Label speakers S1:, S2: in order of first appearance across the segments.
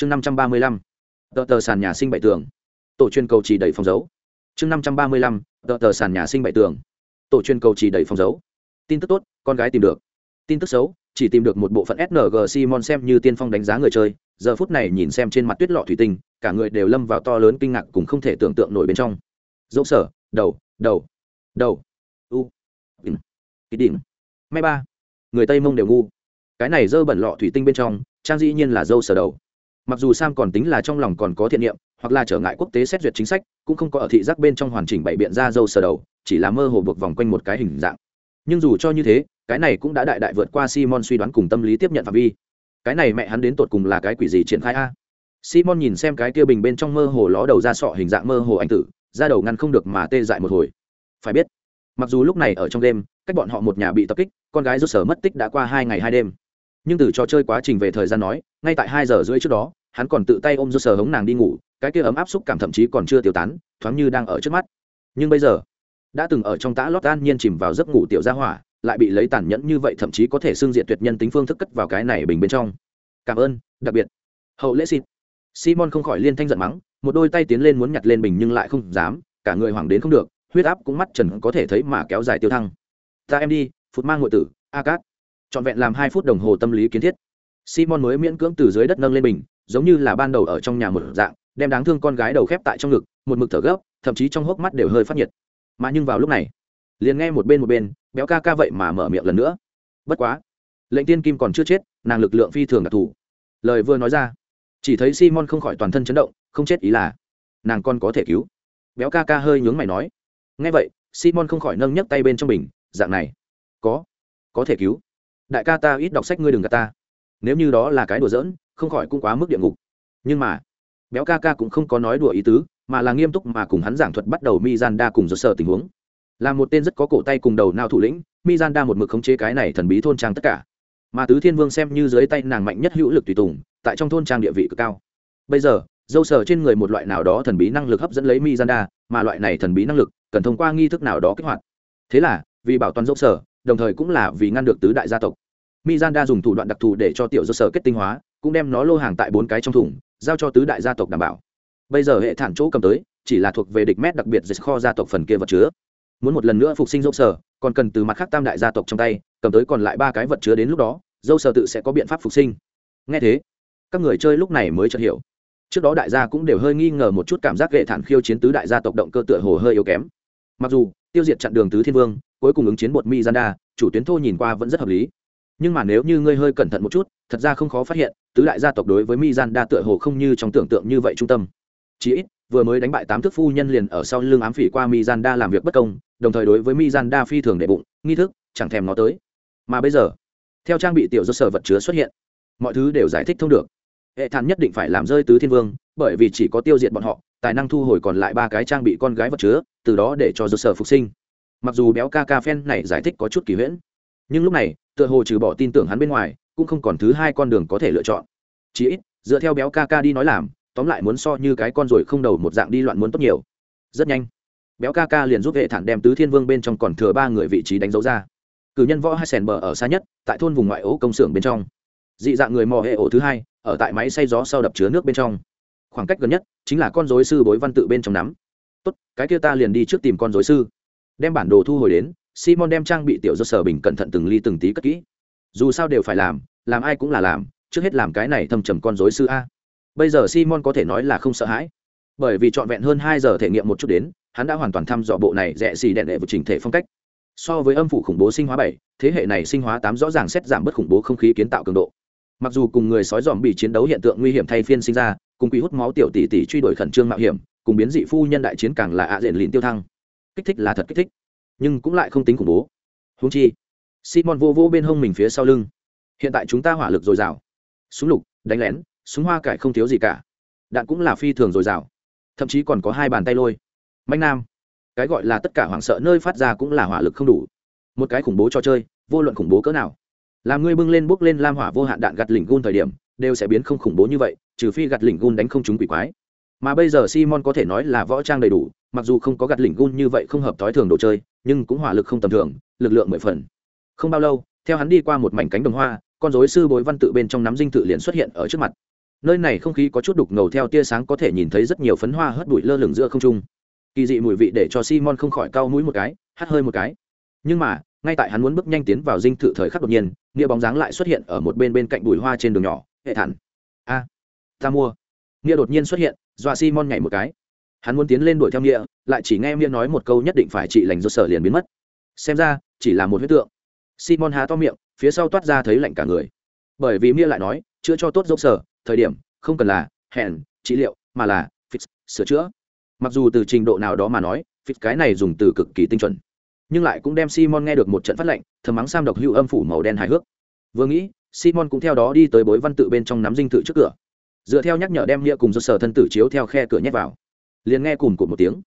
S1: chương năm trăm ba mươi lăm, tờ tờ sàn nhà sinh bảy tường. Tổ chuyên cầu chỉ đầy phòng dấu chương năm trăm ba mươi lăm, tờ tờ sàn nhà sinh bảy tường. Tổ chuyên cầu chỉ đầy phòng dấu tin tức tốt, con gái tìm được. Tin tức xấu, chỉ tìm được một bộ phận sng simon xem như tiên phong đánh giá người chơi. Giờ phút này nhìn xem trên mặt tuyết lọ thủy tinh, cả người đều lâm vào to lớn kinh ngạc cùng không thể tưởng tượng nổi bên trong. Dẫu sở, đầu đầu đầu, u kịch đỉnh may ba. Người tây mông đều ngu. Cái này dơ bẩn lọ thủy tinh bên trong, trang dĩ nhiên là dâu sở đầu mặc dù sam còn tính là trong lòng còn có thiện niệm, hoặc là trở ngại quốc tế xét duyệt chính sách, cũng không có ở thị giác bên trong hoàn chỉnh bảy biện ra dâu sờ đầu, chỉ là mơ hồ buộc vòng quanh một cái hình dạng. Nhưng dù cho như thế, cái này cũng đã đại đại vượt qua simon suy đoán cùng tâm lý tiếp nhận phạm vi. Cái này mẹ hắn đến tột cùng là cái quỷ gì triển khai a? Simon nhìn xem cái kia bình bên trong mơ hồ ló đầu ra sọ hình dạng mơ hồ anh tử ra đầu ngăn không được mà tê dại một hồi. Phải biết, mặc dù lúc này ở trong đêm, cách bọn họ một nhà bị tập kích, con gái rút sở mất tích đã qua hai ngày hai đêm nhưng từ trò chơi quá trình về thời gian nói, ngay tại hai giờ rưỡi trước đó, hắn còn tự tay ôm rút sờ hống nàng đi ngủ, cái kia ấm áp xúc cảm thậm chí còn chưa tiêu tán, thoáng như đang ở trước mắt. Nhưng bây giờ, đã từng ở trong tã lót an nhiên chìm vào giấc ngủ tiểu gia hỏa, lại bị lấy tàn nhẫn như vậy thậm chí có thể xương diện tuyệt nhân tính phương thức cất vào cái này bình bên trong. Cảm ơn, đặc biệt. Hậu lễ xin simon không khỏi liên thanh giận mắng, một đôi tay tiến lên muốn nhặt lên bình nhưng lại không dám, cả người hoảng đến không được, huyết áp cũng mắt trần có thể thấy mà kéo dài tiêu thăng. Ta em đi phút mang ngội tử, a cát trọn vẹn làm hai phút đồng hồ tâm lý kiến thiết. Simon mới miễn cưỡng từ dưới đất nâng lên bình giống như là ban đầu ở trong nhà một dạng, đem đáng thương con gái đầu khép tại trong ngực, một mực thở gấp, thậm chí trong hốc mắt đều hơi phát nhiệt. Mà nhưng vào lúc này, liền nghe một bên một bên, béo ca ca vậy mà mở miệng lần nữa. Bất quá, lệnh tiên kim còn chưa chết, nàng lực lượng phi thường đặc thù. Lời vừa nói ra, chỉ thấy simon không khỏi toàn thân chấn động, không chết ý là, nàng con có thể cứu. Béo ca ca hơi nhướng mày nói. Ngay vậy, simon không khỏi nâng nhấc tay bên trong bình, dạng này, có có thể cứu đại ca ta ít đọc sách ngươi đừng gạt ta. Nếu như đó là cái đùa giỡn, không khỏi cũng quá mức địa ngục. Nhưng mà, béo ca ca cũng không có nói đùa ý tứ, mà là nghiêm túc mà cùng hắn giảng thuật bắt đầu mi cùng giật sợ tình huống. Là một tên rất có cổ tay cùng đầu nào thủ lĩnh mi một mực khống chế cái này thần bí thôn trang tất cả. Mà tứ thiên vương xem như dưới tay nàng mạnh nhất hữu lực tùy tùng, tại trong thôn trang địa vị cực cao. Bây giờ dâu sờ trên người một loại nào đó thần bí năng lực hấp dẫn lấy mi mà loại này thần bí năng lực cần thông qua nghi thức nào đó kích hoạt. Thế là, vì bảo toàn dâu sở đồng thời cũng là vì ngăn được tứ đại gia tộc. Mizanda dùng thủ đoạn đặc thù để cho tiểu dâu sở kết tinh hóa, cũng đem nó lô hàng tại bốn cái trong thùng, giao cho tứ đại gia tộc đảm bảo. Bây giờ hệ thản chỗ cầm tới, chỉ là thuộc về địch mét đặc biệt dịch kho gia tộc phần kia vật chứa. Muốn một lần nữa phục sinh dâu sở, còn cần từ mặt khác tam đại gia tộc trong tay, cầm tới còn lại ba cái vật chứa đến lúc đó dâu sở tự sẽ có biện pháp phục sinh. Nghe thế, các người chơi lúc này mới chợt hiểu. Trước đó đại gia cũng đều hơi nghi ngờ một chút cảm giác hệ thản khiêu chiến tứ đại gia tộc động cơ tựa hồ hơi yếu kém. Mặc dù tiêu diệt chặn đường tứ thiên vương cuối cùng ứng chiến bột Mizanda, chủ tuyến thô nhìn qua vẫn rất hợp lý. Nhưng mà nếu như ngươi hơi cẩn thận một chút thật ra không khó phát hiện tứ đại gia tộc đối với Mizanda tựa hồ không như trong tưởng tượng như vậy trung tâm. Chỉ ít vừa mới đánh bại tám thức phu nhân liền ở sau lưng ám phỉ qua Mizanda làm việc bất công đồng thời đối với Mizanda phi thường để bụng nghi thức chẳng thèm nó tới. Mà bây giờ theo trang bị tiểu do sở vật chứa xuất hiện mọi thứ đều giải thích thông được. Hệ thản nhất định phải làm rơi tứ thiên vương bởi vì chỉ có tiêu diệt bọn họ tài năng thu hồi còn lại ba cái trang bị con gái vật chứa từ đó để cho do sở phục sinh mặc dù béo ca ca phen này giải thích có chút kỳ huyễn, nhưng lúc này, tựa hồ trừ bỏ tin tưởng hắn bên ngoài, cũng không còn thứ hai con đường có thể lựa chọn. Chí ít, dựa theo béo ca ca đi nói làm, tóm lại muốn so như cái con rồi không đầu một dạng đi loạn muốn tốt nhiều. Rất nhanh, béo ca ca liền giúp hệ thản đem tứ thiên vương bên trong còn thừa ba người vị trí đánh dấu ra. Cử nhân võ hai sèn bờ ở xa nhất, tại thôn vùng ngoại ố công xưởng bên trong. Dị dạng người mò hệ ổ thứ hai, ở tại máy xay gió sau đập chứa nước bên trong. Khoảng cách gần nhất, chính là con dối sư bối văn tự bên trong nắm. Tốt, cái kia ta liền đi trước tìm con dối sư đem bản đồ thu hồi đến, simon đem trang bị tiểu do sở bình cẩn thận từng ly từng tí cất kỹ. Dù sao đều phải làm làm ai cũng là làm, trước hết làm cái này thâm trầm con dối sư a. Bây giờ simon có thể nói là không sợ hãi. Bởi vì trọn vẹn hơn hai giờ thể nghiệm một chút đến, hắn đã hoàn toàn thăm dò bộ này rẻ xì đẹn đệ vực trình thể phong cách. So với âm phủ khủng bố sinh hóa bảy, thế hệ này sinh hóa tám rõ ràng xét giảm bớt khủng bố không khí kiến tạo cường độ. Mặc dù cùng người sói dòm bị chiến đấu hiện tượng nguy hiểm thay phiên sinh ra, cùng quỷ hút máu tiểu tỷ tỷ truy đuổi khẩn trương mạo hiểm, cùng biến dị phu nhân đại chiến càng là ạ diện lìn tiêu thăng kích thích là thật kích thích, nhưng cũng lại không tính khủng bố. Húng chi, simon vô vô bên hông mình phía sau lưng. Hiện tại chúng ta hỏa lực dồi dào. Súng lục, đánh lén, súng hoa cải không thiếu gì cả. Đạn cũng là phi thường dồi dào. Thậm chí còn có hai bàn tay lôi. Manh nam, cái gọi là tất cả hoảng sợ nơi phát ra cũng là hỏa lực không đủ. Một cái khủng bố cho chơi, vô luận khủng bố cỡ nào. Làm ngươi bưng lên bước lên lam hỏa vô hạn đạn gặt lỉnh gun thời điểm, đều sẽ biến không khủng bố như vậy, trừ phi gặt lỉnh gun đánh không chúng quỷ quái. Mà bây giờ simon có thể nói là võ trang đầy đủ mặc dù không có gạt lỉnh gun như vậy không hợp thói thường đồ chơi, nhưng cũng hỏa lực không tầm thường, lực lượng mười phần. Không bao lâu, theo hắn đi qua một mảnh cánh đồng hoa, con dối sư bối văn tự bên trong nắm dinh tự liền xuất hiện ở trước mặt. Nơi này không khí có chút đục ngầu theo tia sáng có thể nhìn thấy rất nhiều phấn hoa hất bụi lơ lửng giữa không trung. Kỳ dị mùi vị để cho simon không khỏi cau mũi một cái, hắt hơi một cái. Nhưng mà, ngay tại hắn muốn bước nhanh tiến vào dinh thự thời khắc đột nhiên, nghĩa bóng dáng lại xuất hiện ở một bên bên cạnh bụi hoa trên đường nhỏ, hệ thản. A, ta mua. Nghĩa đột nhiên xuất hiện, dọa simon nhảy một cái hắn muốn tiến lên đuổi theo nghĩa, lại chỉ nghe nghĩa nói một câu nhất định phải trị lành do sở liền biến mất. Xem ra, chỉ là một huyết tượng. Simon há to miệng, phía sau toát ra thấy lạnh cả người. Bởi vì nghĩa lại nói, chữa cho tốt dốc sở, thời điểm, không cần là hẹn, trị liệu, mà là fix, sửa chữa. Mặc dù từ trình độ nào đó mà nói, fix cái này dùng từ cực kỳ tinh chuẩn. Nhưng lại cũng đem simon nghe được một trận phát lệnh thầm mắng sam độc hữu âm phủ màu đen hài hước. Vừa nghĩ, simon cũng theo đó đi tới bối văn tự bên trong nắm dinh tự trước cửa. Dựa theo nhắc nhở đem nghĩa cùng do sở thân tử chiếu theo khe cửa nhét vào liền nghe cùng của một tiếng.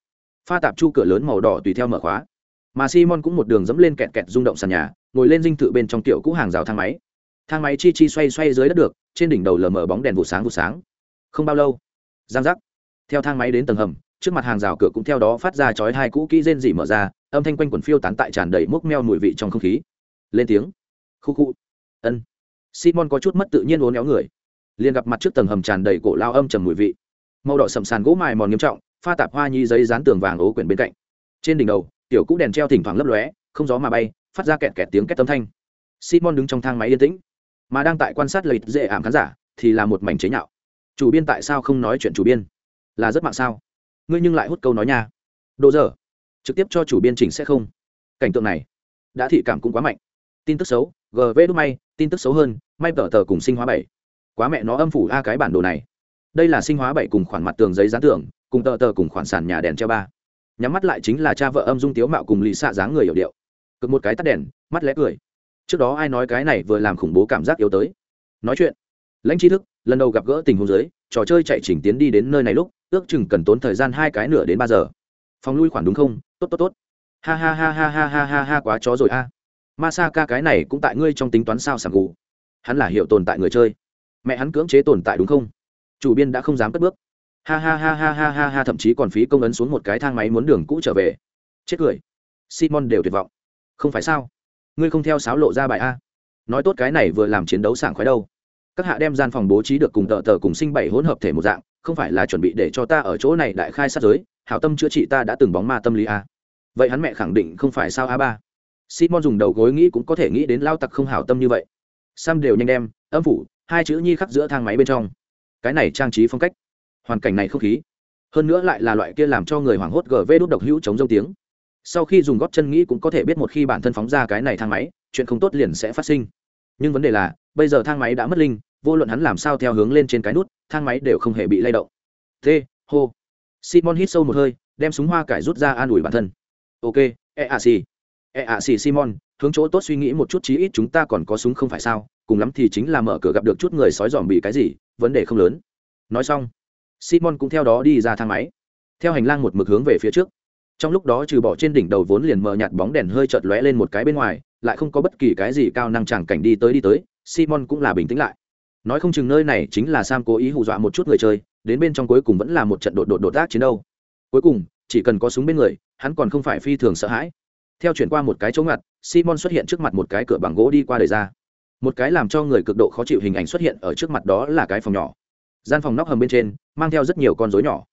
S1: Pha tạp chu cửa lớn màu đỏ tùy theo mở khóa. Mà simon cũng một đường dẫm lên kẹt kẹt rung động sàn nhà, ngồi lên dinh thự bên trong tiểu cũ hàng rào thang máy. Thang máy chi chi xoay xoay dưới đất được, trên đỉnh đầu lờ mờ bóng đèn vụ sáng vụ sáng. Không bao lâu, giang giác. Theo thang máy đến tầng hầm, trước mặt hàng rào cửa cũng theo đó phát ra chói hai cũ kỹ rên dỉ mở ra, âm thanh quanh quần phiêu tán tại tràn đầy mốc meo mùi vị trong không khí. Lên tiếng. Khu khu. Ân. Simon có chút mất tự nhiên uốn éo người. Liền gặp mặt trước tầng hầm tràn đầy cổ lao âm trầm mùi vị. Màu đỏ sầm sàn gỗ mài mòn nghiêm trọng pha tạp hoa nhi giấy dán tường vàng ố quyển bên cạnh. Trên đỉnh đầu, tiểu cũ đèn treo thỉnh thoảng lấp lóe, không gió mà bay, phát ra kẹt kẹt tiếng két tấm thanh. Simon đứng trong thang máy yên tĩnh, mà đang tại quan sát lợi dễ ảm khán giả thì là một mảnh chế nhạo. Chủ biên tại sao không nói chuyện chủ biên? Là rất mạng sao? Ngươi nhưng lại hút câu nói nha. Độ giờ trực tiếp cho chủ biên chỉnh sẽ không. Cảnh tượng này, đã thị cảm cũng quá mạnh. Tin tức xấu gv đúc may, tin tức xấu hơn, may tờ tờ cùng sinh hóa bảy. Quá mẹ nó âm phủ a cái bản đồ này. Đây là sinh hóa bảy cùng khoản mặt tường giấy dán tường cùng tờ tờ cùng khoản sàn nhà đèn treo ba. Nhắm mắt lại chính là cha vợ âm dung tiếu mạo cùng lì xạ dáng người hiểu điệu. Cực một cái tắt đèn, mắt lẽ cười. Trước đó ai nói cái này vừa làm khủng bố cảm giác yếu tới. Nói chuyện. Lãnh tri thức, lần đầu gặp gỡ tình huống giới trò chơi chạy chỉnh tiến đi đến nơi này lúc, ước chừng cần tốn thời gian hai cái nửa đến ba giờ. Phòng lui khoản đúng không? Tốt tốt tốt. Ha ha ha ha ha ha ha ha, quá chó rồi, a. Masaka cái này cũng tại ngươi trong tính toán sao sảng gù. Hắn là hiệu tồn tại người chơi. Mẹ hắn cưỡng chế tồn tại đúng không? Chủ biên đã không dám cất bước ha ha ha ha ha ha ha, thậm chí còn phí công ấn xuống một cái thang máy muốn đường cũ trở về. Chết cười. Simon đều tuyệt vọng. Không phải sao? Ngươi không theo sáo lộ ra bài a. Nói tốt cái này vừa làm chiến đấu sảng khoái đâu. Các hạ đem gian phòng bố trí được cùng tờ tờ cùng sinh bảy hỗn hợp thể một dạng, không phải là chuẩn bị để cho ta ở chỗ này đại khai sát giới, hảo tâm chữa trị ta đã từng bóng ma tâm lý a. Vậy hắn mẹ khẳng định không phải sao a ba. Simon dùng đầu gối nghĩ cũng có thể nghĩ đến lao tặc không hảo tâm như vậy. Sam đều nhanh đem, âm phủ, hai chữ nhi khắc giữa thang máy bên trong. Cái này trang trí phong cách hoàn cảnh này không khí. Hơn nữa lại là loại kia làm cho người hoảng hốt gv đốt độc hữu chống dông tiếng. Sau khi dùng góp chân nghĩ cũng có thể biết một khi bản thân phóng ra cái này thang máy, chuyện không tốt liền sẽ phát sinh. Nhưng vấn đề là, bây giờ thang máy đã mất linh, vô luận hắn làm sao theo hướng lên trên cái nút, thang máy đều không hề bị lay động. T hô simon hít sâu một hơi, đem súng hoa cải rút ra an ủi bản thân. Ok e a xì e a xì simon, hướng chỗ tốt suy nghĩ một chút chí ít chúng ta còn có súng không phải sao? Cùng lắm thì chính là mở cửa gặp được chút người sói dòm bị cái gì, vấn đề không lớn. Nói xong simon cũng theo đó đi ra thang máy. Theo hành lang một mực hướng về phía trước. Trong lúc đó trừ bỏ trên đỉnh đầu vốn liền mờ nhạt bóng đèn hơi chợt lóe lên một cái bên ngoài, lại không có bất kỳ cái gì cao năng chẳng cảnh đi tới đi tới, simon cũng là bình tĩnh lại. Nói không chừng nơi này chính là sam cố ý hù dọa một chút người chơi, đến bên trong cuối cùng vẫn là một trận đột đột đột tác chiến đâu cuối cùng, chỉ cần có súng bên người, hắn còn không phải phi thường sợ hãi. Theo chuyển qua một cái chỗ ngặt, simon xuất hiện trước mặt một cái cửa bằng gỗ đi qua đời ra. Một cái làm cho người cực độ khó chịu hình ảnh xuất hiện ở trước mặt đó là cái phòng nhỏ gian phòng nóc hầm bên trên, mang theo rất nhiều con rối nhỏ.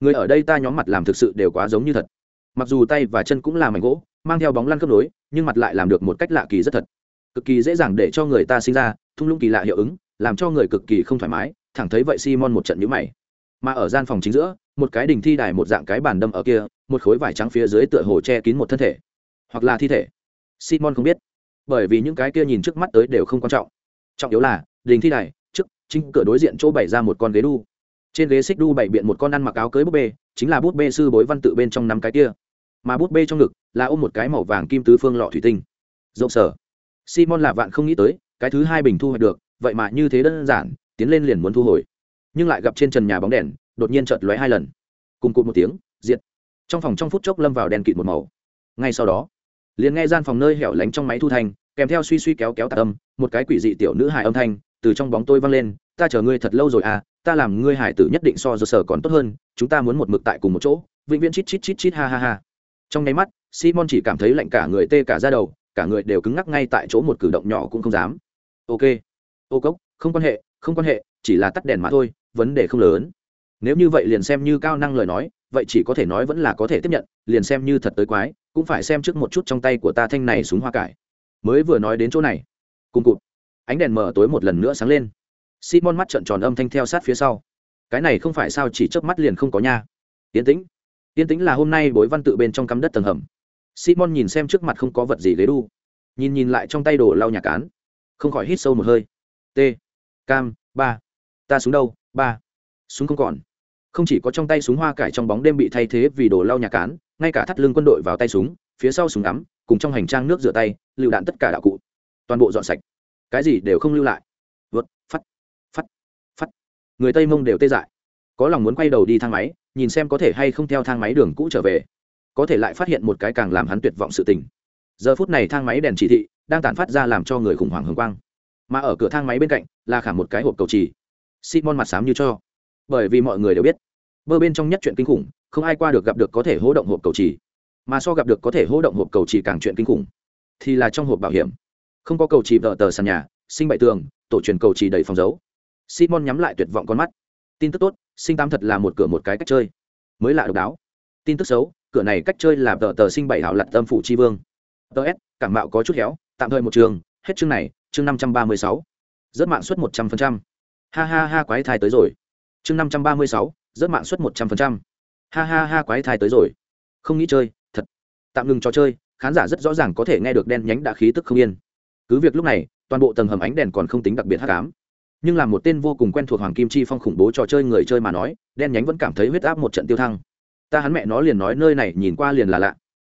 S1: Người ở đây ta nhóm mặt làm thực sự đều quá giống như thật. Mặc dù tay và chân cũng là mảnh gỗ, mang theo bóng lăn cấp nối, nhưng mặt lại làm được một cách lạ kỳ rất thật. Cực kỳ dễ dàng để cho người ta sinh ra, thung lũng kỳ lạ hiệu ứng, làm cho người cực kỳ không thoải mái, thẳng thấy vậy simon một trận nhũ mày. Mà ở gian phòng chính giữa, một cái đình thi đài một dạng cái bàn đâm ở kia, một khối vải trắng phía dưới tựa hồ che kín một thân thể. Hoặc là thi thể. Simon không biết. Bởi vì những cái kia nhìn trước mắt tới đều không quan trọng. Trọng yếu là, đình thi đài chính cửa đối diện chỗ bày ra một con ghế đu. Trên ghế xích đu bày biện một con ăn mặc áo cưới búp bê, chính là búp bê sư bối văn tự bên trong năm cái kia. Mà búp bê trong ngực là ôm một cái màu vàng kim tứ phương lọ thủy tinh. Rộng sở. Simon là vạn không nghĩ tới, cái thứ hai bình thu hoạch được, vậy mà như thế đơn giản, tiến lên liền muốn thu hồi. Nhưng lại gặp trên trần nhà bóng đèn, đột nhiên chợt lóe hai lần. Cùng cụt một tiếng, diệt. Trong phòng trong phút chốc lâm vào đèn kịt một màu. Ngay sau đó, liền nghe gian phòng nơi hẻo lánh trong máy thu thanh, kèm theo suy suy kéo kéo tạc âm, một cái quỷ dị tiểu nữ hài âm thanh từ trong bóng tôi văng lên, ta chờ ngươi thật lâu rồi à ta làm ngươi hải tử nhất định so do sở còn tốt hơn, chúng ta muốn một mực tại cùng một chỗ, vĩnh viễn chít chít chít chít ha ha ha. Trong nháy mắt, simon chỉ cảm thấy lạnh cả người tê cả ra đầu, cả người đều cứng ngắc ngay tại chỗ một cử động nhỏ cũng không dám. Ok, ô cốc, không quan hệ, không quan hệ, chỉ là tắt đèn mà thôi, vấn đề không lớn. Nếu như vậy liền xem như cao năng lời nói, vậy chỉ có thể nói vẫn là có thể tiếp nhận, liền xem như thật tới quái, cũng phải xem trước một chút trong tay của ta thanh này súng hoa cải. Mới vừa nói đến chỗ này, cùng cụt ánh đèn mở tối một lần nữa sáng lên. Simon mắt trợn tròn âm thanh theo sát phía sau. Cái này không phải sao chỉ chớp mắt liền không có nha. Yên tĩnh. Yên tĩnh là hôm nay bối văn tự bên trong cắm đất tầng hầm. Simon nhìn xem trước mặt không có vật gì ghế đu. Nhìn nhìn lại trong tay đồ lau nhà cán. Không khỏi hít sâu một hơi. T. Cam. Ba. Ta xuống đâu? Ba. Súng không còn. Không chỉ có trong tay súng hoa cải trong bóng đêm bị thay thế vì đồ lau nhà cán, ngay cả thắt lưng quân đội vào tay súng, phía sau súng ngắm, cùng trong hành trang nước rửa tay, lựu đạn tất cả đạo cụ. Toàn bộ dọn sạch cái gì đều không lưu lại. Vượt phát phát phát người tây mông đều tê dại. Có lòng muốn quay đầu đi thang máy, nhìn xem có thể hay không theo thang máy đường cũ trở về. Có thể lại phát hiện một cái càng làm hắn tuyệt vọng sự tình. Giờ phút này thang máy đèn chỉ thị, đang tản phát ra làm cho người khủng hoảng hồng quang. Mà ở cửa thang máy bên cạnh, là khả một cái hộp cầu trì. Simon mặt xám như cho. Bởi vì mọi người đều biết, bơ bên trong nhất chuyện kinh khủng, không ai qua được gặp được có thể hỗ động hộp cầu trì. Mà so gặp được có thể hỗ động hộp cầu trì càng chuyện kinh khủng, thì là trong hộp bảo hiểm không có cầu trì vợ tờ sàn nhà, sinh bảy tường, tổ truyền cầu trì đầy phòng giấu. Simon nhắm lại tuyệt vọng con mắt. Tin tức tốt, sinh tam thật là một cửa một cái cách chơi. Mới lạ độc đáo. Tin tức xấu, cửa này cách chơi là tờ tờ sinh bảy hảo lặt tâm phủ tri vương. Tờ s, cảm mạo có chút héo, tạm thời một trường, hết chương này, chương năm trăm ba mươi sáu. Rất mạng suất một trăm phần trăm. Ha ha ha, quái thai tới rồi. Chương năm trăm ba mươi sáu rất mạng suất một trăm phần trăm. Ha ha ha, quái thai tới rồi. Không nghĩ chơi, thật. Tạm ngừng trò chơi, khán giả rất rõ ràng có thể nghe được đen nhánh đã khí tức không yên cứ việc lúc này, toàn bộ tầng hầm ánh đèn còn không tính đặc biệt hắc ám, nhưng là một tên vô cùng quen thuộc hoàng kim chi phong khủng bố trò chơi người chơi mà nói, đen nhánh vẫn cảm thấy huyết áp một trận tiêu thăng. Ta hắn mẹ nó liền nói nơi này nhìn qua liền là lạ.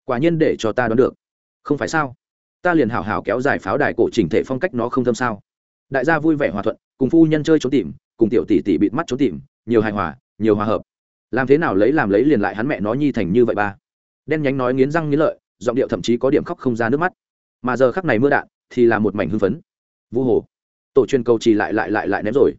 S1: Quả nhiên để cho ta đoán được. Không phải sao? Ta liền hào hào kéo dài pháo đài cổ chỉnh thể phong cách nó không thâm sao? Đại gia vui vẻ hòa thuận, cùng phu nhân chơi trốn tìm, cùng tiểu tỷ tỷ bịt mắt trốn tìm, nhiều hài hòa, nhiều hòa hợp. Làm thế nào lấy làm lấy liền lại hắn mẹ nó nhi thành như vậy ba? Đen nhánh nói nghiến răng nghiến lợi, giọng điệu thậm chí có điểm khóc không ra nước mắt. Mà giờ khắc này mưa đạn thì là một mảnh hưng phấn. Vu hồ, tổ truyền cầu trì lại lại lại lại ném rồi.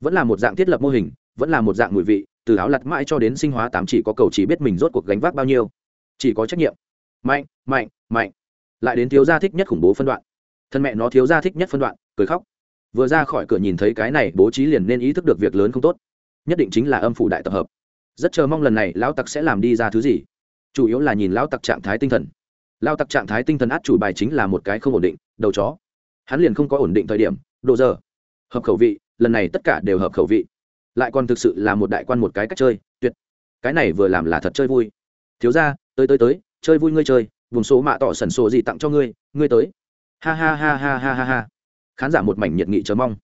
S1: Vẫn là một dạng thiết lập mô hình, vẫn là một dạng mùi vị, từ áo lặt mãi cho đến sinh hóa tám chỉ có cầu chỉ biết mình rốt cuộc gánh vác bao nhiêu. Chỉ có trách nhiệm. Mạnh mạnh mạnh. Lại đến thiếu gia thích nhất khủng bố phân đoạn. Thân mẹ nó thiếu gia thích nhất phân đoạn, cười khóc. Vừa ra khỏi cửa nhìn thấy cái này, bố trí liền nên ý thức được việc lớn không tốt. Nhất định chính là âm phủ đại tập hợp. Rất chờ mong lần này lão tặc sẽ làm đi ra thứ gì. Chủ yếu là nhìn lão tặc trạng thái tinh thần lao tặc trạng thái tinh thần át chủ bài chính là một cái không ổn định, đầu chó. Hắn liền không có ổn định thời điểm độ giờ. Hợp khẩu vị, lần này tất cả đều hợp khẩu vị. Lại còn thực sự là một đại quan một cái cách chơi, tuyệt. Cái này vừa làm là thật chơi vui. Thiếu ra tới tới tới, chơi vui ngươi chơi, vùng số mạ tỏ sẩn sổ gì tặng cho ngươi ngươi tới. Ha ha ha ha ha ha ha. Khán giả một mảnh nhiệt nghị chờ mong.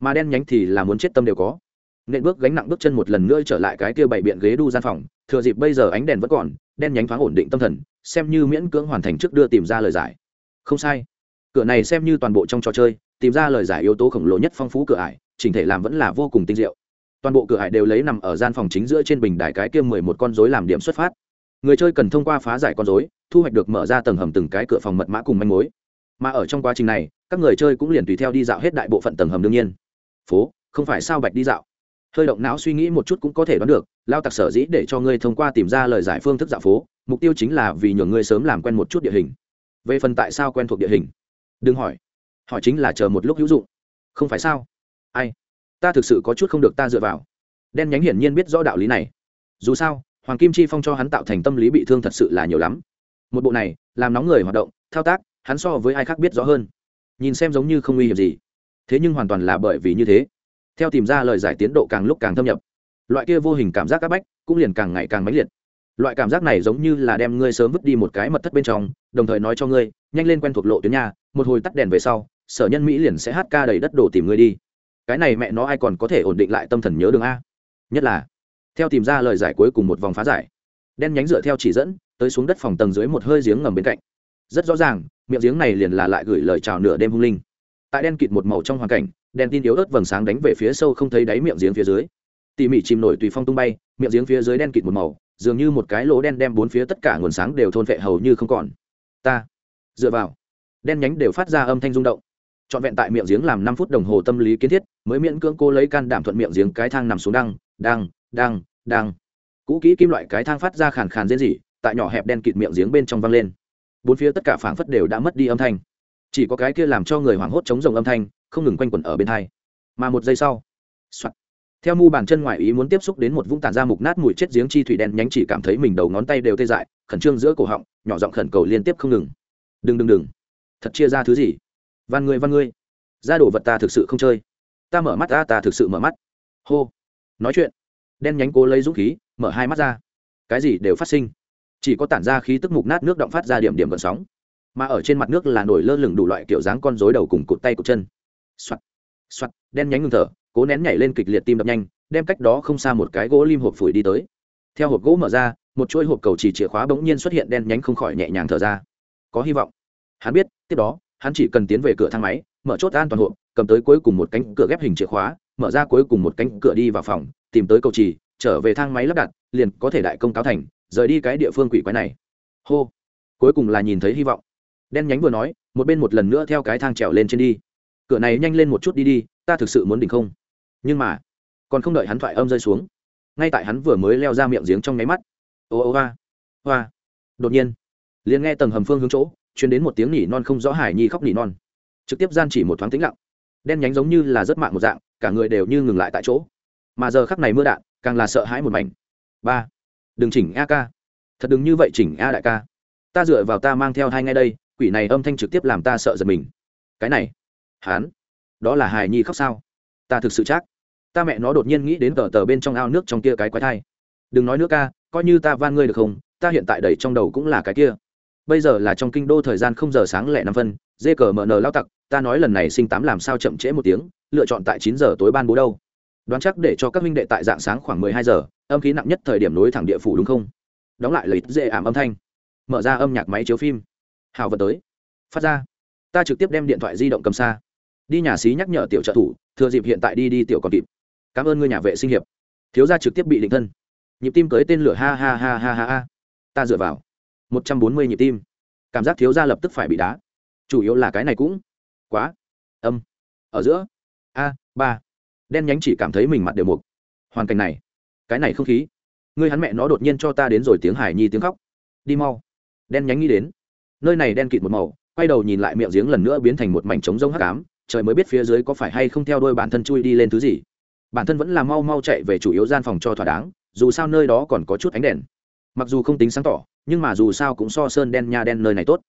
S1: Mà đen nhánh thì là muốn chết tâm đều có. Nên bước gánh nặng bước chân một lần nữa trở lại cái kia bảy biện ghế đu gian phòng, thừa dịp bây giờ ánh đèn vẫn còn, đen nhánh thoáng ổn định tâm thần xem như miễn cưỡng hoàn thành trước đưa tìm ra lời giải. Không sai. Cửa này xem như toàn bộ trong trò chơi, tìm ra lời giải yếu tố khổng lồ nhất phong phú cửa ải, chỉnh thể làm vẫn là vô cùng tinh diệu. Toàn bộ cửa ải đều lấy nằm ở gian phòng chính giữa trên bình đài cái kia mười một con rối làm điểm xuất phát. Người chơi cần thông qua phá giải con rối, thu hoạch được mở ra tầng hầm từng cái cửa phòng mật mã cùng manh mối. Mà ở trong quá trình này, các người chơi cũng liền tùy theo đi dạo hết đại bộ phận tầng hầm đương nhiên. Phố, không phải sao bạch đi dạo? Hơi động não suy nghĩ một chút cũng có thể đoán được, lao tặc sở dĩ để cho ngươi thông qua tìm ra lời giải phương thức dạo phố mục tiêu chính là vì nhường ngươi sớm làm quen một chút địa hình. Về phần tại sao quen thuộc địa hình? Đừng hỏi. Hỏi chính là chờ một lúc hữu dụng. Không phải sao? Ai? Ta thực sự có chút không được ta dựa vào. Đen nhánh hiển nhiên biết rõ đạo lý này. Dù sao, hoàng kim chi phong cho hắn tạo thành tâm lý bị thương thật sự là nhiều lắm. Một bộ này, làm nóng người hoạt động, thao tác, hắn so với ai khác biết rõ hơn. Nhìn xem giống như không nguy hiểm gì. Thế nhưng hoàn toàn là bởi vì như thế. Theo tìm ra lời giải tiến độ càng lúc càng thâm nhập. Loại kia vô hình cảm giác áp bách cũng liền càng ngày càng mãnh liệt loại cảm giác này giống như là đem ngươi sớm vứt đi một cái mật thất bên trong, đồng thời nói cho ngươi, nhanh lên quen thuộc lộ tuyến nhà, một hồi tắt đèn về sau, sở nhân mỹ liền sẽ hát ca đầy đất đổ tìm ngươi đi. Cái này mẹ nó ai còn có thể ổn định lại tâm thần nhớ đường a? Nhất là, theo tìm ra lời giải cuối cùng một vòng phá giải, đen nhánh dựa theo chỉ dẫn, tới xuống đất phòng tầng dưới một hơi giếng ngầm bên cạnh. Rất rõ ràng, miệng giếng này liền là lại gửi lời chào nửa đêm hung linh. Tại đen kịt một màu trong hoàn cảnh, đèn tin yếu ớt vầng sáng đánh về phía sâu không thấy đáy miệng giếng phía dưới. Tỉ mỉ chìm nổi tùy phong tung bay, miệng giếng phía dưới đen kịt một màu dường như một cái lỗ đen đem bốn phía tất cả nguồn sáng đều thôn vệ hầu như không còn. Ta, dựa vào, đen nhánh đều phát ra âm thanh rung động. Trọn vẹn tại miệng giếng làm năm phút đồng hồ tâm lý kiến thiết, mới miễn cưỡng cô lấy can đảm thuận miệng giếng cái thang nằm xuống đăng đăng đăng đăng. Cũ kỹ kim loại cái thang phát ra khàn khàn dễ rỉ, tại nhỏ hẹp đen kịt miệng giếng bên trong vang lên. Bốn phía tất cả phảng phất đều đã mất đi âm thanh. Chỉ có cái kia làm cho người hoảng hốt chống rồng âm thanh, không ngừng quanh quẩn ở bên thai mà một giây sau Soạn theo mu bàn chân ngoài ý muốn tiếp xúc đến một vũng tàn ra mục nát mùi chết giếng chi thủy đen nhánh chỉ cảm thấy mình đầu ngón tay đều tê dại, khẩn trương giữa cổ họng, nhỏ giọng khẩn cầu liên tiếp không ngừng. Đừng đừng đừng. Thật chia ra thứ gì? Van ngươi van ngươi. Ra đồ vật ta thực sự không chơi. Ta mở mắt ta ta thực sự mở mắt. Hô. Nói chuyện. Đen nhánh cố lấy dũng khí, mở hai mắt ra. Cái gì đều phát sinh. Chỉ có tản ra khí tức mục nát nước động phát ra điểm điểm vận sóng. Mà ở trên mặt nước là nổi lơ lửng đủ loại kiểu dáng con rối đầu cùng cụt tay cụt chân. Soạt. Soạt. Đen nhánh ngưng thở cố nén nhảy lên kịch liệt tim đập nhanh, đem cách đó không xa một cái gỗ lim hộp phủi đi tới. Theo hộp gỗ mở ra, một chuỗi hộp cầu chỉ chìa khóa bỗng nhiên xuất hiện đen nhánh không khỏi nhẹ nhàng thở ra. Có hy vọng. Hắn biết, tiếp đó, hắn chỉ cần tiến về cửa thang máy, mở chốt an toàn hộp, cầm tới cuối cùng một cánh cửa ghép hình chìa khóa, mở ra cuối cùng một cánh cửa đi vào phòng, tìm tới cầu trì trở về thang máy lắp đặt, liền có thể đại công cáo thành, rời đi cái địa phương quỷ quái này. Hô. Cuối cùng là nhìn thấy hy vọng. Đen nhánh vừa nói, một bên một lần nữa theo cái thang trèo lên trên đi. Cửa này nhanh lên một chút đi đi, ta thực sự muốn đỉnh không? Nhưng mà, còn không đợi hắn thoại âm rơi xuống, ngay tại hắn vừa mới leo ra miệng giếng trong nháy mắt, ô ô hoa hoa, đột nhiên, liền nghe tầng hầm phương hướng chỗ chuyến đến một tiếng nỉ non không rõ hải nhi khóc nỉ non. Trực tiếp gian chỉ một thoáng tĩnh lặng, đen nhánh giống như là rất mạng một dạng, cả người đều như ngừng lại tại chỗ. Mà giờ khắc này mưa đạn, càng là sợ hãi một mảnh. Ba, đừng chỉnh a ca. Thật đừng như vậy chỉnh a đại ca. Ta dựa vào ta mang theo hai ngay đây, quỷ này âm thanh trực tiếp làm ta sợ giật mình. Cái này hán đó là hài nhi khóc sao? Ta thực sự chắc ta mẹ nó đột nhiên nghĩ đến tờ tờ bên trong ao nước trong kia cái quái thai. Đừng nói nữa ca, coi như ta van ngươi được không, ta hiện tại đầy trong đầu cũng là cái kia. Bây giờ là trong kinh đô thời gian không giờ sáng lẻ năm phân, dê cờ mờ nờ lao tặc, ta nói lần này sinh tám làm sao chậm trễ một tiếng, lựa chọn tại chín giờ tối ban bố đâu. Đoán chắc để cho các minh đệ tại dạng sáng khoảng mười hai giờ, âm khí nặng nhất thời điểm nối thẳng địa phủ đúng không? Đóng lại lấy dễ ảm âm thanh. Mở ra âm nhạc máy chiếu phim. Hào vật tới. Phát ra. Ta trực tiếp đem điện thoại di động cầm xa. Đi nhà xí nhắc nhở tiểu trợ thủ, thừa dịp hiện tại đi đi tiểu còn kịp cảm ơn ngươi nhà vệ sinh hiệp. Thiếu gia trực tiếp bị định thân. Nhịp tim cưới tên lửa ha ha ha ha ha ha. Ta dựa vào. Một trăm bốn mươi nhịp tim. Cảm giác thiếu gia lập tức phải bị đá. Chủ yếu là cái này cũng quá âm. Ở giữa. A, ba. Đen nhánh chỉ cảm thấy mình mặt đều mục. Hoàn cảnh này. Cái này không khí. Ngươi hắn mẹ nó đột nhiên cho ta đến rồi tiếng hải nhi tiếng khóc. Đi mau. Đen nhánh nghĩ đến. Nơi này đen kịt một màu, quay đầu nhìn lại miệng giếng lần nữa biến thành một mảnh trống rông hắc ám. Trời mới biết phía dưới có phải hay không theo đôi bản thân chui đi lên thứ gì bản thân vẫn là mau mau chạy về chủ yếu gian phòng cho thỏa đáng, dù sao nơi đó còn có chút ánh đèn. Mặc dù không tính sáng tỏ, nhưng mà dù sao cũng so sơn đen nha đen nơi này tốt.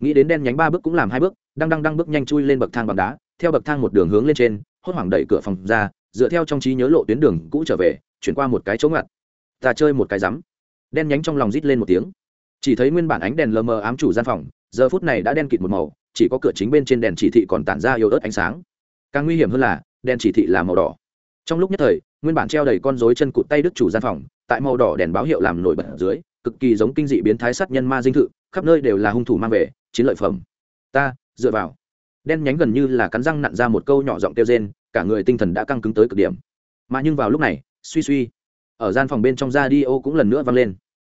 S1: Nghĩ đến đen nhánh ba bước cũng làm hai bước, đang đang đang bước nhanh chui lên bậc thang bằng đá, theo bậc thang một đường hướng lên trên, hốt hoảng đẩy cửa phòng ra, dựa theo trong trí nhớ lộ tuyến đường cũ trở về, chuyển qua một cái chỗ ngặt ta chơi một cái rắm. Đen nhánh trong lòng rít lên một tiếng. Chỉ thấy nguyên bản ánh đèn lờ mờ ám chủ gian phòng, giờ phút này đã đen kịt một màu, chỉ có cửa chính bên trên đèn chỉ thị còn tản ra yếu ớt ánh sáng. Càng nguy hiểm hơn là, đèn chỉ thị là màu đỏ trong lúc nhất thời, nguyên bản treo đầy con rối chân cụt tay đức chủ gian phòng, tại màu đỏ đèn báo hiệu làm nổi bật ở dưới, cực kỳ giống kinh dị biến thái sát nhân ma dinh thự, khắp nơi đều là hung thủ mang về, chiến lợi phẩm. Ta, dựa vào. Đen nhánh gần như là cắn răng nặn ra một câu nhỏ giọng kêu rên, cả người tinh thần đã căng cứng tới cực điểm. Mà nhưng vào lúc này, suy suy, ở gian phòng bên trong ra đi ô cũng lần nữa vang lên.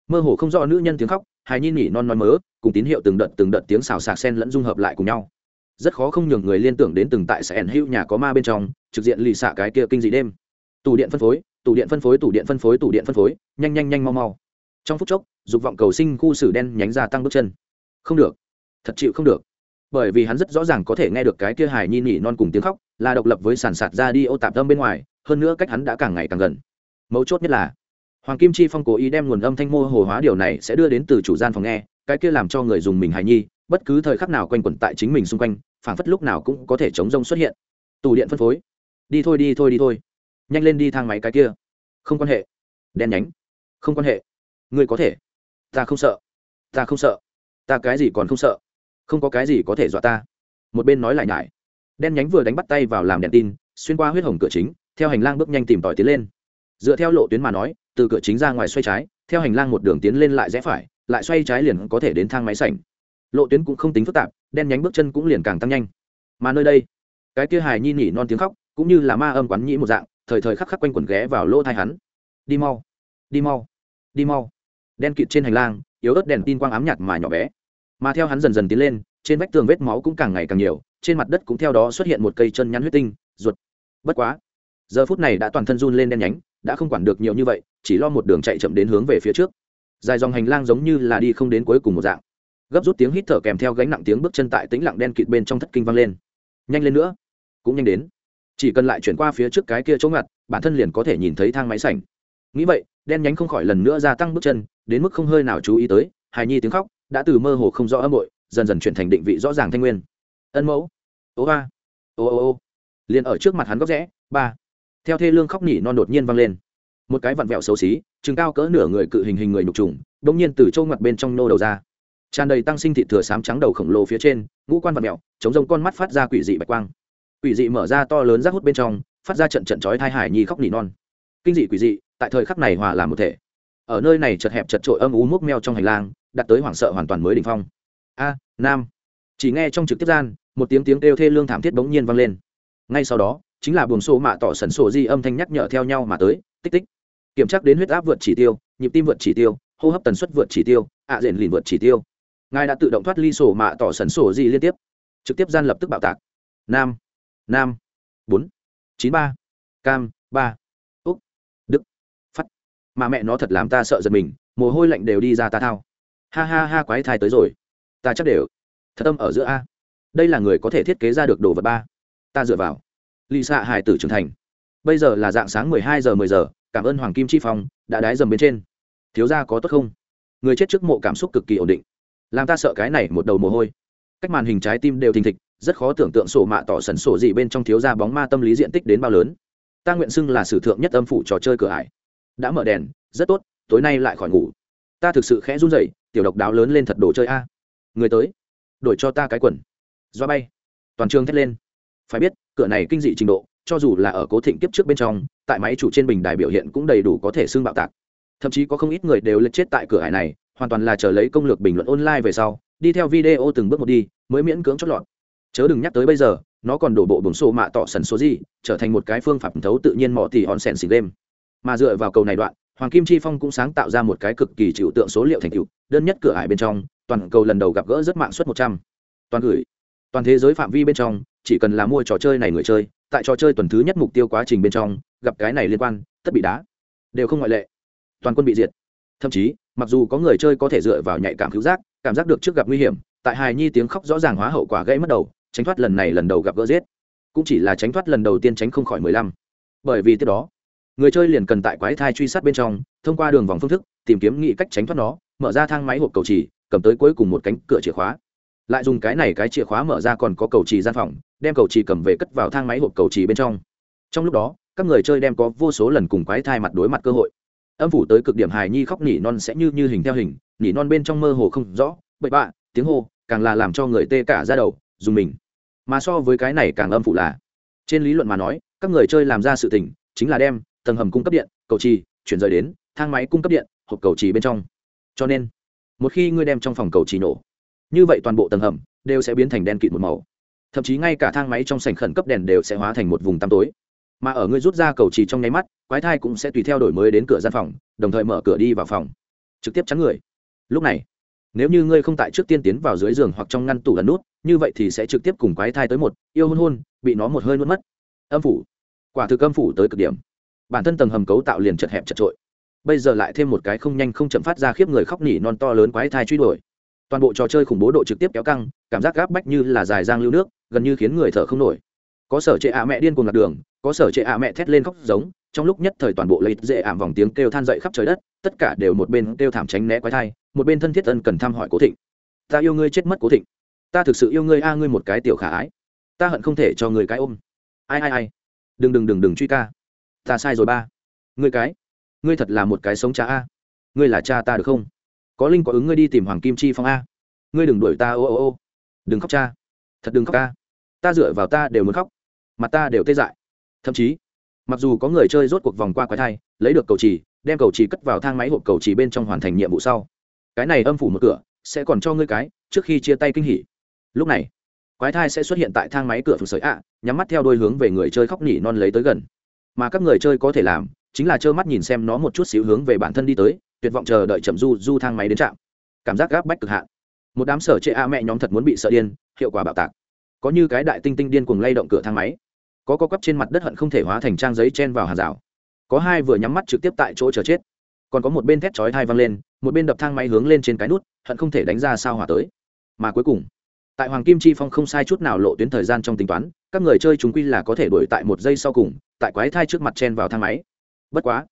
S1: Mơ hồ không rõ nữ nhân tiếng khóc, hài nhi nỉ non nói mớ, cùng tín hiệu từng đợt từng đợt tiếng xào xạc sen lẫn dung hợp lại cùng nhau rất khó không nhường người liên tưởng đến từng tại sẽ hữu nhà có ma bên trong, trực diện lì xạ cái kia kinh dị đêm. Tủ điện phân phối, tủ điện phân phối, tủ điện phân phối, tủ điện phân phối, nhanh nhanh nhanh, mau mau. Trong phút chốc, dục vọng cầu sinh khu xử đen nhánh ra tăng bước chân. Không được. Thật chịu không được. Bởi vì hắn rất rõ ràng có thể nghe được cái kia hài nhi nỉ non cùng tiếng khóc, là độc lập với sàn sạt ra đi ô tạp tâm bên ngoài, hơn nữa cách hắn đã càng ngày càng gần. Mấu chốt nhất là, hoàng kim chi phong cố ý đem nguồn âm thanh mô hồ hóa điều này sẽ đưa đến từ chủ gian phòng nghe cái kia làm cho người dùng mình hài nhi, bất cứ thời khắc nào quanh quẩn tại chính mình xung quanh, phảng phất lúc nào cũng có thể chống rông xuất hiện. Tủ điện phân phối. Đi thôi đi thôi đi thôi. Nhanh lên đi thang máy cái kia. Không quan hệ. Đen nhánh. Không quan hệ. Ngươi có thể. Ta không sợ. Ta không sợ. Ta cái gì còn không sợ. Không có cái gì có thể dọa ta. Một bên nói lại nhải. Đen nhánh vừa đánh bắt tay vào làm đèn tin, xuyên qua huyết hồng cửa chính, theo hành lang bước nhanh tìm tòi tiến lên. Dựa theo lộ tuyến mà nói, từ cửa chính ra ngoài xoay trái, theo hành lang một đường tiến lên lại rẽ phải lại xoay trái liền có thể đến thang máy sảnh. Lộ tuyến cũng không tính phức tạp, đen nhánh bước chân cũng liền càng tăng nhanh. Mà nơi đây, cái kia hài nhi nỉ non tiếng khóc, cũng như là ma âm quán nhĩ một dạng, thời thời khắc khắc quanh quẩn ghé vào lỗ thai hắn. Đi mau đi mau đi mau. Đen kịt trên hành lang, yếu ớt đèn tin quang ám nhạt mà nhỏ bé. Mà theo hắn dần dần tiến lên, trên vách tường vết máu cũng càng ngày càng nhiều, trên mặt đất cũng theo đó xuất hiện một cây chân nhắn huyết tinh, ruột. Bất quá, giờ phút này đã toàn thân run lên đen nhánh, đã không quản được nhiều như vậy, chỉ lo một đường chạy chậm đến hướng về phía trước dài dòng hành lang giống như là đi không đến cuối cùng một dạng. Gấp rút tiếng hít thở kèm theo gánh nặng tiếng bước chân tại tĩnh lặng đen kịt bên trong thất kinh vang lên. Nhanh lên nữa. Cũng nhanh đến. Chỉ cần lại chuyển qua phía trước cái kia chỗ ngặt, bản thân liền có thể nhìn thấy thang máy sảnh. Nghĩ vậy, đen nhánh không khỏi lần nữa gia tăng bước chân, đến mức không hơi nào chú ý tới, hài nhi tiếng khóc, đã từ mơ hồ không rõ âm bội, dần dần chuyển thành định vị rõ ràng thanh nguyên. Ân mẫu. Ô ba. Ô ô ô. Liền ở trước mặt hắn góc rẽ, ba. Theo thê lương khóc nỉ non đột nhiên vang lên một cái vặn vẹo xấu xí, chừng cao cỡ nửa người cự hình hình người nhục trùng, bỗng nhiên từ châu mặt bên trong nô đầu ra. Tràn đầy tăng sinh thị thừa sám trắng đầu khổng lồ phía trên, ngũ quan vặn vẹo, chống rông con mắt phát ra quỷ dị bạch quang. Quỷ dị mở ra to lớn rác hút bên trong, phát ra trận trận chói thai hải nhi khóc nỉ non. Kinh dị quỷ dị, tại thời khắc này hòa làm một thể. Ở nơi này chật hẹp chật trội âm ú múc meo trong hành lang đặt tới hoảng sợ hoàn toàn mới đình phong. A, nam. Chỉ nghe trong trực tiếp gian, một tiếng tiếng kêu thê lương thảm thiết bỗng nhiên vang lên. Ngay sau đó, chính là buồng sổ mạ tỏ sẩn sổ di âm thanh nhắc nhở theo nhau mà tới tích tích. Kiểm tra đến huyết áp vượt chỉ tiêu nhịp tim vượt chỉ tiêu hô hấp tần suất vượt chỉ tiêu ạ à rền lìn vượt chỉ tiêu. Ngài đã tự động thoát ly sổ mạ tỏ sẩn sổ gì liên tiếp. Trực tiếp gian lập tức bạo tạc. Nam nam bốn chín ba cam ba úc, Đức, Phát. mà mẹ nó thật làm ta sợ giật mình mồ hôi lạnh đều đi ra ta thao. Ha ha ha quái thai tới rồi. Ta chắc đều. Thật âm ở giữa a. Đây là người có thể thiết kế ra được đồ vật ba. Ta dựa vào. Lì xạ hải tử trưởng thành bây giờ là dạng sáng mười hai giờ mười giờ, cảm ơn hoàng kim chi phong, đã đái dầm bên trên. Thiếu gia có tốt không? Người chết trước mộ cảm xúc cực kỳ ổn định. Làm ta sợ cái này một đầu mồ hôi. Cách màn hình trái tim đều thình thịch, rất khó tưởng tượng sổ mạ tỏ sần sổ gì bên trong thiếu gia bóng ma tâm lý diện tích đến bao lớn. Ta nguyện xưng là sử thượng nhất âm phủ trò chơi cửa ải. Đã mở đèn, rất tốt, tối nay lại khỏi ngủ. Ta thực sự khẽ run rẩy, tiểu độc đáo lớn lên thật đồ chơi a. Người tới, đổi cho ta cái quần. Do bay, toàn trường thét lên. Phải biết, cửa này kinh dị trình độ cho dù là ở cố thịnh kiếp trước bên trong, tại máy chủ trên bình đài biểu hiện cũng đầy đủ có thể xương bạo tạc. Thậm chí có không ít người đều lật chết tại cửa hải này, hoàn toàn là chờ lấy công lược bình luận online về sau, đi theo video từng bước một đi, mới miễn cưỡng chót lọt. Chớ đừng nhắc tới bây giờ, nó còn đổ bộ bổng xô mạ tỏ sần số gì, trở thành một cái phương pháp thấu tự nhiên mỏ tỉ hòn sèn xì game. Mà dựa vào cầu này đoạn, hoàng kim chi phong cũng sáng tạo ra một cái cực kỳ trừu tượng số liệu thành tựu, đơn nhất cửa hải bên trong, toàn cầu lần đầu gặp gỡ rất mạng suất một trăm. Toàn gửi toàn thế giới phạm vi bên trong, chỉ cần là mua trò chơi này người chơi, tại trò chơi tuần thứ nhất mục tiêu quá trình bên trong, gặp cái này liên quan, tất bị đá. Đều không ngoại lệ. Toàn quân bị diệt. Thậm chí, mặc dù có người chơi có thể dựa vào nhạy cảm cứu giác, cảm giác được trước gặp nguy hiểm, tại hài nhi tiếng khóc rõ ràng hóa hậu quả gãy mất đầu, tránh thoát lần này lần đầu gặp gỡ giết. Cũng chỉ là tránh thoát lần đầu tiên tránh không khỏi mười lăm. Bởi vì tiếp đó, người chơi liền cần tại quái thai truy sát bên trong, thông qua đường vòng phương thức, tìm kiếm nghị cách tránh thoát nó, mở ra thang máy hộp cầu trì, cầm tới cuối cùng một cánh cửa chìa khóa lại dùng cái này cái chìa khóa mở ra còn có cầu trì gian phòng, đem cầu trì cầm về cất vào thang máy hộp cầu trì bên trong. Trong lúc đó, các người chơi đem có vô số lần cùng quái thai mặt đối mặt cơ hội. Âm phủ tới cực điểm hài nhi khóc nỉ non sẽ như như hình theo hình, nỉ non bên trong mơ hồ không rõ, bậy bạ, tiếng hô, càng là làm cho người tê cả ra đầu, dùng mình. Mà so với cái này càng âm phủ là, trên lý luận mà nói, các người chơi làm ra sự tình, chính là đem tầng hầm cung cấp điện, cầu trì, chuyển rời đến thang máy cung cấp điện, hộp cầu trì bên trong. Cho nên, một khi ngươi đem trong phòng cầu trì nổ như vậy toàn bộ tầng hầm đều sẽ biến thành đen kịt một màu. Thậm chí ngay cả thang máy trong sảnh khẩn cấp đèn đều sẽ hóa thành một vùng tăm tối. Mà ở ngươi rút ra cầu trì trong nháy mắt, quái thai cũng sẽ tùy theo đổi mới đến cửa gian phòng, đồng thời mở cửa đi vào phòng. Trực tiếp chắn người. Lúc này, nếu như ngươi không tại trước tiên tiến vào dưới giường hoặc trong ngăn tủ lần nút, như vậy thì sẽ trực tiếp cùng quái thai tới một, yêu hôn hôn, bị nó một hơi nuốt mất. Âm phủ. Quả thực âm phủ tới cực điểm. Bản thân tầng hầm cấu tạo liền chật hẹp chật trội. Bây giờ lại thêm một cái không nhanh không chậm phát ra khiếp người khóc nỉ non to lớn quái thai truy đuổi toàn bộ trò chơi khủng bố độ trực tiếp kéo căng, cảm giác gáp bách như là dài giang lưu nước, gần như khiến người thở không nổi. Có sở trệ ạ mẹ điên cuồng lạc đường, có sở trệ ạ mẹ thét lên khóc giống, trong lúc nhất thời toàn bộ lấy dễ ảm vòng tiếng kêu than dậy khắp trời đất, tất cả đều một bên kêu thảm tránh né quái thai, một bên thân thiết ân cần thăm hỏi cố thịnh. Ta yêu ngươi chết mất cố thịnh. Ta thực sự yêu ngươi a, ngươi một cái tiểu khả ái. Ta hận không thể cho người cái ôm. Ai ai ai. Đừng đừng đừng đừng truy ca. Ta sai rồi ba. Ngươi cái. Ngươi thật là một cái sống cha a. Ngươi là cha ta được không? Có linh có ứng ngươi đi tìm hoàng kim chi phong a ngươi đừng đuổi ta, ô ô ô. đừng khóc cha, thật đừng khóc ca. ta dựa vào ta đều muốn khóc, mặt ta đều tê dại. thậm chí, mặc dù có người chơi rốt cuộc vòng qua quái thai, lấy được cầu trì đem cầu trì cất vào thang máy hộp cầu trì bên trong hoàn thành nhiệm vụ sau. cái này âm phủ một cửa, sẽ còn cho ngươi cái, trước khi chia tay kinh hỉ. lúc này, quái thai sẽ xuất hiện tại thang máy cửa phượng sới ạ nhắm mắt theo đôi hướng về người chơi khóc nỉ non lấy tới gần. mà các người chơi có thể làm, chính là trơ mắt nhìn xem nó một chút xíu hướng về bản thân đi tới tuyệt vọng chờ đợi chậm du du thang máy đến trạm. Cảm giác gáp bách cực hạn. Một đám sở chệ a mẹ nhóm thật muốn bị sợ điên, hiệu quả bạo tạc. Có như cái đại tinh tinh điên cuồng lay động cửa thang máy. Có co quắp trên mặt đất hận không thể hóa thành trang giấy chen vào hàng rào. Có hai vừa nhắm mắt trực tiếp tại chỗ chờ chết. Còn có một bên thét chói thai văng lên, một bên đập thang máy hướng lên trên cái nút, hận không thể đánh ra sao hỏa tới. Mà cuối cùng, tại hoàng kim chi phong không sai chút nào lộ tuyến thời gian trong tính toán, các người chơi chúng quy là có thể đuổi tại một giây sau cùng, tại quái thai trước mặt chen vào thang máy. Bất quá,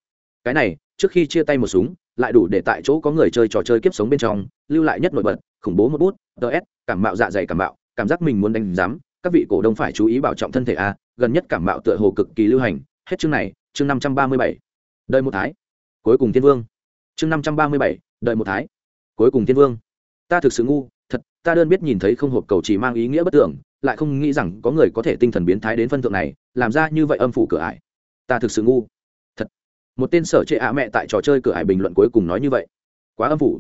S1: cái này, trước khi chia tay một súng lại đủ để tại chỗ có người chơi trò chơi kiếp sống bên trong, lưu lại nhất nổi bật, khủng bố một bút ts cảm mạo dạ dày cảm mạo, cảm giác mình muốn đánh giám, các vị cổ đông phải chú ý bảo trọng thân thể a, gần nhất cảm mạo tựa hồ cực kỳ lưu hành, hết chương này, chương năm trăm ba mươi bảy. Đợi một thái. Cuối cùng thiên vương. Chương năm trăm ba mươi bảy, đợi một thái. Cuối cùng thiên vương. Ta thực sự ngu, thật, ta đơn biết nhìn thấy không hộp cầu chỉ mang ý nghĩa bất tưởng, lại không nghĩ rằng có người có thể tinh thần biến thái đến phân thượng này, làm ra như vậy âm phủ cửa ải. Ta thực sự ngu một tên sở trệ ạ mẹ tại trò chơi cửa ải bình luận cuối cùng nói như vậy. Quá âm phủ.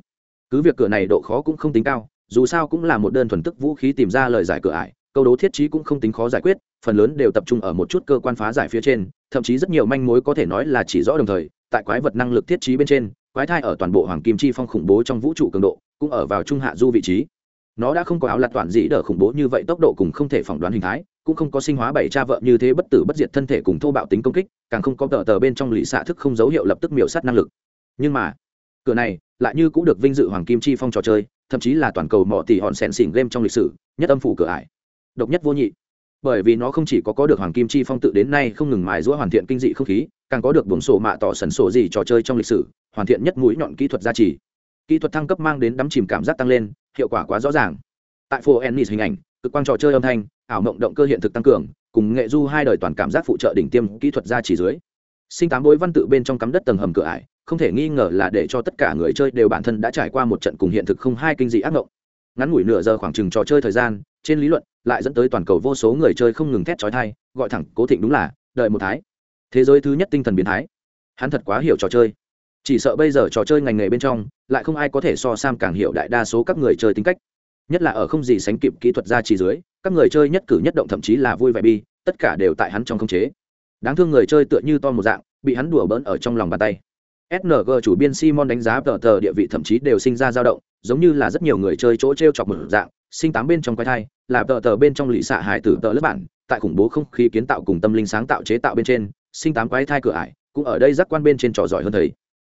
S1: Cứ việc cửa này độ khó cũng không tính cao, dù sao cũng là một đơn thuần tức vũ khí tìm ra lời giải cửa ải, câu đố thiết trí cũng không tính khó giải quyết, phần lớn đều tập trung ở một chút cơ quan phá giải phía trên, thậm chí rất nhiều manh mối có thể nói là chỉ rõ đồng thời, tại quái vật năng lực thiết trí bên trên, quái thai ở toàn bộ hoàng kim chi phong khủng bố trong vũ trụ cường độ, cũng ở vào trung hạ du vị trí nó đã không có áo lặt toàn dĩ đỡ khủng bố như vậy, tốc độ cùng không thể phỏng đoán hình thái, cũng không có sinh hóa bảy cha vợ như thế bất tử bất diệt thân thể cùng thô bạo tính công kích, càng không có tờ tờ bên trong lì xạ thức không dấu hiệu lập tức miểu sát năng lực. Nhưng mà, cửa này lại như cũng được vinh dự hoàng kim chi phong trò chơi, thậm chí là toàn cầu mỏ tỷ hòn sèn xỉn game trong lịch sử, nhất âm phủ cửa ải. Độc nhất vô nhị. Bởi vì nó không chỉ có có được hoàng kim chi phong tự đến nay không ngừng mài giũa hoàn thiện kinh dị không khí, càng có được buồng sổ mạ tỏ sần sổ gì trò chơi trong lịch sử, hoàn thiện nhất mũi nhọn kỹ thuật gia trì kỹ thuật thăng cấp mang đến đắm chìm cảm giác tăng lên, hiệu quả quá rõ ràng. Tại phố ennis hình ảnh, cực quang trò chơi âm thanh, ảo mộng động cơ hiện thực tăng cường, cùng nghệ du hai đời toàn cảm giác phụ trợ đỉnh tiêm kỹ thuật gia trì dưới. Sinh tám bối văn tự bên trong cắm đất tầng hầm cửa ải, không thể nghi ngờ là để cho tất cả người chơi đều bản thân đã trải qua một trận cùng hiện thực không hai kinh dị ác mộng. Ngắn ngủi nửa giờ khoảng chừng trò chơi thời gian, trên lý luận, lại dẫn tới toàn cầu vô số người chơi không ngừng thét trói thai gọi thẳng cố thịnh đúng là, đợi một thái. Thế giới thứ nhất tinh thần biến thái. Hắn thật quá hiểu trò chơi chỉ sợ bây giờ trò chơi ngành nghề bên trong, lại không ai có thể so sam càng hiểu đại đa số các người chơi tính cách. Nhất là ở không gì sánh kịp kỹ thuật ra chỉ dưới, các người chơi nhất cử nhất động thậm chí là vui vẻ bi, tất cả đều tại hắn trong không chế. Đáng thương người chơi tựa như to một dạng, bị hắn đùa bỡn ở trong lòng bàn tay. Sng chủ biên simon đánh giá tờ tờ địa vị thậm chí đều sinh ra dao động, giống như là rất nhiều người chơi chỗ t r e o chọc một dạng, sinh tám bên trong quái thai, là tờ tờ bên trong lì xạ hải tử tờ lớp bản, tại khủng bố không khí kiến tạo cùng tâm linh sáng tạo chế tạo bên trên, sinh tám quái thai cửa ải, cũng ở đây giác quan bên trên trò giỏi hơn thầy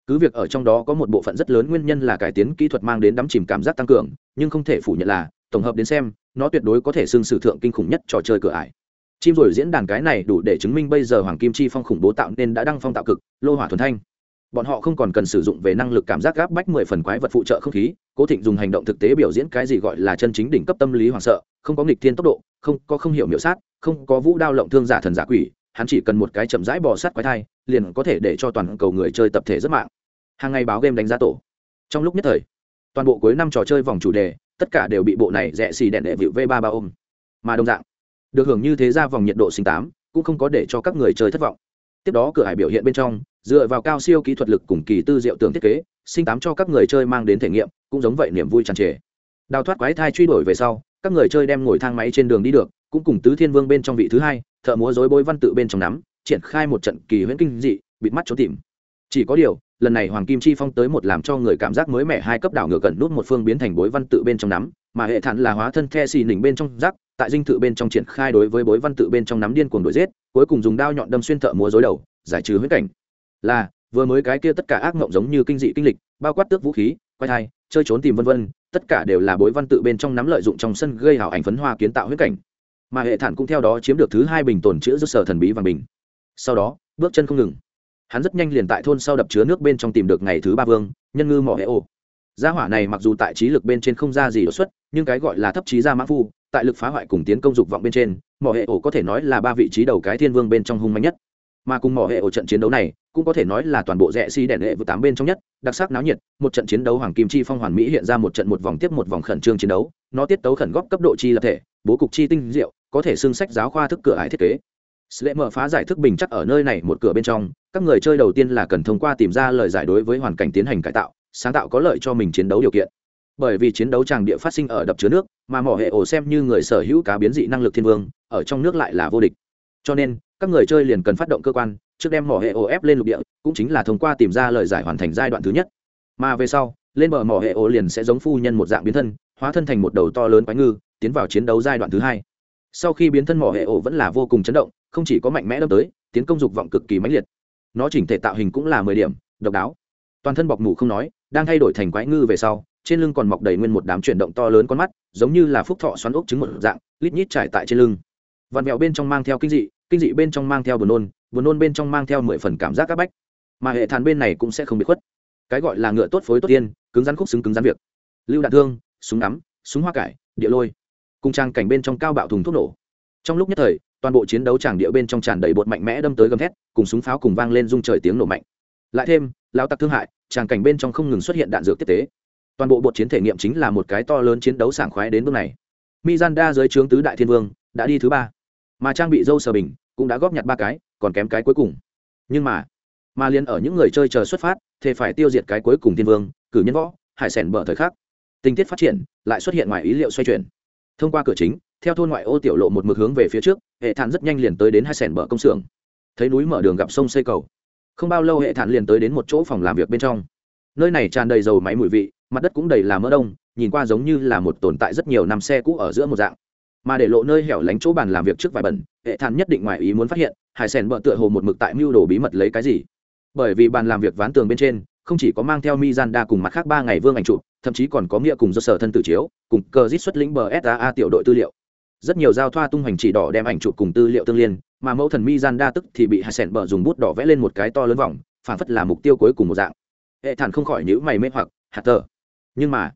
S1: cứ việc ở trong đó có một bộ phận rất lớn nguyên nhân là cải tiến kỹ thuật mang đến đắm chìm cảm giác tăng cường, nhưng không thể phủ nhận là, tổng hợp đến xem, nó tuyệt đối có thể xưng sử thượng kinh khủng nhất trò chơi cửa ải. Chim rồi diễn đàn cái này đủ để chứng minh bây giờ hoàng kim chi phong khủng bố tạo nên đã đăng phong tạo cực, lô hỏa thuần thanh. Bọn họ không còn cần sử dụng về năng lực cảm giác gáp bách mười phần quái vật phụ trợ không khí, cố thịnh dùng hành động thực tế biểu diễn cái gì gọi là chân chính đỉnh cấp tâm lý hoảng sợ, không có nghịch thiên tốc độ, không có không hiểu miểu sát, không có vũ đao lộng thương giả thần giả quỷ, hắn chỉ cần một cái chậm rãi bò sát quái thai liền có thể để cho toàn cầu người chơi tập thể rất mạng. Hàng ngày báo game đánh giá tổ. Trong lúc nhất thời, toàn bộ cuối năm trò chơi vòng chủ đề, tất cả đều bị bộ này rẻ xì đèn đệ vịu v ba ba ôm. Mà đồng dạng, được hưởng như thế ra vòng nhiệt độ sinh tám, cũng không có để cho các người chơi thất vọng. Tiếp đó cửa hải biểu hiện bên trong, dựa vào cao siêu kỹ thuật lực cùng kỳ tư diệu tưởng thiết kế, sinh tám cho các người chơi mang đến thể nghiệm, cũng giống vậy niềm vui tràn trề. Đào thoát quái thai truy đuổi về sau, các người chơi đem ngồi thang máy trên đường đi được, cũng cùng tứ thiên vương bên trong vị thứ hai, thợ múa dối bối văn tự bên trong nắm triển khai một trận kỳ huyễn kinh dị, bịt mắt trốn tìm. Chỉ có điều, lần này hoàng kim chi phong tới một làm cho người cảm giác mới mẻ hai cấp đảo ngựa cần nút một phương biến thành bối văn tự bên trong nắm, mà hệ thản là hóa thân the xì nỉnh bên trong rác tại dinh tự bên trong triển khai đối với bối văn tự bên trong nắm điên cuồng đuổi giết, cuối cùng dùng đao nhọn đâm xuyên thợ múa dối đầu, giải trừ huyết cảnh. Là, vừa mới cái kia tất cả ác mộng giống như kinh dị kinh lịch, bao quát tước vũ khí quay thai, chơi trốn tìm vân vân, tất cả đều là bối văn tự bên trong nắm lợi dụng trong sân gây hảo ảnh phấn hoa kiến tạo huyết cảnh. Mà hệ thản cũng theo đó chiếm được thứ hai bình tồn chữa rất sở thần bí vàng bình sau đó, bước chân không ngừng. Hắn rất nhanh liền tại thôn sau đập chứa nước bên trong tìm được ngày thứ ba vương, nhân ngư mỏ hệ ô. Gia hỏa này mặc dù tại trí lực bên trên không ra gì đột xuất, nhưng cái gọi là thấp trí gia mã phu, tại lực phá hoại cùng tiến công dục vọng bên trên, mỏ hệ ổ có thể nói là ba vị trí đầu cái thiên vương bên trong hung mạnh nhất. Mà cùng mỏ hệ ổ trận chiến đấu này, cũng có thể nói là toàn bộ rẽ si đèn hệ vừa tám bên trong nhất, đặc sắc náo nhiệt, một trận chiến đấu hoàng kim chi phong hoàn mỹ hiện ra một trận một vòng tiếp một vòng khẩn trương chiến đấu, nó tiết tấu khẩn góp cấp độ chi lập thể, bố cục chi tinh diệu, có thể xưng sách giáo khoa thức cửa ải thiết kế sẽ mở phá giải thức bình chắc ở nơi này một cửa bên trong, các người chơi đầu tiên là cần thông qua tìm ra lời giải đối với hoàn cảnh tiến hành cải tạo, sáng tạo có lợi cho mình chiến đấu điều kiện. Bởi vì chiến đấu tràng địa phát sinh ở đập chứa nước, mà mỏ hệ ổ xem như người sở hữu cá biến dị năng lực thiên vương, ở trong nước lại là vô địch. Cho nên, các người chơi liền cần phát động cơ quan, trước đem mỏ hệ ổ ép lên lục địa, cũng chính là thông qua tìm ra lời giải hoàn thành giai đoạn thứ nhất. Mà về sau, lên bờ mỏ hệ ổ liền sẽ giống phu nhân một dạng biến thân, hóa thân thành một đầu to lớn quái ngư, tiến vào chiến đấu giai đoạn thứ hai sau khi biến thân mỏ hệ ổ vẫn là vô cùng chấn động, không chỉ có mạnh mẽ đâm tới, tiến công dục vọng cực kỳ mãnh liệt. Nó chỉnh thể tạo hình cũng là mười điểm, độc đáo. Toàn thân bọc mù không nói, đang thay đổi thành quái ngư về sau, trên lưng còn mọc đầy nguyên một đám chuyển động to lớn con mắt, giống như là phúc thọ xoắn ốc trứng một dạng, lít nhít trải tại trên lưng. Vằn mẹo bên trong mang theo kinh dị kinh dị bên trong mang theo buồn nôn buồn nôn bên trong mang theo mười phần cảm giác áp bách. Mà hệ thản bên này cũng sẽ không bị khuất. Cái gọi là ngựa tốt phối tốt tiên, cứng rắn khúc xứng cứng rắn việc. Lưu đạn thương, súng nắm súng hoa cải, địa lôi cùng trang cảnh bên trong cao bạo thùng thuốc nổ. Trong lúc nhất thời, toàn bộ chiến đấu tràng địa bên trong tràn đầy bột mạnh mẽ đâm tới gầm thét, cùng súng pháo cùng vang lên rung trời tiếng nổ mạnh. Lại thêm lao tặc thương hại, tràng cảnh bên trong không ngừng xuất hiện đạn dược tiếp tế. Toàn bộ bột chiến thể nghiệm chính là một cái to lớn chiến đấu sảng khoái đến bước này. Mizanda dưới trướng tứ đại thiên vương, đã đi thứ ba. Mà trang bị dâu sờ bình, cũng đã góp nhặt ba cái, còn kém cái cuối cùng. Nhưng mà mà liền ở những người chơi chờ xuất phát, thì phải tiêu diệt cái cuối cùng thiên vương, cử nhân võ, hải sẻn bờ thời khắc. Tình tiết phát triển, lại xuất hiện ngoài ý liệu xoay chuyển thông qua cửa chính, theo thôn ngoại ô tiểu lộ một mực hướng về phía trước, hệ thản rất nhanh liền tới đến hai sẻn bờ công xưởng. Thấy núi mở đường gặp sông xây cầu. Không bao lâu hệ thản liền tới đến một chỗ phòng làm việc bên trong. Nơi này tràn đầy dầu máy mùi vị, mặt đất cũng đầy là mỡ đông, nhìn qua giống như là một tồn tại rất nhiều năm xe cũ ở giữa một dạng. Mà để lộ nơi hẻo lánh chỗ bàn làm việc trước vài bẩn, hệ thản nhất định ngoài ý muốn phát hiện hải sèn bợ tựa hồ một mực tại mưu đồ bí mật lấy cái gì. Bởi vì bàn làm việc ván tường bên trên không chỉ có mang theo mi cùng mặt khác ba ngày vương ảnh chụp, thậm chí còn có nghĩa cùng do sở thân tử chiếu, cùng cờ dít xuất lĩnh bờ saa tiểu đội tư liệu. Rất nhiều giao thoa tung hoành chỉ đỏ đem ảnh chụp cùng tư liệu tương liên, mà mẫu thần mi tức thì bị hai sẹn bờ dùng bút đỏ vẽ lên một cái to lớn vòng phản phất là mục tiêu cuối cùng một dạng. Hệ thản không khỏi nhíu mày mê hoặc hạt tờ, nhưng mà,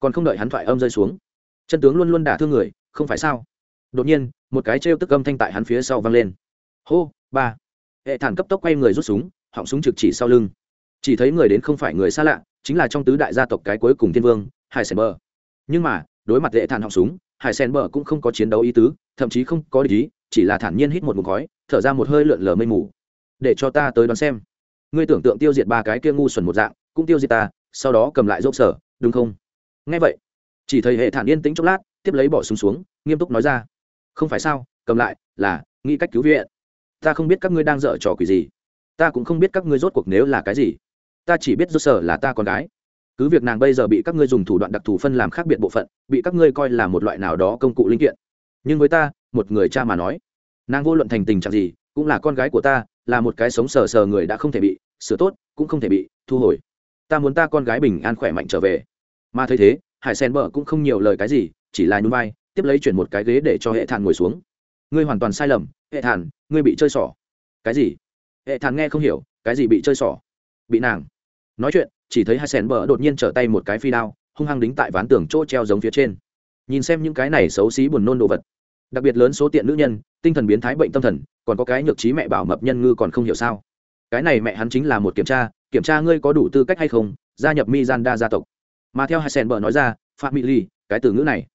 S1: còn không đợi hắn thoại âm rơi xuống, chân tướng luôn luôn đả thương người, không phải sao? Đột nhiên, một cái trêu tức âm thanh tại hắn phía sau vang lên. Hô, ba. Hệ thản cấp tốc quay người rút súng, họng súng trực chỉ sau lưng chỉ thấy người đến không phải người xa lạ chính là trong tứ đại gia tộc cái cuối cùng thiên vương hải sen bờ. Nhưng mà đối mặt lệ thản họng súng hải sen bờ cũng không có chiến đấu ý tứ thậm chí không có ý chỉ là thản nhiên hít một mục khói thở ra một hơi lượn lờ mây mù. Để cho ta tới đón xem. Ngươi tưởng tượng tiêu diệt ba cái kia ngu xuẩn một dạng cũng tiêu diệt ta sau đó cầm lại dốc sở đúng không? Nghe vậy chỉ thấy hệ thản yên tĩnh chốc lát tiếp lấy bỏ súng xuống, xuống nghiêm túc nói ra. Không phải sao cầm lại là nghĩ cách cứu viện. Ta không biết các ngươi đang dở trò quỷ gì. Ta cũng không biết các ngươi rốt cuộc nếu là cái gì ta chỉ biết do sở là ta con gái. Cứ việc nàng bây giờ bị các ngươi dùng thủ đoạn đặc thù phân làm khác biệt bộ phận, bị các ngươi coi là một loại nào đó công cụ linh kiện. Nhưng với ta, một người cha mà nói, nàng vô luận thành tình trạng gì, cũng là con gái của ta, là một cái sống sờ sờ người đã không thể bị, sửa tốt, cũng không thể bị thu hồi. Ta muốn ta con gái bình an khỏe mạnh trở về. Mà thấy thế, hải sen bờ cũng không nhiều lời cái gì, chỉ là nhún vai, tiếp lấy chuyển một cái ghế để cho hệ thản ngồi xuống. Ngươi hoàn toàn sai lầm, hệ thản, ngươi bị chơi xỏ. Cái gì? Hệ thản nghe không hiểu, cái gì bị chơi xỏ? Bị nàng nói chuyện, chỉ thấy hai sen bờ đột nhiên trở tay một cái phi đao, hung hăng đính tại ván tường chỗ treo giống phía trên. Nhìn xem những cái này xấu xí buồn nôn đồ vật. Đặc biệt lớn số tiện nữ nhân, tinh thần biến thái bệnh tâm thần, còn có cái nhược trí mẹ bảo mập nhân ngư còn không hiểu sao. Cái này mẹ hắn chính là một kiểm tra kiểm tra ngươi có đủ tư cách hay không, gia nhập mi gian đa gia tộc. Mà theo hai sen bờ nói ra, phạm mỹ ly cái từ ngữ này,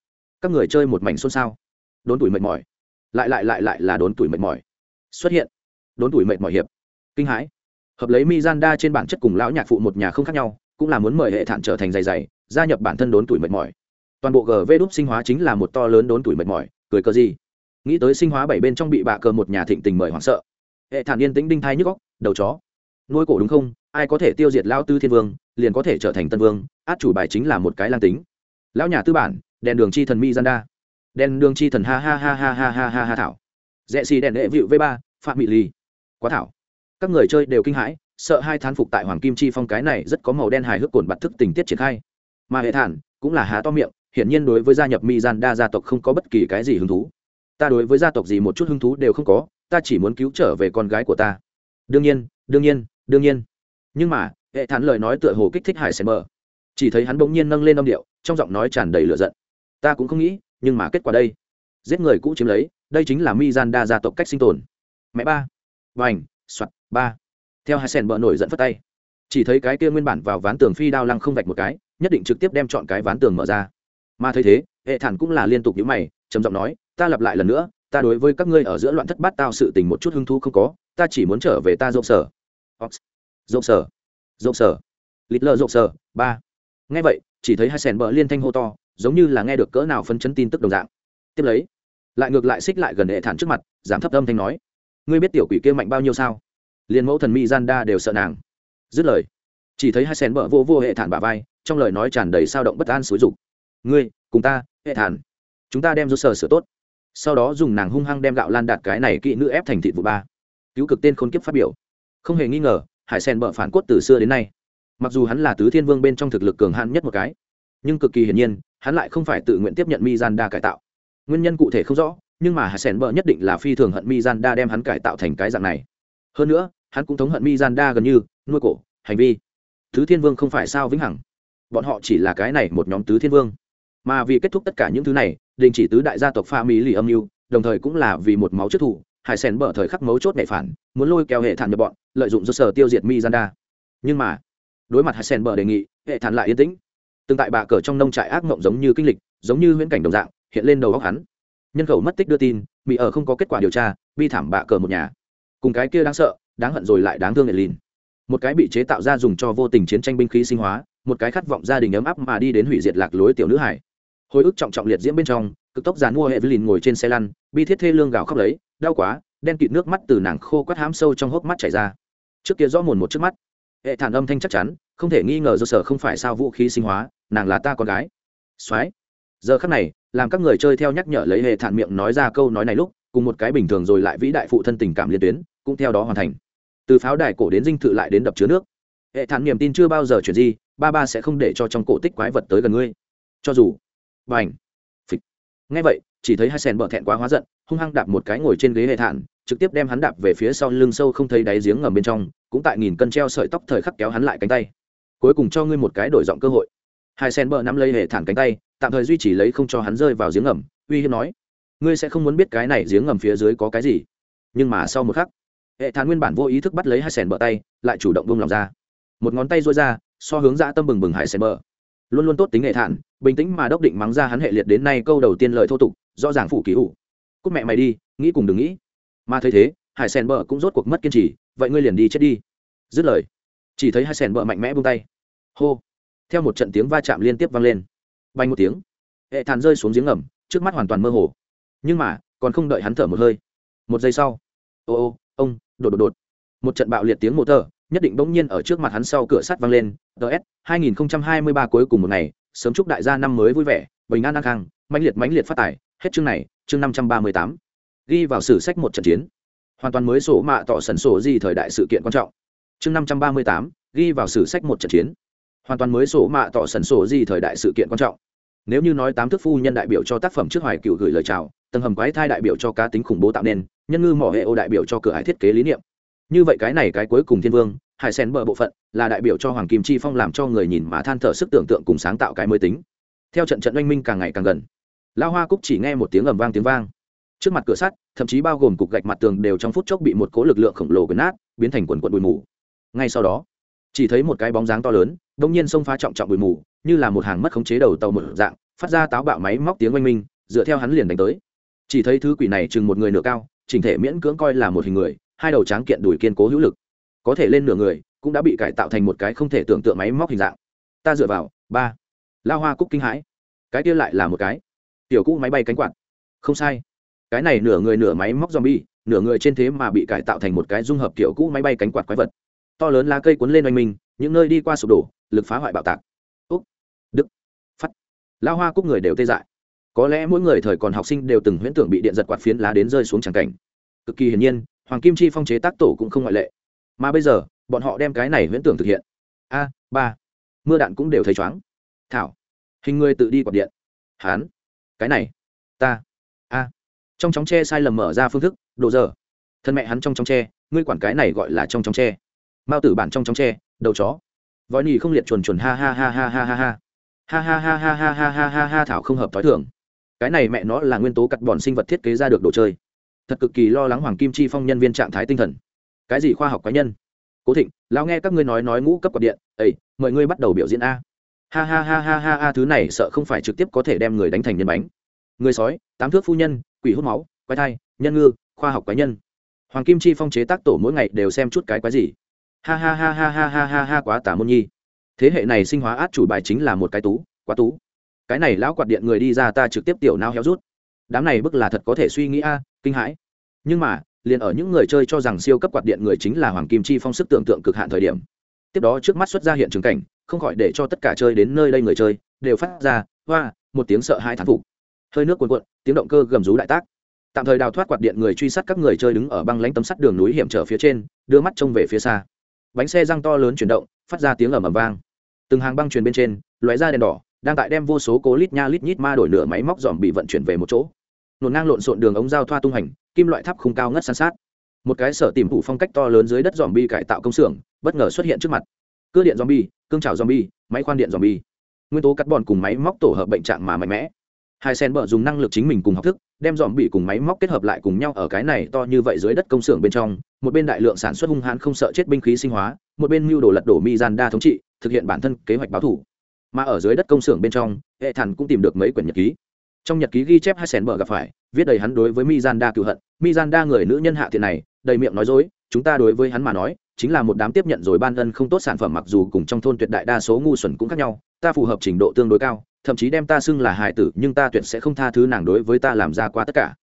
S1: các người chơi một mảnh xôn xao. Đốn tuổi mệt mỏi. Lại lại lại lại là đốn tuổi mệt mỏi. Xuất hiện. Đốn tuổi mệt mỏi hiệp. Kinh hãi hợp lấy mizanda trên bản chất cùng lão nhạc phụ một nhà không khác nhau, cũng là muốn mời hệ thản trở thành dày dày gia nhập bản thân đốn tuổi mệt mỏi. Toàn bộ gv đúc sinh hóa chính là một to lớn đốn tuổi mệt mỏi, cười cơ gì? Nghĩ tới sinh hóa bảy bên trong bị bạ cờ một nhà thịnh tình mời hoảng sợ. Hệ thản yên tĩnh đinh thai nhức góc đầu chó. Nuôi cổ đúng không? Ai có thể tiêu diệt lao tư thiên vương, liền có thể trở thành tân vương, át chủ bài chính là một cái lang tính. Lão nhà tư bản, đèn đường chi thần mi đèn đường chi thần ha ha ha ha ha ha ha ha thảo. Rẽ xì đèn đệ vịu v ba, phạm mỹ ly quá thảo các người chơi đều kinh hãi, sợ hai thán phục tại hoàng kim chi phong cái này rất có màu đen hài hước cồn bặt thức tình tiết triển khai. Mà hệ thản cũng là há to miệng, hiển nhiên đối với gia nhập mi gian đa gia tộc không có bất kỳ cái gì hứng thú. Ta đối với gia tộc gì một chút hứng thú đều không có, ta chỉ muốn cứu trở về con gái của ta. Đương nhiên đương nhiên đương nhiên. Nhưng mà, hệ thản lời nói tựa hồ kích thích hải sen mờ. Chỉ thấy hắn bỗng nhiên nâng lên âm điệu, trong giọng nói tràn đầy lửa giận. Ta cũng không nghĩ, nhưng mà kết quả đây. Giết người cũ chiếm lấy, đây chính là mi gian đa gia tộc cách sinh tồn. Mẹ ba. Vành soạt, ba. Theo hai sen bờ nổi giận phất tay. Chỉ thấy cái kia nguyên bản vào ván tường phi đao lăng không vạch một cái, nhất định trực tiếp đem chọn cái ván tường mở ra. Mà thấy thế, hệ thản cũng là liên tục nhíu mày, trầm giọng nói, ta lặp lại lần nữa, ta đối với các ngươi ở giữa loạn thất bát tao sự tình một chút hứng thú không có, ta chỉ muốn trở về ta rộng sở. Rộng sở. Rộng sở. Lịt lờ rộng sở, ba. Nghe vậy, chỉ thấy hai sèn bờ liên thanh hô to, giống như là nghe được cỡ nào phân chấn tin tức đồng dạng. Tiếp lấy, lại ngược lại xích lại gần hệ thản trước mặt, giảm thấp âm thanh nói ngươi biết tiểu quỷ kia mạnh bao nhiêu sao? Liền mẫu thần mỹ gian đa đều sợ nàng. Dứt lời, chỉ thấy hai sen bờ vô vô hệ thản bà vai, trong lời nói tràn đầy sao động bất an xúi rục ngươi, cùng ta, hệ thản. Chúng ta đem rút sờ sửa tốt. Sau đó dùng nàng hung hăng đem gạo lan đạt cái này kỹ nữ ép thành thịt vụ ba. Cứu cực tên khôn kiếp phát biểu. Không hề nghi ngờ hải sen bờ phản cốt từ xưa đến nay. Mặc dù hắn là tứ thiên vương bên trong thực lực cường hạn nhất một cái, nhưng cực kỳ hiển nhiên, hắn lại không phải tự nguyện tiếp nhận mizanda cải tạo. Nguyên nhân cụ thể không rõ nhưng mà hải sen bờ nhất định là phi thường hận mizanda đem hắn cải tạo thành cái dạng này. Hơn nữa, hắn cũng thống hận mizanda gần như, nuôi cổ, hành vi. Thứ thiên vương không phải sao vĩnh hằng. Bọn họ chỉ là cái này một nhóm tứ thiên vương. Mà vì kết thúc tất cả những thứ này, đình chỉ tứ đại gia tộc pha mỹ lì âm mưu đồng thời cũng là vì một máu trước thủ hải sen bở thời khắc mấu chốt nhạy phản, muốn lôi kéo hệ thản nhập bọn, lợi dụng do sở tiêu diệt mizanda. Nhưng mà, đối mặt hải sen bở đề nghị, hệ thản lại yên tĩnh. Tương tại bà cờ trong nông trại ác mộng giống như kinh lịch, giống như huyễn cảnh đồng dạng, hiện lên đầu góc hắn nhân khẩu mất tích đưa tin bị ở không có kết quả điều tra, bi thảm bạ cờ một nhà. Cùng cái kia đáng sợ, đáng hận rồi lại đáng thương nghệ lìn một cái bị chế tạo ra dùng cho vô tình chiến tranh binh khí sinh hóa, một cái khát vọng gia đình ấm áp mà đi đến hủy diệt lạc lối tiểu nữ hải. Hồi ức trọng trọng liệt diễm bên trong, cực tốc dàn mua hệ với lìn ngồi trên xe lăn, bi thiết thê lương gào khóc lấy, đau quá, đen kịt nước mắt từ nàng khô quắt hám sâu trong hốc mắt chảy ra. Trước kia rõ mồn một trước mắt. Hệ thản âm thanh chắc chắn, không thể nghi ngờ do sở không phải sao vũ khí sinh hóa, nàng là ta con gái. Soái giờ khắc này, làm các người chơi theo nhắc nhở lấy hệ thản miệng nói ra câu nói này lúc, cùng một cái bình thường rồi lại vĩ đại phụ thân tình cảm liên tuyến, cũng theo đó hoàn thành. Từ pháo đài cổ đến dinh thự lại đến đập chứa nước. Hệ thản niềm tin chưa bao giờ chuyển gì ba ba sẽ không để cho trong cổ tích quái vật tới gần ngươi. Cho dù b à n h phịch. Ngay vậy, chỉ thấy hai sen bợ thẹn quá hóa giận, hung hăng đạp một cái ngồi trên ghế hệ thản, trực tiếp đem hắn đạp về phía sau lưng sâu không thấy đáy giếng ngầm bên trong, cũng tại nghìn cân treo sợi tóc thời khắc kéo hắn lại cánh tay. Cuối cùng cho ngươi một cái đổi giọng cơ hội hai sen bờ nắm lấy hệ thản cánh tay, tạm thời duy trì lấy không cho hắn rơi vào giếng ngầm. Uy hiếp nói, ngươi sẽ không muốn biết cái này giếng ngầm phía dưới có cái gì. Nhưng mà sau một khắc, hệ thản nguyên bản vô ý thức bắt lấy hai Sen bờ tay, lại chủ động buông lòng ra. Một ngón tay rối ra, so hướng dã tâm bừng bừng hải Sen bờ. Luôn luôn tốt tính hệ thản, bình tĩnh mà đốc định mắng ra hắn hệ liệt đến nay câu đầu tiên lời thô tục, rõ ràng phủ ký ủ cúc mẹ mày đi, nghĩ cùng đừng nghĩ. Mà thấy thế hải Sen bờ cũng rốt cuộc mất kiên trì, vậy ngươi liền đi chết đi. Dứt lời, chỉ thấy hai sèn bờ mạnh mẽ buông tay. Hô theo một trận tiếng va chạm liên tiếp vang lên. Bay một tiếng hệ thản rơi xuống giếng ngầm trước mắt hoàn toàn mơ hồ. Nhưng mà còn không đợi hắn thở một hơi. Một giây sau ô ô ông đột đột đột. Một trận bạo liệt tiếng mô tờ nhất định bỗng nhiên ở trước mặt hắn sau cửa sắt vang lên. Ts 2023 cuối cùng một ngày sớm chúc đại gia năm mới vui vẻ bình an an khang mãnh liệt mãnh liệt phát tài hết chương này chương 538. ghi vào sử sách một trận chiến. Hoàn toàn mới sổ mạ tỏ sần sổ gì thời đại sự kiện quan trọng. Chương 538, ghi vào sử sách một trận chiến hoàn toàn mới sổ mạ tỏ sần sổ gì thời đại sự kiện quan trọng. Nếu như nói tám thước phu nhân đại biểu cho tác phẩm trước hoài cựu gửi lời chào, tầng hầm quái thai đại biểu cho cá tính khủng bố tạo nên, nhân ngư mỏ hệ ô đại biểu cho cửa hải thiết kế lý niệm. Như vậy cái này cái cuối cùng thiên vương, hải sen bờ bộ phận, là đại biểu cho hoàng kim chi phong làm cho người nhìn mà than thở sức tưởng tượng cùng sáng tạo cái mới tính. Theo trận trận oanh minh càng ngày càng gần lao hoa cúc chỉ nghe một tiếng ầm vang tiếng vang. Trước mặt cửa sắt, thậm chí bao gồm cục gạch mặt tường đều trong phút chốc bị một cố lực lượng khổng lồ quyền nát, biến thành quần quận bụi mù. Ngay sau đó, chỉ thấy một cái bóng dáng to lớn đông nhiên sông phá trọng trọng bụi mù, như là một hàng mất khống chế đầu tàu một dạng, phát ra táo bạo máy móc tiếng oanh minh, dựa theo hắn liền đánh tới. Chỉ thấy thứ quỷ này chừng một người nửa cao, chỉnh thể miễn cưỡng coi là một hình người, hai đầu tráng kiện đùi kiên cố hữu lực. Có thể lên nửa người, cũng đã bị cải tạo thành một cái không thể tưởng tượng máy móc hình dạng. Ta dựa vào, ba. Lao hoa cúc kinh hãi. Cái kia lại là một cái. Tiểu cũ máy bay cánh quạt. Không sai. Cái này nửa người nửa máy móc zombie, nửa người trên thế mà bị cải tạo thành một cái dung hợp kiểu cũ máy bay cánh quạt quái vật. To lớn lá cây cuốn lên oanh mình những nơi đi qua sụp đổ, lực phá hoại bạo tạc. Úc, đức phát lao hoa cúc người đều tê dại. Có lẽ mỗi người thời còn học sinh đều từng huyễn tưởng bị điện giật quạt phiến lá đến rơi xuống tràng cảnh. Cực kỳ hiển nhiên, hoàng kim chi phong chế tác tổ cũng không ngoại lệ. Mà bây giờ, bọn họ đem cái này huyễn tưởng thực hiện. A, ba, mưa đạn cũng đều thấy chóng thảo, hình người tự đi quạt điện. Hán, cái này, ta, a. Trong chóng tre sai lầm mở ra phương thức, đồ giờ thân mẹ hắn trong chóng tre, ngươi quản cái này gọi là trong chóng tre. Mao tử bản trong chóng tre đầu chó vòi nỉ không liệt chuồn chuồn ha ha ha ha ha ha ha ha ha ha ha ha ha ha ha ha thảo không hợp thói thường cái này mẹ nó là nguyên tố cắt bọn sinh vật thiết kế ra được đồ chơi thật cực kỳ lo lắng hoàng kim chi phong nhân viên trạng thái tinh thần cái gì khoa học cá nhân cố thịnh lao nghe các ngươi nói nói ngũ cấp quạt điện ây mời ngươi bắt đầu biểu diễn a ha ha ha ha ha ha thứ này sợ không phải trực tiếp có thể đem người đánh thành nhân bánh người sói tám thước phu nhân quỷ hút máu quái thai nhân ngư khoa học cá nhân hoàng kim chi phong chế tác tổ mỗi ngày đều xem chút cái quái gì ha ha ha ha ha ha ha ha quá tả môn nhi. Thế hệ này sinh hóa át chủ bài chính là một cái tú, quá tú. Cái này lão quạt điện người đi ra ta trực tiếp tiểu nao héo rút. Đám này bức là thật có thể suy nghĩ a, kinh hãi. Nhưng mà, liền ở những người chơi cho rằng siêu cấp quạt điện người chính là hoàng kim chi phong sức tưởng tượng cực hạn thời điểm. Tiếp đó trước mắt xuất ra hiện trường cảnh, không khỏi để cho tất cả chơi đến nơi đây người chơi, đều phát ra, hoa, một tiếng sợ hai thán phục. Hơi nước cuồn cuộn, tiếng động cơ gầm rú đại tác. Tạm thời đào thoát quạt điện người truy sát các người chơi đứng ở băng lãnh tấm sắt đường núi hiểm trở phía trên, đưa mắt trông về phía xa bánh xe răng to lớn chuyển động, phát ra tiếng ầm ầm vang. Từng hàng băng truyền bên trên, lóe ra đèn đỏ, đang tại đem vô số cố lít nha lít nhít ma đổi nửa máy móc dòm bị vận chuyển về một chỗ. Nổn ngang lộn xộn đường ống giao thoa tung hành, kim loại tháp khung cao ngất san sát. Một cái sở tìm phủ phong cách to lớn dưới đất dòm bi cải tạo công xưởng, bất ngờ xuất hiện trước mặt. Cưa điện dòm bi cương trào dòm bi máy khoan điện dòm bi nguyên tố cắt bòn cùng máy móc tổ hợp bệnh trạng mà mạnh mẽ hai sen bờ dùng năng lực chính mình cùng học thức, đem dòm bị cùng máy móc kết hợp lại cùng nhau ở cái này to như vậy dưới đất công xưởng bên trong, một bên đại lượng sản xuất hung hãn không sợ chết binh khí sinh hóa, một bên mưu đồ lật đổ mi gian đa thống trị, thực hiện bản thân kế hoạch báo thủ. Mà ở dưới đất công xưởng bên trong, hệ thần cũng tìm được mấy quyển nhật ký. Trong nhật ký ghi chép hai sen bờ gặp phải, viết đầy hắn đối với mi gian đa cựu hận, mi gian đa người nữ nhân hạ thiện này, đầy miệng nói dối, chúng ta đối với hắn mà nói, chính là một đám tiếp nhận rồi ban ân không tốt sản phẩm mặc dù cùng trong thôn tuyệt đại đa số ngu xuẩn cũng khác nhau, ta phù hợp trình độ tương đối cao thậm chí đem ta xưng là hài tử, nhưng ta tuyệt sẽ không tha thứ nàng đối với ta làm ra qua tất cả.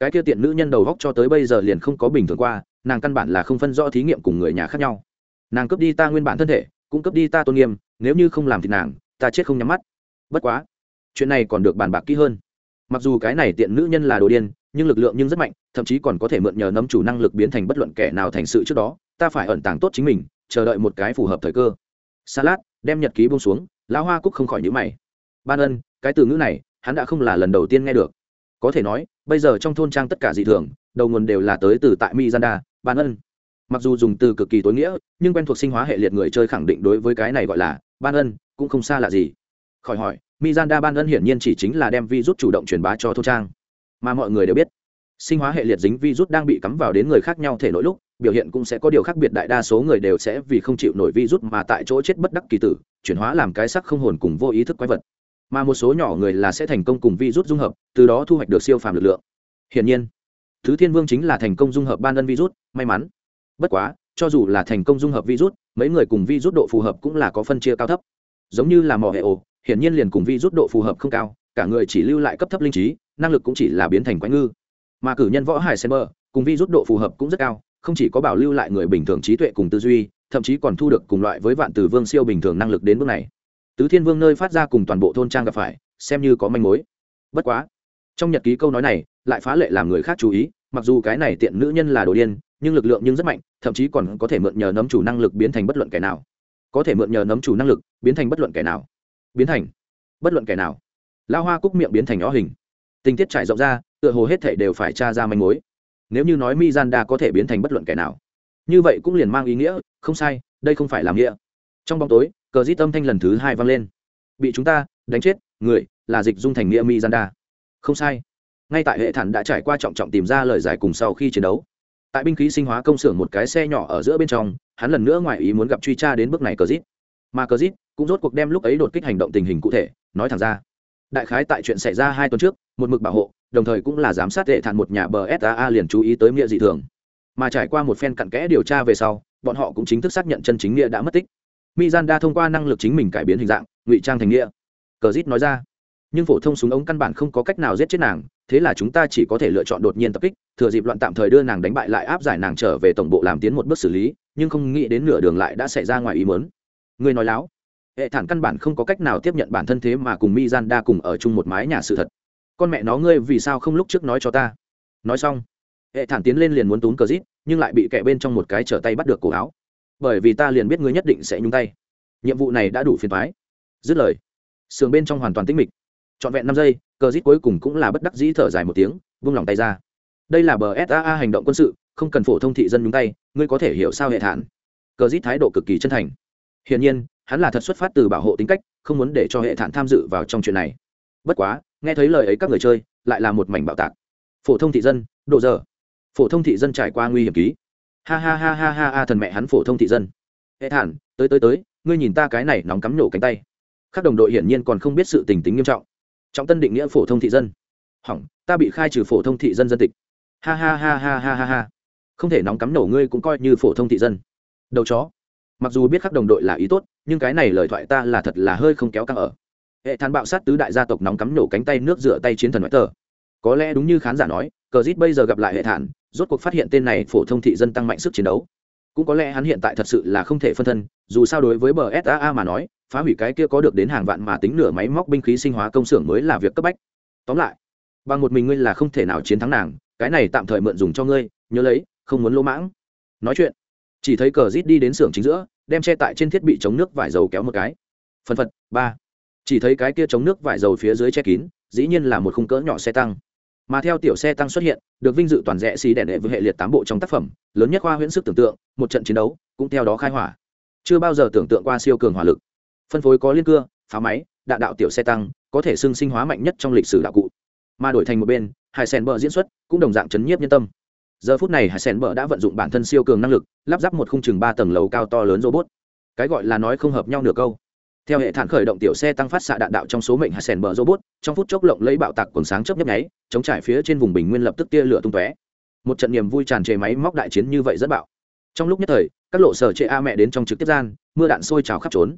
S1: Cái kia tiện nữ nhân đầu góc cho tới bây giờ liền không có bình thường qua, nàng căn bản là không phân rõ thí nghiệm cùng người nhà khác nhau. Nàng cướp đi ta nguyên bản thân thể, cũng cướp đi ta tôn nghiêm, nếu như không làm thì nàng, ta chết không nhắm mắt. Bất quá, chuyện này còn được bàn bạc kỹ hơn. Mặc dù cái này tiện nữ nhân là đồ điên, nhưng lực lượng nhưng rất mạnh, thậm chí còn có thể mượn nhờ nấm chủ năng lực biến thành bất luận kẻ nào thành sự trước đó, ta phải ẩn tàng tốt chính mình, chờ đợi một cái phù hợp thời cơ. Salad đem nhật ký bông xuống, lão hoa cúc không khỏi nhữ mày ban ân, cái từ ngữ này, hắn đã không là lần đầu tiên nghe được. Có thể nói, bây giờ trong thôn trang tất cả dị thường, đầu nguồn đều là tới từ tại mizanda, ban ân. Mặc dù dùng từ cực kỳ tối nghĩa, nhưng quen thuộc sinh hóa hệ liệt người chơi khẳng định đối với cái này gọi là ban ân cũng không xa lạ gì. Khỏi hỏi, mizanda ban ân hiển nhiên chỉ chính là đem virus chủ động truyền bá cho thôn trang. Mà mọi người đều biết, sinh hóa hệ liệt dính virus đang bị cắm vào đến người khác nhau thể nội lúc, biểu hiện cũng sẽ có điều khác biệt, đại đa số người đều sẽ vì không chịu nổi virus mà tại chỗ chết bất đắc kỳ tử, chuyển hóa làm cái sắc không hồn cùng vô ý thức quái vật mà một số nhỏ người là sẽ thành công cùng virus dung hợp, từ đó thu hoạch được siêu phàm lực lượng. Hiển nhiên, thứ thiên vương chính là thành công dung hợp ban ân virus may mắn. Bất quá, cho dù là thành công dung hợp virus mấy người cùng virus độ phù hợp cũng là có phân chia cao thấp. Giống như là mỏ hệ ổ, hiển nhiên liền cùng virus độ phù hợp không cao, cả người chỉ lưu lại cấp thấp linh trí, năng lực cũng chỉ là biến thành quái ngư. Mà cử nhân võ hải sen bơ, cùng virus độ phù hợp cũng rất cao, không chỉ có bảo lưu lại người bình thường trí tuệ cùng tư duy, thậm chí còn thu được cùng loại với vạn tử vương siêu bình thường năng lực đến bước này tứ thiên vương nơi phát ra cùng toàn bộ thôn trang gặp phải, xem như có manh mối. Bất quá, trong nhật ký câu nói này, lại phá lệ làm người khác chú ý, mặc dù cái này tiện nữ nhân là đồ điên, nhưng lực lượng nhưng rất mạnh, thậm chí còn có thể mượn nhờ nấm chủ năng lực biến thành bất luận kẻ nào. Có thể mượn nhờ nấm chủ năng lực biến thành bất luận kẻ nào. Biến thành bất luận kẻ nào. Lao hoa cúc miệng biến thành ó hình. Tình tiết trải rộng ra, tựa hồ hết thể đều phải tra ra manh mối. Nếu như nói mizanda có thể biến thành bất luận kẻ nào, như vậy cũng liền mang ý nghĩa, không sai, đây không phải làm nghĩa trong bóng tối, cờ di tâm thanh lần thứ hai vang lên. Bị chúng ta đánh chết, người là dịch dung thành nghĩa mizanda. Không sai. Ngay tại hệ thản đã trải qua trọng trọng tìm ra lời giải cùng sau khi chiến đấu. Tại binh khí sinh hóa công xưởng một cái xe nhỏ ở giữa bên trong, hắn lần nữa ngoài ý muốn gặp truy tra đến bước này cờ dít mà cờ dít cũng rốt cuộc đem lúc ấy đột kích hành động tình hình cụ thể nói thẳng ra. Đại khái tại chuyện xảy ra hai tuần trước, một mực bảo hộ, đồng thời cũng là giám sát hệ thản một nhà bờ saa liền chú ý tới nghĩa dị thường. Mà trải qua một phen cặn kẽ điều tra về sau, bọn họ cũng chính thức xác nhận chân chính nghĩa đã mất tích mizanda thông qua năng lực chính mình cải biến hình dạng, ngụy trang thành nghĩa. Cờ dít nói ra, nhưng phổ thông súng ống căn bản không có cách nào giết chết nàng, thế là chúng ta chỉ có thể lựa chọn đột nhiên tập kích, thừa dịp loạn tạm thời đưa nàng đánh bại lại áp giải nàng trở về tổng bộ làm tiến một bước xử lý, nhưng không nghĩ đến nửa đường lại đã xảy ra ngoài ý mớn người nói láo, hệ thản căn bản không có cách nào tiếp nhận bản thân thế mà cùng mi gian đa cùng ở chung một mái nhà sự thật. Con mẹ nó ngươi vì sao không lúc trước nói cho ta? Nói xong, hệ thản tiến lên liền muốn túm cờ rít nhưng lại bị kẻ bên trong một cái trở tay bắt được cổ áo bởi vì ta liền biết ngươi nhất định sẽ nhúng tay. Nhiệm vụ này đã đủ phiền thoái dứt lời, sườn bên trong hoàn toàn tĩnh mịch. Trọn vẹn năm giây, cờ rít cuối cùng cũng là bất đắc dĩ thở dài một tiếng, vung lòng tay ra. Đây là bờ saa hành động quân sự, không cần phổ thông thị dân nhúng tay, ngươi có thể hiểu sao hệ thản. Cờ rít thái độ cực kỳ chân thành. Hiển nhiên, hắn là thật xuất phát từ bảo hộ tính cách, không muốn để cho hệ thản tham dự vào trong chuyện này. Bất quá, nghe thấy lời ấy các người chơi, lại là một mảnh bạo tạc. Phổ thông thị dân độ giờ phổ thông thị dân trải qua nguy hiểm ký ha ha ha ha ha ha, thần mẹ hắn phổ thông thị dân. Hệ thản, tới tới tới, ngươi nhìn ta cái này nóng cắm nổ cánh tay. Các đồng đội hiển nhiên còn không biết sự tình tính nghiêm trọng. Trọng tân định nghĩa phổ thông thị dân. Hỏng, ta bị khai trừ phổ thông thị dân dân tịch. Ha ha ha ha ha ha ha. Không thể nóng cắm nổ ngươi cũng coi như phổ thông thị dân. Đầu chó. Mặc dù biết các đồng đội là ý tốt, nhưng cái này lời thoại ta là thật là hơi không kéo căng ở. Hệ thản bạo sát tứ đại gia tộc nóng cắm nổ cánh tay nước rửa tay chiến thần ngoại tờ. Có lẽ đúng như khán giả nói cờ rít bây giờ gặp lại hệ thản, rốt cuộc phát hiện tên này phổ thông thị dân tăng mạnh sức chiến đấu. Cũng có lẽ hắn hiện tại thật sự là không thể phân thân, dù sao đối với bờ saa mà nói, phá hủy cái kia có được đến hàng vạn mà tính nửa máy móc binh khí sinh hóa công xưởng mới là việc cấp bách. Tóm lại, bằng một mình ngươi là không thể nào chiến thắng nàng, cái này tạm thời mượn dùng cho ngươi, nhớ lấy, không muốn lỗ mãng. Nói chuyện, chỉ thấy cờ rít đi đến xưởng chính giữa, đem che tại trên thiết bị chống nước vải dầu kéo một cái. Phân phật, ba. Chỉ thấy cái kia chống nước vải dầu phía dưới che kín, dĩ nhiên là một khung cỡ nhỏ xe tăng mà theo tiểu xe tăng xuất hiện, được vinh dự toàn rẽ xì đèn đệ với hệ liệt tám bộ trong tác phẩm, lớn nhất khoa huyễn sức tưởng tượng, một trận chiến đấu, cũng theo đó khai hỏa. Chưa bao giờ tưởng tượng qua siêu cường hỏa lực. Phân phối có liên cưa, pháo máy, đạn đạo tiểu xe tăng, có thể xưng sinh hóa mạnh nhất trong lịch sử đạo cụ. Mà đổi thành một bên, hải sen bờ diễn xuất cũng đồng dạng chấn nhiếp nhân tâm. Giờ phút này hải sen bờ đã vận dụng bản thân siêu cường năng lực, lắp ráp một khung chừng ba tầng lầu cao to lớn robot. Cái gọi là nói không hợp nhau nửa câu theo hệ thản khởi động tiểu xe tăng phát xạ đạn đạo trong số mệnh hạt sèn bờ robot, trong phút chốc lộng lấy bạo tạc còn sáng chớp nhấp nháy, chống trải phía trên vùng bình nguyên lập tức tia lửa tung tóe. Một trận niềm vui tràn trề máy móc đại chiến như vậy rất bạo. Trong lúc nhất thời, các lộ sở chệ a mẹ đến trong trực tiếp gian, mưa đạn sôi trào khắp trốn.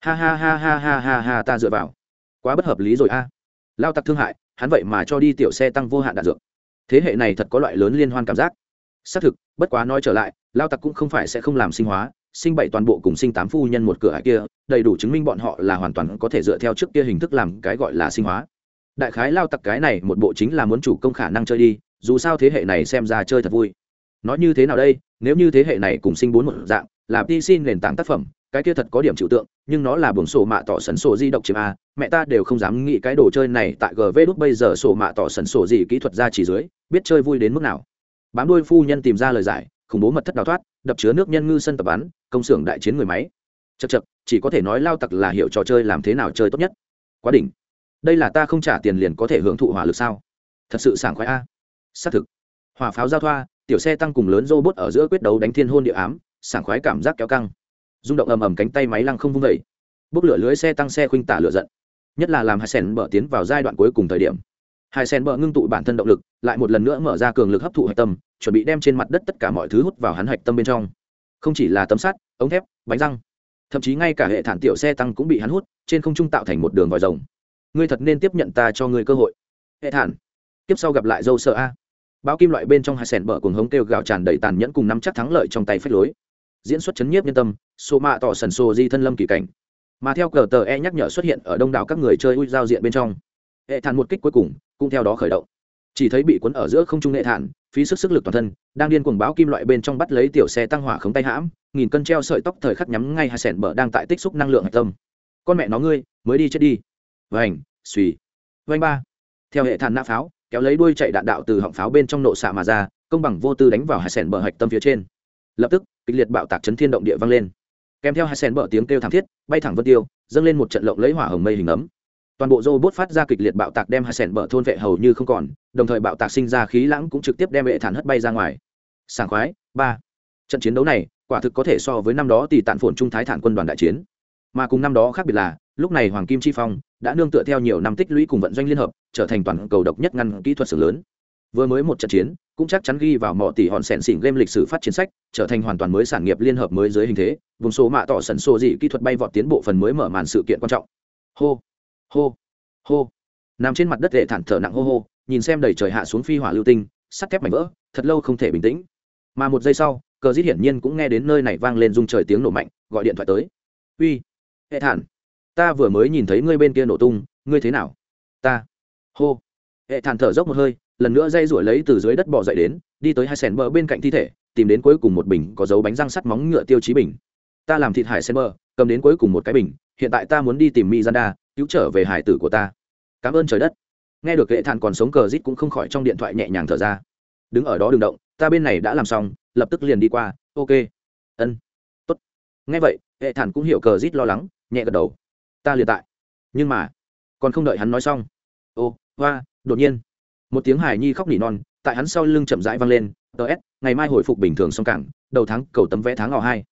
S1: Ha ha ha ha ha ha ha ta dựa vào. Quá bất hợp lý rồi a. Lao tặc thương hại, hắn vậy mà cho đi tiểu xe tăng vô hạn đạn dược. Thế hệ này thật có loại lớn liên hoan cảm giác. Xác thực, bất quá nói trở lại, lao tặc cũng không phải sẽ không làm sinh hóa sinh bảy toàn bộ cùng sinh tám phu nhân một cửa hải kia, đầy đủ chứng minh bọn họ là hoàn toàn có thể dựa theo trước kia hình thức làm cái gọi là sinh hóa. Đại khái lao tặc cái này một bộ chính là muốn chủ công khả năng chơi đi, dù sao thế hệ này xem ra chơi thật vui. Nói như thế nào đây, nếu như thế hệ này cùng sinh bốn một dạng, là pc nền tảng tác phẩm, cái kia thật có điểm trừu tượng, nhưng nó là buồng sổ mạ tỏ sần sổ di động chiếm a, mẹ ta đều không dám nghĩ cái đồ chơi này tại gv đúc bây giờ sổ mạ tỏ sần sổ gì kỹ thuật ra chỉ dưới, biết chơi vui đến mức nào. Bám đôi phu nhân tìm ra lời giải, khủng bố mật thất đào thoát đập chứa nước nhân ngư sân tập bắn, công xưởng đại chiến người máy. Chật chật chỉ có thể nói lao tặc là hiểu trò chơi làm thế nào chơi tốt nhất. Quá đỉnh. Đây là ta không trả tiền liền có thể hưởng thụ hỏa lực sao? Thật sự sảng khoái a. Xác thực. Hỏa pháo giao thoa, tiểu xe tăng cùng lớn robot ở giữa quyết đấu đánh thiên hôn địa ám, sảng khoái cảm giác kéo căng. Rung động ầm ầm cánh tay máy lăng không vung vẩy bốc lửa lưới xe tăng xe khuynh tả lửa giận. Nhất là làm hai sen bờ tiến vào giai đoạn cuối cùng thời điểm. Hai sen bờ ngưng tụ bản thân động lực, lại một lần nữa mở ra cường lực hấp thụ hạch tâm chuẩn bị đem trên mặt đất tất cả mọi thứ hút vào hắn hạch tâm bên trong. Không chỉ là tấm sắt, ống thép, bánh răng, thậm chí ngay cả hệ thản tiểu xe tăng cũng bị hắn hút, trên không trung tạo thành một đường vòi rồng. Ngươi thật nên tiếp nhận ta cho ngươi cơ hội. Hệ thản tiếp sau gặp lại dâu sợ a. Báo kim loại bên trong hai sẻn bờ cuồng hống kêu gào tràn đầy tàn nhẫn cùng nắm chắc thắng lợi trong tay phách lối. Diễn xuất chấn nhiếp nhân tâm số mạ tỏ sần sô di thân lâm kỳ cảnh. Mà theo cờ tờ e nhắc nhở xuất hiện ở đông đảo các người chơi ui giao diện bên trong. Hệ thản một kích cuối cùng, cũng theo đó khởi động chỉ thấy bị cuốn ở giữa không trung hệ thản, phí sức sức lực toàn thân, đang điên cuồng báo kim loại bên trong bắt lấy tiểu xe tăng hỏa khống tay hãm, nghìn cân treo sợi tóc thời khắc nhắm ngay hai sẻn bờ đang tại tích xúc năng lượng hạch tâm. Con mẹ nó ngươi, mới đi chết đi. Vành, suy. Vành ba. Theo hệ thản nã pháo, kéo lấy đuôi chạy đạn đạo từ họng pháo bên trong nộ xạ mà ra, công bằng vô tư đánh vào hai sẻn bờ hạch tâm phía trên. Lập tức, kịch liệt bạo tạc chấn thiên động địa vang lên. Kèm theo hai sẻn bờ tiếng kêu thảm thiết, bay thẳng vân tiêu, dâng lên một trận lộng lấy hỏa hồng mây hình ấm toàn bộ robot phát ra kịch liệt bạo tạc đem hai sẻn bờ thôn vệ hầu như không còn, đồng thời bạo tạc sinh ra khí lãng cũng trực tiếp đem hệ thản hất bay ra ngoài. Sảng khoái, ba. Trận chiến đấu này, quả thực có thể so với năm đó tỷ tản phồn trung thái thản quân đoàn đại chiến. Mà cùng năm đó khác biệt là, lúc này hoàng kim chi phong đã nương tựa theo nhiều năm tích lũy cùng vận doanh liên hợp, trở thành toàn cầu độc nhất ngăn kỹ thuật sử lớn. Vừa mới một trận chiến, cũng chắc chắn ghi vào mọi tỷ hòn sẻn xỉn game lịch sử phát triển sách, trở thành hoàn toàn mới sản nghiệp liên hợp mới dưới hình thế, vùng số mạ tỏ sần sô dị kỹ thuật bay vọt tiến bộ phần mới mở màn sự kiện quan trọng. Hô hô. Hô. Nằm trên mặt đất hệ thản thở nặng hô hô, nhìn xem đầy trời hạ xuống phi hỏa lưu tinh, sắt thép mảnh vỡ, thật lâu không thể bình tĩnh. Mà một giây sau, cờ dít hiển nhiên cũng nghe đến nơi này vang lên rung trời tiếng nổ mạnh, gọi điện thoại tới. Uy, hệ thản, ta vừa mới nhìn thấy ngươi bên kia nổ tung, ngươi thế nào? Ta. Hô. Hệ thản thở dốc một hơi, lần nữa dây rủi lấy từ dưới đất bỏ dậy đến, đi tới hai sèn bờ bên cạnh thi thể, tìm đến cuối cùng một bình có dấu bánh răng sắt móng ngựa tiêu chí bình ta làm thịt hải sen bơ, cầm đến cuối cùng một cái bình hiện tại ta muốn đi tìm mizanda cứu trở về hải tử của ta. Cảm ơn trời đất. Nghe được hệ thản còn sống cờ rít cũng không khỏi trong điện thoại nhẹ nhàng thở ra. Đứng ở đó đừng động ta bên này đã làm xong lập tức liền đi qua ok. Ân tốt. Nghe vậy hệ thản cũng hiểu cờ rít lo lắng nhẹ gật đầu. Ta liền tại. Nhưng mà còn không đợi hắn nói xong. Ô hoa đột nhiên. Một tiếng hài nhi khóc nỉ non tại hắn sau lưng chậm rãi vang lên ts ngày mai hồi phục bình thường xong cảng đầu tháng cầu tấm vé tháng ngò hai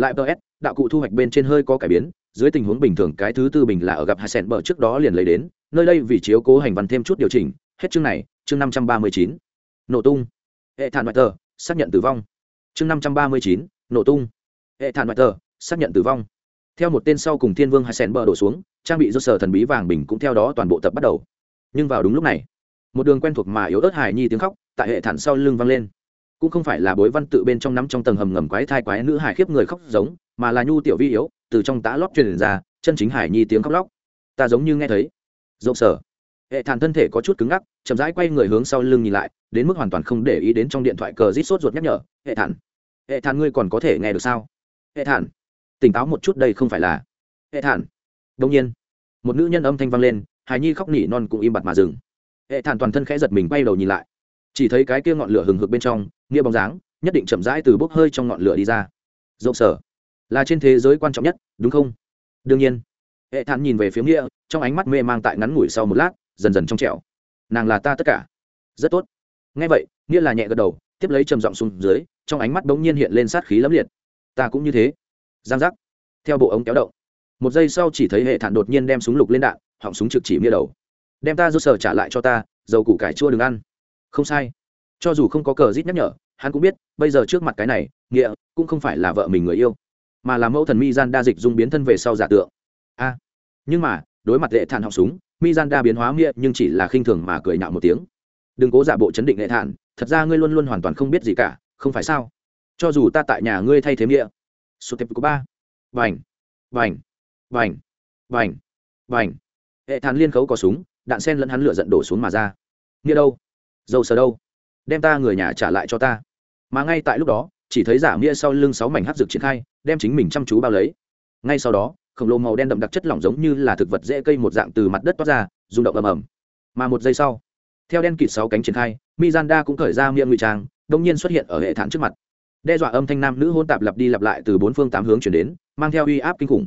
S1: lại ts đạo cụ thu hoạch bên trên hơi có cải biến, dưới tình huống bình thường cái thứ tư bình là ở gặp hai sẹn bờ trước đó liền lấy đến, nơi đây vì chiếu cố hành văn thêm chút điều chỉnh, hết chương này, chương năm trăm ba mươi chín. Nổ tung. Hệ thản ngoại tờ, xác nhận tử vong. Chương năm trăm ba mươi chín, nổ tung. Hệ thản ngoại tờ, xác nhận tử vong. Theo một tên sau cùng thiên vương hai sẹn bờ đổ xuống, trang bị do sở thần bí vàng bình cũng theo đó toàn bộ tập bắt đầu. Nhưng vào đúng lúc này, một đường quen thuộc mà yếu ớt hài nhi tiếng khóc tại hệ thản sau lưng vang lên cũng không phải là bối văn tự bên trong nắm trong tầng hầm ngầm quái thai quái nữ hải khiếp người khóc giống, mà là nhu tiểu vi yếu, từ trong tã lót truyền ra, chân chính hải nhi tiếng khóc lóc. Ta giống như nghe thấy. Rộng sở. Hệ thản thân thể có chút cứng ngắc, chậm rãi quay người hướng sau lưng nhìn lại, đến mức hoàn toàn không để ý đến trong điện thoại cờ rít sốt ruột nhắc nhở, hệ thản hệ thản ngươi còn có thể nghe được sao? Hệ thản. Tỉnh táo một chút đây không phải là. Hệ thản. Đông nhiên, một nữ nhân âm thanh vang lên, hài nhi khóc nỉ non cũng im bặt mà dừng. Hệ thản toàn thân khẽ giật mình bay đầu nhìn lại. Chỉ thấy cái kia ngọn lửa hừng hực bên trong nghĩa bóng dáng, nhất định chậm rãi từ bốc hơi trong ngọn lửa đi ra. Rộng sở, là trên thế giới quan trọng nhất, đúng không? Đương nhiên. Hệ thản nhìn về phía nghĩa, trong ánh mắt mê mang tại ngắn ngủi sau một lát, dần dần trong trẻo. Nàng là ta tất cả. Rất tốt. Nghe vậy, nghĩa là nhẹ gật đầu, tiếp lấy trầm giọng xuống dưới, trong ánh mắt bỗng nhiên hiện lên sát khí lẫm liệt. Ta cũng như thế. Giang giác. Theo bộ ống kéo động. Một giây sau chỉ thấy hệ thản đột nhiên đem súng lục lên đạn, họng súng trực chỉ nghĩa đầu. Đem ta rút sở trả lại cho ta, dầu củ cải chua đừng ăn. Không sai cho dù không có cờ rít nhắc nhở, hắn cũng biết, bây giờ trước mặt cái này, nghĩa, cũng không phải là vợ mình người yêu, mà là mẫu thần mi gian đa dịch dung biến thân về sau giả tượng. A, nhưng mà, đối mặt lệ thản học súng mi gian đa biến hóa nghĩa nhưng chỉ là khinh thường mà cười nhạo một tiếng. Đừng cố giả bộ chấn định lệ thản, thật ra ngươi luôn luôn hoàn toàn không biết gì cả, không phải sao? Cho dù ta tại nhà ngươi thay thế nghĩa. Số tệp của ba. Vành vành vành vành vành. Hệ thản liên khấu có súng, đạn sen lẫn hắn lửa giận đổ xuống mà ra. Nghĩa đâu? Dâu sờ đâu? Đem ta người nhà trả lại cho ta. Mà ngay tại lúc đó, chỉ thấy giả mia sau lưng sáu mảnh hát rực triển khai, đem chính mình chăm chú bao lấy. Ngay sau đó, khổng lồ màu đen đậm đặc chất lỏng giống như là thực vật dễ cây một dạng từ mặt đất toát ra, rung động ầm ầm. Mà một giây sau, theo đen kịt sáu cánh triển khai, mizanda cũng khởi ra miệng ngụy trang đông nhiên xuất hiện ở hệ thản trước mặt. Đe dọa âm thanh nam nữ hôn tạp lặp đi lặp lại từ bốn phương tám hướng chuyển đến, mang theo uy áp kinh khủng.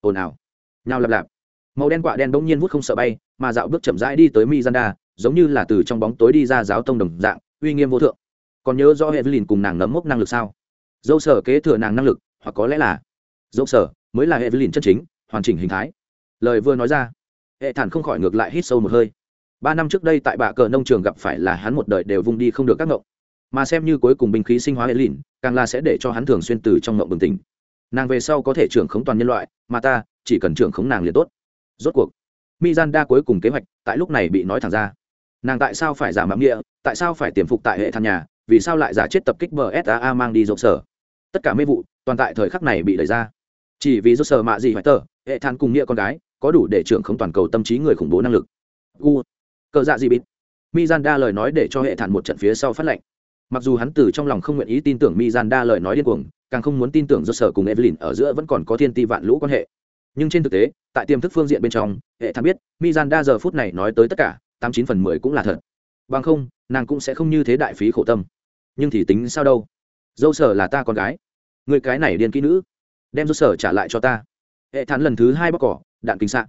S1: Ồn ào. Nhào lặp lặp màu đen quạ đen đông nhiên vút không sợ bay, mà dạo bước chậm rãi đi tới mizanda, giống như là từ trong bóng tối đi ra giáo tông đồng dạng uy nghiêm vô thượng. Còn nhớ do hệ lìn cùng nàng nấm mốc năng lực sao? Dâu sở kế thừa nàng năng lực, hoặc có lẽ là dâu sở, mới là hệ lìn chân chính, hoàn chỉnh hình thái. Lời vừa nói ra, hệ thản không khỏi ngược lại hít sâu một hơi. Ba năm trước đây tại bạ cờ nông trường gặp phải là hắn một đời đều vung đi không được các ngộng. Mà xem như cuối cùng binh khí sinh hóa hệ lìn, càng là sẽ để cho hắn thường xuyên từ trong ngộng bừng tỉnh. Nàng về sau có thể trưởng khống toàn nhân loại, mà ta chỉ cần trưởng khống nàng liền tốt. Rốt cuộc mi gian đa cuối cùng kế hoạch tại lúc này bị nói thẳng ra nàng tại sao phải giả mạo nghĩa, tại sao phải tiềm phục tại hệ thàn nhà, vì sao lại giả chết tập kích bsaa mang đi rộng sở? Tất cả mê vụ, toàn tại thời khắc này bị đẩy ra. Chỉ vì rốt sở mạ gì phải tờ, hệ thàn cùng nghĩa con gái, có đủ để trưởng không toàn cầu tâm trí người khủng bố năng lực. U cờ dạ gì bịt. Mizanda lời nói để cho hệ thản một trận phía sau phát lệnh. Mặc dù hắn từ trong lòng không nguyện ý tin tưởng mizanda lời nói điên cuồng, càng không muốn tin tưởng do sở cùng evelyn ở giữa vẫn còn có thiên ti vạn lũ quan hệ. Nhưng trên thực tế, tại tiềm thức phương diện bên trong, hệ thản biết, mizanda giờ phút này nói tới tất cả tám chín phần mười cũng là thật. Bằng không, nàng cũng sẽ không như thế đại phí khổ tâm. Nhưng thì tính sao đâu? Dâu sở là ta con gái. Người cái này điên kỹ nữ. Đem dâu sở trả lại cho ta. Hệ thản lần thứ hai bóc cỏ, đạn kinh xạ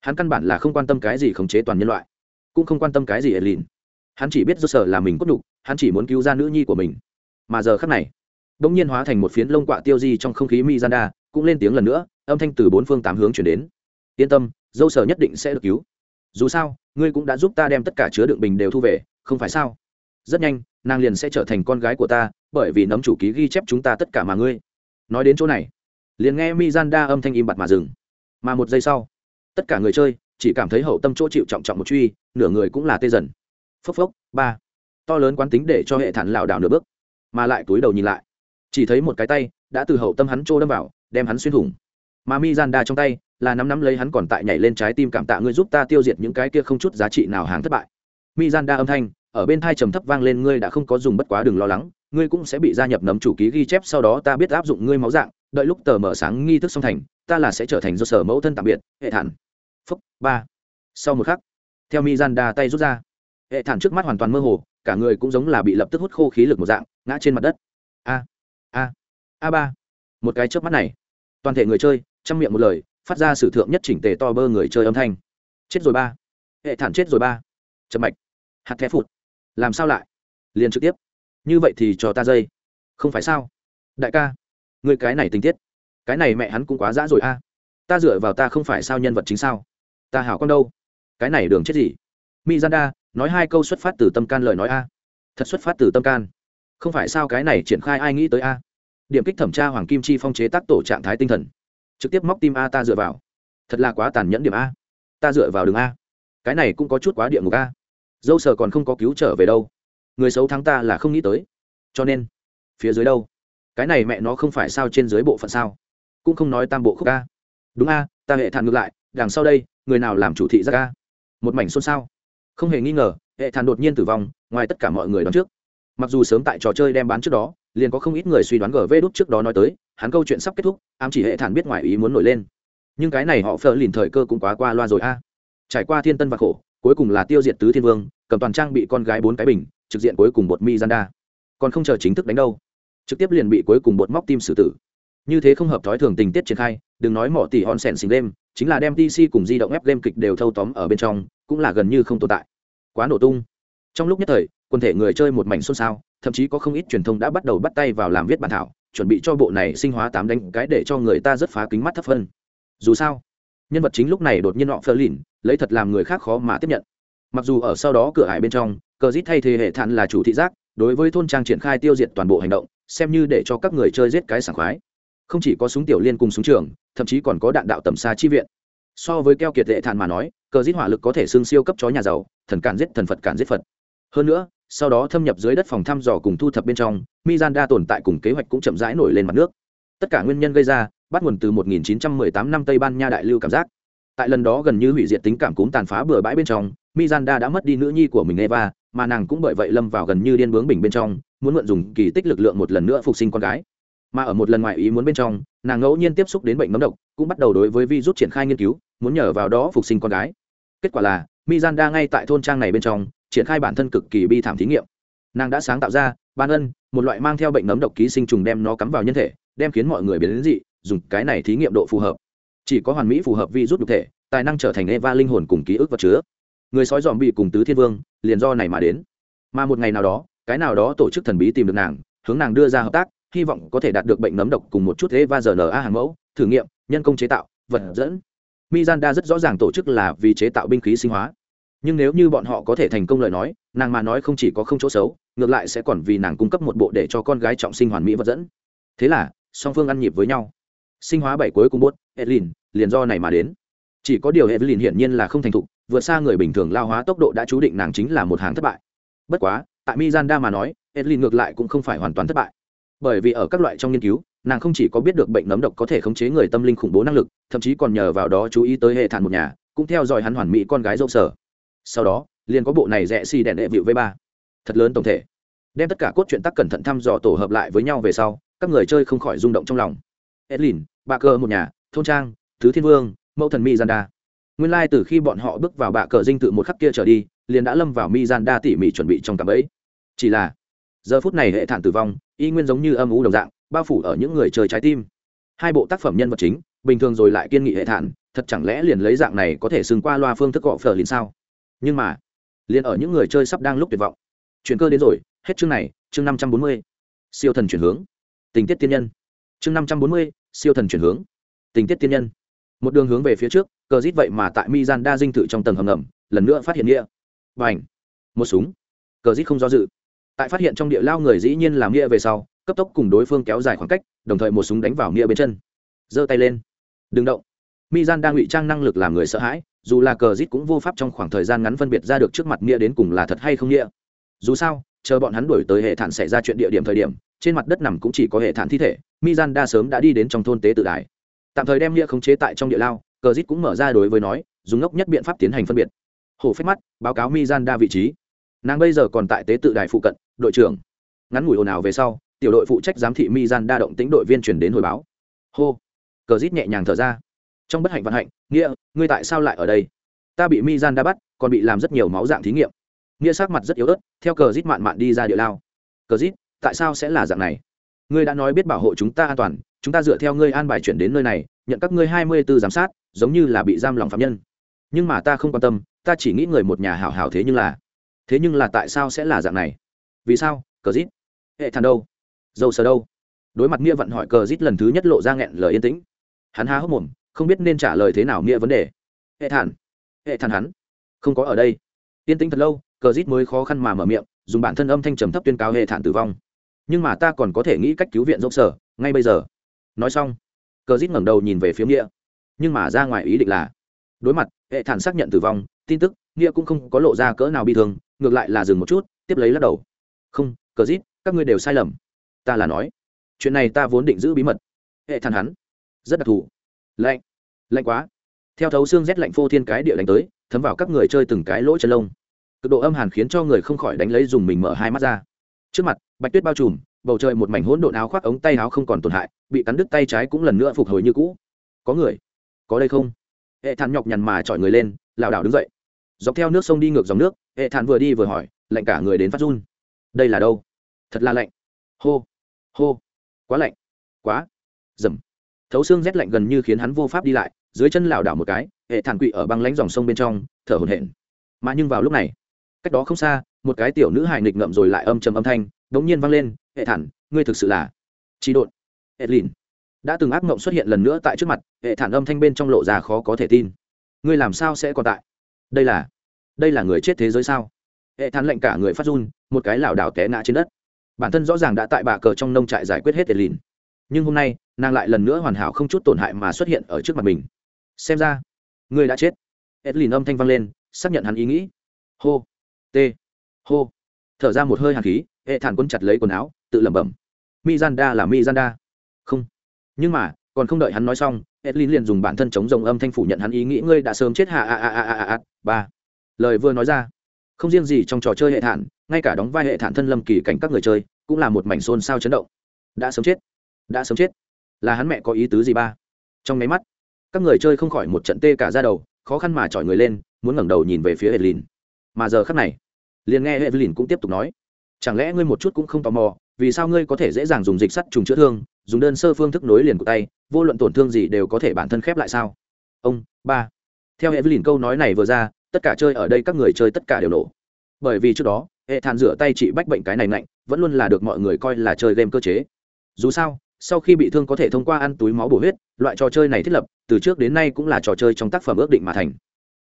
S1: hắn căn bản là không quan tâm cái gì khống chế toàn nhân loại. Cũng không quan tâm cái gì ẩn lìn. Hắn chỉ biết dâu sở là mình cốt đục hắn chỉ muốn cứu ra nữ nhi của mình. Mà giờ khắc này bỗng nhiên hóa thành một phiến lông quạ tiêu di trong không khí mizanda, cũng lên tiếng lần nữa, âm thanh từ bốn phương tám hướng chuyển đến. Yên tâm, dâu sở nhất định sẽ được cứu dù sao, ngươi cũng đã giúp ta đem tất cả chứa đựng bình đều thu về, không phải sao? Rất nhanh, nàng liền sẽ trở thành con gái của ta, bởi vì nấm chủ ký ghi chép chúng ta tất cả mà ngươi. Nói đến chỗ này, liền nghe mizanda âm thanh im bặt mà dừng. Mà một giây sau, tất cả người chơi chỉ cảm thấy hậu tâm chỗ chịu trọng trọng một truy, nửa người cũng là tê dần. Phốc phốc, ba. To lớn quán tính để cho hệ thản lảo đảo nửa bước, mà lại túi đầu nhìn lại. Chỉ thấy một cái tay đã từ hậu tâm hắn trô đâm vào, đem hắn xuyên thủng mà mi gian đa trong tay là nắm nắm lấy hắn còn tại nhảy lên trái tim cảm tạ ngươi giúp ta tiêu diệt những cái kia không chút giá trị nào hàng thất bại. Mi gian đa âm thanh, ở bên thai trầm thấp vang lên, ngươi đã không có dùng bất quá đừng lo lắng, ngươi cũng sẽ bị gia nhập nấm chủ ký ghi chép, sau đó ta biết áp dụng ngươi máu dạng, đợi lúc tờ mở sáng nghi thức xong thành, ta là sẽ trở thành do sở mẫu thân tạm biệt, hệ thản. Phúc, ba. Sau một khắc, theo mi gian đa tay rút ra, hệ thản trước mắt hoàn toàn mơ hồ, cả người cũng giống là bị lập tức hút khô khí lực một dạng, ngã trên mặt đất. A a a ba. Một cái trước mắt này, toàn thể người chơi chăm miệng một lời, phát ra sử thượng nhất chỉnh tề to bơ người chơi âm thanh. Chết rồi ba. Hệ thản chết rồi ba. Chậm mạch. Hạt thép phụt. Làm sao lại? Liền trực tiếp. Như vậy thì cho ta dây. Không phải sao? Đại ca, người cái này tình tiết. Cái này mẹ hắn cũng quá dã rồi a. Ta dựa vào ta không phải sao nhân vật chính sao? Ta hảo con đâu? Cái này đường chết gì? Mi gian nói hai câu xuất phát từ tâm can lời nói a. Thật xuất phát từ tâm can. Không phải sao cái này triển khai ai nghĩ tới a? Điểm kích thẩm tra hoàng kim chi phong chế tác tổ trạng thái tinh thần trực tiếp móc tim a ta dựa vào. Thật là quá tàn nhẫn điểm a. Ta dựa vào đường a. Cái này cũng có chút quá địa ngục a. Dâu sờ còn không có cứu trở về đâu. Người xấu thắng ta là không nghĩ tới. Cho nên, phía dưới đâu? Cái này mẹ nó không phải sao trên dưới bộ phận sao? Cũng không nói tam bộ khúc a. Đúng a, ta hệ thản ngược lại, đằng sau đây, người nào làm chủ thị ra ca một mảnh xôn xao. Không hề nghi ngờ, hệ thản đột nhiên tử vong, ngoài tất cả mọi người đoán trước. Mặc dù sớm tại trò chơi đem bán trước đó, liền có không ít người suy đoán gv đốt trước đó nói tới hắn câu chuyện sắp kết thúc, ám chỉ hệ thản biết ngoài ý muốn nổi lên. Nhưng cái này họ phờ lìn thời cơ cũng quá qua loa rồi a. Trải qua thiên tân và khổ, cuối cùng là tiêu diệt tứ thiên vương, cầm toàn trang bị con gái bốn cái bình, trực diện cuối cùng bột mi randa còn không chờ chính thức đánh đâu, trực tiếp liền bị cuối cùng bột móc tim xử tử. Như thế không hợp thói thường tình tiết triển khai, đừng nói mỏ tỷ hòn sèn xình game chính là đem tc cùng di động ép game kịch đều thâu tóm ở bên trong, cũng là gần như không tồn tại. Quá nổ tung. Trong lúc nhất thời, quần thể người chơi một mảnh xôn xao, thậm chí có không ít truyền thông đã bắt đầu bắt tay vào làm viết bản thảo chuẩn bị cho bộ này sinh hóa tám đánh cái để cho người ta rất phá kính mắt thấp hơn dù sao, nhân vật chính lúc này đột nhiên họ phơ lìn, lấy thật làm người khác khó mà tiếp nhận. Mặc dù ở sau đó cửa hải bên trong, cờ dít thay thế hệ thản là chủ thị giác, đối với thôn trang triển khai tiêu diệt toàn bộ hành động, xem như để cho các người chơi giết cái sảng khoái. Không chỉ có súng tiểu liên cùng súng trường, thậm chí còn có đạn đạo tầm xa chi viện. So với keo kiệt hệ thản mà nói, cờ dít hỏa lực có thể xương siêu cấp chó nhà giàu, thần cản giết thần phật cản giết phật. Hơn nữa sau đó thâm nhập dưới đất phòng thăm dò cùng thu thập bên trong, mizanda tồn tại cùng kế hoạch cũng chậm rãi nổi lên mặt nước. Tất cả nguyên nhân gây ra, bắt nguồn từ 1918 năm tây ban nha đại lưu cảm giác. Tại lần đó gần như hủy diệt tính cảm cúm tàn phá bừa bãi bên trong, mizanda đã mất đi nữ nhi của mình eva, mà nàng cũng bởi vậy lâm vào gần như điên bướng bình bên trong, muốn mượn dùng kỳ tích lực lượng một lần nữa phục sinh con gái. Mà ở một lần ngoại ý muốn bên trong, nàng ngẫu nhiên tiếp xúc đến bệnh nấm độc, cũng bắt đầu đối với virus triển khai nghiên cứu, muốn nhờ vào đó phục sinh con gái. Kết quả là, mizanda ngay tại thôn trang này bên trong triển khai bản thân cực kỳ bi thảm thí nghiệm. Nàng đã sáng tạo ra, ban ân, một loại mang theo bệnh nấm độc ký sinh trùng đem nó cắm vào nhân thể, đem khiến mọi người biến đến dị, dùng cái này thí nghiệm độ phù hợp. Chỉ có hoàn mỹ phù hợp vi rút nhục thể, tài năng trở thành eva linh hồn cùng ký ức vật chứa. Người sói dòm bị cùng tứ thiên vương, liền do này mà đến. Mà một ngày nào đó, cái nào đó tổ chức thần bí tìm được nàng, hướng nàng đưa ra hợp tác, hy vọng có thể đạt được bệnh nấm độc cùng một chút eva a hàng mẫu, thử nghiệm, nhân công chế tạo, vật dẫn. Mizanda rất rõ ràng tổ chức là vì chế tạo binh khí sinh hóa nhưng nếu như bọn họ có thể thành công lời nói, nàng mà nói không chỉ có không chỗ xấu, ngược lại sẽ còn vì nàng cung cấp một bộ để cho con gái trọng sinh hoàn mỹ vật dẫn. Thế là, song phương ăn nhịp với nhau. Sinh hóa bảy cuối cùng bốt edlin liền do này mà đến. Chỉ có điều edlin hiển nhiên là không thành thục, vượt xa người bình thường lao hóa tốc độ đã chú định nàng chính là một hàng thất bại. Bất quá, tại mizanda mà nói edlin ngược lại cũng không phải hoàn toàn thất bại. Bởi vì ở các loại trong nghiên cứu, nàng không chỉ có biết được bệnh nấm độc có thể khống chế người tâm linh khủng bố năng lực, thậm chí còn nhờ vào đó chú ý tới hệ thản một nhà, cũng theo dõi hắn hoàn mỹ con gái dâu sở sau đó, liền có bộ này rẽ xì đèn đệ vịu v ba. Thật lớn tổng thể. Đem tất cả cốt truyện tắc cẩn thận thăm dò tổ hợp lại với nhau về sau, các người chơi không khỏi rung động trong lòng. Edlin, bà cờ một nhà, thôn trang, thứ thiên vương, mẫu thần mi randa nguyên lai、like、từ khi bọn họ bước vào bạ cờ dinh tự một khắc kia trở đi, liền đã lâm vào mi randa tỉ mỉ chuẩn bị trong cạm ấy chỉ là, giờ phút này hệ thản tử vong, y nguyên giống như âm u đồng dạng, bao phủ ở những người chơi trái tim. Hai bộ tác phẩm nhân vật chính, bình thường rồi lại kiên nghị hệ thản, thật chẳng lẽ liền lấy dạng này có thể xưng qua loa phương thức gọ phờ liền sao? Nhưng mà, liền ở những người chơi sắp đang lúc tuyệt vọng. Chuyển cơ đến rồi, hết chương này, chương năm trăm bốn mươi, siêu thần chuyển hướng. Tình tiết tiên nhân. Chương năm trăm bốn mươi, siêu thần chuyển hướng. Tình tiết tiên nhân. Một đường hướng về phía trước, cờ rít vậy mà tại mi gian đa dinh thự trong tầng hầm ngầm, lần nữa phát hiện nghĩa. B à n h một súng. Cờ rít không do dự. Tại phát hiện trong địa lao người dĩ nhiên làm nghĩa về sau, cấp tốc cùng đối phương kéo dài khoảng cách, đồng thời một súng đánh vào nghĩa bên chân. Giơ tay lên. Đừng động. Mi gian đang ngụy trang năng lực làm người sợ hãi dù là cờ rít cũng vô pháp trong khoảng thời gian ngắn phân biệt ra được trước mặt nghĩa đến cùng là thật hay không nghĩa. Dù sao, chờ bọn hắn đuổi tới hệ thản xảy ra chuyện địa điểm thời điểm, trên mặt đất nằm cũng chỉ có hệ thản thi thể mi gian đa sớm đã đi đến trong thôn tế tự đài. Tạm thời đem nghĩa khống chế tại trong địa lao, cờ rít cũng mở ra đối với nói, dùng ngốc nhất biện pháp tiến hành phân biệt. Hổ phép mắt, báo cáo mi gian đa vị trí. Nàng bây giờ còn tại tế tự đài phụ cận, đội trưởng. Ngắn ngủi ồn ào về sau, tiểu đội phụ trách giám thị mi gian đa động tính đội viên chuyển đến hồi báo. Hô. Cờ rít nhẹ nhàng thở ra trong bất hạnh vận hạnh, nghĩa, ngươi tại sao lại ở đây? Ta bị mi gian đa bắt, còn bị làm rất nhiều máu dạng thí nghiệm. Nghĩa sắc mặt rất yếu ớt, theo cờ rít mạn mạn đi ra địa lao. Cờ rít, tại sao sẽ là dạng này? Ngươi đã nói biết bảo hộ chúng ta an toàn, chúng ta dựa theo ngươi an bài chuyển đến nơi này, nhận các ngươi hai mươi b ố giám sát, giống như là bị giam lòng phạm nhân. Nhưng mà ta không quan tâm, ta chỉ nghĩ người một nhà hảo hảo thế nhưng là, thế nhưng là tại sao sẽ là dạng này? Vì sao? Cờ rít. Hệ thàn đâu? Dâu sờ đâu? Đối mặt nghĩa vận hỏi cờ rít lần thứ nhất lộ ra nghẹn lời yên tĩnh. Hắn há hốc mồm không biết nên trả lời thế nào nghĩa vấn đề. Hệ thản hệ thản hắn. Không có ở đây. Yên tĩnh thật lâu, cờ rít mới khó khăn mà mở miệng, dùng bản thân âm thanh trầm thấp tuyên cáo hệ thản tử vong. Nhưng mà ta còn có thể nghĩ cách cứu viện dốc sở, ngay bây giờ. Nói xong, cờ rít ngẩng đầu nhìn về phía nghĩa. Nhưng mà ra ngoài ý định là, đối mặt, hệ thản xác nhận tử vong, tin tức, nghĩa cũng không có lộ ra cỡ nào bị thương, ngược lại là dừng một chút, tiếp lấy lắc đầu. Không, cờ rít, các ngươi đều sai lầm. Ta là nói, chuyện này ta vốn định giữ bí mật. Hệ thản hắn, rất đặc thù lạnh. Lạnh quá. Theo thấu xương rét lạnh phô thiên cái địa đánh tới, thấm vào các người chơi từng cái lỗ chân lông. Cực độ âm hàn khiến cho người không khỏi đánh lấy dùng mình mở hai mắt ra. Trước mặt, bạch tuyết bao trùm, bầu trời một mảnh hỗn độn áo khoác ống tay áo không còn tổn hại, bị cắn đứt tay trái cũng lần nữa phục hồi như cũ. Có người? Có đây không? Hệ thản nhọc nhằn mà chọi người lên, lảo đảo đứng dậy. Dọc theo nước sông đi ngược dòng nước, hệ thản vừa đi vừa hỏi, lạnh cả người đến phát run. Đây là đâu? Thật là lạnh. Hô. Hô. Quá lạnh. Quá. Dầm thấu xương rét lạnh gần như khiến hắn vô pháp đi lại, dưới chân lảo đảo một cái, hệ thản quỵ ở băng lánh dòng sông bên trong, thở hổn hển. Mà nhưng vào lúc này, cách đó không xa, một cái tiểu nữ hài nghịch ngậm rồi lại âm trầm âm thanh, đống nhiên vang lên, hệ thản, ngươi thực sự là trí độn. Lìn đã từng ác mộng xuất hiện lần nữa tại trước mặt, hệ thản âm thanh bên trong lộ ra khó có thể tin. Ngươi làm sao sẽ còn tại? Đây là đây là người chết thế giới sao? Hệ thản lệnh cả người phát run, một cái lảo đảo té ngã trên đất. Bản thân rõ ràng đã tại bà cờ trong nông trại giải quyết hết hệ lìn nhưng hôm nay nàng lại lần nữa hoàn hảo không chút tổn hại mà xuất hiện ở trước mặt mình. Xem ra, ngươi đã chết. Edlin âm thanh vang lên, xác nhận hắn ý nghĩ. Hô t hô. Thở ra một hơi hàn khí, hệ thản quân chặt lấy quần áo, tự lẩm bẩm. Mi là mi không. Nhưng mà, còn không đợi hắn nói xong, edlin liền dùng bản thân chống rồng âm thanh phủ nhận hắn ý nghĩ, ngươi đã sớm chết hạ a a a a a ba. Lời vừa nói ra, không riêng gì trong trò chơi hệ thản, ngay cả đóng vai hệ thản thân lâm kỳ cảnh các người chơi, cũng là một mảnh xôn xao chấn động. Đã sớm chết. Đã sớm chết là hắn mẹ có ý tứ gì ba? Trong máy mắt các người chơi không khỏi một trận tê cả ra đầu khó khăn mà chọi người lên muốn ngẩng đầu nhìn về phía Evelyn, mà giờ khắc này liền nghe Evelyn cũng tiếp tục nói chẳng lẽ ngươi một chút cũng không tò mò vì sao ngươi có thể dễ dàng dùng dịch sắt trùng chữa thương dùng đơn sơ phương thức nối liền của tay vô luận tổn thương gì đều có thể bản thân khép lại sao? Ông ba. Theo Evelyn câu nói này vừa ra tất cả chơi ở đây các người chơi tất cả đều nổ. Bởi vì trước đó hệ thàn rửa tay trị bách bệnh cái này mạnh vẫn luôn là được mọi người coi là chơi game cơ chế. Dù sao sau khi bị thương có thể thông qua ăn túi máu bổ huyết, loại trò chơi này thiết lập, từ trước đến nay cũng là trò chơi trong tác phẩm ước định mà thành.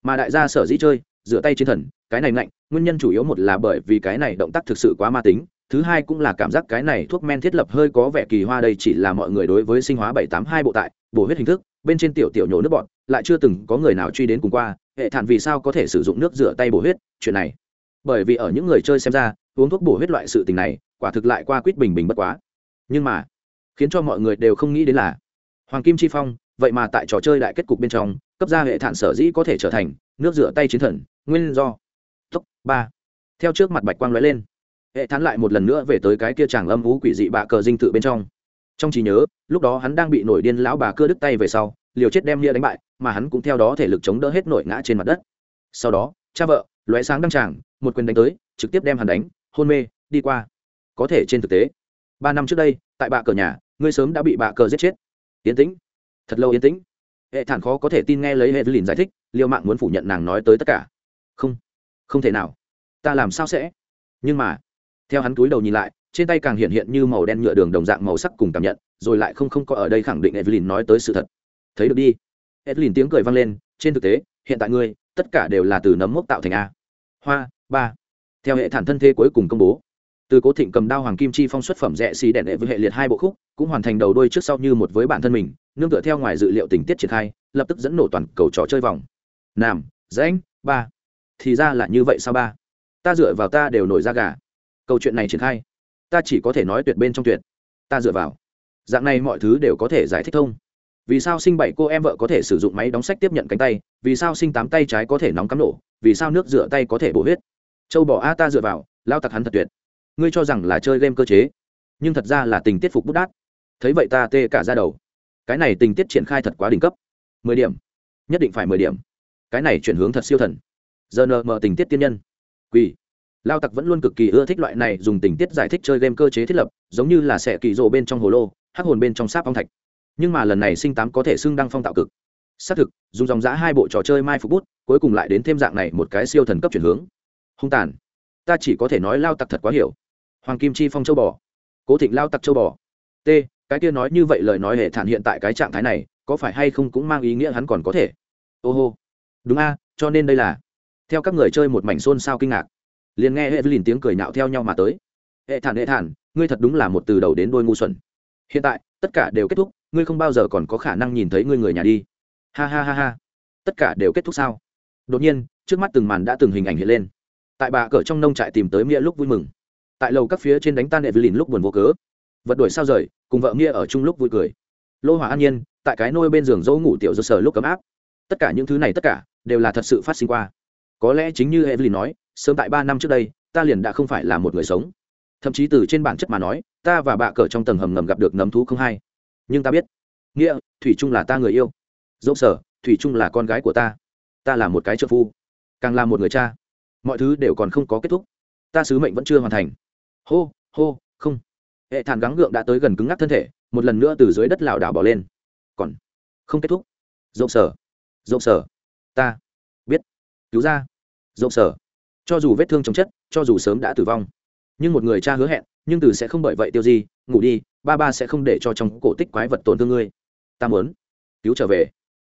S1: Mà đại gia sở dĩ chơi rửa tay chiến thần, cái này mạnh nguyên nhân chủ yếu một là bởi vì cái này động tác thực sự quá ma tính, thứ hai cũng là cảm giác cái này thuốc men thiết lập hơi có vẻ kỳ hoa đây chỉ là mọi người đối với sinh hóa bảy tám hai bộ tại, bổ huyết hình thức, bên trên tiểu tiểu nhổ nước bọn lại chưa từng có người nào truy đến cùng qua, hệ thản vì sao có thể sử dụng nước rửa tay bổ huyết, chuyện này. Bởi vì ở những người chơi xem ra, uống thuốc bổ huyết loại sự tình này, quả thực lại qua quýt bình bình bất quá. Nhưng mà khiến cho mọi người đều không nghĩ đến là hoàng kim chi phong, vậy mà tại trò chơi đại kết cục bên trong, cấp ra hệ thản sở dĩ có thể trở thành nước rửa tay chiến thần, nguyên do. Tốc, ba. Theo trước mặt bạch quang lóe lên, hệ thán lại một lần nữa về tới cái kia chàng âm vũ quỷ dị bạ cờ dinh tự bên trong. Trong trí nhớ, lúc đó hắn đang bị nổi điên lão bà cưa đứt tay về sau, liều chết đem nia đánh bại, mà hắn cũng theo đó thể lực chống đỡ hết nổi ngã trên mặt đất. Sau đó, cha vợ, lóe sáng đăng tràng, một quyền đánh tới, trực tiếp đem hắn đánh, hôn mê, đi qua. Có thể trên thực tế ba năm trước đây, tại bạ cờ nhà, ngươi sớm đã bị bạ cờ giết chết. Yên tĩnh. Thật lâu yên tĩnh. Hệ thản khó có thể tin nghe lấy hệ lìn giải thích liêu mạng muốn phủ nhận nàng nói tới tất cả. Không không thể nào. Ta làm sao sẽ? Nhưng mà, theo hắn túi đầu nhìn lại, trên tay càng hiện hiện như màu đen nhựa đường đồng dạng màu sắc cùng cảm nhận, rồi lại không không có ở đây khẳng định evelyn nói tới sự thật. Thấy được đi. Evelyn tiếng cười vang lên, trên thực tế, hiện tại ngươi, tất cả đều là từ nấm mốc tạo thành a. Hoa, ba. Theo hệ thản thân thế cuối cùng công bố từ cố thịnh cầm đao hoàng kim chi phong xuất phẩm rẽ xì đèn đệ với hệ liệt hai bộ khúc, cũng hoàn thành đầu đôi trước sau như một với bản thân mình, nương tựa theo ngoài dự liệu tình tiết triển khai, lập tức dẫn nổ toàn cầu trò chơi vòng. Nam, rãnh, ba. Thì ra là như vậy sao ba? Ta dựa vào ta đều nổi ra gà. Câu chuyện này triển khai. Ta chỉ có thể nói tuyệt bên trong tuyệt. Ta dựa vào. Dạng này mọi thứ đều có thể giải thích thông. Vì sao sinh bảy cô em vợ có thể sử dụng máy đóng sách tiếp nhận cánh tay? Vì sao sinh tám tay trái có thể nóng cắm nổ? Vì sao nước rửa tay có thể bổ huyết? Châu bỏ a ta dựa vào, lao tặc hắn thật tuyệt ngươi cho rằng là chơi game cơ chế, nhưng thật ra là tình tiết phục bút đát. Thấy vậy ta tê cả ra đầu. Cái này tình tiết triển khai thật quá đỉnh cấp. Mười điểm. Nhất định phải mười điểm. Cái này chuyển hướng thật siêu thần. Giờ nờ mờ tình tiết tiên nhân. Quỳ. Lao tặc vẫn luôn cực kỳ ưa thích loại này dùng tình tiết giải thích chơi game cơ chế thiết lập, giống như là sẽ kỳ rộ bên trong hồ lô, hắc hồn bên trong sáp phong thạch. Nhưng mà lần này sinh tám có thể xưng đăng phong tạo cực. Xác thực, dùng dòng giã hai bộ trò chơi mai phục bút, cuối cùng lại đến thêm dạng này một cái siêu thần cấp chuyển hướng. Hung tàn. Ta chỉ có thể nói lao tặc thật quá hiểu hoàng kim chi phong châu bò. Cố thịnh lao tặc châu bò. T, cái kia nói như vậy lời nói hệ thản hiện tại cái trạng thái này, có phải hay không cũng mang ý nghĩa hắn còn có thể? Ô hô. Đúng a, cho nên đây là. Theo các người chơi một mảnh xôn xao kinh ngạc. Liền nghe hệ lìn tiếng cười nhạo theo nhau mà tới. Hệ thản hệ thản, ngươi thật đúng là một từ đầu đến đôi ngu xuẩn. Hiện tại, tất cả đều kết thúc, ngươi không bao giờ còn có khả năng nhìn thấy ngươi người nhà đi. Ha ha ha ha. Tất cả đều kết thúc sao? Đột nhiên, trước mắt từng màn đã từng hình ảnh hiện lên. Tại bà cỡ trong nông trại tìm tới nghĩa lúc vui mừng tại lầu các phía trên đánh tan evelyn lúc buồn vô cớ. Vật đuổi sao rời, cùng vợ nghĩa ở chung lúc vui cười. Lô hỏa an nhiên, tại cái nôi bên giường dỗ ngủ tiểu do sở lúc cấm áp. Tất cả những thứ này tất cả, đều là thật sự phát sinh qua. Có lẽ chính như evelyn nói, sớm tại ba năm trước đây, ta liền đã không phải là một người sống. Thậm chí từ trên bản chất mà nói, ta và bạ cờ trong tầng hầm ngầm gặp được nấm thú không hay. Nhưng ta biết, nghĩa, thủy chung là ta người yêu. Dẫu sở, thủy chung là con gái của ta. Ta là một cái trợ phu, càng là một người cha. Mọi thứ đều còn không có kết thúc. Ta sứ mệnh vẫn chưa hoàn thành hô hô, không. Hệ thản gắng gượng đã tới gần cứng ngắc thân thể, một lần nữa từ dưới đất lảo đảo bỏ lên. Còn không kết thúc. Dậu sở. Dậu sở. Ta biết. Cứu ra. Dậu sở. Cho dù vết thương chồng chất, cho dù sớm đã tử vong, nhưng một người cha hứa hẹn, nhưng từ sẽ không bởi vậy tiêu gì ngủ đi, ba ba sẽ không để cho trong cổ tích quái vật tổn thương ngươi. Ta muốn cứu trở về.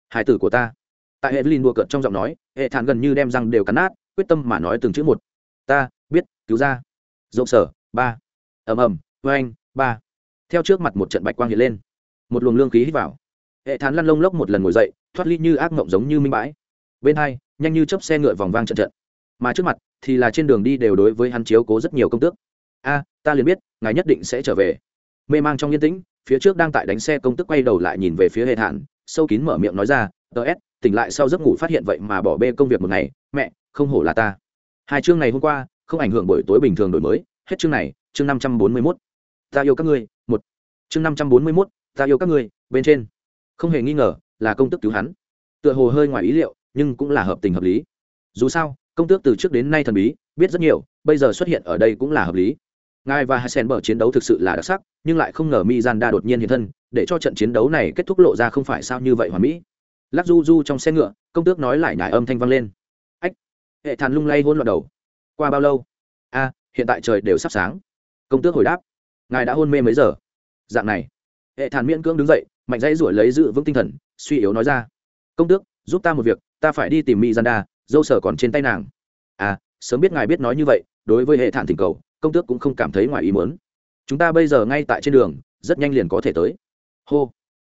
S1: Hải tử của ta. Tại hệ linh đua cợt trong giọng nói, hệ thản gần như đem răng đều cắn nát, quyết tâm mà nói từng chữ một. Ta biết, cứu ra. Dậu sở ba. Ầm ầm vê anh ba. Theo trước mặt một trận bạch quang hiện lên. Một luồng lương khí hít vào. Hệ thán lăn lông lốc một lần ngồi dậy, thoát ly như ác mộng giống như minh bãi. Bên hai, nhanh như chớp xe ngựa vòng vang trận trận. Mà trước mặt thì là trên đường đi đều đối với hắn chiếu cố rất nhiều công tước. A, ta liền biết, ngài nhất định sẽ trở về. Mê mang trong yên tĩnh, phía trước đang tại đánh xe công tức quay đầu lại nhìn về phía hệ thản, sâu kín mở miệng nói ra tờ s, tỉnh lại sau giấc ngủ phát hiện vậy mà bỏ bê công việc một ngày, mẹ, không hổ là ta. Hai chương này hôm qua, không ảnh hưởng buổi tối bình thường đổi mới hết chương này, chương năm trăm bốn mươi mốt. Ta yêu các ngươi, một. Chương năm trăm bốn mươi mốt, ta yêu các ngươi, bên trên. Không hề nghi ngờ là công tức cứu hắn. Tựa hồ hơi ngoài ý liệu, nhưng cũng là hợp tình hợp lý. Dù sao, công tước từ trước đến nay thần bí, biết rất nhiều, bây giờ xuất hiện ở đây cũng là hợp lý. Ngài và hai bờ chiến đấu thực sự là đặc sắc, nhưng lại không ngờ mi gian đa đột nhiên hiện thân, để cho trận chiến đấu này kết thúc lộ ra không phải sao như vậy hoàn mỹ. Lắc du du trong xe ngựa, công tước nói lại nhải âm thanh vang lên. Ách, hệ thàn lung lay hôn loạn đầu. Qua bao lâu? A hiện tại trời đều sắp sáng. Công tước hồi đáp, ngài đã hôn mê mấy giờ? Dạng này. Hệ thản miễn cưỡng đứng dậy, mạnh dãy ruổi lấy dự vững tinh thần, suy yếu nói ra, công tước, giúp ta một việc, ta phải đi tìm mỹ gian đa dâu sở còn trên tay nàng. À sớm biết ngài biết nói như vậy, đối với hệ thản thỉnh cầu, công tước cũng không cảm thấy ngoài ý muốn. Chúng ta bây giờ ngay tại trên đường, rất nhanh liền có thể tới. Hô.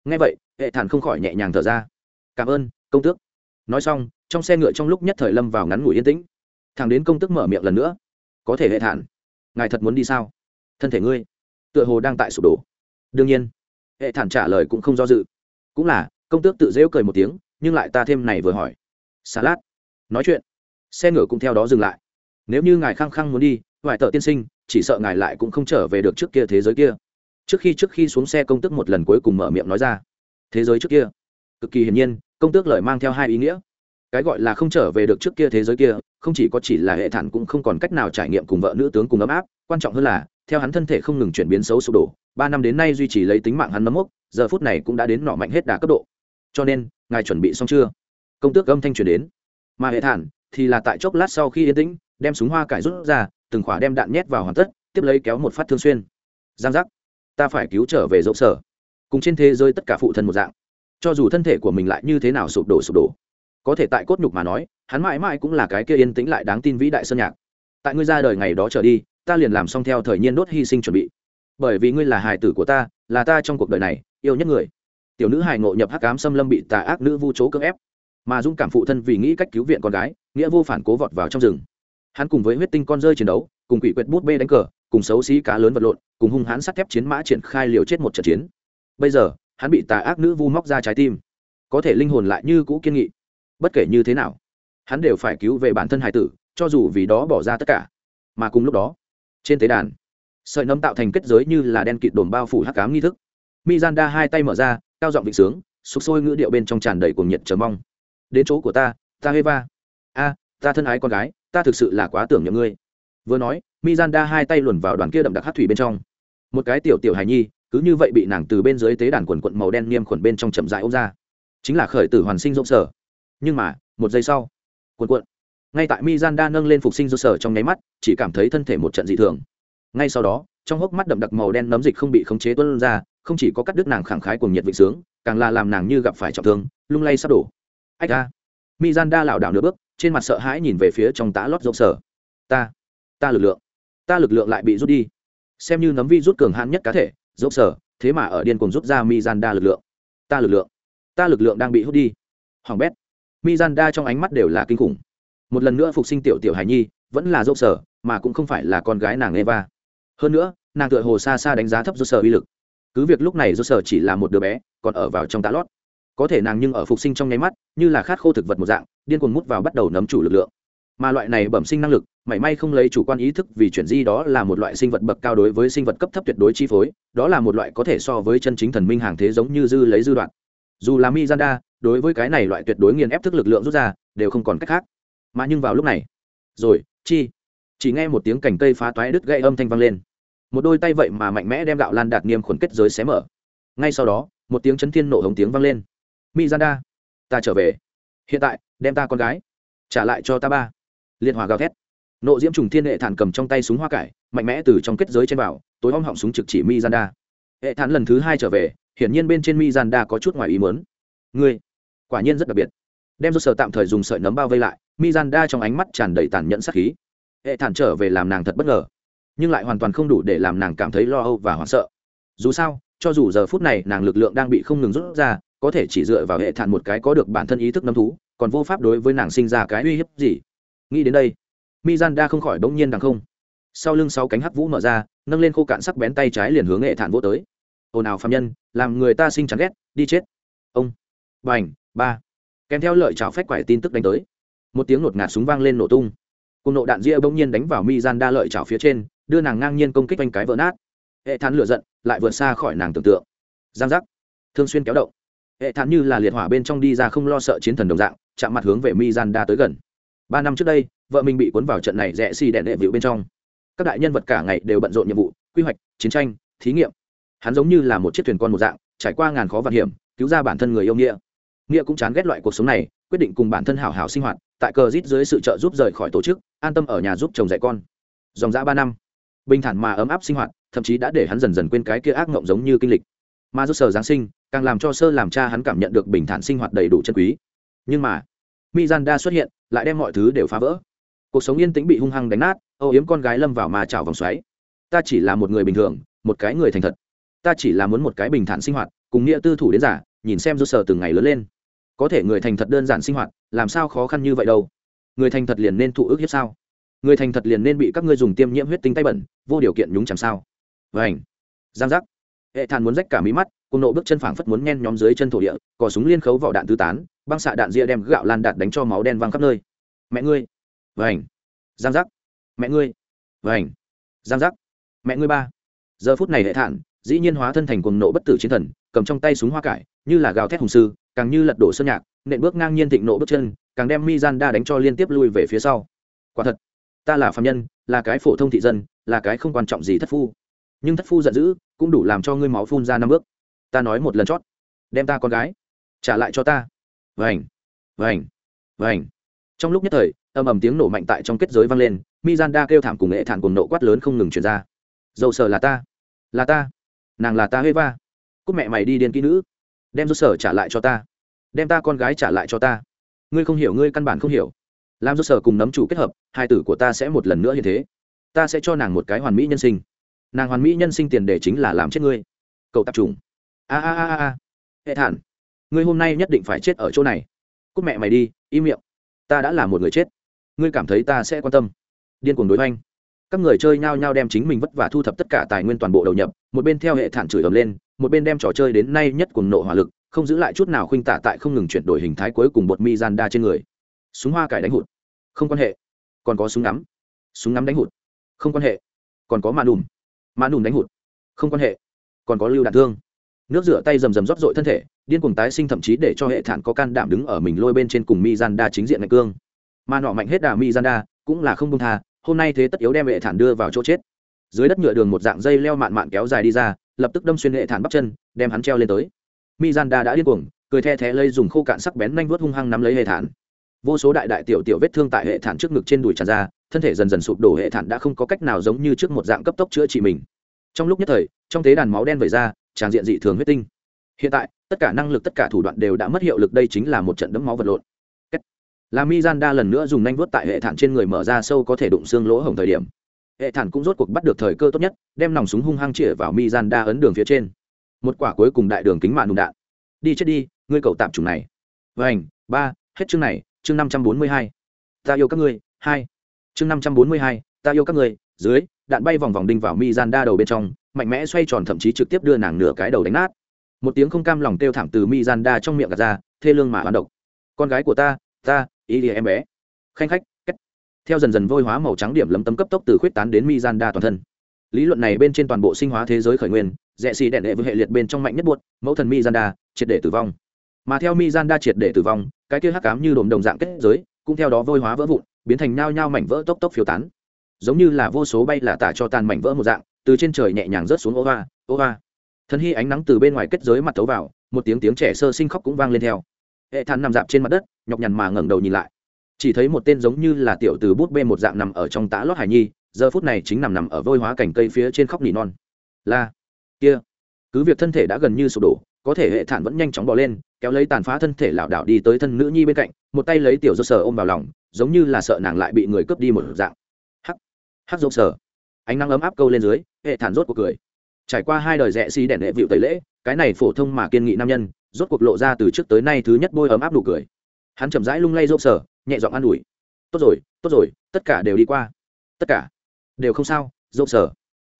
S1: Ngay vậy, hệ thản không khỏi nhẹ nhàng thở ra. Cảm ơn, công tước. Nói xong, trong xe ngựa trong lúc nhất thời lâm vào ngắn ngủi yên tĩnh. Thằng đến công tước mở miệng lần nữa có thể hệ thản. Ngài thật muốn đi sao? Thân thể ngươi, tựa hồ đang tại sụp đổ. Đương nhiên, hệ thản trả lời cũng không do dự. Cũng là, công tước tự rêu cười một tiếng, nhưng lại ta thêm này vừa hỏi. Xà lát nói chuyện. Xe ngựa cũng theo đó dừng lại. Nếu như ngài khăng khăng muốn đi, vài tợ tiên sinh, chỉ sợ ngài lại cũng không trở về được trước kia thế giới kia. Trước khi trước khi xuống xe công tước một lần cuối cùng mở miệng nói ra. Thế giới trước kia. Cực kỳ hiển nhiên, công tước lời mang theo hai ý nghĩa cái gọi là không trở về được trước kia thế giới kia, không chỉ có chỉ là hệ thản cũng không còn cách nào trải nghiệm cùng vợ nữ tướng cùng ấm áp, quan trọng hơn là, theo hắn thân thể không ngừng chuyển biến xấu sụp đổ, ba năm đến nay duy trì lấy tính mạng hắn nấm mốc, giờ phút này cũng đã đến nọ mạnh hết đà cấp độ. Cho nên, ngài chuẩn bị xong chưa? Công tước âm thanh truyền đến. Mà hệ thản thì là tại chốc lát sau khi yên tĩnh, đem súng hoa cải rút ra, từng khỏa đem đạn nhét vào hoàn tất, tiếp lấy kéo một phát thương xuyên. Giang giác, ta phải cứu trở về dỗ sở. Cùng trên thế giới tất cả phụ thân một dạng. Cho dù thân thể của mình lại như thế nào sụp đổ sụp đổ có thể tại cốt nhục mà nói, hắn mãi mãi cũng là cái kia yên tĩnh lại đáng tin vĩ đại sơn nhạc. Tại ngươi ra đời ngày đó trở đi, ta liền làm xong theo thời nhiên đốt hy sinh chuẩn bị. Bởi vì ngươi là hài tử của ta, là ta trong cuộc đời này, yêu nhất người. Tiểu nữ hài ngộ nhập hắc cám xâm lâm bị tà ác nữ vu chố cưỡng ép. Mà dũng cảm phụ thân vì nghĩ cách cứu viện con gái, nghĩa vô phản cố vọt vào trong rừng. Hắn cùng với huyết tinh con rơi chiến đấu, cùng quỷ quyệt bút bê đánh cờ, cùng xấu xí cá lớn vật lộn, cùng hung hãn sắt thép chiến mã triển khai liều chết một trận chiến. Bây giờ, hắn bị tà ác nữ vu móc ra trái tim. Có thể linh hồn lại như cũ kiên nghị bất kể như thế nào, hắn đều phải cứu về bản thân hải tử, cho dù vì đó bỏ ra tất cả. Mà cùng lúc đó, trên tế đàn, sợi nấm tạo thành kết giới như là đen kịt đồn bao phủ hắc cám nghi thức. Mi gian đa hai tay mở ra, cao giọng vịnh sướng, sục sôi ngữ điệu bên trong tràn đầy cuồng nhiệt chờ mong. Đến chỗ của ta ta Eva a, ta thân ái con gái, ta thực sự là quá tưởng nhầm ngươi. Vừa nói, mizanda hai tay luồn vào đoàn kia đậm đặc hát thủy bên trong. Một cái tiểu tiểu hài nhi, cứ như vậy bị nàng từ bên dưới tế đàn quần quận màu đen niêm khuẩn bên trong chậm dại ôm ra. Chính là khởi tử hoàn sinh rộng sở nhưng mà, một giây sau, cuộn cuộn. Ngay tại mizanda nâng lên phục sinh do sở trong nháy mắt, chỉ cảm thấy thân thể một trận dị thường. Ngay sau đó, trong hốc mắt đậm đặc màu đen nấm dịch không bị khống chế tuân ra, không chỉ có cắt đứt nàng khẳng khái cùng nhiệt vịnh sướng, càng là làm nàng như gặp phải trọng thương, lung lay sắp đổ. Ách ra mi gian đa lảo đảo nửa bước, trên mặt sợ hãi nhìn về phía trong tá lót rộng sở. Ta ta lực lượng, ta lực lượng lại bị rút đi. Xem như nấm vi rút cường hãn nhất cá thể dốc sở, thế mà ở điên cùng rút ra mi gian đa lực lượng. Ta lực lượng, ta lực lượng đang bị hút đi. Hoàng bét mi trong ánh mắt đều là kinh khủng. Một lần nữa phục sinh tiểu tiểu hải nhi, vẫn là dốc sở mà cũng không phải là con gái nàng eva. Hơn nữa, nàng tựa hồ xa xa đánh giá thấp dốc sở uy lực. Cứ việc lúc này dốc sở chỉ là một đứa bé, còn ở vào trong tã lót. Có thể nàng nhưng ở phục sinh trong nháy mắt, như là khát khô thực vật một dạng, điên cuồng mút vào bắt đầu nắm chủ lực lượng. Mà loại này bẩm sinh năng lực, mảy may không lấy chủ quan ý thức vì chuyển di đó là một loại sinh vật bậc cao đối với sinh vật cấp thấp tuyệt đối chi phối, đó là một loại có thể so với chân chính thần minh hàng thế giống như dư lấy dư đoạn. Dù là mizanda đối với cái này loại tuyệt đối nghiền ép thức lực lượng rút ra, đều không còn cách khác. Mà nhưng vào lúc này, rồi, chi, chỉ nghe một tiếng cành cây phá toái đứt gãy âm thanh vang lên. Một đôi tay vậy mà mạnh mẽ đem gạo lan đạt niêm khuẩn kết giới xé mở. Ngay sau đó, một tiếng chấn thiên nổ hống tiếng vang lên. Mi gian ta trở về. Hiện tại, đem ta con gái, trả lại cho ta ba. Liên hòa gào thét. Nộ diễm trùng thiên hệ thản cầm trong tay súng hoa cải, mạnh mẽ từ trong kết giới trên vào, tối om họng súng trực chỉ mi gian hệ thản lần thứ hai trở về, hiển nhiên bên trên mi gian có chút ngoài ý mớn ngươi quả nhiên rất đặc biệt. Đem do sở tạm thời dùng sợi nấm bao vây lại, mizanda trong ánh mắt tràn đầy tàn nhẫn sắc khí. Hệ thản trở về làm nàng thật bất ngờ, nhưng lại hoàn toàn không đủ để làm nàng cảm thấy lo âu và hoảng sợ. Dù sao, cho dù giờ phút này nàng lực lượng đang bị không ngừng rút ra, có thể chỉ dựa vào hệ thản một cái có được bản thân ý thức nấm thú, còn vô pháp đối với nàng sinh ra cái uy hiếp gì. Nghĩ đến đây, mizanda không khỏi bỗng nhiên đằng không. Sau lưng sáu cánh hắc vũ mở ra, nâng lên khô cạn sắc bén tay trái liền hướng hệ thản vô tới. Ồn ào phạm nhân, làm người ta sinh chán ghét, đi chết. Ông. B à n h ba. Kèm theo lợi chảo phách quải tin tức đánh tới, một tiếng ngột ngạt súng vang lên nổ tung. Cùng nộ đạn ria bỗng nhiên đánh vào mi gian đa lợi chảo phía trên, đưa nàng ngang nhiên công kích quanh cái vỡ nát. Hệ thản lửa giận lại vượt xa khỏi nàng tưởng tượng. Giang giác. Thương xuyên kéo động. Hệ thản như là liệt hỏa bên trong đi ra không lo sợ chiến thần đồng dạng, chạm mặt hướng về mi gian đa tới gần. Ba năm trước đây, vợ mình bị cuốn vào trận này rẽ xì đèn đệ vịu bên trong. Các đại nhân vật cả ngày đều bận rộn nhiệm vụ, quy hoạch, chiến tranh, thí nghiệm. Hắn giống như là một chiếc thuyền con một dạng, trải qua ngàn khó vạn hiểm, cứu ra bản thân người yêu nghĩa nghĩa cũng chán ghét loại cuộc sống này, quyết định cùng bản thân hảo hảo sinh hoạt, tại cờ rít dưới sự trợ giúp rời khỏi tổ chức, an tâm ở nhà giúp chồng dạy con. Dòng dã ba năm, bình thản mà ấm áp sinh hoạt, thậm chí đã để hắn dần dần quên cái kia ác mộng giống như kinh lịch. Mà do sở giáng sinh, càng làm cho sơ làm cha hắn cảm nhận được bình thản sinh hoạt đầy đủ chân quý. Nhưng mà mizanda xuất hiện, lại đem mọi thứ đều phá vỡ. Cuộc sống yên tĩnh bị hung hăng đánh nát, âu yếm con gái lâm vào mà trào vòng xoáy. Ta chỉ là một người bình thường, một cái người thành thật. Ta chỉ là muốn một cái bình thản sinh hoạt, cùng nghĩa tư thủ đến giả, nhìn xem do sở từng ngày lớn lên có thể người thành thật đơn giản sinh hoạt, làm sao khó khăn như vậy đâu? Người thành thật liền nên thụ ước hiếp sao? Người thành thật liền nên bị các ngươi dùng tiêm nhiễm huyết tinh tay bẩn, vô điều kiện nhúng chẳng sao? Vảnh giang giác. Hệ thàn muốn rách cả mí mắt, cùng nộ bước chân phảng phất muốn nhen nhóm dưới chân thổ địa, cò súng liên khấu vỏ đạn tứ tán, băng xạ đạn ria đem gạo lan đạn đánh cho máu đen văng khắp nơi. Mẹ ngươi. Vảnh giang giác. Mẹ ngươi. Vảnh giang giác. Mẹ ngươi ba. Giờ phút này hệ thản, dĩ nhiên hóa thân thành cuồng nộ bất tử chiến thần, cầm trong tay súng hoa cải, như là gào thét hùng sư càng như lật đổ sơn nhạc, nện bước ngang nhiên thịnh nộ bước chân, càng đem mi gian đa đánh cho liên tiếp lui về phía sau. Quả thật, ta là phạm nhân, là cái phổ thông thị dân, là cái không quan trọng gì thất phu. Nhưng thất phu giận dữ, cũng đủ làm cho ngươi máu phun ra năm bước. Ta nói một lần chót, đem ta con gái, trả lại cho ta. Vành vành vành. Trong lúc nhất thời, ầm ầm tiếng nổ mạnh tại trong kết giới vang lên mi gian đa kêu thảm cùng nghệ thản cùng nộ quát lớn không ngừng chuyển ra. Dầu sờ là ta là ta, nàng là ta hê va cúc mẹ mày đi điên kỹ nữ đem rốt sở trả lại cho ta. Đem ta con gái trả lại cho ta. Ngươi không hiểu, ngươi căn bản không hiểu. Làm rốt sở cùng nấm chủ kết hợp, hai tử của ta sẽ một lần nữa như thế. Ta sẽ cho nàng một cái hoàn mỹ nhân sinh. Nàng hoàn mỹ nhân sinh tiền đề chính là làm chết ngươi. Cậu tập trùng. a a a a hệ thản. Ngươi hôm nay nhất định phải chết ở chỗ này. Cúc mẹ mày đi, im miệng. Ta đã là một người chết. Ngươi cảm thấy ta sẽ quan tâm. Điên cuồng đối hoanh các người chơi nhao nhao đem chính mình vất vả thu thập tất cả tài nguyên toàn bộ đầu nhập, một bên theo hệ thản chửi ầm lên một bên đem trò chơi đến nay nhất cùng nộ hỏa lực, không giữ lại chút nào khuynh tả tại không ngừng chuyển đổi hình thái cuối cùng bột mi gian đa trên người. Súng hoa cải đánh hụt. Không quan hệ. Còn có súng ngắm. Súng ngắm đánh hụt. Không quan hệ. Còn có mạ nùm. Mạ nùm đánh hụt. Không quan hệ. Còn có lưu đạn thương. Nước rửa tay rầm rầm rót dội thân thể, điên cuồng tái sinh thậm chí để cho hệ thản có can đảm đứng ở mình lôi bên trên cùng mi gian đa chính diện ngạch cương. Mà nọ mạnh hết đà mi gian đa, cũng là không công tha, hôm nay thế tất yếu đem hệ thản đưa vào chỗ chết. Dưới đất nhựa đường một dạng dây leo mạn mạn kéo dài đi ra lập tức đâm xuyên hệ thản bắp chân, đem hắn treo lên tới. Mizanda đã điên cuồng, cười the thé lây dùng khô cạn sắc bén nhanh vuốt hung hăng nắm lấy hệ thản. Vô số đại đại tiểu tiểu vết thương tại hệ thản trước ngực trên đùi tràn ra, thân thể dần dần sụp đổ, hệ thản đã không có cách nào giống như trước một dạng cấp tốc chữa trị mình. Trong lúc nhất thời, trong thế đàn máu đen vẩy ra, tràn diện dị thường huyết tinh. Hiện tại, tất cả năng lực, tất cả thủ đoạn đều đã mất hiệu lực, đây chính là một trận đấm máu vật lộn. Là mizanda lần nữa dùng nanh vuốt tại hệ thản trên người mở ra sâu có thể đụng xương lỗ hổng thời điểm hệ thản cũng rốt cuộc bắt được thời cơ tốt nhất, đem nòng súng hung hăng chĩa vào mi gian đa ấn đường phía trên. Một quả cuối cùng đại đường kính mạng nùng đạn. Đi chết đi, ngươi cậu tạm chủng này. Vành, ba, hết chương này, chương năm trăm bốn mươi hai. Ta yêu các ngươi, hai. Chương năm trăm bốn mươi hai, ta yêu các ngươi, dưới, đạn bay vòng vòng đinh vào mi gian đa đầu bên trong, mạnh mẽ xoay tròn thậm chí trực tiếp đưa nàng nửa cái đầu đánh nát. Một tiếng không cam lòng kêu thảm từ mi gian đa trong miệng gạt ra, thê lương mà hoán độc. Con gái của ta ta, ý đi em bé. Khanh khách theo dần dần vôi hóa màu trắng điểm lấm tấm cấp tốc từ khuyết tán đến mi gian đa toàn thân. Lý luận này bên trên toàn bộ sinh hóa thế giới khởi nguyên, rẽ xì đẹn đệ với hệ liệt bên trong mạnh nhất buốt mẫu thần mi gian đa triệt để tử vong. Mà theo mi gian đa triệt để tử vong, cái kia hắc cám như đồm đồng dạng kết giới, cũng theo đó vôi hóa vỡ vụn, biến thành nhao nhao mảnh vỡ tốc tốc phiêu tán. Giống như là vô số bay là tả cho tàn mảnh vỡ một dạng, từ trên trời nhẹ nhàng rớt xuống ô hoa ô hoa. Thân hy ánh nắng từ bên ngoài kết giới mặt tấu vào, một tiếng tiếng trẻ sơ sinh khóc cũng vang lên theo. Hệ thản nằm dạp trên mặt đất, nhọc nhằn mà ngẩng đầu nhìn lại chỉ thấy một tên giống như là tiểu từ bút bê một dạng nằm ở trong tã lót hải nhi, giờ phút này chính nằm nằm ở vôi hóa cành cây phía trên khóc nỉ non. La, kia, cứ việc thân thể đã gần như sụp đổ, có thể hệ thản vẫn nhanh chóng bỏ lên, kéo lấy tàn phá thân thể lảo đảo đi tới thân nữ nhi bên cạnh, một tay lấy tiểu dô sờ ôm vào lòng, giống như là sợ nàng lại bị người cướp đi một dạng. Hắc hắc dô sờ. Ánh nắng ấm áp câu lên dưới, hệ thản rốt cuộc cười. Trải qua hai đời rẽ xi đèn hệ vịu tẩy lễ, cái này phổ thông mà kiên nghị nam nhân, rốt cuộc lộ ra từ trước tới nay thứ nhất bôi ấm áp đủ cười hắn chậm rãi lung lay rộp sở nhẹ giọng an ủi. Tốt rồi tốt rồi, tất cả đều đi qua. Tất cả? Đều không sao, rộp sở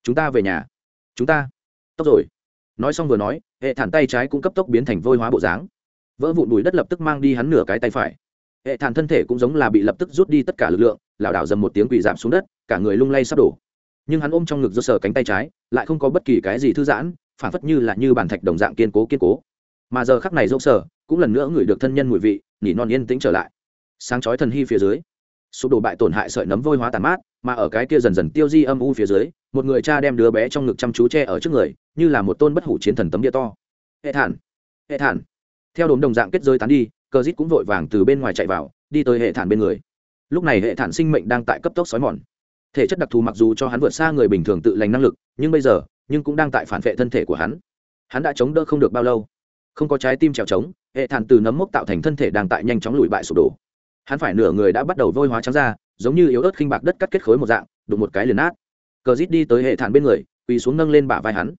S1: chúng ta về nhà. Chúng ta? Tốt rồi. Nói xong vừa nói, hệ thản tay trái cũng cấp tốc biến thành vôi hóa bộ dáng. Vỡ vụn bùi đất lập tức mang đi hắn nửa cái tay phải. Hệ thản thân thể cũng giống là bị lập tức rút đi tất cả lực lượng, lảo đảo dầm một tiếng quỳ giảm xuống đất, cả người lung lay sắp đổ. Nhưng hắn ôm trong ngực do sở cánh tay trái, lại không có bất kỳ cái gì thư giãn, phản phất như là như bản thạch đồng dạng kiên cố kiên cố. Mà giờ khắc này dâu sở cũng lần nữa ngửi được thân nhân mùi vị nỉ non yên tĩnh trở lại. Sáng chói thần hy phía dưới, sụp đổ bại tổn hại sợi nấm vôi hóa tàn mát, mà ở cái kia dần dần tiêu di âm u phía dưới, một người cha đem đứa bé trong ngực chăm chú che ở trước người, như là một tôn bất hủ chiến thần tấm địa to. Hệ thản hệ thản. Theo đốm đồng dạng kết rơi tán đi, cờ rít cũng vội vàng từ bên ngoài chạy vào, đi tới hệ thản bên người. Lúc này hệ thản sinh mệnh đang tại cấp tốc xói mòn. Thể chất đặc thù mặc dù cho hắn vượt xa người bình thường tự lành năng lực, nhưng bây giờ, nhưng cũng đang tại phản vệ thân thể của hắn. Hắn đã chống đỡ không được bao lâu không có trái tim trèo trống, hệ thản từ nấm mốc tạo thành thân thể đang tại nhanh chóng lùi bại sụp đổ. Hắn phải nửa người đã bắt đầu vôi hóa trắng ra giống như yếu ớt khinh bạc đất cắt kết khối một dạng, đụng một cái liền nát. Cờ rít đi tới hệ thản bên người, quỳ xuống nâng lên bả vai hắn.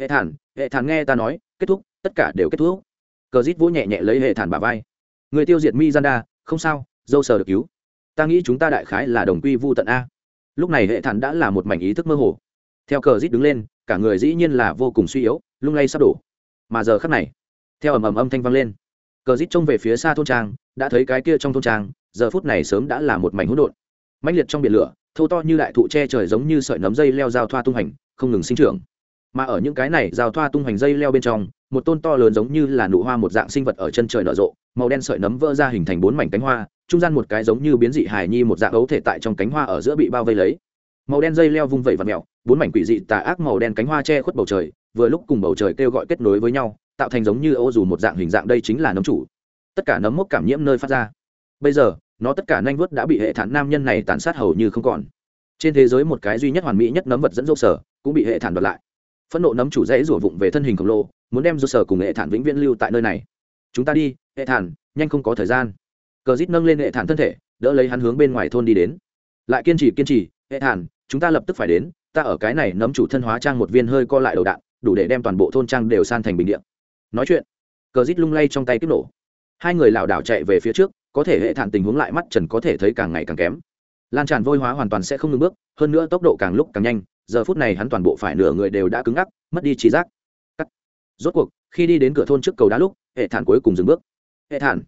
S1: Hệ thản hệ thản nghe ta nói, kết thúc, tất cả đều kết thúc. Cờ rít vỗ nhẹ nhẹ lấy hệ thản bả vai. Người tiêu diệt mi randa không sao, dâu sờ được cứu. Ta nghĩ chúng ta đại khái là đồng quy vu tận a. Lúc này hệ thản đã là một mảnh ý thức mơ hồ. Theo cờ rít đứng lên, cả người dĩ nhiên là vô cùng suy yếu, lung lay sắp đổ. Mà giờ khắc này theo ầm ầm âm thanh vang lên. Cờ rít trông về phía xa thôn trang, đã thấy cái kia trong thôn trang, giờ phút này sớm đã là một mảnh hỗn độn. Mãnh liệt trong biển lửa thâu to như đại thụ che trời giống như sợi nấm dây leo giao thoa tung hành, không ngừng sinh trưởng. Mà ở những cái này giao thoa tung hành dây leo bên trong, một tôn to lớn giống như là nụ hoa một dạng sinh vật ở chân trời nở rộ, màu đen sợi nấm vỡ ra hình thành bốn mảnh cánh hoa, trung gian một cái giống như biến dị hài nhi một dạng ấu thể tại trong cánh hoa ở giữa bị bao vây lấy. Màu đen dây leo vung vẩy và mèo bốn mảnh quỷ dị tà ác màu đen cánh hoa che khuất bầu trời, vừa lúc cùng bầu trời kêu gọi kết nối với nhau tạo thành giống như ô dù một dạng hình dạng đây chính là nấm chủ. Tất cả nấm mốc cảm nhiễm nơi phát ra. Bây giờ, nó tất cả nanh vuốt đã bị hệ thản nam nhân này tàn sát hầu như không còn. Trên thế giới một cái duy nhất hoàn mỹ nhất nấm vật dẫn dỗ sở, cũng bị hệ thản đoạt lại. Phẫn nộ nấm chủ dãy rủa vụng về thân hình khổng lồ, muốn đem dỗ sở cùng hệ thản vĩnh viễn lưu tại nơi này. Chúng ta đi, hệ thản, nhanh không có thời gian. Cờ rít nâng lên hệ thản thân thể, đỡ lấy hắn hướng bên ngoài thôn đi đến. Lại kiên trì kiên trì, hệ thản, chúng ta lập tức phải đến, ta ở cái này nấm chủ thân hóa trang một viên hơi co lại đầu đạn, đủ để đem toàn bộ thôn trang đều san thành bình điện nói chuyện. Cờ rít lung lay trong tay kích nổ. Hai người lảo đảo chạy về phía trước, có thể hệ thản tình huống lại mắt trần có thể thấy càng ngày càng kém. Lan tràn vôi hóa hoàn toàn sẽ không ngừng bước, hơn nữa tốc độ càng lúc càng nhanh, giờ phút này hắn toàn bộ phải nửa người đều đã cứng ngắc, mất đi trí giác. Cắt. rốt cuộc, khi đi đến cửa thôn trước cầu đá lúc, hệ thản cuối cùng dừng bước. Hệ thản.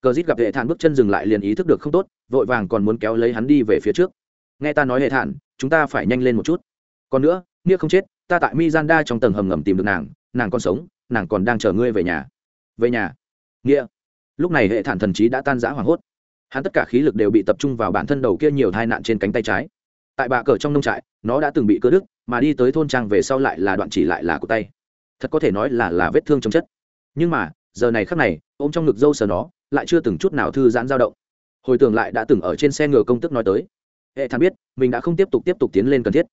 S1: Cờ rít gặp hệ thản bước chân dừng lại liền ý thức được không tốt, vội vàng còn muốn kéo lấy hắn đi về phía trước. Nghe ta nói hệ thản, chúng ta phải nhanh lên một chút. Còn nữa nghĩa không chết, ta tại mi gian đa trong tầng hầm ngầm tìm được nàng nàng còn sống nàng còn đang chờ ngươi về nhà. Về nhà. Nghĩa. Lúc này hệ thản thần trí đã tan rã hoảng hốt. Hắn tất cả khí lực đều bị tập trung vào bản thân đầu kia nhiều tai nạn trên cánh tay trái. Tại bà cờ trong nông trại, nó đã từng bị cơ đức mà đi tới thôn trang về sau lại là đoạn chỉ lại là của tay. Thật có thể nói là là vết thương trong chất. Nhưng mà, giờ này khắc này, ôm trong ngực dâu sờ nó, lại chưa từng chút nào thư giãn dao động. Hồi tưởng lại đã từng ở trên xe ngựa công tức nói tới. Hệ thản biết, mình đã không tiếp tục tiếp tục tiến lên cần thiết.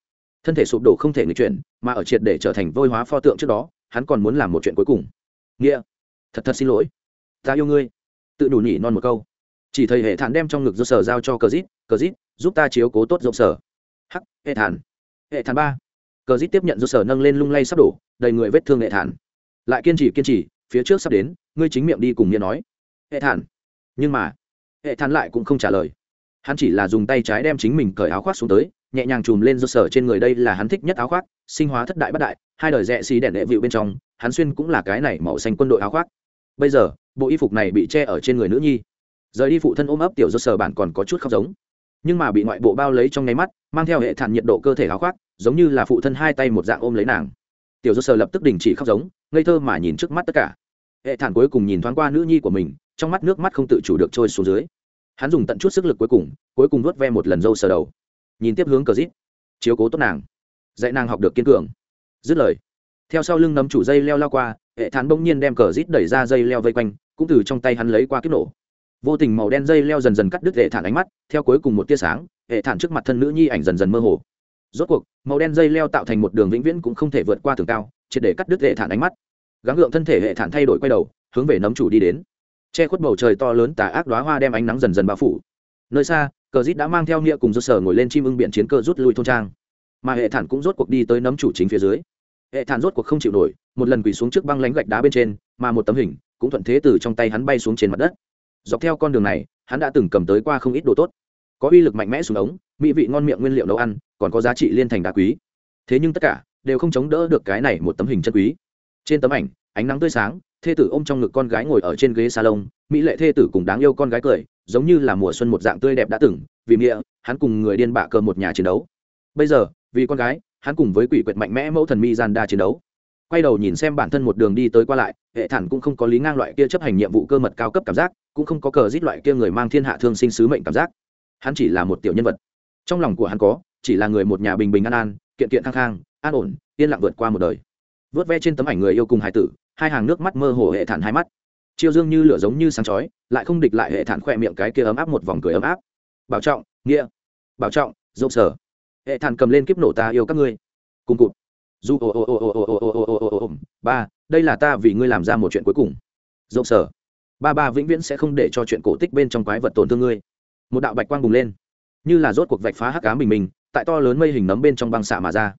S1: Thân thể sụp đổ không thể người chuyển, mà ở triệt để trở thành vôi hóa pho tượng trước đó hắn còn muốn làm một chuyện cuối cùng. Nghĩa, thật thật xin lỗi. Ta yêu ngươi. Tự đủ nhỉ non một câu. Chỉ thầy hệ thản đem trong ngực do sở giao cho cờ dít. Cờ dít, giúp ta chiếu cố tốt dốc sở. Hắc, hệ thản. Hệ thản ba. Cờ dít tiếp nhận do sở nâng lên lung lay sắp đổ, đầy người vết thương hệ thản. Lại kiên trì kiên trì, phía trước sắp đến, ngươi chính miệng đi cùng nghĩa nói. Hệ thản. Nhưng mà, hệ thản lại cũng không trả lời. Hắn chỉ là dùng tay trái đem chính mình cởi áo khoác xuống tới, nhẹ nhàng chùm lên do sở trên người đây là hắn thích nhất áo khoác, sinh hóa thất đại bất đại hai đời rẽ xì đèn đệ vịu bên trong, hắn xuyên cũng là cái này màu xanh quân đội áo khoác. Bây giờ, bộ y phục này bị che ở trên người nữ nhi. Rời đi phụ thân ôm ấp tiểu do sở bản còn có chút khóc giống. Nhưng mà bị ngoại bộ bao lấy trong nháy mắt, mang theo hệ thản nhiệt độ cơ thể áo khoác, giống như là phụ thân hai tay một dạng ôm lấy nàng. Tiểu do sở lập tức đình chỉ khóc giống, ngây thơ mà nhìn trước mắt tất cả. Hệ thản cuối cùng nhìn thoáng qua nữ nhi của mình, trong mắt nước mắt không tự chủ được trôi xuống dưới. Hắn dùng tận chút sức lực cuối cùng cuối cùng nuốt ve một lần râu sờ đầu. Nhìn tiếp hướng cờ rít. Chiếu cố tốt nàng. Dạy nàng học được kiên cường dứt lời. Theo sau lưng nấm chủ dây leo lao qua, hệ thản bỗng nhiên đem cờ rít đẩy ra dây leo vây quanh, cũng từ trong tay hắn lấy qua kiếp nổ. Vô tình màu đen dây leo dần dần cắt đứt hệ thản ánh mắt, theo cuối cùng một tia sáng, hệ thản trước mặt thân nữ nhi ảnh dần dần mơ hồ. Rốt cuộc, màu đen dây leo tạo thành một đường vĩnh viễn cũng không thể vượt qua tường cao, triệt để cắt đứt hệ thản ánh mắt. Gắng gượng thân thể hệ thản thay đổi quay đầu, hướng về nấm chủ đi đến. Che khuất bầu trời to lớn tà ác đoá hoa đem ánh nắng dần dần bao phủ. Nơi xa, cờ rít đã mang theo nghĩa cùng do sở ngồi lên chim ưng biện chiến cơ rút lui thôn trang. Mà hệ thản cũng rốt cuộc đi tới nấm chủ chính phía dưới hệ thản rốt cuộc không chịu nổi, một lần quỳ xuống trước băng lánh gạch đá bên trên, mà một tấm hình cũng thuận thế từ trong tay hắn bay xuống trên mặt đất. Dọc theo con đường này, hắn đã từng cầm tới qua không ít đồ tốt. Có uy lực mạnh mẽ xuống ống, mỹ vị ngon miệng nguyên liệu nấu ăn, còn có giá trị liên thành đá quý. Thế nhưng tất cả đều không chống đỡ được cái này một tấm hình chân quý. Trên tấm ảnh, ánh nắng tươi sáng, thê tử ôm trong ngực con gái ngồi ở trên ghế salon, mỹ lệ thê tử cùng đáng yêu con gái cười, giống như là mùa xuân một dạng tươi đẹp đã từng, vì nghĩa, hắn cùng người điên bạ cờ một nhà chiến đấu. Bây giờ, vì con gái hắn cùng với quỷ quyệt mạnh mẽ mẫu thần mi gian đa chiến đấu. Quay đầu nhìn xem bản thân một đường đi tới qua lại, hệ thản cũng không có lý ngang loại kia chấp hành nhiệm vụ cơ mật cao cấp cảm giác, cũng không có cờ giết loại kia người mang thiên hạ thương sinh sứ mệnh cảm giác. Hắn chỉ là một tiểu nhân vật. Trong lòng của hắn có, chỉ là người một nhà bình bình an an, kiện kiện khang khang, an ổn, yên lặng vượt qua một đời. Vớt ve trên tấm ảnh người yêu cùng hải tử, hai hàng nước mắt mơ hồ hệ thản hai mắt. Chiêu dương như lửa giống như sáng chói, lại không địch lại hệ thản khoe miệng cái kia ấm áp một vòng cười ấm áp. Bảo trọng, nghĩa. Bảo trọng dốc sở hệ thản cầm lên kiếp nổ ta yêu các ngươi cùng cụt dù ồ ồ ồ ồ ồ ồ ồ ồ ồ ồ ồ ba đây là ta vì ngươi làm ra một chuyện cuối cùng Rộng sở ba ba vĩnh viễn sẽ không để cho chuyện cổ tích bên trong quái vật tổn thương ngươi một đạo bạch quang bùng lên như là rốt cuộc vạch phá hắc cá bình mình tại to lớn mây hình nấm bên trong băng xạ mà ra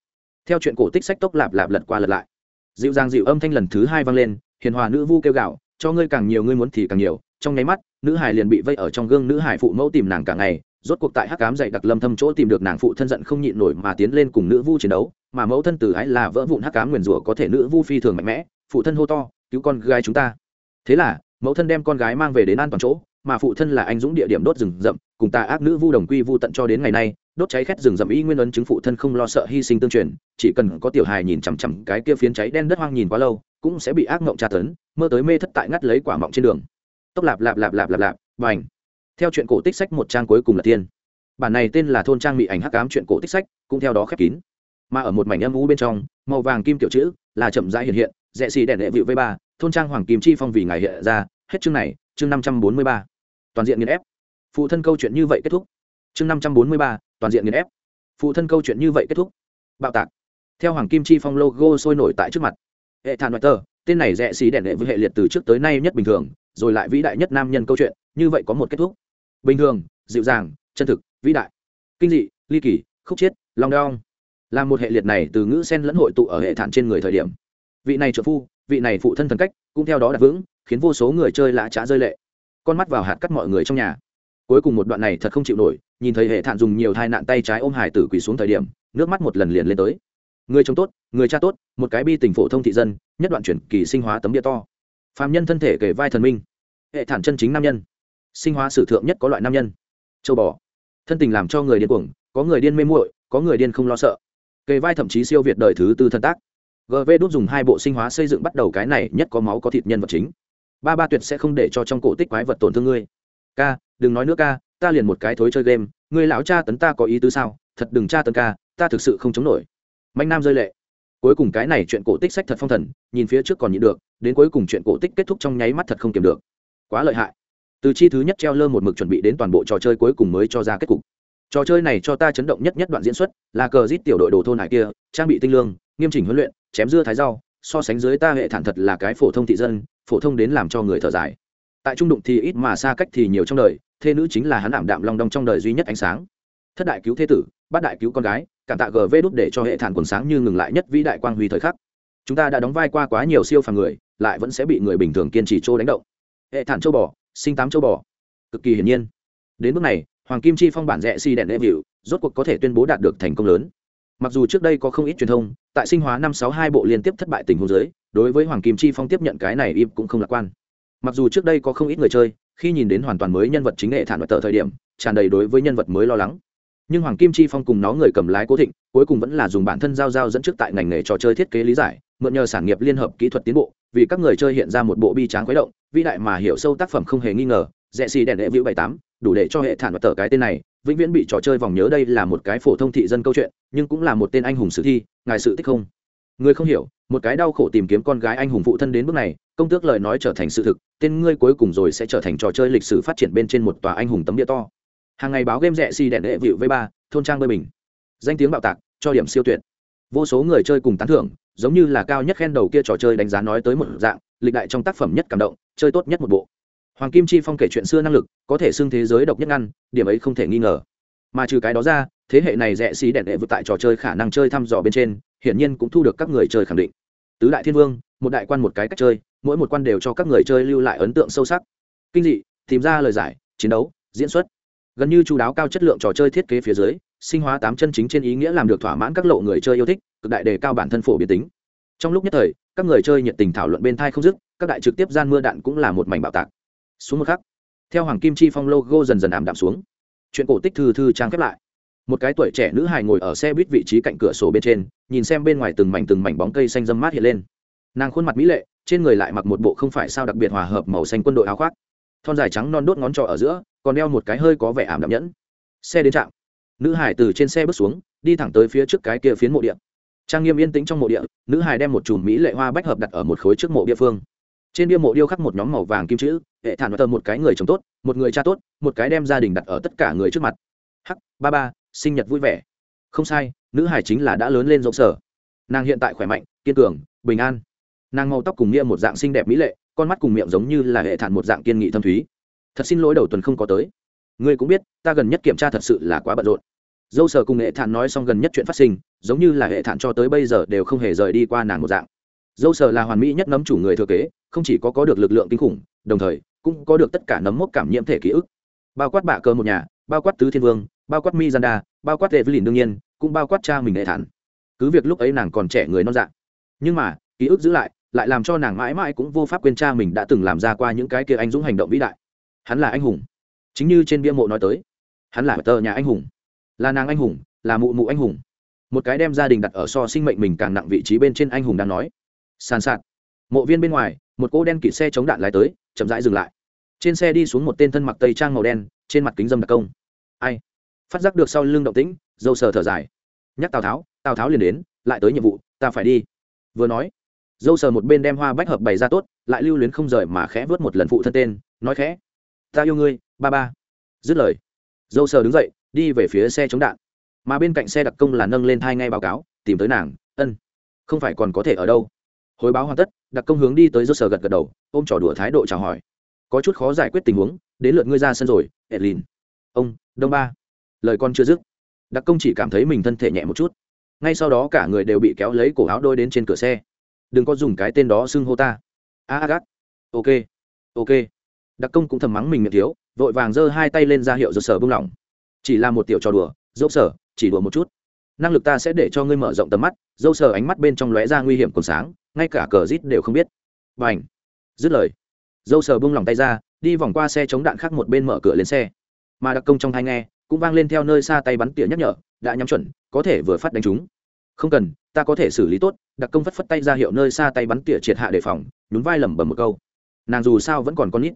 S1: theo chuyện cổ tích sách tốc lạp lạp lật qua lật lại dịu dàng dịu âm thanh lần thứ hai vang lên hiền hòa nữ vu kêu gạo cho ngươi càng nhiều ngươi muốn thì càng nhiều trong nháy mắt nữ hải liền bị vây ở trong gương nữ hải phụ mẫu tìm nàng cả ngày rốt cuộc tại hắc cám dạy đặc lâm thâm chỗ tìm được nàng phụ thân giận không nhịn nổi mà tiến lên cùng nữ vu chiến đấu, mà mẫu thân tử ái là vỡ vụn hắc cám nguyền rủa có thể nữ vu phi thường mạnh mẽ, phụ thân hô to, cứu con gái chúng ta. Thế là, mẫu thân đem con gái mang về đến an toàn chỗ, mà phụ thân là anh dũng địa điểm đốt rừng rậm, cùng tà ác nữ vu đồng quy vu tận cho đến ngày nay, đốt cháy khét rừng rậm y nguyên ấn chứng phụ thân không lo sợ hy sinh tương truyền, chỉ cần có tiểu hài nhìn chằm chằm cái kia phiến cháy đen đất hoang nhìn quá lâu, cũng sẽ bị ác mộng tra tấn, mơ tới mê thất tại ngắt lấy quả mọng trên đường. Tốc lạp lạp lạp lạp lạp lạp và ảnh theo chuyện cổ tích sách một trang cuối cùng là tiên bản này tên là thôn trang mỹ ảnh hắc ám chuyện cổ tích sách, cũng theo đó khép kín. Mà ở một mảnh âm u bên trong, màu vàng kim tiểu chữ là chậm rãi hiện hiện, rẽ xì đèn đệ vịu v ba, thôn trang hoàng kim chi phong vì ngài hiện ra, hết chương này, chương năm trăm bốn mươi ba. Toàn diện nghiền ép. Phụ thân câu chuyện như vậy kết thúc. Chương năm trăm bốn mươi ba, toàn diện nghiền ép. Phụ thân câu chuyện như vậy kết thúc. Bạo tạc. Theo hoàng kim chi phong logo sôi nổi tại trước mặt. Hệ thản ngoại tờ, tên này rẽ xì đèn đệ với hệ liệt từ trước tới nay nhất bình thường, rồi lại vĩ đại nhất nam nhân câu chuyện, như vậy có một kết thúc bình thường, dịu dàng, chân thực, vĩ đại. Kinh dị, ly kỳ, khúc chiết, long đong. Là một hệ liệt này từ ngữ sen lẫn hội tụ ở hệ thản trên người thời điểm. Vị này trợ phu, vị này phụ thân thần cách, cũng theo đó đặt vững, khiến vô số người chơi lạ trá rơi lệ. Con mắt vào hạt cắt mọi người trong nhà. Cuối cùng một đoạn này thật không chịu nổi, nhìn thấy hệ thản dùng nhiều thai nạn tay trái ôm hải tử quỳ xuống thời điểm, nước mắt một lần liền lên tới. Người chồng tốt, người cha tốt, một cái bi tình phổ thông thị dân, nhất đoạn chuyển kỳ sinh hóa tấm địa to. Phàm nhân thân thể kể vai thần minh. Hệ thản chân chính nam nhân sinh hóa sử thượng nhất có loại nam nhân. Châu bò. Thân tình làm cho người điên cuồng, có người điên mê muội, có người điên không lo sợ. Kề vai thậm chí siêu việt đời thứ tư thân tác. Gv đốt dùng hai bộ sinh hóa xây dựng bắt đầu cái này nhất có máu có thịt nhân vật chính. Ba ba tuyệt sẽ không để cho trong cổ tích quái vật tổn thương ngươi. Ca, đừng nói nữa ca, ta liền một cái thối chơi game, ngươi lão cha tấn ta có ý tứ sao? Thật đừng cha tấn ca, ta thực sự không chống nổi. Mạnh nam rơi lệ. Cuối cùng cái này chuyện cổ tích sách thật phong thần, nhìn phía trước còn nhịn được, đến cuối cùng chuyện cổ tích kết thúc trong nháy mắt thật không kiểm được. Quá lợi hại từ chi thứ nhất treo lơ một mực chuẩn bị đến toàn bộ trò chơi cuối cùng mới cho ra kết cục. Trò chơi này cho ta chấn động nhất nhất đoạn diễn xuất là cờ rít tiểu đội đồ thôn hải kia, trang bị tinh lương, nghiêm chỉnh huấn luyện, chém dưa thái rau, so sánh dưới ta hệ thản thật là cái phổ thông thị dân, phổ thông đến làm cho người thở dài. Tại trung đụng thì ít mà xa cách thì nhiều trong đời, thê nữ chính là hắn ảm đạm long đong trong đời duy nhất ánh sáng. Thất đại cứu thế tử, bát đại cứu con gái, cảm tạ gv đút để cho hệ thản quần sáng như ngừng lại nhất vĩ đại quang huy thời khắc. Chúng ta đã đóng vai qua quá nhiều siêu phàm người, lại vẫn sẽ bị người bình thường kiên trì trô đánh động. Hệ thản châu bò sinh tám châu bò. Cực kỳ hiển nhiên. Đến bước này, hoàng kim chi phong bản rẽ si đèn đệ vịu, rốt cuộc có thể tuyên bố đạt được thành công lớn. Mặc dù trước đây có không ít truyền thông, tại sinh hóa năm sáu hai bộ liên tiếp thất bại tình huống giới đối với hoàng kim chi phong tiếp nhận cái này im cũng không lạc quan. Mặc dù trước đây có không ít người chơi, khi nhìn đến hoàn toàn mới nhân vật chính nghệ thản vật tờ thời điểm, tràn đầy đối với nhân vật mới lo lắng. Nhưng hoàng kim chi phong cùng nó người cầm lái cố thịnh, cuối cùng vẫn là dùng bản thân giao giao dẫn trước tại ngành nghề trò chơi thiết kế lý giải, mượn nhờ sản nghiệp liên hợp kỹ thuật tiến bộ vì các người chơi hiện ra một bộ bi tráng khuấy động, vĩ đại mà hiểu sâu tác phẩm không hề nghi ngờ, rẽ xì đèn đệ vĩu bảy tám, đủ để cho hệ thản và tờ cái tên này, vĩnh viễn bị trò chơi vòng nhớ đây là một cái phổ thông thị dân câu chuyện, nhưng cũng là một tên anh hùng sử thi, ngài sự tích không? Người không hiểu, một cái đau khổ tìm kiếm con gái anh hùng phụ thân đến bước này, công tước lời nói trở thành sự thực, tên ngươi cuối cùng rồi sẽ trở thành trò chơi lịch sử phát triển bên trên một tòa anh hùng tấm địa to. Hàng ngày báo game rẻ xì đèn đệ vịu v ba, thôn trang bơi bình. Danh tiếng bạo tạc, cho điểm siêu tuyệt. Vô số người chơi cùng tán thưởng giống như là cao nhất khen đầu kia trò chơi đánh giá nói tới một dạng, lịch đại trong tác phẩm nhất cảm động, chơi tốt nhất một bộ. Hoàng kim chi phong kể chuyện xưa năng lực, có thể xưng thế giới độc nhất ngăn, điểm ấy không thể nghi ngờ. Mà trừ cái đó ra, thế hệ này rẽ xí đèn đệ vượt tại trò chơi khả năng chơi thăm dò bên trên, hiển nhiên cũng thu được các người chơi khẳng định. Tứ đại thiên vương, một đại quan một cái cách chơi, mỗi một quan đều cho các người chơi lưu lại ấn tượng sâu sắc. Kinh dị, tìm ra lời giải, chiến đấu, diễn xuất. Gần như chú đáo cao chất lượng trò chơi thiết kế phía dưới sinh hóa tám chân chính trên ý nghĩa làm được thỏa mãn các lộ người chơi yêu thích, cực đại đề cao bản thân phổ biến tính. Trong lúc nhất thời, các người chơi nhiệt tình thảo luận bên thai không dứt, các đại trực tiếp gian mưa đạn cũng là một mảnh bạo tạc. Xuống một khắc, theo hoàng kim chi phong logo dần dần ảm đạm xuống. Chuyện cổ tích thư thư trang khép lại. Một cái tuổi trẻ nữ hài ngồi ở xe buýt vị trí cạnh cửa sổ bên trên, nhìn xem bên ngoài từng mảnh từng mảnh bóng cây xanh dâm mát hiện lên. Nàng khuôn mặt mỹ lệ, trên người lại mặc một bộ không phải sao đặc biệt hòa hợp màu xanh quân đội áo khoác. Thon dài trắng non đốt ngón trỏ ở giữa, còn đeo một cái hơi có vẻ ảm đạm nhẫn. Xe đến trạm nữ hải từ trên xe bước xuống, đi thẳng tới phía trước cái kia phiến mộ địa. Trang nghiêm yên tĩnh trong mộ địa, nữ hải đem một chùm mỹ lệ hoa bách hợp đặt ở một khối trước mộ địa phương. Trên bia mộ điêu khắc một nhóm màu vàng kim chữ, hệ thản tờ một cái người chồng tốt, một người cha tốt, một cái đem gia đình đặt ở tất cả người trước mặt. Hắc, ba ba, sinh nhật vui vẻ. Không sai, nữ hải chính là đã lớn lên rộng sở. Nàng hiện tại khỏe mạnh, kiên cường, bình an. Nàng màu tóc cùng nghĩa một dạng xinh đẹp mỹ lệ, con mắt cùng miệng giống như là hệ thản một dạng kiên nghị thâm thúy. Thật xin lỗi đầu tuần không có tới ngươi cũng biết, ta gần nhất kiểm tra thật sự là quá bận rộn. Dâu sở cùng hệ thản nói xong gần nhất chuyện phát sinh, giống như là hệ thản cho tới bây giờ đều không hề rời đi qua nàng một dạng. Dâu sở là hoàn mỹ nhất nấm chủ người thừa kế, không chỉ có có được lực lượng kinh khủng, đồng thời cũng có được tất cả nấm mốc cảm nhiễm thể ký ức. Bao quát bạ cơ một nhà, bao quát tứ thiên vương, bao quát mi zanda bao quát evelyn đương nhiên, cũng bao quát cha mình hệ thản. Cứ việc lúc ấy nàng còn trẻ người non dạng nhưng mà, ký ức giữ lại lại làm cho nàng mãi mãi cũng vô pháp quên cha mình đã từng làm ra qua những cái kia anh dũng hành động vĩ đại. Hắn là anh hùng chính như trên bia mộ nói tới, hắn là tờ nhà anh hùng, là nàng anh hùng, là mụ mụ anh hùng. Một cái đem gia đình đặt ở so sinh mệnh mình càng nặng vị trí bên trên anh hùng đang nói. Sàn sạt. Mộ viên bên ngoài, một cô đen kịt xe chống đạn lái tới, chậm rãi dừng lại. Trên xe đi xuống một tên thân mặc tây trang màu đen, trên mặt kính dâm đặc công. Ai? Phát giác được sau lưng động tĩnh, dâu sờ thở dài. Nhắc tào tháo tào tháo liền đến, lại tới nhiệm vụ, ta phải đi. Vừa nói, dâu sờ một bên đem hoa bách hợp bày ra tốt, lại lưu luyến không rời mà khẽ vớt một lần phụ thân tên, nói khẽ, ta yêu ngươi ba ba. Dứt lời dâu sờ đứng dậy đi về phía xe chống đạn. Mà bên cạnh xe đặc công là nâng lên thai ngay báo cáo tìm tới nàng ân không phải còn có thể ở đâu. Hồi báo hoàn tất đặc công hướng đi tới dâu sờ gật gật đầu ôm trò đùa thái độ chào hỏi. Có chút khó giải quyết tình huống đến lượt ngươi ra sân rồi edlin. Ông đông ba. Lời con chưa dứt đặc công chỉ cảm thấy mình thân thể nhẹ một chút. Ngay sau đó cả người đều bị kéo lấy cổ áo đôi đến trên cửa xe. Đừng có dùng cái tên đó xưng hô ta. A à, gắt ok ok. Đặc công cũng thầm mắng mình miệng thiếu vội vàng giơ hai tay lên ra hiệu dầu sở bung lỏng. Chỉ là một tiểu trò đùa dẫu sở chỉ đùa một chút. Năng lực ta sẽ để cho ngươi mở rộng tầm mắt dâu sở ánh mắt bên trong lóe ra nguy hiểm còn sáng, ngay cả cờ rít đều không biết. B à n h dứt lời dâu sở bung lỏng tay ra, đi vòng qua xe chống đạn khác một bên mở cửa lên xe. Mà đặc công trong thai nghe, cũng vang lên theo nơi xa tay bắn tỉa nhắc nhở, đã nhắm chuẩn, có thể vừa phát đánh chúng. Không cần, ta có thể xử lý tốt, đặc công phất phất tay ra hiệu nơi xa tay bắn tỉa triệt hạ đề phòng, nhún vai lẩm bẩm một câu. Nàng dù sao vẫn còn con nít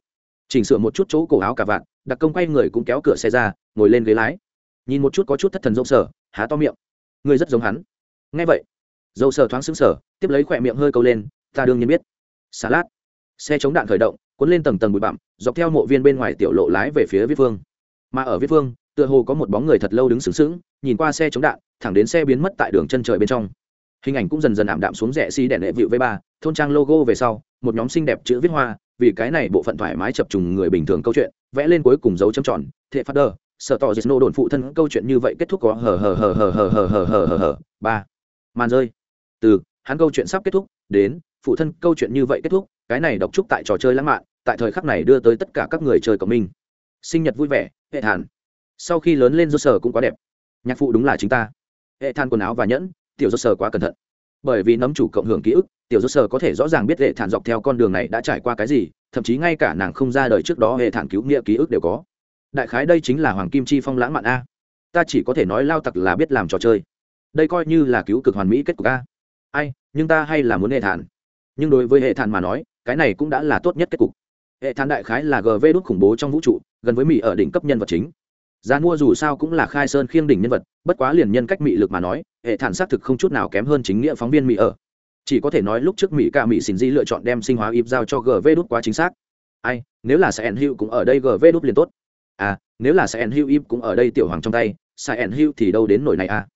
S1: chỉnh sửa một chút chỗ cổ áo cả vạn đặc công quay người cũng kéo cửa xe ra ngồi lên ghế lái. Nhìn một chút có chút thất thần dâu sở há to miệng. Ngươi rất giống hắn. Nghe vậy dâu sở thoáng xứng sở tiếp lấy khỏe miệng hơi câu lên ta đương nhiên biết. Xà lát xe chống đạn khởi động cuốn lên tầng tầng bụi bặm dọc theo mộ viên bên ngoài tiểu lộ lái về phía viết phương mà ở viết phương tựa hồ có một bóng người thật lâu đứng sướng sững, nhìn qua xe chống đạn thẳng đến xe biến mất tại đường chân trời bên trong. Hình ảnh cũng dần dần ảm đạm xuống rẽ xi đèn lệ vịu v ba thôn trang logo về sau một nhóm xinh đẹp chữ viết hoa vì cái này bộ phận thoải mái chập trùng người bình thường câu chuyện, vẽ lên cuối cùng dấu châm tròn, thệ phát đờ sợ tỏ dịch nô đồn phụ thân câu chuyện như vậy kết thúc có hờ hờ hờ hờ hờ hờ hờ hờ hờ hờ. Ba. Màn rơi. Từ, hắn câu chuyện sắp kết thúc, đến, phụ thân câu chuyện như vậy kết thúc, cái này độc trúc tại trò chơi lãng mạn, tại thời khắc này đưa tới tất cả các người chơi của mình. Sinh nhật vui vẻ, hệ thản. Sau khi lớn lên do sở cũng quá đẹp. Nhạc phụ đúng là chính ta. Hệ than quần áo và nhẫn, tiểu do sở quá cẩn thận. Bởi vì nấm chủ cộng hưởng ký ức tiểu do sở có thể rõ ràng biết hệ thản dọc theo con đường này đã trải qua cái gì, thậm chí ngay cả nàng không ra đời trước đó hệ thản cứu nghĩa ký ức đều có. Đại khái đây chính là hoàng kim chi phong lãng mạn a. Ta chỉ có thể nói lao tặc là biết làm trò chơi. Đây coi như là cứu cực hoàn mỹ kết cục a. Ai, nhưng ta hay là muốn hệ thản. Nhưng đối với hệ thản mà nói, cái này cũng đã là tốt nhất kết cục. Hệ thản đại khái là gv đúc khủng bố trong vũ trụ, gần với mỹ ở đỉnh cấp nhân vật chính. Giá mua dù sao cũng là khai sơn khiêng đỉnh nhân vật, bất quá liền nhân cách mị lực mà nói, hệ thản xác thực không chút nào kém hơn chính nghĩa phóng viên mỹ ở chỉ có thể nói lúc trước mỹ ca mỹ xin di lựa chọn đem sinh hóa ịp giao cho gv đút quá chính xác. Ai, nếu là sẽ hữu cũng ở đây gv đút liền tốt. À nếu là sẽ hữu ịp cũng ở đây tiểu hoàng trong tay sai hữu thì đâu đến nổi này à?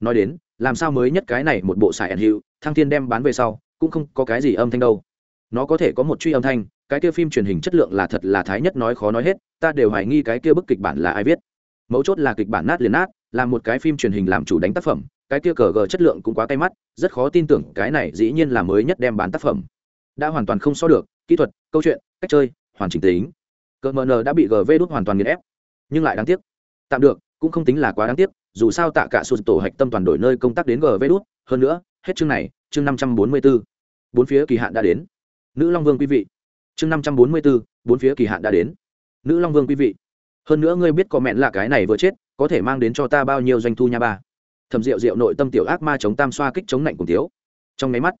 S1: Nói đến, làm sao mới nhất cái này một bộ sai hữu thăng thiên đem bán về sau, cũng không có cái gì âm thanh đâu. Nó có thể có một truy âm thanh, cái kia phim truyền hình chất lượng là thật là thái nhất nói khó nói hết, ta đều hoài nghi cái kia bức kịch bản là ai viết. Mấu chốt là kịch bản nát liền nát, là một cái phim truyền hình làm chủ đánh tác phẩm cái kia cờ gờ chất lượng cũng quá tay mắt, rất khó tin tưởng cái này dĩ nhiên là mới nhất đem bán tác phẩm. Đã hoàn toàn không so được, kỹ thuật, câu chuyện, cách chơi, hoàn chỉnh tính. Cờ mn đã bị gv đút hoàn toàn nghiền ép. Nhưng lại đáng tiếc. Tạm được, cũng không tính là quá đáng tiếc, dù sao tạ cả sụt tổ hạch tâm toàn đổi nơi công tác đến gv đút, hơn nữa, hết chương này, chương năm trăm bốn mươi bốn bốn phía kỳ hạn đã đến. Nữ long vương quý vị. Chương năm trăm bốn mươi bốn bốn phía kỳ hạn đã đến. Nữ long vương quý vị. Hơn nữa ngươi biết có mẹn là cái này vừa chết, có thể mang đến cho ta bao nhiêu doanh thu nha ba? Thầm rượu rượu nội tâm tiểu ác ma chống tam xoa kích chống lạnh cùng thiếu. Trong máy mắt,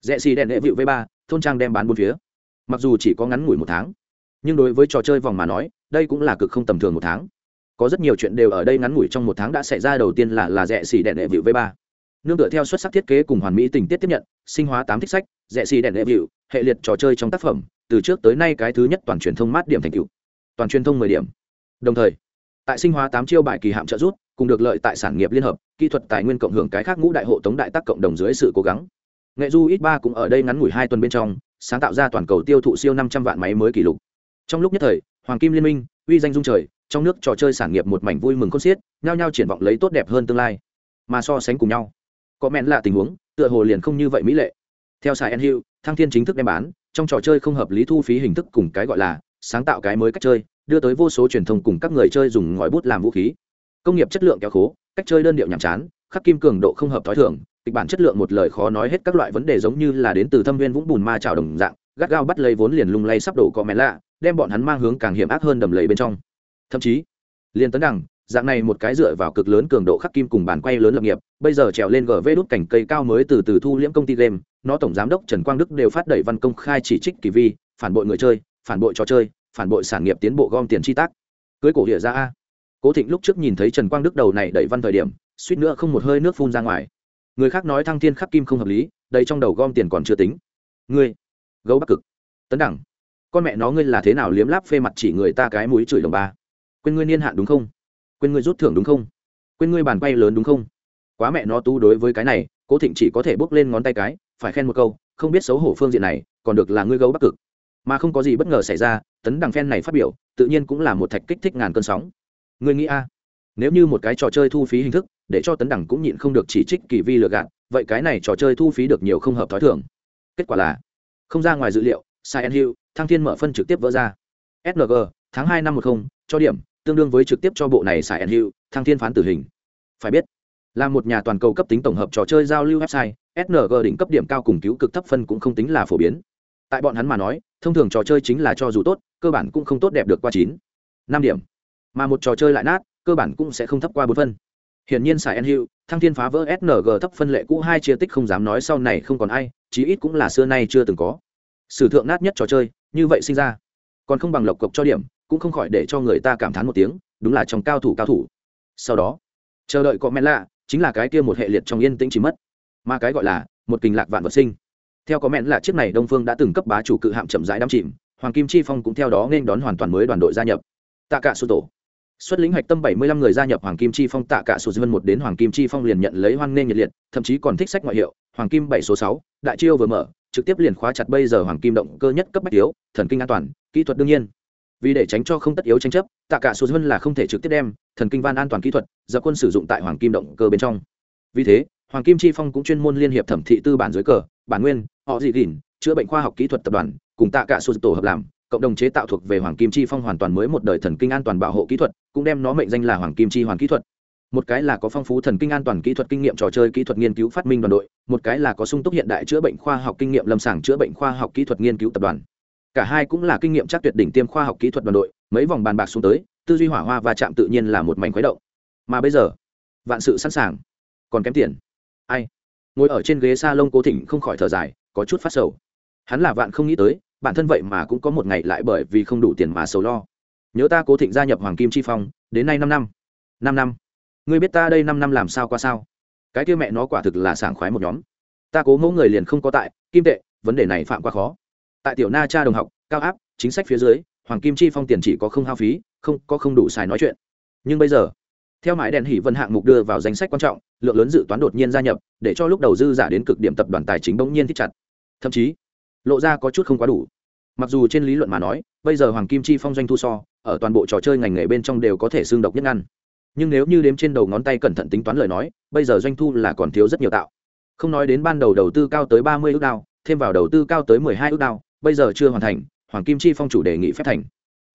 S1: rẽ xì đèn đệ vịu v ba, thôn trang đem bán bốn phía. Mặc dù chỉ có ngắn ngủi một tháng, nhưng đối với trò chơi vòng mà nói, đây cũng là cực không tầm thường một tháng. Có rất nhiều chuyện đều ở đây ngắn ngủi trong một tháng đã xảy ra đầu tiên là là rẽ xì đèn đệ vịu v ba. Nương tựa theo xuất sắc thiết kế cùng hoàn mỹ tình tiết tiếp nhận, sinh hóa tám thích sách, rẽ xì đèn đệ vịu, hệ liệt trò chơi trong tác phẩm, từ trước tới nay cái thứ nhất toàn truyền thông mát điểm thành cựu toàn truyền thông mười điểm. Đồng thời, tại sinh hóa tám chiêu bài kỳ hạm trợ rút cùng được lợi tại sản nghiệp liên hợp, kỹ thuật tài nguyên cộng hưởng cái khác ngũ đại hộ tống đại tác cộng đồng dưới sự cố gắng. Nghệ du ít ba cũng ở đây ngắn ngủi hai tuần bên trong, sáng tạo ra toàn cầu tiêu thụ siêu năm trăm vạn máy mới kỷ lục. Trong lúc nhất thời, hoàng kim liên minh, uy danh dung trời, trong nước trò chơi sản nghiệp một mảnh vui mừng khôn xiết, nhao nhao triển vọng lấy tốt đẹp hơn tương lai. Mà so sánh cùng nhau, có mẹn là tình huống, tựa hồ liền không như vậy mỹ lệ. Theo sài en hữu thăng thiên chính thức đem bán, trong trò chơi không hợp lý thu phí hình thức cùng cái gọi là sáng tạo cái mới cách chơi, đưa tới vô số truyền thông cùng các người chơi dùng ngòi bút làm vũ khí công nghiệp chất lượng kéo khố, cách chơi đơn điệu nhàm chán, khắc kim cường độ không hợp thói thường, kịch bản chất lượng một lời khó nói hết các loại vấn đề giống như là đến từ thâm viên vũng bùn ma trào đồng dạng, gắt gao bắt lấy vốn liền lung lay sắp đổ có mẹ lạ, đem bọn hắn mang hướng càng hiểm ác hơn đầm lầy bên trong. Thậm chí, liền tấn đẳng dạng này một cái dựa vào cực lớn cường độ khắc kim cùng bàn quay lớn lập nghiệp, bây giờ trèo lên gv đút cảnh cây cao mới từ từ thu liễm công ty game, nó tổng giám đốc trần quang đức đều phát đẩy văn công khai chỉ trích kỳ vi, phản bội người chơi, phản bội trò chơi, phản bội sản nghiệp tiến bộ gom tiền chi tác. Cưới cổ địa ra a cố thịnh lúc trước nhìn thấy trần quang đức đầu này đẩy văn thời điểm, suýt nữa không một hơi nước phun ra ngoài. Người khác nói thăng thiên khắc kim không hợp lý, đây trong đầu gom tiền còn chưa tính. Ngươi, gấu bắc cực. Tấn đẳng, con mẹ nó ngươi là thế nào liếm láp phê mặt chỉ người ta cái mũi chửi đồng ba? Quên ngươi niên hạn đúng không? Quên ngươi rút thưởng đúng không? Quên ngươi bàn quay lớn đúng không? Quá mẹ nó tu đối với cái này, cố thịnh chỉ có thể bốc lên ngón tay cái, phải khen một câu, không biết xấu hổ phương diện này, còn được là ngươi gấu bắc cực. Mà không có gì bất ngờ xảy ra, tấn đằng phen này phát biểu, tự nhiên cũng là một thạch kích thích ngàn cơn sóng người nghĩ a? Nếu như một cái trò chơi thu phí hình thức để cho tấn đẳng cũng nhịn không được chỉ trích kỳ vi lừa gạt vậy cái này trò chơi thu phí được nhiều không hợp t h ó i thường. Kết quả là không ra ngoài dự liệu Silent Hill, thăng thiên mở phân trực tiếp vỡ ra. Sng tháng hai năm một không cho điểm tương đương với trực tiếp cho bộ này Silent Hill, thăng thiên phán tử hình. Phải biết là một nhà toàn cầu cấp tính tổng hợp trò chơi giao lưu website sng đỉnh cấp điểm cao cùng cứu cực thấp phân cũng không tính là phổ biến. Tại bọn hắn mà nói thông thường trò chơi chính là cho dù tốt cơ bản cũng không tốt đẹp được qua chín. Năm điểm mà một trò chơi lại nát, cơ bản cũng sẽ không thấp qua bốn phân. Hiển nhiên xài en hữu thăng thiên phá vỡ sng thấp phân lệ cũ hai chia tích không dám nói sau này không còn ai, chí ít cũng là xưa nay chưa từng có. Sử thượng nát nhất trò chơi, như vậy sinh ra. Còn không bằng lộc cộc cho điểm, cũng không khỏi để cho người ta cảm thán một tiếng, đúng là trong cao thủ cao thủ. Sau đó, chờ đợi có men lạ, chính là cái kia một hệ liệt trong yên tĩnh chỉ mất. Mà cái gọi là, một kình lạc vạn vật sinh. Theo có men là chiếc này đông phương đã từng cấp bá chủ cự hạm chậm rãi đắm chìm, hoàng kim chi phong cũng theo đó nên đón hoàn toàn mới đoàn đội gia nhập. Tạ cả su tổ xuất lĩnh hạch tâm bảy mươi lăm người gia nhập hoàng kim chi phong, tạ cả sụt dân một đến hoàng kim chi phong liền nhận lấy hoan nghênh nhiệt liệt, thậm chí còn thích sách ngoại hiệu, hoàng kim bảy số sáu, đại chiêu vừa mở, trực tiếp liền khóa chặt bây giờ hoàng kim động cơ nhất cấp bách yếu, thần kinh an toàn, kỹ thuật đương nhiên. Vì để tránh cho không tất yếu tranh chấp, tạ cả số dân là không thể trực tiếp đem thần kinh van an toàn kỹ thuật do quân sử dụng tại hoàng kim động cơ bên trong. Vì thế, hoàng kim chi phong cũng chuyên môn liên hiệp thẩm thị tư bản dưới cờ, bản nguyên, họ dị gìn, chữa bệnh khoa học kỹ thuật tập đoàn, cùng tạ cả số tổ hợp làm cộng đồng chế tạo thuộc về hoàng kim chi phong hoàn toàn mới một đời thần kinh an toàn bảo hộ kỹ thuật, cũng đem nó mệnh danh là hoàng kim chi hoàn kỹ thuật. Một cái là có phong phú thần kinh an toàn kỹ thuật kinh nghiệm trò chơi kỹ thuật nghiên cứu phát minh đoàn đội, một cái là có sung túc hiện đại chữa bệnh khoa học kinh nghiệm lâm sàng chữa bệnh khoa học kỹ thuật nghiên cứu tập đoàn. Cả hai cũng là kinh nghiệm chắc tuyệt đỉnh tiêm khoa học kỹ thuật đoàn đội, mấy vòng bàn bạc xuống tới, tư duy hỏa hoa và chạm tự nhiên là một mảnh khuấy động. Mà bây giờ, vạn sự sẵn sàng, còn kém tiền. Ai? Ngồi ở trên ghế s a lông cố thịnh không khỏi thở dài, có chút phát sầu. Hắn là vạn không nghĩ tới bản thân vậy mà cũng có một ngày lại bởi vì không đủ tiền mà sầu lo. Nhớ ta cố thịnh gia nhập hoàng kim chi phong, đến nay năm năm. Năm năm. Ngươi biết ta đây năm năm làm sao qua sao? Cái kia mẹ nó quả thực là sảng khoái một nhóm. Ta cố mẫu người liền không có tại, kim tệ, vấn đề này phạm quá khó. Tại tiểu na cha đồng học, cao áp, chính sách phía dưới, hoàng kim chi phong tiền chỉ có không hao phí, không, có không đủ xài nói chuyện. Nhưng bây giờ, theo mãi đèn hỷ vân hạng mục đưa vào danh sách quan trọng, lượng lớn dự toán đột nhiên gia nhập, để cho lúc đầu dư giả đến cực điểm tập đoàn tài chính bỗng nhiên thích chặt. Thậm chí lộ ra có chút không quá đủ. Mặc dù trên lý luận mà nói, bây giờ hoàng kim chi phong doanh thu so, ở toàn bộ trò chơi ngành nghề bên trong đều có thể xương độc nhất ngăn. Nhưng nếu như đếm trên đầu ngón tay cẩn thận tính toán lời nói, bây giờ doanh thu là còn thiếu rất nhiều tạo. Không nói đến ban đầu đầu tư cao tới ba mươi ước đao, thêm vào đầu tư cao tới mười hai ước đao, bây giờ chưa hoàn thành, hoàng kim chi phong chủ đề nghị phép thành.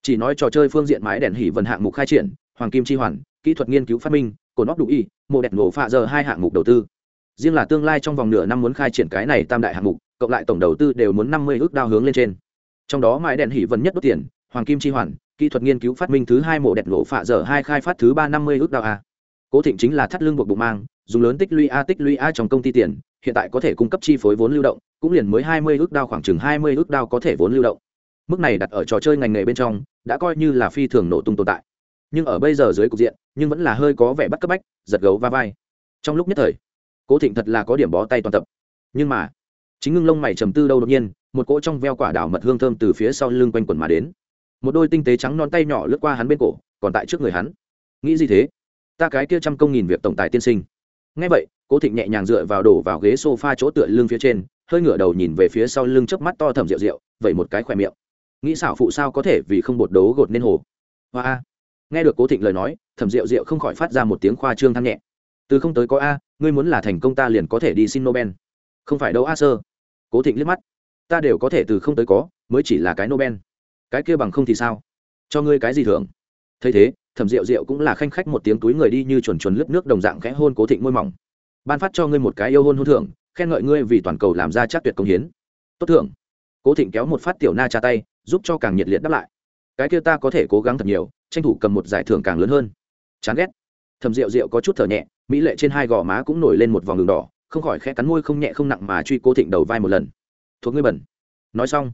S1: Chỉ nói trò chơi phương diện mái đèn hỉ vần hạng mục khai triển, hoàng kim chi hoàn, kỹ thuật nghiên cứu phát minh cột nóc đủ y, mộ đẹp nổ phạ giờ hai hạng mục đầu tư. Riêng là tương lai trong vòng nửa năm muốn khai triển cái này tam đại hạng mục cộng lại tổng đầu tư đều muốn năm mươi ước đao hướng lên trên. Trong đó mãi đèn hỉ vần nhất đốt tiền, hoàng kim chi hoàn, kỹ thuật nghiên cứu phát minh thứ hai mộ đẹp nổ phạ giờ hai khai phát thứ ba năm mươi ước đao a. Cố thịnh chính là thắt lưng buộc bụng mang, dùng lớn tích lũy a tích lũy a trong công ty tiền, hiện tại có thể cung cấp chi phối vốn lưu động, cũng liền mới hai mươi ước đao khoảng chừng hai mươi ước đao có thể vốn lưu động. Mức này đặt ở trò chơi ngành nghề bên trong, đã coi như là phi thường nổ tung tồn tại. Nhưng ở bây giờ dưới cục diện, nhưng vẫn là hơi có vẻ bắt cấp bách, giật gấu va vai. Trong lúc nhất thời, cố thịnh thật là có điểm bó tay toàn tập. Nhưng mà chính ngưng lông mày trầm tư đâu đột nhiên, một cỗ trong veo quả đào mật hương thơm từ phía sau lưng quanh quần mà đến. Một đôi tinh tế trắng non tay nhỏ lướt qua hắn bên cổ, còn tại trước người hắn. Nghĩ gì thế? Ta cái kia trăm công nghìn việc tổng tài tiên sinh. Ngay vậy, cố thịnh nhẹ nhàng dựa vào đổ vào ghế s o f a chỗ tựa lưng phía trên, hơi ngửa đầu nhìn về phía sau lưng chớp mắt to thầm rượu rượu, vậy một cái khỏe miệng. Nghĩ xảo phụ sao có thể vì không bột đấu gột nên hồ. Hoa a. Nghe được cố thịnh lời nói, thầm rượu rượu không khỏi phát ra một tiếng khoa trương than nhẹ. Từ không tới có a, ngươi muốn là thành công ta liền có thể đi xin nobel không phải đâu a sơ. Cố thịnh liếc mắt. Ta đều có thể từ không tới có, mới chỉ là cái nobel. Cái kia bằng không thì sao? Cho ngươi cái gì thưởng? thấy thế, thẩm rượu rượu cũng là khanh khách một tiếng túi người đi như chuồn chuồn lướt nước đồng dạng khẽ hôn cố thịnh môi mỏng. Ban phát cho ngươi một cái yêu hôn hôn thưởng, khen ngợi ngươi vì toàn cầu làm ra chắc tuyệt công hiến. Tốt thưởng. Cố thịnh kéo một phát tiểu na tra tay, giúp cho càng nhiệt liệt đáp lại. Cái kia ta có thể cố gắng thật nhiều, tranh thủ cầm một giải thưởng càng lớn hơn. Chán ghét. Thầm rượu rượu có chút thở nhẹ, mỹ lệ trên hai gò má cũng nổi lên một vòng đường đỏ không khỏi khẽ cắn môi không nhẹ không nặng mà truy cố thịnh đầu vai một lần. Thuộc ngươi bẩn. Nói xong,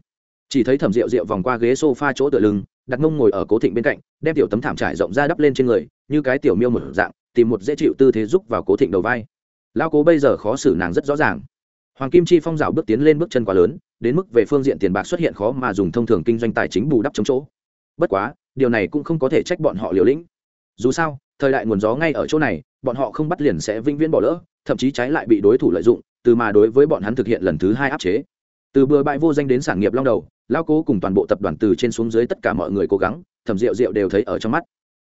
S1: chỉ thấy thẩm rượu rượu vòng qua ghế s o f a chỗ tựa lưng, đặt mông ngồi ở cố thịnh bên cạnh, đem tiểu tấm thảm trải rộng ra đắp lên trên người, như cái tiểu miêu một dạng, tìm một dễ chịu tư thế giúp vào cố thịnh đầu vai. Lao cố bây giờ khó xử nàng rất rõ ràng. Hoàng kim chi phong rào bước tiến lên bước chân quá lớn, đến mức về phương diện tiền bạc xuất hiện khó mà dùng thông thường kinh doanh tài chính bù đắp chống chỗ. Bất quá, điều này cũng không có thể trách bọn họ liều lĩnh. Dù sao, thời đại nguồn gió ngay ở chỗ này, bọn họ không bắt liền sẽ vĩnh viễn bỏ lỡ thậm chí trái lại bị đối thủ lợi dụng, từ mà đối với bọn hắn thực hiện lần thứ hai áp chế. Từ bừa bãi vô danh đến sản nghiệp long đầu lao cố cùng toàn bộ tập đoàn từ trên xuống dưới tất cả mọi người cố gắng thẩm rượu rượu đều thấy ở trong mắt.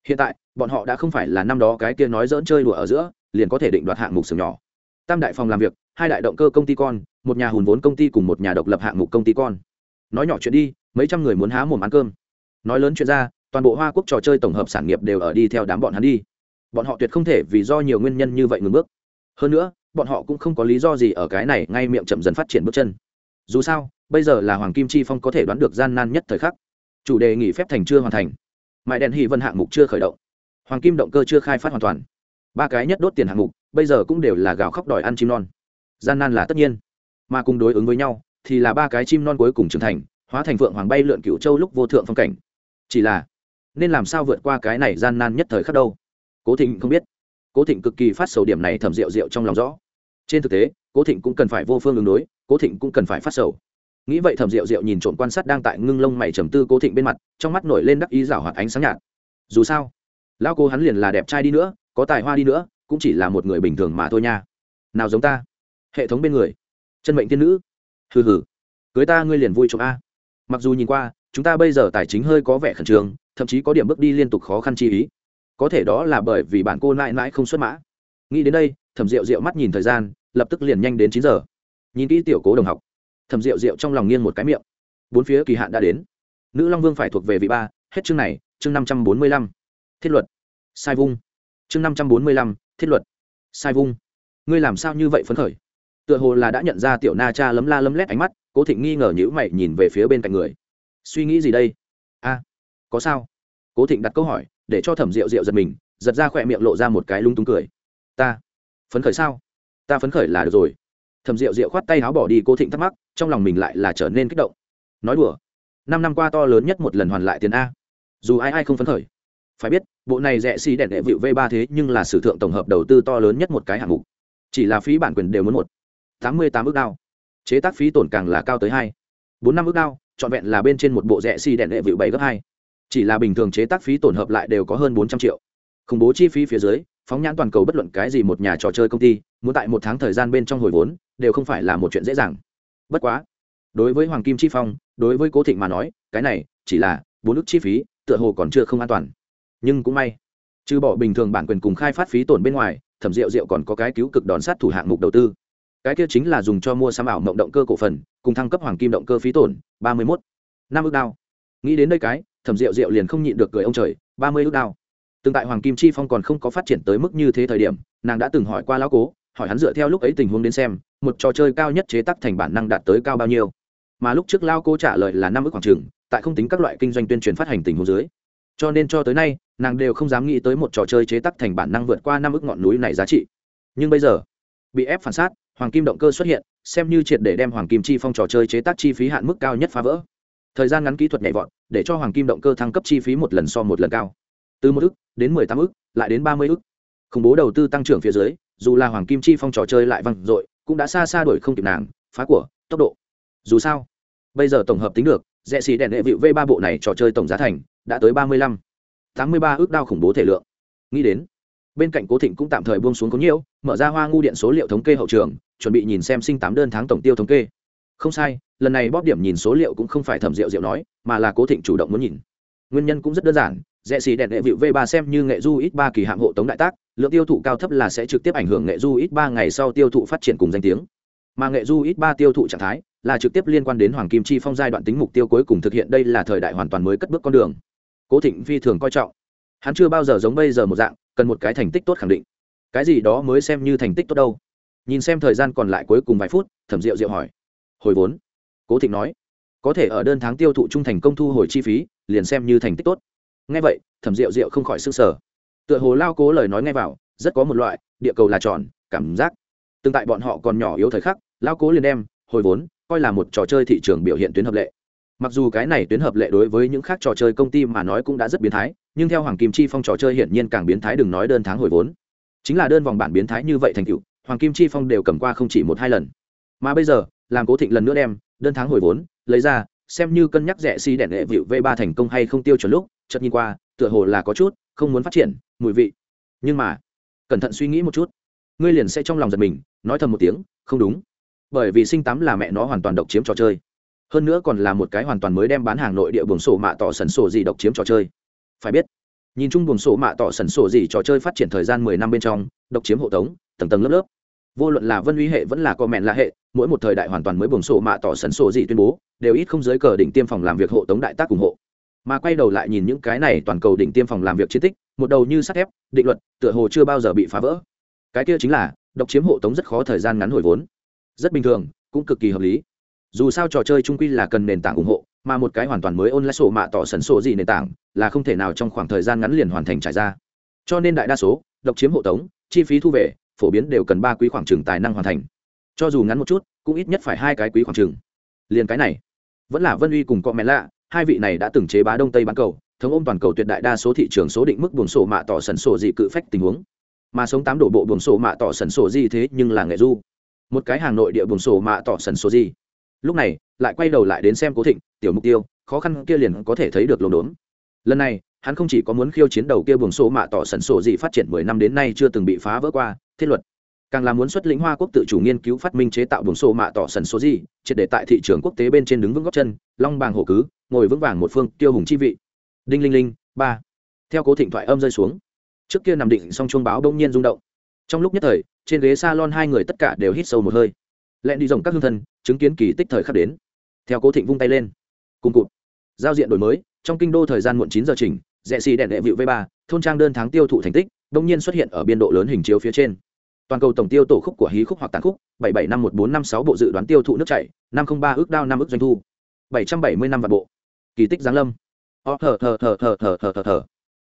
S1: Hiện tại, bọn họ đã không phải là năm đó cái kia nói dỡn chơi đùa ở giữa, liền có thể định đoạt hạng mục sừng nhỏ. Tam đại phòng làm việc, hai đại động cơ công ty con, một nhà hùn vốn công ty cùng một nhà độc lập hạng mục công ty con. Nói nhỏ chuyện đi, mấy trăm người muốn há mồm ăn cơm. Nói lớn chuyện ra, toàn bộ hoa quốc trò chơi tổng hợp sản nghiệp đều ở đi theo đám bọn hắn đi. Bọn họ tuyệt không thể vì do nhiều nguyên nhân như vậy ngừng bước hơn nữa, bọn họ cũng không có lý do gì ở cái này ngay miệng chậm dần phát triển bước chân. Dù sao, bây giờ là hoàng kim chi phong có thể đoán được gian nan nhất thời khắc. Chủ đề nghỉ phép thành chưa hoàn thành. Mãi đèn hy vân hạng mục chưa khởi động. Hoàng kim động cơ chưa khai phát hoàn toàn. Ba cái nhất đốt tiền hạng mục, bây giờ cũng đều là gào khóc đòi ăn chim non. Gian nan là tất nhiên. Mà cùng đối ứng với nhau, thì là ba cái chim non cuối cùng trưởng thành, hóa thành phượng hoàng bay lượn cựu châu lúc vô thượng phong cảnh. Chỉ là, nên làm sao vượt qua cái này gian nan nhất thời khắc đâu? Cố thịnh không biết cố thịnh cực kỳ phát sầu điểm này thẩm rượu rượu trong lòng rõ. Trên thực tế, cố thịnh cũng cần phải vô phương ứng đối, cố thịnh cũng cần phải phát sầu. Nghĩ vậy thẩm rượu rượu nhìn trộm quan sát đang tại ngưng lông mày trầm tư cố thịnh bên mặt, trong mắt nổi lên đắc ý rảo hoạt ánh sáng nhạt. Dù sao lao cô hắn liền là đẹp trai đi nữa, có tài hoa đi nữa, cũng chỉ là một người bình thường mà thôi nha. Nào giống ta? Hệ thống bên người. Chân mệnh tiên nữ. Hừ hừ. Cưới ta ngươi liền vui chụp a. Mặc dù nhìn qua, chúng ta bây giờ tài chính hơi có vẻ khẩn trương, thậm chí có điểm bước đi liên tục khó khăn chi ý có thể đó là bởi vì bản cô mãi mãi không xuất mã. Nghĩ đến đây, thẩm rượu rượu mắt nhìn thời gian, lập tức liền nhanh đến chín giờ. Nhìn kỹ tiểu cố đồng học. Thẩm rượu rượu trong lòng nghiêng một cái miệng. Bốn phía kỳ hạn đã đến. Nữ long vương phải thuộc về vị ba, hết chương này, chương năm trăm bốn mươi lăm. Thiết luật. Sai vung. Chương năm trăm bốn mươi lăm, thiết luật. Sai vung. Ngươi làm sao như vậy phấn khởi? Tựa hồ là đã nhận ra tiểu na cha lấm la lấm lét ánh mắt, cố thịnh nghi ngờ nhữ mày nhìn về phía bên cạnh người. Suy nghĩ gì đây? A, có sao? Cố thịnh đặt câu hỏi để cho thẩm rượu rượu giật mình, giật ra khỏe miệng lộ ra một cái lung tung cười. Ta phấn khởi sao? Ta phấn khởi là được rồi. Thẩm rượu rượu khoát tay áo bỏ đi cô thịnh thắc mắc, trong lòng mình lại là trở nên kích động. Nói đùa, năm năm qua to lớn nhất một lần hoàn lại tiền a. Dù ai ai không phấn khởi. Phải biết, bộ này rẻ xì đèn đệ vịu v ba thế nhưng là sử thượng tổng hợp đầu tư to lớn nhất một cái hạng mục. Chỉ là phí bản quyền đều muốn một. tám mươi tám ước đao. Chế tác phí tổn càng là cao tới hai. Bốn năm ước đao, trọn vẹn là bên trên một bộ rẻ xì đèn đệ vịu bảy gấp hai chỉ là bình thường chế tác phí tổn hợp lại đều có hơn bốn trăm triệu. Khủng bố chi phí phía dưới, phóng nhãn toàn cầu bất luận cái gì một nhà trò chơi công ty, muốn tại một tháng thời gian bên trong hồi vốn, đều không phải là một chuyện dễ dàng. Bất quá, đối với hoàng kim chi phong, đối với cố thịnh mà nói, cái này chỉ là bốn ước chi phí, tựa hồ còn chưa không an toàn. Nhưng cũng may, trừ bỏ bình thường bản quyền cùng khai phát phí tổn bên ngoài, thẩm rượu rượu còn có cái cứu cực đòn sát thủ hạng mục đầu tư. Cái kia chính là dùng cho mua sắm ảo mộng động cơ cổ phần, cùng thăng cấp hoàng kim động cơ phí tổn, ba mươi mốt. Năm ước đao. Nghĩ đến đây cái thẩm rượu rượu liền không nhịn được cười ông trời, ba mươi ước đao. Từng tại hoàng kim chi phong còn không có phát triển tới mức như thế thời điểm, nàng đã từng hỏi qua lão cố, hỏi hắn dựa theo lúc ấy tình huống đến xem, một trò chơi cao nhất chế tác thành bản năng đạt tới cao bao nhiêu. Mà lúc trước lao cố trả lời là năm ước khoảng trường tại không tính các loại kinh doanh tuyên truyền phát hành tình huống dưới. Cho nên cho tới nay, nàng đều không dám nghĩ tới một trò chơi chế tác thành bản năng vượt qua năm ước ngọn núi này giá trị. Nhưng bây giờ, bị ép phản sát hoàng kim động cơ xuất hiện, xem như triệt để đem hoàng kim chi phong trò chơi chế tác chi phí hạn mức cao nhất phá vỡ thời gian ngắn kỹ thuật nhảy vọt, để cho hoàng kim động cơ thăng cấp chi phí một lần so một lần cao. Từ một ức đến mười tám ức, lại đến ba mươi ức. Khủng bố đầu tư tăng trưởng phía dưới, dù là hoàng kim chi phong trò chơi lại văng dội, cũng đã xa xa đuổi không kịp nàng, phá của, tốc độ. Dù sao, bây giờ tổng hợp tính được, rẽ xì đèn hệ vịu v ba bộ này trò chơi tổng giá thành đã tới ba mươi lăm, tám mươi ba ước đao khủng bố thể lượng. Nghĩ đến, bên cạnh cố thịnh cũng tạm thời buông xuống có nhiều mở ra hoa ngu điện số liệu thống kê hậu trường, chuẩn bị nhìn xem sinh tám đơn tháng tổng tiêu thống kê không sai, lần này bóp điểm nhìn số liệu cũng không phải thẩm rượu rượu nói, mà là cố thịnh chủ động muốn nhìn. Nguyên nhân cũng rất đơn giản, rẽ xì đèn nghệ vịu v ba xem như nghệ du ít ba kỳ hạng hộ tống đại tác, lượng tiêu thụ cao thấp là sẽ trực tiếp ảnh hưởng nghệ du ít ba ngày sau tiêu thụ phát triển cùng danh tiếng. Mà nghệ du ít ba tiêu thụ trạng thái là trực tiếp liên quan đến hoàng kim chi phong giai đoạn tính mục tiêu cuối cùng thực hiện đây là thời đại hoàn toàn mới cất bước con đường. Cố thịnh phi thường coi trọng. Hắn chưa bao giờ giống bây giờ một dạng, cần một cái thành tích tốt khẳng định. Cái gì đó mới xem như thành tích tốt đâu? Nhìn xem thời gian còn lại cuối cùng vài phút, thẩm rượu rượu hỏi hồi vốn. Cố thịnh nói, có thể ở đơn tháng tiêu thụ trung thành công thu hồi chi phí, liền xem như thành tích tốt. Ngay vậy, thẩm rượu rượu không khỏi s ư n g sở tựa hồ lao cố lời nói ngay vào, rất có một loại địa cầu là tròn, cảm giác. Tương tại bọn họ còn nhỏ yếu thời khắc, lao cố liền đem hồi vốn coi là một trò chơi thị trường biểu hiện tuyến hợp lệ. Mặc dù cái này tuyến hợp lệ đối với những khác trò chơi công ty mà nói cũng đã rất biến thái, nhưng theo hoàng kim chi phong trò chơi hiển nhiên càng biến thái đừng nói đơn tháng hồi vốn. Chính là đơn vòng bản biến thái như vậy thành cựu hoàng kim chi phong đều cầm qua không chỉ một hai lần mà bây giờ, làm cố thịnh lần nữa đem đơn tháng hồi vốn lấy ra, xem như cân nhắc rẻ xi si đèn hệ vịu v ba thành công hay không tiêu chuẩn lúc, chợt nhìn qua, tựa hồ là có chút không muốn phát triển, mùi vị. Nhưng mà, cẩn thận suy nghĩ một chút. Ngươi liền sẽ trong lòng giật mình, nói thầm một tiếng, không đúng. Bởi vì sinh tắm là mẹ nó hoàn toàn độc chiếm trò chơi. Hơn nữa còn là một cái hoàn toàn mới đem bán hàng nội địa buồng sổ mạ tỏ sần sổ gì độc chiếm trò chơi. Phải biết, nhìn chung buồng sổ mạ tỏ sần sổ gì trò chơi phát triển thời gian mười năm bên trong, độc chiếm hộ tống, tầng tầng lớp lớp vô luận là vân uy hệ vẫn là co mẹn là hệ, mỗi một thời đại hoàn toàn mới buồng sổ mạ tỏ sần sổ gì tuyên bố, đều ít không giới cờ đỉnh tiêm phòng làm việc hộ tống đại tác ủng hộ. Mà quay đầu lại nhìn những cái này toàn cầu đỉnh tiêm phòng làm việc chiến tích, một đầu như sắt thép, định luật, tựa hồ chưa bao giờ bị phá vỡ. Cái kia chính là, độc chiếm hộ tống rất khó thời gian ngắn hồi vốn. Rất bình thường, cũng cực kỳ hợp lý. Dù sao trò chơi trung quy là cần nền tảng ủng hộ, mà một cái hoàn toàn mới ôn lại sổ mạ tỏ sần sổ gì nền tảng, là không thể nào trong khoảng thời gian ngắn liền hoàn thành trải ra. Cho nên đại đa số, độc chiếm hộ tống, chi phí thu về phổ biến đều cần ba quý khoảng trừng tài năng hoàn thành. Cho dù ngắn một chút, cũng ít nhất phải hai cái quý khoảng trừng liền cái này, vẫn là vân uy cùng cọ mẹ lạ, hai vị này đã từng chế bá đông tây bán cầu, thống ôm toàn cầu tuyệt đại đa số thị trường số định mức buồn sổ mạ tỏ sần sổ dị cự phách tình huống. Mà sống tám đổ bộ buồn sổ mạ tỏ sần sổ dị thế nhưng là nghệ du. Một cái hàng nội địa buồn sổ mạ tỏ sần sổ dị. lúc này, lại quay đầu lại đến xem cố thịnh, tiểu mục tiêu, khó khăn kia liền có thể thấy được lồn đốn. Lần này hắn không chỉ có muốn khiêu chiến đầu kia buồng số mạ tỏ sẩn sổ gì phát triển mười năm đến nay chưa từng bị phá vỡ qua, thiết luật. Càng là muốn xuất lĩnh hoa quốc tự chủ nghiên cứu phát minh chế tạo buồng số mạ tỏ sẩn số gì, triệt để tại thị trường quốc tế bên trên đứng vững góc chân, long bàng hổ cứ, ngồi vững vàng một phương, tiêu hùng chi vị. Đinh linh linh, ba. Theo cố thịnh thoại âm rơi xuống, trước kia nằm định xong chuông báo đông nhiên rung động. Trong lúc nhất thời, trên ghế salon hai người tất cả đều hít sâu một hơi. Lẹn đi rồng các hương thân, chứng kiến kỳ tích thời khắc đến. Theo cố thịnh vung tay lên. Cùng cụt. Giao diện đổi mới, trong kinh đô thời gian muộn chín giờ trình Rẻ xì đèn đệ vịu v ba, thôn trang đơn tháng tiêu thụ thành tích, đông nhiên xuất hiện ở biên độ lớn hình chiếu phía trên. Toàn cầu tổng tiêu tổ khúc của hí khúc hoặc tàn khúc, bảy bảy năm một bốn năm sáu bộ dự đoán tiêu thụ nước chảy, năm không ba ước đao năm ước doanh thu, bảy trăm bảy mươi năm vạn bộ. Kỳ tích giáng lâm. Ó thở thở thở thở thở thở thở thở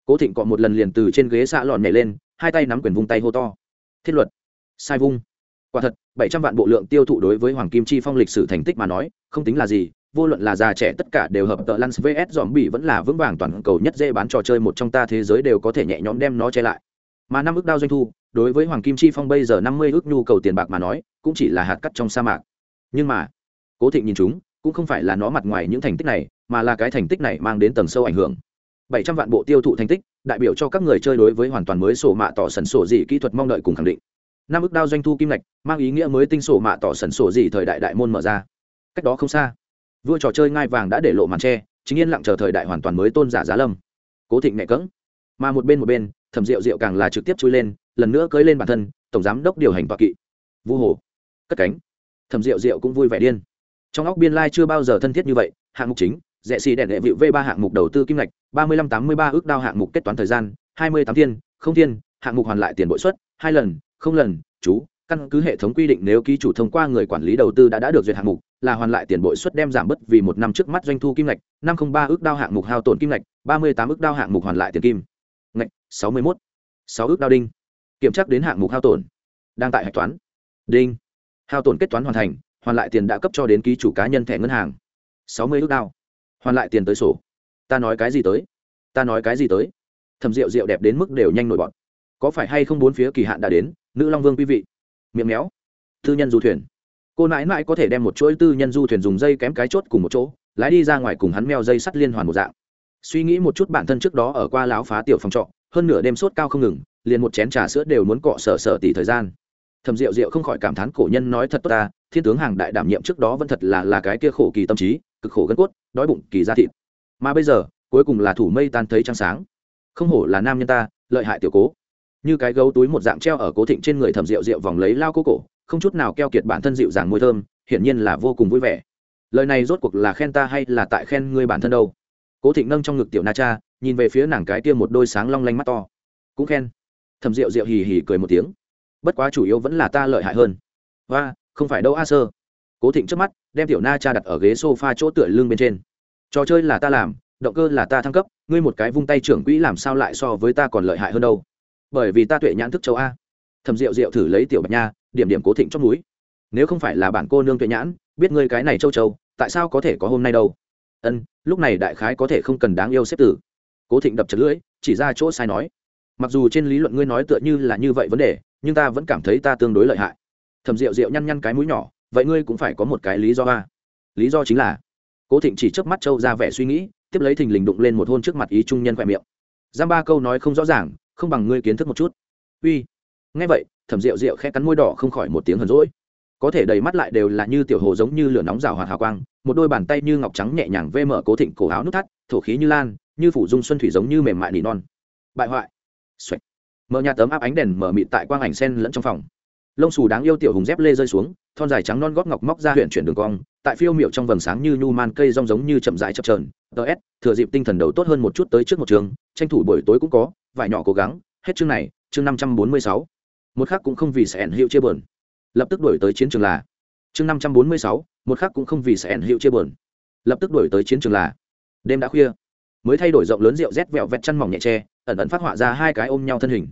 S1: cố thịnh cọ một lần liền từ trên ghế xạ lọn nhảy lên, hai tay nắm quyền vung tay hô to. Thiết luật. Sai vung. Quả thật, bảy trăm vạn bộ lượng tiêu thụ đối với hoàng kim chi phong lịch sử thành tích mà nói, không tính là gì vô luận là già trẻ tất cả đều hợp tợ lăn vs dòm bị vẫn là vững vàng toàn cầu nhất dễ bán trò chơi một trong ta thế giới đều có thể nhẹ nhõm đem nó che lại. Mà năm ước đao doanh thu, đối với hoàng kim chi phong bây giờ năm mươi ước nhu cầu tiền bạc mà nói, cũng chỉ là hạt cắt trong sa mạc. Nhưng mà, cố thịnh nhìn chúng, cũng không phải là nó mặt ngoài những thành tích này, mà là cái thành tích này mang đến tầng sâu ảnh hưởng. Bảy trăm vạn bộ tiêu thụ thành tích, đại biểu cho các người chơi đối với hoàn toàn mới sổ mạ tỏ sần sổ gì kỹ thuật mong đợi cùng khẳng định. Năm ước đao doanh thu kim ngạch, mang ý nghĩa mới tinh sổ mạ tỏ sần sổ gì thời đại đại môn mở ra. Cách đó không xa vua trò chơi ngai vàng đã để lộ màn tre chính yên lặng chờ thời đại hoàn toàn mới tôn giả giá lâm. Cố thịnh nhẹ cỡng mà một bên một bên, thẩm rượu rượu càng là trực tiếp chui lên, lần nữa cưới lên bản thân, tổng giám đốc điều hành toạ kỵ. Vu hồ. Cất cánh. Thẩm rượu rượu cũng vui vẻ điên. Trong óc biên lai、like、chưa bao giờ thân thiết như vậy, hạng mục chính, rẻ xì đèn đệ vịu v ba hạng mục đầu tư kim ngạch, ba mươi lăm tám mươi ba ước đao hạng mục kết toán thời gian, hai mươi tám thiên, không thiên, hạng mục hoàn lại tiền bội suất, hai lần, không lần, chú, căn cứ hệ thống quy định nếu ký chủ thông qua người quản lý đầu tư đã đã được duyệt hạng mục là hoàn lại tiền bội suất đem giảm bớt vì một năm trước mắt doanh thu kim ngạch, năm không ba ước đao hạng mục hao tổn kim ngạch, ba mươi tám ước đao hạng mục hoàn lại tiền kim. Ngạch, sáu mươi mốt, sáu ước đao đinh. Kiểm tra đến hạng mục hao tổn. Đang tại hạch toán. Đinh. Hao tổn kết toán hoàn thành, hoàn lại tiền đã cấp cho đến ký chủ cá nhân thẻ ngân hàng. Sáu mươi ước đao. Hoàn lại tiền tới sổ. Ta nói cái gì tới? Ta nói cái gì tới? Thầm rượu rượu đẹp đến mức đều nhanh nổi bọn. Có phải hay không bốn phía kỳ hạn đã đến, nữ long vương quý vị? Miệng méo. Tư nhân du thuyền cô nãi nãi có thể đem một chuỗi tư nhân du thuyền dùng dây kém cái chốt cùng một chỗ, lái đi ra ngoài cùng hắn meo dây sắt liên hoàn một dạng. Suy nghĩ một chút bản thân trước đó ở qua láo phá tiểu phòng trọ, hơn nửa đêm sốt cao không ngừng, liền một chén trà sữa đều muốn cọ sở sở tỷ thời gian. Thầm rượu rượu không khỏi cảm thán cổ nhân nói thật tốt ta, thiên tướng hàng đại đảm nhiệm trước đó vẫn thật là là cái kia khổ kỳ tâm trí, cực khổ gân cốt, đói bụng, kỳ ra thịt. Mà bây giờ, cuối cùng là thủ mây tan thấy trăng sáng. Không hổ là nam nhân ta, lợi hại tiểu cố. Như cái gấu túi một dạng treo ở cố thịnh trên người thầm rượu rượu vòng lấy lao cố cổ không chút nào keo kiệt bản thân dịu dàng môi thơm, hiển nhiên là vô cùng vui vẻ. Lời này rốt cuộc là khen ta hay là tại khen ngươi bản thân đâu? Cố thịnh nâng trong ngực tiểu na cha, nhìn về phía nàng cái kia một đôi sáng long lanh mắt to. Cũng khen. Thầm rượu rượu hì hì cười một tiếng. Bất quá chủ yếu vẫn là ta lợi hại hơn. Và không phải đâu a sơ. Cố thịnh trước mắt, đem tiểu na cha đặt ở ghế s o f a chỗ tựa lưng bên trên. Trò chơi là ta làm, động cơ là ta thăng cấp, ngươi một cái vung tay trưởng quỹ làm sao lại so với ta còn lợi hại hơn đâu? Bởi vì ta tuệ nhãn thức châu a. Thầm rượu rượu thử lấy tiểu bạch nha điểm điểm cố thịnh trong núi. Nếu không phải là bản cô nương tuệ nhãn, biết ngươi cái này châu châu, tại sao có thể có hôm nay đâu? Ân, lúc này đại khái có thể không cần đáng yêu xếp tử. Cố thịnh đập chật lưỡi, chỉ ra chỗ sai nói. Mặc dù trên lý luận ngươi nói tựa như là như vậy vấn đề, nhưng ta vẫn cảm thấy ta tương đối lợi hại. Thầm rượu rượu nhăn nhăn cái mũi nhỏ, vậy ngươi cũng phải có một cái lý do a. Lý do chính là, cố thịnh chỉ chớp mắt châu ra vẻ suy nghĩ, tiếp lấy thình lình đụng lên một hôn trước mặt ý trung nhân khoe miệng. Giam ba câu nói không rõ ràng, không bằng ngươi kiến thức một chút. Uy, nghe vậy thẩm rượu rượu khẽ cắn môi đỏ không khỏi một tiếng hờn rỗi có thể đầy mắt lại đều là như tiểu hồ giống như lửa nóng rào hoạt hào quang, một đôi bàn tay như ngọc trắng nhẹ nhàng vê mở cố thịnh cổ áo nút thắt, thổ khí như lan, như phủ dung xuân thủy giống như mềm mại nỉ non. Bại hoại. Xoạch. mở nhà tấm áp ánh đèn mở mịt tại quang ảnh sen lẫn trong phòng. Lông xù đáng yêu tiểu hùng dép lê rơi xuống, thon dài trắng non gót ngọc móc ra huyện chuyển đường cong, tại phiêu miệu trong vầng sáng như nhu man cây rong giống như chậm rãi chập trờn ts thừa dịp tinh thần đầu tốt hơn một chút tới trước một trường, tranh thủ buổi tối cũng có vài nhỏ cố gắng. Hết chương này, chương năm trăm bốn mươi sáu một khác cũng không vì sẽ ẩn hiệu chia bờn lập tức đổi tới chiến trường là, chương năm trăm bốn mươi sáu, một khác cũng không vì sẽ ẩn hiệu chia bờn lập tức đổi tới chiến trường là, đêm đã khuya, mới thay đổi rộng lớn rượu rét vẹo vẹt chăn mỏng nhẹ tre ẩn ẩn phát họa ra hai cái ôm nhau thân hình.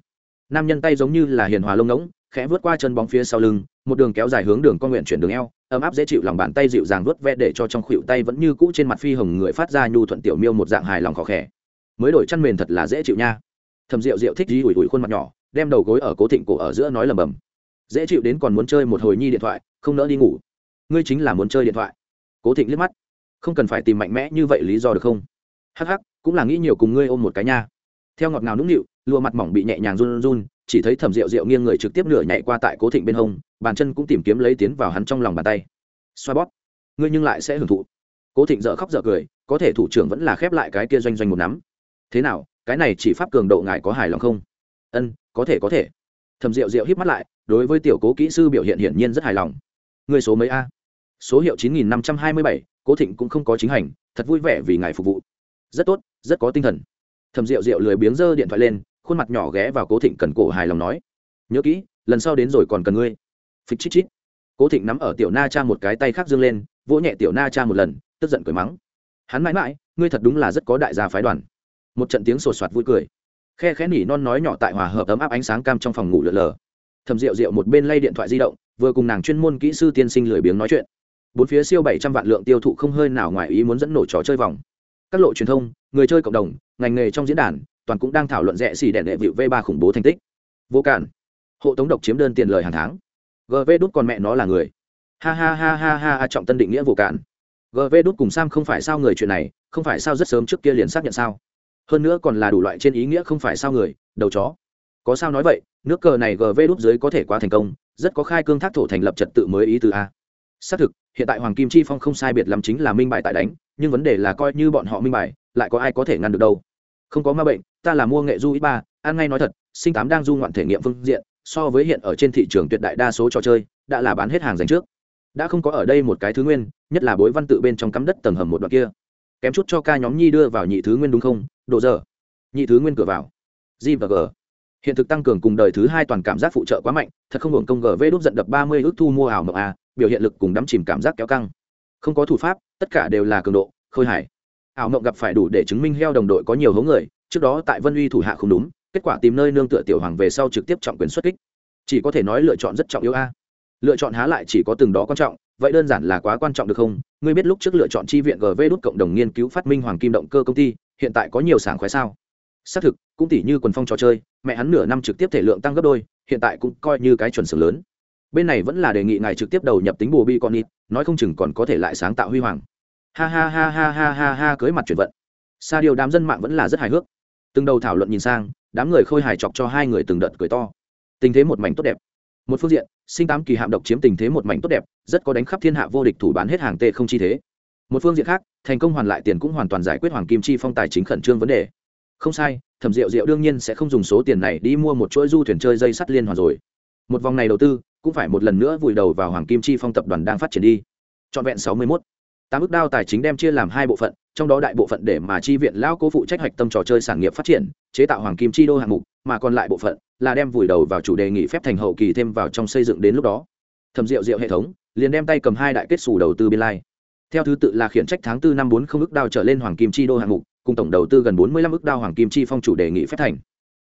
S1: Nam nhân tay giống như là hiền hòa lông ngỗng, khẽ vớt qua chân bóng phía sau lưng, một đường kéo dài hướng đường con nguyện chuyển đường eo, ấm áp dễ chịu lòng bàn tay dịu dàng vớt ve để cho trong khuỷu tay vẫn như cũ trên mặt phi hồng người phát ra nhu thuận tiểu miêu một dạng hài lòng khó khẽ mới đổi chăn mền thật là dễ chịu nha. Thầm rượu rượu thích dí ủi ủi khuôn mặt nhỏ đem đầu gối ở cố thịnh cổ ở giữa nói lầm bầm. Dễ chịu đến còn muốn chơi một hồi nhi điện thoại, không nỡ đi ngủ. Ngươi chính là muốn chơi điện thoại. Cố thịnh liếc mắt. Không cần phải tìm mạnh mẽ như vậy lý do được không? Hắc hắc, cũng là nghĩ nhiều cùng ngươi ôm một cái nha. Theo ngọt ngào nũng nịu, lụa mặt mỏng bị nhẹ nhàng run run, chỉ thấy thẩm rượu rượu nghiêng người trực tiếp nửa nhảy qua tại cố thịnh bên hông, bàn chân cũng tìm kiếm lấy tiến vào hắn trong lòng bàn tay. Xoa bóp. Ngươi nhưng lại sẽ hưởng thụ. Cố thịnh dợ khóc dợ cười, có thể thủ trưởng vẫn là khép lại cái kia doanh doanh một nắm. Thế nào, cái này chỉ pháp cường độ ngài có hài lòng không? Ân có thể có thể. Thầm rượu rượu híp mắt lại, đối với tiểu cố kỹ sư biểu hiện hiển nhiên rất hài lòng. Người số mấy a? Số hiệu chín nghìn năm trăm hai mươi bảy, cố thịnh cũng không có chính hành, thật vui vẻ vì ngài phục vụ. Rất tốt, rất có tinh thần. Thầm rượu rượu lười biếng giơ điện thoại lên, khuôn mặt nhỏ ghé vào cố thịnh cần cổ hài lòng nói. Nhớ kỹ, lần sau đến rồi còn cần ngươi. Phịch chít chít. Cố thịnh nắm ở tiểu na cha một cái tay khác dương lên, vỗ nhẹ tiểu na cha một lần, tức giận cười mắng. Hắn mãi mãi, ngươi thật đúng là rất có đại gia phái đoàn. Một trận tiếng sột soạt vui cười khe khẽ nỉ non nói nhỏ tại hòa hợp ấm áp ánh sáng cam trong phòng ngủ lượn lờ. Thầm rượu rượu một bên lay điện thoại di động vừa cùng nàng chuyên môn kỹ sư tiên sinh lười biếng nói chuyện. Bốn phía siêu bảy trăm vạn lượng tiêu thụ không hơi nào ngoài ý muốn dẫn nổ trò chơi vòng. Các lộ truyền thông người chơi cộng đồng ngành nghề trong diễn đàn toàn cũng đang thảo luận rẻ xì đèn đệ vịu v ba khủng bố thành tích. Vô cản. Hộ tống độc chiếm đơn tiền lời hàng tháng. Gv đút con mẹ nó là người. Ha ha ha ha ha, ha trọng tân định nghĩa vô cản. Gv đút cùng sam không phải sao người chuyện này không phải sao rất sớm trước kia liền xác nhận sao? Hơn nữa còn là đủ loại trên ý nghĩa không phải sao người, đầu chó. Có sao nói vậy, nước cờ này gv đút dưới có thể quá thành công, rất có khai cương thác thổ thành lập trật tự mới ý từ a. Xác thực, hiện tại hoàng kim chi phong không sai biệt lắm chính là minh bài tại đánh, nhưng vấn đề là coi như bọn họ minh bài, lại có ai có thể ngăn được đâu. Không có ma bệnh, ta là mua nghệ du ít ba, ăn ngay nói thật, sinh tám đang du ngoạn thể nghiệm phương diện, so với hiện ở trên thị trường tuyệt đại đa số trò chơi, đã là bán hết hàng dành trước. Đã không có ở đây một cái thứ nguyên, nhất là bối văn tự bên trong cắm đất tầng hầm một đoạn kia kém chút cho ca nhóm nhi đưa vào nhị thứ nguyên đúng không? Độ giờ. Nhị thứ nguyên cửa vào. G và g. Hiện thực tăng cường cùng đời thứ hai toàn cảm giác phụ trợ quá mạnh thật không hưởng công gv đúc giận đập ba mươi ước thu mua ảo mộng a biểu hiện lực cùng đắm chìm cảm giác kéo căng. Không có thủ pháp tất cả đều là cường độ khôi hải, ảo mộng gặp phải đủ để chứng minh heo đồng đội có nhiều hố người trước đó tại vân uy thủ hạ không đúng kết quả tìm nơi nương tựa tiểu hoàng về sau trực tiếp trọng quyền xuất kích. Chỉ có thể nói lựa chọn rất trọng yếu a. Lựa chọn há lại chỉ có từng đó quan trọng vậy đơn giản là quá quan trọng được không? Ngươi biết lúc trước lựa chọn chi viện gv đút cộng đồng nghiên cứu phát minh hoàng kim động cơ công ty, hiện tại có nhiều sảng khoái sao? Xác thực, cũng tỷ như quần phong trò chơi, mẹ hắn nửa năm trực tiếp thể lượng tăng gấp đôi, hiện tại cũng coi như cái chuẩn sưởng lớn. Bên này vẫn là đề nghị ngài trực tiếp đầu nhập tính bù bi con ít nói không chừng còn có thể lại sáng tạo huy hoàng. Ha ha ha ha ha ha ha cưới mặt chuyển vận. Sa điều đám dân mạng vẫn là rất hài hước. Từng đầu thảo luận nhìn sang, đám người khôi hài chọc cho hai người từng đợt cười to. Tình thế một mảnh tốt đẹp một phương diện, sinh tám kỳ hạm độc chiếm tình thế một mảnh tốt đẹp, rất có đánh khắp thiên hạ vô địch thủ bán hết hàng tệ không chi thế. Một phương diện khác, thành công hoàn lại tiền cũng hoàn toàn giải quyết hoàng kim chi phong tài chính khẩn trương vấn đề. Không sai, thẩm diệu diệu đương nhiên sẽ không dùng số tiền này đi mua một chuỗi du thuyền chơi dây sắt liên hoàn rồi. Một vòng này đầu tư, cũng phải một lần nữa vùi đầu vào hoàng kim chi phong tập đoàn đang phát triển đi. Trọn vẹn sáu mươi mốt. Tám ước đao tài chính đem chia làm hai bộ phận, trong đó đại bộ phận để mà chi viện lão cố phụ trách hoạch tâm trò chơi sản nghiệp phát triển, chế tạo hoàng kim chi đô hạng mục mà còn lại bộ phận là đem vùi đầu vào chủ đề nghị phép thành hậu kỳ thêm vào trong xây dựng đến lúc đó. Thẩm diệu diệu hệ thống liền đem tay cầm hai đại kết xù đầu tư biên lai. Theo thứ tự là khiển trách tháng tư năm bốn không ước đao trở lên hoàng kim chi đô hạng mục, cùng tổng đầu tư gần bốn mươi lăm ước đao hoàng kim chi phong chủ đề nghị phép thành.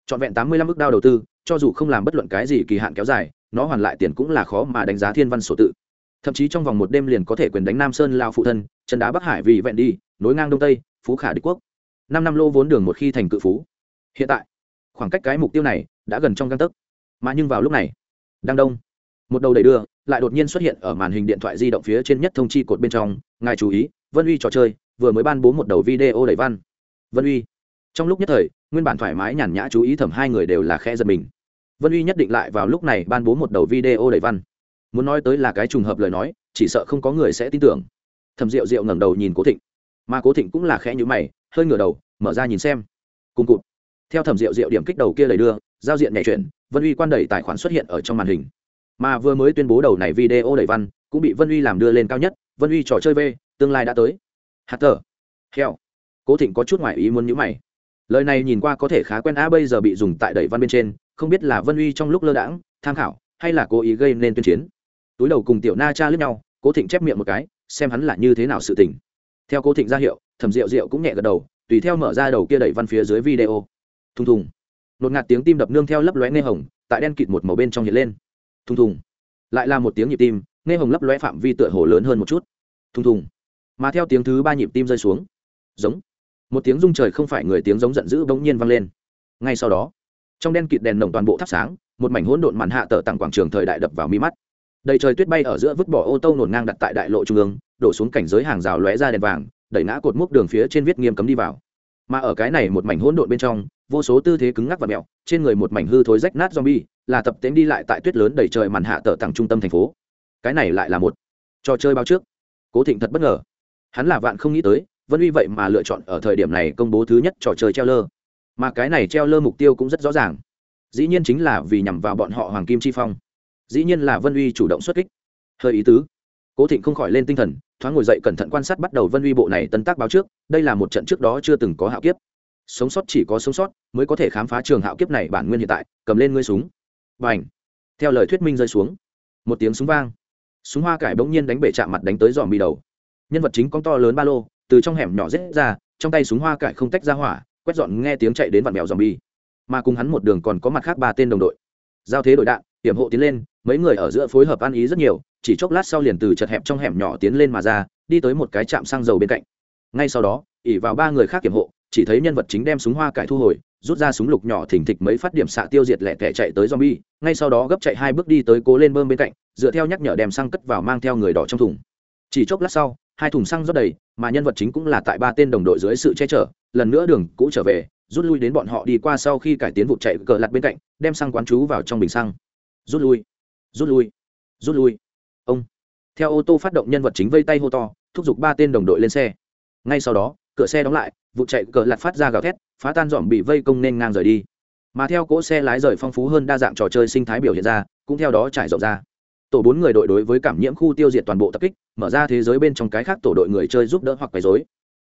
S1: Trọn vẹn tám mươi lăm ước đao đầu tư, cho dù không làm bất luận cái gì kỳ hạn kéo dài, nó hoàn lại tiền cũng là khó mà đánh giá thiên văn sổ tự. Thậm chí trong vòng một đêm liền có thể quyền đánh nam sơn lao phụ thân, trần đá bắc hải vì vẹn đi, nối ngang đông tây, phú khả đế quốc. Năm năm lô vốn đường một khi thành cự phú. Hiện tại khoảng cách cái mục tiêu này đã gần trong găng tấc. Mà nhưng vào lúc này, đang đông, một đầu đẩy đưa lại đột nhiên xuất hiện ở màn hình điện thoại di động phía trên nhất thông chi cột bên trong. Ngài chú ý, vân uy trò chơi, vừa mới ban bố một đầu video đẩy văn. Vân uy, trong lúc nhất thời, nguyên bản thoải mái nhàn nhã chú ý thẩm hai người đều là khe giật mình. Vân uy nhất định lại vào lúc này ban bố một đầu video đẩy văn. Muốn nói tới là cái trùng hợp lời nói, chỉ sợ không có người sẽ tin tưởng. Thẩm rượu rượu ngẩng đầu nhìn cố thịnh. Mà cố thịnh cũng là khẽ nhữ mày, hơi ngửa đầu, mở ra nhìn xem. Cùng cụt theo thẩm rượu rượu điểm kích đầu kia lời đưa, giao diện nhảy chuyển, vân uy quan đẩy tài khoản xuất hiện ở trong màn hình. Mà vừa mới tuyên bố đầu này video đẩy văn, cũng bị vân uy làm đưa lên cao nhất, vân uy trò chơi v tương lai đã tới. Hạt tờ. Heo. Cố thịnh có chút ngoại ý muốn nhữ mày. Lời này nhìn qua có thể khá quen a bây giờ bị dùng tại đẩy văn bên trên, không biết là vân uy trong lúc lơ đãng, tham khảo, hay là cố ý gây nên tuyên chiến. Túi đầu cùng tiểu na cha lướt nhau, cố thịnh chép miệng một cái, xem hắn là như thế nào sự tình. Theo cố thịnh ra hiệu, thẩm rượu rượu cũng nhẹ gật đầu, tùy theo mở ra đầu kia đẩy văn phía dưới video thùng thùng. Nột ngạt tiếng tim đập nương theo lấp lóe nghe hồng, tại đen kịt một màu bên trong hiện lên. Thùng thùng. Lại là một tiếng nhịp tim, nghe hồng lấp lóe phạm vi tựa hồ lớn hơn một chút. Thùng thùng. Mà theo tiếng thứ ba nhịp tim rơi xuống. Giống. Một tiếng rung trời không phải người tiếng giống giận dữ bỗng nhiên vang lên. Ngay sau đó, trong đen kịt đèn nồng toàn bộ thắp sáng, một mảnh hỗn độn màn hạ tờ tặng quảng trường thời đại đập vào mi mắt. Đầy trời tuyết bay ở giữa vứt bỏ ô tô nổn ngang đặt tại đại lộ trung ương, đổ xuống cảnh giới hàng rào lóe ra đèn vàng, đẩy ngã cột mốc đường phía trên viết nghiêm cấm đi vào. Mà ở cái này một mảnh hỗn độn bên trong vô số tư thế cứng ngắc và mẹo, trên người một mảnh hư thối rách nát zombie, là tập tễnh đi lại tại tuyết lớn đầy trời màn hạ tờ tặng trung tâm thành phố. Cái này lại là một trò chơi bao trước. Cố thịnh thật bất ngờ. Hắn là vạn không nghĩ tới, vân uy vậy mà lựa chọn ở thời điểm này công bố thứ nhất trò chơi treo lơ mà cái này treo lơ mục tiêu cũng rất rõ ràng. Dĩ nhiên chính là vì nhằm vào bọn họ hoàng kim chi phong. Dĩ nhiên là vân uy chủ động xuất kích. Hơi ý tứ. Cố thịnh không khỏi lên tinh thần, thoáng ngồi dậy cẩn thận quan sát bắt đầu vân uy bộ này tân tác báo trước. Đây là một trận trước đó chưa từng có hạo kiếp sống sót chỉ có sống sót mới có thể khám phá trường hạo kiếp này bản nguyên hiện tại, cầm lên ngươi súng. Và ảnh theo lời thuyết minh rơi xuống, một tiếng súng vang. Súng hoa cải bỗng nhiên đánh bể chạm mặt đánh tới dòm bị đầu. Nhân vật chính con to lớn ba lô, từ trong hẻm nhỏ rết ra, trong tay súng hoa cải không tách ra hỏa, quét dọn nghe tiếng chạy đến vạn mèo dòm bi. Mà cùng hắn một đường còn có mặt khác ba tên đồng đội. Giao thế đội đạn, hiểm hộ tiến lên, mấy người ở giữa phối hợp ăn ý rất nhiều, chỉ chốc lát sau liền từ chật hẹp trong hẻm nhỏ tiến lên mà ra, đi tới một cái trạm xăng dầu bên cạnh. Ngay sau đó, ỉ vào ba người khác kiểm hộ chỉ thấy nhân vật chính đem súng hoa cải thu hồi, rút ra súng lục nhỏ thỉnh thịch mấy phát điểm xạ tiêu diệt lẻ tẻ chạy tới zombie, ngay sau đó gấp chạy hai bước đi tới cố lên bơm bên cạnh, dựa theo nhắc nhở đem xăng cất vào mang theo người đỏ trong thùng. Chỉ chốc lát sau, hai thùng xăng rót đầy, mà nhân vật chính cũng là tại ba tên đồng đội dưới sự che chở, lần nữa đường cũ trở về, rút lui đến bọn họ đi qua sau khi cải tiến vụ chạy cờ lặt bên cạnh, đem xăng quán chú vào trong bình xăng. Rút lui rút lui rút lui. Ông. Theo ô tô phát động, nhân vật chính vây tay hô to, thúc giục ba tên đồng đội lên xe. Ngay sau đó cửa xe đóng lại, vụ chạy cờ lặt phát ra gào thét, phá tan dòm bị vây công nên ngang rời đi. Mà theo cỗ xe lái rời phong phú hơn đa dạng trò chơi sinh thái biểu hiện ra, cũng theo đó trải rộng ra. Tổ bốn người đội đối với cảm nhiễm khu tiêu diệt toàn bộ tập kích, mở ra thế giới bên trong cái khác tổ đội người chơi giúp đỡ hoặc quấy dối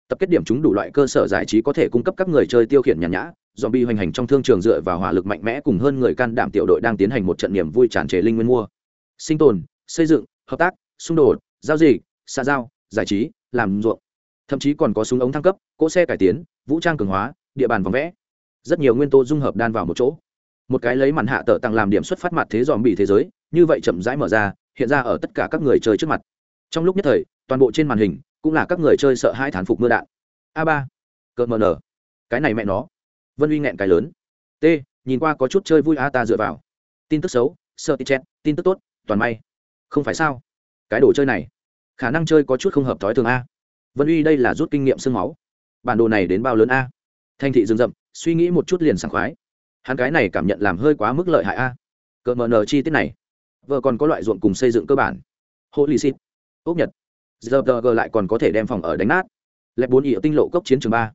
S1: tập kết điểm chúng đủ loại cơ sở giải trí có thể cung cấp các người chơi tiêu khiển nhàn nhã dòm bi hoành hành trong thương trường dựa vào hỏa lực mạnh mẽ cùng hơn người can đảm tiểu đội đang tiến hành một trận niềm vui tràn trề linh nguyên mua. Sinh tồn, xây dựng, hợp tác, xung đột, giao dịch, xa giao, giải trí, làm ruộng thậm chí còn có súng ống thăng cấp, cỗ xe cải tiến, vũ trang cường hóa, địa bàn vòng vẽ. Rất nhiều nguyên tố dung hợp đan vào một chỗ. Một cái lấy màn hạ tờ tặng làm điểm xuất phát mặt thế dòm bị thế giới, như vậy chậm rãi mở ra, hiện ra ở tất cả các người chơi trước mặt. Trong lúc nhất thời, toàn bộ trên màn hình cũng là các người chơi sợ hai thán phục mưa đạn. A ba, cợt mờ nở. Cái này mẹ nó. Vân uy nghẹn cái lớn. T, nhìn qua có chút chơi vui a ta dựa vào. Tin tức xấu, sợ tin chết, tin tức tốt, toàn may. Không phải sao? Cái đồ chơi này, khả năng chơi có chút không hợp thói thường a vân uy đây là rút kinh nghiệm sương máu bản đồ này đến bao lớn a thanh thị rừng rậm suy nghĩ một chút liền sảng khoái hắn cái này cảm nhận làm hơi quá mức lợi hại a cỡ mờ nở chi tiết này vợ còn có loại ruộng cùng xây dựng cơ bản hộ shit ốc nhật giờ g lại còn có thể đem phòng ở đánh nát lẹp bốn ỉa tinh lộ cốc chiến trường ba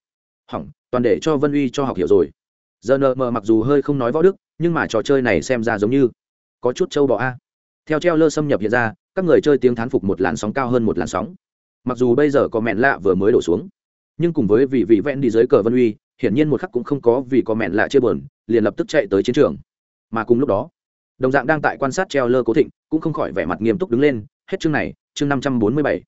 S1: hỏng toàn để cho vân uy cho học hiểu rồi giờ nờ mờ mặc dù hơi không nói võ đức nhưng mà trò chơi này xem ra giống như có chút trâu bọ a theo treo lơ xâm nhập hiện ra các người chơi tiếng thán phục một làn sóng cao hơn một làn sóng mặc dù bây giờ có mẹn lạ vừa mới đổ xuống, nhưng cùng với vị vị vẹn đi dưới cờ vân uy, hiển nhiên một khắc cũng không có vì có mẹn lạ chia bờn liền lập tức chạy tới chiến trường. Mà cùng lúc đó, đồng dạng đang tại quan sát treo lơ cố thịnh, cũng không khỏi vẻ mặt nghiêm túc đứng lên, hết chương này, chương năm trăm bốn mươi bảy.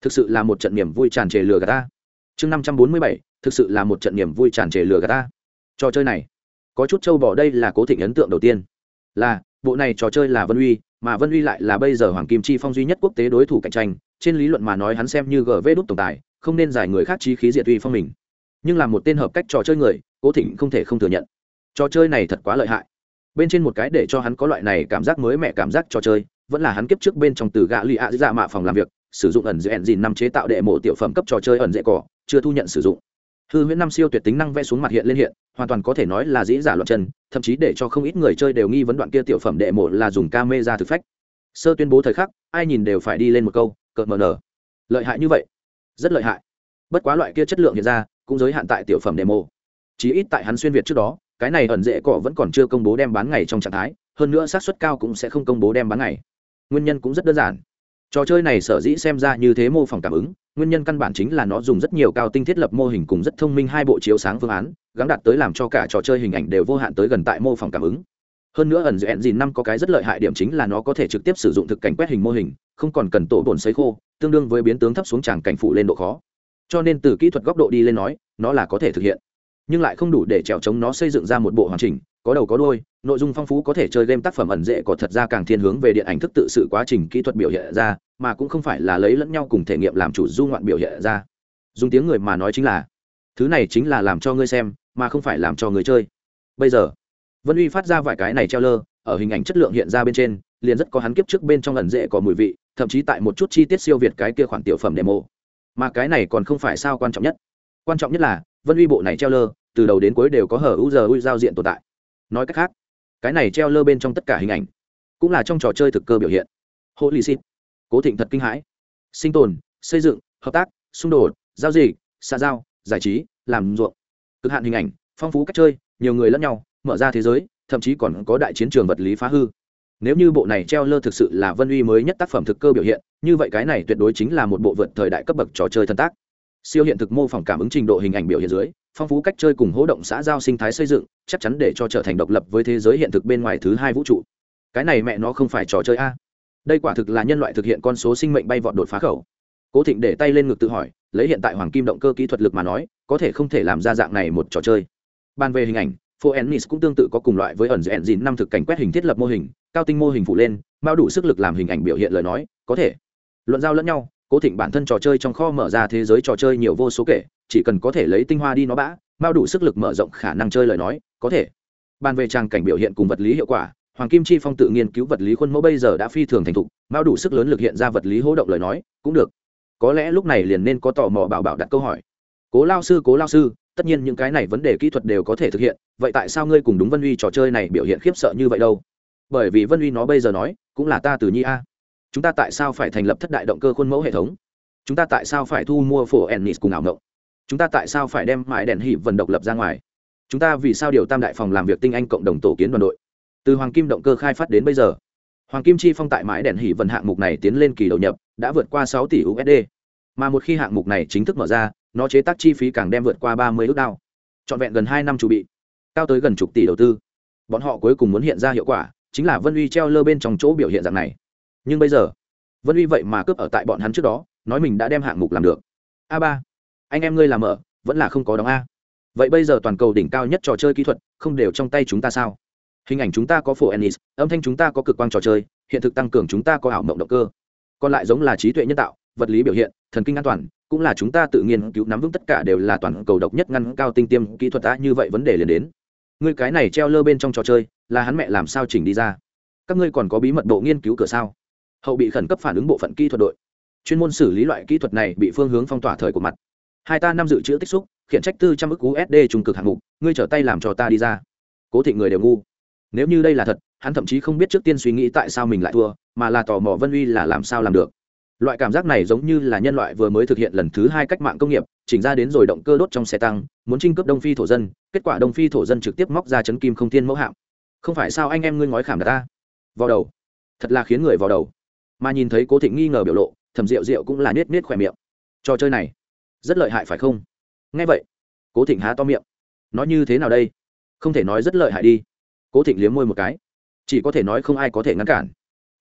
S1: Thực sự là một trận niềm vui tràn trề lừa gạt ta. Chương năm trăm bốn mươi bảy, thực sự là một trận niềm vui tràn trề lừa gạt ta. Trò chơi này, có chút châu bỏ đây là cố thịnh ấn tượng đầu tiên. Là, bộ này trò chơi là vân uy mà vân uy lại là bây giờ hoàng kim chi phong duy nhất quốc tế đối thủ cạnh tranh, trên lý luận mà nói hắn xem như gv đúc tổng tài, không nên giải người khác chi khí diệt uy phong mình. Nhưng là một tên hợp cách trò chơi người, cố thịnh không thể không thừa nhận. Trò chơi này thật quá lợi hại. Bên trên một cái để cho hắn có loại này cảm giác mới mẻ cảm giác trò chơi, vẫn là hắn kiếp trước bên trong từ gạ lì ạ dạ mạ phòng làm việc, sử dụng ẩn dễ ẩn dìn năm chế tạo đệ mộ tiểu phẩm cấp trò chơi ẩn dễ cỏ, chưa thu nhận sử dụng hư huyễn năm siêu tuyệt tính năng vẽ xuống mặt hiện lên hiện, hoàn toàn có thể nói là dĩ giả loạn chân, thậm chí để cho không ít người chơi đều nghi vấn đoạn kia tiểu phẩm đệ mộ là dùng ca mê ra thực phách. Sơ tuyên bố thời khắc, ai nhìn đều phải đi lên một câu, cợt mờ nở. Lợi hại như vậy? Rất lợi hại. Bất quá loại kia chất lượng hiện ra, cũng giới hạn tại tiểu phẩm demo chí ít tại hắn xuyên việt trước đó, cái này ẩn dễ cỏ vẫn còn chưa công bố đem bán ngày trong trạng thái, hơn nữa xác suất cao cũng sẽ không công bố đem bán ngày. Nguyên nhân cũng rất đơn giản trò chơi này sở dĩ xem ra như thế mô phỏng cảm ứng, nguyên nhân căn bản chính là nó dùng rất nhiều cao tinh thiết lập mô hình cùng rất thông minh hai bộ chiếu sáng phương án gắn đặt tới làm cho cả trò chơi hình ảnh đều vô hạn tới gần tại mô phỏng cảm ứng. Hơn nữa ẩn dẹn dìn năm có cái rất lợi hại điểm chính là nó có thể trực tiếp sử dụng thực cảnh quét hình mô hình, không còn cần tổ bồn xấy khô, tương đương với biến tướng thấp xuống tràng cảnh phụ lên độ khó. Cho nên từ kỹ thuật góc độ đi lên nói, nó là có thể thực hiện. Nhưng lại không đủ để trèo chống nó xây dựng ra một bộ hoàn chỉnh có đầu có đuôi, nội dung phong phú có thể chơi game tác phẩm ẩn dễ có thật ra càng thiên hướng về điện ảnh thức tự sự quá trình kỹ thuật biểu hiện ra mà cũng không phải là lấy lẫn nhau cùng thể nghiệm làm chủ du ngoạn biểu hiện ra. Dùng tiếng người mà nói chính là thứ này chính là làm cho ngươi xem mà không phải làm cho người chơi. Bây giờ vân uy phát ra vài cái này treo lơ ở hình ảnh chất lượng hiện ra bên trên liền rất có hắn kiếp trước bên trong ẩn dễ có mùi vị thậm chí tại một chút chi tiết siêu việt cái kia khoản tiểu phẩm demo. Mà cái này còn không phải sao quan trọng nhất. Quan trọng nhất là vân uy bộ này treo lơ từ đầu đến cuối đều có hở u giờ u giao diện tồn tại nói cách khác, cái này treo lơ bên trong tất cả hình ảnh, cũng là trong trò chơi thực cơ biểu hiện. Hộ lì xịt cố thịnh thật kinh hãi. Sinh tồn, xây dựng, hợp tác, xung đột, giao dịch xa giao, giải trí, làm ruộng. Cực hạn hình ảnh, phong phú cách chơi, nhiều người lẫn nhau, mở ra thế giới, thậm chí còn có đại chiến trường vật lý phá hư. Nếu như bộ này treo lơ thực sự là vân uy mới nhất tác phẩm thực cơ biểu hiện, như vậy cái này tuyệt đối chính là một bộ vượt thời đại cấp bậc trò chơi thân tác. Siêu hiện thực mô phỏng cảm ứng trình độ hình ảnh biểu hiện dưới phong phú cách chơi cùng hỗ động xã giao sinh thái xây dựng chắc chắn để cho trở thành độc lập với thế giới hiện thực bên ngoài thứ hai vũ trụ. Cái này mẹ nó không phải trò chơi a. Đây quả thực là nhân loại thực hiện con số sinh mệnh bay vọt đột phá khẩu. Cố thịnh để tay lên ngực tự hỏi lấy hiện tại hoàng kim động cơ kỹ thuật lực mà nói có thể không thể làm ra dạng này một trò chơi. Ban về hình ảnh Phoenix cũng tương tự có cùng loại với ẩn dẹn dìn năm thực cảnh quét hình thiết lập mô hình, cao tinh mô hình phụ lên, bao đủ sức lực làm hình ảnh biểu hiện lời nói, có thể. Luận giao lẫn nhau, cố thịnh bản thân trò chơi trong kho mở ra thế giới trò chơi nhiều vô số kể, chỉ cần có thể lấy tinh hoa đi nó bã, bao đủ sức lực mở rộng khả năng chơi lời nói, có thể. Bàn về trang cảnh biểu hiện cùng vật lý hiệu quả, Hoàng Kim Chi Phong tự nghiên cứu vật lý khuôn mẫu bây giờ đã phi thường thành thục, bao đủ sức lớn lực hiện ra vật lý hỗ động lời nói, cũng được. Có lẽ lúc này liền nên có tò mò bảo bảo đặt câu hỏi. Cố lao sư, Cố lao sư, tất nhiên những cái này vấn đề kỹ thuật đều có thể thực hiện vậy tại sao ngươi cùng đúng vân uy trò chơi này biểu hiện khiếp sợ như vậy đâu bởi vì vân uy nó bây giờ nói cũng là ta từ nhi a chúng ta tại sao phải thành lập thất đại động cơ khuôn mẫu hệ thống chúng ta tại sao phải thu mua phổ ennis cùng ảo ngộng chúng ta tại sao phải đem mãi đèn hỉ vần độc lập ra ngoài? Chúng ta vì sao điều tam đại phòng làm việc tinh anh cộng đồng tổ kiến đoàn đội? Từ hoàng kim động cơ khai phát đến bây giờ, hoàng kim chi phong tại mãi đèn hỉ vần hạng mục này tiến lên kỳ đầu nhập, đã vượt qua sáu tỷ usd mà một khi hạng mục này chính thức mở ra, nó chế tác chi phí càng đem vượt qua ba mươi ước đao. Trọn vẹn gần hai năm chuẩn bị, cao tới gần chục tỷ đầu tư. Bọn họ cuối cùng muốn hiện ra hiệu quả, chính là vân uy treo lơ bên trong chỗ biểu hiện dạng này. Nhưng bây giờ, vân uy vậy mà cướp ở tại bọn hắn trước đó, nói mình đã đem hạng mục làm được. A ba anh em ngươi làm ở, vẫn là không có đóng a. Vậy bây giờ toàn cầu đỉnh cao nhất trò chơi kỹ thuật, không đều trong tay chúng ta sao? Hình ảnh chúng ta có phổ ennis, âm thanh chúng ta có cực quang trò chơi, hiện thực tăng cường chúng ta có ảo mộng động cơ. Còn lại giống là trí tuệ nhân tạo, vật lý biểu hiện, thần kinh an toàn, cũng là chúng ta tự nghiên cứu nắm vững tất cả đều là toàn cầu độc nhất ngăn cao tinh tiêm kỹ thuật đã như vậy vấn đề liền đến. Ngươi cái này treo lơ bên trong trò chơi, là hắn mẹ làm sao chỉnh đi ra? Các ngươi còn có bí mật bộ nghiên cứu cửa sao? Hậu bị khẩn cấp phản ứng bộ phận kỹ thuật đội. Chuyên môn xử lý loại kỹ thuật này bị phương hướng phong tỏa thời của mặt hai ta năm dự trữ tích xúc, khiển trách tư trăm ức usd trung cực hạng mục, ngươi trở tay làm cho ta đi ra. Cố thị người đều ngu. Nếu như đây là thật, hắn thậm chí không biết trước tiên suy nghĩ tại sao mình lại thua, mà là tò mò vân uy là làm sao làm được. Loại cảm giác này giống như là nhân loại vừa mới thực hiện lần thứ hai cách mạng công nghiệp, chỉnh ra đến rồi động cơ đốt trong xe tăng, muốn trinh cướp đông phi thổ dân, kết quả đông phi thổ dân trực tiếp móc ra chấn kim không thiên mẫu hạm. Không phải sao anh em ngươi ngói khảm đặt ta? Vào đầu. Thật là khiến người vào đầu. Mà nhìn thấy cố thịnh nghi ngờ biểu lộ, thầm rượu rượu cũng là nết nết khỏe miệng. Trò chơi này rất lợi hại phải không? Nghe vậy, cố thịnh há to miệng. Nói như thế nào đây? Không thể nói rất lợi hại đi. Cố thịnh liếm môi một cái. Chỉ có thể nói không ai có thể ngăn cản.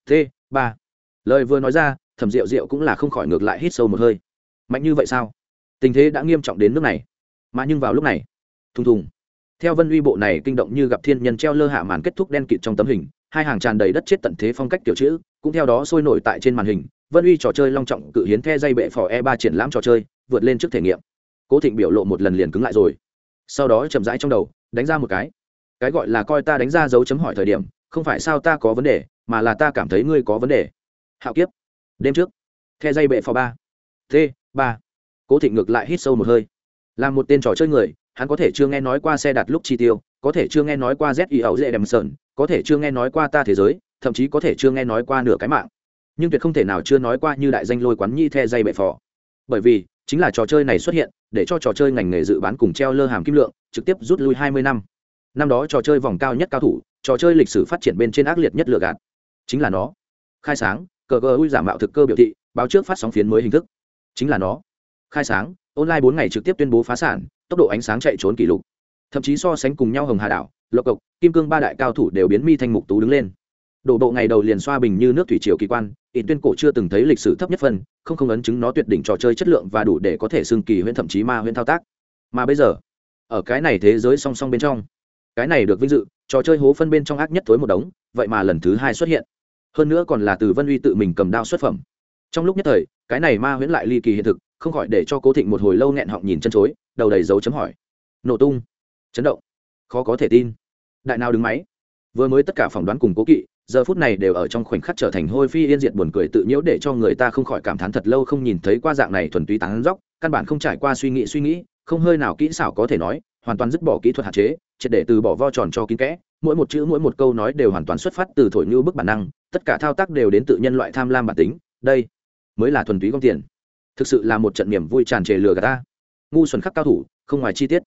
S1: T, ba. Lời vừa nói ra, thẩm rượu rượu cũng là không khỏi ngược lại hít sâu một hơi. Mạnh như vậy sao? Tình thế đã nghiêm trọng đến nước này. Mà nhưng vào lúc này, thùng thùng. Theo vân uy bộ này kinh động như gặp thiên nhân treo lơ hạ màn kết thúc đen kịt trong tấm hình, hai hàng tràn đầy đất chết tận thế phong cách kiểu chữ, cũng theo đó sôi nổi tại trên màn hình vân uy trò chơi long trọng cự hiến the dây bệ phò e ba triển lãm trò chơi vượt lên trước thể nghiệm. Cố thịnh biểu lộ một lần liền cứng lại rồi. Sau đó chậm rãi trong đầu đánh ra một cái. Cái gọi là coi ta đánh ra dấu chấm hỏi thời điểm không phải sao ta có vấn đề mà là ta cảm thấy ngươi có vấn đề. Hạo kiếp. Đêm trước the dây bệ phò ba. T ba. Cố thịnh ngược lại hít sâu một hơi. Là một tên trò chơi người hắn có thể chưa nghe nói qua xe đặt lúc chi tiêu có thể chưa nghe nói qua z y ẩu dễ đèm sơn, có thể chưa nghe nói qua ta thế giới thậm chí có thể chưa nghe nói qua nửa cái mạng nhưng tuyệt không thể nào chưa nói qua như đại danh lôi quán nhi the dây bệ phò. Bởi vì, chính là trò chơi này xuất hiện, để cho trò chơi ngành nghề dự bán cùng treo lơ hàm kim lượng, trực tiếp rút lui hai mươi năm. Năm đó trò chơi vòng cao nhất cao thủ, trò chơi lịch sử phát triển bên trên ác liệt nhất lựa gạt. Chính là nó. Khai sáng, cờ cờ ui giả mạo thực cơ biểu thị, báo trước phát sóng phiến mới hình thức. Chính là nó. Khai sáng, online bốn ngày trực tiếp tuyên bố phá sản, tốc độ ánh sáng chạy trốn kỷ lục. Thậm chí so sánh cùng nhau hồng hà đảo, lộc cộc, kim cương ba đại cao thủ đều biến mi thanh mục tú đứng lên. Đổ bộ ngày đầu liền xoa bình như nước thủy triều kỳ quan ít tuyên cổ chưa từng thấy lịch sử thấp nhất phân, không không ấn chứng nó tuyệt đỉnh trò chơi chất lượng và đủ để có thể xương kỳ huyễn thậm chí ma huyễn thao tác. Mà bây giờ, ở cái này thế giới song song bên trong, cái này được vinh dự, trò chơi hố phân bên trong ác nhất tối một đống, vậy mà lần thứ hai xuất hiện. Hơn nữa còn là từ vân uy tự mình cầm đao xuất phẩm. Trong lúc nhất thời, cái này ma huyễn lại ly kỳ hiện thực, không khỏi để cho cố thịnh một hồi lâu nghẹn họng nhìn chân chối, đầu đầy dấu chấm hỏi. Nổ tung. Chấn động. Khó có thể tin. Đại nào đứng máy? Vừa mới tất cả phỏng đoán cùng cố kỵ giờ phút này đều ở trong khoảnh khắc trở thành hôi phi yên diệt buồn cười tự nhiễu để cho người ta không khỏi cảm thán thật lâu không nhìn thấy qua dạng này thuần túy tán dốc căn bản không trải qua suy nghĩ suy nghĩ, không hơi nào kỹ xảo có thể nói, hoàn toàn dứt bỏ kỹ thuật hạn chế, triệt để từ bỏ vo tròn cho kín kẽ, mỗi một chữ mỗi một câu nói đều hoàn toàn xuất phát từ thổi như bức bản năng, tất cả thao tác đều đến tự nhân loại tham lam bản tính, đây mới là thuần túy gom tiền. Thực sự là một trận niềm vui tràn trề lừa gạt ta. Ngu xuẩn khắc cao thủ, không ngoài chi tiết.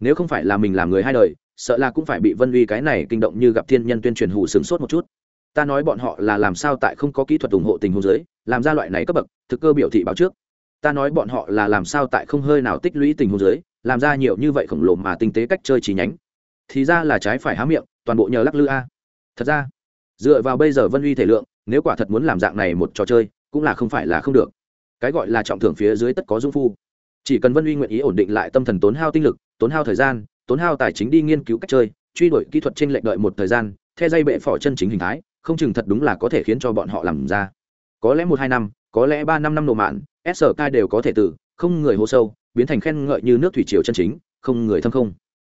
S1: Nếu không phải là mình làm người hai đời, sợ là cũng phải bị vân uy cái này kinh động như gặp thiên nhân tuyên truyền hủ sướng sốt một chút ta nói bọn họ là làm sao tại không có kỹ thuật ủng hộ tình huống giới làm ra loại này cấp bậc, thực cơ biểu thị báo trước. Ta nói bọn họ là làm sao tại không hơi nào tích lũy tình huống giới làm ra nhiều như vậy khổng lồ mà tinh tế cách chơi trí nhánh. Thì ra là trái phải há miệng, toàn bộ nhờ lắc lư a. Thật ra, dựa vào bây giờ vân uy thể lượng, nếu quả thật muốn làm dạng này một trò chơi, cũng là không phải là không được. Cái gọi là trọng thưởng phía dưới tất có dung phu. Chỉ cần vân uy nguyện ý ổn định lại tâm thần tốn hao tinh lực, tốn hao thời gian, tốn hao tài chính đi nghiên cứu cách chơi, truy đuổi kỹ thuật trên lệnh đợi một thời gian theo dây bệ phỏ chân chính hình thái không chừng thật đúng là có thể khiến cho bọn họ làm ra. Có lẽ một hai năm, có lẽ ba năm năm nổ mạn sk đều có thể từ không người hô sâu, biến thành khen ngợi như nước thủy triều chân chính, không người thâm không.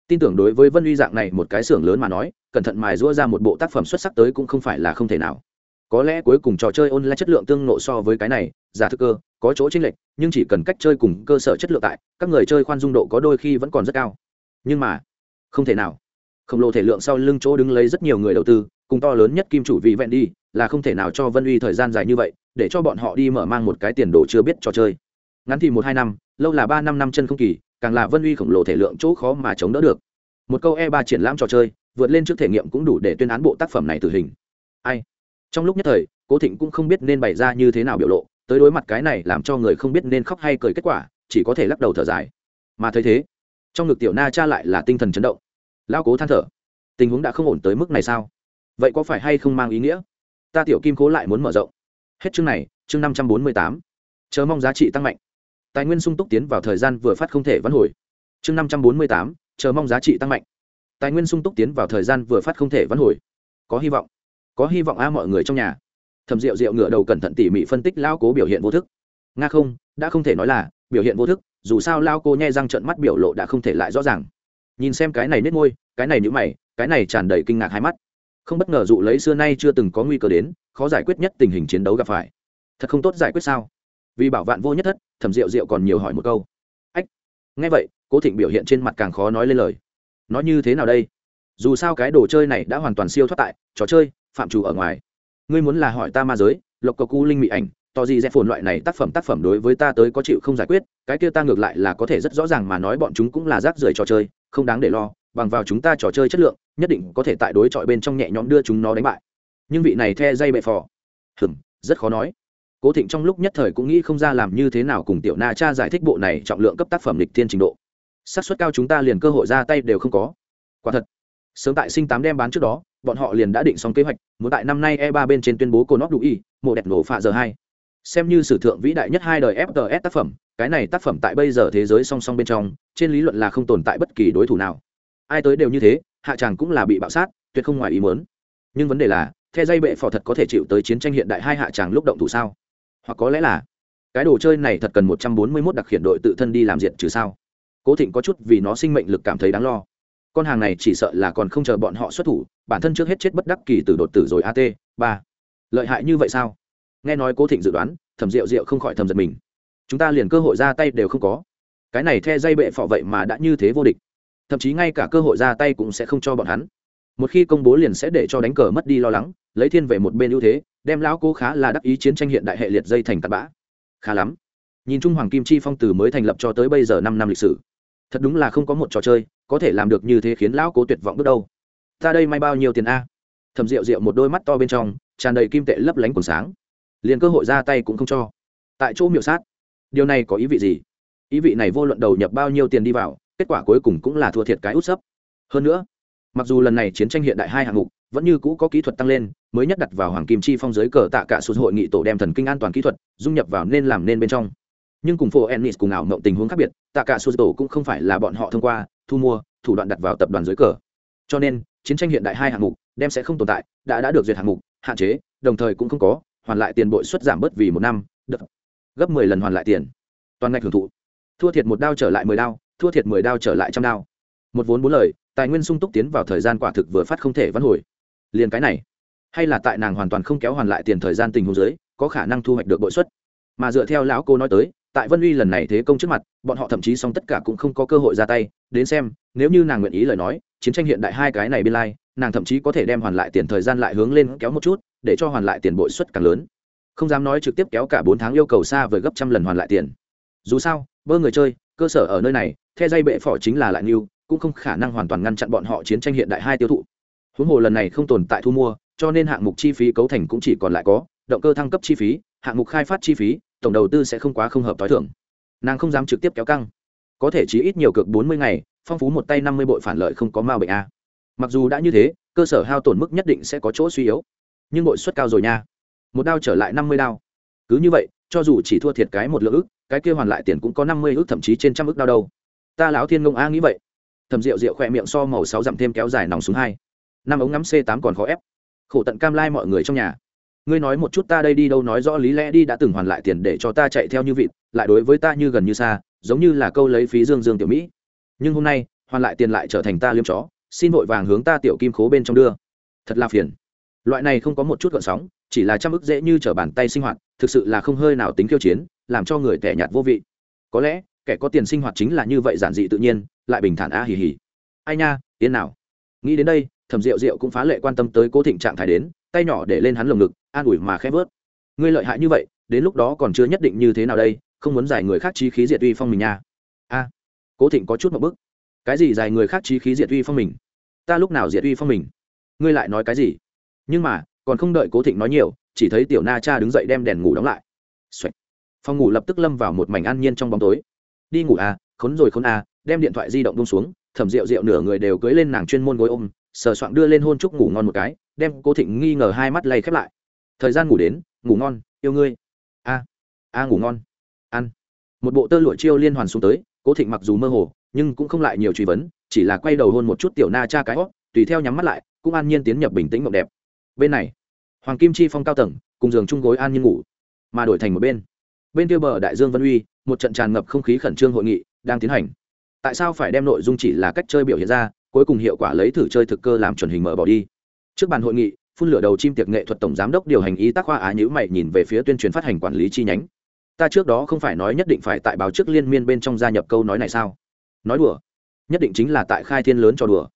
S1: Tin tưởng đối với vân uy dạng này một cái xưởng lớn mà nói, cẩn thận mài rũa ra một bộ tác phẩm xuất sắc tới cũng không phải là không thể nào. Có lẽ cuối cùng trò chơi online chất lượng tương nộ so với cái này, giả thức cơ, có chỗ chênh lệch, nhưng chỉ cần cách chơi cùng cơ sở chất lượng tại, các người chơi khoan dung độ có đôi khi vẫn còn rất cao. Nhưng mà, không thể nào khổng lồ thể lượng sau lưng chỗ đứng lấy rất nhiều người đầu tư, cùng to lớn nhất kim chủ vị vẹn đi, là không thể nào cho vân uy thời gian dài như vậy, để cho bọn họ đi mở mang một cái tiền đồ chưa biết trò chơi. Ngắn thì một hai năm, lâu là ba năm năm chân không kỳ, càng là vân uy khổng lồ thể lượng chỗ khó mà chống đỡ được. Một câu e ba triển lãm trò chơi, vượt lên trước thể nghiệm cũng đủ để tuyên án bộ tác phẩm này tử hình. Ai? Trong lúc nhất thời, cố thịnh cũng không biết nên bày ra như thế nào biểu lộ, tới đối mặt cái này làm cho người không biết nên khóc hay cười kết quả, chỉ có thể lắc đầu thở dài. Mà thấy thế, trong ngực tiểu na cha lại là tinh thần chấn động lao cố than thở. Tình huống đã không ổn tới mức này sao? Vậy có phải hay không mang ý nghĩa? Ta tiểu kim cố lại muốn mở rộng. Hết chương này, chương năm trăm bốn mươi tám. Chờ mong giá trị tăng mạnh. Tài nguyên sung túc tiến vào thời gian vừa phát không thể vãn hồi. Chương năm trăm bốn mươi tám, chờ mong giá trị tăng mạnh. Tài nguyên sung túc tiến vào thời gian vừa phát không thể vãn hồi. Có hy vọng. Có hy vọng a mọi người trong nhà. Thầm rượu rượu ngựa đầu cẩn thận tỉ mỉ phân tích lao cố biểu hiện vô thức. Nga không, đã không thể nói là biểu hiện vô thức, dù sao lao cô nhai răng trận mắt biểu lộ đã không thể lại rõ ràng. Nhìn xem cái này nết môi cái này nhữ mày, cái này tràn đầy kinh ngạc hai mắt. Không bất ngờ dụ lấy xưa nay chưa từng có nguy cơ đến, khó giải quyết nhất tình hình chiến đấu gặp phải. Thật không tốt giải quyết sao? Vì bảo vạn vô nhất thất, thẩm rượu rượu còn nhiều hỏi một câu. Ách, nghe vậy, cố thịnh biểu hiện trên mặt càng khó nói lên lời. Nói như thế nào đây? Dù sao cái đồ chơi này đã hoàn toàn siêu thoát tại, trò chơi, phạm chủ ở ngoài. Ngươi muốn là hỏi ta ma giới, lộc cầu cu linh mị ảnh, to gì dẹp phồn loại này tác phẩm tác phẩm đối với ta tới có chịu không giải quyết, cái kia ta ngược lại là có thể rất rõ ràng mà nói bọn chúng cũng là rác rưởi trò chơi, không đáng để lo bằng vào chúng ta trò chơi chất lượng, nhất định có thể tại đối chọi bên trong nhẹ nhõm đưa chúng nó đánh bại. Nhưng vị này the dây bệ phò. Hừm rất khó nói. Cố thịnh trong lúc nhất thời cũng nghĩ không ra làm như thế nào cùng tiểu na cha giải thích bộ này trọng lượng cấp tác phẩm lịch thiên trình độ. Xác suất cao chúng ta liền cơ hội ra tay đều không có. Quả thật, sớm tại sinh tám đem bán trước đó, bọn họ liền đã định xong kế hoạch, muốn tại năm nay e 3 bên trên tuyên bố cô nóc đủ y, mộ đẹp nổ phạ giờ hai. Xem như sử thượng vĩ đại nhất hai đời fts tác phẩm, cái này tác phẩm tại bây giờ thế giới song song bên trong, trên lý luận là không tồn tại bất kỳ đối thủ nào ai tới đều như thế, hạ tràng cũng là bị bạo sát, tuyệt không ngoài ý muốn. Nhưng vấn đề là, the dây bệ phò thật có thể chịu tới chiến tranh hiện đại hai hạ tràng lúc động thủ sao? Hoặc có lẽ là, cái đồ chơi này thật cần một trăm bốn mươi 141 đặc khiển đội tự thân đi làm diện trừ sao? Cố thịnh có chút vì nó sinh mệnh lực cảm thấy đáng lo. Con hàng này chỉ sợ là còn không chờ bọn họ xuất thủ, bản thân trước hết chết bất đắc kỳ từ đột tử rồi at ba. Lợi hại như vậy sao? Nghe nói cố thịnh dự đoán thẩm rượu rượu không khỏi thầm giật mình. Chúng ta liền cơ hội ra tay đều không có. Cái này the dây bệ phọ vậy mà đã như thế vô địch thậm chí ngay cả cơ hội ra tay cũng sẽ không cho bọn hắn. Một khi công bố liền sẽ để cho đánh cờ mất đi lo lắng, lấy thiên về một bên ưu thế, đem lão cố khá là đắc ý chiến tranh hiện đại hệ liệt dây thành tạt bã. Khá lắm. Nhìn chung hoàng kim chi phong từ mới thành lập cho tới bây giờ năm năm lịch sử, thật đúng là không có một trò chơi có thể làm được như thế khiến lão cố tuyệt vọng bước đâu ta đây may bao nhiêu tiền a? Thầm rượu rượu một đôi mắt to bên trong, tràn đầy kim tệ lấp lánh còn sáng. Liền cơ hội ra tay cũng không cho. Tại chỗ miểu sát. Điều này có ý vị gì? Ý vị này vô luận đầu nhập bao nhiêu tiền đi vào kết quả cuối cùng cũng là thua thiệt cái út sấp. Hơn nữa, mặc dù lần này chiến tranh hiện đại hai hạng mục vẫn như cũ có kỹ thuật tăng lên, mới nhất đặt vào hoàng kim chi phong giới cờ tạ cả sụt hội nghị tổ đem thần kinh an toàn kỹ thuật dung nhập vào nên làm nên bên trong. Nhưng cùng phố ennis cùng ảo mộng tình huống khác biệt, tạ cả sụt tổ cũng không phải là bọn họ thông qua, thu mua, thủ đoạn đặt vào tập đoàn giới cờ. Cho nên, chiến tranh hiện đại hai hạng mục đem sẽ không tồn tại, đã đã được duyệt hạng mục, hạn chế, đồng thời cũng không có, hoàn lại tiền bội suất giảm bớt vì một năm, đập, gấp mười lần hoàn lại tiền. Toàn ngạch hưởng thụ. Thua thiệt một đao trở lại mười đao thua thiệt mười đao trở lại trăm đao. Một vốn bốn lời, tài nguyên sung túc tiến vào thời gian quả thực vừa phát không thể vãn hồi. Liền cái này, hay là tại nàng hoàn toàn không kéo hoàn lại tiền thời gian tình huống dưới, có khả năng thu hoạch được bội suất mà dựa theo lão cô nói tới, tại vân uy lần này thế công trước mặt, bọn họ thậm chí xong tất cả cũng không có cơ hội ra tay, đến xem, nếu như nàng nguyện ý lời nói, chiến tranh hiện đại hai cái này biên lai, nàng thậm chí có thể đem hoàn lại tiền thời gian lại hướng lên kéo một chút, để cho hoàn lại tiền bội suất càng lớn. Không dám nói trực tiếp kéo cả bốn tháng yêu cầu xa với gấp trăm lần hoàn lại tiền. Dù sao, bơ người chơi, cơ sở ở nơi này the dây bệ phỏ chính là lại new cũng không khả năng hoàn toàn ngăn chặn bọn họ chiến tranh hiện đại hai tiêu thụ. Huống hồ lần này không tồn tại thu mua, cho nên hạng mục chi phí cấu thành cũng chỉ còn lại có, động cơ thăng cấp chi phí, hạng mục khai phát chi phí, tổng đầu tư sẽ không quá không hợp t h i thưởng nàng không dám trực tiếp kéo căng. Có thể chỉ ít nhiều cực bốn mươi ngày, phong phú một tay năm mươi bội phản lợi không có ma bệnh a. Mặc dù đã như thế, cơ sở hao tổn mức nhất định sẽ có chỗ suy yếu. Nhưng bội suất cao rồi nha. Một đao trở lại năm mươi đao. Cứ như vậy, cho dù chỉ thua thiệt cái một lượng ức, cái kia hoàn lại tiền cũng có năm mươi ức, thậm chí trên trăm ức đao đâu ta lão thiên ngông a nghĩ vậy. Thầm rượu rượu khỏe miệng so màu sáu dặm thêm kéo dài nòng xuống hai. Năm ống ngắm c tám còn khó ép. Khổ tận cam lai mọi người trong nhà. Ngươi nói một chút ta đây đi đâu nói rõ lý lẽ đi đã từng hoàn lại tiền để cho ta chạy theo như vịt, lại đối với ta như gần như xa, giống như là câu lấy phí dương dương tiểu mỹ. Nhưng hôm nay, hoàn lại tiền lại trở thành ta liêm chó, xin vội vàng hướng ta tiểu kim khố bên trong đưa. Thật là phiền. Loại này không có một chút gợn sóng, chỉ là trăm ức dễ như t r ở bàn tay sinh hoạt, thực sự là không hơi nào tính khiêu chiến, làm cho người tẻ nhạt vô vị. Có lẽ kẻ có tiền sinh hoạt chính là như vậy giản dị tự nhiên, lại bình thản a hì hì. Ai nha tiến nào. Nghĩ đến đây, thẩm rượu rượu cũng phá lệ quan tâm tới cố thịnh trạng thái đến, tay nhỏ để lên hắn lồng ngực, an ủi mà khép vớt. Ngươi lợi hại như vậy, đến lúc đó còn chưa nhất định như thế nào đây, không muốn giải người khác trí khí diệt uy phong mình nha. A, cố thịnh có chút một bức. Cái gì giải người khác trí khí diệt uy phong mình? Ta lúc nào diệt uy phong mình? Ngươi lại nói cái gì? Nhưng mà, còn không đợi cố thịnh nói nhiều, chỉ thấy tiểu na cha đứng dậy đem đèn ngủ đóng lại. Xoạch. phòng ngủ lập tức lâm vào một mảnh an nhiên trong bóng tối đi ngủ à khốn rồi khốn à đem điện thoại di động bông xuống, thẩm rượu rượu nửa người đều cưới lên nàng chuyên môn gối ôm, sờ soạn đưa lên hôn chúc ngủ ngon một cái, đem cô thịnh nghi ngờ hai mắt lay khép lại. Thời gian ngủ đến, ngủ ngon, yêu ngươi. A a ngủ ngon. Ăn. Một bộ tơ lụa chiêu liên hoàn xuống tới, cố thịnh mặc dù mơ hồ, nhưng cũng không lại nhiều truy vấn, chỉ là quay đầu hôn một chút tiểu na cha cái hót, tùy theo nhắm mắt lại, cũng an nhiên tiến nhập bình tĩnh mộng đẹp. Bên này, hoàng kim chi phong cao tầng, cùng giường chung gối an nhiên ngủ, mà đổi thành một bên bên kia bờ đại dương vân uy, một trận tràn ngập không khí khẩn trương hội nghị đang tiến hành. Tại sao phải đem nội dung chỉ là cách chơi biểu hiện ra, cuối cùng hiệu quả lấy thử chơi thực cơ làm chuẩn hình mở bỏ đi? Trước bàn hội nghị, phun lửa đầu chim tiệc nghệ thuật tổng giám đốc điều hành ý tác khoa á nhữ mày nhìn về phía tuyên truyền phát hành quản lý chi nhánh. Ta trước đó không phải nói nhất định phải tại báo trước liên miên bên trong gia nhập câu nói này sao? Nói đùa. Nhất định chính là tại khai thiên lớn cho đùa.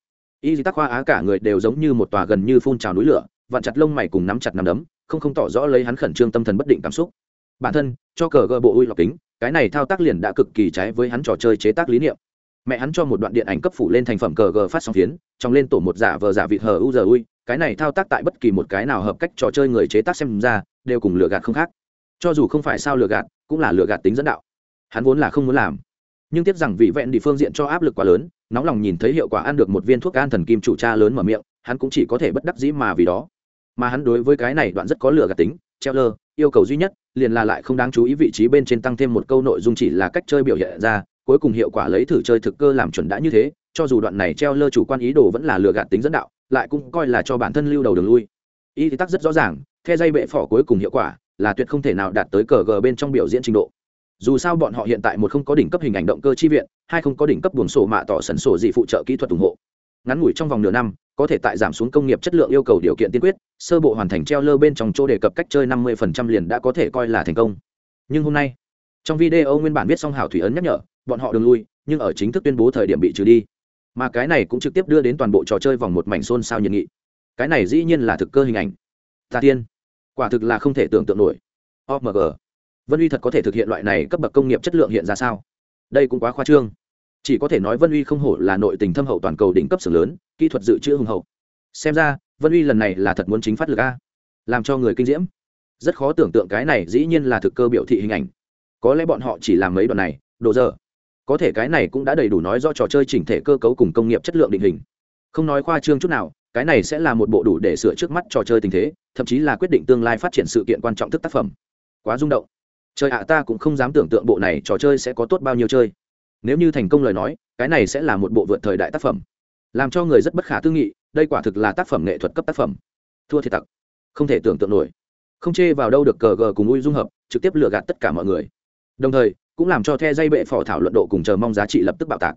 S1: Y tác khoa á cả người đều giống như một tòa gần như phun trào núi lửa, vặn chặt lông mày cùng nắm chặt nắm đấm, không không tỏ rõ lấy hắn khẩn trương tâm thần bất định cảm xúc bản thân, cho cờ gờ bộ ui lọc kính, cái này thao tác liền đã cực kỳ trái với hắn trò chơi chế tác lý niệm. Mẹ hắn cho một đoạn điện ảnh cấp phủ lên thành phẩm cờ gờ phát sóng phiến, trong lên tổ một giả vờ giả vịt hờ u giờ ui, cái này thao tác tại bất kỳ một cái nào hợp cách trò chơi người chế tác xem ra, đều cùng lừa gạt không khác. Cho dù không phải sao lừa gạt, cũng là lừa gạt tính dẫn đạo. Hắn vốn là không muốn làm. Nhưng tiếc rằng vị vẹn địa phương diện cho áp lực quá lớn, nóng lòng nhìn thấy hiệu quả ăn được một viên thuốc an thần kim chủ cha lớn mở miệng, hắn cũng chỉ có thể bất đắc dĩ mà vì đó. Mà hắn đối với cái này đoạn rất có lừa gạt tính, treo lơ, yêu cầu duy nhất liền là lại không đáng chú ý vị trí bên trên tăng thêm một câu nội dung chỉ là cách chơi biểu hiện ra, cuối cùng hiệu quả lấy thử chơi thực cơ làm chuẩn đã như thế, cho dù đoạn này treo lơ chủ quan ý đồ vẫn là lừa gạt tính dẫn đạo, lại cũng coi là cho bản thân lưu đầu đường lui. Ý thì tắc rất rõ ràng, the dây bệ phỏ cuối cùng hiệu quả là tuyệt không thể nào đạt tới cờ gờ bên trong biểu diễn trình độ. Dù sao bọn họ hiện tại một không có đỉnh cấp hình ảnh động cơ chi viện, hai không có đỉnh cấp buồng sổ mạ tỏ sẩn sổ gì phụ trợ kỹ thuật ủng hộ ngắn ngủi trong vòng nửa năm, có thể tại giảm xuống công nghiệp chất lượng yêu cầu điều kiện tiên quyết, sơ bộ hoàn thành treo lơ bên trong chỗ đề cập cách chơi năm mươi liền đã có thể coi là thành công. Nhưng hôm nay, trong video nguyên bản viết xong hảo thủy ấn nhắc nhở, bọn họ đường lui, nhưng ở chính thức tuyên bố thời điểm bị trừ đi. Mà cái này cũng trực tiếp đưa đến toàn bộ trò chơi vòng một mảnh xôn xao nhiệt nghị. Cái này dĩ nhiên là thực cơ hình ảnh. Tà tiên, quả thực là không thể tưởng tượng nổi. Omg vân uy thật có thể thực hiện loại này cấp bậc công nghiệp chất lượng hiện ra sao? Đây cũng quá khoa trương chỉ có thể nói vân uy không hổ là nội tình thâm hậu toàn cầu đỉnh cấp xưởng lớn, kỹ thuật dự trữ hùng hậu. Xem ra, vân uy lần này là thật muốn chính phát lực a. Làm cho người kinh diễm. Rất khó tưởng tượng cái này dĩ nhiên là thực cơ biểu thị hình ảnh. Có lẽ bọn họ chỉ làm mấy đoạn này, đồ dở. Có thể cái này cũng đã đầy đủ nói do trò chơi chỉnh thể cơ cấu cùng công nghiệp chất lượng định hình. Không nói khoa trương chút nào, cái này sẽ là một bộ đủ để sửa trước mắt trò chơi tình thế, thậm chí là quyết định tương lai phát triển sự kiện quan trọng thức tác phẩm. Quá rung động. Trời ạ, ta cũng không dám tưởng tượng bộ này trò chơi sẽ có tốt bao nhiêu chơi nếu như thành công lời nói, cái này sẽ là một bộ vượt thời đại tác phẩm. Làm cho người rất bất khả tư nghị, đây quả thực là tác phẩm nghệ thuật cấp tác phẩm. Thua thiệt tặc. Không thể tưởng tượng nổi. Không chê vào đâu được cờ gờ cùng ui dung hợp, trực tiếp lừa gạt tất cả mọi người. Đồng thời, cũng làm cho the dây bệ phò thảo luận độ cùng chờ mong giá trị lập tức bạo tạc.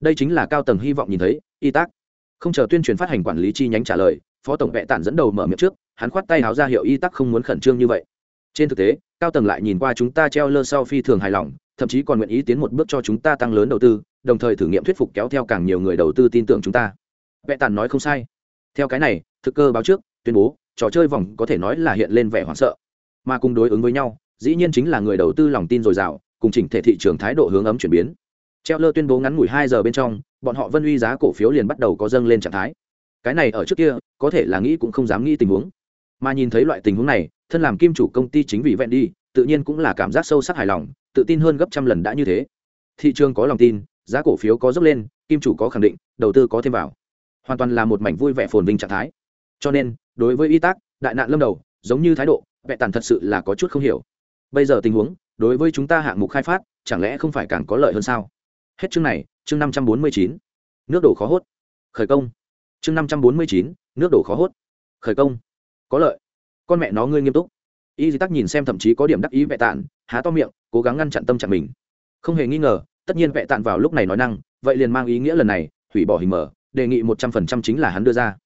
S1: Đây chính là cao tầng hy vọng nhìn thấy, y tác. Không chờ tuyên truyền phát hành quản lý chi nhánh trả lời, phó tổng vệ tản dẫn đầu mở miệng trước, hắn khoát tay háo ra hiệu y tắc không muốn khẩn trương như vậy. Trên thực tế, cao tầng lại nhìn qua chúng ta treo lơ sau phi thường hài lòng thậm chí còn nguyện ý tiến một bước cho chúng ta tăng lớn đầu tư, đồng thời thử nghiệm thuyết phục kéo theo càng nhiều người đầu tư tin tưởng chúng ta. Vệ Tàn nói không sai. Theo cái này, thực cơ báo trước, tuyên bố, trò chơi vòng có thể nói là hiện lên vẻ hoảng sợ. Mà cùng đối ứng với nhau, dĩ nhiên chính là người đầu tư lòng tin dồi dào, cùng chỉnh thể thị trường thái độ hướng ấm chuyển biến. Treo lơ tuyên bố ngắn ngủi hai giờ bên trong, bọn họ vân uy giá cổ phiếu liền bắt đầu có dâng lên trạng thái. Cái này ở trước kia, có thể là nghĩ cũng không dám nghĩ tình huống. Mà nhìn thấy loại tình huống này, thân làm kim chủ công ty chính vì vẹn đi, tự nhiên cũng là cảm giác sâu sắc hài lòng tự tin hơn gấp trăm lần đã như thế. Thị trường có lòng tin, giá cổ phiếu có dốc lên, kim chủ có khẳng định, đầu tư có thêm vào. Hoàn toàn là một mảnh vui vẻ phồn vinh trạng thái. Cho nên, đối với y tác, đại nạn lâm đầu, giống như thái độ vẹ tàn thật sự là có chút không hiểu. Bây giờ tình huống, đối với chúng ta hạng mục khai phát, chẳng lẽ không phải càng có lợi hơn sao? Hết chương này, chương năm trăm bốn mươi chín. Nước đổ khó hốt. Khởi công. Chương năm trăm bốn mươi chín, nước đổ khó hốt. Khởi công. Có lợi. Con mẹ nó ngươi nghiêm túc y di tắc nhìn xem thậm chí có điểm đắc ý vẹ tản há to miệng, cố gắng ngăn chặn tâm trạng mình. Không hề nghi ngờ, tất nhiên vẹ tản vào lúc này nói năng, vậy liền mang ý nghĩa lần này, hủy bỏ hình mở, đề nghị một trăm phần trăm chính là hắn đưa ra.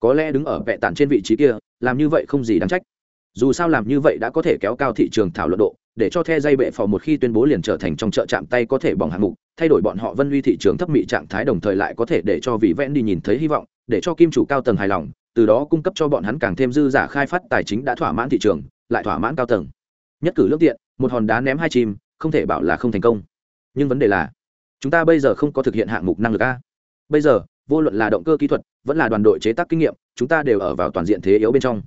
S1: Có lẽ đứng ở vẹ tản trên vị trí kia, làm như vậy không gì đáng trách. Dù sao làm như vậy đã có thể kéo cao thị trường thảo luận độ, để cho the dây bệ phò một khi tuyên bố liền trở thành trong chợ chạm tay có thể bỏng hạng mục, thay đổi bọn họ vân uy thị trường thấp mị trạng thái đồng thời lại có thể để cho vị vẽn đi nhìn thấy hy vọng, để cho kim chủ cao tầng hài lòng, từ đó cung cấp cho bọn hắn càng thêm dư giả khai phát tài chính đã thỏa mãn thị trường lại thỏa mãn cao tầng. Nhất cử lương tiện, một hòn đá ném hai chim, không thể bảo là không thành công. Nhưng vấn đề là, chúng ta bây giờ không có thực hiện hạng mục năng lực a. Bây giờ, vô luận là động cơ kỹ thuật, vẫn là đoàn đội chế tác kinh nghiệm, chúng ta đều ở vào toàn diện thế yếu bên trong.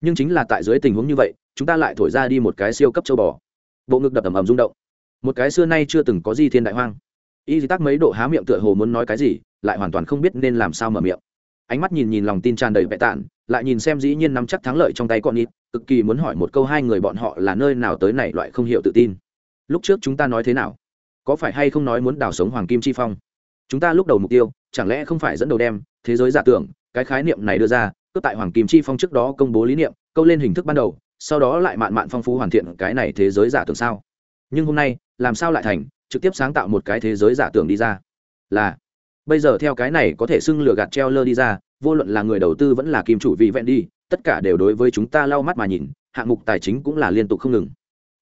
S1: Nhưng chính là tại dưới tình huống như vậy, chúng ta lại thổi ra đi một cái siêu cấp châu bò. Bộ ngực đập ầm ầm rung động. Một cái xưa nay chưa từng có gì thiên đại hoang. Y di tắc mấy độ há miệng tựa hồ muốn nói cái gì, lại hoàn toàn không biết nên làm sao mở miệng. Ánh mắt nhìn nhìn lòng tin tràn đầy vẽ tản lại nhìn xem dĩ nhiên nắm chắc thắng lợi trong tay con ít cực kỳ muốn hỏi một câu hai người bọn họ là nơi nào tới này loại không hiểu tự tin. Lúc trước chúng ta nói thế nào? Có phải hay không nói muốn đào sống hoàng kim chi phong? Chúng ta lúc đầu mục tiêu, chẳng lẽ không phải dẫn đầu đem thế giới giả tưởng, cái khái niệm này đưa ra cướp tại hoàng kim chi phong trước đó công bố lý niệm, câu lên hình thức ban đầu, sau đó lại mạn mạn phong phú hoàn thiện cái này thế giới giả tưởng sao? Nhưng hôm nay, làm sao lại thành, trực tiếp sáng tạo một cái thế giới giả tưởng đi ra? Là, bây giờ theo cái này có thể xưng lừa gạt treo lơ đi ra, vô luận là người đầu tư vẫn là kim chủ vị vẹn đi tất cả đều đối với chúng ta lau mắt mà nhìn, hạng mục tài chính cũng là liên tục không ngừng.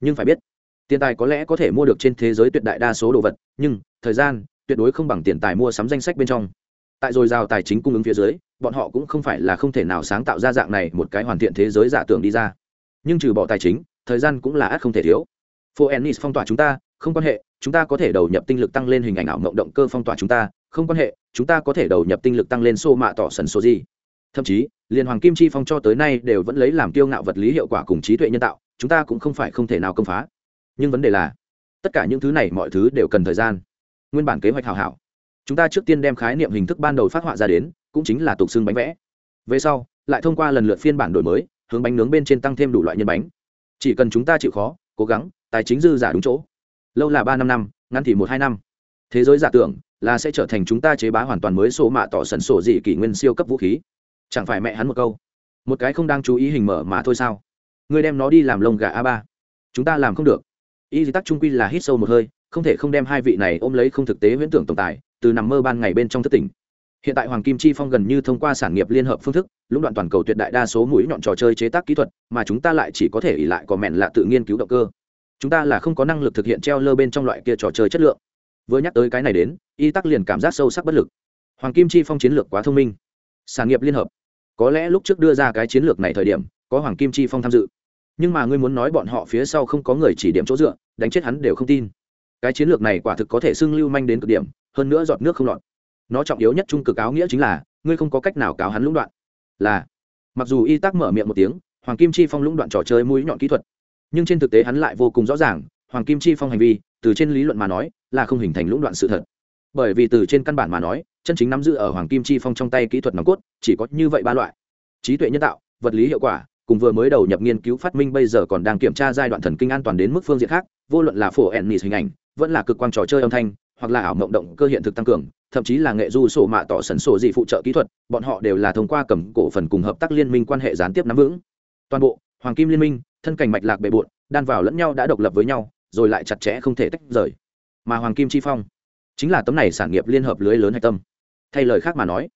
S1: Nhưng phải biết, tiền tài có lẽ có thể mua được trên thế giới tuyệt đại đa số đồ vật, nhưng thời gian tuyệt đối không bằng tiền tài mua sắm danh sách bên trong. Tại dồi dào tài chính cung ứng phía dưới, bọn họ cũng không phải là không thể nào sáng tạo ra dạng này một cái hoàn thiện thế giới giả tưởng đi ra. Nhưng trừ bỏ tài chính, thời gian cũng là ắt không thể thiếu. Phố ennis phong tỏa chúng ta, không quan hệ, chúng ta có thể đầu nhập tinh lực tăng lên hình ảnh ảo mộng động cơ phong tỏa chúng ta, không quan hệ, chúng ta có thể đầu nhập tinh lực tăng lên xô mạ tỏ sần số gì thậm chí, liền hoàng kim chi phong cho tới nay đều vẫn lấy làm kiêu ngạo vật lý hiệu quả cùng trí tuệ nhân tạo, chúng ta cũng không phải không thể nào công phá. Nhưng vấn đề là, tất cả những thứ này mọi thứ đều cần thời gian. Nguyên bản kế hoạch hảo hảo. Chúng ta trước tiên đem khái niệm hình thức ban đầu phát họa ra đến, cũng chính là tục xương bánh vẽ. Về sau, lại thông qua lần lượt phiên bản đổi mới, hướng bánh nướng bên trên tăng thêm đủ loại nhân bánh. Chỉ cần chúng ta chịu khó, cố gắng, tài chính dư giả đúng chỗ. Lâu là ba năm năm, ngắn thì một hai năm. Thế giới giả tưởng là sẽ trở thành chúng ta chế bá hoàn toàn mới số mạ tỏ sần sổ dị kỷ nguyên siêu cấp vũ khí chẳng phải mẹ hắn một câu. Một cái không đang chú ý hình mở mà thôi sao? Ngươi đem nó đi làm lông gà a ba. Chúng ta làm không được. Y di tắc trung quy là hít sâu một hơi, không thể không đem hai vị này ôm lấy không thực tế viễn tưởng tồn tại từ nằm mơ ban ngày bên trong thất tỉnh. Hiện tại hoàng kim chi phong gần như thông qua sản nghiệp liên hợp phương thức, lũng đoạn toàn cầu tuyệt đại đa số mũi nhọn trò chơi chế tác kỹ thuật, mà chúng ta lại chỉ có thể ỉ lại có mẹn lạ tự nghiên cứu động cơ. Chúng ta là không có năng lực thực hiện treo lơ bên trong loại kia trò chơi chất lượng. Vừa nhắc tới cái này đến, y tắc liền cảm giác sâu sắc bất lực. Hoàng kim chi phong chiến lược quá thông minh sản nghiệp liên hợp. Có lẽ lúc trước đưa ra cái chiến lược này thời điểm, có hoàng kim chi phong tham dự. Nhưng mà ngươi muốn nói bọn họ phía sau không có người chỉ điểm chỗ dựa, đánh chết hắn đều không tin. Cái chiến lược này quả thực có thể xưng lưu manh đến cực điểm, hơn nữa giọt nước không lọt. Nó trọng yếu nhất trung cực áo nghĩa chính là, ngươi không có cách nào cáo hắn lũng đoạn. Là, mặc dù y tắc mở miệng một tiếng, hoàng kim chi phong lũng đoạn trò chơi mũi nhọn kỹ thuật. Nhưng trên thực tế hắn lại vô cùng rõ ràng, hoàng kim chi phong hành vi, từ trên lý luận mà nói, là không hình thành lũng đoạn sự thật. Bởi vì từ trên căn bản mà nói chân chính nắm giữ ở hoàng kim chi phong trong tay kỹ thuật nòng cốt, chỉ có như vậy ba loại. Trí tuệ nhân tạo, vật lý hiệu quả, cùng vừa mới đầu nhập nghiên cứu phát minh bây giờ còn đang kiểm tra giai đoạn thần kinh an toàn đến mức phương diện khác, vô luận là phổ ennis hình ảnh, vẫn là cực quan trò chơi âm thanh, hoặc là ảo mộng động cơ hiện thực tăng cường, thậm chí là nghệ du sổ mạ tỏ sần sổ gì phụ trợ kỹ thuật, bọn họ đều là thông qua cầm cổ phần cùng hợp tác liên minh quan hệ gián tiếp nắm vững. Toàn bộ, hoàng kim liên minh, thân cảnh mạch lạc bề bộn, đan vào lẫn nhau đã độc lập với nhau, rồi lại chặt chẽ không thể tách rời. Mà hoàng kim chi phong, chính là tấm này sản nghiệp liên hợp lưới lớn hạch tâm thay lời khác mà nói,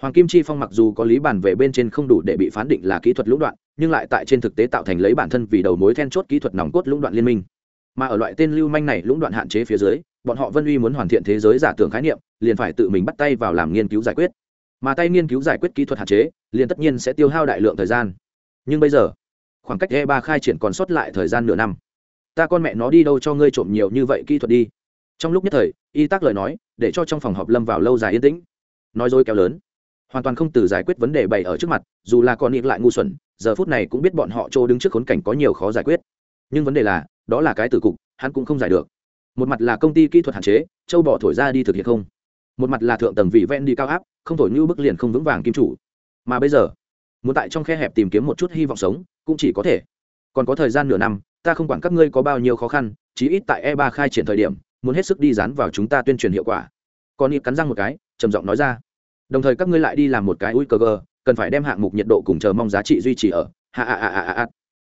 S1: hoàng kim chi phong mặc dù có lý bản về bên trên không đủ để bị phán định là kỹ thuật lũng đoạn, nhưng lại tại trên thực tế tạo thành lấy bản thân vì đầu mối then chốt kỹ thuật nòng cốt lũng đoạn liên minh. Mà ở loại tên lưu manh này lũng đoạn hạn chế phía dưới, bọn họ vân uy muốn hoàn thiện thế giới giả tưởng khái niệm, liền phải tự mình bắt tay vào làm nghiên cứu giải quyết. Mà tay nghiên cứu giải quyết kỹ thuật hạn chế, liền tất nhiên sẽ tiêu hao đại lượng thời gian. Nhưng bây giờ, khoảng cách e ba khai triển còn sót lại thời gian nửa năm. Ta con mẹ nó đi đâu cho ngươi trộm nhiều như vậy kỹ thuật đi. Trong lúc nhất thời, y tác lời nói, để cho trong phòng họp lâm vào lâu dài yên tĩnh nói dối kéo lớn. Hoàn toàn không từ giải quyết vấn đề bày ở trước mặt, dù là con ít lại ngu xuẩn, giờ phút này cũng biết bọn họ trô đứng trước khốn cảnh có nhiều khó giải quyết. Nhưng vấn đề là, đó là cái tử cục, hắn cũng không giải được. Một mặt là công ty kỹ thuật hạn chế, châu bỏ thổi ra đi thực hiện không. Một mặt là thượng tầng vị ven đi cao áp, không thổi như bức liền không vững vàng kim chủ. Mà bây giờ, muốn tại trong khe hẹp tìm kiếm một chút hy vọng sống, cũng chỉ có thể. Còn có thời gian nửa năm, ta không quản các ngươi có bao nhiêu khó khăn, chí ít tại e ba khai triển thời điểm, muốn hết sức đi dán vào chúng ta tuyên truyền hiệu quả. Còn ít cắn răng một cái trầm giọng nói ra. Đồng thời các ngươi lại đi làm một cái ui cơ gờ, cần phải đem hạng mục nhiệt độ cùng chờ mong giá trị duy trì ở. Hạ hạ hạ hạ hạ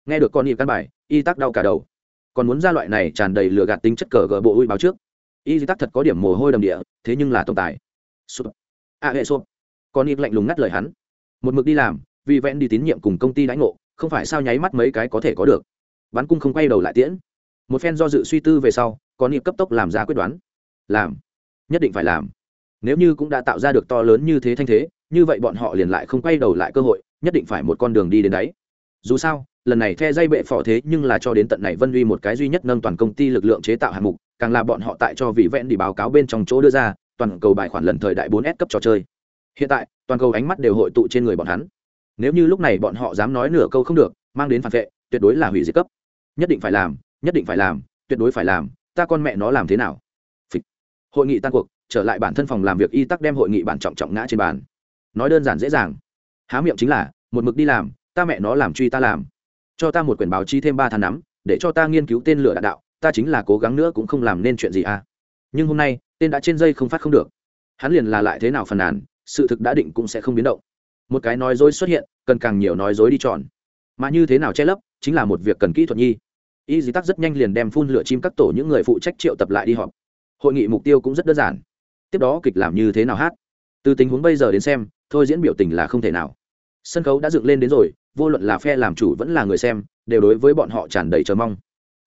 S1: nghe được con y căn bài, y tắc đau cả đầu. Còn muốn ra loại này tràn đầy lừa gạt tính chất cờ gờ bộ ui báo trước. Y tắc thật có điểm mồ hôi đầm địa, thế nhưng là tồn tại sụp. A hệ sụp. Con y lạnh lùng ngắt lời hắn. Một mực đi làm, vì vẽn đi tín nhiệm cùng công ty đãi ngộ, không phải sao nháy mắt mấy cái có thể có được. Bắn cung không quay đầu lại tiễn. Một phen do dự suy tư về sau, con niệm cấp tốc làm ra quyết đoán. Làm. Nhất định phải làm nếu như cũng đã tạo ra được to lớn như thế thanh thế, như vậy bọn họ liền lại không quay đầu lại cơ hội, nhất định phải một con đường đi đến đấy. Dù sao, lần này the dây bệ phỏ thế nhưng là cho đến tận này vân uy một cái duy nhất nâng toàn công ty lực lượng chế tạo hạng mục, càng là bọn họ tại cho vị vẽn đi báo cáo bên trong chỗ đưa ra, toàn cầu bài khoản lần thời đại 4S cấp trò chơi. Hiện tại, toàn cầu ánh mắt đều hội tụ trên người bọn hắn. Nếu như lúc này bọn họ dám nói nửa câu không được, mang đến phản vệ, tuyệt đối là hủy diệt cấp. Nhất định phải làm, nhất định phải làm, tuyệt đối phải làm, ta con mẹ nó làm thế nào? Phịch. hội nghị tan cuộc trở lại bản thân phòng làm việc y tắc đem hội nghị bản trọng trọng ngã trên bàn. Nói đơn giản dễ dàng. Há miệng chính là, một mực đi làm, ta mẹ nó làm truy ta làm. Cho ta một quyển báo chi thêm ba tháng nắm, để cho ta nghiên cứu tên lửa đạn đạo, ta chính là cố gắng nữa cũng không làm nên chuyện gì à. Nhưng hôm nay, tên đã trên dây không phát không được. Hắn liền là lại thế nào phàn nàn, sự thực đã định cũng sẽ không biến động. Một cái nói dối xuất hiện, cần càng nhiều nói dối đi tròn mà như thế nào che lấp, chính là một việc cần kỹ thuật nhi. Y dì tắc rất nhanh liền đem phun lửa chim các tổ những người phụ trách triệu tập lại đi họp. Hội nghị mục tiêu cũng rất đơn giản tiếp đó kịch làm như thế nào hát? Từ tình huống bây giờ đến xem, thôi diễn biểu tình là không thể nào. Sân khấu đã dựng lên đến rồi, vô luận là phe làm chủ vẫn là người xem, đều đối với bọn họ tràn đầy chờ mong.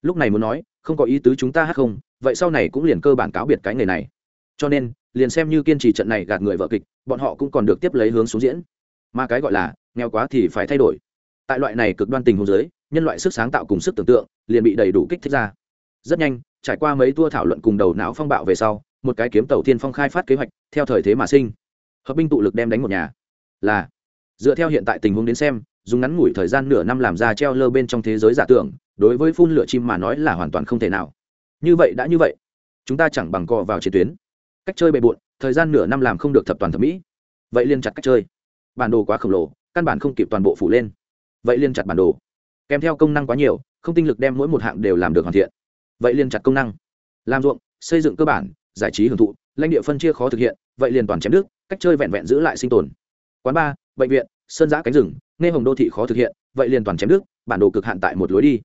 S1: Lúc này muốn nói, không có ý tứ chúng ta hát không, vậy sau này cũng liền cơ bản cáo biệt cái nghề này. Cho nên, liền xem như kiên trì trận này gạt người vợ kịch, bọn họ cũng còn được tiếp lấy hướng xuống diễn. Mà cái gọi là, nghèo quá thì phải thay đổi. Tại loại này cực đoan tình huống giới nhân loại sức sáng tạo cùng sức tưởng tượng, liền bị đầy đủ kích thích ra. Rất nhanh, trải qua mấy tour thảo luận cùng đầu não phong bạo về sau một cái kiếm tàu thiên phong khai phát kế hoạch, theo thời thế mà sinh. Hợp binh tụ lực đem đánh một nhà. Là, dựa theo hiện tại tình huống đến xem, dùng ngắn ngủi thời gian nửa năm làm ra treo lơ bên trong thế giới giả tưởng, đối với phun lửa chim mà nói là hoàn toàn không thể nào. Như vậy đã như vậy, chúng ta chẳng bằng cò vào chiến tuyến. Cách chơi bề bộn, thời gian nửa năm làm không được thập toàn thẩm mỹ. Vậy liên chặt cách chơi. Bản đồ quá khổng lồ, căn bản không kịp toàn bộ phủ lên. Vậy liên chặt bản đồ. Kèm theo công năng quá nhiều, không tinh lực đem mỗi một hạng đều làm được hoàn thiện. Vậy liên chặt công năng. Làm ruộng, xây dựng cơ bản giải trí hưởng thụ, lãnh địa phân chia khó thực hiện, vậy liền toàn chém nước cách chơi vẹn vẹn giữ lại sinh tồn. Quán bar, bệnh viện, sơn giã cánh rừng, nghe hồng đô thị khó thực hiện, vậy liền toàn chém nước bản đồ cực hạn tại một lối đi.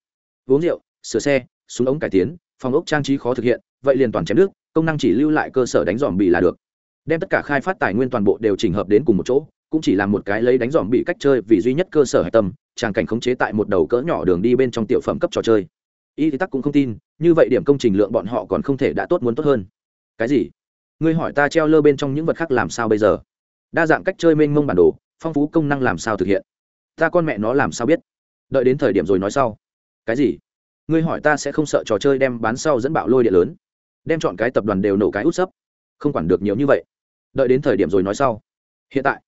S1: Uống rượu, sửa xe, súng ống cải tiến, phòng ốc trang trí khó thực hiện, vậy liền toàn chém nước công năng chỉ lưu lại cơ sở đánh dòm bị là được. Đem tất cả khai phát tài nguyên toàn bộ đều chỉnh hợp đến cùng một chỗ, cũng chỉ là một cái lấy đánh dòm bị cách chơi vì duy nhất cơ sở hạch tâm, tràng cảnh khống chế tại một đầu cỡ nhỏ đường đi bên trong tiểu phẩm cấp trò chơi. Y thì tắc cũng không tin, như vậy điểm công trình lượng bọn họ còn không thể đã tốt muốn tốt hơn cái gì? Ngươi hỏi ta treo lơ bên trong những vật khác làm sao bây giờ? Đa dạng cách chơi mênh mông bản đồ, phong phú công năng làm sao thực hiện? Ta con mẹ nó làm sao biết? Đợi đến thời điểm rồi nói sau. Cái gì? Ngươi hỏi ta sẽ không sợ trò chơi đem bán sau dẫn bạo lôi điện lớn. Đem chọn cái tập đoàn đều nổ cái út sấp. Không quản được nhiều như vậy. Đợi đến thời điểm rồi nói sau. Hiện tại,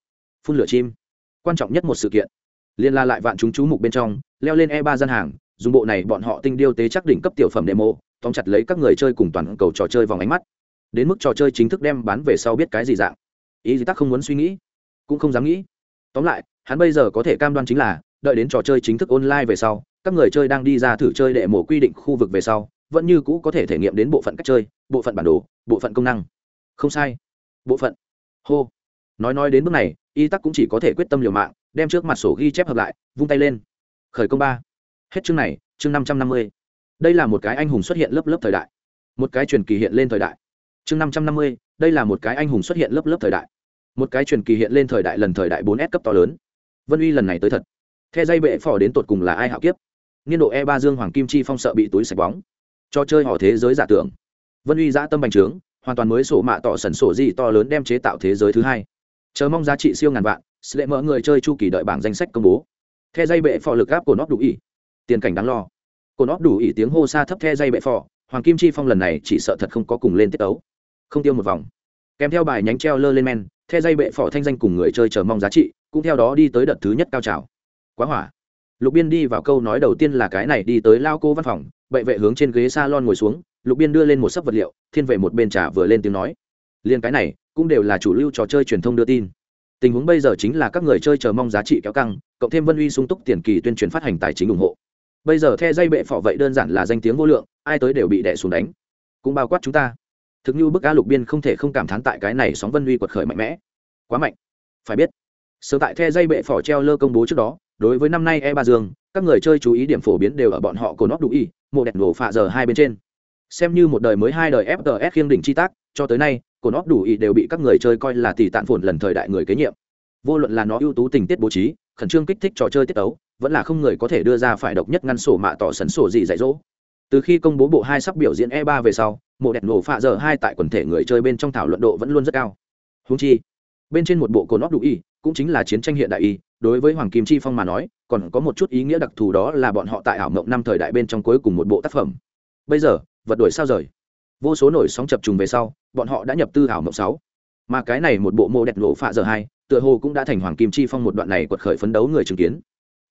S1: phun lửa chim. Quan trọng nhất một sự kiện. Liên la lại vạn chúng chú mục bên trong, leo lên e ba gian hàng, dùng bộ này bọn họ tinh điêu tế chắc đỉnh cấp tiểu phẩm demo, tóm chặt lấy các người chơi cùng toàn cầu trò chơi vòng ánh mắt đến mức trò chơi chính thức đem bán về sau biết cái gì dạng. Ý gì tắc không muốn suy nghĩ, cũng không dám nghĩ. Tóm lại, hắn bây giờ có thể cam đoan chính là, đợi đến trò chơi chính thức online về sau, các người chơi đang đi ra thử chơi đệ mổ quy định khu vực về sau, vẫn như cũ có thể thể nghiệm đến bộ phận cách chơi, bộ phận bản đồ, bộ phận công năng. Không sai. Bộ phận. Hô. Nói nói đến bước này, y tắc cũng chỉ có thể quyết tâm liều mạng, đem trước mặt sổ ghi chép hợp lại, vung tay lên. Khởi công ba. Hết chương này, chương năm trăm năm mươi. Đây là một cái anh hùng xuất hiện lớp lớp thời đại. Một cái truyền kỳ hiện lên thời đại chương năm trăm năm mươi, đây là một cái anh hùng xuất hiện lớp lớp thời đại. Một cái truyền kỳ hiện lên thời đại lần thời đại bốn s cấp to lớn. Vân uy lần này tới thật. The dây bệ phò đến tột cùng là ai hạo kiếp? Niên độ e ba dương hoàng kim chi phong sợ bị túi sạch bóng. Cho chơi họ thế giới giả tưởng. Vân uy giã tâm bành trướng, hoàn toàn mới sổ mạ tỏ sẩn sổ gì to lớn đem chế tạo thế giới thứ hai. Chờ mong giá trị siêu ngàn vạn, sẽ lệ mở người chơi chu kỳ đợi bảng danh sách công bố. The dây bệ phò lực gáp của nó đủ ỉ. Tiền cảnh đáng lo. Cồn nó đủ ỉ tiếng hô xa thấp the dây bệ phò, hoàng kim chi phong lần này chỉ sợ thật không có cùng lên tiết ấu không tiêu một vòng. Kèm theo bài nhánh treo lơ lên men, the dây bệ phò thanh danh cùng người chơi chờ mong giá trị, cũng theo đó đi tới đợt thứ nhất cao trào. Quá hỏa. Lục biên đi vào câu nói đầu tiên là cái này, đi tới lao cô văn phòng, bệ vệ hướng trên ghế s a lon ngồi xuống, lục biên đưa lên một sấp vật liệu, thiên vệ một bên trà vừa lên tiếng nói. Liên cái này, cũng đều là chủ lưu trò chơi truyền thông đưa tin. Tình huống bây giờ chính là các người chơi chờ mong giá trị kéo căng, cộng thêm vân uy sung túc tiền kỳ tuyên truyền phát hành tài chính ủng hộ. Bây giờ the dây bệ phỏ vậy đơn giản là danh tiếng vô lượng, ai tới đều bị đẻ xuống đánh. Cũng bao quát chúng ta thực như bức a lục biên không thể không cảm thán tại cái này sóng vân uy quật khởi mạnh mẽ. Quá mạnh. Phải biết, sớm tại the dây bệ phỏ treo lơ công bố trước đó, đối với năm nay e ba dương, các người chơi chú ý điểm phổ biến đều ở bọn họ cồn nót đủ y, mộ đẹp nổ phạ giờ hai bên trên. Xem như một đời mới hai đời fts khiêng đỉnh chi tác, cho tới nay cồn nót đủ y đều bị các người chơi coi là tỷ tạn phồn lần thời đại người kế nhiệm. Vô luận là nó ưu tú tình tiết bố trí, khẩn trương kích thích trò chơi tiết ấu vẫn là không người có thể đưa ra phải độc nhất ngăn sổ mạ tỏ sấn sổ gì dạy dỗ. Từ khi công bố bộ hai sắp biểu diễn e 3 về sau mộ đẹp nổ phạ giờ hai tại quần thể người chơi bên trong thảo luận độ vẫn luôn rất cao. Húng chi, bên trên một bộ cồn óc đủ y, cũng chính là chiến tranh hiện đại y, đối với hoàng kim chi phong mà nói, còn có một chút ý nghĩa đặc thù đó là bọn họ tại ảo mộng năm thời đại bên trong cuối cùng một bộ tác phẩm. Bây giờ, vật đổi sao rời? Vô số nổi sóng chập trùng về sau, bọn họ đã nhập tư ảo mộng sáu. Mà cái này một bộ mô đẹp nổ phạ giờ hai, tựa hồ cũng đã thành hoàng kim chi phong một đoạn này quật khởi phấn đấu người chứng kiến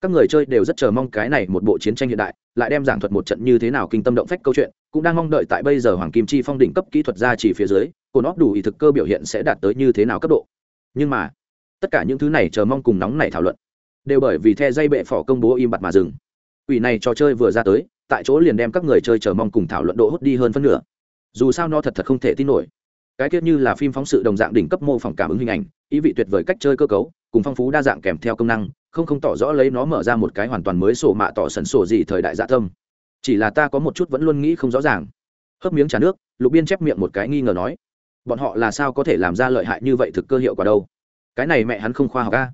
S1: các người chơi đều rất chờ mong cái này một bộ chiến tranh hiện đại, lại đem giảng thuật một trận như thế nào kinh tâm động phách câu chuyện, cũng đang mong đợi tại bây giờ hoàng kim chi phong đỉnh cấp kỹ thuật ra chỉ phía dưới cồn óp đủ ý thực cơ biểu hiện sẽ đạt tới như thế nào cấp độ. Nhưng mà, tất cả những thứ này chờ mong cùng nóng này thảo luận, đều bởi vì the dây bệ phỏ công bố im bặt mà dừng. Ủy này trò chơi vừa ra tới, tại chỗ liền đem các người chơi chờ mong cùng thảo luận độ hút đi hơn phân nửa. Dù sao nó thật thật không thể tin nổi. Cái tiết như là phim phóng sự đồng dạng đỉnh cấp mô phỏng cảm ứng hình ảnh, ý vị tuyệt vời cách chơi cơ cấu, cùng phong phú đa dạng kèm theo công năng không không tỏ rõ lấy nó mở ra một cái hoàn toàn mới sổ mạ tỏ sần sổ gì thời đại dạ tâm. Chỉ là ta có một chút vẫn luôn nghĩ không rõ ràng. Hớp miếng trà nước, lục biên chép miệng một cái nghi ngờ nói, bọn họ là sao có thể làm ra lợi hại như vậy thực cơ hiệu quả đâu? Cái này mẹ hắn không khoa học ca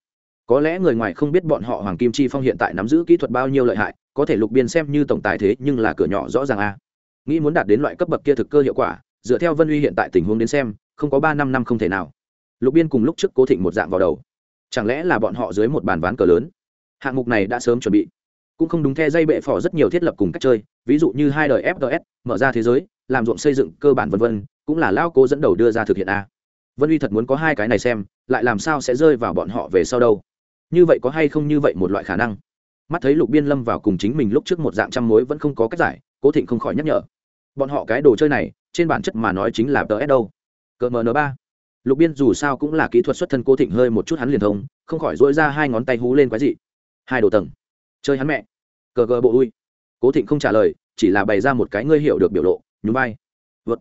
S1: có lẽ người ngoài không biết bọn họ hoàng kim chi phong hiện tại nắm giữ kỹ thuật bao nhiêu lợi hại, có thể lục biên xem như tổng tài thế nhưng là cửa nhỏ rõ ràng a. Nghĩ muốn đạt đến loại cấp bậc kia thực cơ hiệu quả, dựa theo vân uy hiện tại tình huống đến xem, không có ba năm năm không thể nào. Lục biên cùng lúc trước cố thịnh một dạng vào đầu chẳng lẽ là bọn họ dưới một bàn ván cờ lớn? Hạng mục này đã sớm chuẩn bị. Cũng không đúng theo dây bệ phỏ rất nhiều thiết lập cùng cách chơi, ví dụ như hai đời fts mở ra thế giới, làm ruộng xây dựng cơ bản vân vân, cũng là lao cố dẫn đầu đưa ra thực hiện a. Vân uy thật muốn có hai cái này xem, lại làm sao sẽ rơi vào bọn họ về sau đâu? Như vậy có hay không như vậy một loại khả năng? Mắt thấy lục biên lâm vào cùng chính mình lúc trước một dạng trăm mối vẫn không có cách giải, cố thịnh không khỏi nhắc nhở. Bọn họ cái đồ chơi này, trên bản chất mà nói chính là tờ s đâu? Cờ mn ba lục biên dù sao cũng là kỹ thuật xuất thân cố thịnh hơi một chút hắn liền thông, không khỏi dỗi ra hai ngón tay hú lên quái dị. Hai đồ tầng. Chơi hắn mẹ. Cờ gờ bộ ui. Cố thịnh không trả lời, chỉ là bày ra một cái ngươi hiểu được biểu lộ, nhún vai. Vượt.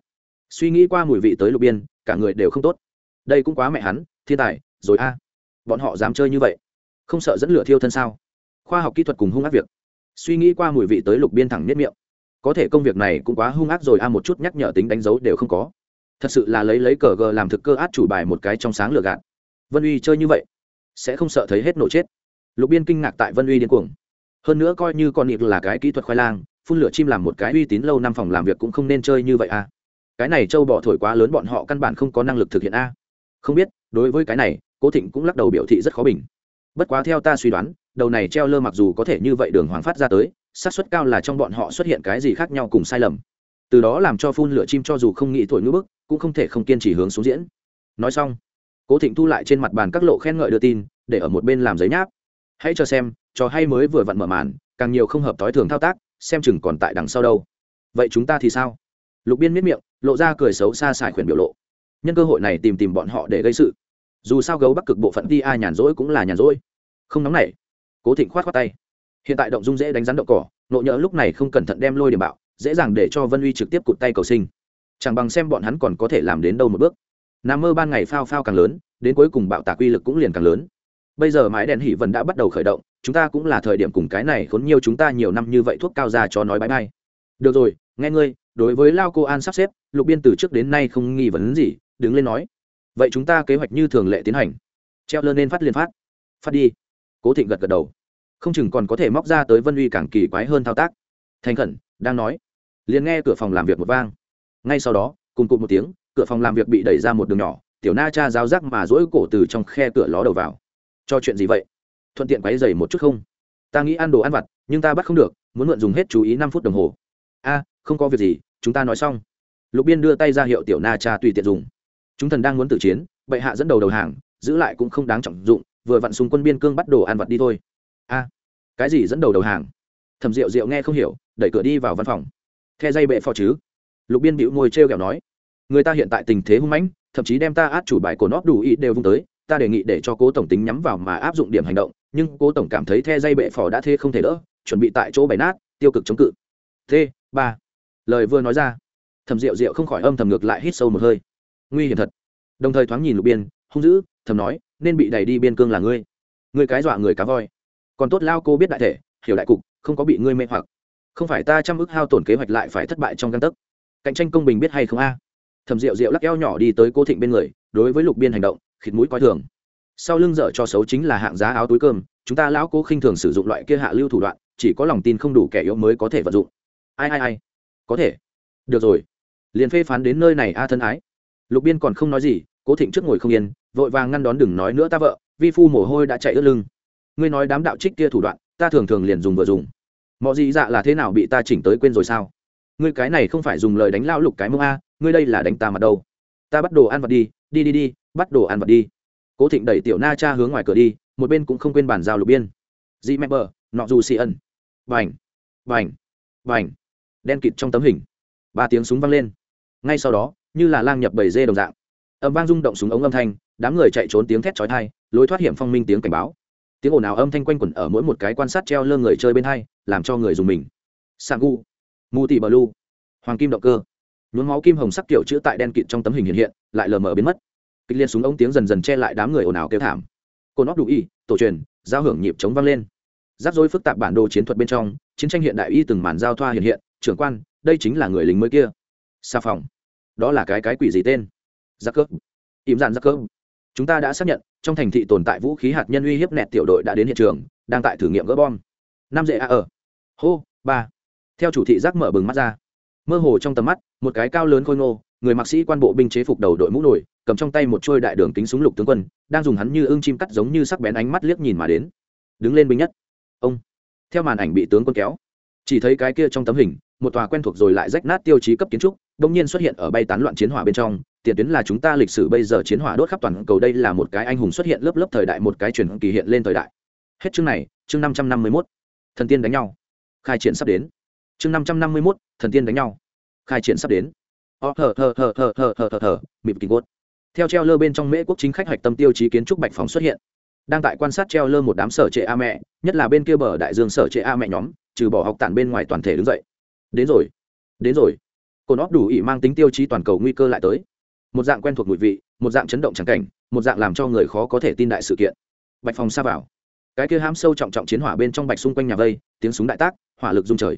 S1: Suy nghĩ qua mùi vị tới lục biên, cả người đều không tốt. Đây cũng quá mẹ hắn, thiên tài, rồi a. Bọn họ dám chơi như vậy. Không sợ dẫn lửa thiêu thân sao? Khoa học kỹ thuật cùng hung ác việc. Suy nghĩ qua mùi vị tới lục biên thẳng nhất miệng. Có thể công việc này cũng quá hung ác rồi a, một chút nhắc nhở tính đánh dấu đều không có thật sự là lấy lấy cờ gờ làm thực cơ át chủ bài một cái trong sáng lửa gạt. Vân uy chơi như vậy, sẽ không sợ thấy hết nổ chết. Lục biên kinh ngạc tại vân uy điên cuồng. Hơn nữa coi như con nịp là cái kỹ thuật khoai lang, phun lửa chim làm một cái uy tín lâu năm phòng làm việc cũng không nên chơi như vậy à. Cái này châu bỏ thổi quá lớn bọn họ căn bản không có năng lực thực hiện a. Không biết, đối với cái này, cố thịnh cũng lắc đầu biểu thị rất khó bình. Bất quá theo ta suy đoán, đầu này treo lơ mặc dù có thể như vậy đường hoàng phát ra tới, xác suất cao là trong bọn họ xuất hiện cái gì khác nhau cùng sai lầm từ đó làm cho phun lửa chim cho dù không nghĩ thổi ngữ bức, cũng không thể không kiên trì hướng xuống diễn. Nói xong, cố thịnh thu lại trên mặt bàn các lộ khen ngợi đưa tin, để ở một bên làm giấy nháp. Hãy cho xem, trò hay mới vừa vặn mở màn, càng nhiều không hợp thói thường thao tác, xem chừng còn tại đằng sau đâu. Vậy chúng ta thì sao? Lục biên miết miệng, lộ ra cười xấu xa xài khuyển biểu lộ. Nhân cơ hội này tìm tìm bọn họ để gây sự. Dù sao gấu bắc cực bộ phận đi ai nhàn rỗi cũng là nhàn rỗi. Không nóng nảy. Cố thịnh khoát khoát tay. Hiện tại động dung dễ đánh rắn động cỏ, nộ nhỡ lúc này không cẩn thận đem lôi điểm bạo dễ dàng để cho vân uy trực tiếp cụt tay cầu sinh. Chẳng bằng xem bọn hắn còn có thể làm đến đâu một bước. Nằm mơ ban ngày phao phao càng lớn, đến cuối cùng bạo tạc uy lực cũng liền càng lớn. Bây giờ mái đèn hỉ vần đã bắt đầu khởi động, chúng ta cũng là thời điểm cùng cái này khốn nhiều chúng ta nhiều năm như vậy thuốc cao ra cho nói bãi bay. Được rồi, nghe ngươi, đối với lao cô an sắp xếp, lục biên từ trước đến nay không nghi vấn gì, đứng lên nói. Vậy chúng ta kế hoạch như thường lệ tiến hành. Treo lơ nên phát liên phát. Phát đi. Cố thịnh gật gật đầu. Không chừng còn có thể móc ra tới vân uy càng kỳ quái hơn thao tác. Thành khẩn, đang nói liền nghe cửa phòng làm việc một vang. Ngay sau đó, cùng cụt một tiếng, cửa phòng làm việc bị đẩy ra một đường nhỏ, tiểu na cha giáo giác mà dỗi cổ từ trong khe cửa ló đầu vào. Cho chuyện gì vậy? Thuận tiện quáy dày một chút không? Ta nghĩ ăn đồ ăn vặt, nhưng ta bắt không được, muốn mượn dùng hết chú ý năm phút đồng hồ. A, không có việc gì, chúng ta nói xong. Lục biên đưa tay ra hiệu tiểu na cha tùy tiện dùng. Chúng thần đang muốn tự chiến, bệ hạ dẫn đầu đầu hàng, giữ lại cũng không đáng trọng dụng, vừa vặn súng quân biên cương bắt đồ ăn vặt đi thôi. A, cái gì dẫn đầu đầu hàng? Thầm rượu rượu nghe không hiểu, đẩy cửa đi vào văn phòng the dây bệ phò chứ? Lục biên bịu ngồi t r e o kẹo nói. Người ta hiện tại tình thế hung mãnh, thậm chí đem ta át chủ bài của nó đủ ý đều vung tới. Ta đề nghị để cho cố tổng tính nhắm vào mà áp dụng điểm hành động, nhưng cố tổng cảm thấy the dây bệ phò đã thế không thể đỡ, chuẩn bị tại chỗ bày nát, tiêu cực chống cự. T, ba. Lời vừa nói ra thầm rượu rượu không khỏi âm thầm ngược lại hít sâu một hơi. Nguy hiểm thật. Đồng thời thoáng nhìn lục biên, hung dữ, thầm nói, nên bị đẩy đi biên cương là ngươi. Ngươi cái dọa người cá voi. Còn tốt lao cô biết đại thể, hiểu đại cục, không có bị ngươi mê hoặc không phải ta chăm ức hao tổn kế hoạch lại phải thất bại trong căn tấc. Cạnh tranh công bình biết hay không a? Thầm rượu rượu lắc eo nhỏ đi tới cô thịnh bên người, đối với lục biên hành động, khịt mũi coi thường. Sau lưng dở cho xấu chính là hạng giá áo túi cơm, chúng ta lão cố khinh thường sử dụng loại kia hạ lưu thủ đoạn, chỉ có lòng tin không đủ kẻ yếu mới có thể vận dụng. Ai ai ai? Có thể. Được rồi. Liền phê phán đến nơi này a thân ái. Lục biên còn không nói gì, cố thịnh trước ngồi không yên, vội vàng ngăn đón đừng nói nữa ta vợ, vi phu mồ hôi đã chạy ướt lưng. Ngươi nói đám đạo trích kia thủ đoạn, ta thường thường liền dùng vừa dùng mọi gì dạ là thế nào bị ta chỉnh tới quên rồi sao? Ngươi cái này không phải dùng lời đánh lao lục cái mông a, ngươi đây là đánh ta mặt đâu. Ta bắt đồ ăn vật đi đi đi đi, bắt đồ ăn vật đi. Cố thịnh đẩy tiểu na cha hướng ngoài cửa đi, một bên cũng không quên bàn giao lục biên. Dị mẹ bờ, nọ dù xì ẩn. Vành vành vành đen kịt trong tấm hình. Ba tiếng súng vang lên. Ngay sau đó, như là lang nhập bầy dê đồng dạng. Âm vang rung động súng ống âm thanh, đám người chạy trốn tiếng thét chói thai lối thoát hiểm phong minh tiếng cảnh báo. Tiếng ồn ào âm thanh quanh quẩn ở mỗi một cái quan sát treo lơ người chơi bên hai làm cho người dùng mình. Sang gu mù tỉ bờ lu, hoàng kim động cơ. Nhuốm máu kim hồng sắc kiểu chữ tại đen kịt trong tấm hình hiện hiện, lại lờ mờ biến mất. Kịch liên súng ống tiếng dần dần che lại đám người ồn ào kêu thảm. Cô nóc đủ y, tổ truyền, giao hưởng nhịp chống vang lên. Rắc rối phức tạp bản đồ chiến thuật bên trong, chiến tranh hiện đại y từng màn giao thoa hiện hiện, trưởng quan, đây chính là người lính mới kia. Xà phòng, đó là cái cái quỷ gì tên? Giặc cớp im dạn giặc cớp chúng ta đã xác nhận, trong thành thị tồn tại vũ khí hạt nhân uy hiếp nẹt tiểu đội đã đến hiện trường, đang tại thử nghiệm gỡ bom năm dễ a ở. Hô, ba. Theo chủ thị giác mở bừng mắt ra. Mơ hồ trong tầm mắt, một cái cao lớn khôi ngô, người mặc sĩ quan bộ binh chế phục đầu đội mũ nổi, cầm trong tay một trôi đại đường kính súng lục tướng quân, đang dùng hắn như ưng chim cắt giống như sắc bén ánh mắt liếc nhìn mà đến. Đứng lên binh nhất. Ông. Theo màn ảnh bị tướng quân kéo. Chỉ thấy cái kia trong tấm hình, một tòa quen thuộc rồi lại rách nát tiêu chí cấp kiến trúc đông nhiên xuất hiện ở bay tán loạn chiến hỏa bên trong. Tiền tuyến là chúng ta lịch sử bây giờ chiến hỏa đốt khắp toàn cầu, đây là một cái anh hùng xuất hiện lớp lớp thời đại, một cái truyền kỳ hiện lên thời đại. Hết chương này, chương năm trăm năm mươi mốt thần tiên đánh nhau. Khai triển sắp đến. Chương năm trăm năm mươi mốt, thần tiên đánh nhau. Khai triển sắp đến. Ó thờ thờ thờ thờ thờ thờ thờ thờ mịp kính cốt theo treo lơ bên trong mễ quốc chính khách hạch tâm tiêu chí kiến trúc bạch phòng xuất hiện. Đang tại quan sát treo lơ một đám sở trệ a mẹ, nhất là bên kia bờ đại dương sở trệ a mẹ nhóm, trừ bỏ học tản bên ngoài toàn thể đứng dậy. Đến rồi. Đến rồi. Cồn óp đủ ỉ mang tính tiêu chí toàn cầu nguy cơ lại tới. Một dạng quen thuộc mùi vị, một dạng chấn động trắng cảnh, một dạng làm cho người khó có thể tin đại sự kiện. Bạch phòng xa vào cái kia ham sâu trọng trọng chiến hỏa bên trong bạch xung quanh nhà vây tiếng súng đại tác hỏa lực dung trời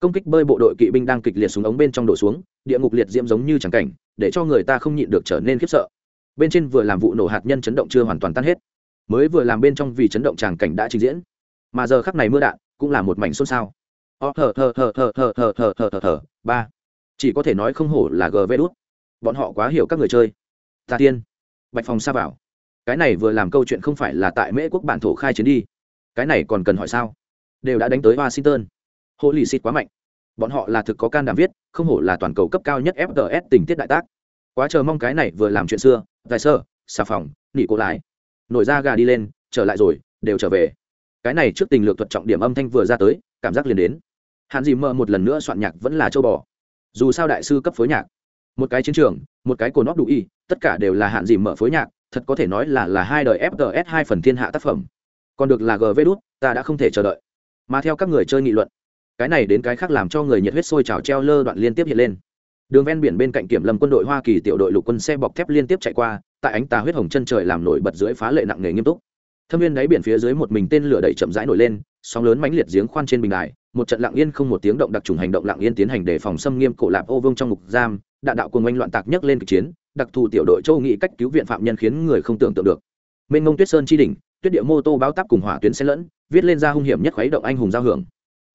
S1: công kích bơi bộ đội kỵ binh đang kịch liệt xuống ống bên trong đổ xuống địa ngục liệt diễm giống như trắng cảnh để cho người ta không nhịn được trở nên khiếp sợ bên trên vừa làm vụ nổ hạt nhân chấn động chưa hoàn toàn tan hết mới vừa làm bên trong vì chấn động tràng cảnh đã trình diễn mà giờ khắc này mưa đạn cũng là một mảnh xôn xao ó thở thở thở thở thở thở thở thở thở thở ba chỉ có thể nói không hổ là gv đút bọn họ quá hiểu các người chơi ta tiên bạch phòng xa vào cái này vừa làm câu chuyện không phải là tại mễ quốc bản thổ khai chiến đi. Cái này còn cần hỏi sao? Đều đã đánh tới washington. Hộ lì xịt quá mạnh. Bọn họ là thực có can đảm viết, không hổ là toàn cầu cấp cao nhất fts tình tiết đại tác. Quá chờ mong cái này vừa làm chuyện xưa dài sơ, xà phòng nỉ cổ lái nổi ra gà đi lên, trở lại rồi, đều trở về. Cái này trước tình lược thuật trọng điểm âm thanh vừa ra tới, cảm giác liền đến. Hạn dì mơ một lần nữa soạn nhạc vẫn là châu bò. Dù sao đại sư cấp phối nhạc. Một cái chiến trường, một cái cồn óc đủ y, tất cả đều là hạn dì mở phối nhạc thật có thể nói là là hai đời fts hai phần thiên hạ tác phẩm. Còn được là gv đút, ta đã không thể chờ đợi. Mà theo các người chơi nghị luận, cái này đến cái khác làm cho người nhiệt huyết sôi trào treo lơ đoạn liên tiếp hiện lên. Đường ven biển bên cạnh kiểm lâm quân đội hoa kỳ tiểu đội lục quân xe bọc thép liên tiếp chạy qua, tại ánh tà huyết hồng chân trời làm nổi bật dưới phá lệ nặng nề nghiêm túc. Thâm viên đáy biển phía dưới một mình tên lửa đẩy chậm rãi nổi lên, sóng lớn mãnh liệt giếng khoan trên bình đài, một trận lặng yên không một tiếng động đặc trùng hành động lặng yên tiến hành để phòng xâm nghiêm cổ lạp ô vương trong ngục giam, đạn đạo cuồng oanh loạn tạc nhấc lên kịch chiến đặc thù tiểu đội châu nghị cách cứu viện phạm nhân khiến người không tưởng tượng được. Mênh ngông tuyết sơn chi đỉnh, tuyết địa mô tô báo táp cùng hỏa tuyến xen lẫn, viết lên ra hung hiểm nhất khuấy động anh hùng giao hưởng.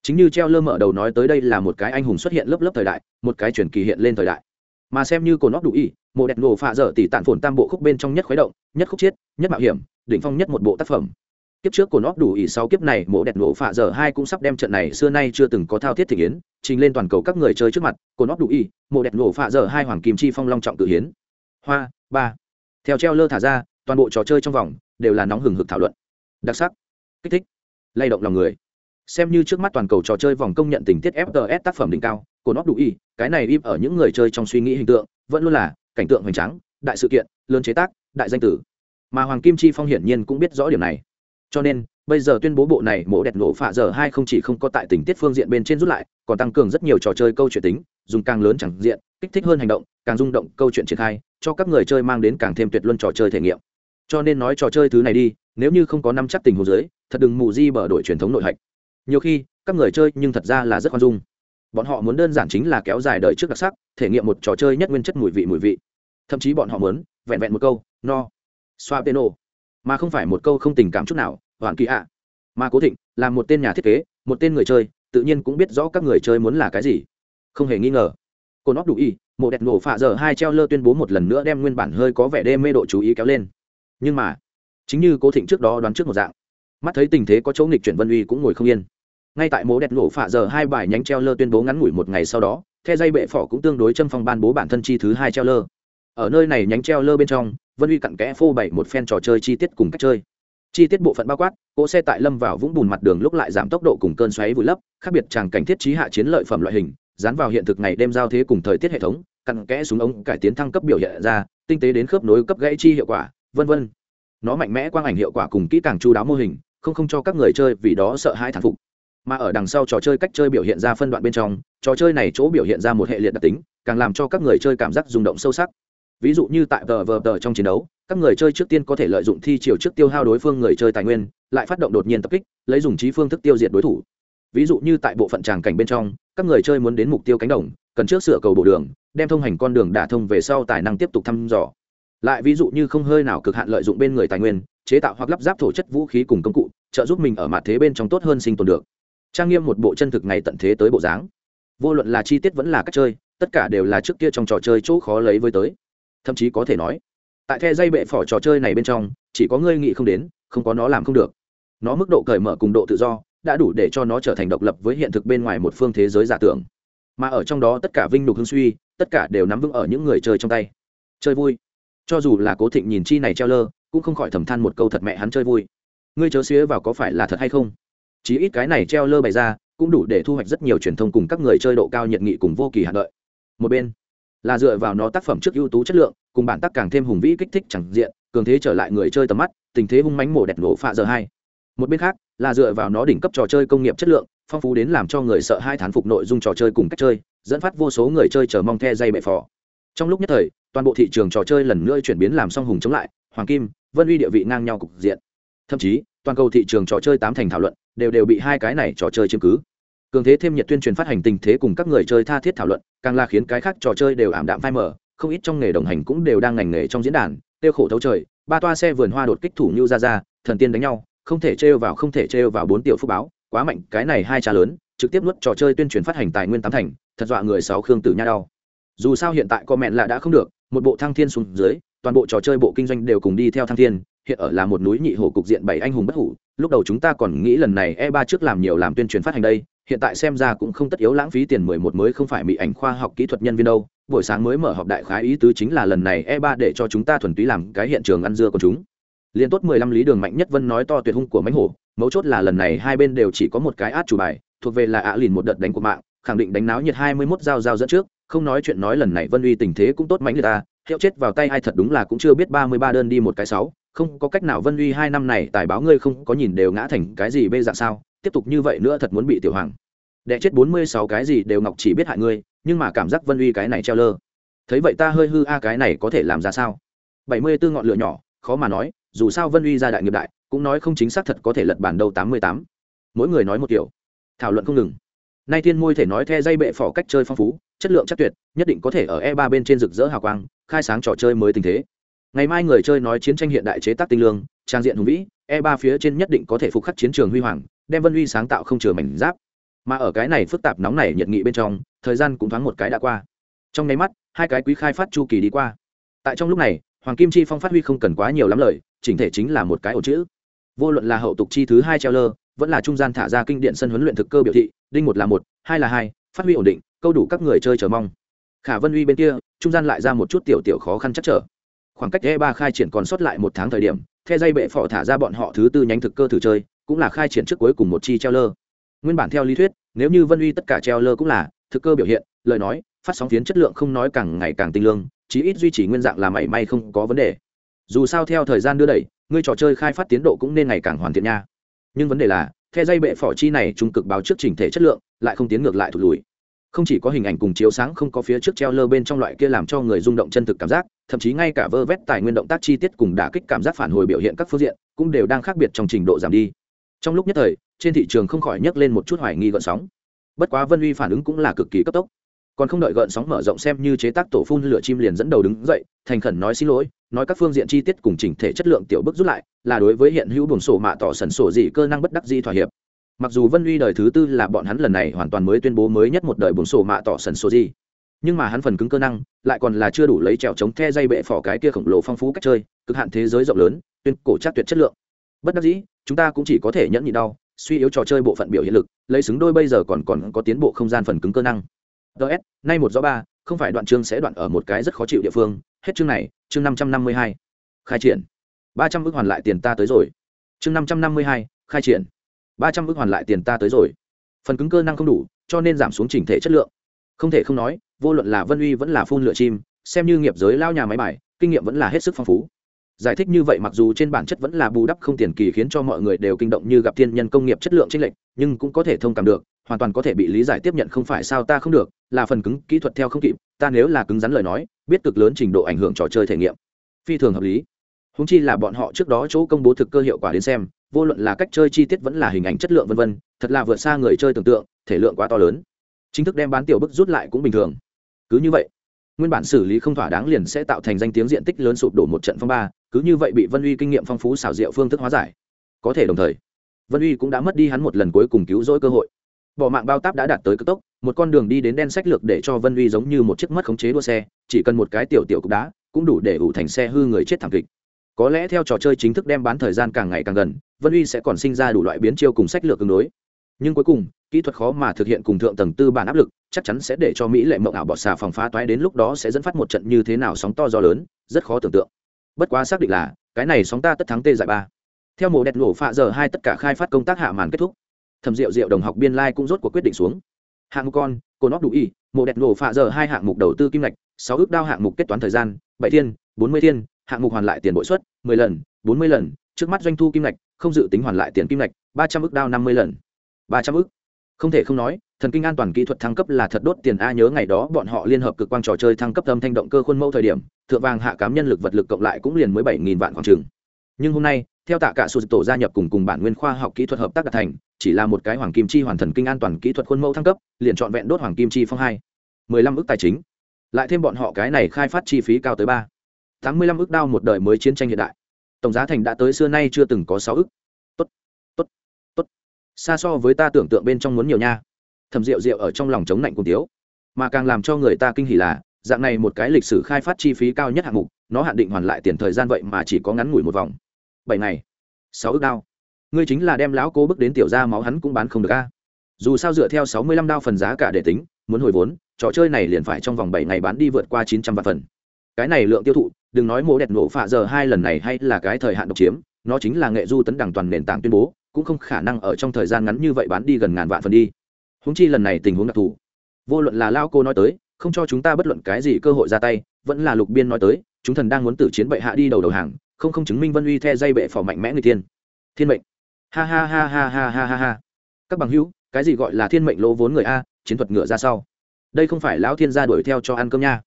S1: Chính như treo lơ mở đầu nói tới đây là một cái anh hùng xuất hiện lớp lớp thời đại, một cái truyền kỳ hiện lên thời đại. Mà xem như cổ nóc đủ ý mộ đẹp nổ phạ dở tỷ tản phồn tam bộ khúc bên trong nhất khuấy động, nhất khúc chiết, nhất mạo hiểm, đỉnh phong nhất một bộ tác phẩm. Kiếp trước cổ nóc đủ ý sáu kiếp này, mộ đẹp nổ phạ dở hai cũng sắp đem trận này xưa nay chưa từng có thao thiết thể hiến trình lên toàn cầu các người chơi trước mặt. Cổ nóc đủ ý mộ đẹp nổ phạ dở hai hoàng kim chi phong long trọng tự hiến hoa, ba. Theo treo lơ thả ra, toàn bộ trò chơi trong vòng đều là nóng hừng hực thảo luận. Đặc sắc. Kích thích. Lay động lòng người. Xem như trước mắt toàn cầu trò chơi vòng công nhận tình tiết fts tác phẩm đỉnh cao của nó đủ ý cái này im ở những người chơi trong suy nghĩ hình tượng, vẫn luôn là cảnh tượng hoành tráng, đại sự kiện, lớn chế tác, đại danh tử. Mà hoàng kim chi phong hiển nhiên cũng biết rõ điểm này. Cho nên, bây giờ tuyên bố bộ này mổ đẹp nổ phạ giờ hai không chỉ không có tại tình tiết phương diện bên trên rút lại, còn tăng cường rất nhiều trò chơi câu chuyện tính, dùng càng lớn chẳng diện, kích thích hơn hành động, càng rung động câu chuyện triển khai cho các người chơi mang đến càng thêm tuyệt luân trò chơi thể nghiệm. Cho nên nói trò chơi thứ này đi, nếu như không có năm chắc tình hồ dưới, thật đừng mù di bờ đội truyền thống nội hạch. Nhiều khi, các người chơi nhưng thật ra là rất khoan dung. Bọn họ muốn đơn giản chính là kéo dài đời trước đặc sắc, thể nghiệm một trò chơi nhất nguyên chất mùi vị mùi vị. Thậm chí bọn họ muốn, vẹn vẹn một câu, no. Xoa peno mà không phải một câu không tình cảm chút nào, hoàn kỳ ạ. Mà cố thịnh, là một tên nhà thiết kế, một tên người chơi, tự nhiên cũng biết rõ các người chơi muốn là cái gì. Không hề nghi ngờ cô nót đủ y, mộ đẹp nổ phạ giờ hai treo lơ tuyên bố một lần nữa đem nguyên bản hơi có vẻ đê mê độ chú ý kéo lên. Nhưng mà, chính như cố thịnh trước đó đoán trước một dạng, mắt thấy tình thế có chỗ nghịch chuyển vân uy cũng ngồi không yên. Ngay tại mố đẹp nổ phạ giờ hai bài nhánh treo lơ tuyên bố ngắn ngủi một ngày sau đó, the dây bệ phỏ cũng tương đối châm phong ban bố bản thân chi thứ hai treo lơ. Ở nơi này nhánh treo lơ bên trong, vân uy cặn kẽ phô bày một phen trò chơi chi tiết cùng cách chơi. Chi tiết bộ phận bao quát, cỗ xe tại lâm vào vũng bùn mặt đường lúc lại giảm tốc độ cùng cơn xoáy vùi lấp, khác biệt tràng cảnh thiết trí hạ chiến lợi phẩm loại hình dán vào hiện thực ngày đêm giao thế cùng thời tiết hệ thống, cặn kẽ súng ống cải tiến thăng cấp biểu hiện ra, tinh tế đến khớp nối cấp gãy chi hiệu quả, vân vân. Nó mạnh mẽ quang ảnh hiệu quả cùng kỹ càng chu đáo mô hình, không không cho các người chơi vì đó sợ hãi thán phục. Mà ở đằng sau trò chơi cách chơi biểu hiện ra phân đoạn bên trong, trò chơi này chỗ biểu hiện ra một hệ liệt đặc tính, càng làm cho các người chơi cảm giác rung động sâu sắc. Ví dụ như tại tờ vờ tờ trong chiến đấu, các người chơi trước tiên có thể lợi dụng thi chiều trước tiêu hao đối phương người chơi tài nguyên, lại phát động đột nhiên tập kích, lấy dùng trí phương thức tiêu diệt đối thủ ví dụ như tại bộ phận tràng cảnh bên trong, các người chơi muốn đến mục tiêu cánh đồng, cần trước sửa cầu bộ đường, đem thông hành con đường đả thông về sau tài năng tiếp tục thăm dò. Lại ví dụ như không hơi nào cực hạn lợi dụng bên người tài nguyên, chế tạo hoặc lắp ráp thổ chất vũ khí cùng công cụ, trợ giúp mình ở mặt thế bên trong tốt hơn sinh tồn được. Trang nghiêm một bộ chân thực ngày tận thế tới bộ dáng. Vô luận là chi tiết vẫn là cách chơi, tất cả đều là trước kia trong trò chơi chỗ khó lấy với tới. Thậm chí có thể nói, tại the dây bệ phỏ trò chơi này bên trong, chỉ có ngươi nghĩ không đến, không có nó làm không được. Nó mức độ cởi mở cùng độ tự do đã đủ để cho nó trở thành độc lập với hiện thực bên ngoài một phương thế giới giả tưởng. Mà ở trong đó tất cả vinh nhục hương suy, tất cả đều nắm vững ở những người chơi trong tay. Chơi vui. Cho dù là cố thịnh nhìn chi này treo lơ, cũng không khỏi thầm than một câu thật mẹ hắn chơi vui. Ngươi chớ xía vào có phải là thật hay không? Chí ít cái này treo lơ bày ra, cũng đủ để thu hoạch rất nhiều truyền thông cùng các người chơi độ cao nhiệt nghị cùng vô kỳ hạn đợi. Một bên, là dựa vào nó tác phẩm trước ưu tú chất lượng, cùng bản tác càng thêm hùng vĩ kích thích chẳng diện, cường thế trở lại người chơi tầm mắt, tình thế hung mánh mổ đẹp nổ phạ giờ hai. Một bên khác là dựa vào nó đỉnh cấp trò chơi công nghiệp chất lượng, phong phú đến làm cho người sợ hai thán phục nội dung trò chơi cùng cách chơi, dẫn phát vô số người chơi chờ mong the dây bệ phò. Trong lúc nhất thời, toàn bộ thị trường trò chơi lần nữa chuyển biến làm song hùng chống lại, hoàng kim, vân uy địa vị ngang nhau cục diện. Thậm chí, toàn cầu thị trường trò chơi tám thành thảo luận, đều đều bị hai cái này trò chơi chiếm cứ. Cường thế thêm nhiệt tuyên truyền phát hành tình thế cùng các người chơi tha thiết thảo luận, càng là khiến cái khác trò chơi đều ảm đạm phai mờ, không ít trong nghề đồng hành cũng đều đang ngành nghề trong diễn đàn tiêu khổ thấu trời, ba toa xe vườn hoa đột kích thủ như ra ra thần tiên đánh nhau không thể trêu vào, không thể trêu vào bốn tiểu phúc báo. Quá mạnh, cái này hai cha lớn, trực tiếp nuốt trò chơi tuyên truyền phát hành tài nguyên tám thành, thật dọa người sáu khương tử nha đau. Dù sao hiện tại có mẹn là đã không được, một bộ thăng thiên xuống dưới, toàn bộ trò chơi bộ kinh doanh đều cùng đi theo thăng thiên, hiện ở là một núi nhị hổ cục diện bảy anh hùng bất hủ. Lúc đầu chúng ta còn nghĩ lần này e ba trước làm nhiều làm tuyên truyền phát hành đây, hiện tại xem ra cũng không tất yếu lãng phí tiền mười một mới không phải mỹ ảnh khoa học kỹ thuật nhân viên đâu. Buổi sáng mới mở họp đại khái ý tứ chính là lần này e ba để cho chúng ta thuần túy làm cái hiện trường ăn dưa của chúng liên tốt mười lăm lý đường mạnh nhất vân nói to tuyệt hung của mánh hổ, mấu chốt là lần này hai bên đều chỉ có một cái át chủ bài, thuộc về là ạ lìn một đợt đánh của mạng, khẳng định đánh náo nhiệt hai mươi 21 giao giao dẫn trước, không nói chuyện nói lần này vân uy tình thế cũng tốt mánh người ta à, hiệu chết vào tay ai thật đúng là cũng chưa biết ba mươi ba đơn đi một cái sáu, không có cách nào vân uy hai năm này tài báo ngươi không có nhìn đều ngã thành cái gì bê dạng sao, tiếp tục như vậy nữa thật muốn bị tiểu hoàng. Đệ chết bốn mươi sáu cái gì đều ngọc chỉ biết hại ngươi, nhưng mà cảm giác vân uy cái này treo lơ. Thấy vậy ta hơi hư a, cái này có thể làm ra sao? Bảy mươi bốn ngọn lửa nhỏ, khó mà nói dù sao vân uy ra đại nghiệp đại, cũng nói không chính xác thật có thể lật bản đâu tám mươi tám. Mỗi người nói một kiểu. Thảo luận không ngừng. Nay thiên môi thể nói the dây bệ phỏ cách chơi phong phú, chất lượng chắc tuyệt, nhất định có thể ở e ba bên trên rực rỡ hào quang, khai sáng trò chơi mới tình thế. Ngày mai người chơi nói chiến tranh hiện đại chế tác tinh lương, trang diện hùng vĩ e ba phía trên nhất định có thể phục khắc chiến trường huy hoàng, đem vân uy sáng tạo không chừa mảnh giáp. Mà ở cái này phức tạp nóng này nhiệt nghị bên trong, thời gian cũng thoáng một cái đã qua. Trong nháy mắt, hai cái quý khai phát chu kỳ đi qua. Tại trong lúc này, hoàng kim chi phong phát huy không cần quá nhiều lắm lời chỉnh thể chính là một cái ổ chữ. Vô luận là hậu tục chi thứ hai treo lơ, vẫn là trung gian thả ra kinh điện sân huấn luyện thực cơ biểu thị, đinh một là một, hai là hai, phát huy ổn định, câu đủ các người chơi chờ mong. Khả vân uy bên kia, trung gian lại ra một chút tiểu tiểu khó khăn chắc trở. Khoảng cách e ba khai triển còn sót lại một tháng thời điểm theo dây bệ phỏ thả ra bọn họ thứ tư nhánh thực cơ thử chơi, cũng là khai triển trước cuối cùng một chi treo lơ. Nguyên bản theo lý thuyết, nếu như vân uy tất cả treo lơ cũng là thực cơ biểu hiện, lời nói, phát sóng phiến chất lượng không nói càng ngày càng tinh lương, chí ít duy trì nguyên dạng là mảy may không có vấn đề dù sao theo thời gian đưa đẩy, ngươi trò chơi khai phát tiến độ cũng nên ngày càng hoàn thiện nha. Nhưng vấn đề là, the dây bệ phỏ chi này trung cực báo trước chỉnh thể chất lượng, lại không tiến ngược lại thụt lùi. Không chỉ có hình ảnh cùng chiếu sáng không có phía trước treo lơ bên trong loại kia làm cho người rung động chân thực cảm giác, thậm chí ngay cả vơ vét tài nguyên động tác chi tiết cùng đả kích cảm giác phản hồi biểu hiện các phương diện cũng đều đang khác biệt trong trình độ giảm đi. Trong lúc nhất thời, trên thị trường không khỏi nhấc lên một chút hoài nghi gợn sóng. Bất quá vân uy phản ứng cũng là cực kỳ cấp tốc. Còn không đợi gợn sóng mở rộng xem như chế tác tổ phun lửa chim liền dẫn đầu đứng dậy, thành khẩn nói xin lỗi nói các phương diện chi tiết cùng chỉnh thể chất lượng tiểu bức rút lại, là đối với hiện hữu buồng sổ mạ tỏ sần sổ gì cơ năng bất đắc di thỏa hiệp. Mặc dù vân uy đời thứ tư là bọn hắn lần này hoàn toàn mới tuyên bố mới nhất một đời buồng sổ mạ tỏ sần sổ gì, nhưng mà hắn phần cứng cơ năng lại còn là chưa đủ lấy trèo chống the dây bệ phỏ cái kia khổng lồ phong phú cách chơi, cực hạn thế giới rộng lớn, tuyên cổ chắc tuyệt chất lượng. Bất đắc dĩ, chúng ta cũng chỉ có thể nhẫn nhịn đau, suy yếu trò chơi bộ phận biểu hiện lực, lấy xứng đôi bây giờ còn còn có tiến bộ không gian phần cứng cơ năng. Ts nay một rõ ba, không phải đoạn chương sẽ đoạn ở một cái rất khó chịu địa phương, hết chương này chương năm trăm năm mươi hai, khai triển. ba trăm ước hoàn lại tiền ta tới rồi. chương năm trăm năm mươi hai, khai triển. ba trăm ước hoàn lại tiền ta tới rồi. phần cứng cơ năng không đủ, cho nên giảm xuống chỉnh thể chất lượng. không thể không nói, vô luận là vân uy vẫn là phun lựa chim, xem như nghiệp giới lao nhà máy bài, kinh nghiệm vẫn là hết sức phong phú giải thích như vậy mặc dù trên bản chất vẫn là bù đắp không tiền kỳ khiến cho mọi người đều kinh động như gặp thiên nhân công nghiệp chất lượng chênh lệch, nhưng cũng có thể thông cảm được, hoàn toàn có thể bị lý giải tiếp nhận không phải sao ta không được, là phần cứng kỹ thuật theo không kịp, ta nếu là cứng rắn lời nói, biết cực lớn trình độ ảnh hưởng trò chơi thể nghiệm. Phi thường hợp lý. Húng chi là bọn họ trước đó chỗ công bố thực cơ hiệu quả đến xem, vô luận là cách chơi chi tiết vẫn là hình ảnh chất lượng vân vân, thật là vượt xa người chơi tưởng tượng, thể lượng quá to lớn. Chính thức đem bán tiểu bức rút lại cũng bình thường. Cứ như vậy, nguyên bản xử lý không thỏa đáng liền sẽ tạo thành danh tiếng diện tích lớn sụp đổ một trận phong ba cứ như vậy bị vân uy kinh nghiệm phong phú xảo diệu phương thức hóa giải. Có thể đồng thời, vân uy cũng đã mất đi hắn một lần cuối cùng cứu rỗi cơ hội. Bỏ mạng bao táp đã đạt tới cực tốc, một con đường đi đến đen sách lược để cho vân uy giống như một chiếc mất khống chế đua xe, chỉ cần một cái tiểu tiểu cục đá, cũng đủ để ủ thành xe hư người chết thảm kịch. Có lẽ theo trò chơi chính thức đem bán thời gian càng ngày càng gần, vân uy sẽ còn sinh ra đủ loại biến chiêu cùng sách lược tương đối. Nhưng cuối cùng, kỹ thuật khó mà thực hiện cùng thượng tầng tư bản áp lực, chắc chắn sẽ để cho mỹ lệ mộng ảo bọt xà phòng phá toái đến lúc đó sẽ dẫn phát một trận như thế nào sóng to gió lớn, rất khó tưởng tượng bất quá xác định là, cái này sóng ta tất thắng tê giải ba. Theo mổ đẹp nổ phạ giờ hai tất cả khai phát công tác hạ màn kết thúc. Thẩm diệu diệu đồng học biên lai、like、cũng rốt cuộc quyết định xuống. Hạng mục con, cô nóc đủ y mổ đẹp nổ phạ giờ hai hạng mục đầu tư kim ngạch, sáu ước đao hạng mục kết toán thời gian, bảy thiên, bốn mươi thiên, hạng mục hoàn lại tiền bội suất, mười lần, bốn mươi lần, trước mắt doanh thu kim ngạch, không dự tính hoàn lại tiền kim ngạch, ba trăm ước đao năm mươi lần. Ba trăm ước. Không thể không nói thần kinh an toàn kỹ thuật thăng cấp là thật đốt tiền a, nhớ ngày đó bọn họ liên hợp cực quang trò chơi thăng cấp âm thanh động cơ khuôn mẫu thời điểm, thượng vàng hạ cám nhân lực vật lực cộng lại cũng liền mới bảy nghìn vạn khoảng trường nhưng hôm nay, theo tạ cả sụt tổ gia nhập cùng cùng bản nguyên khoa học kỹ thuật hợp tác đạt thành, chỉ là một cái hoàng kim chi hoàn thần kinh an toàn kỹ thuật khuôn mẫu thăng cấp, liền trọn vẹn đốt hoàng kim chi phong hai. mười lăm ước tài chính. Lại thêm bọn họ cái này khai phát chi phí cao tới ba. tám mươi lăm ước đao một đời mới chiến tranh hiện đại. Tổng giá thành đã tới xưa nay chưa từng có sáu ước. Tốt tốt tốt. Xa so với ta tưởng tượng bên trong muốn nhiều nha thầm rượu rượu ở trong lòng chống lạnh cùng tiếu. Mà càng làm cho người ta kinh hỉ là, dạng này một cái lịch sử khai phát chi phí cao nhất hạng mục, nó hạn định hoàn lại tiền thời gian vậy mà chỉ có ngắn ngủi một vòng. Bảy ngày, sáu ước đao. Ngươi chính là đem lão cố bước đến tiểu ra máu hắn cũng bán không được a. Dù sao dựa theo sáu mươi lăm đao phần giá cả để tính, muốn hồi vốn, trò chơi này liền phải trong vòng bảy ngày bán đi vượt qua chín trăm vạn phần. Cái này lượng tiêu thụ, đừng nói mổ đẹp nổ phạ giờ hai lần này hay là cái thời hạn độc chiếm, nó chính là nghệ du tấn đẳng toàn nền tảng tuyên bố, cũng không khả năng ở trong thời gian ngắn như vậy bán đi gần ngàn vạn phần đi húng chi lần này tình huống đặc thù. Vô luận là lao cô nói tới không cho chúng ta bất luận cái gì cơ hội ra tay vẫn là lục biên nói tới chúng thần đang muốn tử chiến bệ hạ đi đầu đầu hàng không không chứng minh vân uy the dây bệ phò mạnh mẽ người thiên thiên mệnh. Ha ha ha ha ha ha ha ha. Các bằng hữu cái gì gọi là thiên mệnh lỗ vốn người a chiến thuật ngựa ra sau. Đây không phải lão thiên gia đuổi theo cho ăn cơm nha.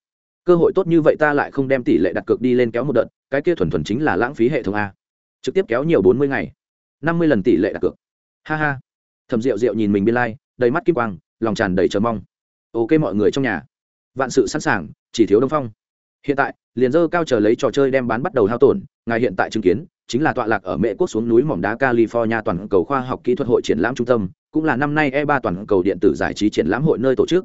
S1: Cơ hội tốt như vậy ta lại không đem tỷ lệ đặt cược đi lên kéo một đợt cái kia thuần thuần chính là lãng phí hệ thống a. Trực tiếp kéo nhiều bốn mươi ngày. Năm mươi lần tỷ lệ đặt cược. Ha ha. Thầm rượu rượu nhìn mình biên lai、like, đầy mắt kim quang, lòng tràn đầy chờ mong. Ok mọi người trong nhà. Vạn sự sẵn sàng, chỉ thiếu đông phong. Hiện tại, liền dơ cao chờ lấy trò chơi đem bán bắt đầu hao tổn, ngài hiện tại chứng kiến, chính là tọa lạc ở mễ quốc xuống núi mỏm đá california toàn cầu khoa học kỹ thuật hội triển lãm trung tâm, cũng là năm nay e 3 toàn cầu điện tử giải trí triển lãm hội nơi tổ chức.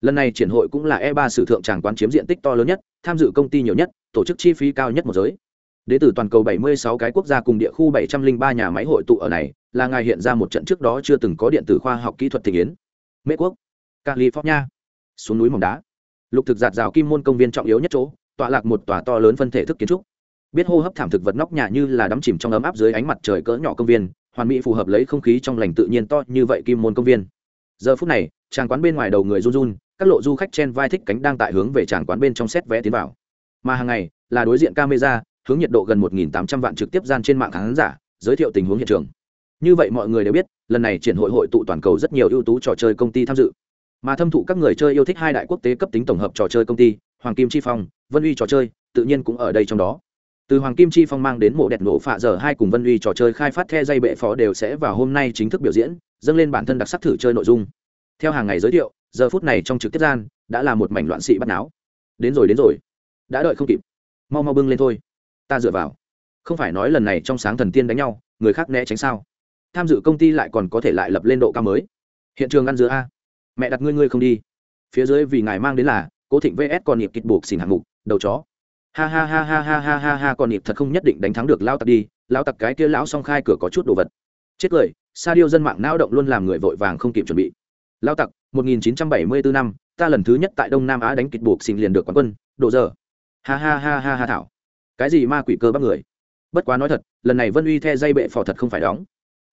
S1: Lần này triển hội cũng là e 3 sử thượng tràng quán chiếm diện tích to lớn nhất, tham dự công ty nhiều nhất, tổ chức chi phí cao nhất một giới đến từ toàn cầu 76 cái quốc gia cùng địa khu 703 nhà máy hội tụ ở này, là ngài hiện ra một trận trước đó chưa từng có điện tử khoa học kỹ thuật thị yến. Mễ quốc, california. Xuống núi mỏng đá. Lục thực giạt rào kim môn công viên trọng yếu nhất chỗ, tọa lạc một tòa to lớn phân thể thức kiến trúc. Biết hô hấp thảm thực vật nóc nhà như là đắm chìm trong ấm áp dưới ánh mặt trời cỡ nhỏ công viên, hoàn mỹ phù hợp lấy không khí trong lành tự nhiên to như vậy kim môn công viên. Giờ phút này, tràng quán bên ngoài đầu người run run, các lộ du khách trên vai thích cánh đang tại hướng về tràng quán bên trong xét vé tiến vào. Mà hàng ngày, là đối diện camera hướng nhiệt độ gần 1.800 vạn trực tiếp gian trên mạng khán giả, giới thiệu tình huống hiện trường. Như vậy mọi người đều biết, lần này triển hội hội tụ toàn cầu rất nhiều ưu tú trò chơi công ty tham dự. Mà thâm thụ các người chơi yêu thích hai đại quốc tế cấp tính tổng hợp trò chơi công ty, hoàng kim chi phong, vân uy trò chơi, tự nhiên cũng ở đây trong đó. Từ hoàng kim chi phong mang đến mộ đẹp nổ phạ giờ hai cùng vân uy trò chơi khai phát the dây bệ phó đều sẽ vào hôm nay chính thức biểu diễn, dâng lên bản thân đặc sắc thử chơi nội dung. Theo hàng ngày giới thiệu, giờ phút này trong trực tiếp gian, đã là một mảnh loạn sĩ bắt náo. Đến rồi đến rồi. Đã đợi không kịp. Mau mau bưng lên thôi ta dựa vào. Không phải nói lần này trong sáng thần tiên đánh nhau, người khác né tránh sao? Tham dự công ty lại còn có thể lại lập lên độ cao mới. Hiện trường ăn dứa a. Mẹ đặt ngươi ngươi không đi. Phía dưới vì ngài mang đến là, cố thịnh vs còn nhịp kịch buộc xỉn hạng mục, đầu chó. Ha ha ha ha ha ha ha ha, còn nhịp thật không nhất định đánh thắng được lao tặc đi lao tặc cái kia lão song khai cửa có chút đồ vật. Chết cười, sa điêu dân mạng nao động luôn làm người vội vàng không kịp chuẩn bị. Lao tặc 1974 năm, ta lần thứ nhất tại đông nam á đánh kịch buộc xỉn liền được quán quân, độ giờ. Ha ha ha ha ha thảo cái gì ma quỷ cơ bắp người? Bất quá nói thật, lần này vân uy the dây bệ phò thật không phải đóng.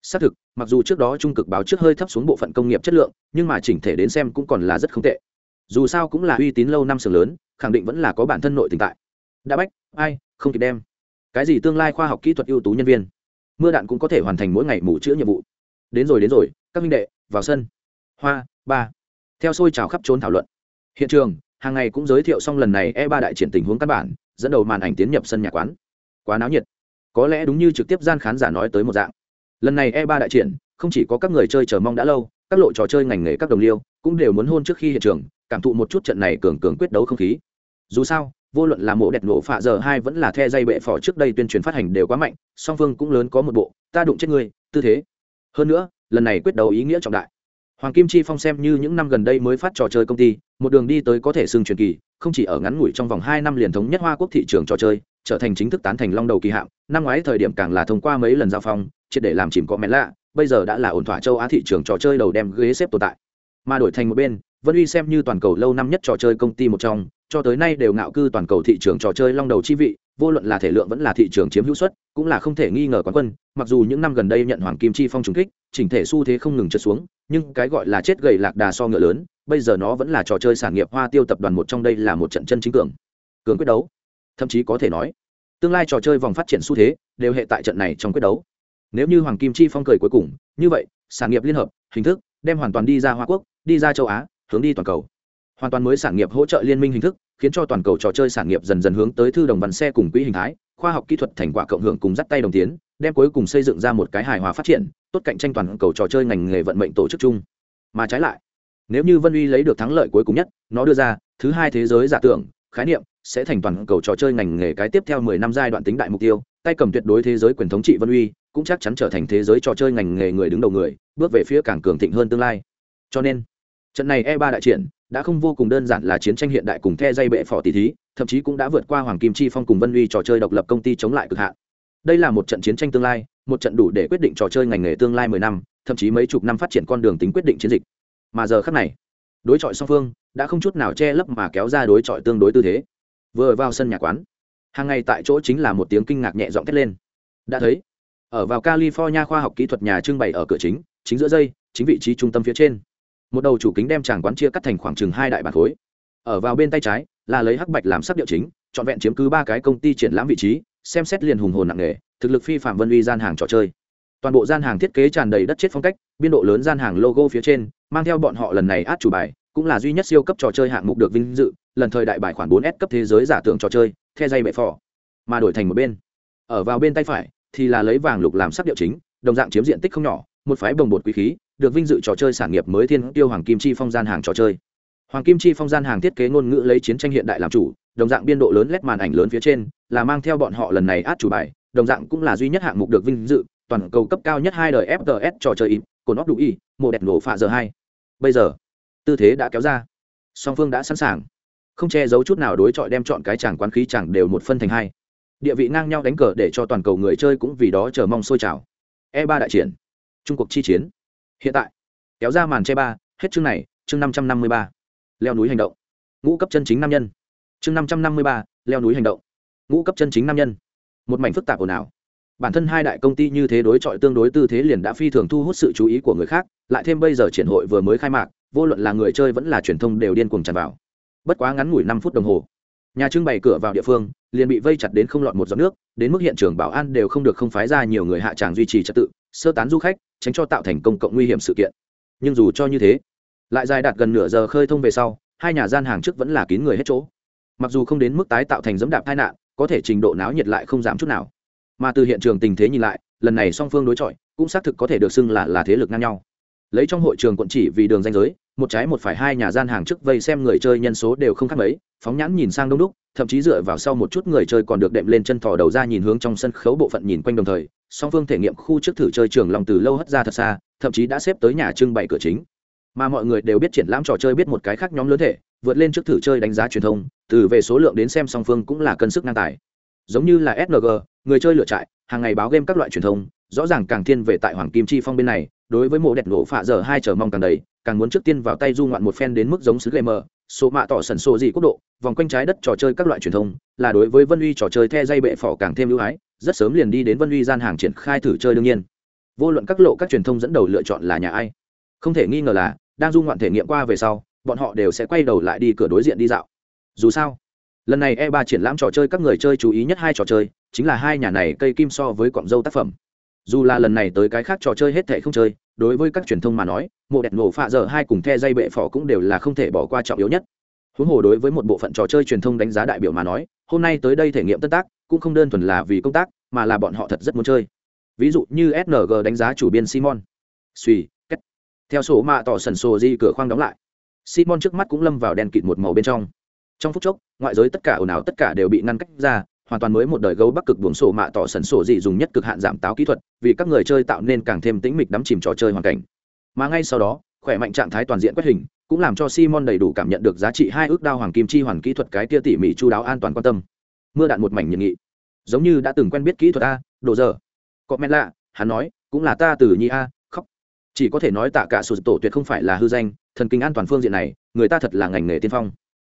S1: Xác thực, mặc dù trước đó trung cực báo trước hơi thấp xuống bộ phận công nghiệp chất lượng, nhưng mà chỉnh thể đến xem cũng còn là rất không tệ. Dù sao cũng là uy tín lâu năm sừng lớn, khẳng định vẫn là có bản thân nội tình tại. Đã bách, ai, không kịp đem. Cái gì tương lai khoa học kỹ thuật ưu tú nhân viên? Mưa đạn cũng có thể hoàn thành mỗi ngày mủ chữa nhiệm vụ. Đến rồi đến rồi, các minh đệ, vào sân. Hoa, ba. Theo xôi trào khắp trốn thảo luận. Hiện trường, hàng ngày cũng giới thiệu xong lần này e ba đại triển tình huống căn bản dẫn đầu màn ảnh tiến nhập sân nhà quán. Quá náo nhiệt. Có lẽ đúng như trực tiếp gian khán giả nói tới một dạng. Lần này e ba đại triển, không chỉ có các người chơi chờ mong đã lâu, các lộ trò chơi ngành nghề các đồng liêu cũng đều muốn hôn trước khi hiện trường, cảm thụ một chút trận này cường cường quyết đấu không khí. Dù sao, vô luận là mộ đẹp nổ phạ giờ hai vẫn là the dây bệ phỏ trước đây tuyên truyền phát hành đều quá mạnh, song phương cũng lớn có một bộ, ta đụng chết người tư thế. Hơn nữa, lần này quyết đấu ý nghĩa trọng đại. Hoàng kim chi phong xem như những năm gần đây mới phát trò chơi công ty một đường đi tới có thể xưng truyền kỳ, không chỉ ở ngắn ngủi trong vòng hai năm liền thống nhất hoa quốc thị trường trò chơi, trở thành chính thức tán thành long đầu kỳ hạm, năm ngoái thời điểm càng là thông qua mấy lần giao phong, triệt để làm chìm có mẹ lạ, bây giờ đã là ổn thỏa châu á thị trường trò chơi đầu đem ghế xếp tồn tại. Mà đổi thành một bên, vân uy xem như toàn cầu lâu năm nhất trò chơi công ty một trong, cho tới nay đều ngạo cư toàn cầu thị trường trò chơi long đầu chi vị, vô luận là thể lượng vẫn là thị trường chiếm hữu suất, cũng là không thể nghi ngờ quán quân, mặc dù những năm gần đây nhận hoàng kim chi phong trùng kích, chỉnh thể xu thế không ngừng trượt xuống, nhưng cái gọi là chết gầy lạc đà so ngựa lớn bây giờ nó vẫn là trò chơi sản nghiệp hoa tiêu tập đoàn một trong đây là một trận chân chính cường cường quyết đấu. Thậm chí có thể nói, tương lai trò chơi vòng phát triển xu thế đều hệ tại trận này trong quyết đấu. Nếu như hoàng kim chi phong cười cuối cùng, như vậy, sản nghiệp liên hợp, hình thức, đem hoàn toàn đi ra hoa quốc, đi ra châu á, hướng đi toàn cầu. Hoàn toàn mới sản nghiệp hỗ trợ liên minh hình thức, khiến cho toàn cầu trò chơi sản nghiệp dần dần hướng tới thư đồng văn xe cùng quỹ hình thái, khoa học kỹ thuật thành quả cộng hưởng cùng dắt tay đồng tiến, đem cuối cùng xây dựng ra một cái hài hòa phát triển, tốt cạnh tranh toàn cầu trò chơi ngành nghề vận mệnh tổ chức chung. Mà trái lại nếu như vân uy lấy được thắng lợi cuối cùng nhất, nó đưa ra, thứ hai thế giới giả tưởng, khái niệm, sẽ thành toàn cầu trò chơi ngành nghề cái tiếp theo mười năm giai đoạn tính đại mục tiêu, tay cầm tuyệt đối thế giới quyền thống trị vân uy, cũng chắc chắn trở thành thế giới trò chơi ngành nghề người đứng đầu người, bước về phía càng cường thịnh hơn tương lai. Cho nên, trận này e ba đại triển đã không vô cùng đơn giản là chiến tranh hiện đại cùng the dây bệ phỏ tỷ thí, thậm chí cũng đã vượt qua hoàng kim chi phong cùng vân uy trò chơi độc lập công ty chống lại cực hạn. Đây là một trận chiến tranh tương lai, một trận đủ để quyết định trò chơi ngành nghề tương lai mười năm, thậm chí mấy chục năm phát triển con đường tính quyết định chiến dịch mà giờ khắc này, đối chọi song phương đã không chút nào che lấp mà kéo ra đối chọi tương đối tư thế. Vừa vào sân nhà quán, hàng ngày tại chỗ chính là một tiếng kinh ngạc nhẹ dọn thét lên. Đã thấy, ở vào california khoa học kỹ thuật nhà trưng bày ở cửa chính chính giữa dây, chính vị trí trung tâm phía trên. Một đầu chủ kính đem tràng quán chia cắt thành khoảng chừng hai đại bản khối. Ở vào bên tay trái là lấy hắc bạch làm sắc điệu chính, trọn vẹn chiếm cứ ba cái công ty triển lãm vị trí, xem xét liền hùng hồn nặng nề, thực lực phi phạm vân uy gian hàng trò chơi. Toàn bộ gian hàng thiết kế tràn đầy đất chết phong cách, biên độ lớn gian hàng logo phía trên mang theo bọn họ lần này át chủ bài, cũng là duy nhất siêu cấp trò chơi hạng mục được vinh dự, lần thời đại bài khoản 4S cấp thế giới giả tưởng trò chơi, the dây bệ phò, mà đổi thành một bên. Ở vào bên tay phải thì là lấy vàng lục làm sắc điệu chính, đồng dạng chiếm diện tích không nhỏ, một phái bồng bột quý khí, được vinh dự trò chơi sản nghiệp mới thiên tiêu hoàng kim chi phong gian hàng trò chơi. Hoàng kim chi phong gian hàng thiết kế ngôn ngữ lấy chiến tranh hiện đại làm chủ, đồng dạng biên độ lớn lét màn ảnh lớn phía trên, là mang theo bọn họ lần này át chủ bài, đồng dạng cũng là duy nhất hạng mục được vinh dự, toàn cầu cấp cao nhất hai đời fts trò chơi im cồn óc đủ y mộ đẹp nổ phạ giờ hai bây giờ, tư thế đã kéo ra. Song phương đã sẵn sàng. Không che giấu chút nào đối chọi đem chọn cái chàng quán khí chẳng đều một phân thành hai. Địa vị ngang nhau đánh cờ để cho toàn cầu người chơi cũng vì đó chờ mong sôi trào. E ba đại triển. Trung cuộc chi chiến. Hiện tại, kéo ra màn che ba, hết chương này, chương năm trăm năm mươi ba. Leo núi hành động. Ngũ cấp chân chính nam nhân. Chương năm trăm năm mươi ba, leo núi hành động. Ngũ cấp chân chính nam nhân. Một mảnh phức tạp ồn ào. Bản thân hai đại công ty như thế đối chọi tương đối tư thế liền đã phi thường thu hút sự chú ý của người khác lại thêm bây giờ triển hội vừa mới khai mạc, vô luận là người chơi vẫn là truyền thông đều điên cuồng tràn vào. Bất quá ngắn ngủi năm phút đồng hồ, nhà trưng bày cửa vào địa phương liền bị vây chặt đến không lọt một giọt nước, đến mức hiện trường bảo an đều không được không phái ra nhiều người hạ tràng duy trì trật tự, sơ tán du khách, tránh cho tạo thành công cộng nguy hiểm sự kiện. Nhưng dù cho như thế, lại dài đạt gần nửa giờ khơi thông về sau, hai nhà gian hàng trước vẫn là kín người hết chỗ. Mặc dù không đến mức tái tạo thành dẫm đạp tai nạn, có thể trình độ náo nhiệt lại không giảm chút nào. Mà từ hiện trường tình thế nhìn lại, lần này song phương đối chọi, cũng xác thực có thể được xưng là là thế lực ngang nhau lấy trong hội trường quận chỉ vì đường danh giới, một trái một phải hai nhà gian hàng trước vây xem người chơi nhân số đều không khác mấy, phóng nhãn nhìn sang đông đúc, thậm chí dựa vào sau một chút người chơi còn được đệm lên chân thò đầu ra nhìn hướng trong sân khấu bộ phận nhìn quanh đồng thời, song phương thể nghiệm khu trước thử chơi trường lòng từ lâu hất ra thật xa, thậm chí đã xếp tới nhà trưng bày cửa chính. Mà mọi người đều biết triển lãm trò chơi biết một cái khác nhóm lớn thể, vượt lên trước thử chơi đánh giá truyền thông, từ về số lượng đến xem song phương cũng là cân sức ngang tài. Giống như là sng người chơi lựa trại, hàng ngày báo game các loại truyền thông, rõ ràng càng thiên về tại hoàng kim chi phong bên này đối với mộ đẹp nổ phạ giờ hai chờ mong càng đầy, càng muốn trước tiên vào tay du ngoạn một phen đến mức giống sứ mờ số mạ tỏ sần sộ gì quốc độ, vòng quanh trái đất trò chơi các loại truyền thông, là đối với vân uy trò chơi the dây bệ phỏ càng thêm ưu ái, rất sớm liền đi đến vân uy gian hàng triển khai thử chơi đương nhiên. Vô luận các lộ các truyền thông dẫn đầu lựa chọn là nhà ai, không thể nghi ngờ là, đang du ngoạn thể nghiệm qua về sau, bọn họ đều sẽ quay đầu lại đi cửa đối diện đi dạo. Dù sao, lần này e ba triển lãm trò chơi các người chơi chú ý nhất hai trò chơi, chính là hai nhà này cây kim so với cọng dâu tác phẩm dù là lần này tới cái khác trò chơi hết thệ không chơi, đối với các truyền thông mà nói, mộ đẹp nổ phạ giờ hai cùng the dây bệ phỏ cũng đều là không thể bỏ qua trọng yếu nhất. Huống hồ đối với một bộ phận trò chơi truyền thông đánh giá đại biểu mà nói, hôm nay tới đây thể nghiệm tất tác, cũng không đơn thuần là vì công tác, mà là bọn họ thật rất muốn chơi. Ví dụ như sng đánh giá chủ biên simon. Suy cách theo số mạ tỏ sần sô di cửa khoang đóng lại. Simon trước mắt cũng lâm vào đèn kịt một màu bên trong. Trong phút chốc, ngoại giới tất cả ồn ào tất cả đều bị ngăn cách ra hoàn toàn mới một đời gấu bắc cực buồng sổ mạ tỏ sần sổ dị dùng nhất cực hạn giảm táo kỹ thuật, vì các người chơi tạo nên càng thêm tĩnh mịch đắm chìm trò chơi hoàn cảnh. Mà ngay sau đó, khỏe mạnh trạng thái toàn diện quét hình, cũng làm cho simon đầy đủ cảm nhận được giá trị hai ước đao hoàng kim chi hoàn kỹ thuật cái tia tỉ mỉ chu đáo an toàn quan tâm. Mưa đạn một mảnh nhiệt nghị. Giống như đã từng quen biết kỹ thuật a, đồ giờ có men lạ, hắn nói, cũng là ta từ nhi a, khóc. Chỉ có thể nói tạ cả sụt tổ tuyệt không phải là hư danh, thần kinh an toàn phương diện này, người ta thật là ngành nghề tiên phong.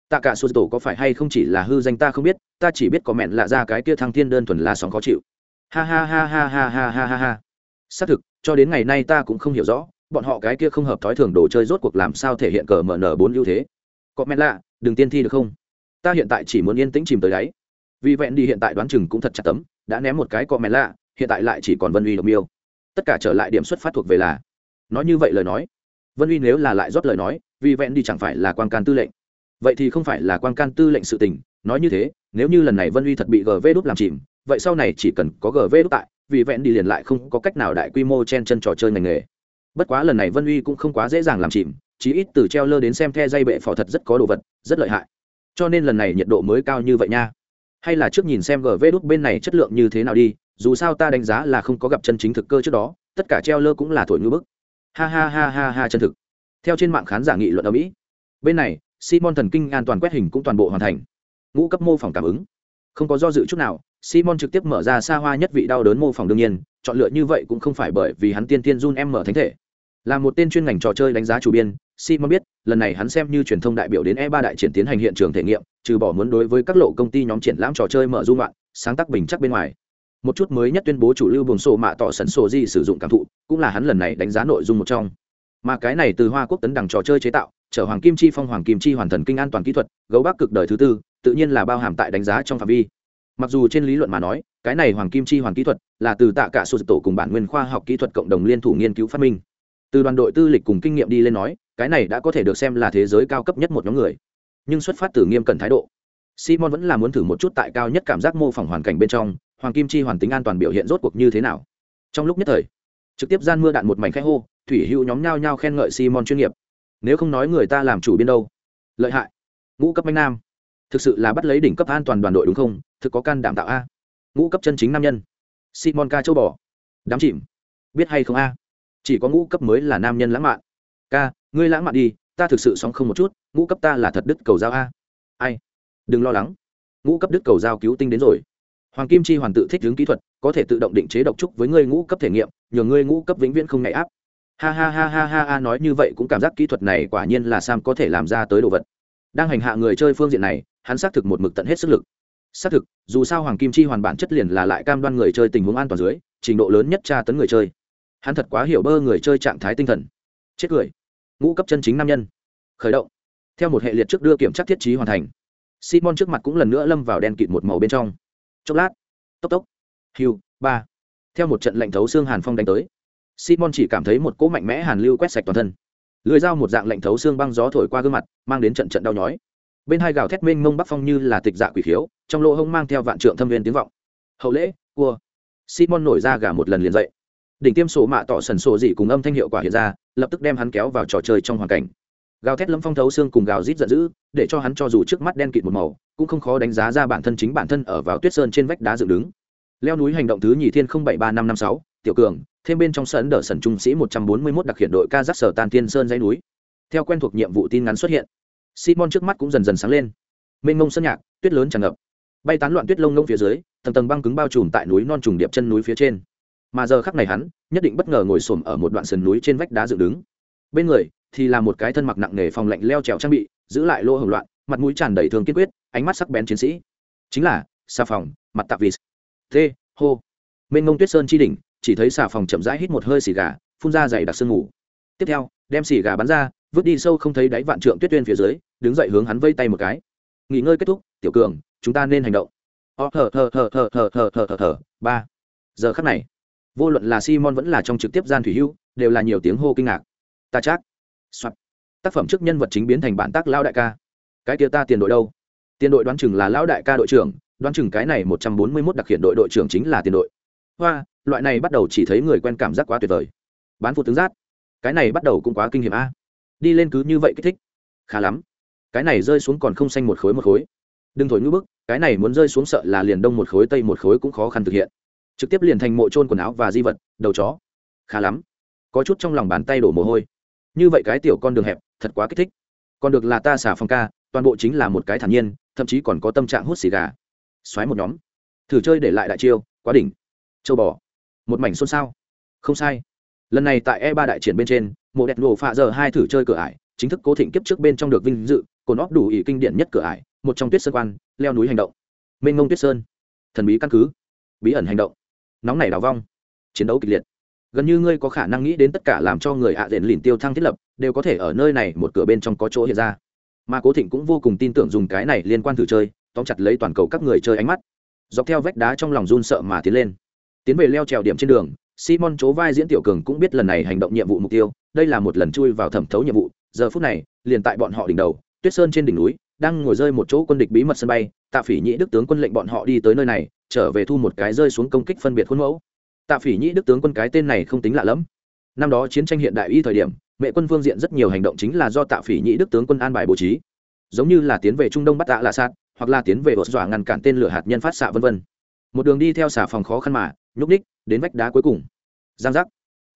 S1: Tạ cả sụt tổ có phải hay không chỉ là hư danh ta không biết ta chỉ biết có mẹn lạ ra cái kia thăng thiên đơn thuần là sóng khó chịu. Ha ha ha ha ha ha ha ha ha. Xác thực, cho đến ngày nay ta cũng không hiểu rõ, bọn họ cái kia không hợp thói thường đồ chơi rốt cuộc làm sao thể hiện cờ mở nở bốn ưu thế. Có mẹn lạ, đừng tiên thi được không? Ta hiện tại chỉ muốn yên tĩnh chìm tới đáy. Vì vẹn đi hiện tại đoán chừng cũng thật chặt tấm, đã ném một cái có mẹn lạ, hiện tại lại chỉ còn vân uy độc miêu. Tất cả trở lại điểm xuất phát thuộc về là. Nói như vậy lời nói, vân uy nếu là lại rót lời nói, vì vẹn đi chẳng phải là quan can tư lệnh. Vậy thì không phải là quan can tư lệnh sự tình, nói như thế nếu như lần này vân uy thật bị gv đúc làm chìm, vậy sau này chỉ cần có gv đúc tại, vì vẹn đi liền lại không có cách nào đại quy mô chen chân trò chơi ngành nghề. Bất quá lần này vân uy cũng không quá dễ dàng làm chìm, chí ít từ treo lơ đến xem the dây bệ phò thật rất có đồ vật, rất lợi hại. Cho nên lần này nhiệt độ mới cao như vậy nha. Hay là trước nhìn xem gv đúc bên này chất lượng như thế nào đi, dù sao ta đánh giá là không có gặp chân chính thực cơ trước đó, tất cả treo lơ cũng là thổi ngư bức. Ha ha ha ha ha chân thực. Theo trên mạng khán giả nghị luận ở mỹ, bên này, simon thần kinh an toàn quét hình cũng toàn bộ hoàn thành ngũ cấp mô phỏng cảm ứng. Không có do dự chút nào, simon trực tiếp mở ra xa hoa nhất vị đau đớn mô phỏng đương nhiên, chọn lựa như vậy cũng không phải bởi vì hắn tiên tiên run em mở thánh thể. Là một tên chuyên ngành trò chơi đánh giá chủ biên, simon biết, lần này hắn xem như truyền thông đại biểu đến e ba đại triển tiến hành hiện trường thể nghiệm, trừ bỏ muốn đối với các lộ công ty nhóm triển lãm trò chơi mở dung loạn sáng tác bình chắc bên ngoài. Một chút mới nhất tuyên bố chủ lưu buồng sổ mạ tỏ sẩn sổ di sử dụng cảm thụ, cũng là hắn lần này đánh giá nội dung một trong. Mà cái này từ hoa quốc tấn đằng trò chơi chế tạo chở hoàng kim chi phong, hoàng kim chi hoàn thần kinh an toàn kỹ thuật, gấu bắc cực đời thứ tư, tự nhiên là bao hàm tại đánh giá trong phạm vi. Mặc dù trên lý luận mà nói, cái này hoàng kim chi hoàn kỹ thuật là từ tạ cả số tổ cùng bản nguyên khoa học kỹ thuật cộng đồng liên thủ nghiên cứu phát minh. Từ đoàn đội tư lịch cùng kinh nghiệm đi lên nói, cái này đã có thể được xem là thế giới cao cấp nhất một nhóm người. Nhưng xuất phát từ nghiêm cẩn thái độ, simon vẫn là muốn thử một chút tại cao nhất cảm giác mô phỏng hoàn cảnh bên trong, hoàng kim chi hoàn tính an toàn biểu hiện rốt cuộc như thế nào. Trong lúc nhất thời, trực tiếp gian mưa đạn một mảnh khẽ hô, thủy hữu nhóm nhao nhao khen ngợi simon chuyên nghiệp nếu không nói người ta làm chủ biên đâu. Lợi hại. Ngũ cấp bánh nam. Thực sự là bắt lấy đỉnh cấp an toàn đoàn đội đúng không? Thực có can đảm tạo a. Ngũ cấp chân chính nam nhân. Simon ca châu bò. Đám chìm. Biết hay không a? Chỉ có ngũ cấp mới là nam nhân lãng mạn. Ca ngươi lãng mạn đi, ta thực sự sóng không một chút, ngũ cấp ta là thật đứt cầu giao a. Ai? Đừng lo lắng. Ngũ cấp đứt cầu giao cứu tinh đến rồi. Hoàng kim chi hoàn tự thích hướng kỹ thuật, có thể tự động định chế độc trúc với ngươi ngũ cấp thể nghiệm, nhờ ngươi ngũ cấp vĩnh viễn không nhảy áp ha ha ha ha ha ha, nói như vậy cũng cảm giác kỹ thuật này quả nhiên là sam có thể làm ra tới đồ vật. Đang hành hạ người chơi phương diện này, hắn xác thực một mực tận hết sức lực. Xác thực, dù sao hoàng kim chi hoàn bản chất liền là lại cam đoan người chơi tình huống an toàn dưới, trình độ lớn nhất tra tấn người chơi. Hắn thật quá hiểu bơ người chơi trạng thái tinh thần. Chết cười. Ngũ cấp chân chính nam nhân. Khởi động. Theo một hệ liệt trước đưa kiểm tra thiết trí hoàn thành, simon trước mặt cũng lần nữa lâm vào đen kịt một màu bên trong. Chốc lát. Tốc tốc. Hiu ba. Theo một trận lạnh thấu xương hàn phong đánh tới simon chỉ cảm thấy một cỗ mạnh mẽ hàn lưu quét sạch toàn thân. Lưới dao một dạng lạnh thấu xương băng gió thổi qua gương mặt, mang đến trận trận đau nhói. Bên hai gào thét mênh mông bắc phong như là tịch dạ quỷ khiếu, trong lỗ hông mang theo vạn trượng thâm viên tiếng vọng. Hậu lễ, cua. Simon nổi ra gà một lần liền dậy. Đỉnh tiêm sổ mạ tỏ sần sổ dị cùng âm thanh hiệu quả hiện ra, lập tức đem hắn kéo vào trò chơi trong hoàn cảnh. Gào thét lâm phong thấu xương cùng gào rít giận dữ, để cho hắn cho dù trước mắt đen kịt một màu, cũng không khó đánh giá ra bản thân chính bản thân ở vào tuyết sơn trên vách đá dựng đứng. Leo núi hành động thứ nhì thiên không bảy ba năm năm sáu tiểu cường, thêm bên trong sân đỡ sần trung sĩ một trăm bốn mươi 141 đặc hiện đội ca giác sở tan tiên sơn dãy núi. Theo quen thuộc nhiệm vụ tin ngắn xuất hiện, simon trước mắt cũng dần dần sáng lên. Mênh mông sân nhạc, tuyết lớn tràn ngập. Bay tán loạn tuyết lông ngông phía dưới, tầng tầng băng cứng bao trùm tại núi non trùng điệp chân núi phía trên. Mà giờ khắc này hắn, nhất định bất ngờ ngồi xổm ở một đoạn sườn núi trên vách đá dựng đứng. Bên người thì là một cái thân mặc nặng nề phòng lạnh leo trèo trang bị, giữ lại lỗ hồng loạn, mặt mũi tràn đầy thương kiên quyết, ánh mắt sắc bén chiến sĩ. Chính là xà phòng mặt tạp vịt. T hô mênh ngông tuyết sơn chi đỉnh chỉ thấy xà phòng chậm rãi hít một hơi xì gà, phun ra dày đặc sương ngủ tiếp theo, đem xì gà bắn ra, vứt đi sâu không thấy đáy vạn trượng tuyết tuyên phía dưới, đứng dậy hướng hắn vây tay một cái. Nghỉ ngơi kết thúc, tiểu cường, chúng ta nên hành động. Ó thở thở thở thở thở thở thở thở thở, ba. Giờ khắc này, vô luận là simon vẫn là trong trực tiếp gian thủy hưu, đều là nhiều tiếng hô kinh ngạc. Ta chắc. Soạt. Tác phẩm trước nhân vật chính biến thành bản tác lao đại ca. Cái kia ta tiền đội đâu? Tiền đội đoán chừng là lão đại ca đội trưởng, đoán chừng cái này một trăm bốn mươi mốt đặc hiện đội đội trưởng chính là tiền đội. Hoa loại này bắt đầu chỉ thấy người quen cảm giác quá tuyệt vời. Bán phụ tướng giác. Cái này bắt đầu cũng quá kinh hiểm a. Đi lên cứ như vậy kích thích. Khá lắm. Cái này rơi xuống còn không xanh một khối một khối. Đừng thổi ngữ bức, cái này muốn rơi xuống sợ là liền đông một khối, tây một khối cũng khó khăn thực hiện. Trực tiếp liền thành mộ trôn quần áo và di vật, đầu chó. Khá lắm. Có chút trong lòng bàn tay đổ mồ hôi. Như vậy cái tiểu con đường hẹp, thật quá kích thích. Còn được là ta xả phong ca, toàn bộ chính là một cái thản nhiên, thậm chí còn có tâm trạng hút xì gà. Xoáy một nhóm. Thử chơi để lại đại chiêu, quá đỉnh. Châu bò một mảnh xôn xao. Không sai. Lần này tại e ba đại triển bên trên, mộ đẹp nổ phạ giờ hai thử chơi cửa ải, chính thức cố thịnh kiếp trước bên trong được vinh dự, cồn óp đủ ỷ kinh điển nhất cửa ải, một trong tuyết sơn quan, leo núi hành động. Mênh ngông tuyết sơn. Thần bí căn cứ. Bí ẩn hành động. Nóng nảy đào vong. Chiến đấu kịch liệt. Gần như ngươi có khả năng nghĩ đến tất cả làm cho người ạ à lìn tiêu thăng thiết lập, đều có thể ở nơi này một cửa bên trong có chỗ hiện ra. Mà cố thịnh cũng vô cùng tin tưởng dùng cái này liên quan thử chơi, tóm chặt lấy toàn cầu các người chơi ánh mắt. Dọc theo vách đá trong lòng run sợ mà tiến lên tiến về leo trèo điểm trên đường, simon chố vai diễn tiểu cường cũng biết lần này hành động nhiệm vụ mục tiêu, đây là một lần chui vào thẩm thấu nhiệm vụ. Giờ phút này, liền tại bọn họ đỉnh đầu, tuyết sơn trên đỉnh núi, đang ngồi rơi một chỗ quân địch bí mật sân bay. Tạ phỉ nhĩ đức tướng quân lệnh bọn họ đi tới nơi này, trở về thu một cái rơi xuống công kích phân biệt khuôn mẫu. Tạ phỉ nhĩ đức tướng quân cái tên này không tính lạ lẫm. Năm đó chiến tranh hiện đại y thời điểm, mẹ quân phương diện rất nhiều hành động chính là do tạ phỉ nhĩ đức tướng quân an bài bố trí. Giống như là tiến về trung đông bắt tạ lạ sát, hoặc là tiến về vượt dọa ngăn cản tên lửa hạt nhân phát xạ vân vân một đường đi theo xà phòng khó khăn mà, nhúc ních đến vách đá cuối cùng. Giang giác.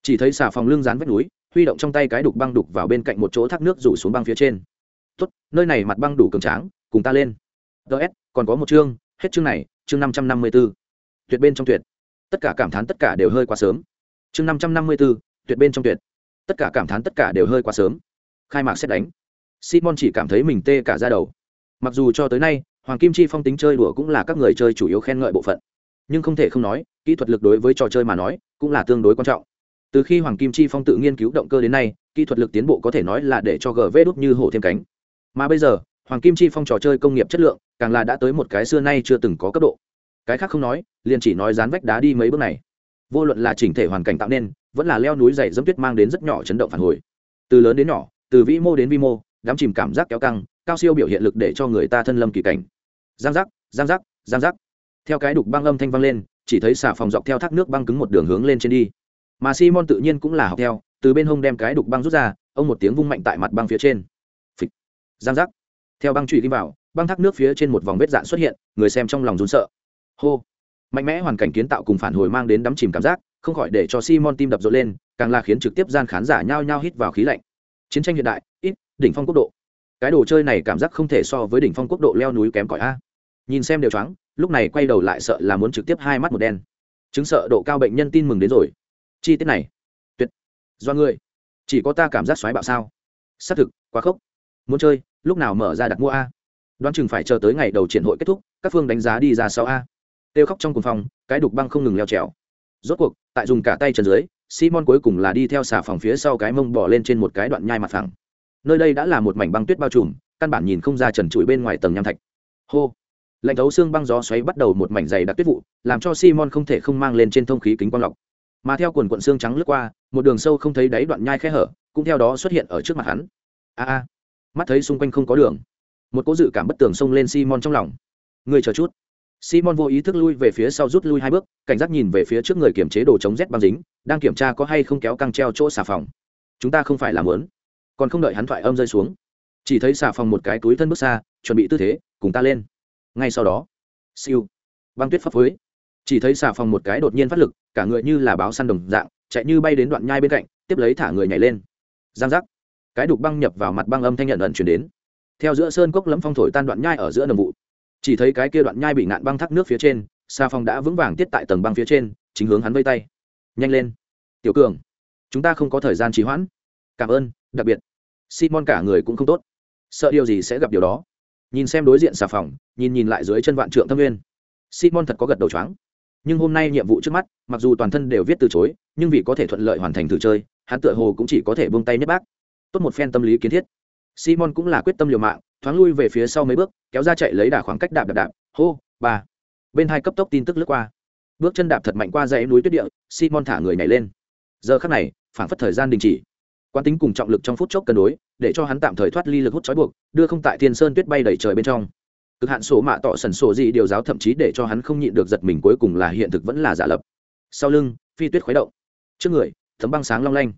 S1: Chỉ thấy xà phòng lưng dán vách núi, huy động trong tay cái đục băng đục vào bên cạnh một chỗ thác nước rủ xuống băng phía trên. Tốt, nơi này mặt băng đủ cường tráng, cùng ta lên. Ts còn có một chương, hết chương này, chương năm trăm năm mươi b ố tuyệt bên trong tuyệt. Tất cả cảm thán tất cả đều hơi quá sớm. Chương năm trăm năm mươi b ố tuyệt bên trong tuyệt. Tất cả cảm thán tất cả đều hơi quá sớm. Khai mạc xét đánh. Simon chỉ cảm thấy mình tê cả ra đầu. Mặc dù cho tới nay, hoàng kim chi phong tính chơi đùa cũng là các người chơi chủ yếu khen ngợi bộ phận nhưng không thể không nói, kỹ thuật lực đối với trò chơi mà nói, cũng là tương đối quan trọng. Từ khi hoàng kim chi phong tự nghiên cứu động cơ đến nay, kỹ thuật lực tiến bộ có thể nói là để cho gv đúc như hổ thêm cánh. Mà bây giờ, hoàng kim chi phong trò chơi công nghiệp chất lượng, càng là đã tới một cái xưa nay chưa từng có cấp độ. Cái khác không nói, liền chỉ nói dán vách đá đi mấy bước này. Vô luận là chỉnh thể hoàn cảnh tạo nên, vẫn là leo núi dày dẫm tuyết mang đến rất nhỏ chấn động phản hồi. Từ lớn đến nhỏ, từ vĩ mô đến vi mô, đám chìm cảm giác kéo căng, cao siêu biểu hiện lực để cho người ta thân lâm kỳ cảnh. Giang giác giang giác giang giác theo cái đục băng âm thanh vang lên, chỉ thấy xà phòng dọc theo thác nước băng cứng một đường hướng lên trên đi. Mà simon tự nhiên cũng là học theo, từ bên hông đem cái đục băng rút ra, ông một tiếng vung mạnh tại mặt băng phía trên. Phịch! Giang giác! Theo băng trụy đi vào, băng thác nước phía trên một vòng vết dạn xuất hiện, người xem trong lòng rún sợ. Hô! Mạnh mẽ hoàn cảnh kiến tạo cùng phản hồi mang đến đắm chìm cảm giác, không khỏi để cho simon tim đập rộn lên, càng là khiến trực tiếp gian khán giả nhao nhao hít vào khí lạnh. Chiến tranh hiện đại, ít, đỉnh phong quốc độ. Cái đồ chơi này cảm giác không thể so với đỉnh phong quốc độ leo núi kém cỏi a. Nhìn xem đều choáng lúc này quay đầu lại sợ là muốn trực tiếp hai mắt một đen. Chứng sợ độ cao bệnh nhân tin mừng đến rồi. Chi tiết này, tuyệt. Do ngươi. Chỉ có ta cảm giác xoáy bạo sao? Xác thực, quá khốc. Muốn chơi, lúc nào mở ra đặt mua a? Đoán chừng phải chờ tới ngày đầu triển hội kết thúc, các phương đánh giá đi ra sau a. Tiêu khóc trong cùng phòng, cái đục băng không ngừng leo trèo. Rốt cuộc, tại dùng cả tay chân dưới, simon cuối cùng là đi theo xà phòng phía sau cái mông bỏ lên trên một cái đoạn nhai mặt phẳng. Nơi đây đã là một mảnh băng tuyết bao trùm, căn bản nhìn không ra trần trụi bên ngoài tầng nham thạch. Hô lạnh thấu xương băng gió xoáy bắt đầu một mảnh dày đặc tuyết vụ, làm cho simon không thể không mang lên trên thông khí kính quang lọc. Mà theo quần quận xương trắng lướt qua, một đường sâu không thấy đáy đoạn nhai khe hở, cũng theo đó xuất hiện ở trước mặt hắn. A a, mắt thấy xung quanh không có đường. Một cỗ dự cảm bất tường xông lên simon trong lòng. Người chờ chút. Simon vô ý thức lui về phía sau rút lui hai bước, cảnh giác nhìn về phía trước người kiểm chế đồ chống rét băng dính, đang kiểm tra có hay không kéo căng treo chỗ xà phòng. Chúng ta không phải làm lớn. Còn không đợi hắn thoại âm rơi xuống. Chỉ thấy xà phòng một cái túi thân bước xa, chuẩn bị tư thế, cùng ta lên ngay sau đó, siêu, băng tuyết pháp phới. Chỉ thấy xà phòng một cái đột nhiên phát lực, cả người như là báo săn đồng dạng, chạy như bay đến đoạn nhai bên cạnh, tiếp lấy thả người nhảy lên. Giang giác, cái đục băng nhập vào mặt băng âm thanh nhận ẩn chuyển đến. Theo giữa sơn cốc lấm phong thổi tan đoạn nhai ở giữa nồng vụ. Chỉ thấy cái kia đoạn nhai bị ngạn băng thác nước phía trên, xà phòng đã vững vàng tiết tại tầng băng phía trên, chính hướng hắn vây tay. Nhanh lên. Tiểu cường, chúng ta không có thời gian trì hoãn. Cảm ơn, đặc biệt. Simon cả người cũng không tốt. Sợ điều gì sẽ gặp điều đó nhìn xem đối diện xà phòng, nhìn nhìn lại dưới chân vạn trượng thâm nguyên. Simon thật có gật đầu choáng. Nhưng hôm nay nhiệm vụ trước mắt, mặc dù toàn thân đều viết từ chối, nhưng vì có thể thuận lợi hoàn thành thử chơi, hắn tựa hồ cũng chỉ có thể buông tay nhất bác. Tốt một phen tâm lý kiến thiết. Simon cũng là quyết tâm liều mạng, thoáng lui về phía sau mấy bước, kéo ra chạy lấy đà khoảng cách đạp đạp đạp, hô, ba. Bên hai cấp tốc tin tức lướt qua. Bước chân đạp thật mạnh qua dãy núi tuyết địa, simon thả người nhảy lên. Giờ khắc này, phảng phất thời gian đình chỉ quán tính cùng trọng lực trong phút chốc cân đối, để cho hắn tạm thời thoát ly lực hút trói buộc, đưa không tại thiên sơn tuyết bay đầy trời bên trong. Cực hạn số mạ tỏ sần sổ gì điều giáo thậm chí để cho hắn không nhịn được giật mình cuối cùng là hiện thực vẫn là giả lập. Sau lưng, phi tuyết khuấy động. Trước người, thấm băng sáng long lanh.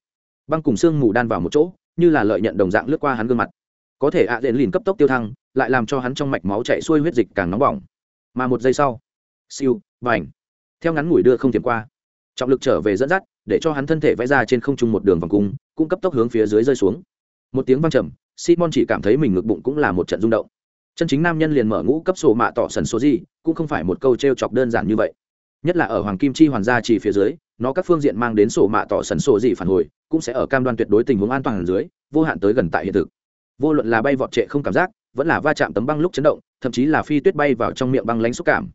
S1: Băng cùng sương mù đan vào một chỗ, như là lợi nhận đồng dạng lướt qua hắn gương mặt. Có thể ạ à đền lìn cấp tốc tiêu thăng, lại làm cho hắn trong mạch máu chạy xuôi huyết dịch càng nóng bỏng. Mà một giây sau, siêu vành theo ngắn ngủi đưa không tiềm qua, trọng lực trở về dẫn dắt để cho hắn thân thể vẽ ra trên không trung một đường vòng cung cũng cấp tốc hướng phía dưới rơi xuống. Một tiếng văng trầm, simon chỉ cảm thấy mình ngực bụng cũng là một trận rung động. Chân chính nam nhân liền mở ngũ cấp sổ mạ tỏ sần số gì, cũng không phải một câu t r e o chọc đơn giản như vậy. Nhất là ở hoàng kim chi hoàn gia chỉ phía dưới, nó các phương diện mang đến sổ mạ tỏ sần sổ gì phản hồi, cũng sẽ ở cam đoan tuyệt đối tình huống an toàn dưới, vô hạn tới gần tại hiện thực. Vô luận là bay vọt trệ không cảm giác, vẫn là va chạm tấm băng lúc chấn động, thậm chí là phi tuyết bay vào trong miệng băng lánh xúc cảm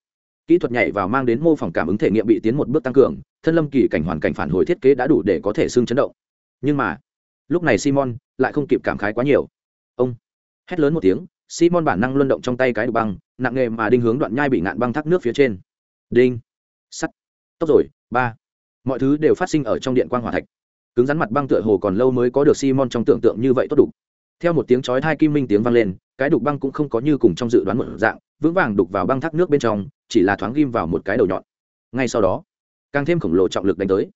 S1: kỹ thuật nhảy vào mang đến mô phỏng cảm ứng thể nghiệm bị tiến một bước tăng cường, thân lâm kỳ cảnh hoàn cảnh phản hồi thiết kế đã đủ để có thể xương chấn động. Nhưng mà, lúc này simon lại không kịp cảm khái quá nhiều. Ông hét lớn một tiếng, simon bản năng luân động trong tay cái đục băng, nặng nghề mà đinh hướng đoạn nhai bị ngạn băng thác nước phía trên. Đinh, sắt, tốc rồi, ba. Mọi thứ đều phát sinh ở trong điện quang hỏa thạch. Cứng rắn mặt băng tựa hồ còn lâu mới có được simon trong tưởng tượng như vậy tốt đủ theo một tiếng chói thai kim minh tiếng vang lên, cái đục băng cũng không có như cùng trong dự đoán một dạng, vững vàng đục vào băng thác nước bên trong chỉ là thoáng ghim vào một cái đầu nhọn. Ngay sau đó, càng thêm khổng lồ trọng lực đánh tới.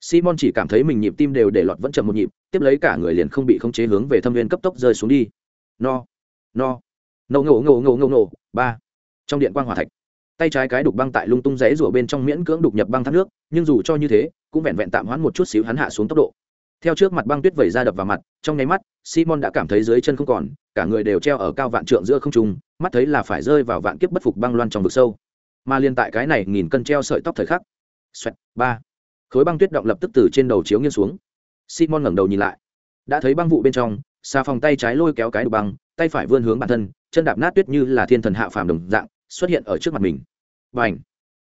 S1: Simon chỉ cảm thấy mình nhịp tim đều để lọt vẫn chậm một nhịp, tiếp lấy cả người liền không bị khống chế hướng về thâm viên cấp tốc rơi xuống đi. No no ngầu ngầu ngầu ngầu ngầu ngầu ba. Trong điện quang hỏa thạch, tay trái cái đục băng tại lung tung rẽ rủa bên trong miễn cưỡng đục nhập băng thác nước, nhưng dù cho như thế, cũng vẹn vẹn tạm hoãn một chút xíu hắn hạ xuống tốc độ. Theo trước mặt băng tuyết vẩy ra đập vào mặt, trong nháy mắt, simon đã cảm thấy dưới chân không còn, cả người đều treo ở cao vạn trượng giữa không trung, mắt thấy là phải rơi vào vạn kiếp bất phục băng loan trong vực sâu mà liên tại cái này nghìn cân treo sợi tóc thời khắc. Xoẹt, ba. Khối băng tuyết động lập tức từ trên đầu chiếu nghiêng xuống. Simon ngẩng đầu nhìn lại. Đã thấy băng vụ bên trong xà phòng tay trái lôi kéo cái đục băng, tay phải vươn hướng bản thân, chân đạp nát tuyết như là thiên thần hạ phàm đồng dạng, xuất hiện ở trước mặt mình. Và ảnh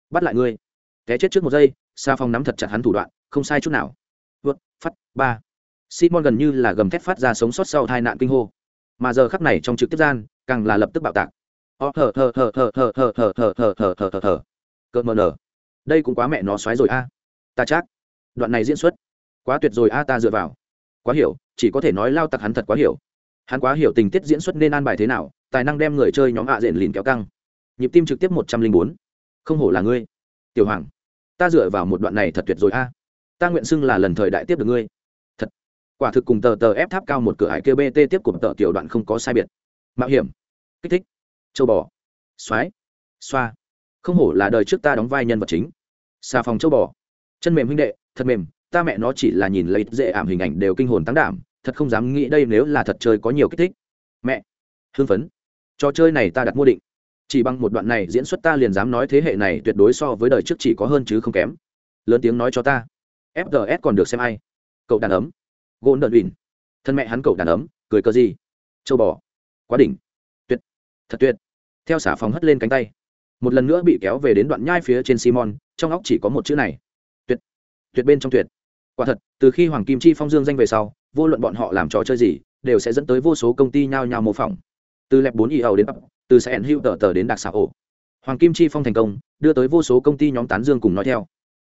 S1: bắt lại ngươi! Té chết trước một giây xà phòng nắm thật chặt hắn thủ đoạn, không sai chút nào. Vượt, phát, ba. Simon gần như là gầm thép phát ra sống sót sau tai nạn kinh hô. Mà giờ khắc này trong trực tiếp gian, càng là lập tức bạo tạc ó thở thở thở thở thở thở thở thở thở thở thở thở thở cơn mờ nở đây cũng quá mẹ nó xoáy rồi a ta chắc đoạn này diễn xuất quá tuyệt rồi a ta dựa vào quá hiểu chỉ có thể nói lao tặc hắn thật quá hiểu hắn quá hiểu tình tiết diễn xuất nên an bài thế nào tài năng đem người chơi nhóm ạ rện lìn kéo căng nhịp tim trực tiếp một trăm linh bốn không hổ là ngươi tiểu hoàng ta dựa vào một đoạn này thật tuyệt rồi a ta nguyện xưng là lần thời đại tiếp được ngươi thật quả thực cùng tờ tờ ép tháp cao một cửa hải kêu bt tiếp của tờ tiểu đoạn không có sai biệt mạo hiểm kích thích châu bò. Xoái. Xoa. Không hổ là đời trước ta đóng vai nhân vật chính. Xà phòng châu bò. Chân mềm huynh đệ, thật mềm, ta mẹ nó chỉ là nhìn lấy dễ ảm hình ảnh đều kinh hồn tăng đảm, thật không dám nghĩ đây nếu là thật chơi có nhiều kích thích. Mẹ. Hưng phấn. Trò chơi này ta đặt mua định. Chỉ bằng một đoạn này diễn xuất ta liền dám nói thế hệ này tuyệt đối so với đời trước chỉ có hơn chứ không kém. Lớn tiếng nói cho ta. Fgs còn được xem ai? Cậu đàn ấm. Gôn đợn ùn thân mẹ hắn cậu đàn ấm, cười cơ gì? Châu bò. Quá đỉnh thật tuyệt. Theo xả phòng hất lên cánh tay, một lần nữa bị kéo về đến đoạn nhai phía trên simon, trong óc chỉ có một chữ này, tuyệt tuyệt bên trong tuyệt. Quả thật, từ khi hoàng kim chi phong dương danh về sau, vô luận bọn họ làm trò chơi gì, đều sẽ dẫn tới vô số công ty nhao nhao mô phỏng. Từ lẹp bốn y ẩu đến ấp từ sẽ hữu tờ tờ đến đặc xạ ổ hoàng kim chi phong thành công, đưa tới vô số công ty nhóm tán dương cùng nói theo.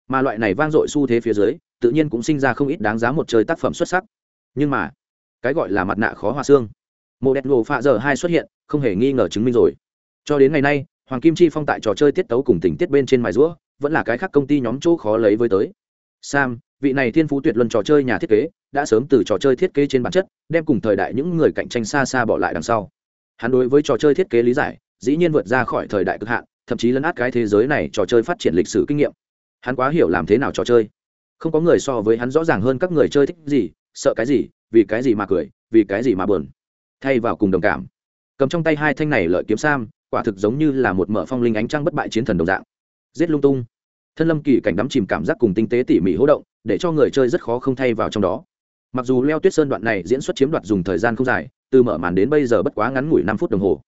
S1: Mà loại này vang dội xu thế phía dưới, tự nhiên cũng sinh ra không ít đáng giá một chơi tác phẩm xuất sắc. Nhưng mà, cái gọi là mặt nạ khó hòa xương. Mộ đẹp nổ phạ giờ hai xuất hiện không hề nghi ngờ chứng minh rồi. Cho đến ngày nay, hoàng kim chi phong tại trò chơi tiết tấu cùng tình tiết bên trên mài rũa, vẫn là cái khác công ty nhóm chỗ khó lấy với tới. Sam, vị này thiên phú tuyệt luân trò chơi nhà thiết kế, đã sớm từ trò chơi thiết kế trên bản chất, đem cùng thời đại những người cạnh tranh xa xa bỏ lại đằng sau. Hắn đối với trò chơi thiết kế lý giải, dĩ nhiên vượt ra khỏi thời đại cực hạn, thậm chí lấn át cái thế giới này trò chơi phát triển lịch sử kinh nghiệm. Hắn quá hiểu làm thế nào trò chơi. Không có người so với hắn rõ ràng hơn các người chơi thích gì, sợ cái gì, vì cái gì mà cười, vì cái gì mà buồn. Thay vào cùng đồng cảm cầm trong tay hai thanh này lợi kiếm sam, quả thực giống như là một mở phong linh ánh trăng bất bại chiến thần đồng dạng. Giết lung tung. Thân lâm kỳ cảnh đắm chìm cảm giác cùng tinh tế tỉ mỉ hỗ động, để cho người chơi rất khó không thay vào trong đó. Mặc dù leo tuyết sơn đoạn này diễn xuất chiếm đoạt dùng thời gian không dài, từ mở màn đến bây giờ bất quá ngắn ngủi năm phút đồng hồ.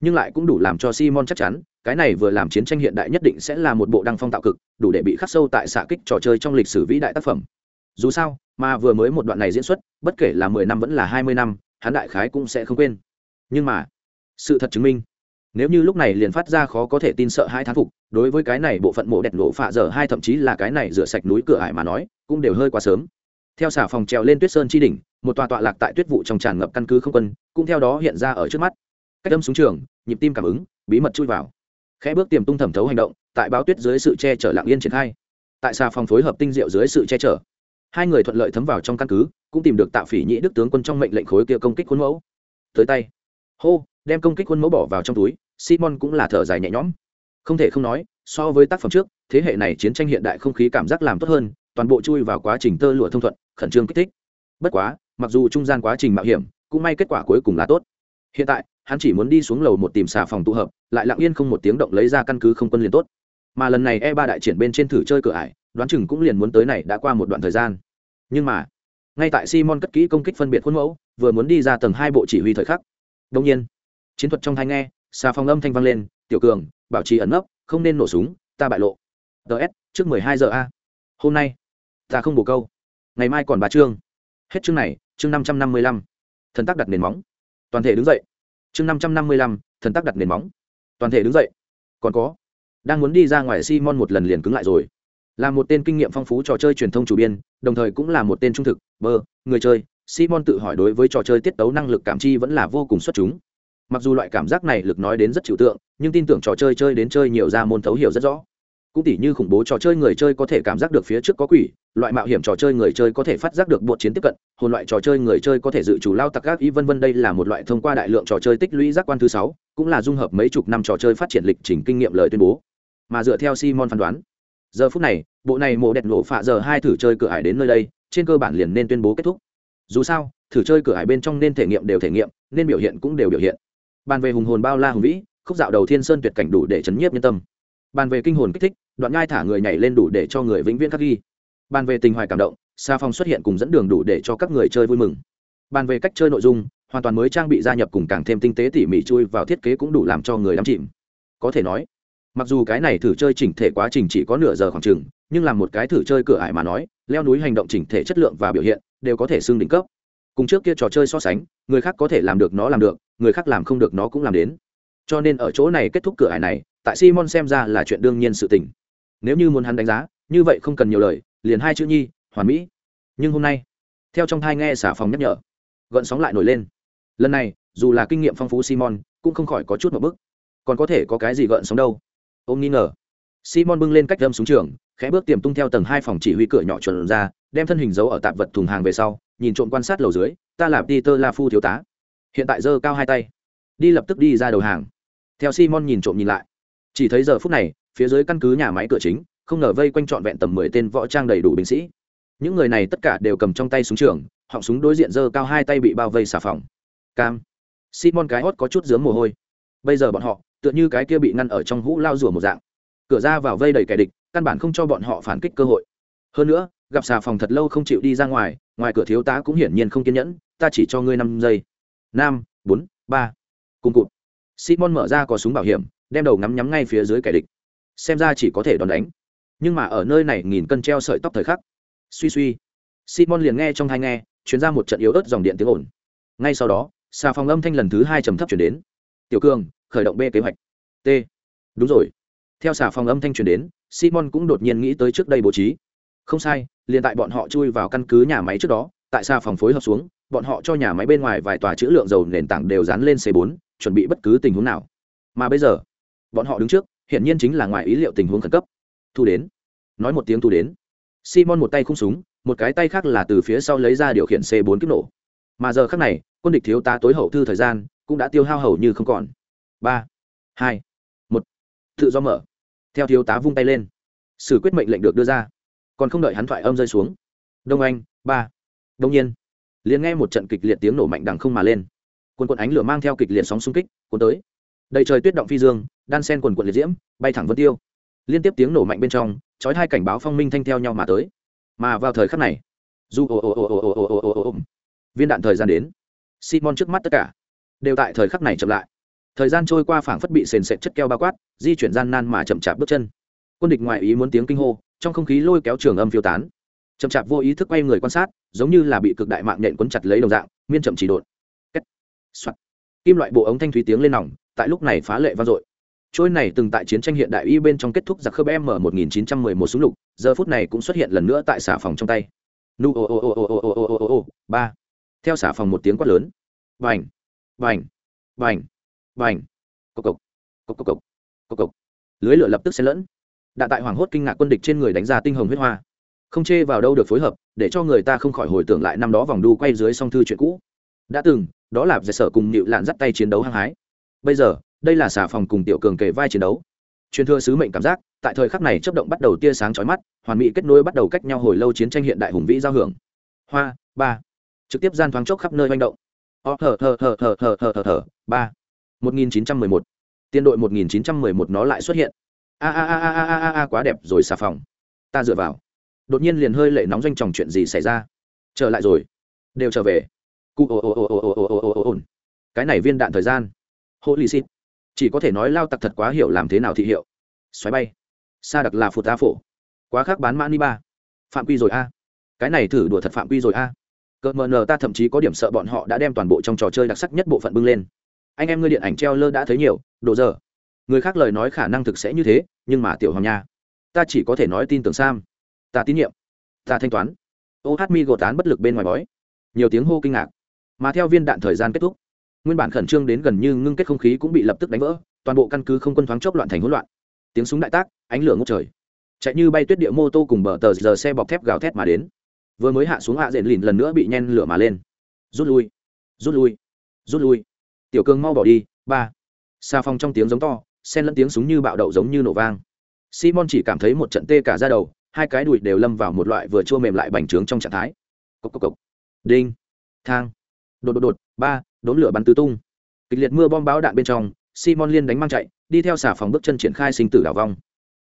S1: Nhưng lại cũng đủ làm cho simon chắc chắn, cái này vừa làm chiến tranh hiện đại nhất định sẽ là một bộ đăng phong tạo cực, đủ để bị khắc sâu tại xạ kích trò chơi trong lịch sử vĩ đại tác phẩm. Dù sao, mà vừa mới một đoạn này diễn xuất, bất kể là mười năm vẫn là hai mươi năm, hắn đại khái cũng sẽ không quên nhưng mà, sự thật chứng minh, nếu như lúc này liền phát ra khó có thể tin sợ hai thán phục, đối với cái này bộ phận mộ đẹp nổ phạ dở hai thậm chí là cái này rửa sạch núi cửa ải mà nói, cũng đều hơi quá sớm. Theo xả phòng trèo lên tuyết sơn chi đỉnh, một tòa tọa lạc tại tuyết vụ trong tràn ngập căn cứ không quân, cũng theo đó hiện ra ở trước mắt. Cách âm xuống trường, nhịp tim cảm ứng, bí mật chui vào. Khẽ bước tiềm tung thẩm thấu hành động, tại báo tuyết dưới sự che chở lạng yên triển khai. Tại xà phòng phối hợp tinh diệu dưới sự che chở, hai người thuận lợi thấm vào trong căn cứ, cũng tìm được tạo phỉ nhĩ đức tướng quân trong mệnh lệnh khối kia công kích khuôn mẫu. Tới tay hô, đem công kích khuôn mẫu bỏ vào trong túi, simon cũng là thở dài nhẹ nhõm. Không thể không nói, so với tác phẩm trước, thế hệ này chiến tranh hiện đại không khí cảm giác làm tốt hơn, toàn bộ chui vào quá trình tơ lụa thông thuận, khẩn trương kích thích. Bất quá, mặc dù trung gian quá trình mạo hiểm, cũng may kết quả cuối cùng là tốt. Hiện tại, hắn chỉ muốn đi xuống lầu một tìm xà phòng tụ hợp, lại lặng yên không một tiếng động lấy ra căn cứ không quân liền tốt. Mà lần này e ba đại triển bên trên thử chơi cửa ải, đoán chừng cũng liền muốn tới này đã qua một đoạn thời gian. Nhưng mà, ngay tại simon cất kỹ công kích phân biệt khuôn mẫu, vừa muốn đi ra tầng hai bộ chỉ huy thời khắc đông nhiên, chiến thuật trong thai nghe, xà phòng âm thanh vang lên, tiểu cường, bảo trì ẩn nấp, không nên nổ súng, ta bại lộ. Ts trước mười hai giờ a. Hôm nay, ta không bổ câu. Ngày mai còn bà chương. Hết chương này, chương năm trăm năm mươi lăm. Thần tác đặt nền móng. Toàn thể đứng dậy. Chương năm trăm năm mươi lăm, thần tác đặt nền móng. Toàn thể đứng dậy. Còn có, đang muốn đi ra ngoài simon một lần liền cứng lại rồi. Là một tên kinh nghiệm phong phú trò chơi truyền thông chủ biên, đồng thời cũng là một tên trung thực, bơ, người chơi simon tự hỏi đối với trò chơi tiết tấu năng lực cảm chi vẫn là vô cùng xuất chúng. Mặc dù loại cảm giác này lực nói đến rất trừu tượng, nhưng tin tưởng trò chơi chơi đến chơi nhiều ra môn thấu hiểu rất rõ. Cũng tỉ như khủng bố trò chơi người chơi có thể cảm giác được phía trước có quỷ, loại mạo hiểm trò chơi người chơi có thể phát giác được bộ chiến tiếp cận, hồn loại trò chơi người chơi có thể dự chủ lao tặc gác ý vân vân, đây là một loại thông qua đại lượng trò chơi tích lũy giác quan thứ sáu, cũng là dung hợp mấy chục năm trò chơi phát triển lịch trình kinh nghiệm lời tuyên bố. Mà dựa theo simon phán đoán, giờ phút này, bộ này mộ đẹp nổ phạ giờ hai thử chơi cửa ải đến nơi đây, trên cơ bản liền nên tuyên bố kết thúc dù sao, thử chơi cửa hải bên trong nên thể nghiệm đều thể nghiệm, nên biểu hiện cũng đều biểu hiện. Bàn về hùng hồn bao la hùng vĩ, khúc dạo đầu thiên sơn tuyệt cảnh đủ để chấn nhiếp nhân tâm. Bàn về kinh hồn kích thích, đoạn ngai thả người nhảy lên đủ để cho người vĩnh viễn khắc ghi. Bàn về tình hoài cảm động, xa phong xuất hiện cùng dẫn đường đủ để cho các người chơi vui mừng. Bàn về cách chơi nội dung, hoàn toàn mới trang bị gia nhập cùng càng thêm tinh tế tỉ mỉ chui vào thiết kế cũng đủ làm cho người đắm chìm. Có thể nói, mặc dù cái này thử chơi chỉnh thể quá trình chỉ có nửa giờ khoảng chừng, nhưng là một cái thử chơi cửa ải mà nói, leo núi hành động chỉnh thể chất lượng và biểu hiện đều có thể xưng đỉnh cấp. Cùng trước kia trò chơi so sánh, người khác có thể làm được nó làm được, người khác làm không được nó cũng làm đến. Cho nên ở chỗ này kết thúc cửa ải này, tại simon xem ra là chuyện đương nhiên sự tình. Nếu như muốn hắn đánh giá, như vậy không cần nhiều lời, liền hai chữ nhi, hoàn mỹ. Nhưng hôm nay, theo trong thai nghe xả phòng nhắc nhở gợn sóng lại nổi lên. Lần này, dù là kinh nghiệm phong phú simon, cũng không khỏi có chút một bức còn có thể có cái gì gợn sóng đâu? Ôm nghi ngờ. Simon bưng lên cách đâm xuống trường, khẽ bước tiềm tung theo tầng hai phòng chỉ huy cửa nhỏ chuẩn ra đem thân hình giấu ở tạp vật thùng hàng về sau, nhìn trộm quan sát lầu dưới, ta là peter la phu thiếu tá. Hiện tại giơ cao hai tay, đi lập tức đi ra đầu hàng. Theo simon nhìn trộm nhìn lại, chỉ thấy giờ phút này, phía dưới căn cứ nhà máy cửa chính, không ngờ vây quanh trọn vẹn tầm mười tên võ trang đầy đủ binh sĩ. Những người này tất cả đều cầm trong tay súng trường, họng súng đối diện giơ cao hai tay bị bao vây xà phòng. Cam. Simon cái hót có chút dướng mồ hôi. Bây giờ bọn họ, tựa như cái kia bị ngăn ở trong hũ lao rùa một dạng. Cửa ra vào vây đầy kẻ địch, căn bản không cho bọn họ phản kích cơ hội. Hơn nữa gặp xà phòng thật lâu không chịu đi ra ngoài ngoài cửa thiếu tá cũng hiển nhiên không kiên nhẫn, ta chỉ cho ngươi năm giây. Năm bốn, ba. Cùng cụt. Simon mở ra có súng bảo hiểm, đem đầu ngắm nhắm ngay phía dưới kẻ địch. Xem ra chỉ có thể đòn đánh. Nhưng mà ở nơi này nghìn cân treo sợi tóc thời khắc. Suy suy. Simon liền nghe trong thai nghe chuyến ra một trận yếu ớt dòng điện tiếng ồn. Ngay sau đó, xà phòng âm thanh lần thứ hai trầm thấp chuyển đến. Tiểu cường, khởi động b kế hoạch. T. Đúng rồi. Theo xà phòng âm thanh chuyển đến, simon cũng đột nhiên nghĩ tới trước đây bố trí không sai, liền tại bọn họ chui vào căn cứ nhà máy trước đó, tại sao phòng phối hợp xuống, bọn họ cho nhà máy bên ngoài vài tòa chữ lượng dầu nền tảng đều dán lên c 4 chuẩn bị bất cứ tình huống nào. Mà bây giờ, bọn họ đứng trước, hiển nhiên chính là ngoài ý liệu tình huống khẩn cấp. Thu đến. Nói một tiếng thu đến. Simon một tay khung súng, một cái tay khác là từ phía sau lấy ra điều khiển c 4 kích nổ. Mà giờ khác này, quân địch thiếu tá tối hậu thư thời gian, cũng đã tiêu hao hầu như không còn. Ba, hai, một. Tự do mở. Theo thiếu tá vung tay lên. Xử quyết mệnh lệnh được đưa ra còn không đợi hắn thoại âm rơi xuống. Đông anh, ba. Đông nhiên, liền nghe một trận kịch liệt tiếng nổ mạnh đằng không mà lên. Quần quần ánh lửa mang theo kịch liệt sóng xung kích, cuốn tới. Đầy trời tuyết động phi dương, đan sen quần quần liệt diễm, bay thẳng vân tiêu. Liên tiếp tiếng nổ mạnh bên trong, chói hai cảnh báo phong minh thanh theo nhau mà tới. Mà vào thời khắc này, dù ồ ồ ồ ồ ồ ồ ồ ồ ồ, viên đạn thời gian đến. Simon trước mắt tất cả, đều tại thời khắc này chậm lại. Thời gian trôi qua phảng phất bị sền sệt chất keo bao quát, di chuyển gian nan mà chậm chạp bước chân. Quân địch ngoại ý muốn tiếng kinh hô trong không khí lôi kéo trường âm phiêu tán. Chậm chạp vô ý thức quay người quan sát, giống như là bị cực đại mạng nhện quấn chặt lấy đồng dạng, miên chậm chỉ đột. Soạn. kim loại bộ ống thanh thúy tiếng lên nòng, tại lúc này phá lệ vang dội. Trôi này từng tại chiến tranh hiện đại y bên trong kết thúc giặc khớp m 1911 súng lục, giờ phút này cũng xuất hiện lần nữa tại xả phòng trong tay. Nu ô ô ô ô ô ô ô ô ô ba. Theo xả phòng một tiếng quát lớn. Vành vành vành vành cộc cộc. Cộc cộc cộc. Cộc cộc. Lưới lửa lập tức xen lẫn đã tại hoàng hốt kinh ngạc quân địch trên người đánh ra tinh hồng huyết hoa. Không chê vào đâu được phối hợp, để cho người ta không khỏi hồi tưởng lại năm đó vòng đu quay dưới song thư chuyện cũ. Đã từng, đó là giải sở cùng nịu lạn dắt tay chiến đấu hăng hái. Bây giờ, đây là xà phòng cùng tiểu cường kề vai chiến đấu. Truyền thừa sứ mệnh cảm giác, tại thời khắc này chấp động bắt đầu tia sáng chói mắt, hoàn mỹ kết nối bắt đầu cách nhau hồi lâu chiến tranh hiện đại hùng vĩ giao hưởng. Hoa, ba. Trực tiếp gian thoáng chốc khắp nơi manh động. O thở thở thở thở thở thở thở thở ba. Một nghìn chín trăm mười một. Tiên đội một nghìn chín trăm mười một nó lại xuất hiện a a a a a a a quá đẹp rồi xà phòng. Ta dựa vào. Đột nhiên liền hơi lệ nóng doanh tròng chuyện gì xảy ra. Trở lại rồi. Đều trở về. Cụ ồ ồ ồ ồ ồ ồ ồ ồ ồ cái này viên đạn thời gian. Holy shit. Chỉ có thể nói lao tặc thật quá hiểu làm thế nào thị hiệu. Xoáy bay. Sa đặc là phụt a phổ. Quá khác bán mã ni ba. Phạm quy rồi a. Cái này thử đùa thật phạm quy rồi a. Cỡ mờ nờ ta thậm chí có điểm sợ bọn họ đã đem toàn bộ trong trò chơi đặc sắc nhất bộ phận bưng lên. Anh em ngươi điện ảnh treo lơ đã thấy nhiều, đồ giờ người khác lời nói khả năng thực sẽ như thế, nhưng mà tiểu hoàng nha, ta chỉ có thể nói tin tưởng sam. Ta tín nhiệm, ta thanh toán. Ô hát mi gột tán bất lực bên ngoài bói. Nhiều tiếng hô kinh ngạc. Mà theo viên đạn thời gian kết thúc, nguyên bản khẩn trương đến gần như ngưng kết không khí cũng bị lập tức đánh vỡ, toàn bộ căn cứ không quân thoáng chốc loạn thành hỗn loạn. Tiếng súng đại tác, ánh lửa ngốc trời. Chạy như bay tuyết địa mô tô cùng bờ tờ giờ xe bọc thép gào thét mà đến. Vừa mới hạ xuống hạ diện lìn lần nữa bị nhen lửa mà lên. Rút lui rút lui rút lui. Tiểu cương mau bỏ đi, ba. Xa phong trong tiếng giống to xen lẫn tiếng súng như bạo đậu giống như nổ vang. Simon chỉ cảm thấy một trận tê cả ra đầu, hai cái đùi đều lâm vào một loại vừa chua mềm lại bành trướng trong trạng thái. Cốc cốc cốc. đinh. Thang. Đột đột đột. Ba, đốn lửa bắn tứ tung. Kịch liệt mưa bom báo đạn bên trong, simon liên đánh mang chạy, đi theo xả phòng bước chân triển khai sinh tử đảo vong.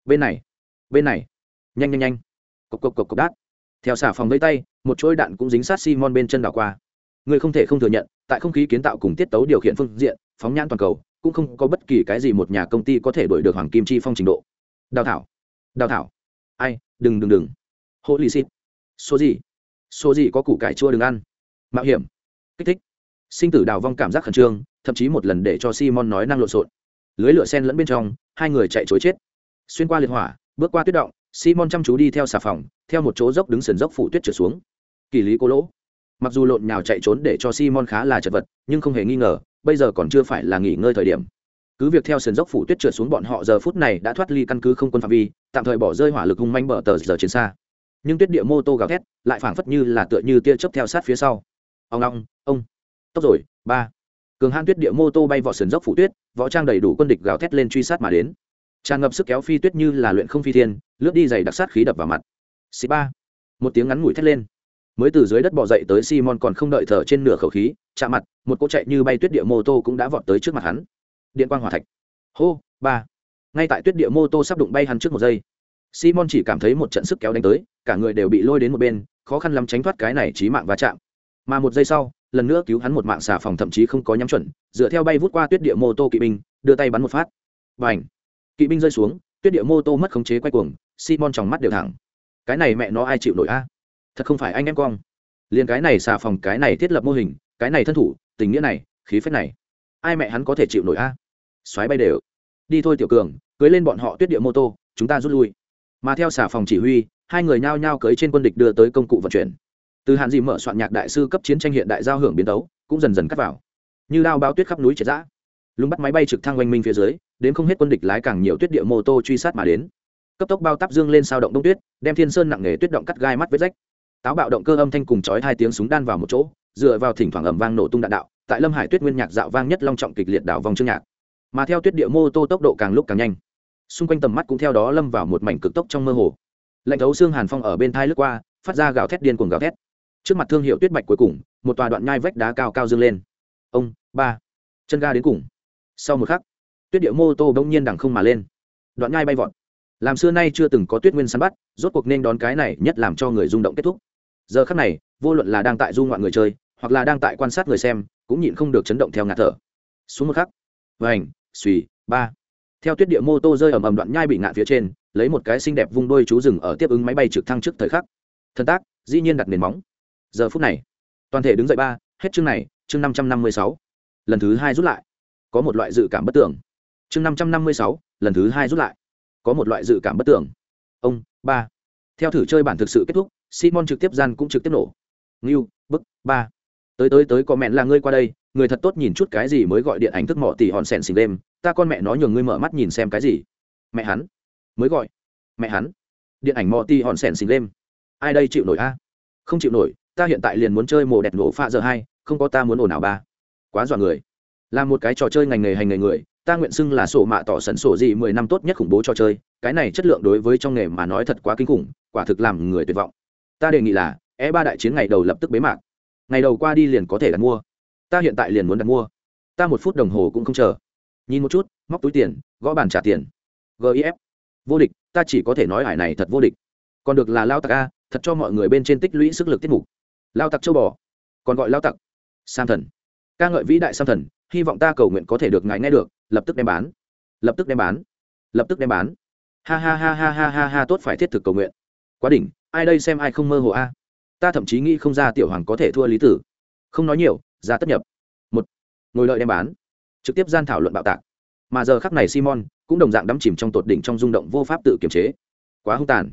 S1: Bên này bên này. Nhanh nhanh nhanh. Cộc cộc cộc cộc đát. Theo xả phòng lấy tay, một chuỗi đạn cũng dính sát simon bên chân đảo qua. Người không thể không thừa nhận, tại không khí kiến tạo cùng tiết tấu điều khiển phương diện, phóng nhãn toàn cầu cũng không có bất kỳ cái gì một nhà công ty có thể đổi được hoàng kim chi phong trình độ. Đào thảo. Đào thảo. Ai? Đừng đừng đừng. Hô lì xịt số gì? Số gì có củ cải chua đừng ăn. Mạo hiểm. Kích thích. Sinh tử đào vong cảm giác khẩn trương, thậm chí một lần để cho simon nói năng lộn xộn. Lưới lửa sen lẫn bên trong, hai người chạy chối chết. Xuyên qua liệt hỏa, bước qua tuyết động, simon chăm chú đi theo xà phòng, theo một chỗ dốc đứng sườn dốc phủ tuyết trở xuống. Kỳ lý cô lỗ. Mặc dù lộn nhào chạy trốn để cho simon khá là chật vật, nhưng không hề nghi ngờ bây giờ còn chưa phải là nghỉ ngơi thời điểm. Cứ việc theo sườn dốc phủ tuyết trượt xuống bọn họ giờ phút này đã thoát ly căn cứ không quân phạm vi, tạm thời bỏ rơi hỏa lực hung manh bờ tờ giờ chiến xa. Nhưng tuyết địa mô tô gào thét, lại phảng phất như là tựa như tia chớp theo sát phía sau. Ông long, ông. Tốc rồi, ba. Cường hãn tuyết địa mô tô bay vọt sườn dốc phủ tuyết, võ trang đầy đủ quân địch gào thét lên truy sát mà đến. Tràn ngập sức kéo phi tuyết như là luyện không phi thiên, lướt đi dày đặc sát khí đập vào mặt. Xì ba. Một tiếng ngắn ngủi thét lên mới từ dưới đất bò dậy tới simon còn không đợi thở trên nửa khẩu khí, chạm mặt, một cỗ chạy như bay tuyết địa mô tô cũng đã vọt tới trước mặt hắn. Điện quang hỏa thạch. Hô, ba. Ngay tại tuyết địa mô tô sắp đụng bay hắn trước một giây, simon chỉ cảm thấy một trận sức kéo đánh tới, cả người đều bị lôi đến một bên, khó khăn lắm tránh thoát cái này trí mạng va chạm. Mà một giây sau, lần nữa cứu hắn một mạng xà phòng thậm chí không có nhắm chuẩn, dựa theo bay vút qua tuyết địa mô tô kỵ binh, đưa tay bắn một phát. Và ảnh kỵ binh rơi xuống, tuyết địa mô tô mất khống chế quay cuồng, simon trong mắt đều thẳng. Cái này mẹ nó ai chịu nổi a? Thật không phải anh em cong. Liền cái này xà phòng, cái này thiết lập mô hình, cái này thân thủ, tình nghĩa này, khí phách này. Ai mẹ hắn có thể chịu nổi a? Xoáy bay đều. Đi thôi tiểu cường, cưới lên bọn họ tuyết địa mô tô, chúng ta rút lui. Mà theo xà phòng chỉ huy, hai người nhao nhao cưới trên quân địch đưa tới công cụ vận chuyển. Từ hạn dị mở soạn nhạc đại sư cấp chiến tranh hiện đại giao hưởng biến tấu, cũng dần dần cắt vào. Như đao bao tuyết khắp núi triệt giã lúng bắt máy bay trực thăng oanh minh phía dưới, đến không hết quân địch lái càng nhiều tuyết địa mô tô truy sát mà đến. Cấp tốc bao tắp dương lên sao động đông tuyết, đem thiên sơn nặng nghề tuyết động cắt gai mắt vết rách táo bạo động cơ âm thanh cùng chói hai tiếng súng đan vào một chỗ, dựa vào thỉnh thoảng ầm vang nổ tung đạn đạo, tại lâm hải tuyết nguyên nhạc dạo vang nhất long trọng kịch liệt đảo vòng chương nhạc. Mà theo tuyết địa mô tô tốc độ càng lúc càng nhanh. Xung quanh tầm mắt cũng theo đó lâm vào một mảnh cực tốc trong mơ hồ. Lạnh thấu xương hàn phong ở bên thai lướt qua, phát ra gào thét điên cuồng gào thét. Trước mặt thương hiệu tuyết bạch cuối cùng, một tòa đoạn nhai vách đá cao cao dâng lên. Ông, ba, chân ga đến cùng. Sau một khắc, tuyết địa mô tô bỗng nhiên đằng không mà lên. Đoạn nhai bay vọt. Làm xưa nay chưa từng có tuyết nguyên săn bắt, rốt cuộc nên đón cái này nhất làm cho người rung động kết thúc giờ khắc này, vô luận là đang tại du ngoạn người chơi, hoặc là đang tại quan sát người xem, cũng nhịn không được chấn động theo ngạt thở. Xuống một khắc. Vành suy ba. Theo tuyết địa mô tô rơi ầm ầm đoạn nhai bị ngạn phía trên, lấy một cái xinh đẹp vung đôi chú rừng ở tiếp ứng máy bay trực thăng trước thời khắc. Thân tác, dĩ nhiên đặt nền móng. Giờ phút này, toàn thể đứng dậy ba, hết chương này, chương năm trăm năm mươi sáu. Lần thứ hai rút lại. Có một loại dự cảm bất tưởng. Chương năm trăm năm mươi sáu, lần thứ hai rút lại. Có một loại dự cảm bất tưởng. Ông, ba. Theo thử chơi bản thực sự kết thúc simon trực tiếp gian cũng trực tiếp nổ. Ngưu, bức, ba. Tới tới tới, có mẹn là ngươi qua đây, người thật tốt nhìn chút cái gì mới gọi điện ảnh thức mỏ tỉ hòn sèn xình đêm, ta con mẹ nó nhường ngươi mở mắt nhìn xem cái gì. Mẹ hắn, mới gọi. Mẹ hắn, điện ảnh mỏ tỉ hòn sèn xình đêm. Ai đây chịu nổi a? Không chịu nổi, ta hiện tại liền muốn chơi mồ đẹp nổ pha giờ hai, không có ta muốn ồn ào ba. Quá dọa người. Là một cái trò chơi ngành nghề hành nghề người, ta nguyện xưng là sổ mạ tỏ sẩn sổ gì mười năm tốt nhất khủng bố trò chơi, cái này chất lượng đối với trong nghề mà nói thật quá kinh khủng, quả thực làm người tuyệt vọng ta đề nghị là e ba đại chiến ngày đầu lập tức bế mạc. Ngày đầu qua đi liền có thể đặt mua. Ta hiện tại liền muốn đặt mua. Ta một phút đồng hồ cũng không chờ. Nhìn một chút, móc túi tiền, gõ bàn trả tiền. Gif vô địch, ta chỉ có thể nói hải này thật vô địch. Còn được là lao tặc a, thật cho mọi người bên trên tích lũy sức lực tiết mục. Lao tặc châu bò, còn gọi lao tặc. Sam thần. Ca ngợi vĩ đại sam thần, hy vọng ta cầu nguyện có thể được ngài nghe được, lập tức đem bán. Lập tức đem bán. Lập tức đem bán. Ha ha ha ha ha ha ha, tốt phải thiết thực cầu nguyện. Quá đỉnh ai đây xem ai không mơ hồ a? Ta thậm chí nghĩ không ra tiểu hoàng có thể thua lý tử. Không nói nhiều, ra tất nhập. Một, ngồi lợi đem bán. Trực tiếp gian thảo luận bạo tạc. Mà giờ khắc này simon cũng đồng dạng đắm chìm trong tột đỉnh trong rung động vô pháp tự kiềm chế. Quá hung tàn.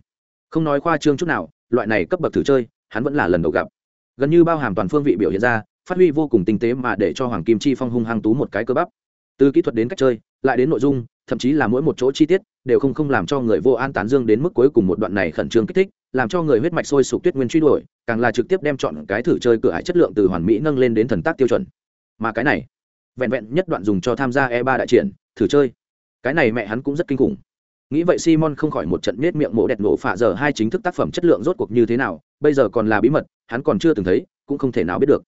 S1: Không nói khoa trương chút nào, loại này cấp bậc thử chơi, hắn vẫn là lần đầu gặp. Gần như bao hàm toàn phương vị biểu hiện ra, phát huy vô cùng tinh tế mà để cho hoàng kim chi phong hung hăng tú một cái cơ bắp. Từ kỹ thuật đến cách chơi, lại đến nội dung, thậm chí là mỗi một chỗ chi tiết, đều không không làm cho người vô an tán dương đến mức cuối cùng một đoạn này khẩn trương kích thích làm cho người huyết mạch sôi sục tuyết nguyên truy đuổi, càng là trực tiếp đem chọn cái thử chơi cửa hải chất lượng từ hoàn mỹ nâng lên đến thần tác tiêu chuẩn. Mà cái này, vẹn vẹn nhất đoạn dùng cho tham gia e ba đại triển, thử chơi. Cái này mẹ hắn cũng rất kinh khủng. Nghĩ vậy simon không khỏi một trận nết miệng mổ đẹp nổ phạ giờ hai chính thức tác phẩm chất lượng rốt cuộc như thế nào, bây giờ còn là bí mật, hắn còn chưa từng thấy, cũng không thể nào biết được.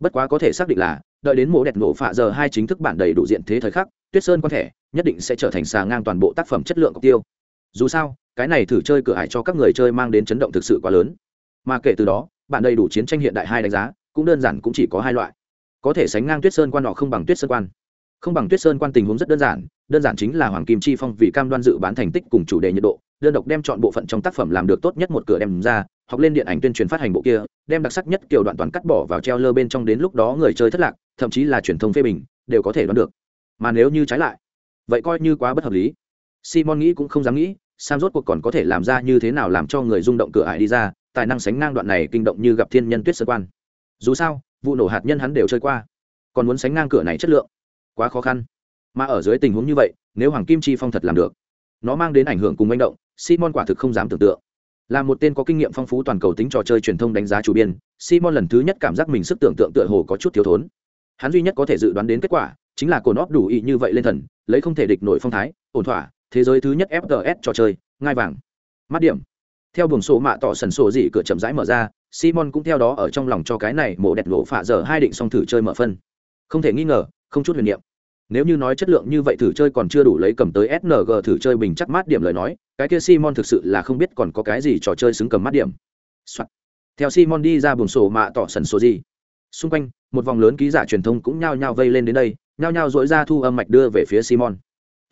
S1: Bất quá có thể xác định là, đợi đến mổ đẹp nổ phạ giờ hai chính thức bản đầy đủ diện thế thời khắc, tuyết sơn quan thể nhất định sẽ trở thành xà ngang toàn bộ tác phẩm chất lượng cọc tiêu. Dù sao cái này thử chơi cửa hải cho các người chơi mang đến chấn động thực sự quá lớn. Mà kể từ đó, bạn đầy đủ chiến tranh hiện đại hai đánh giá, cũng đơn giản cũng chỉ có hai loại. Có thể sánh ngang tuyết sơn quan họ không bằng tuyết sơn quan. Không bằng tuyết sơn quan tình huống rất đơn giản đơn giản chính là hoàng kim chi phong vì cam đoan dự bán thành tích cùng chủ đề nhiệt độ, đơn độc đem chọn bộ phận trong tác phẩm làm được tốt nhất một cửa đem ra, hoặc lên điện ảnh tuyên truyền phát hành bộ kia, đem đặc sắc nhất kiểu đoạn toàn cắt bỏ vào treo lơ bên trong đến lúc đó người chơi thất lạc, thậm chí là truyền thông phê bình, đều có thể đoán được. Mà nếu như trái lại, vậy coi như quá bất hợp lý. Simon nghĩ cũng không dám nghĩ sam rốt cuộc còn có thể làm ra như thế nào làm cho người rung động cửa ải đi ra, tài năng sánh ngang đoạn này kinh động như gặp thiên nhân tuyết sơ quan. Dù sao, vụ nổ hạt nhân hắn đều chơi qua, còn muốn sánh ngang cửa này chất lượng, quá khó khăn. Mà ở dưới tình huống như vậy, nếu hoàng kim chi phong thật làm được, nó mang đến ảnh hưởng cùng manh động, simon quả thực không dám tưởng tượng. Là một tên có kinh nghiệm phong phú toàn cầu tính trò chơi truyền thông đánh giá chủ biên, simon lần thứ nhất cảm giác mình sức tưởng tượng tựa hồ có chút thiếu thốn. Hắn duy nhất có thể dự đoán đến kết quả, chính là cồn óp đủ ý như vậy lên thần, lấy không thể địch nổi phong thái, ổn thỏa thế giới thứ nhất fts trò chơi, ngai vàng. Mắt điểm. Theo buồng sổ mạ tỏ sần sổ dị cửa chậm rãi mở ra, simon cũng theo đó ở trong lòng cho cái này mổ đẹp lộ phạ giờ hai định xong thử chơi mở phân. Không thể nghi ngờ, không chút huyền niệm. Nếu như nói chất lượng như vậy thử chơi còn chưa đủ lấy cầm tới sng thử chơi bình chắc mát điểm lời nói, cái kia simon thực sự là không biết còn có cái gì trò chơi xứng cầm mát điểm、Soạn. theo simon đi ra buồng sổ mạ tỏ sần sổ gì. Xung quanh, một vòng lớn ký giả truyền thông cũng nhao nhao vây lên đến đây, nhao nhao dỗi ra thu âm mạch đưa về phía simon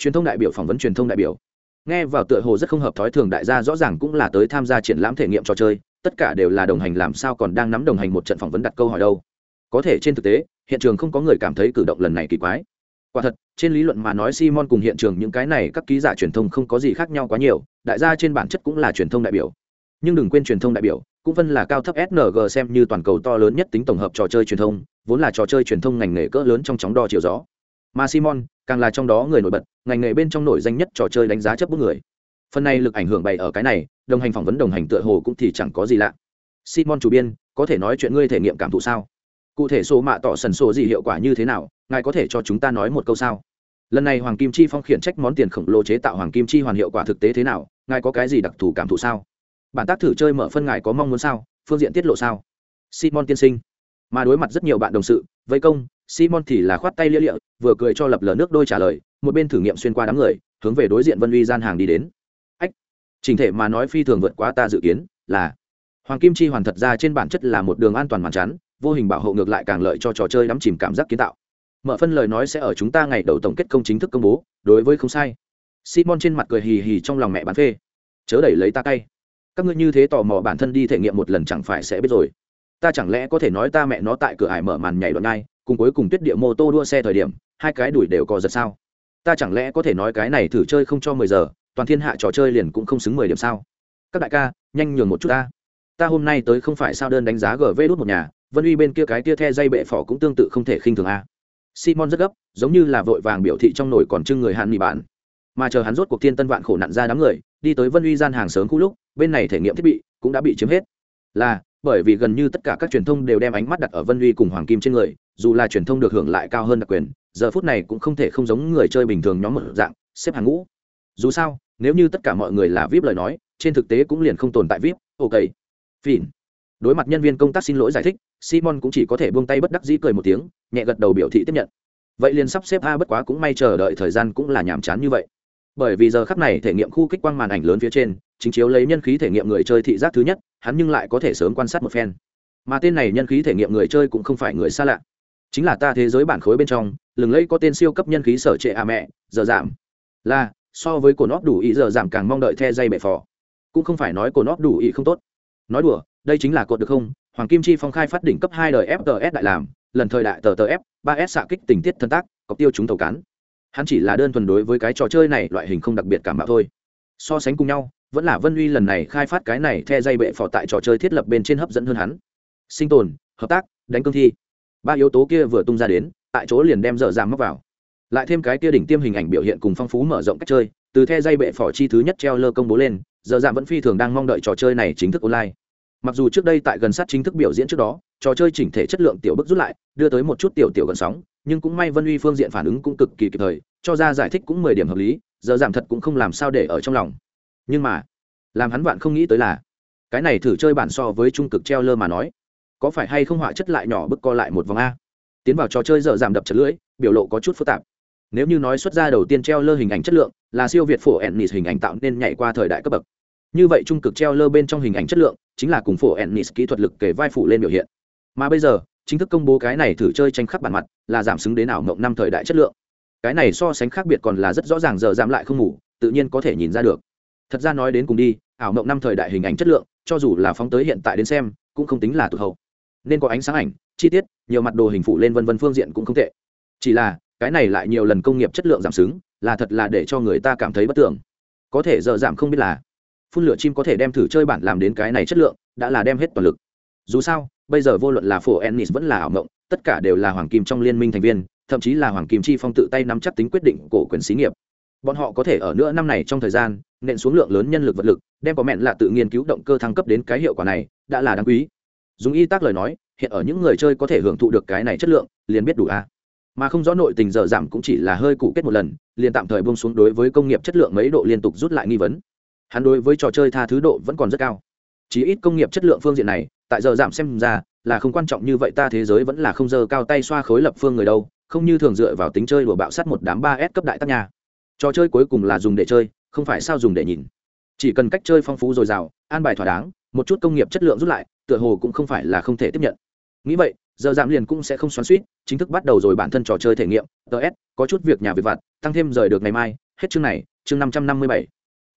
S1: truyền thông đại biểu phỏng vấn truyền thông đại biểu. Nghe vào tựa hồ rất không hợp thói thường đại gia rõ ràng cũng là tới tham gia triển lãm thể nghiệm trò chơi, tất cả đều là đồng hành làm sao còn đang nắm đồng hành một trận phỏng vấn đặt câu hỏi đâu. Có thể trên thực tế, hiện trường không có người cảm thấy cử động lần này kỳ quái. Quả thật, trên lý luận mà nói simon cùng hiện trường những cái này các ký giả truyền thông không có gì khác nhau quá nhiều, đại gia trên bản chất cũng là truyền thông đại biểu. Nhưng đừng quên truyền thông đại biểu, cũng phân là cao thấp sng xem như toàn cầu to lớn nhất tính tổng hợp trò chơi truyền thông, vốn là trò chơi truyền thông ngành nghề cỡ lớn trong chóng đo chiều gió mà simon, càng là trong đó người nổi bật, ngành nghề bên trong nổi danh nhất trò chơi đánh giá chấp bút người. Phần này lực ảnh hưởng bày ở cái này, đồng hành phỏng vấn đồng hành tựa hồ cũng thì chẳng có gì lạ. Simon chủ biên, có thể nói chuyện ngươi thể nghiệm cảm thụ sao? Cụ thể số mạ tỏ sần số gì hiệu quả như thế nào, ngài có thể cho chúng ta nói một câu sao? Lần này hoàng kim chi phong khiển trách món tiền khổng lồ chế tạo hoàng kim chi hoàn hiệu quả thực tế thế nào, ngài có cái gì đặc thù cảm thụ sao? Bản tác thử chơi mở phân ngài có mong muốn sao? Phương diện tiết lộ sao? Simon tiên sinh. Mà đối mặt rất nhiều bạn đồng sự, vây công simon thì là khoát tay lia lịa, vừa cười cho lập lờ nước đôi trả lời, một bên thử nghiệm xuyên qua đám người, hướng về đối diện vân uy gian hàng đi đến. Ách, trình thể mà nói phi thường vượt quá ta dự kiến, là, hoàng kim chi hoàn thật ra trên bản chất là một đường an toàn màn chắn vô hình bảo hộ ngược lại càng lợi cho trò chơi đắm chìm cảm giác kiến tạo. Mở phân lời nói sẽ ở chúng ta ngày đầu tổng kết công chính thức công bố, đối với không sai. Simon trên mặt cười hì hì trong lòng mẹ bán phê. Chớ đẩy lấy ta cay. Các ngươi như thế tò mò bản thân đi thể nghiệm một lần chẳng phải sẽ biết rồi. Ta chẳng lẽ có thể nói ta mẹ nó tại cửa ải mở màn nhảy đoạn ngay cùng cuối cùng tuyết địa mô tô đua xe thời điểm, hai cái đuổi đều có giật sao? Ta chẳng lẽ có thể nói cái này thử chơi không cho mười giờ, toàn thiên hạ trò chơi liền cũng không xứng mười điểm sao? Các đại ca, nhanh nhường một chút ta. Ta hôm nay tới không phải sao đơn đánh giá gv đốt một nhà, vân uy bên kia cái kia the dây bệ phỏ cũng tương tự không thể khinh thường a. Simon rất gấp, giống như là vội vàng biểu thị trong nổi còn trưng người hạn mì bạn. Mà chờ hắn rốt cuộc thiên tân vạn khổ nặn ra đám người, đi tới vân uy gian hàng sớm khu lúc, bên này thể nghiệm thiết bị cũng đã bị chiếm hết. Là bởi vì gần như tất cả các truyền thông đều đem ánh mắt đặt ở vân huy cùng hoàng kim trên người, dù là truyền thông được hưởng lại cao hơn đặc quyền, giờ phút này cũng không thể không giống người chơi bình thường nhóm một dạng, xếp hàng ngũ. Dù sao, nếu như tất cả mọi người là vip lời nói, trên thực tế cũng liền không tồn tại vip, ok. Phìn đối mặt nhân viên công tác xin lỗi giải thích, simon cũng chỉ có thể buông tay bất đắc dĩ cười một tiếng, nhẹ gật đầu biểu thị tiếp nhận. Vậy liền sắp xếp a, bất quá cũng may chờ đợi thời gian cũng là nhàm chán như vậy. Bởi vì giờ khắp này thể nghiệm khu kích quang màn ảnh lớn phía trên, chính chiếu lấy nhân khí thể nghiệm người chơi thị giác thứ nhất hắn nhưng lại có thể sớm quan sát một phen. Mà tên này nhân khí thể nghiệm người chơi cũng không phải người xa lạ. Chính là ta thế giới bản khối bên trong, lừng lẫy có tên siêu cấp nhân khí sở trệ à mẹ, giờ giảm. Là, so với cổ nóp đủ ý giờ giảm càng mong đợi the dây bệ phò. Cũng không phải nói cổ nóp đủ ý không tốt. Nói đùa, đây chính là cột được không? Hoàng kim chi phong khai phát đỉnh cấp hai đời fts đại làm, lần thời đại tờ tờ f, ba s xạ kích tình tiết thân tác, cọc tiêu chúng tàu cán. Hắn chỉ là đơn thuần đối với cái trò chơi này loại hình không đặc biệt cảm bạo thôi. So sánh cùng nhau vẫn là vân uy lần này khai phát cái này the dây bệ phò tại trò chơi thiết lập bên trên hấp dẫn hơn hắn. Sinh tồn, hợp tác, đánh cương thi. Ba yếu tố kia vừa tung ra đến, tại chỗ liền đem dở giảm móc vào. Lại thêm cái kia đỉnh tiêm hình ảnh biểu hiện cùng phong phú mở rộng cách chơi, từ the dây bệ phỏ chi thứ nhất treo lơ công bố lên giờ giảm vẫn phi thường đang mong đợi trò chơi này chính thức online. Mặc dù trước đây tại gần sát chính thức biểu diễn trước đó, trò chơi chỉnh thể chất lượng tiểu bức rút lại, đưa tới một chút tiểu tiểu gần sóng, nhưng cũng may vân uy phương diện phản ứng cũng cực kỳ kịp thời, cho ra giải thích cũng mười điểm hợp lý giờ giảm thật cũng không làm sao để ở trong lòng nhưng mà, làm hắn vạn không nghĩ tới là, cái này thử chơi bản so với trung cực treo lơ mà nói, có phải hay không họa chất lại nhỏ bức co lại một vòng a? Tiến vào trò chơi giờ giảm đập chật lưỡi, biểu lộ có chút phức tạp. Nếu như nói xuất ra đầu tiên treo lơ hình ảnh chất lượng, là siêu việt phổ ennis hình ảnh tạo nên nhảy qua thời đại cấp bậc. Như vậy trung cực treo lơ bên trong hình ảnh chất lượng, chính là cùng phổ ennis kỹ thuật lực kể vai phụ lên biểu hiện. Mà bây giờ, chính thức công bố cái này thử chơi tranh khắc bản mặt, là giảm xứng đến ảo mộng năm thời đại chất lượng. Cái này so sánh khác biệt còn là rất rõ ràng giờ giảm lại không ngủ, tự nhiên có thể nhìn ra được thật ra nói đến cùng đi, ảo mộng năm thời đại hình ảnh chất lượng, cho dù là phóng tới hiện tại đến xem, cũng không tính là tụt hậu. Nên có ánh sáng ảnh, chi tiết, nhiều mặt đồ hình phụ lên vân vân phương diện cũng không tệ. Chỉ là, cái này lại nhiều lần công nghiệp chất lượng giảm xứng, là thật là để cho người ta cảm thấy bất tưởng. Có thể giờ giảm không biết là, phun lửa chim có thể đem thử chơi bản làm đến cái này chất lượng, đã là đem hết toàn lực. Dù sao, bây giờ vô luận là phổ ennis vẫn là ảo mộng, tất cả đều là hoàng kim trong liên minh thành viên, thậm chí là hoàng kim chi phong tự tay nắm chắc tính quyết định cổ quyền xí nghiệp. Bọn họ có thể ở nữa năm này trong thời gian nện xuống lượng lớn nhân lực vật lực, đem có mẹn là tự nghiên cứu động cơ thăng cấp đến cái hiệu quả này, đã là đáng quý. Dùng y tác lời nói, hiện ở những người chơi có thể hưởng thụ được cái này chất lượng, liền biết đủ a mà không rõ nội tình giờ giảm cũng chỉ là hơi cụ kết một lần, liền tạm thời buông xuống đối với công nghiệp chất lượng mấy độ liên tục rút lại nghi vấn. Hắn đối với trò chơi tha thứ độ vẫn còn rất cao. Chỉ ít công nghiệp chất lượng phương diện này, tại giờ giảm xem ra, là không quan trọng như vậy ta thế giới vẫn là không giờ cao tay xoa khối lập phương người đâu, không như thường dựa vào tính chơi đùa bạo sát một đám ba s cấp đại tác nhà. Trò chơi cuối cùng là dùng để chơi không phải sao dùng để nhìn. Chỉ cần cách chơi phong phú dồi dào, an bài thỏa đáng, một chút công nghiệp chất lượng rút lại, tựa hồ cũng không phải là không thể tiếp nhận. Nghĩ vậy, giờ giảm liền cũng sẽ không xoắn suýt chính thức bắt đầu rồi bản thân trò chơi thể nghiệm. Ts có chút việc nhà việc vặt, tăng thêm rời được ngày mai, hết chương này, chương năm trăm năm mươi bảy.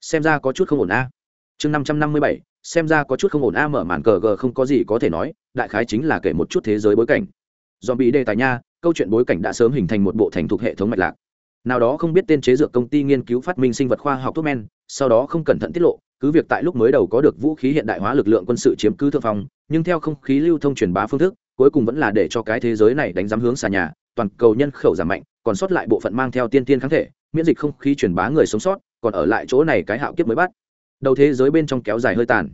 S1: Xem ra có chút không ổn a. Chương năm trăm năm mươi bảy, xem ra có chút không ổn a, mở màn cờ g không có gì có thể nói, đại khái chính là kể một chút thế giới bối cảnh. Do bị đề tài nha, câu chuyện bối cảnh đã sớm hình thành một bộ thành thục hệ thống mạch lạc nào đó không biết tên chế dược công ty nghiên cứu phát minh sinh vật khoa học thuốc men, sau đó không cẩn thận tiết lộ, cứ việc tại lúc mới đầu có được vũ khí hiện đại hóa lực lượng quân sự chiếm cứ thượng phong, nhưng theo không khí lưu thông truyền bá phương thức, cuối cùng vẫn là để cho cái thế giới này đánh giám hướng xà nhà, toàn cầu nhân khẩu giảm mạnh, còn sót lại bộ phận mang theo tiên tiên kháng thể, miễn dịch không khí truyền bá người sống sót, còn ở lại chỗ này cái hạo kiếp mới bắt. Đầu thế giới bên trong kéo dài hơi tàn.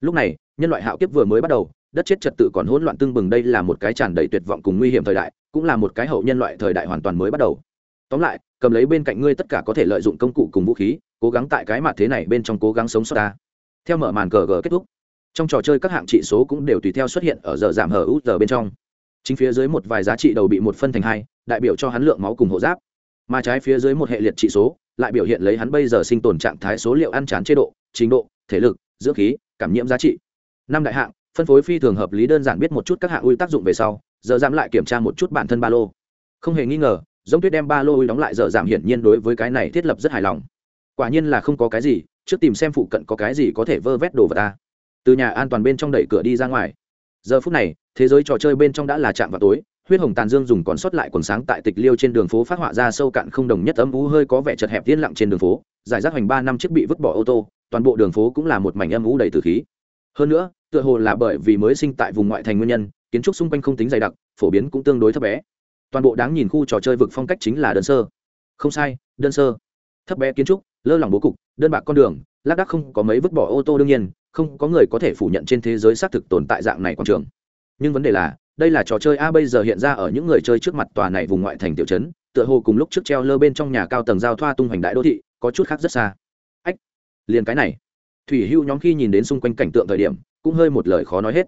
S1: Lúc này, nhân loại hạo kiếp vừa mới bắt đầu, đất chết trật tự còn hỗn loạn tương bừng đây là một cái tràn đầy tuyệt vọng cùng nguy hiểm thời đại, cũng là một cái hậu nhân loại thời đại hoàn toàn mới bắt đầu. Tóm lại cầm lấy bên cạnh ngươi tất cả có thể lợi dụng công cụ cùng vũ khí, cố gắng tại cái mặt thế này bên trong cố gắng sống sót ta. Theo mở màn cờ gờ kết thúc, trong trò chơi các hạng trị số cũng đều tùy theo xuất hiện ở giờ giảm hở út giờ bên trong. Chính phía dưới một vài giá trị đầu bị một phân thành hai, đại biểu cho hắn lượng máu cùng hộ giáp. Mà trái phía dưới một hệ liệt trị số, lại biểu hiện lấy hắn bây giờ sinh tồn trạng thái số liệu ăn chán chế độ, trình độ, thể lực, dưỡng khí, cảm nhiễm giá trị. Năm đại hạng, phân phối phi thường hợp lý đơn giản biết một chút các hạng ui tác dụng về sau, giờ giảm lại kiểm tra một chút bản thân ba lô. Không hề nghi ngờ giống tuyết đem ba lô đóng lại dở giảm hiển nhiên đối với cái này thiết lập rất hài lòng. Quả nhiên là không có cái gì, trước tìm xem phụ cận có cái gì có thể vơ vét đồ vật ta. Từ nhà an toàn bên trong đẩy cửa đi ra ngoài. Giờ phút này, thế giới trò chơi bên trong đã là chạm vào tối, huyết hồng tàn dương dùng còn sót lại quần sáng tại tịch liêu trên đường phố phát họa ra sâu cạn không đồng nhất ấm ú hơi có vẻ chật hẹp yên lặng trên đường phố, giải rác hoành ba năm chiếc bị vứt bỏ ô tô, toàn bộ đường phố cũng là một mảnh âm ú đầy từ khí. Hơn nữa, tựa hồ là bởi vì mới sinh tại vùng ngoại thành nguyên nhân, kiến trúc xung quanh không tính dày đặc, phổ biến cũng tương đối thấp bé toàn bộ đáng nhìn khu trò chơi vực phong cách chính là đơn sơ. Không sai, đơn sơ. Thấp bé kiến trúc, lơ lỏng bố cục, đơn bạc con đường, lác đác không có mấy vứt bỏ ô tô đương nhiên, không có người có thể phủ nhận trên thế giới xác thực tồn tại dạng này quảng trường. Nhưng vấn đề là, đây là trò chơi a bây giờ hiện ra ở những người chơi trước mặt tòa này vùng ngoại thành tiểu trấn, tựa hồ cùng lúc trước treo lơ bên trong nhà cao tầng giao thoa tung hoành đại đô thị, có chút khác rất xa. Ách, liền cái này. Thủy hưu nhóm khi nhìn đến xung quanh cảnh tượng thời điểm, cũng hơi một lời khó nói hết.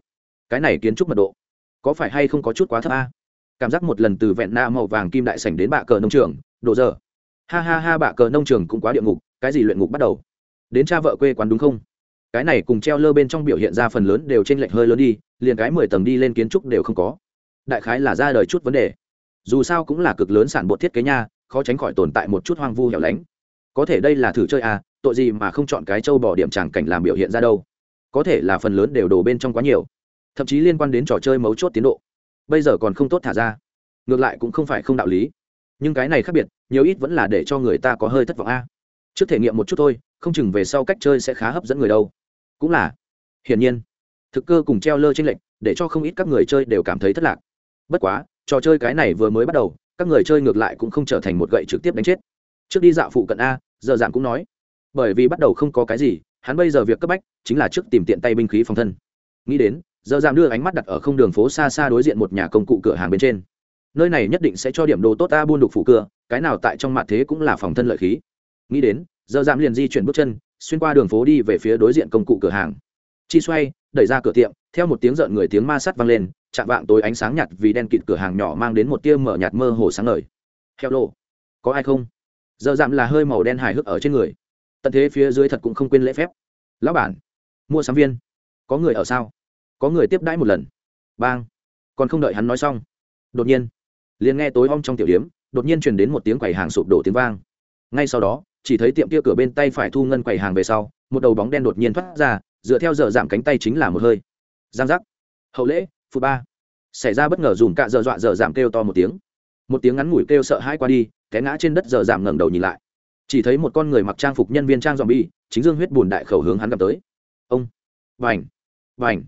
S1: Cái này kiến trúc mật độ, có phải hay không có chút quá thấp a? Cảm giác một lần từ vẹn na màu vàng kim đại sảnh đến bạ cờ nông trường đồ giờ ha ha ha, bạ cờ nông trường cũng quá địa ngục, cái gì luyện ngục bắt đầu? Đến cha vợ quê quán đúng không? Cái này cùng treo lơ bên trong biểu hiện ra phần lớn đều t r ê n lệch hơi lớn đi, liền cái mười tầng đi lên kiến trúc đều không có. Đại khái là ra đời chút vấn đề. Dù sao cũng là cực lớn sản bột thiết kế nha, khó tránh khỏi tồn tại một chút hoang vu hẻo lánh. Có thể đây là thử chơi à tội gì mà không chọn cái trâu bỏ điểm tràng cảnh làm biểu hiện ra đâu? Có thể là phần lớn đều đổ bên trong quá nhiều. Thậm chí liên quan đến trò chơi mấu chốt tiến độ bây giờ còn không tốt thả ra. Ngược lại cũng không phải không đạo lý. Nhưng cái này khác biệt, nhiều ít vẫn là để cho người ta có hơi thất vọng a. Trước thể nghiệm một chút thôi, không chừng về sau cách chơi sẽ khá hấp dẫn người đâu. Cũng là. Hiển nhiên, thực cơ cùng treo lơ tranh lệch, để cho không ít các người chơi đều cảm thấy thất lạc. Bất quá, trò chơi cái này vừa mới bắt đầu, các người chơi ngược lại cũng không trở thành một gậy trực tiếp đánh chết. Trước đi dạo phụ cận a, giờ giảm cũng nói. Bởi vì bắt đầu không có cái gì, hắn bây giờ việc cấp bách chính là trước tìm tiện tay binh khí phòng thân. Nghĩ đến giờ giảm đưa ánh mắt đặt ở không đường phố xa xa đối diện một nhà công cụ cửa hàng bên trên. Nơi này nhất định sẽ cho điểm đồ tốt ta buôn đục phủ cửa, cái nào tại trong mặt thế cũng là phòng thân lợi khí. Nghĩ đến giờ giảm liền di chuyển bước chân, xuyên qua đường phố đi về phía đối diện công cụ cửa hàng. Chi xoay, đẩy ra cửa tiệm, theo một tiếng rợn người tiếng ma sắt vang lên, chạm vạng tối ánh sáng nhạt vì đen kịt cửa hàng nhỏ mang đến một tia mở nhạt mơ hồ sáng ngời. Heo lộ có ai không? Giờ giảm là hơi màu đen hài hước ở trên người. Tận thế phía dưới thật cũng không quên lễ phép. Lão bản, mua sắm viên. Có người ở sao? Có người tiếp đãi một lần. Bang. Còn không đợi hắn nói xong, đột nhiên, liền nghe tối om trong tiểu điếm, đột nhiên truyền đến một tiếng quầy hàng sụp đổ tiếng vang. Ngay sau đó, chỉ thấy tiệm kia cửa bên tay phải thu ngân quầy hàng về sau, một đầu bóng đen đột nhiên thoát ra, dựa theo giờ giảm cánh tay chính là một hơi. Giang giác. Hậu lễ, phụ ba. Xảy ra bất ngờ dùm cạ giờ dọa giờ giảm kêu to một tiếng. Một tiếng ngắn ngủi kêu sợ hãi qua đi, té ngã trên đất giờ giảm ngẩng đầu nhìn lại. Chỉ thấy một con người mặc trang phục nhân viên trang dòm bi chính dương huyết bùn đại khẩu hướng hắn gặp tới. Ông. Vành. Vành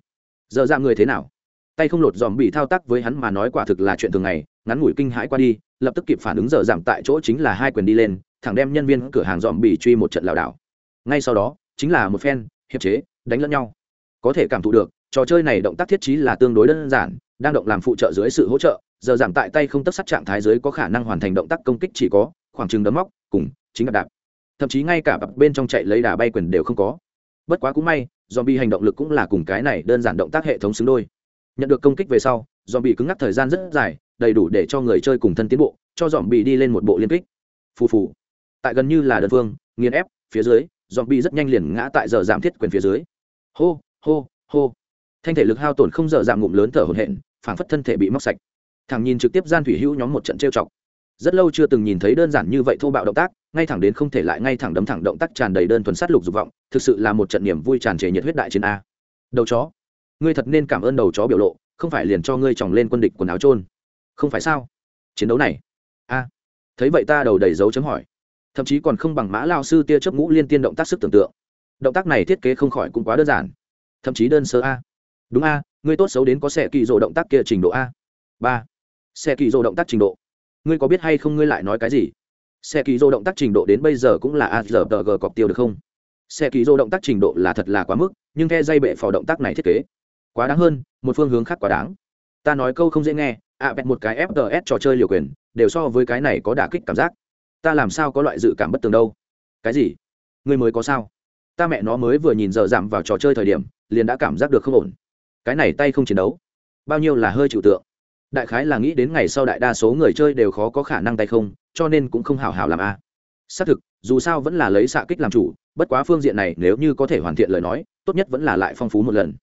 S1: giờ ra người thế nào? Tay không lột dòm bị thao tác với hắn mà nói quả thực là chuyện thường ngày, ngắn ngủi kinh hãi qua đi, lập tức kịp phản ứng giờ giảm tại chỗ chính là hai quyền đi lên, thẳng đem nhân viên cửa hàng dòm bị truy một trận lảo đảo. Ngay sau đó, chính là một phen hiệp chế, đánh lẫn nhau. Có thể cảm thụ được, trò chơi này động tác thiết trí là tương đối đơn giản, đang động làm phụ trợ dưới sự hỗ trợ, giờ giảm tại tay không tất sát trạng thái dưới có khả năng hoàn thành động tác công kích chỉ có, khoảng chừng đấm móc, cùng, chính đạp đạp. Thậm chí ngay cả bên trong chạy lấy đà bay quyền đều không có. Bất quá cũng may zombie hành động lực cũng là cùng cái này đơn giản động tác hệ thống xứng đôi. Nhận được công kích về sau, zombie cứng ngắc thời gian rất dài, đầy đủ để cho người chơi cùng thân tiến bộ, cho zombie đi lên một bộ liên kích. Phù phù. Tại gần như là đơn phương, nghiền ép, phía dưới, zombie rất nhanh liền ngã tại giờ giảm thiết quyền phía dưới. Hô hô hô. Thanh thể lực hao tổn không giờ giảm ngụm lớn thở hổn hển, phảng phất thân thể bị móc sạch. Thằng nhìn trực tiếp gian thủy hữu nhóm một trận trêu chọc. Rất lâu chưa từng nhìn thấy đơn giản như vậy thô bạo động tác ngay thẳng đến không thể lại ngay thẳng đấm thẳng động tác tràn đầy đơn thuần sát lục dục vọng, thực sự là một trận niềm vui tràn trề nhiệt huyết đại chiến a. Đầu chó, ngươi thật nên cảm ơn đầu chó biểu lộ, không phải liền cho ngươi tròng lên quân địch quần áo trôn không phải sao? Chiến đấu này. A. Thấy vậy ta đầu đầy dấu chấm hỏi. Thậm chí còn không bằng mã lao sư tia chớp ngũ liên tiên động tác sức tưởng tượng. Động tác này thiết kế không khỏi cũng quá đơn giản. Thậm chí đơn sơ a. Đúng a, ngươi tốt xấu đến có xe kỳ rồ động tác kia trình độ a. Ba. Xe kỳ rồ động tác trình độ. Ngươi có biết hay không ngươi lại nói cái gì? Xe ký dô động tác trình độ đến bây giờ cũng là a giờ tờ g cọc tiêu được không? Xe ký dô động tác trình độ là thật là quá mức nhưng the dây bệ phò động tác này thiết kế quá đáng hơn một phương hướng khác quá đáng. Ta nói câu không dễ nghe ạ à, một cái fts trò chơi liều quyền đều so với cái này có đả kích cảm giác. Ta làm sao có loại dự cảm bất tường đâu? Cái gì? Ngươi mới có sao? Ta mẹ nó mới vừa nhìn giờ giảm vào trò chơi thời điểm liền đã cảm giác được không ổn. Cái này tay không chiến đấu. Bao nhiêu là hơi chịu tượng đại khái là nghĩ đến ngày sau đại đa số người chơi đều khó có khả năng tay không, cho nên cũng không hào hào làm a. Xác thực, dù sao vẫn là lấy xạ kích làm chủ, bất quá phương diện này nếu như có thể hoàn thiện lời nói, tốt nhất vẫn là lại phong phú một lần.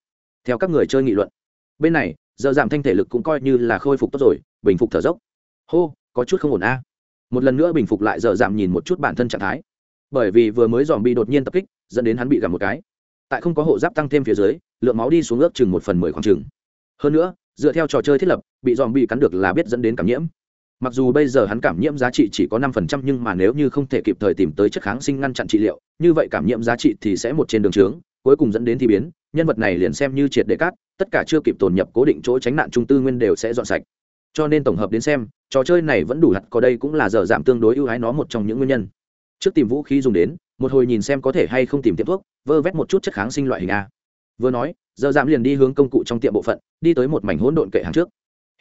S1: Theo các người chơi nghị luận, bên này, giờ giảm thanh thể lực cũng coi như là khôi phục tốt rồi, bình phục thở dốc. Hô, có chút không ổn a. Một lần nữa bình phục lại giờ giảm nhìn một chút bản thân trạng thái. Bởi vì vừa mới dòm bị đột nhiên tập kích, dẫn đến hắn bị gặp một cái. Tại không có hộ giáp tăng thêm phía dưới, lượng máu đi xuống ước chừng một phần mười khoảng chừng. Hơn nữa dựa theo trò chơi thiết lập, bị dòm bị cắn được là biết dẫn đến cảm nhiễm. Mặc dù bây giờ hắn cảm nhiễm giá trị chỉ có năm phần trăm nhưng mà nếu như không thể kịp thời tìm tới chất kháng sinh ngăn chặn trị liệu, như vậy cảm nhiễm giá trị thì sẽ một trên đường trướng, cuối cùng dẫn đến thi biến, nhân vật này liền xem như triệt để cát, tất cả chưa kịp tồn nhập cố định chỗ tránh nạn trung tư nguyên đều sẽ dọn sạch. Cho nên tổng hợp đến xem, trò chơi này vẫn đủ hạt có đây cũng là giờ giảm tương đối ưu ái nó một trong những nguyên nhân. Trước tìm vũ khí dùng đến, một hồi nhìn xem có thể hay không tìm tiệm thuốc, vơ vét một chút chất kháng sinh loại hình a vừa nói, giờ giảm liền đi hướng công cụ trong tiệm bộ phận, đi tới một mảnh hỗn độn kệ hàng trước.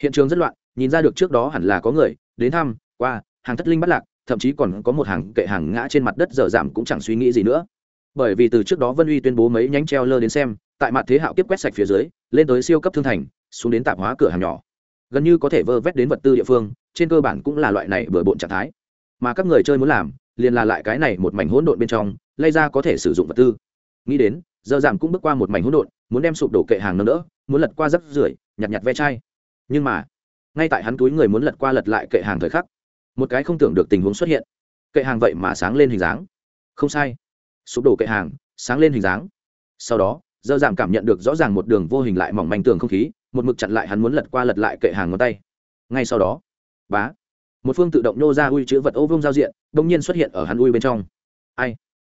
S1: Hiện trường rất loạn, nhìn ra được trước đó hẳn là có người, đến thăm, qua, hàng thất linh bắt lạc, thậm chí còn có một hàng kệ hàng ngã trên mặt đất, giờ giảm cũng chẳng suy nghĩ gì nữa. Bởi vì từ trước đó vân uy tuyên bố mấy nhánh treo lơ đến xem, tại mặt thế hạo kiếp quét sạch phía dưới, lên tới siêu cấp thương thành, xuống đến tạp hóa cửa hàng nhỏ. Gần như có thể vơ vét đến vật tư địa phương, trên cơ bản cũng là loại này bừa bộn trạng thái. Mà các người chơi muốn làm, liền là lại cái này một mảnh hỗn độn bên trong, lay ra có thể sử dụng vật tư. Nghĩ đến giờ giảm cũng bước qua một mảnh hỗn độn, muốn đem sụp đổ kệ hàng nâng đỡ, muốn lật qua rắc rưởi, nhặt nhặt ve chai. Nhưng mà, ngay tại hắn túi người muốn lật qua lật lại kệ hàng thời khắc, một cái không tưởng được tình huống xuất hiện. Kệ hàng vậy mà sáng lên hình dáng. Không sai. Sụp đổ kệ hàng, sáng lên hình dáng. Sau đó, dơ giảm cảm nhận được rõ ràng một đường vô hình lại mỏng manh tường không khí, một mực chặn lại hắn muốn lật qua lật lại kệ hàng ngón tay. Ngay sau đó, bá, một phương tự động nô ra ui chữ vật ô vông giao diện đông nhiên xuất hiện ở hắn ui bên trong. Ai?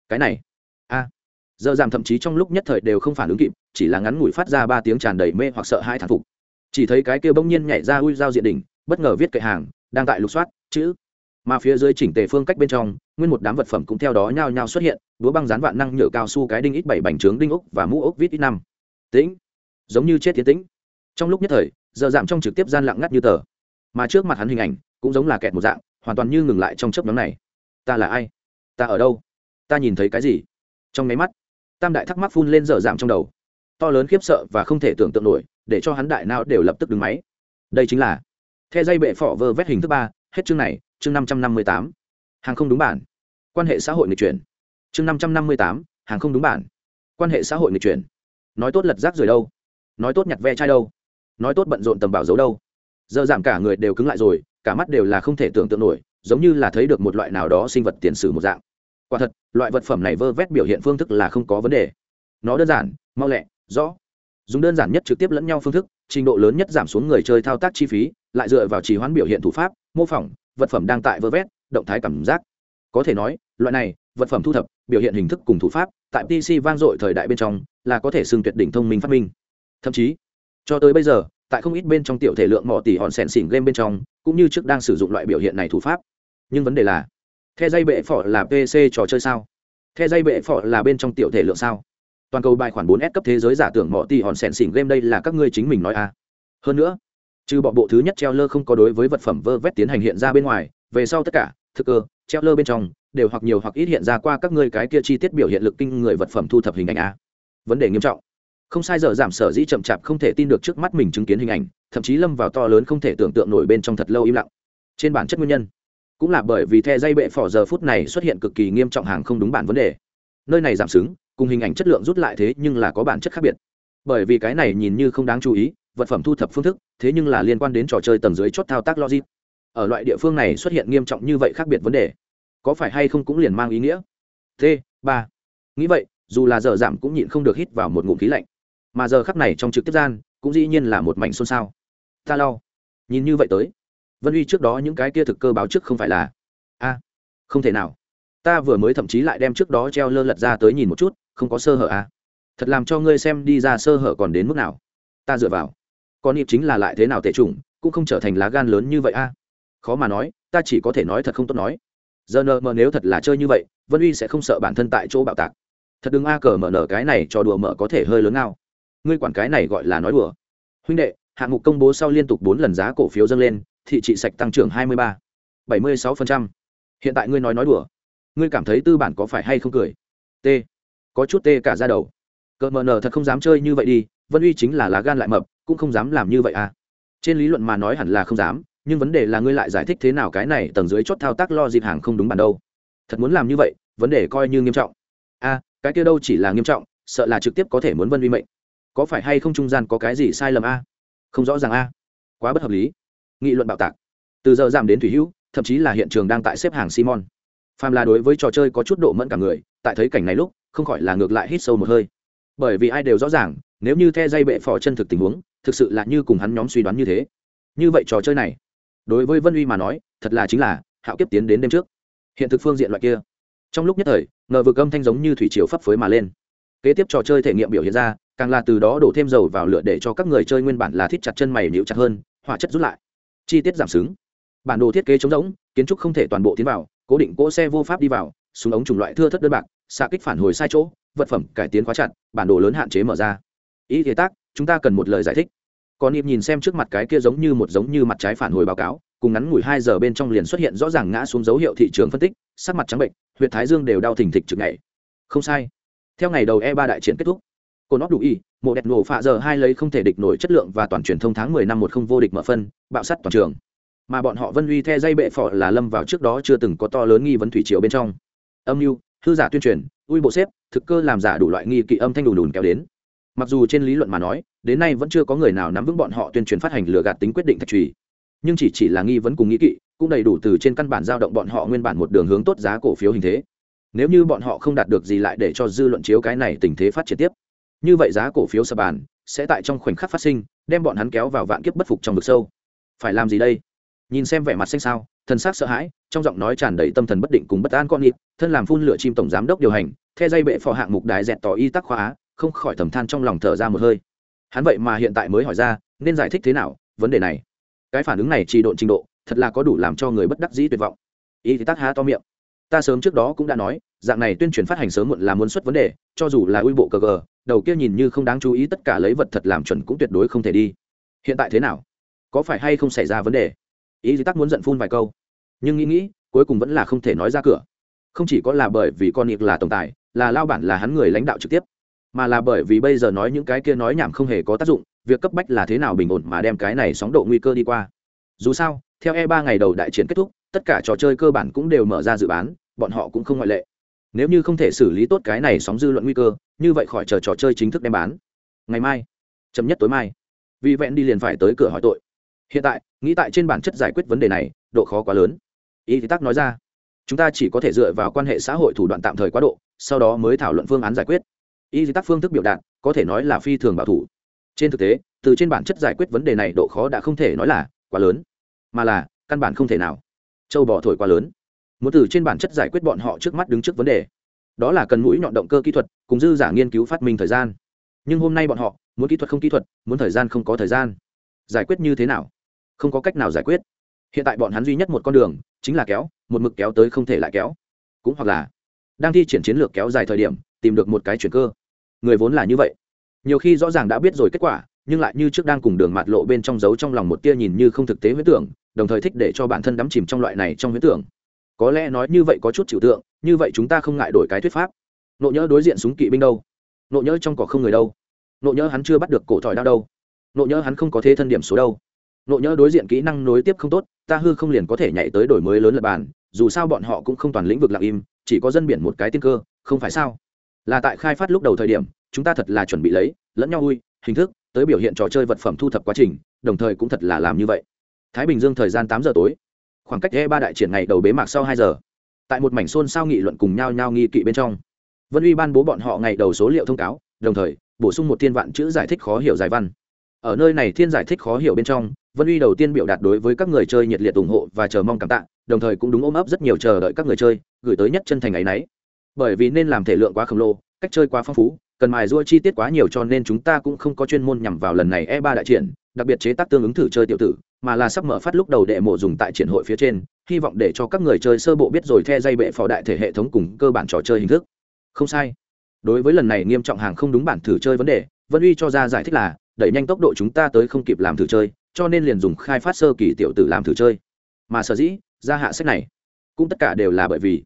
S1: Cái này. A. à dơ giảm thậm chí trong lúc nhất thời đều không phản ứng kịp, chỉ là ngắn ngủi phát ra ba tiếng tràn đầy mê hoặc sợ hai thản phục. Chỉ thấy cái kia bỗng nhiên nhảy ra ui giao diện đỉnh, bất ngờ viết kệ hàng, đang tại lục soát, chữ. Mà phía dưới chỉnh tề phương cách bên trong, nguyên một đám vật phẩm cũng theo đó nhao nhao xuất hiện đũa băng rán vạn năng nhựa cao su cái đinh ít bảy bành trướng đinh ốc và mũ ốc vít ít năm. Tĩnh. Giống như chết tiến tĩnh. Trong lúc nhất thời giờ giảm trong trực tiếp gian lặng ngắt như tờ. Mà trước mặt hắn hình ảnh, cũng giống là kẹt một dạng, hoàn toàn như ngừng lại trong chớp nhóm này. Ta là ai? Ta ở đâu? Ta nhìn thấy cái gì? Trong máy mắt tam đại thắc mắc phun lên dở dạm trong đầu. To lớn khiếp sợ và không thể tưởng tượng nổi, để cho hắn đại nào đều lập tức đứng máy. Đây chính là the dây bệ phỏ vơ vét hình thứ ba, hết chương này, chương năm trăm năm mươi tám. Hàng không đúng bản. Quan hệ xã hội người chuyển. Chương năm trăm năm mươi tám, hàng không đúng bản. Quan hệ xã hội người chuyển. Nói tốt lật rác rời đâu? Nói tốt nhặt ve chai đâu? Nói tốt bận rộn tầm bảo dấu đâu? Giờ giảm cả người đều cứng lại rồi, cả mắt đều là không thể tưởng tượng nổi, giống như là thấy được một loại nào đó sinh vật tiền sử một dạng quả thật, loại vật phẩm này vơ vét biểu hiện phương thức là không có vấn đề. Nó đơn giản, mau lẹ, rõ. Dùng đơn giản nhất trực tiếp lẫn nhau phương thức, trình độ lớn nhất giảm xuống người chơi thao tác chi phí, lại dựa vào trì hoãn biểu hiện thủ pháp, mô phỏng, vật phẩm đang tại vơ vét, động thái cảm giác. Có thể nói, loại này, vật phẩm thu thập, biểu hiện hình thức cùng thủ pháp, tại pc vang dội thời đại bên trong, là có thể xưng tuyệt đỉnh thông minh phát minh. Thậm chí, cho tới bây giờ, tại không ít bên trong tiểu thể lượng mỏ tỷ hòn sẹn xỉn game bên trong, cũng như trước đang sử dụng loại biểu hiện này thủ pháp. Nhưng vấn đề là the dây bệ phỏ là pc trò chơi sao? The dây bệ phỏ là bên trong tiểu thể lượng sao? Toàn cầu bài khoản 4 s cấp thế giới giả tưởng mỏ tỷ hòn sẹn xỉn game đây là các ngươi chính mình nói à? Hơn nữa, trừ bộ bộ thứ nhất treo lơ không có đối với vật phẩm vơ vét tiến hành hiện ra bên ngoài, về sau tất cả, thực cơ treo lơ bên trong, đều hoặc nhiều hoặc ít hiện ra qua các ngươi cái kia chi tiết biểu hiện lực kinh người vật phẩm thu thập hình ảnh a vấn đề nghiêm trọng. Không sai giờ giảm sở dĩ chậm chạp không thể tin được trước mắt mình chứng kiến hình ảnh, thậm chí lâm vào to lớn không thể tưởng tượng nổi bên trong thật lâu im lặng. Trên bản chất nguyên nhân cũng là bởi vì the dây bệ phỏ giờ phút này xuất hiện cực kỳ nghiêm trọng hàng không đúng bản vấn đề. Nơi này giảm xứng, cùng hình ảnh chất lượng rút lại thế nhưng là có bản chất khác biệt. Bởi vì cái này nhìn như không đáng chú ý, vật phẩm thu thập phương thức, thế nhưng là liên quan đến trò chơi tầng dưới chốt thao tác logic. Ở loại địa phương này xuất hiện nghiêm trọng như vậy khác biệt vấn đề, có phải hay không cũng liền mang ý nghĩa? T, ba. Nghĩ vậy, dù là giờ giảm cũng nhịn không được hít vào một ngụm khí lạnh. Mà giờ khắc này trong trực tiếp gian, cũng dĩ nhiên là một mảnh xôn xao. Ta lau nhìn như vậy tới vân uy trước đó những cái kia thực cơ báo trước không phải là a không thể nào ta vừa mới thậm chí lại đem trước đó treo lơ lật ra tới nhìn một chút không có sơ hở a thật làm cho ngươi xem đi ra sơ hở còn đến mức nào ta dựa vào con nhịp chính là lại thế nào tệ chủng, cũng không trở thành lá gan lớn như vậy a khó mà nói, ta chỉ có thể nói thật không tốt nói. giờ nờ mờ nếu thật là chơi như vậy, vân uy sẽ không sợ bản thân tại chỗ bạo tạc. thật đừng a cờ mở nở cái này cho đùa mở có thể hơi lớn nào ngươi quản cái này gọi là nói đùa. huynh đệ, hạng mục công bố sau liên tục bốn lần giá cổ phiếu dâng lên thị trị sạch tăng trưởng hai mươi ba, bảy mươi sáu hiện tại ngươi nói nói đùa. Ngươi cảm thấy tư bản có phải hay không cười? T. Có chút tê cả ra đầu. Cờ mờ nở thật không dám chơi như vậy đi, vân uy chính là lá gan lại mập, cũng không dám làm như vậy à. Trên lý luận mà nói hẳn là không dám, nhưng vấn đề là ngươi lại giải thích thế nào cái này tầng dưới chốt thao tác lo dịp hàng không đúng bản đâu. Thật muốn làm như vậy, vấn đề coi như nghiêm trọng. A cái kia đâu chỉ là nghiêm trọng, sợ là trực tiếp có thể muốn vân uy mệnh. Có phải hay không trung gian có cái gì sai lầm a không rõ ràng a quá bất hợp lý nghị luận bạo tạc. Từ giờ giảm đến thủy hữu, thậm chí là hiện trường đang tại xếp hàng simon. Phàm là đối với trò chơi có chút độ mẫn cả người, tại thấy cảnh này lúc, không khỏi là ngược lại hít sâu một hơi. Bởi vì ai đều rõ ràng, nếu như the dây bệ phò chân thực tình huống, thực sự là như cùng hắn nhóm suy đoán như thế. Như vậy trò chơi này, đối với vân uy mà nói, thật là chính là hạo kiếp tiến đến đêm trước. Hiện thực phương diện loại kia. Trong lúc nhất thời, ngờ vực âm thanh giống như thủy triều phấp phới mà lên. Kế tiếp trò chơi thể nghiệm biểu hiện ra, càng là từ đó đổ thêm dầu vào lửa để cho các người chơi nguyên bản là thít chặt chân mày nhịu chặt hơn hỏa chất rút lại chi tiết giảm xứng. Bản đồ thiết kế chống rỗng, kiến trúc không thể toàn bộ tiến vào, cố định cỗ xe vô pháp đi vào, súng ống chủng loại thưa thất đơn bạc, xạ kích phản hồi sai chỗ, vật phẩm cải tiến khóa chặt, bản đồ lớn hạn chế mở ra. Ý thế tác, chúng ta cần một lời giải thích. Còn nhịp nhìn xem trước mặt cái kia giống như một giống như mặt trái phản hồi báo cáo, cùng ngắn ngủi hai giờ bên trong liền xuất hiện rõ ràng ngã xuống dấu hiệu thị trường phân tích, sắc mặt trắng bệnh huyện thái dương đều đau thình thịch trực ngày không sai. Theo ngày đầu e ba đại triển kết thúc. Cô nót đủ y một đẹp nổ phạ giờ hai lấy không thể địch nổi chất lượng và toàn truyền thông tháng mười năm một không vô địch mở phân, bạo sắt toàn trường. Mà bọn họ vân uy the dây bệ phò là lâm vào trước đó chưa từng có to lớn nghi vấn thủy triều bên trong. Âm mưu, hư giả tuyên truyền, ui bộ xếp, thực cơ làm giả đủ loại nghi kỵ âm thanh đùn đùn kéo đến. Mặc dù trên lý luận mà nói, đến nay vẫn chưa có người nào nắm vững bọn họ tuyên truyền phát hành lừa gạt tính quyết định thạch trùy. Nhưng chỉ chỉ là nghi vấn cùng nghĩ kỵ, cũng đầy đủ từ trên căn bản giao động bọn họ nguyên bản một đường hướng tốt giá cổ phiếu hình thế. Nếu như bọn họ không đạt được gì lại để cho dư luận chiếu cái này tình thế phát triển tiếp như vậy giá cổ phiếu sập bàn sẽ tại trong khoảnh khắc phát sinh, đem bọn hắn kéo vào vạn kiếp bất phục trong vực sâu. Phải làm gì đây? Nhìn xem vẻ mặt xanh sao thần sắc sợ hãi, trong giọng nói tràn đầy tâm thần bất định cùng bất an con nhịp thân làm phun lửa chim tổng giám đốc điều hành theo dây bệ phò hạng mục đài dẹt tỏ y tắc khóa, không khỏi thầm than trong lòng thở ra một hơi. Hắn vậy mà hiện tại mới hỏi ra, nên giải thích thế nào, vấn đề này. Cái phản ứng này trì độn trình độ, thật là có đủ làm cho người bất đắc dĩ tuyệt vọng. Y thì tắc há to miệng. Ta sớm trước đó cũng đã nói, dạng này tuyên truyền phát hành sớm muộn là muốn xuất vấn đề, cho dù là uy bộ cờ cờ đầu kia nhìn như không đáng chú ý, tất cả lấy vật thật làm chuẩn cũng tuyệt đối không thể đi. Hiện tại thế nào? Có phải hay không xảy ra vấn đề? Ý gì tắc muốn giận phun vài câu. Nhưng nghĩ nghĩ, cuối cùng vẫn là không thể nói ra cửa. Không chỉ có là bởi vì con nghiệt là tổng tài, là lao bản, là hắn người lãnh đạo trực tiếp, mà là bởi vì bây giờ nói những cái kia nói nhảm không hề có tác dụng, việc cấp bách là thế nào bình ổn mà đem cái này sóng độ nguy cơ đi qua. Dù sao, theo e ba ngày đầu đại chiến kết thúc, tất cả trò chơi cơ bản cũng đều mở ra dự bán, bọn họ cũng không ngoại lệ nếu như không thể xử lý tốt cái này sóng dư luận nguy cơ, như vậy khỏi chờ trò chơi chính thức đem bán. Ngày mai, chậm nhất tối mai, vì vẹn đi liền phải tới cửa hỏi tội. Hiện tại, nghĩ tại trên bản chất giải quyết vấn đề này, độ khó quá lớn. Y thì tắc nói ra, chúng ta chỉ có thể dựa vào quan hệ xã hội thủ đoạn tạm thời quá độ, sau đó mới thảo luận phương án giải quyết. Y thì tắc phương thức biểu đạt, có thể nói là phi thường bảo thủ. Trên thực tế, từ trên bản chất giải quyết vấn đề này độ khó đã không thể nói là quá lớn, mà là căn bản không thể nào. Châu bò thổi quá lớn muốn từ trên bản chất giải quyết bọn họ trước mắt đứng trước vấn đề. Đó là cần mũi nhọn động cơ kỹ thuật, cùng dư giả nghiên cứu phát minh thời gian. Nhưng hôm nay bọn họ, muốn kỹ thuật không kỹ thuật, muốn thời gian không có thời gian. Giải quyết như thế nào? Không có cách nào giải quyết. Hiện tại bọn hắn duy nhất một con đường, chính là kéo, một mực kéo tới không thể lại kéo. Cũng hoặc là đang thi triển chiến lược kéo dài thời điểm, tìm được một cái chuyển cơ. Người vốn là như vậy. Nhiều khi rõ ràng đã biết rồi kết quả, nhưng lại như trước đang cùng đường mạt lộ bên trong giấu trong lòng một tia nhìn như không thực tế huyết tưởng, đồng thời thích để cho bản thân đắm chìm trong loại này trong huyết tưởng có lẽ nói như vậy có chút chịu tượng, như vậy chúng ta không ngại đổi cái thuyết pháp. Nộ nhỡ đối diện súng kỵ binh đâu? Nộ nhỡ trong cỏ không người đâu? Nộ nhỡ hắn chưa bắt được cổ thỏi đao đâu? Nộ nhỡ hắn không có thế thân điểm số đâu? Nộ nhỡ đối diện kỹ năng nối tiếp không tốt, ta hư không liền có thể nhảy tới đổi mới lớn lập bàn, dù sao bọn họ cũng không toàn lĩnh vực lặng im, chỉ có dân biển một cái tiên cơ, không phải sao? Là tại khai phát lúc đầu thời điểm, chúng ta thật là chuẩn bị lấy, lẫn nhau vui, hình thức, tới biểu hiện trò chơi vật phẩm thu thập quá trình, đồng thời cũng thật là làm như vậy. Thái bình dương thời gian tám giờ tối khoảng cách e ba đại triển ngày đầu bế mạc sau hai giờ. Tại một mảnh xôn xao nghị luận cùng nhau nhau nghi kỵ bên trong, vân uy ban bố bọn họ ngày đầu số liệu thông cáo, đồng thời bổ sung một thiên vạn chữ giải thích khó hiểu giải văn. Ở nơi này thiên giải thích khó hiểu bên trong, vân uy đầu tiên biểu đạt đối với các người chơi nhiệt liệt ủng hộ và chờ mong cảm tạ, đồng thời cũng đúng ôm ấp rất nhiều chờ đợi các người chơi, gửi tới nhất chân thành ấy nấy bởi vì nên làm thể lượng quá khổng lồ, cách chơi quá phong phú, cần mài rua chi tiết quá nhiều cho nên chúng ta cũng không có chuyên môn nhằm vào lần này e 3 đại triển, đặc biệt chế tác tương ứng thử chơi tiểu tử mà là sắp mở phát lúc đầu đệ mộ dùng tại triển hội phía trên, hy vọng để cho các người chơi sơ bộ biết rồi the dây bệ phò đại thể hệ thống cùng cơ bản trò chơi hình thức. Không sai. Đối với lần này nghiêm trọng hàng không đúng bản thử chơi vấn đề, vân uy cho ra giải thích là, đẩy nhanh tốc độ chúng ta tới không kịp làm thử chơi, cho nên liền dùng khai phát sơ kỳ tiểu tử làm thử chơi. Mà sở dĩ, ra hạ sách này, cũng tất cả đều là bởi vì,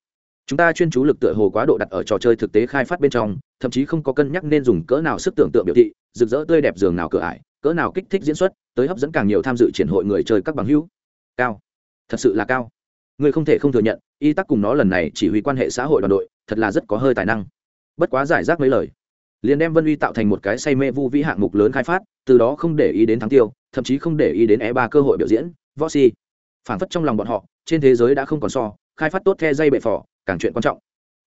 S1: chúng ta chuyên chú lực tựa hồ quá độ đặt ở trò chơi thực tế khai phát bên trong, thậm chí không có cân nhắc nên dùng cỡ nào sức tưởng tượng biểu thị, rực rỡ tươi đẹp giường nào cửa ải cỡ nào kích thích diễn xuất, tới hấp dẫn càng nhiều tham dự triển hội người chơi các bằng hữu. Cao. Thật sự là cao. Người không thể không thừa nhận, y tắc cùng nó lần này chỉ huy quan hệ xã hội đoàn đội, thật là rất có hơi tài năng. Bất quá giải rác mấy lời, liền đem vân uy tạo thành một cái say mê vu vĩ hạng mục lớn khai phát, từ đó không để ý đến thắng tiêu, thậm chí không để ý đến e ba cơ hội biểu diễn, võ si. Phản phất trong lòng bọn họ, trên thế giới đã không còn so, khai phát tốt the dây bệ phỏ càng chuyện quan trọng.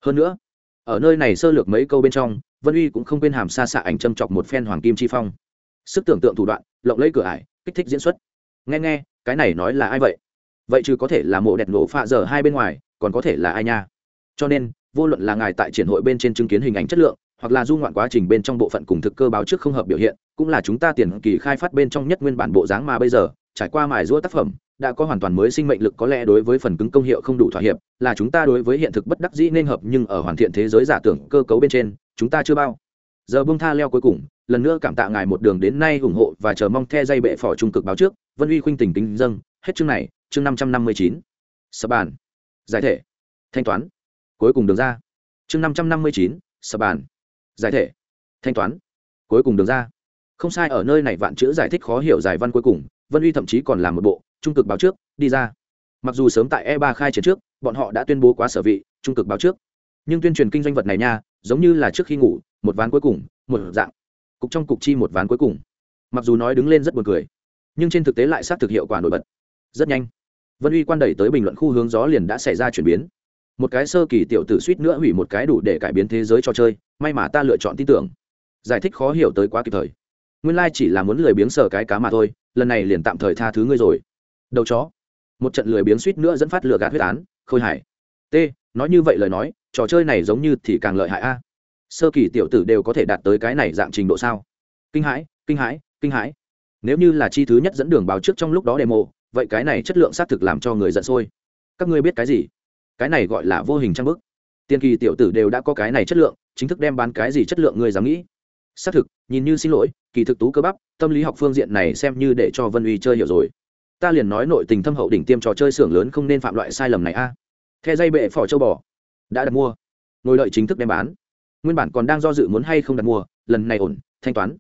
S1: Hơn nữa, ở nơi này sơ lược mấy câu bên trong, vân uy cũng không quên hàm xa xạ ảnh châm chọc một phen hoàng kim chi phong sức tưởng tượng thủ đoạn, lộng lấy cửa ải, kích thích diễn xuất. Nghe nghe, cái này nói là ai vậy? Vậy chứ có thể là mộ đẹp nổ phạ giờ hai bên ngoài, còn có thể là ai nha? Cho nên, vô luận là ngài tại triển hội bên trên chứng kiến hình ảnh chất lượng, hoặc là du ngoạn quá trình bên trong bộ phận cùng thực cơ báo trước không hợp biểu hiện, cũng là chúng ta tiền kỳ khai phát bên trong nhất nguyên bản bộ dáng mà bây giờ, trải qua mài giũa tác phẩm, đã có hoàn toàn mới sinh mệnh lực có lẽ đối với phần cứng công hiệu không đủ thỏa hiệp, là chúng ta đối với hiện thực bất đắc dĩ nên hợp nhưng ở hoàn thiện thế giới giả tưởng cơ cấu bên trên, chúng ta chưa bao giờ bông tha leo cuối cùng, lần nữa cảm tạ ngài một đường đến nay ủng hộ và chờ mong the dây bệ phỏ trung cực báo trước, vân uy khuynh tình kính dâng, hết chương này, chương năm trăm năm mươi chín. Sập bàn. Giải thể. Thanh toán. Cuối cùng đường ra. Chương năm trăm năm mươi chín sập bàn. Giải thể. Thanh toán. Cuối cùng đường ra. Không sai, ở nơi này vạn chữ giải thích khó hiểu giải văn cuối cùng, vân uy thậm chí còn làm một bộ, trung cực báo trước, đi ra. Mặc dù sớm tại e ba khai chiến trước, bọn họ đã tuyên bố quá sở vị, trung cực báo trước. Nhưng tuyên truyền kinh doanh vật này nha, giống như là trước khi ngủ một ván cuối cùng, một dạng. Cục trong cục chi một ván cuối cùng. Mặc dù nói đứng lên rất buồn cười, nhưng trên thực tế lại xác thực hiệu quả nổi bật. Rất nhanh, vân uy quan đẩy tới bình luận khu hướng gió liền đã xảy ra chuyển biến. Một cái sơ kỳ tiểu tử suýt nữa hủy một cái đủ để cải biến thế giới cho chơi, may mà ta lựa chọn tin tưởng. Giải thích khó hiểu tới quá kịp thời. Nguyên lai chỉ là muốn lười biếng sờ cái cá mà thôi, lần này liền tạm thời tha thứ ngươi rồi. Đầu chó. Một trận lười biếng suýt nữa dẫn phát lừa gạt huyết án, khôi hải t, nói như vậy lời nói, trò chơi này giống như thì càng lợi hại a sơ kỳ tiểu tử đều có thể đạt tới cái này dạng trình độ sao? Kinh hãi kinh hãi kinh hãi. Nếu như là chi thứ nhất dẫn đường báo trước trong lúc đó demo, vậy cái này chất lượng xác thực làm cho người giận sôi. Các ngươi biết cái gì? Cái này gọi là vô hình trang bức. Tiên kỳ tiểu tử đều đã có cái này chất lượng, chính thức đem bán cái gì chất lượng người dám nghĩ? Xác thực, nhìn như xin lỗi, kỳ thực tú cơ bắp, tâm lý học phương diện này xem như để cho vân uy chơi hiểu rồi. Ta liền nói nội tình thâm hậu đỉnh tiêm trò chơi xưởng lớn không nên phạm loại sai lầm này a. À. the dây bệ phỏ châu bò. Đã đặt mua. Ngồi đợi chính thức đem bán nguyên bản còn đang do dự muốn hay không đặt mua, lần này ổn, thanh toán.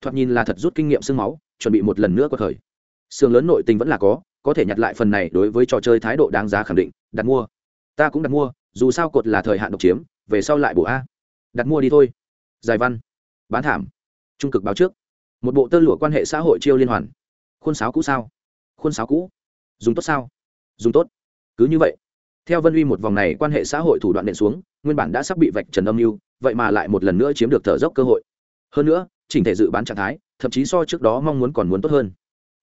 S1: Thoạt nhìn là thật rút kinh nghiệm sương máu, chuẩn bị một lần nữa có thời sương lớn nội tình vẫn là có có thể nhặt lại phần này đối với trò chơi thái độ đáng giá khẳng định, đặt mua. Ta cũng đặt mua, dù sao cột là thời hạn độc chiếm, về sau lại bổ a. Đặt mua đi thôi. Giải văn. Bán thảm. Trung cực báo trước. Một bộ tơ lụa quan hệ xã hội chiêu liên hoàn. Khuôn sáo cũ sao? Khuôn sáo cũ. Dùng tốt sao? Dùng tốt. Cứ như vậy. Theo vân uy một vòng này quan hệ xã hội thủ đoạn nện xuống, nguyên bản đã sắp bị vạch trần âm mưu vậy mà lại một lần nữa chiếm được thở dốc cơ hội. Hơn nữa, chỉnh thể dự bán trạng thái, thậm chí so trước đó mong muốn còn muốn tốt hơn.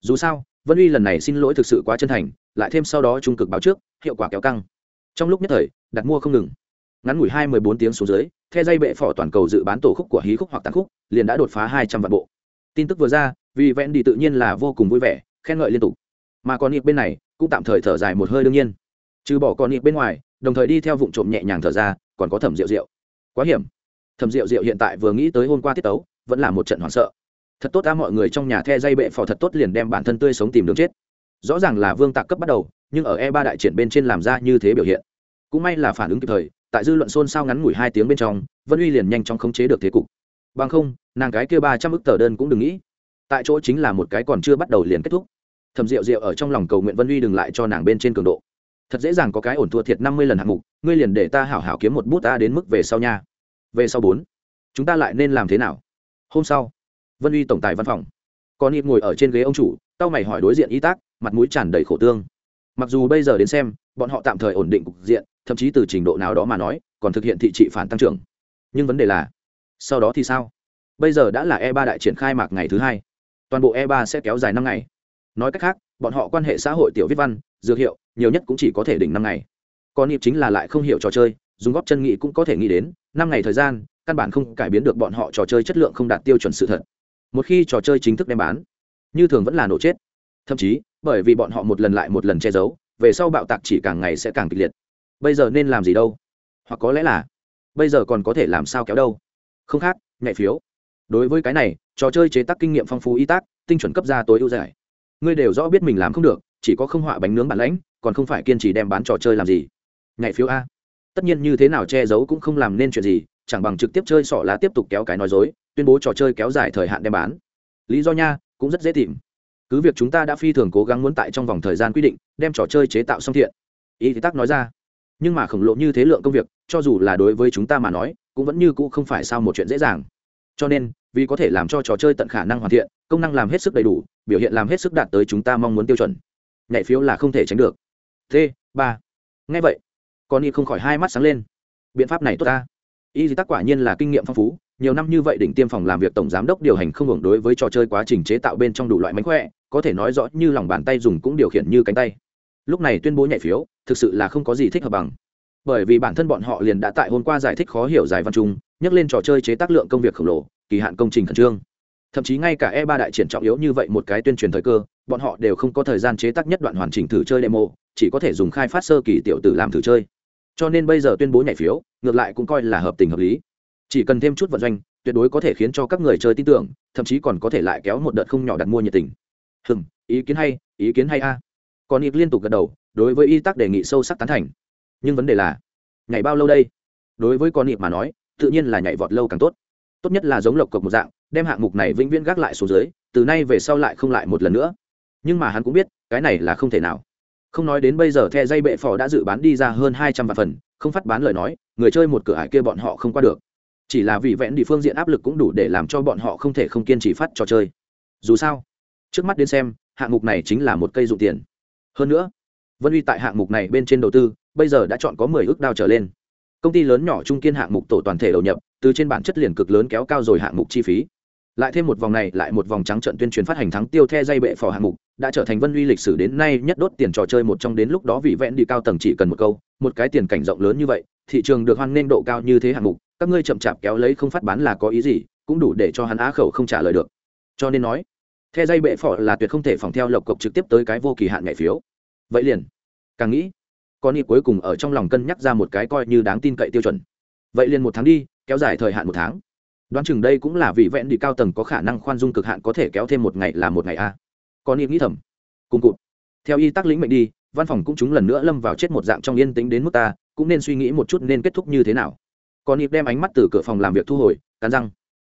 S1: Dù sao, vân uy lần này xin lỗi thực sự quá chân thành, lại thêm sau đó trung cực báo trước, hiệu quả kéo căng. Trong lúc nhất thời, đặt mua không ngừng. Ngắn ngủi hai mươi bốn tiếng xuống dưới, the dây bệ phỏ toàn cầu dự bán tổ khúc của hí khúc hoặc tàn khúc, liền đã đột phá hai trăm vạn bộ. Tin tức vừa ra, vì vẹn đi tự nhiên là vô cùng vui vẻ, khen ngợi liên tục. Mà còn nhịp bên này, cũng tạm thời thở dài một hơi đương nhiên. Trừ bỏ còn nhịp bên ngoài, đồng thời đi theo vụ trộm nhẹ nhàng thở ra, còn có thẩm rượu rượu quá hiểm. Thẩm rượu rượu hiện tại vừa nghĩ tới hôm qua tiết tấu, vẫn là một trận hoảng sợ. Thật tốt ta mọi người trong nhà the dây bệ phò thật tốt liền đem bản thân tươi sống tìm đường chết. Rõ ràng là vương tạc cấp bắt đầu, nhưng ở e ba đại triển bên trên làm ra như thế biểu hiện. Cũng may là phản ứng kịp thời, tại dư luận xôn xao ngắn ngủi hai tiếng bên trong, vân uy liền nhanh chóng khống chế được thế cục. Bằng không, nàng cái kia ba trăm ức tờ đơn cũng đừng nghĩ. Tại chỗ chính là một cái còn chưa bắt đầu liền kết thúc. Thầm rượu rượu ở trong lòng cầu nguyện vân uy đừng lại cho nàng bên trên cường độ thật dễ dàng có cái ổn thua thiệt năm mươi lần hạng mục, ngươi liền để ta hảo hảo kiếm một bút ta đến mức về sau nha. Về sau bốn, chúng ta lại nên làm thế nào? Hôm sau, vân uy tổng tài văn phòng. Còn ít ngồi ở trên ghế ông chủ, tao mày hỏi đối diện y tác, mặt mũi tràn đầy khổ tương. Mặc dù bây giờ đến xem, bọn họ tạm thời ổn định cục diện, thậm chí từ trình độ nào đó mà nói, còn thực hiện thị trị phản tăng trưởng. Nhưng vấn đề là, sau đó thì sao? Bây giờ đã là e ba đại triển khai mạc ngày thứ hai. Toàn bộ e 3 sẽ kéo dài năm ngày. Nói cách khác bọn họ quan hệ xã hội tiểu viết văn, dược hiệu, nhiều nhất cũng chỉ có thể đỉnh năm ngày. Còn nhịp chính là lại không hiểu trò chơi, dùng góp chân nghị cũng có thể nghĩ đến, năm ngày thời gian, căn bản không cải biến được bọn họ trò chơi chất lượng không đạt tiêu chuẩn sự thật. Một khi trò chơi chính thức đem bán, như thường vẫn là nổ chết. Thậm chí, bởi vì bọn họ một lần lại một lần che giấu, về sau bạo tạc chỉ càng ngày sẽ càng kịch liệt. Bây giờ nên làm gì đâu? Hoặc có lẽ là, bây giờ còn có thể làm sao kéo đâu? Không khác nhạy phiếu. Đối với cái này, trò chơi chế tác kinh nghiệm phong phú y tác, tinh chuẩn cấp ra tối ưu giải ngươi đều rõ biết mình làm không được, chỉ có không họa bánh nướng bản lãnh, còn không phải kiên trì đem bán trò chơi làm gì. Ngày phiếu a. Tất nhiên như thế nào che giấu cũng không làm nên chuyện gì, chẳng bằng trực tiếp chơi sỏ lá tiếp tục kéo cái nói dối, tuyên bố trò chơi kéo dài thời hạn đem bán. Lý do nha, cũng rất dễ tìm. Cứ việc chúng ta đã phi thường cố gắng muốn tại trong vòng thời gian quy định, đem trò chơi chế tạo xong thiện. Ý thì tắc nói ra. Nhưng mà khổng lồ như thế lượng công việc, cho dù là đối với chúng ta mà nói, cũng vẫn như cũ không phải sao một chuyện dễ dàng. Cho nên vì có thể làm cho trò chơi tận khả năng hoàn thiện, công năng làm hết sức đầy đủ, biểu hiện làm hết sức đạt tới chúng ta mong muốn tiêu chuẩn. Nhảy phiếu là không thể tránh được. T, ba. Ngay vậy, con y không khỏi hai mắt sáng lên. Biện pháp này tốt ta. Y di tắc quả nhiên là kinh nghiệm phong phú, nhiều năm như vậy đỉnh tiêm phòng làm việc tổng giám đốc điều hành không hưởng đối với trò chơi quá trình chế tạo bên trong đủ loại mánh khỏe, có thể nói rõ như lòng bàn tay dùng cũng điều khiển như cánh tay. Lúc này tuyên bố nhảy phiếu, thực sự là không có gì thích hợp bằng bởi vì bản thân bọn họ liền đã tại hôm qua giải thích khó hiểu giải văn trung nhắc lên trò chơi chế tác lượng công việc khổng lồ, kỳ hạn công trình khẩn trương. Thậm chí ngay cả e ba đại triển trọng yếu như vậy một cái tuyên truyền thời cơ, bọn họ đều không có thời gian chế tác nhất đoạn hoàn chỉnh thử chơi demo, chỉ có thể dùng khai phát sơ kỳ tiểu tử làm thử chơi. Cho nên bây giờ tuyên bố nhảy phiếu, ngược lại cũng coi là hợp tình hợp lý. Chỉ cần thêm chút vận doanh, tuyệt đối có thể khiến cho các người chơi tin tưởng, thậm chí còn có thể lại kéo một đợt không nhỏ đặt mua nhiệt tình. Hừm, ý kiến hay, ý kiến hay a. Còn ít liên tục gật đầu, đối với y tắc đề nghị sâu sắc tán thành nhưng vấn đề là, nhảy bao lâu đây? Đối với con nịp mà nói, tự nhiên là nhảy vọt lâu càng tốt. Tốt nhất là giống lộc cộc một dạng, đem hạng mục này vĩnh viễn gác lại xuống dưới, từ nay về sau lại không lại một lần nữa. Nhưng mà hắn cũng biết, cái này là không thể nào. Không nói đến bây giờ the dây bệ phò đã dự bán đi ra hơn hai trăm vạn phần, không phát bán lời nói, người chơi một cửa hải kia bọn họ không qua được. Chỉ là vì vẽn địa phương diện áp lực cũng đủ để làm cho bọn họ không thể không kiên trì phát trò chơi. Dù sao, trước mắt đến xem, hạng mục này chính là một cây dụng tiền. Hơn nữa vân uy tại hạng mục này bên trên đầu tư, bây giờ đã chọn có mười ước đao trở lên. Công ty lớn nhỏ trung kiên hạng mục tổ toàn thể đầu nhập, từ trên bản chất liền cực lớn kéo cao rồi hạng mục chi phí. Lại thêm một vòng này, lại một vòng trắng trận tuyên truyền phát hành thắng tiêu the dây bệ phò hạng mục, đã trở thành vân uy lịch sử đến nay nhất đốt tiền trò chơi một trong đến lúc đó vị vẹn đi cao tầng chỉ cần một câu, một cái tiền cảnh rộng lớn như vậy, thị trường được hoan nên độ cao như thế hạng mục, các ngươi chậm chạp kéo lấy không phát bán là có ý gì, cũng đủ để cho hắn á khẩu không trả lời được. Cho nên nói, the dây bệ phò là tuyệt không thể phòng theo lộc cộc trực tiếp tới cái vô kỳ hạn ngày phiếu vậy liền. Càng nghĩ, con y cuối cùng ở trong lòng cân nhắc ra một cái coi như đáng tin cậy tiêu chuẩn. Vậy liền một tháng đi, kéo dài thời hạn một tháng. Đoán chừng đây cũng là vị vẹn đi cao tầng có khả năng khoan dung cực hạn có thể kéo thêm một ngày là một ngày a. Con y nghĩ thầm. Cùng cụt. Theo y tác lĩnh mệnh đi, văn phòng cũng chúng lần nữa lâm vào chết một dạng trong yên tĩnh đến mức ta, cũng nên suy nghĩ một chút nên kết thúc như thế nào. Con y đem ánh mắt từ cửa phòng làm việc thu hồi, cắn răng.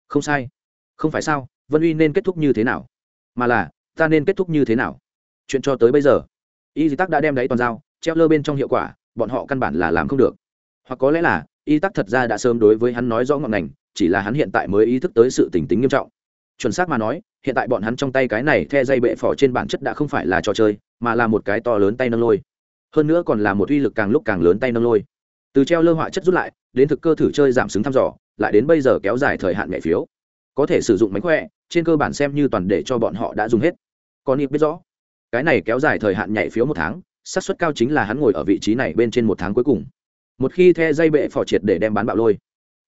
S1: Không sai. Không phải sao, vân uy nên kết thúc như thế nào? Mà là, ta nên kết thúc như thế nào? Chuyện cho tới bây giờ y tắc đã đem đáy toàn dao treo lơ bên trong hiệu quả, bọn họ căn bản là làm không được. Hoặc có lẽ là, y tắc thật ra đã sớm đối với hắn nói rõ ngọn ngành, chỉ là hắn hiện tại mới ý thức tới sự tỉnh tính nghiêm trọng. Chuẩn xác mà nói, hiện tại bọn hắn trong tay cái này the dây bệ phỏ trên bản chất đã không phải là trò chơi, mà là một cái to lớn tay nâng lôi. Hơn nữa còn là một uy lực càng lúc càng lớn tay nâng lôi. Từ treo lơ họa chất rút lại, đến thực cơ thử chơi giảm xứng thăm dò, lại đến bây giờ kéo dài thời hạn nhẹ phiếu. Có thể sử dụng mánh khỏe, trên cơ bản xem như toàn để cho bọn họ đã dùng hết. Còn ít biết rõ cái này kéo dài thời hạn nhảy phiếu một tháng, xác suất cao chính là hắn ngồi ở vị trí này bên trên một tháng cuối cùng. Một khi the dây bệ phò triệt để đem bán bạo lôi.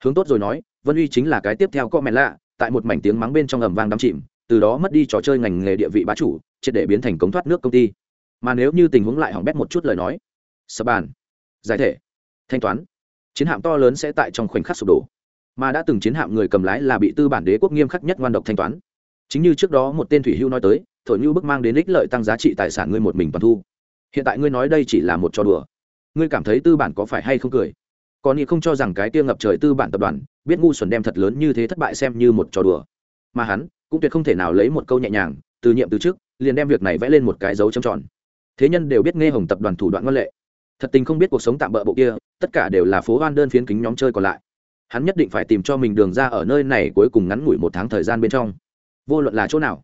S1: Hướng tốt rồi nói, vân uy chính là cái tiếp theo có mẹ lạ, tại một mảnh tiếng mắng bên trong ầm vang đắm chìm, từ đó mất đi trò chơi ngành nghề địa vị bá chủ, triệt để biến thành cống thoát nước công ty. Mà nếu như tình huống lại hỏng bét một chút lời nói, sập bàn, giải thể, thanh toán, chiến hạm to lớn sẽ tại trong khoảnh khắc sụp đổ. Mà đã từng chiến hạm người cầm lái là bị tư bản đế quốc nghiêm khắc nhất ngoan độc thanh toán chính như trước đó một tên thủy hưu nói tới, thổi như bức mang đến ích lợi tăng giá trị tài sản ngươi một mình toàn thu. Hiện tại ngươi nói đây chỉ là một trò đùa. Ngươi cảm thấy tư bản có phải hay không cười? Còn y không cho rằng cái tiêu ngập trời tư bản tập đoàn, biết ngu xuẩn đem thật lớn như thế thất bại xem như một trò đùa. Mà hắn, cũng tuyệt không thể nào lấy một câu nhẹ nhàng, từ nhiệm từ trước liền đem việc này vẽ lên một cái dấu trầm tròn. Thế nhân đều biết nghe hồng tập đoàn thủ đoạn ngân lệ. Thật tình không biết cuộc sống tạm bỡ bộ kia, tất cả đều là phố hoan đơn phiến kính nhóm chơi còn lại. Hắn nhất định phải tìm cho mình đường ra ở nơi này cuối cùng ngắn ngủi một tháng thời gian bên trong vô luận là chỗ nào,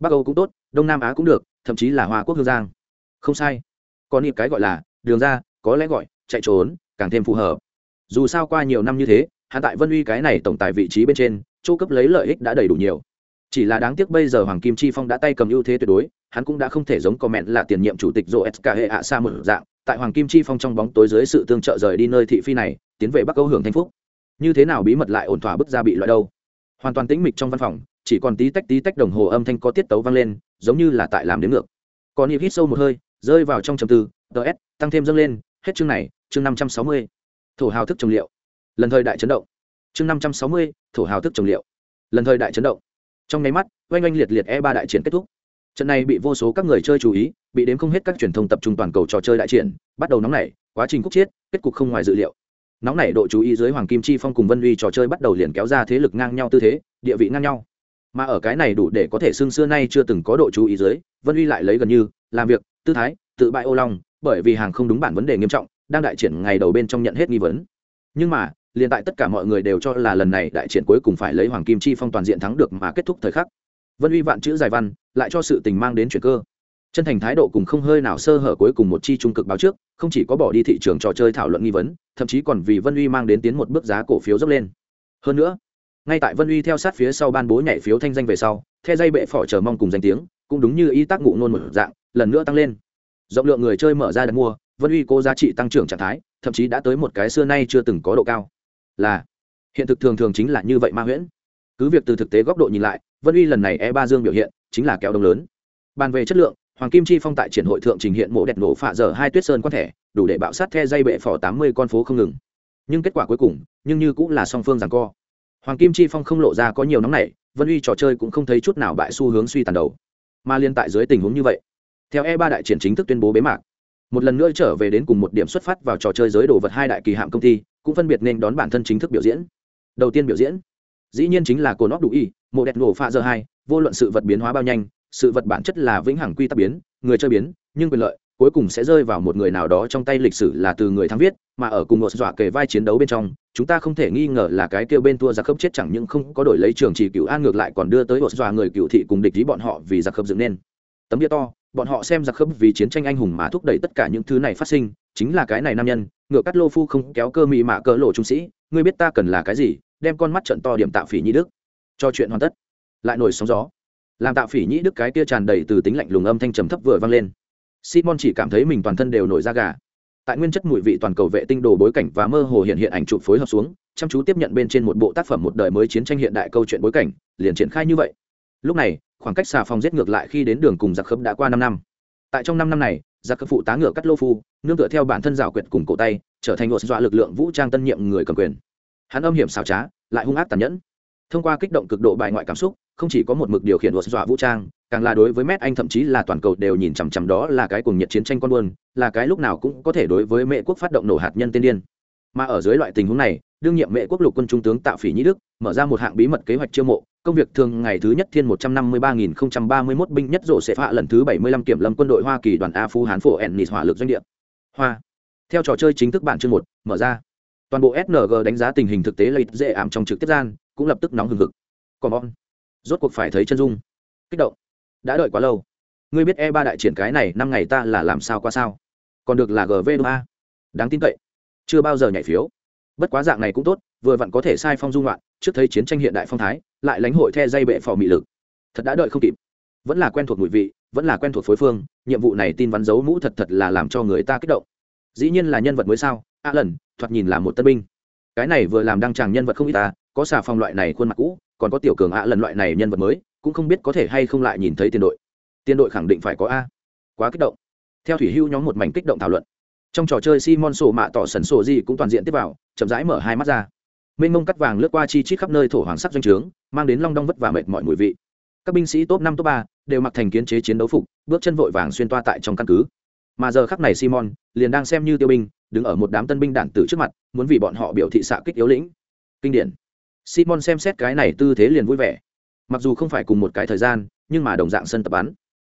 S1: bắc âu cũng tốt, đông nam á cũng được, thậm chí là hoa quốc hương giang. Không sai. Còn những cái gọi là, đường ra, có lẽ gọi, chạy trốn, càng thêm phù hợp. Dù sao qua nhiều năm như thế hạ tại vân uy cái này tổng tài vị trí bên trên, chỗ cấp lấy lợi ích đã đầy đủ nhiều. Chỉ là đáng tiếc bây giờ hoàng kim chi phong đã tay cầm ưu thế tuyệt đối, hắn cũng đã không thể giống comment là tiền nhiệm chủ tịch dô s hệ ạ sa một dạng, tại hoàng kim chi phong trong bóng tối dưới sự tương trợ rời đi nơi thị phi này, tiến về bắc âu hưởng thanh phúc. Như thế nào bí mật lại ổn thỏa bức ra bị loại đâu? Hoàn toàn tĩnh mịch trong văn phòng chỉ còn tí tách tí tách đồng hồ âm thanh có tiết tấu vang lên, giống như là tại làm đến ngược. Còn nhịp hít sâu một hơi, rơi vào trong trầm tư ts tăng thêm dâng lên, hết chương này, chương năm trăm sáu mươi. Thổ hào thức trồng liệu. Lần thời đại chấn động. Chương năm trăm sáu mươi, thổ hào thức trồng liệu. Lần thời đại chấn động. Trong nháy mắt, oanh oanh liệt liệt e ba đại triển kết thúc. Trận này bị vô số các người chơi chú ý, bị đếm không hết các truyền thông tập trung toàn cầu trò chơi đại triển, bắt đầu nóng nảy, quá trình khúc chiết, kết cục không ngoài dự liệu. Nóng nảy độ chú ý dưới hoàng kim chi phong cùng vân uy trò chơi bắt đầu liền kéo ra thế lực ngang nhau tư thế, địa vị ngang nhau mà ở cái này đủ để có thể xưng xưa nay chưa từng có độ chú ý dưới, vân uy lại lấy gần như, làm việc, tư thái, tự bại ô long, bởi vì hàng không đúng bản vấn đề nghiêm trọng, đang đại triển ngày đầu bên trong nhận hết nghi vấn. Nhưng mà, liền tại tất cả mọi người đều cho là lần này đại triển cuối cùng phải lấy hoàng kim chi phong toàn diện thắng được mà kết thúc thời khắc. Vân uy vạn chữ dài văn, lại cho sự tình mang đến chuyện cơ. Chân thành thái độ cùng không hơi nào sơ hở cuối cùng một chi trung cực báo trước, không chỉ có bỏ đi thị trường trò chơi thảo luận nghi vấn, thậm chí còn vì vân uy mang đến tiến một bước giá cổ phiếu dốc lên. Hơn nữa ngay tại vân uy theo sát phía sau ban bố nhảy phiếu thanh danh về sau theo dây bệ phỏ chờ mong cùng danh tiếng, cũng đúng như y tác ngụ nôn một dạng, lần nữa tăng lên. Rộng lượng người chơi mở ra đặt mua, vân uy cố giá trị tăng trưởng trạng thái, thậm chí đã tới một cái xưa nay chưa từng có độ cao. Là, hiện thực thường thường chính là như vậy ma huyễn. Cứ việc từ thực tế góc độ nhìn lại, vân uy lần này e ba dương biểu hiện, chính là kéo đông lớn. Bàn về chất lượng, hoàng kim chi phong tại triển hội thượng trình hiện mộ đẹp nổ phạ dở hai tuyết sơn quan thẻ, đủ để bạo sát the dây bệ phỏ tám mươi con phố không ngừng. Nhưng kết quả cuối cùng, nhưng như cũng là song phương rằng co hoàng kim chi phong không lộ ra có nhiều nóng nảy, vân uy trò chơi cũng không thấy chút nào bại xu hướng suy tàn đầu. Mà liên tại dưới tình huống như vậy, theo e ba đại triển chính thức tuyên bố bế mạc, một lần nữa trở về đến cùng một điểm xuất phát vào trò chơi giới đồ vật hai đại kỳ hạm công ty, cũng phân biệt nên đón bản thân chính thức biểu diễn. Đầu tiên biểu diễn, dĩ nhiên chính là cồn nóc đủ y, mộ đẹp nổ pha giờ hai, vô luận sự vật biến hóa bao nhanh, sự vật bản chất là vĩnh hằng quy tắc biến, người chơi biến, nhưng quyền lợi cuối cùng sẽ rơi vào một người nào đó trong tay lịch sử là từ người thắng viết, mà ở cùng một dọa kề vai chiến đấu bên trong chúng ta không thể nghi ngờ là cái kêu bên tua giặc khớp chết chẳng những không có đổi lấy trường chỉ cựu an ngược lại còn đưa tới hột dọa người cựu thị cùng địch ý bọn họ vì giặc khớp dựng nên. Tấm bia to, bọn họ xem giặc khớp vì chiến tranh anh hùng mà thúc đẩy tất cả những thứ này phát sinh, chính là cái này nam nhân, ngựa cắt lô phu không kéo cơ mị mạ cỡ lộ trung sĩ, ngươi biết ta cần là cái gì, đem con mắt trận to điểm tạo phỉ nhĩ đức. Cho chuyện hoàn tất. Lại nổi sóng gió. Làm tạo phỉ nhĩ đức cái kia tràn đầy từ tính lạnh lùng âm thanh trầm thấp vừa vang lên. Simon chỉ cảm thấy mình toàn thân đều nổi da gà tại nguyên chất mùi vị toàn cầu vệ tinh đồ bối cảnh và mơ hồ hiện hiện ảnh chụp phối hợp xuống, chăm chú tiếp nhận bên trên một bộ tác phẩm một đời mới chiến tranh hiện đại câu chuyện bối cảnh, liền triển khai như vậy. Lúc này, khoảng cách xà phòng giết ngược lại khi đến đường cùng giặc khớp đã qua năm năm. Tại trong năm năm này, giặc khớp phụ tá ngựa cắt lô phu, nương tựa theo bản thân rào quyệt cùng cổ tay, trở thành một dọa lực lượng vũ trang tân nhiệm người cầm quyền. Hắn âm hiểm xảo trá, lại hung ác tàn nhẫn thông qua kích động cực độ bài ngoại cảm xúc không chỉ có một mực điều khiển một dọa vũ trang càng là đối với mét anh thậm chí là toàn cầu đều nhìn chằm chằm đó là cái cùng nhiệt chiến tranh con buôn là cái lúc nào cũng có thể đối với mẹ quốc phát động nổ hạt nhân tiên điên mà ở dưới loại tình huống này đương nhiệm mẹ quốc lục quân trung tướng tạo phỉ nhĩ đức mở ra một hạng bí mật kế hoạch chiêu mộ công việc thường ngày thứ nhất thiên một trăm năm mươi ba nghìn không trăm ba mươi 153.031 binh nhất rổ sẽ phạ lần thứ bảy mươi lăm kiểm lâm quân đội Hoa Kỳ đoàn A Phú Hán phổ Ennis hỏa lực doanh địa. Hoa. Theo trò chơi chính thức bản chương một mở ra. Toàn bộ SNG đánh giá tình hình thực tế lấy dễ ảm trong trực tiếp gian, cũng lập tức nóng hừng hực. Còn on. Rốt cuộc phải thấy chân dung. Kích động. Đã đợi quá lâu. Ngươi biết e ba đại triển cái này năm ngày ta là làm sao qua sao? Còn được là GV a Đáng tin cậy. Chưa bao giờ nhảy phiếu. Bất quá dạng này cũng tốt, vừa vặn có thể sai phong dung loạn, trước thấy chiến tranh hiện đại phong thái, lại lãnh hội the dây bệ phò mị lực thật đã đợi không kịp vẫn là quen thuộc mùi vị vẫn là quen thuộc phối phương nhiệm vụ này tin vắn dấu mũ thật thật là làm cho người ta kích động dĩ nhiên là nhân vật mới sao a lần thoạt nhìn là một tân binh cái này vừa làm đăng tràng nhân vật không ít ta có xà phòng loại này khuôn mặt cũ, còn có tiểu cường ạ lần loại này nhân vật mới, cũng không biết có thể hay không lại nhìn thấy tiền đội. Tiền đội khẳng định phải có a. Quá kích động. Theo thủy hưu nhóm một mảnh kích động thảo luận. Trong trò chơi simon sổ mạ tỏ sần sổ gì cũng toàn diện tiếp vào, chậm rãi mở hai mắt ra. Mênh mông cắt vàng lướt qua chi chít khắp nơi thổ hoàng sắc doanh trướng, mang đến long đong vất vả mệt mọi mùi vị. Các binh sĩ top năm, top ba đều mặc thành kiến chế chiến đấu phục, bước chân vội vàng xuyên toa tại trong căn cứ. Mà giờ khắc này simon liền đang xem như tiêu binh, đứng ở một đám tân binh đản tử trước mặt, muốn vì bọn họ biểu thị xạ kích yếu lĩnh. Kinh điển simon xem xét cái này tư thế liền vui vẻ. Mặc dù không phải cùng một cái thời gian, nhưng mà đồng dạng sân tập bắn.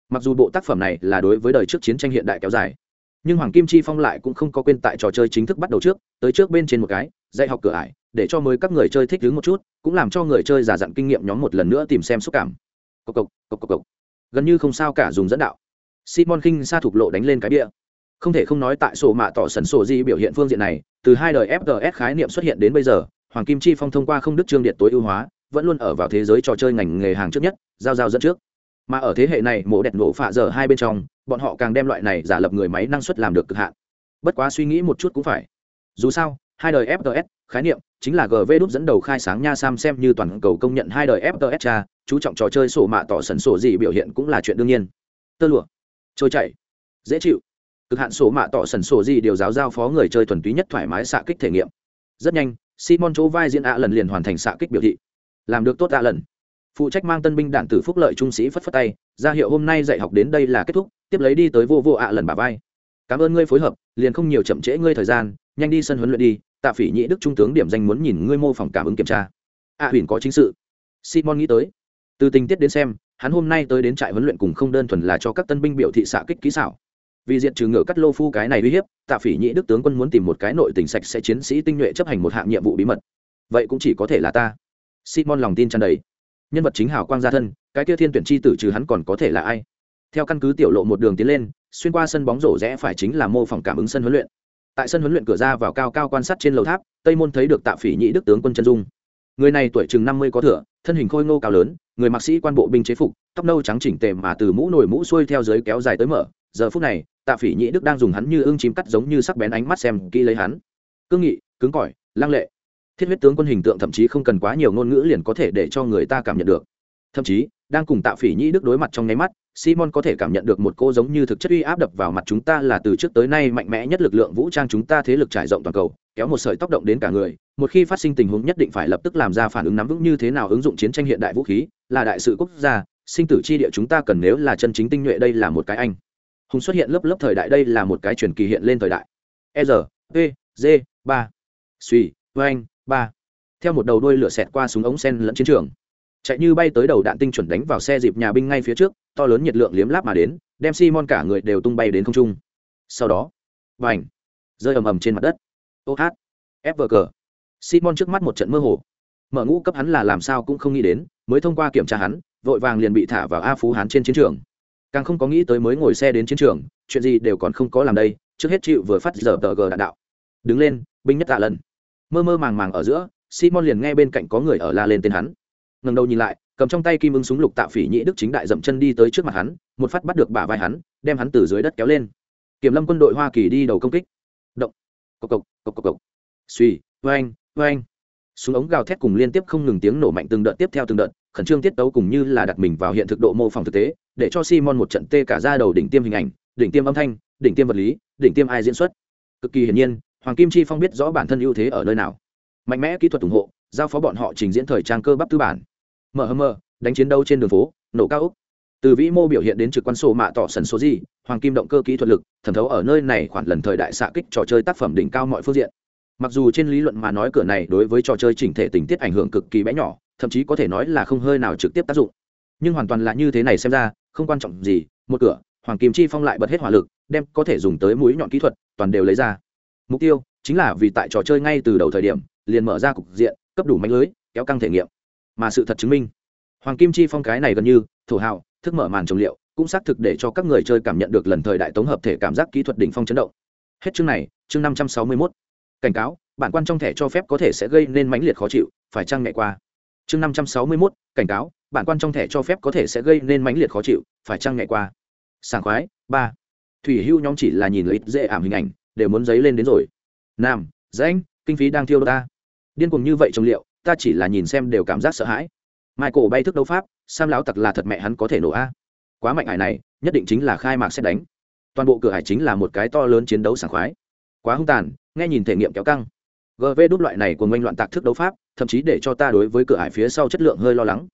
S1: Mặc dù bộ tác phẩm này là đối với đời trước chiến tranh hiện đại kéo dài, nhưng hoàng kim chi phong lại cũng không có quên tại trò chơi chính thức bắt đầu trước, tới trước bên trên một cái, dạy học cửa ải, để cho mới các người chơi thích đứng một chút, cũng làm cho người chơi giả dặn kinh nghiệm nhóm một lần nữa tìm xem xúc cảm. Cộc cộc cộc cộc cộc. Gần như không sao cả dùng dẫn đạo. Simon kinh sa thục lộ đánh lên cái bia. Không thể không nói tại sổ mạ tỏ sần sổ di biểu hiện phương diện này, từ hai đời fts khái niệm xuất hiện đến bây giờ hoàng kim chi phong thông qua không đức trương điện tối ưu hóa, vẫn luôn ở vào thế giới trò chơi ngành nghề hàng trước nhất, giao giao dẫn trước. Mà ở thế hệ này mổ đẹp nổ phạ giờ hai bên trong, bọn họ càng đem loại này giả lập người máy năng suất làm được cực hạn. Bất quá suy nghĩ một chút cũng phải. Dù sao, hai đời fts khái niệm chính là gv đúc dẫn đầu khai sáng nha sam xem như toàn cầu công nhận hai đời fts cha, chú trọng trò chơi sổ mạ tỏ sẩn sổ gì biểu hiện cũng là chuyện đương nhiên. Tơ lụa. Trôi chảy. Dễ chịu. Cực hạn sổ mạ tỏ sẩn sổ gì điều giáo giao phó người chơi thuần túy nhất thoải mái xạ kích thể nghiệm. Rất nhanh simon chỗ vai diễn ạ lần liền hoàn thành xạ kích biểu thị. Làm được tốt ạ lần phụ trách mang tân binh đạn tử phúc lợi trung sĩ phất phất tay, ra hiệu hôm nay dạy học đến đây là kết thúc, tiếp lấy đi tới vô vô ạ lần bà vai. Cảm ơn ngươi phối hợp, liền không nhiều chậm trễ ngươi thời gian, nhanh đi sân huấn luyện đi, tạ phỉ nhị đức trung tướng điểm danh muốn nhìn ngươi mô phỏng cảm ứng kiểm tra. Ạ huyền có chính sự. Simon nghĩ tới. Từ tình tiết đến xem, hắn hôm nay tới đến trại huấn luyện cùng không đơn thuần là cho các tân binh biểu thị xạ kích kỹ xảo vì diện trừ ngựa cắt lô phu cái này uy hiếp, tạ phỉ nhị đức tướng quân muốn tìm một cái nội tình sạch sẽ chiến sĩ tinh nhuệ chấp hành một hạng nhiệm vụ bí mật. Vậy cũng chỉ có thể là ta. Simon lòng tin tràn đầy. Nhân vật chính hào quang gia thân, cái kia thiên tuyển chi tử trừ hắn còn có thể là ai? Theo căn cứ tiểu lộ một đường tiến lên, xuyên qua sân bóng rổ rẽ phải chính là mô phỏng cảm ứng sân huấn luyện. Tại sân huấn luyện cửa ra vào cao cao quan sát trên lầu tháp, tây môn thấy được tạ phỉ nhị đức tướng quân chân dung. Người này tuổi chừng năm mươi có thửa, thân hình khôi ngô cao lớn, người mạc sĩ quan bộ binh chế phục, tóc nâu trắng chỉnh tề mà từ mũ nổi mũ xuôi theo dưới kéo dài tới mở. Giờ phút này tạ phỉ Nhĩ đức đang dùng hắn như ưng chim cắt giống như sắc bén ánh mắt xem kỹ lấy hắn. Cương nghị, cứng cỏi, lăng lệ. Thiết huyết tướng quân hình tượng thậm chí không cần quá nhiều ngôn ngữ liền có thể để cho người ta cảm nhận được. Thậm chí, đang cùng tạ phỉ nhĩ đức đối mặt trong nháy mắt, simon có thể cảm nhận được một cô giống như thực chất uy áp đập vào mặt chúng ta là từ trước tới nay mạnh mẽ nhất lực lượng vũ trang chúng ta thế lực trải rộng toàn cầu, kéo một sợi tóc động đến cả người, một khi phát sinh tình huống nhất định phải lập tức làm ra phản ứng nắm vững như thế nào ứng dụng chiến tranh hiện đại vũ khí, là đại sự quốc gia, sinh tử chi địa chúng ta cần nếu là chân chính tinh nhuệ đây là một cái anh hùng xuất hiện lớp lớp thời đại đây là một cái truyền kỳ hiện lên thời đại. E r p, g, ba. Suy anh ba. Theo một đầu đuôi lửa xẹt qua súng ống sen lẫn chiến trường. Chạy như bay tới đầu đạn tinh chuẩn đánh vào xe dịp nhà binh ngay phía trước, to lớn nhiệt lượng liếm láp mà đến, đem simon cả người đều tung bay đến không trung. Sau đó và rơi ầm ầm trên mặt đất. Ô hát fvg simon trước mắt một trận mơ hồ. Mở ngũ cấp hắn là làm sao cũng không nghĩ đến, mới thông qua kiểm tra hắn, vội vàng liền bị thả vào a phú hán trên chiến trường càng không có nghĩ tới mới ngồi xe đến chiến trường, chuyện gì đều còn không có làm đây, trước hết chịu vừa phát giờ tờ gờ đạn đạo. Đứng lên, binh nhất tạ lần. Mơ mơ màng màng ở giữa, simon liền nghe bên cạnh có người ở la lên tên hắn. Ngần đầu nhìn lại, cầm trong tay kim ưng súng lục tạ phỉ nhĩ đức chính đại dậm chân đi tới trước mặt hắn, một phát bắt được bả vai hắn, đem hắn từ dưới đất kéo lên. Kiểm lâm quân đội hoa kỳ đi đầu công kích. Động. Cộc cộc cộc cộc cộc. Suy oanh oanh. Súng ống gào thét cùng liên tiếp không ngừng tiếng nổ mạnh từng đợt tiếp theo từng đợt khẩn trương tiết tấu cùng như là đặt mình vào hiện thực độ mô phỏng thực tế, để cho simon một trận tê cả ra đầu đỉnh tiêm hình ảnh, đỉnh tiêm âm thanh, đỉnh tiêm vật lý, đỉnh tiêm ai diễn xuất. Cực kỳ hiển nhiên, hoàng kim chi phong biết rõ bản thân ưu thế ở nơi nào. Mạnh mẽ kỹ thuật ủng hộ, giao phó bọn họ trình diễn thời trang cơ bắp tư bản. Mở hờ mờ, đánh chiến đấu trên đường phố, nổ cao úc từ vĩ mô biểu hiện đến trực quan sổ mạ tỏ sần số gì, hoàng kim động cơ kỹ thuật lực, thẩm thấu ở nơi này khoản lần thời đại xạ kích trò chơi tác phẩm đỉnh cao mọi phương diện. Mặc dù trên lý luận mà nói cửa này đối với trò chơi chỉnh thể tình tiết ảnh hưởng cực kỳ bé nhỏ thậm chí có thể nói là không hơi nào trực tiếp tác dụng. Nhưng hoàn toàn là như thế này xem ra, không quan trọng gì, một cửa, hoàng kim chi phong lại bật hết hỏa lực, đem có thể dùng tới mũi nhọn kỹ thuật, toàn đều lấy ra. Mục tiêu chính là vì tại trò chơi ngay từ đầu thời điểm, liền mở ra cục diện, cấp đủ mạnh lưới, kéo căng thể nghiệm. Mà sự thật chứng minh, hoàng kim chi phong cái này gần như, thổ hào, thức mở màn trồng liệu, cũng xác thực để cho các người chơi cảm nhận được lần thời đại tống hợp thể cảm giác kỹ thuật đỉnh phong chấn động. Hết chương này, chương năm trăm sáu mươi mốt. Cảnh cáo, bản quan trong thẻ cho phép có thể sẽ gây nên mãnh liệt khó chịu, phải trăng nhẹ qua? Chương năm trăm sáu mươi mốt, cảnh cáo, bản quan trong thẻ cho phép có thể sẽ gây nên mãnh liệt khó chịu, phải chăng ngày qua? Sảng khoái, ba. Thủy hưu nhóm chỉ là nhìn lợi dễ ảm hình ảnh, đều muốn giấy lên đến rồi. Nam, danh, kinh phí đang thiêu ta. Điên cuồng như vậy trồng liệu, ta chỉ là nhìn xem đều cảm giác sợ hãi. Michael bay thức đấu pháp, sam lão tặc là thật mẹ hắn có thể nổ a. Quá mạnh hải này, nhất định chính là khai mạc xét đánh. Toàn bộ cửa hải chính là một cái to lớn chiến đấu sảng khoái. Quá hung tàn, nghe nhìn thể nghiệm kéo căng. Gv đút loại này của ngoanh loạn tạc thức đấu pháp thậm chí để cho ta đối với cửa ải phía sau chất lượng hơi lo lắng.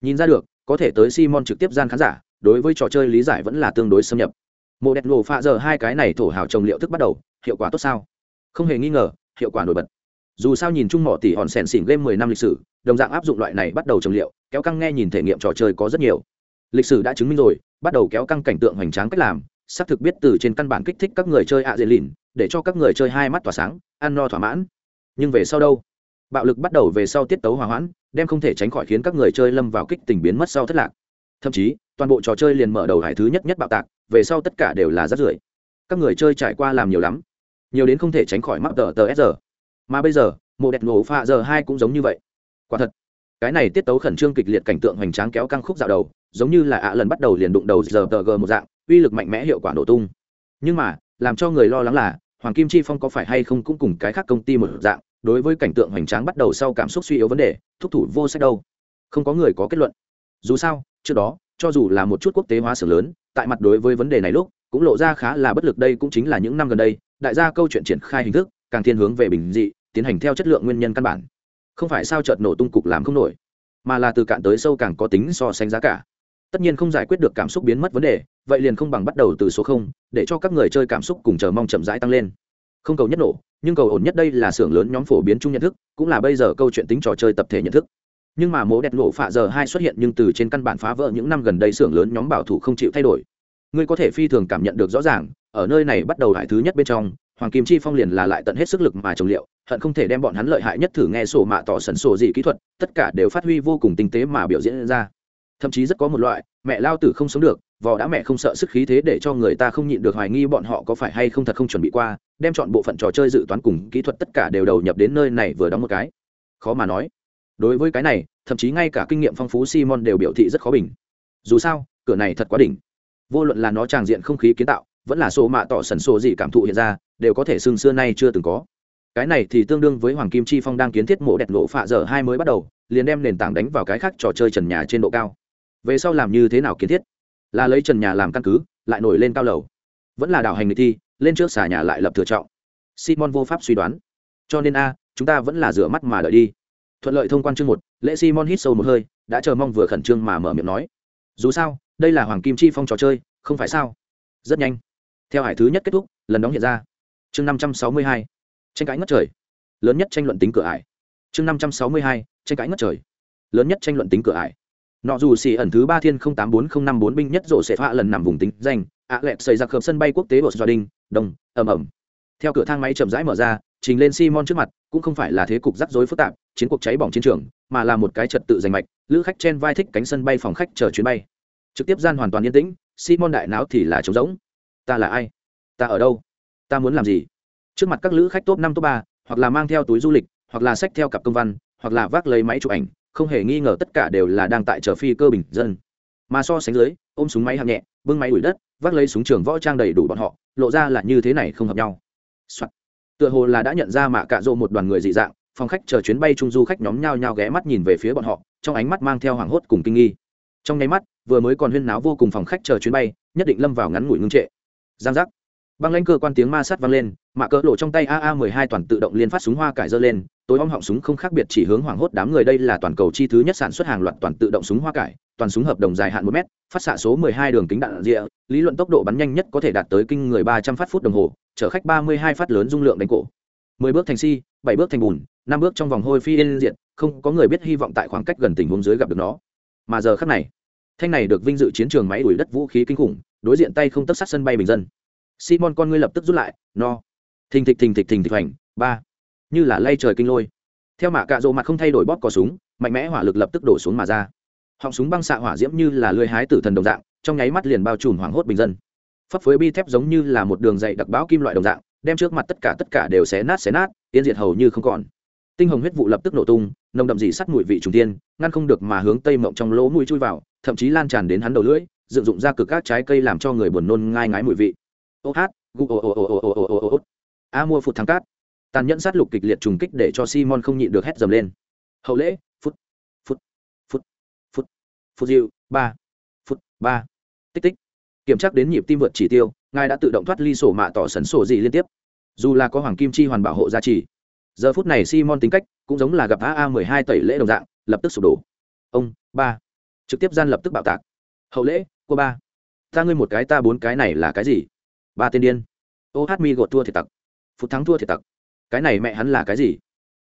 S1: Nhìn ra được, có thể tới simon trực tiếp gian khán giả, đối với trò chơi lý giải vẫn là tương đối xâm nhập. Mộ đẹp nổ pha giờ hai cái này thổ hào trồng liệu thức bắt đầu, hiệu quả tốt sao? Không hề nghi ngờ, hiệu quả nổi bật. Dù sao nhìn chung mỏ tỷ hòn sèn xỉn game mười năm lịch sử, đồng dạng áp dụng loại này bắt đầu trồng liệu, kéo căng nghe nhìn thể nghiệm trò chơi có rất nhiều. Lịch sử đã chứng minh rồi, bắt đầu kéo căng cảnh tượng hoành tráng cách làm, xác thực biết từ trên căn bản kích thích các người chơi ạ à dễ lìn, để cho các người chơi hai mắt tỏa sáng, ăn no thỏa mãn. Nhưng về sau đâu? Bạo lực bắt đầu về sau tiết tấu hòa hoãn, đem không thể tránh khỏi khiến các người chơi lâm vào kích tình biến mất sau thất lạc. Thậm chí, toàn bộ trò chơi liền mở đầu hải thứ nhất nhất bạo tạc, về sau tất cả đều là rát rưởi. Các người chơi trải qua làm nhiều lắm, nhiều đến không thể tránh khỏi mắc tờ tờ s mà bây giờ, mộ đẹp nổ pha giờ hai cũng giống như vậy. Quả thật, cái này tiết tấu khẩn trương kịch liệt cảnh tượng hoành tráng kéo căng khúc dạo đầu, giống như là ạ lần bắt đầu liền đụng đầu giờ tờ g một dạng, uy lực mạnh mẽ hiệu quả nổ tung. Nhưng mà, làm cho người lo lắng là, hoàng kim chi phong có phải hay không cũng cùng cái khác công ty một dạng đối với cảnh tượng hoành tráng bắt đầu sau cảm xúc suy yếu vấn đề, thúc thủ vô sách đâu. Không có người có kết luận. Dù sao, trước đó, cho dù là một chút quốc tế hóa xưởng lớn, tại mặt đối với vấn đề này lúc, cũng lộ ra khá là bất lực đây cũng chính là những năm gần đây, đại gia câu chuyện triển khai hình thức, càng thiên hướng về bình dị, tiến hành theo chất lượng nguyên nhân căn bản. Không phải sao chợt nổ tung cục làm không nổi, mà là từ cạn tới sâu càng có tính so sánh giá cả. Tất nhiên không giải quyết được cảm xúc biến mất vấn đề, vậy liền không bằng bắt đầu từ số không, để cho các người chơi cảm xúc cùng chờ mong chậm rãi tăng lên không cầu nhất nổ, nhưng cầu ổn nhất đây là xưởng lớn nhóm phổ biến chung nhận thức, cũng là bây giờ câu chuyện tính trò chơi tập thể nhận thức. Nhưng mà mố đẹp nổ phạ giờ hai xuất hiện nhưng từ trên căn bản phá vỡ những năm gần đây xưởng lớn nhóm bảo thủ không chịu thay đổi. Ngươi có thể phi thường cảm nhận được rõ ràng, ở nơi này bắt đầu hải thứ nhất bên trong, hoàng kim chi phong liền là lại tận hết sức lực mà trồng liệu, hận không thể đem bọn hắn lợi hại nhất thử nghe sổ mạ tỏ sần sổ gì kỹ thuật, tất cả đều phát huy vô cùng tinh tế mà biểu diễn ra. Thậm chí rất có một loại, mẹ lao tử không sống được vò đã mẹ không sợ sức khí thế để cho người ta không nhịn được hoài nghi bọn họ có phải hay không thật không chuẩn bị qua, đem chọn bộ phận trò chơi dự toán cùng kỹ thuật tất cả đều đầu nhập đến nơi này vừa đóng một cái. Khó mà nói. Đối với cái này, thậm chí ngay cả kinh nghiệm phong phú simon đều biểu thị rất khó bình. Dù sao, cửa này thật quá đỉnh. Vô luận là nó tràng diện không khí kiến tạo, vẫn là số mạ tỏ sần sổ gì cảm thụ hiện ra, đều có thể xương xưa nay chưa từng có. Cái này thì tương đương với hoàng kim chi phong đang kiến thiết mộ đẹp lộ phạ giờ hai mới bắt đầu, liền đem nền tảng đánh vào cái khác trò chơi trần nhà trên độ cao. Về sau làm như thế nào kiến thiết? Là lấy trần nhà làm căn cứ, lại nổi lên cao lầu. Vẫn là đảo hành người thi, lên trước xà nhà lại lập thừa trọng. Simon vô pháp suy đoán. Cho nên a, chúng ta vẫn là rửa mắt mà đợi đi. Thuận lợi thông quan chương một, lễ simon hít sâu một hơi, đã chờ mong vừa khẩn trương mà mở miệng nói. Dù sao, đây là hoàng kim chi phong trò chơi, không phải sao? Rất nhanh. Theo hải thứ nhất kết thúc, lần đóng hiện ra. Chương năm trăm sáu mươi hai, tranh cãi ngất trời. Lớn nhất tranh luận tính cửa ải. Chương năm trăm sáu mươi hai, tranh cãi ngất trời. Lớn nhất tranh luận tính cửa ải nọ dù xì ẩn thứ ba thiên không tám bốn không năm bốn binh nhất rộ sẽ phạ lần nằm vùng tính danh, ạ lẹt xảy ra khớp sân bay quốc tế của gia đình, đông, ầm ầm. Theo cửa thang máy chậm rãi mở ra, trình lên simon trước mặt, cũng không phải là thế cục rắc rối phức tạp, chiến cuộc cháy bỏng chiến trường, mà là một cái trật tự giành mạch, lữ khách trên vai thích cánh sân bay phòng khách chờ chuyến bay. Trực tiếp gian hoàn toàn yên tĩnh, simon đại não thì là trống rỗng. Ta là ai? Ta ở đâu? Ta muốn làm gì? Trước mặt các lữ khách top năm, top ba, hoặc là mang theo túi du lịch, hoặc là sách theo cặp công văn, hoặc là vác lấy máy chụp ảnh không hề nghi ngờ tất cả đều là đang tại chờ phi cơ bình dân. Mà so sánh dưới, ôm súng máy hạng nhẹ, bưng máy đuổi đất, vác lấy súng trường võ trang đầy đủ bọn họ, lộ ra là như thế này không hợp nhau、Soạn. tựa hồ là đã nhận ra mạ cạ rộ một đoàn người dị dạng, phòng khách chờ chuyến bay trung du khách nhóm nhao nhao ghé mắt nhìn về phía bọn họ, trong ánh mắt mang theo hoảng hốt cùng kinh nghi. Trong nháy mắt, vừa mới còn huyên náo vô cùng phòng khách chờ chuyến bay, nhất định lâm vào ngắn ngủi ngưng trệ. Giang giác. Băng lãnh cơ quan tiếng ma sát vang lên, mạ cỡ lộ trong tay aa 12 toàn tự động liên phát súng hoa cải dơ lên tối om họng súng không khác biệt chỉ hướng hoảng hốt đám người, đây là toàn cầu chi thứ nhất sản xuất hàng loạt toàn tự động súng hoa cải, toàn súng hợp đồng dài hạn một mét, phát xạ số 12 đường kính đạn rịa, lý luận tốc độ bắn nhanh nhất có thể đạt tới kinh người 300 phát phút đồng hồ, chở khách 32 phát lớn dung lượng đánh cổ. 10 bước thành si 7 bước thành bùn, năm bước trong vòng hôi phi yên diện không có người biết hy vọng tại khoảng cách gần tình huống dưới gặp được nó. Mà giờ khắc này, thanh này được vinh dự chiến trường máy đuổi đất vũ khí kinh khủng, đối diện tay không tất sát sân bay bình dân. Simon con ngươi lập tức rút lại, no. Thình thịch thình thịch thình thịch hoành, ba như là lay trời kinh lôi theo mạ cạ rộ mặt không thay đổi bóp cò súng mạnh mẽ hỏa lực lập tức đổ xuống mà ra họng súng băng xạ hỏa diễm như là lưới hái tử thần đồng dạng trong nháy mắt liền bao trùm hoảng hốt bình dân phấp phới bi thép giống như là một đường dày đặc báo kim loại đồng dạng đem trước mặt tất cả tất cả đều xé nát xé nát yên diệt hầu như không còn tinh hồng huyết vụ lập tức nổ tung nồng đậm dị sắt mùi vị trùng tiên ngăn không được mà hướng tây mộng trong lỗ mũi chui vào thậm chí lan tràn đến hắn đầu lưỡi dựng dụng ra cực các trái cây làm cho người buồn nôn ngai ngái mùi vị ô hát gu ô ô ô ô ô ô ô ô a mua phụt thắng cát tàn nhẫn sát lục kịch liệt trùng kích để cho simon không nhịn được hét dầm lên. Hậu lễ, phút phút phút phút phút dịu, ba, phút, ba. Tích tích. Kiểm tra đến nhịp tim vượt chỉ tiêu, ngài đã tự động thoát ly sổ mạ tỏ sấn sổ gì liên tiếp. Dù là có hoàng kim chi hoàn bảo hộ gia trì giờ phút này simon tính cách cũng giống là gặp aa mười hai tẩy lễ đồng dạng, lập tức sụp đổ. Ông, ba. Trực tiếp gian lập tức bạo tạc. Hậu lễ cô ba. Ta ngươi một cái, ta bốn cái này là cái gì? Ba tên điên. Ô hát mi gột thua thiệt tặc. Phút thắng thua thiệt tặc cái này mẹ hắn là cái gì?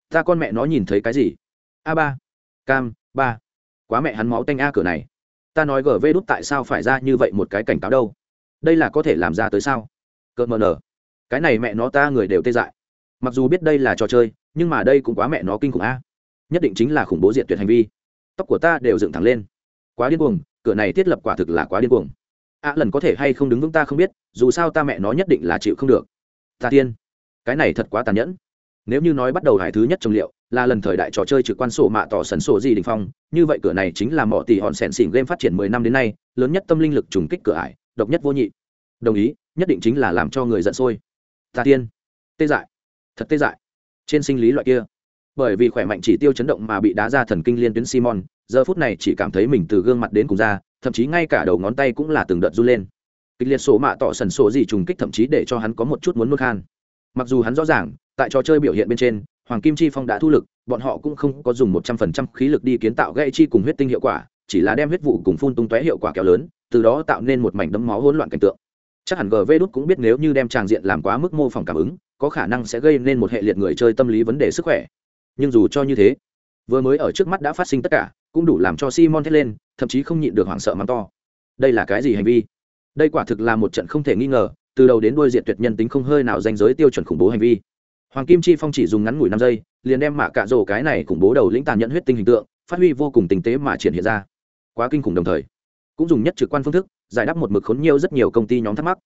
S1: Ta con mẹ nó nhìn thấy cái gì? A ba. Cam, ba. Quá mẹ hắn máu tanh a cửa này. Ta nói gv đút tại sao phải ra như vậy một cái cảnh cáo đâu? Đây là có thể làm ra tới sao? Cợt mờ nở. Cái này mẹ nó ta người đều tê dại. Mặc dù biết đây là trò chơi, nhưng mà đây cũng quá mẹ nó kinh khủng a. Nhất định chính là khủng bố diệt tuyệt hành vi. Tóc của ta đều dựng thẳng lên. Quá điên cuồng, cửa này thiết lập quả thực là quá điên cuồng. A lần có thể hay không đứng vững ta không biết, dù sao ta mẹ nó nhất định là chịu không được. Ta tiên cái này thật quá tàn nhẫn. Nếu như nói bắt đầu hải thứ nhất trong liệu, là lần thời đại trò chơi trực quan sổ mạ tỏ sần sổ gì đình phong, như vậy cửa này chính là mỏ tỷ hòn sẹn xỉn game phát triển mười năm đến nay, lớn nhất tâm linh lực trùng kích cửa ải, độc nhất vô nhị. Đồng ý, nhất định chính là làm cho người giận sôi. Tà tiên. Tê dại. Thật tê dại. Trên sinh lý loại kia. Bởi vì khỏe mạnh chỉ tiêu chấn động mà bị đá ra thần kinh liên tuyến simon, giờ phút này chỉ cảm thấy mình từ gương mặt đến cùng da thậm chí ngay cả đầu ngón tay cũng là từng đợt run lên. Kịch liệt sổ mạ tỏ sần sổ gì trùng kích thậm chí để cho hắn có một chút muốn nuốt khan mặc dù hắn rõ ràng, tại trò chơi biểu hiện bên trên, hoàng kim chi phong đã thu lực, bọn họ cũng không có dùng một trăm phần trăm khí lực đi kiến tạo gây chi cùng huyết tinh hiệu quả, chỉ là đem huyết vụ cùng phun tung tóe hiệu quả kéo lớn, từ đó tạo nên một mảnh đấm máu hỗn loạn cảnh tượng. Chắc hẳn gv đút cũng biết nếu như đem tràng diện làm quá mức mô phỏng cảm ứng, có khả năng sẽ gây nên một hệ liệt người chơi tâm lý vấn đề sức khỏe. Nhưng dù cho như thế, vừa mới ở trước mắt đã phát sinh tất cả, cũng đủ làm cho simon thét lên, thậm chí không nhịn được hoảng sợ mắng to. Đây là cái gì hành vi? Đây quả thực là một trận không thể nghi ngờ từ đầu đến đuôi diệt tuyệt nhân tính không hơi nào danh giới tiêu chuẩn khủng bố hành vi. Hoàng kim chi phong chỉ dùng ngắn ngủi năm giây, liền đem mạ cạ rổ cái này khủng bố đầu lĩnh tàn nhẫn huyết tinh hình tượng, phát huy vô cùng tinh tế mà triển hiện ra. Quá kinh khủng đồng thời, cũng dùng nhất trực quan phương thức, giải đáp một mực khốn nhiều rất nhiều công ty nhóm thắc mắc.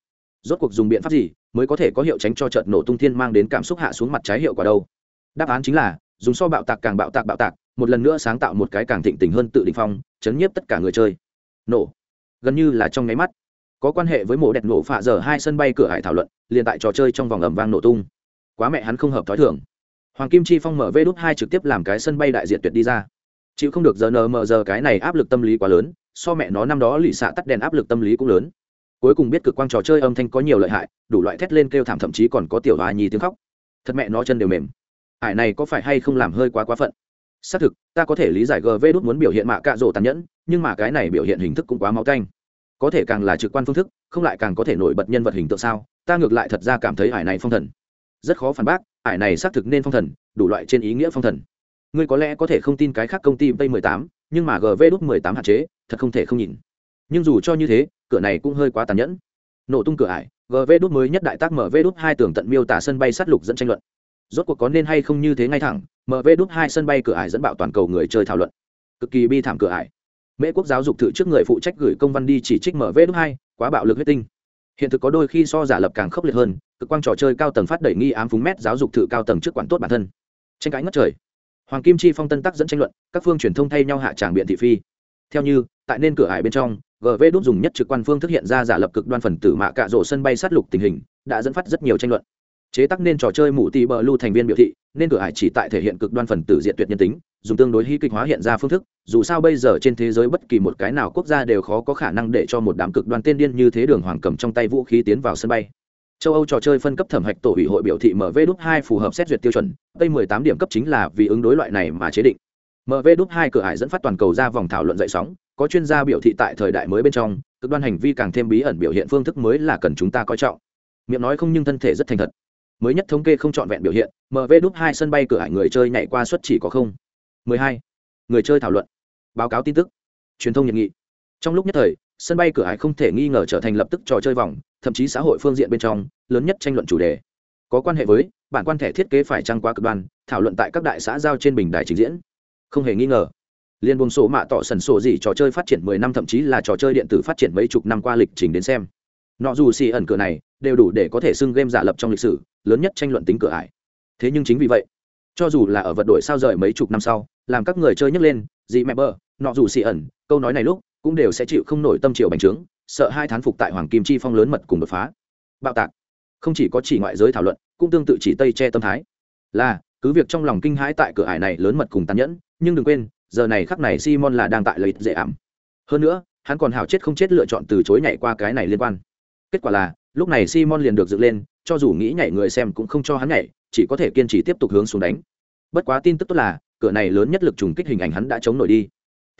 S1: Rốt cuộc dùng biện pháp gì mới có thể có hiệu tránh cho trận nổ tung thiên mang đến cảm xúc hạ xuống mặt trái hiệu quả đâu? Đáp án chính là, dùng so bạo tạc càng bạo tạc bạo tạc, một lần nữa sáng tạo một cái càng thịnh tình hơn tự định phong, chấn nhiếp tất cả người chơi. Nổ. Gần như là trong nháy mắt có quan hệ với mổ đẹp nổ phạ giờ hai sân bay cửa hải thảo luận, liền tại trò chơi trong vòng ẩm vang nổ tung. Quá mẹ hắn không hợp thói thường. Hoàng kim chi phong mở vê đốt hai trực tiếp làm cái sân bay đại diện tuyệt đi ra. Chịu không được giờ nờ mờ giờ cái này áp lực tâm lý quá lớn, so mẹ nó năm đó lì xạ tắt đèn áp lực tâm lý cũng lớn. Cuối cùng biết cực quang trò chơi âm thanh có nhiều lợi hại, đủ loại thét lên kêu thảm thậm chí còn có tiểu hòa nhì tiếng khóc. Thật mẹ nó chân đều mềm. Ải này có phải hay không làm hơi quá quá phận? Xác thực, ta có thể lý giải gv đốt muốn biểu hiện mạ cạ rổ tàn nhẫn, nhưng mà cái này biểu hiện hình thức cũng quá máu canh có thể càng là trực quan phương thức, không lại càng có thể nổi bật nhân vật hình tượng sao? Ta ngược lại thật ra cảm thấy ải này phong thần rất khó phản bác, ải này xác thực nên phong thần, đủ loại trên ý nghĩa phong thần. Ngươi có lẽ có thể không tin cái khác công ty p 18 nhưng mà gv đút 18 hạn chế, thật không thể không nhìn. Nhưng dù cho như thế, cửa này cũng hơi quá tàn nhẫn. Nổ tung cửa ải gv đút mới nhất đại tác mv đút hai tường tận miêu tả sân bay sát lục dẫn tranh luận. Rốt cuộc có nên hay không như thế ngay thẳng mv đút hai sân bay cửa ải dẫn bạo toàn cầu người chơi thảo luận. Cực kỳ bi thảm cửa ải mễ quốc giáo dục thử trước người phụ trách gửi công văn đi chỉ trích mv đúc hai, quá bạo lực huyết tinh. Hiện thực có đôi khi so giả lập càng khốc liệt hơn, cực quang trò chơi cao tầng phát đẩy nghi ám phúng mét giáo dục thử cao tầng trước quản tốt bản thân. Tranh cãi ngất trời. Hoàng kim chi phong tân tắc dẫn tranh luận, các phương truyền thông thay nhau hạ tràng biện thị phi. Theo như, tại nên cửa ải bên trong gv đúc dùng nhất trực quan phương thức hiện ra giả lập cực đoan phần tử mạ cạ rổ sân bay sát lục tình hình, đã dẫn phát rất nhiều tranh luận. Chế tác nên trò chơi mụ tì bờ lưu thành viên biểu thị, nên cửa ải chỉ tại thể hiện cực đoan phần tử diện tuyệt nhân tính dùng tương đối hy kịch hóa hiện ra phương thức, dù sao bây giờ trên thế giới bất kỳ một cái nào quốc gia đều khó có khả năng để cho một đám cực đoan tiên điên như thế đường hoàng cầm trong tay vũ khí tiến vào sân bay. Châu âu trò chơi phân cấp thẩm hạch tổ ủy hội biểu thị mv đúc hai phù hợp xét duyệt tiêu chuẩn tây 18 điểm cấp chính là vì ứng đối loại này mà chế định. Mv đúc hai cửa hải dẫn phát toàn cầu ra vòng thảo luận dậy sóng, có chuyên gia biểu thị tại thời đại mới bên trong, cực đoan hành vi càng thêm bí ẩn biểu hiện phương thức mới là cần chúng ta coi trọng. Miệng nói không nhưng thân thể rất thành thật. Mới nhất thống kê không trọn vẹn biểu hiện, mv đúc hai sân bay cửa hải người chơi nhảy qua suất chỉ có không. 12. người chơi thảo luận. Báo cáo tin tức. Truyền thông nhiệt nghị. Trong lúc nhất thời, sân bay cửa hải không thể nghi ngờ trở thành lập tức trò chơi vòng, thậm chí xã hội phương diện bên trong, lớn nhất tranh luận chủ đề. Có quan hệ với, bản quan thẻ thiết kế phải trăng quá cực đoan, thảo luận tại các đại xã giao trên bình đài trình diễn. Không hề nghi ngờ, liên buồng sổ mạ tỏ sần sổ gì trò chơi phát triển mười năm thậm chí là trò chơi điện tử phát triển mấy chục năm qua lịch trình đến xem. Nọ dù xì ẩn cửa này, đều đủ để có thể xưng game giả lập trong lịch sử, lớn nhất tranh luận tính cửa ải. Thế nhưng chính vì vậy cho dù là ở vật đổi sao rời mấy chục năm sau làm các người chơi nhấc lên dị mẹ bờ, nọ dù xì ẩn câu nói này lúc cũng đều sẽ chịu không nổi tâm triều bành trướng sợ hai thán phục tại hoàng kim chi phong lớn mật cùng đột phá. Bạo tạc. Không chỉ có chỉ ngoại giới thảo luận cũng tương tự chỉ tây che tâm thái. Là cứ việc trong lòng kinh hãi tại cửa ải này lớn mật cùng tàn nhẫn nhưng đừng quên giờ này khắc này simon là đang tại lợi dễ ảm. Hơn nữa hắn còn hào chết không chết lựa chọn từ chối nhảy qua cái này liên quan. Kết quả là lúc này simon liền được dựng lên cho dù nghĩ nhảy người xem cũng không cho hắn nhảy chỉ có thể kiên trì tiếp tục hướng xuống đánh. Bất quá tin tức tốt là, cửa này lớn nhất lực trùng kích hình ảnh hắn đã chống nổi đi.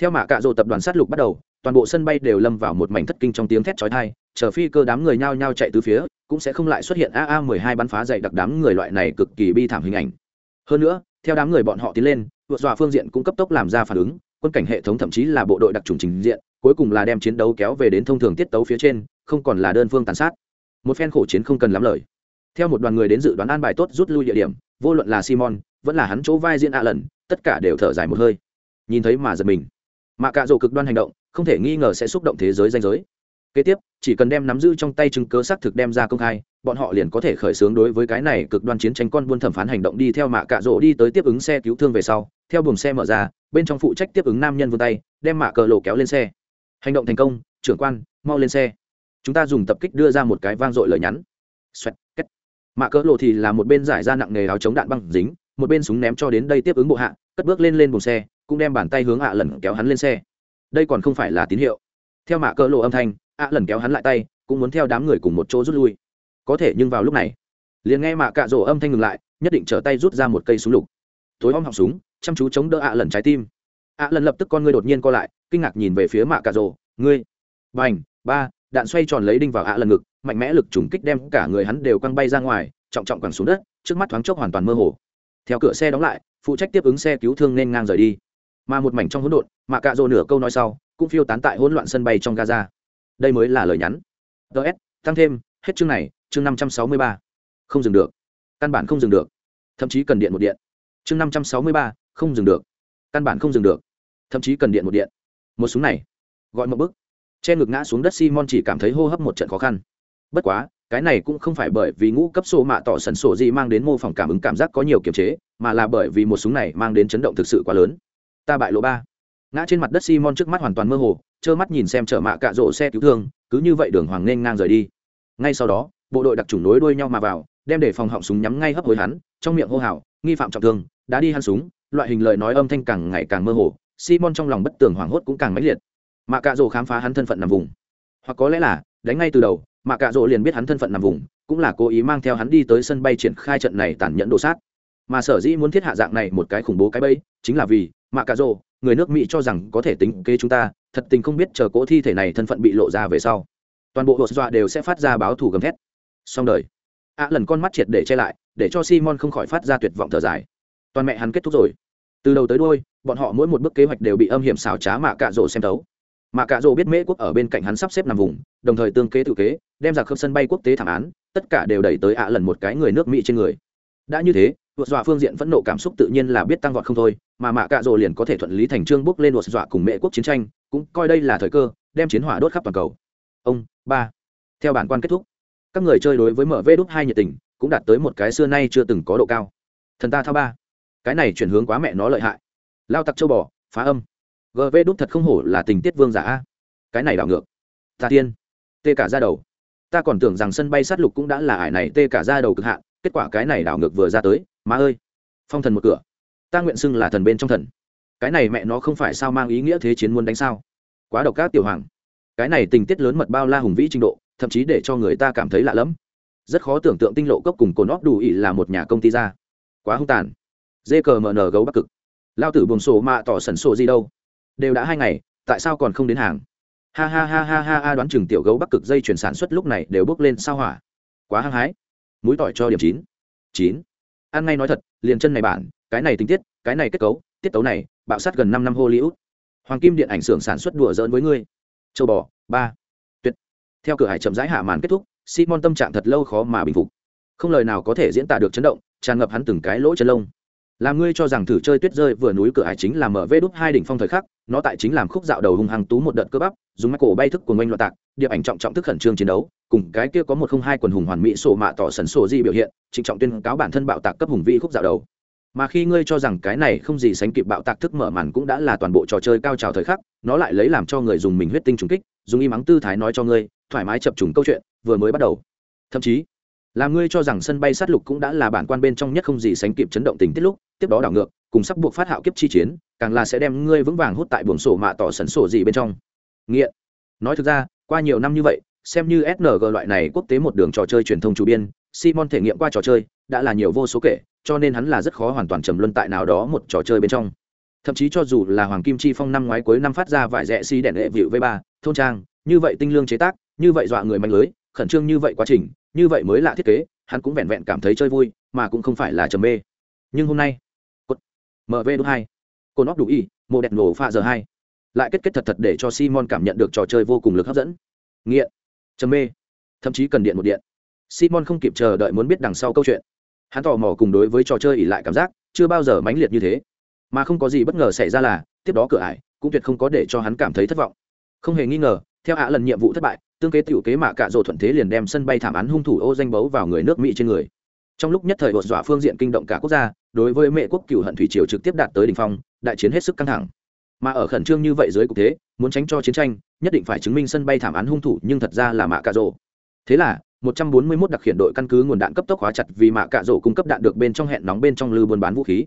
S1: Theo mạ cạ rộ tập đoàn sát lục bắt đầu, toàn bộ sân bay đều lâm vào một mảnh thất kinh trong tiếng thét chói tai, chờ phi cơ đám người nhao nhao chạy từ phía, cũng sẽ không lại xuất hiện aa 12 bắn phá dày đặc đám người loại này cực kỳ bi thảm hình ảnh. Hơn nữa, theo đám người bọn họ tiến lên vượt dọa phương diện cũng cấp tốc làm ra phản ứng, quân cảnh hệ thống thậm chí là bộ đội đặc trùng trình diện, cuối cùng là đem chiến đấu kéo về đến thông thường tiết tấu phía trên, không còn là đơn phương tàn sát. Một phen khổ chiến không cần lắm lời theo một đoàn người đến dự đoán an bài tốt rút lui địa điểm vô luận là simon vẫn là hắn chỗ vai diễn ạ lần tất cả đều thở dài một hơi. Nhìn thấy mà giật mình. Mạ cạ rổ cực đoan hành động không thể nghi ngờ sẽ xúc động thế giới danh giới. Kế tiếp chỉ cần đem nắm giữ trong tay chứng cớ xác thực đem ra công khai bọn họ liền có thể khởi xướng đối với cái này cực đoan chiến tranh con buôn thẩm phán hành động đi theo mạ cạ rỗ đi tới tiếp ứng xe cứu thương về sau. Theo buồng xe mở ra bên trong phụ trách tiếp ứng nam nhân vươn tay đem mạ cờ lộ kéo lên xe. Hành động thành công trưởng quan mau lên xe. Chúng ta dùng tập kích đưa ra một cái vang dội lời nhắn. Xoẹt, cách mạ cỡ lộ thì là một bên giải ra nặng nghề áo chống đạn băng dính, một bên súng ném cho đến đây tiếp ứng bộ hạ, cất bước lên lên buồng xe, cũng đem bàn tay hướng ạ lần kéo hắn lên xe. Đây còn không phải là tín hiệu. Theo mạ cỡ lộ âm thanh, ạ lần kéo hắn lại tay, cũng muốn theo đám người cùng một chỗ rút lui. Có thể nhưng vào lúc này, liền nghe mạ cạ rổ âm thanh ngừng lại, nhất định trở tay rút ra một cây súng lục. Tối om họng súng, chăm chú chống đỡ ạ lần trái tim. Ạ lần lập tức con ngươi đột nhiên co lại, kinh ngạc nhìn về phía mạ cạ rổ. Ngươi! Bành! Ba! Đạn xoay tròn lấy đinh vào ạ lần ngực, mạnh mẽ lực trùng kích đem cả người hắn đều quăng bay ra ngoài, trọng trọng quẳng xuống đất, trước mắt thoáng chốc hoàn toàn mơ hồ. Theo cửa xe đóng lại, phụ trách tiếp ứng xe cứu thương nên ngang rời đi. Mà một mảnh trong hỗn độn, mà cạ rổ nửa câu nói sau, cũng phiêu tán tại hỗn loạn sân bay trong gaza. Đây mới là lời nhắn. Ts tăng thêm, hết chương này, chương năm trăm sáu mươi ba. Không dừng được. Căn bản không dừng được. Thậm chí cần điện một điện. Chương năm trăm sáu mươi ba, không dừng được. Căn bản không dừng được. Thậm chí cần điện một điện. Một súng này. Gọi một bức che ngực ngã xuống đất simon chỉ cảm thấy hô hấp một trận khó khăn. Bất quá, cái này cũng không phải bởi vì ngũ cấp số mạ tỏ sần sổ gì mang đến mô phỏng cảm ứng cảm giác có nhiều kiềm chế, mà là bởi vì một súng này mang đến chấn động thực sự quá lớn. Ta bại lộ ba. Ngã trên mặt đất simon trước mắt hoàn toàn mơ hồ, trơ mắt nhìn xem chở mạ cạ rộ xe cứu thương, cứ như vậy đường hoàng nên ngang rời đi. Ngay sau đó, bộ đội đặc trùng nối đuôi nhau mà vào, đem để phòng họng súng nhắm ngay hấp hối hắn, trong miệng hô hào, nghi phạm trọng thương, đã đi hắn súng, loại hình lời nói âm thanh càng ngày càng mơ hồ, simon trong lòng bất tường hoảng hốt cũng càng mãnh liệt mạ cạ rỗ khám phá hắn thân phận nằm vùng. Hoặc có lẽ là, đánh ngay từ đầu, mạ cạ rỗ liền biết hắn thân phận nằm vùng, cũng là cố ý mang theo hắn đi tới sân bay triển khai trận này tàn nhẫn đồ sát. Mà sở dĩ muốn thiết hạ dạng này một cái khủng bố cái bẫy, chính là vì, mạ cạ rỗ người nước mỹ cho rằng có thể tính kế chúng ta, thật tình không biết chờ cỗ thi thể này thân phận bị lộ ra về sau. Toàn bộ hộ dọa đều sẽ phát ra báo thù gầm thét. Xong đời. Ạ lần con mắt triệt để che lại, để cho simon không khỏi phát ra tuyệt vọng thở dài. Toàn mẹ hắn kết thúc rồi. Từ đầu tới đôi bọn họ mỗi một bước kế hoạch đều bị âm hiểm xảo trá mạ cạ rỗ xem thấu. Mà Cả rỗ biết mễ quốc ở bên cạnh hắn sắp xếp nằm vùng, đồng thời tương kế tự kế, đem ra khớp sân bay quốc tế thảm án, tất cả đều đẩy tới ạ lần một cái người nước mỹ trên người. Đã như thế vượt dọa phương diện phẫn nộ cảm xúc tự nhiên là biết tăng vọt không thôi, mà mạ cạ rồ liền có thể thuận lý thành trương bước lên vượt dọa cùng mễ quốc chiến tranh, cũng coi đây là thời cơ, đem chiến hỏa đốt khắp toàn cầu. Ông, ba. Theo bản quan kết thúc, các người chơi đối với mở vê đúc hai nhiệt tình, cũng đạt tới một cái xưa nay chưa từng có độ cao. Thần ta thao ba. Cái này chuyển hướng quá mẹ nó lợi hại. Lao tặc châu bò, phá âm gv đúc thật không hổ là tình tiết vương giả a. Cái này đảo ngược. Ta tiên. Tê cả ra đầu. Ta còn tưởng rằng sân bay sát lục cũng đã là ải này tê cả ra đầu cực hạn, kết quả cái này đảo ngược vừa ra tới, má ơi. Phong thần một cửa. Ta nguyện xưng là thần bên trong thần. Cái này mẹ nó không phải sao mang ý nghĩa thế chiến muốn đánh sao? Quá độc các tiểu hoàng. Cái này tình tiết lớn mật bao la hùng vĩ trình độ, thậm chí để cho người ta cảm thấy lạ lẫm. Rất khó tưởng tượng tinh lộ cốc cùng cồn óp đủ ỉ là một nhà công ty ra. Quá hung tàn. Dê cờ mn gấu bắc cực. Lao tử buồng sổ mạ tỏ sẩn sổ gì đâu? Đều đã hai ngày, tại sao còn không đến hàng? Ha ha ha ha ha ha, đoán chừng tiểu gấu bắc cực dây chuyển sản xuất lúc này đều bước lên sao hỏa. Quá hăng hái. Mũi tỏi cho điểm chín. Chín. Ăn ngay nói thật, liền chân này bản, cái này tình tiết, cái này kết cấu, tiết tấu này, bạo sát gần năm năm hollywood. Hoàng kim điện ảnh xưởng sản xuất đùa giỡn với ngươi. Châu bò, ba. Tuyệt. Theo cửa hải chậm rãi hạ màn kết thúc, simon tâm trạng thật lâu khó mà bình phục. Không lời nào có thể diễn tả được chấn động, tràn ngập hắn từng cái lỗ chân lông làm ngươi cho rằng thử chơi tuyết rơi vừa núi cửa hải chính là mở vê đúp hai đỉnh phong thời khắc, nó tại chính làm khúc dạo đầu hung hăng tú một đợt cơ bắp, dùng mắt cổ bay thức của ngoanh loạn tạc, điệp ảnh trọng trọng thức khẩn trương chiến đấu, cùng cái kia có một không hai quần hùng hoàn mỹ sổ mạ tỏ sần sổ di biểu hiện, trịnh trọng tuyên cáo bản thân bạo tạc cấp hùng vĩ khúc dạo đầu. Mà khi ngươi cho rằng cái này không gì sánh kịp bạo tạc thức mở màn cũng đã là toàn bộ trò chơi cao trào thời khắc, nó lại lấy làm cho người dùng mình huyết tinh trùng kích, dùng y mắng tư thái nói cho ngươi, thoải mái chập trùng câu chuyện, vừa mới bắt đầu. Thậm chí là ngươi cho rằng sân bay sát lục cũng đã là bản quan bên trong nhất không gì sánh kịp chấn động tình tiết lúc, tiếp đó đảo ngược, cùng sắp buộc phát hạo kiếp chi chiến, càng là sẽ đem ngươi vững vàng hút tại buồng sổ mạ tỏ sẩn sổ gì bên trong. Nghiện. Nói thực ra, qua nhiều năm như vậy, xem như sng loại này quốc tế một đường trò chơi truyền thông chủ biên, simon thể nghiệm qua trò chơi, đã là nhiều vô số kể, cho nên hắn là rất khó hoàn toàn trầm luân tại nào đó một trò chơi bên trong. Thậm chí cho dù là hoàng kim chi phong năm ngoái cuối năm phát ra vải rẻ xi si đèn hệ vịu v ba, thôn trang, như vậy tinh lương chế tác, như vậy dọa người mạnh lưới, khẩn trương như vậy quá trình như vậy mới lạ thiết kế, hắn cũng vẹn vẹn cảm thấy chơi vui, mà cũng không phải là trầm mê. Nhưng hôm nay mv đ hai, cột óc đủ y, mô đẹp nổ pha giờ hai. Lại kết kết thật thật để cho simon cảm nhận được trò chơi vô cùng lực hấp dẫn. Nghiện, trầm mê, thậm chí cần điện một điện. Simon không kịp chờ đợi muốn biết đằng sau câu chuyện. Hắn tò mò cùng đối với trò chơi ỉ lại cảm giác, chưa bao giờ mãnh liệt như thế. Mà không có gì bất ngờ xảy ra là, tiếp đó cửa ải, cũng tuyệt không có để cho hắn cảm thấy thất vọng. Không hề nghi ngờ, theo hạ lần nhiệm vụ thất bại tương kế tiểu kế mạ cạ rồ thuận thế liền đem sân bay thảm án hung thủ ô danh bấu vào người nước mỹ trên người. Trong lúc nhất thời bột dọa phương diện kinh động cả quốc gia, đối với mẹ quốc cựu hận thủy triều trực tiếp đạt tới đ ỉ n h phong, đại chiến hết sức căng thẳng. Mà ở khẩn trương như vậy dưới cục thế, muốn tránh cho chiến tranh, nhất định phải chứng minh sân bay thảm án hung thủ, nhưng thật ra là mạ cạ rồ. Thế là 141 đặc hiện đội căn cứ nguồn đạn cấp tốc hóa chặt vì mạ cạ rổ cung cấp đạn được bên trong hẹn nóng bên trong lư buôn bán vũ khí.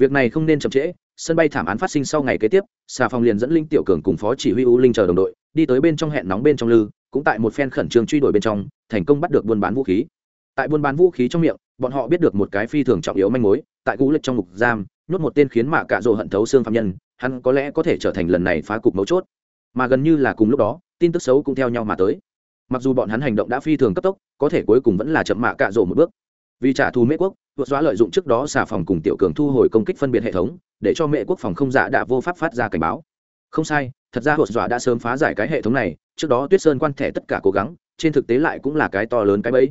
S1: Việc này không nên chậm trễ, sân bay thảm án phát sinh sau ngày kế tiếp xà phòng liền dẫn linh tiểu cường cùng phó chỉ huy u linh chờ đồng đội, đi tới bên trong hẹn nóng bên trong lư cũng tại một phen khẩn trương truy đuổi bên trong, thành công bắt được buôn bán vũ khí. Tại buôn bán vũ khí trong miệng, bọn họ biết được một cái phi thường trọng yếu manh mối, tại cú lịch trong ngục giam, nhốt một tên khiến mạ cạ rộ hận thấu xương phạm nhân, hắn có lẽ có thể trở thành lần này phá cục mấu chốt. Mà gần như là cùng lúc đó, tin tức xấu cũng theo nhau mà tới. Mặc dù bọn hắn hành động đã phi thường cấp tốc, có thể cuối cùng vẫn là chậm mạ cạ rộ một bước. Vì trả thù mễ quốc vượt xóa lợi dụng trước đó xà phòng cùng tiểu cường thu hồi công kích phân biệt hệ thống, để cho mễ quốc phòng không giả đã vô pháp phát ra cảnh báo. Không sai, thật ra vượt dọa đã sớm phá giải cái hệ thống này trước đó tuyết sơn quan thẻ tất cả cố gắng trên thực tế lại cũng là cái to lớn cái bẫy.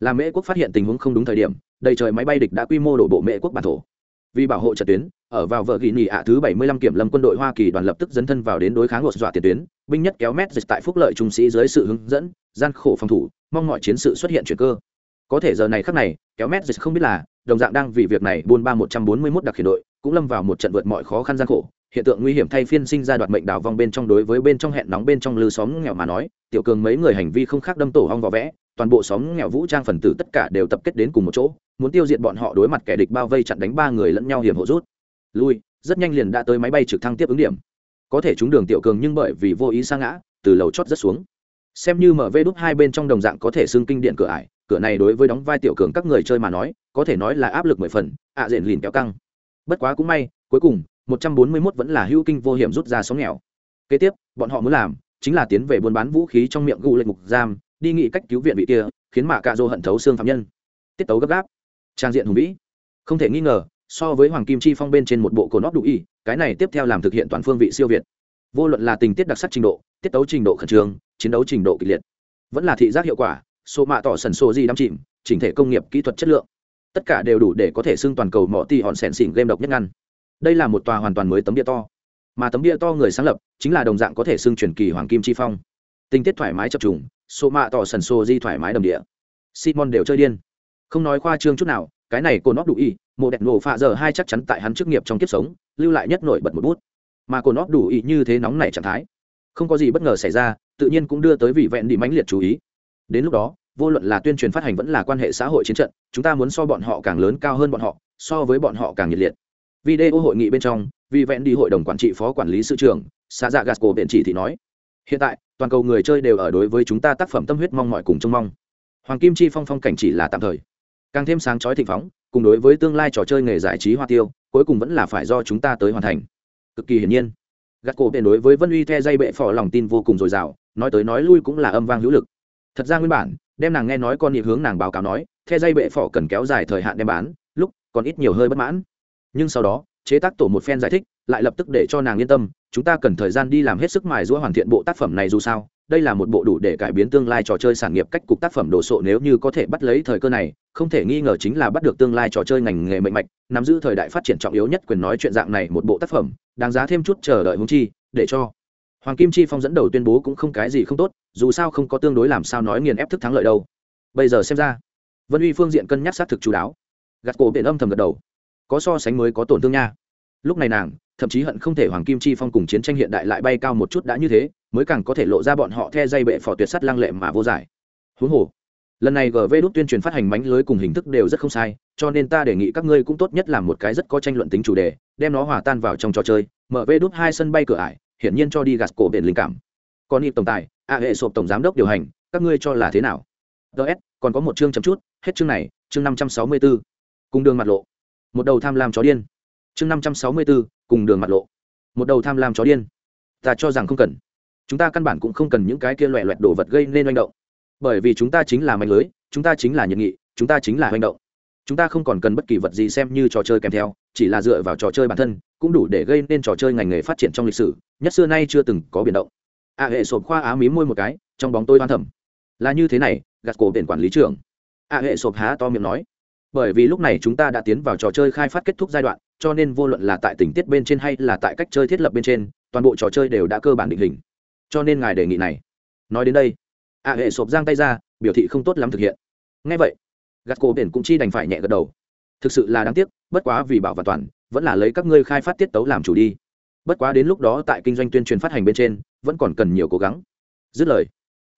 S1: Là mễ quốc phát hiện tình huống không đúng thời điểm đầy trời máy bay địch đã quy mô đổ bộ mễ quốc bản thổ. Vì bảo hộ trận tuyến ở vào vợ ghi nhị ạ thứ 75 kiểm lâm quân đội Hoa Kỳ đoàn lập tức dấn thân vào đến đối kháng ngột dọa tiền tuyến, binh nhất kéo mét dịch tại phúc lợi trung sĩ dưới sự hướng dẫn, gian khổ phòng thủ, mong mọi chiến sự xuất hiện chuyển cơ. Có thể giờ này khắc này, kéo mét dịch không biết là, đồng dạng đang vì việc này buôn ba 141 đặc khiển đội, cũng lâm vào một trận vượt mọi khó khăn gian khổ, hiện tượng nguy hiểm thay phiên sinh ra đoạt mệnh đào vong bên trong đối với bên trong hẹn nóng bên trong lư xóm nghèo mà nói, tiểu cường mấy người hành vi không khác đâm tổ hong vỏ vẽ, toàn bộ xóm nghèo vũ trang phần tử tất cả đều tập kết đến cùng một chỗ, muốn tiêu diệt bọn họ đối mặt kẻ địch bao vây chặn đánh ba người lẫn nhau hiểm hộ rút. Lui rất nhanh liền đã tới máy bay trực thăng tiếp ứng điểm. Có thể trúng đường tiểu cường nhưng bởi vì vô ý sa ngã từ lầu chót rất xuống. Xem như mở vê đúc hai bên trong đồng dạng có thể xưng kinh điện cửa ải cửa này đối với đóng vai tiểu cường các người chơi mà nói có thể nói là áp lực mười phần ạ à diện lìn kéo căng. Bất quá cũng may cuối cùng một trăm bốn mươi 141 vẫn là hữu kinh vô hiểm rút ra sóng nghèo. Kế tiếp, bọn họ muốn làm chính là tiến về buôn bán vũ khí trong miệng gù lệnh mục giam, đi nghị cách cứu viện vị kia, khiến Mã cạ dô hận thấu xương phạm nhân. Tiết tấu gấp gáp. Trang diện hùng vĩ. Không thể nghi ngờ, so với hoàng kim chi phong bên trên một bộ cồn nóc đủ y, cái này tiếp theo làm thực hiện toàn phương vị siêu việt. Vô luận là tình tiết đặc sắc trình độ, tiết tấu trình độ khẩn trương, chiến đấu trình độ kịch liệt, vẫn là thị giác hiệu quả, số mạ tỏ sần số gì đắm chìm, chỉnh thể công nghiệp kỹ thuật chất lượng. Tất cả đều đủ để có thể xưng toàn cầu mỏ ti hòn sẻn xỉn game độc nhất ngăn đây là một tòa hoàn toàn mới tấm bia to. Mà tấm bia to người sáng lập chính là đồng dạng có thể xưng truyền kỳ hoàng kim chi phong. Tình tiết thoải mái chập trùng số mạ tỏ sần sô di thoải mái đầm địa. Simon đều chơi điên. Không nói khoa trương chút nào, cái này cô nóc đủ y, mộ đẹp nổ phạ giờ hai chắc chắn tại hắn chức nghiệp trong kiếp sống, lưu lại nhất nổi bật một bút. Mà cô nóc đủ y như thế nóng này trạng thái. Không có gì bất ngờ xảy ra, tự nhiên cũng đưa tới vị vẹn đi mãnh liệt chú ý. Đến lúc đó, vô luận là tuyên truyền phát hành vẫn là quan hệ xã hội chiến trận, chúng ta muốn so bọn họ càng lớn cao hơn bọn họ, so với bọn họ càng nhiệt liệt video hội nghị bên trong, vì vẹn đi hội đồng quản trị phó quản lý sự trưởng, xã dạ gasco biện chỉ thì nói, hiện tại, toàn cầu người chơi đều ở đối với chúng ta tác phẩm tâm huyết mong mọi cùng trông mong. Hoàng kim chi phong phong cảnh chỉ là tạm thời. Càng thêm sáng chói thịnh phóng, cùng đối với tương lai trò chơi nghề giải trí hoa tiêu, cuối cùng vẫn là phải do chúng ta tới hoàn thành. Cực kỳ hiển nhiên. Gắt cổ biện đối với vân uy the dây bệ phỏ lòng tin vô cùng dồi dào, nói tới nói lui cũng là âm vang hữu lực. Thật ra nguyên bản, đem nàng nghe nói con nhị hướng nàng báo cáo nói, the dây bệ phỏ cần kéo dài thời hạn đem bán, lúc còn ít nhiều hơi bất mãn nhưng sau đó, chế tác tổ một phen giải thích, lại lập tức để cho nàng yên tâm, chúng ta cần thời gian đi làm hết sức mài giũa hoàn thiện bộ tác phẩm này dù sao, đây là một bộ đủ để cải biến tương lai trò chơi sản nghiệp cách cục tác phẩm đồ sộ nếu như có thể bắt lấy thời cơ này, không thể nghi ngờ chính là bắt được tương lai trò chơi ngành nghề mạnh mạch, nắm giữ thời đại phát triển trọng yếu nhất quyền nói chuyện dạng này một bộ tác phẩm, đáng giá thêm chút chờ đợi hung chi, để cho hoàng kim chi phong dẫn đầu tuyên bố cũng không cái gì không tốt, dù sao không có tương đối làm sao nói nghiền ép thức thắng lợi đâu. Bây giờ xem ra, vân uy phương diện cân nhắc xác thực chú đáo. Gạt cổ biển âm thầm gật đầu có so sánh mới có tổn thương nha. Lúc này nàng, thậm chí hận không thể hoàng kim chi phong cùng chiến tranh hiện đại lại bay cao một chút đã như thế, mới càng có thể lộ ra bọn họ the dây bệ phò tuyệt sắt lăng lệ mà vô giải. Huống hồ, lần này gv đốt tuyên truyền phát hành mánh lưới cùng hình thức đều rất không sai, cho nên ta đề nghị các ngươi cũng tốt nhất làm một cái rất có tranh luận tính chủ đề, đem nó hòa tan vào trong trò chơi. Mở vê đốt hai sân bay cửa ải, hiển nhiên cho đi gạt cổ biển linh cảm. Còn nhịp tổng tài, a hệ sộp tổng giám đốc điều hành, các ngươi cho là thế nào? Ts còn có một chương chấm chút, hết chương này, chương năm trăm sáu mươi b ố cùng đường mặt lộ một đầu tham lam chó điên. Chương năm trăm sáu mươi bốn, cùng đường mặt lộ. Một đầu tham lam chó điên. Ta cho rằng không cần. Chúng ta căn bản cũng không cần những cái kia loẹ loẹt đồ vật gây nên manh động. Bởi vì chúng ta chính là mạnh lưới, chúng ta chính là nhiệt nghị, chúng ta chính là manh động. Chúng ta không còn cần bất kỳ vật gì xem như trò chơi kèm theo, chỉ là dựa vào trò chơi bản thân, cũng đủ để gây nên trò chơi ngành nghề phát triển trong lịch sử, nhất xưa nay chưa từng có biển động. A hệ sộp khoa á mí môi một cái, trong bóng tôi oan thẩm là như thế này, gạt cổ biển quản lý trưởng. A hệ sộp há to miệng nói bởi vì lúc này chúng ta đã tiến vào trò chơi khai phát kết thúc giai đoạn, cho nên vô luận là tại tình tiết bên trên hay là tại cách chơi thiết lập bên trên, toàn bộ trò chơi đều đã cơ bản định hình. Cho nên ngài đề nghị này. Nói đến đây, a hệ sộp giang tay ra, biểu thị không tốt lắm thực hiện. Ngay vậy, gạt cổ biển cũng chi đành phải nhẹ gật đầu. Thực sự là đáng tiếc, bất quá vì bảo và toàn, vẫn là lấy các ngươi khai phát tiết tấu làm chủ đi. Bất quá đến lúc đó tại kinh doanh tuyên truyền phát hành bên trên, vẫn còn cần nhiều cố gắng. Dứt lời,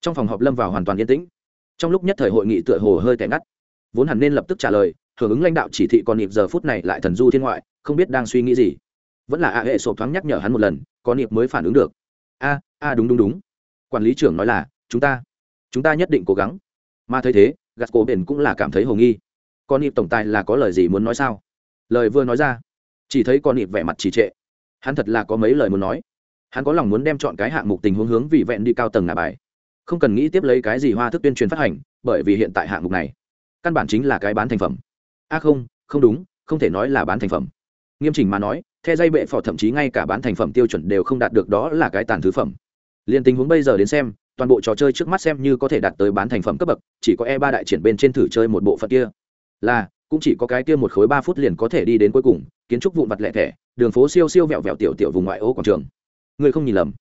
S1: trong phòng họp lâm vào hoàn toàn yên tĩnh. Trong lúc nhất thời hội nghị tựa hồ hơi tẻ ngắt vốn hẳn nên lập tức trả lời, hưởng ứng lãnh đạo chỉ thị còn nhịp giờ phút này lại thần du thiên ngoại, không biết đang suy nghĩ gì. Vẫn là a hệ sộp thoáng nhắc nhở hắn một lần, có nhịp mới phản ứng được. A a đúng đúng đúng. Quản lý trưởng nói là, chúng ta chúng ta nhất định cố gắng. Mà thấy thế gạt cổ bền cũng là cảm thấy hồ nghi. Con nhịp tổng tài là có lời gì muốn nói sao? Lời vừa nói ra, chỉ thấy con nhịp vẻ mặt trì trệ. Hắn thật là có mấy lời muốn nói. Hắn có lòng muốn đem chọn cái hạng mục tình huống hướng vì vẹn đi cao tầng ngà bài. Không cần nghĩ tiếp lấy cái gì hoa thức tuyên truyền phát hành, bởi vì hiện tại hạng mục này căn bản chính là cái bán thành phẩm. A, không không đúng, không thể nói là bán thành phẩm. Nghiêm chỉnh mà nói, the dây bệ phò thậm chí ngay cả bán thành phẩm tiêu chuẩn đều không đạt được đó là cái tàn thứ phẩm. Liền tình huống bây giờ đến xem, toàn bộ trò chơi trước mắt xem như có thể đạt tới bán thành phẩm cấp bậc, chỉ có e ba đại triển bên trên thử chơi một bộ phận kia. Là, cũng chỉ có cái kia một khối ba phút liền có thể đi đến cuối cùng, kiến trúc vụn vặt lẻ thẻ, đường phố siêu siêu vẹo vẹo tiểu tiểu vùng ngoại ô quảng trường. Người không nhìn lầm.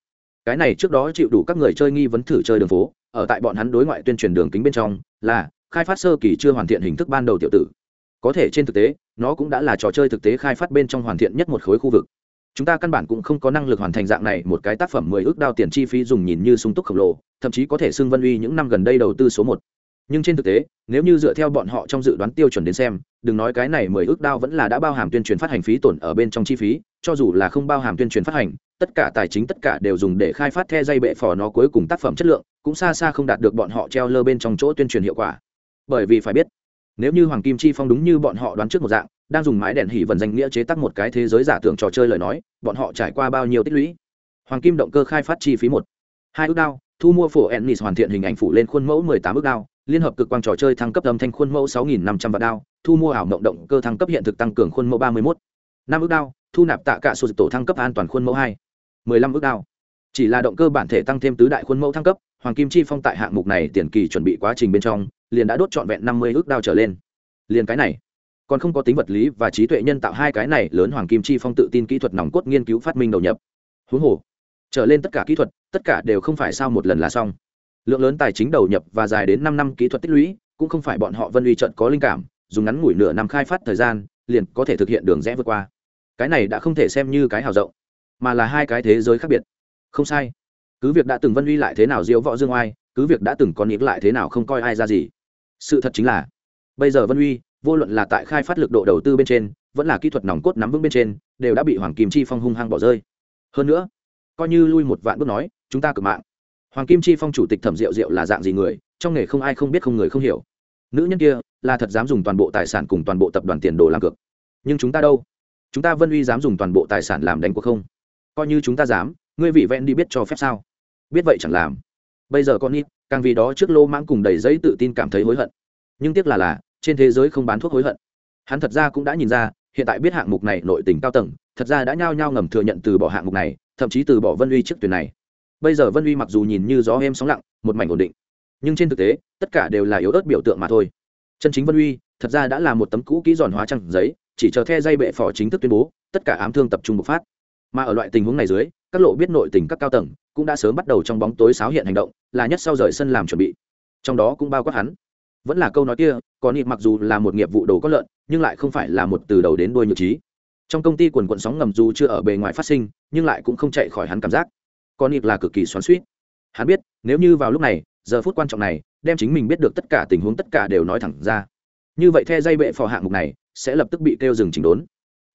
S1: Cái này trước đó chịu đủ các người chơi nghi vấn thử chơi đường phố, ở tại bọn hắn đối ngoại tuyên truyền đường kính bên trong, là khai phát sơ kỳ chưa hoàn thiện hình thức ban đầu tiểu tử. Có thể trên thực tế, nó cũng đã là trò chơi thực tế khai phát bên trong hoàn thiện nhất một khối khu vực. Chúng ta căn bản cũng không có năng lực hoàn thành dạng này một cái tác phẩm mười ước đao tiền chi phí dùng nhìn như sung túc khổng lồ, thậm chí có thể xưng vân uy những năm gần đây đầu tư số một. Nhưng trên thực tế, nếu như dựa theo bọn họ trong dự đoán tiêu chuẩn đến xem, đừng nói cái này mười ước đao vẫn là đã bao hàm tuyên truyền phát hành phí tổn ở bên trong chi phí, cho dù là không bao hàm tuyên truyền phát hành, tất cả tài chính tất cả đều dùng để khai phát the dây bệ phò nó cuối cùng tác phẩm chất lượng, cũng xa xa không đạt được bọn họ treo lơ bên trong chỗ tuyên truyền hiệu quả bởi vì phải biết, nếu như hoàng kim chi phong đúng như bọn họ đoán trước một dạng, đang dùng mái đèn hỉ vần danh nghĩa chế tác một cái thế giới giả tưởng trò chơi lời nói, bọn họ trải qua bao nhiêu tích lũy? Hoàng kim động cơ khai phát chi phí một, hai ước đao, thu mua phổ ennis hoàn thiện hình ảnh phủ lên khuôn mẫu mười tám ước đao, liên hợp cực quang trò chơi thăng cấp âm thanh khuôn mẫu sáu nghìn năm trăm vạn đao, thu mua ảo mộng động cơ thăng cấp hiện thực tăng cường khuôn mẫu ba mươi mốt, năm ước đao, thu nạp tạ cả số tổ thăng cấp an toàn khuôn mẫu hai, mười lăm ước đao. Chỉ là động cơ bản thể tăng thêm tứ đại khuôn mẫu thăng cấp, hoàng kim chi phong tại hạng mục này tiền kỳ chuẩn bị quá trình bên trong liền đã đốt trọn vẹn năm mươi ước đao trở lên. Liền cái này, còn không có tính vật lý và trí tuệ nhân tạo hai cái này lớn hoàng kim chi phong tự tin kỹ thuật nòng cốt nghiên cứu phát minh đầu nhập. Huống hồ, trở lên tất cả kỹ thuật, tất cả đều không phải sao một lần là xong. Lượng lớn tài chính đầu nhập và dài đến năm năm kỹ thuật tích lũy, cũng không phải bọn họ vân uy trận có linh cảm, dùng ngắn ngủi nửa năm khai phát thời gian, liền có thể thực hiện đường rẽ vượt qua. Cái này đã không thể xem như cái hào rộng, mà là hai cái thế giới khác biệt. Không sai. Cứ việc đã từng vân uy lại thế nào diễu võ dương oai, cứ việc đã từng có nghĩ lại thế nào không coi ai ra gì sự thật chính là, bây giờ vân uy, vô luận là tại khai phát lực độ đầu tư bên trên, vẫn là kỹ thuật nòng cốt nắm vững bên trên, đều đã bị hoàng kim chi phong hung hăng bỏ rơi. Hơn nữa, coi như lui một vạn bước nói, chúng ta cực mạng. Hoàng kim chi phong chủ tịch thẩm diệu diệu là dạng gì người, trong nghề không ai không biết không người không hiểu. Nữ nhân kia là thật dám dùng toàn bộ tài sản cùng toàn bộ tập đoàn tiền đồ làm cược. Nhưng chúng ta đâu? Chúng ta vân uy dám dùng toàn bộ tài sản làm đánh cuộc không? Coi như chúng ta dám, ngươi vị vẹn đi biết cho phép sao? Biết vậy chẳng làm. Bây giờ con ít càng vì đó trước lô mãng cùng đầy giấy tự tin cảm thấy hối hận. Nhưng tiếc là là, trên thế giới không bán thuốc hối hận. Hắn thật ra cũng đã nhìn ra, hiện tại biết hạng mục này nội tình cao tầng, thật ra đã nhao nhao ngầm thừa nhận từ bỏ hạng mục này, thậm chí từ bỏ vân uy trước tuyển này. Bây giờ vân uy mặc dù nhìn như gió êm sóng lặng, một mảnh ổn định, nhưng trên thực tế, tất cả đều là yếu ớt biểu tượng mà thôi. Chân chính vân uy, thật ra đã là một tấm cũ kỹ giòn hóa trăng giấy, chỉ chờ the dây bệ phò chính thức tuyên bố, tất cả ám thương tập trung bộc phát. Mà ở loại tình huống này dưới, các lộ biết nội tình các cao tầng cũng đã sớm bắt đầu trong bóng tối xáo hiện hành động, là nhất sau rời sân làm chuẩn bị. Trong đó cũng bao quát hắn. Vẫn là câu nói kia, còn nịp mặc dù là một nghiệp vụ đồ có lợn, nhưng lại không phải là một từ đầu đến đuôi nhược trí. Trong công ty quần quận sóng ngầm dù chưa ở bề ngoài phát sinh, nhưng lại cũng không chạy khỏi hắn cảm giác. Còn nịp là cực kỳ xoắn suýt hắn biết, nếu như vào lúc này, giờ phút quan trọng này, đem chính mình biết được tất cả tình huống tất cả đều nói thẳng ra. Như vậy theo dây bệ phò hạng mục này, sẽ lập tức bị kêu dừng chỉnh đốn.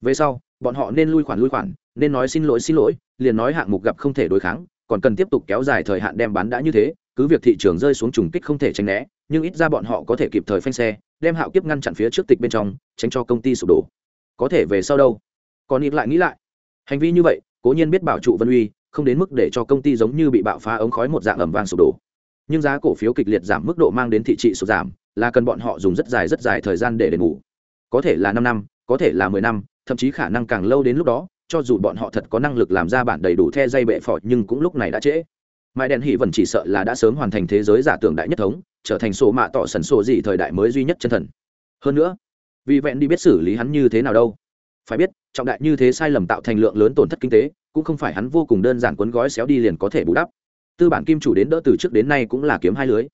S1: Về sau, bọn họ nên lui khoản lui khoản, nên nói xin lỗi xin lỗi, liền nói hạng mục gặp không thể đối kháng còn cần tiếp tục kéo dài thời hạn đem bán đã như thế, cứ việc thị trường rơi xuống trùng kích không thể tránh né, nhưng ít ra bọn họ có thể kịp thời phanh xe, đem hạo kiếp ngăn chặn phía trước tịch bên trong, tránh cho công ty sụp đổ. Có thể về sau đâu? Còn ít lại nghĩ lại. Hành vi như vậy, cố nhiên biết bảo trụ vân uy, không đến mức để cho công ty giống như bị bạo phá ống khói một dạng ẩm vàng sụp đổ. Nhưng giá cổ phiếu kịch liệt giảm mức độ mang đến thị trị sụt giảm, là cần bọn họ dùng rất dài rất dài thời gian để đền ngủ có thể là năm năm, có thể là mười năm, thậm chí khả năng càng lâu đến lúc đó cho dù bọn họ thật có năng lực làm ra bản đầy đủ the dây bệ phò, nhưng cũng lúc này đã trễ. Mãi đèn hỉ vẫn chỉ sợ là đã sớm hoàn thành thế giới giả tưởng đại nhất thống, trở thành sổ mạ tỏ sần sổ gì thời đại mới duy nhất chân thần. Hơn nữa, vì vẹn đi biết xử lý hắn như thế nào đâu. Phải biết, trọng đại như thế sai lầm tạo thành lượng lớn tổn thất kinh tế, cũng không phải hắn vô cùng đơn giản cuốn gói xéo đi liền có thể bù đắp. Tư bản kim chủ đến đỡ từ trước đến nay cũng là kiếm hai lưới.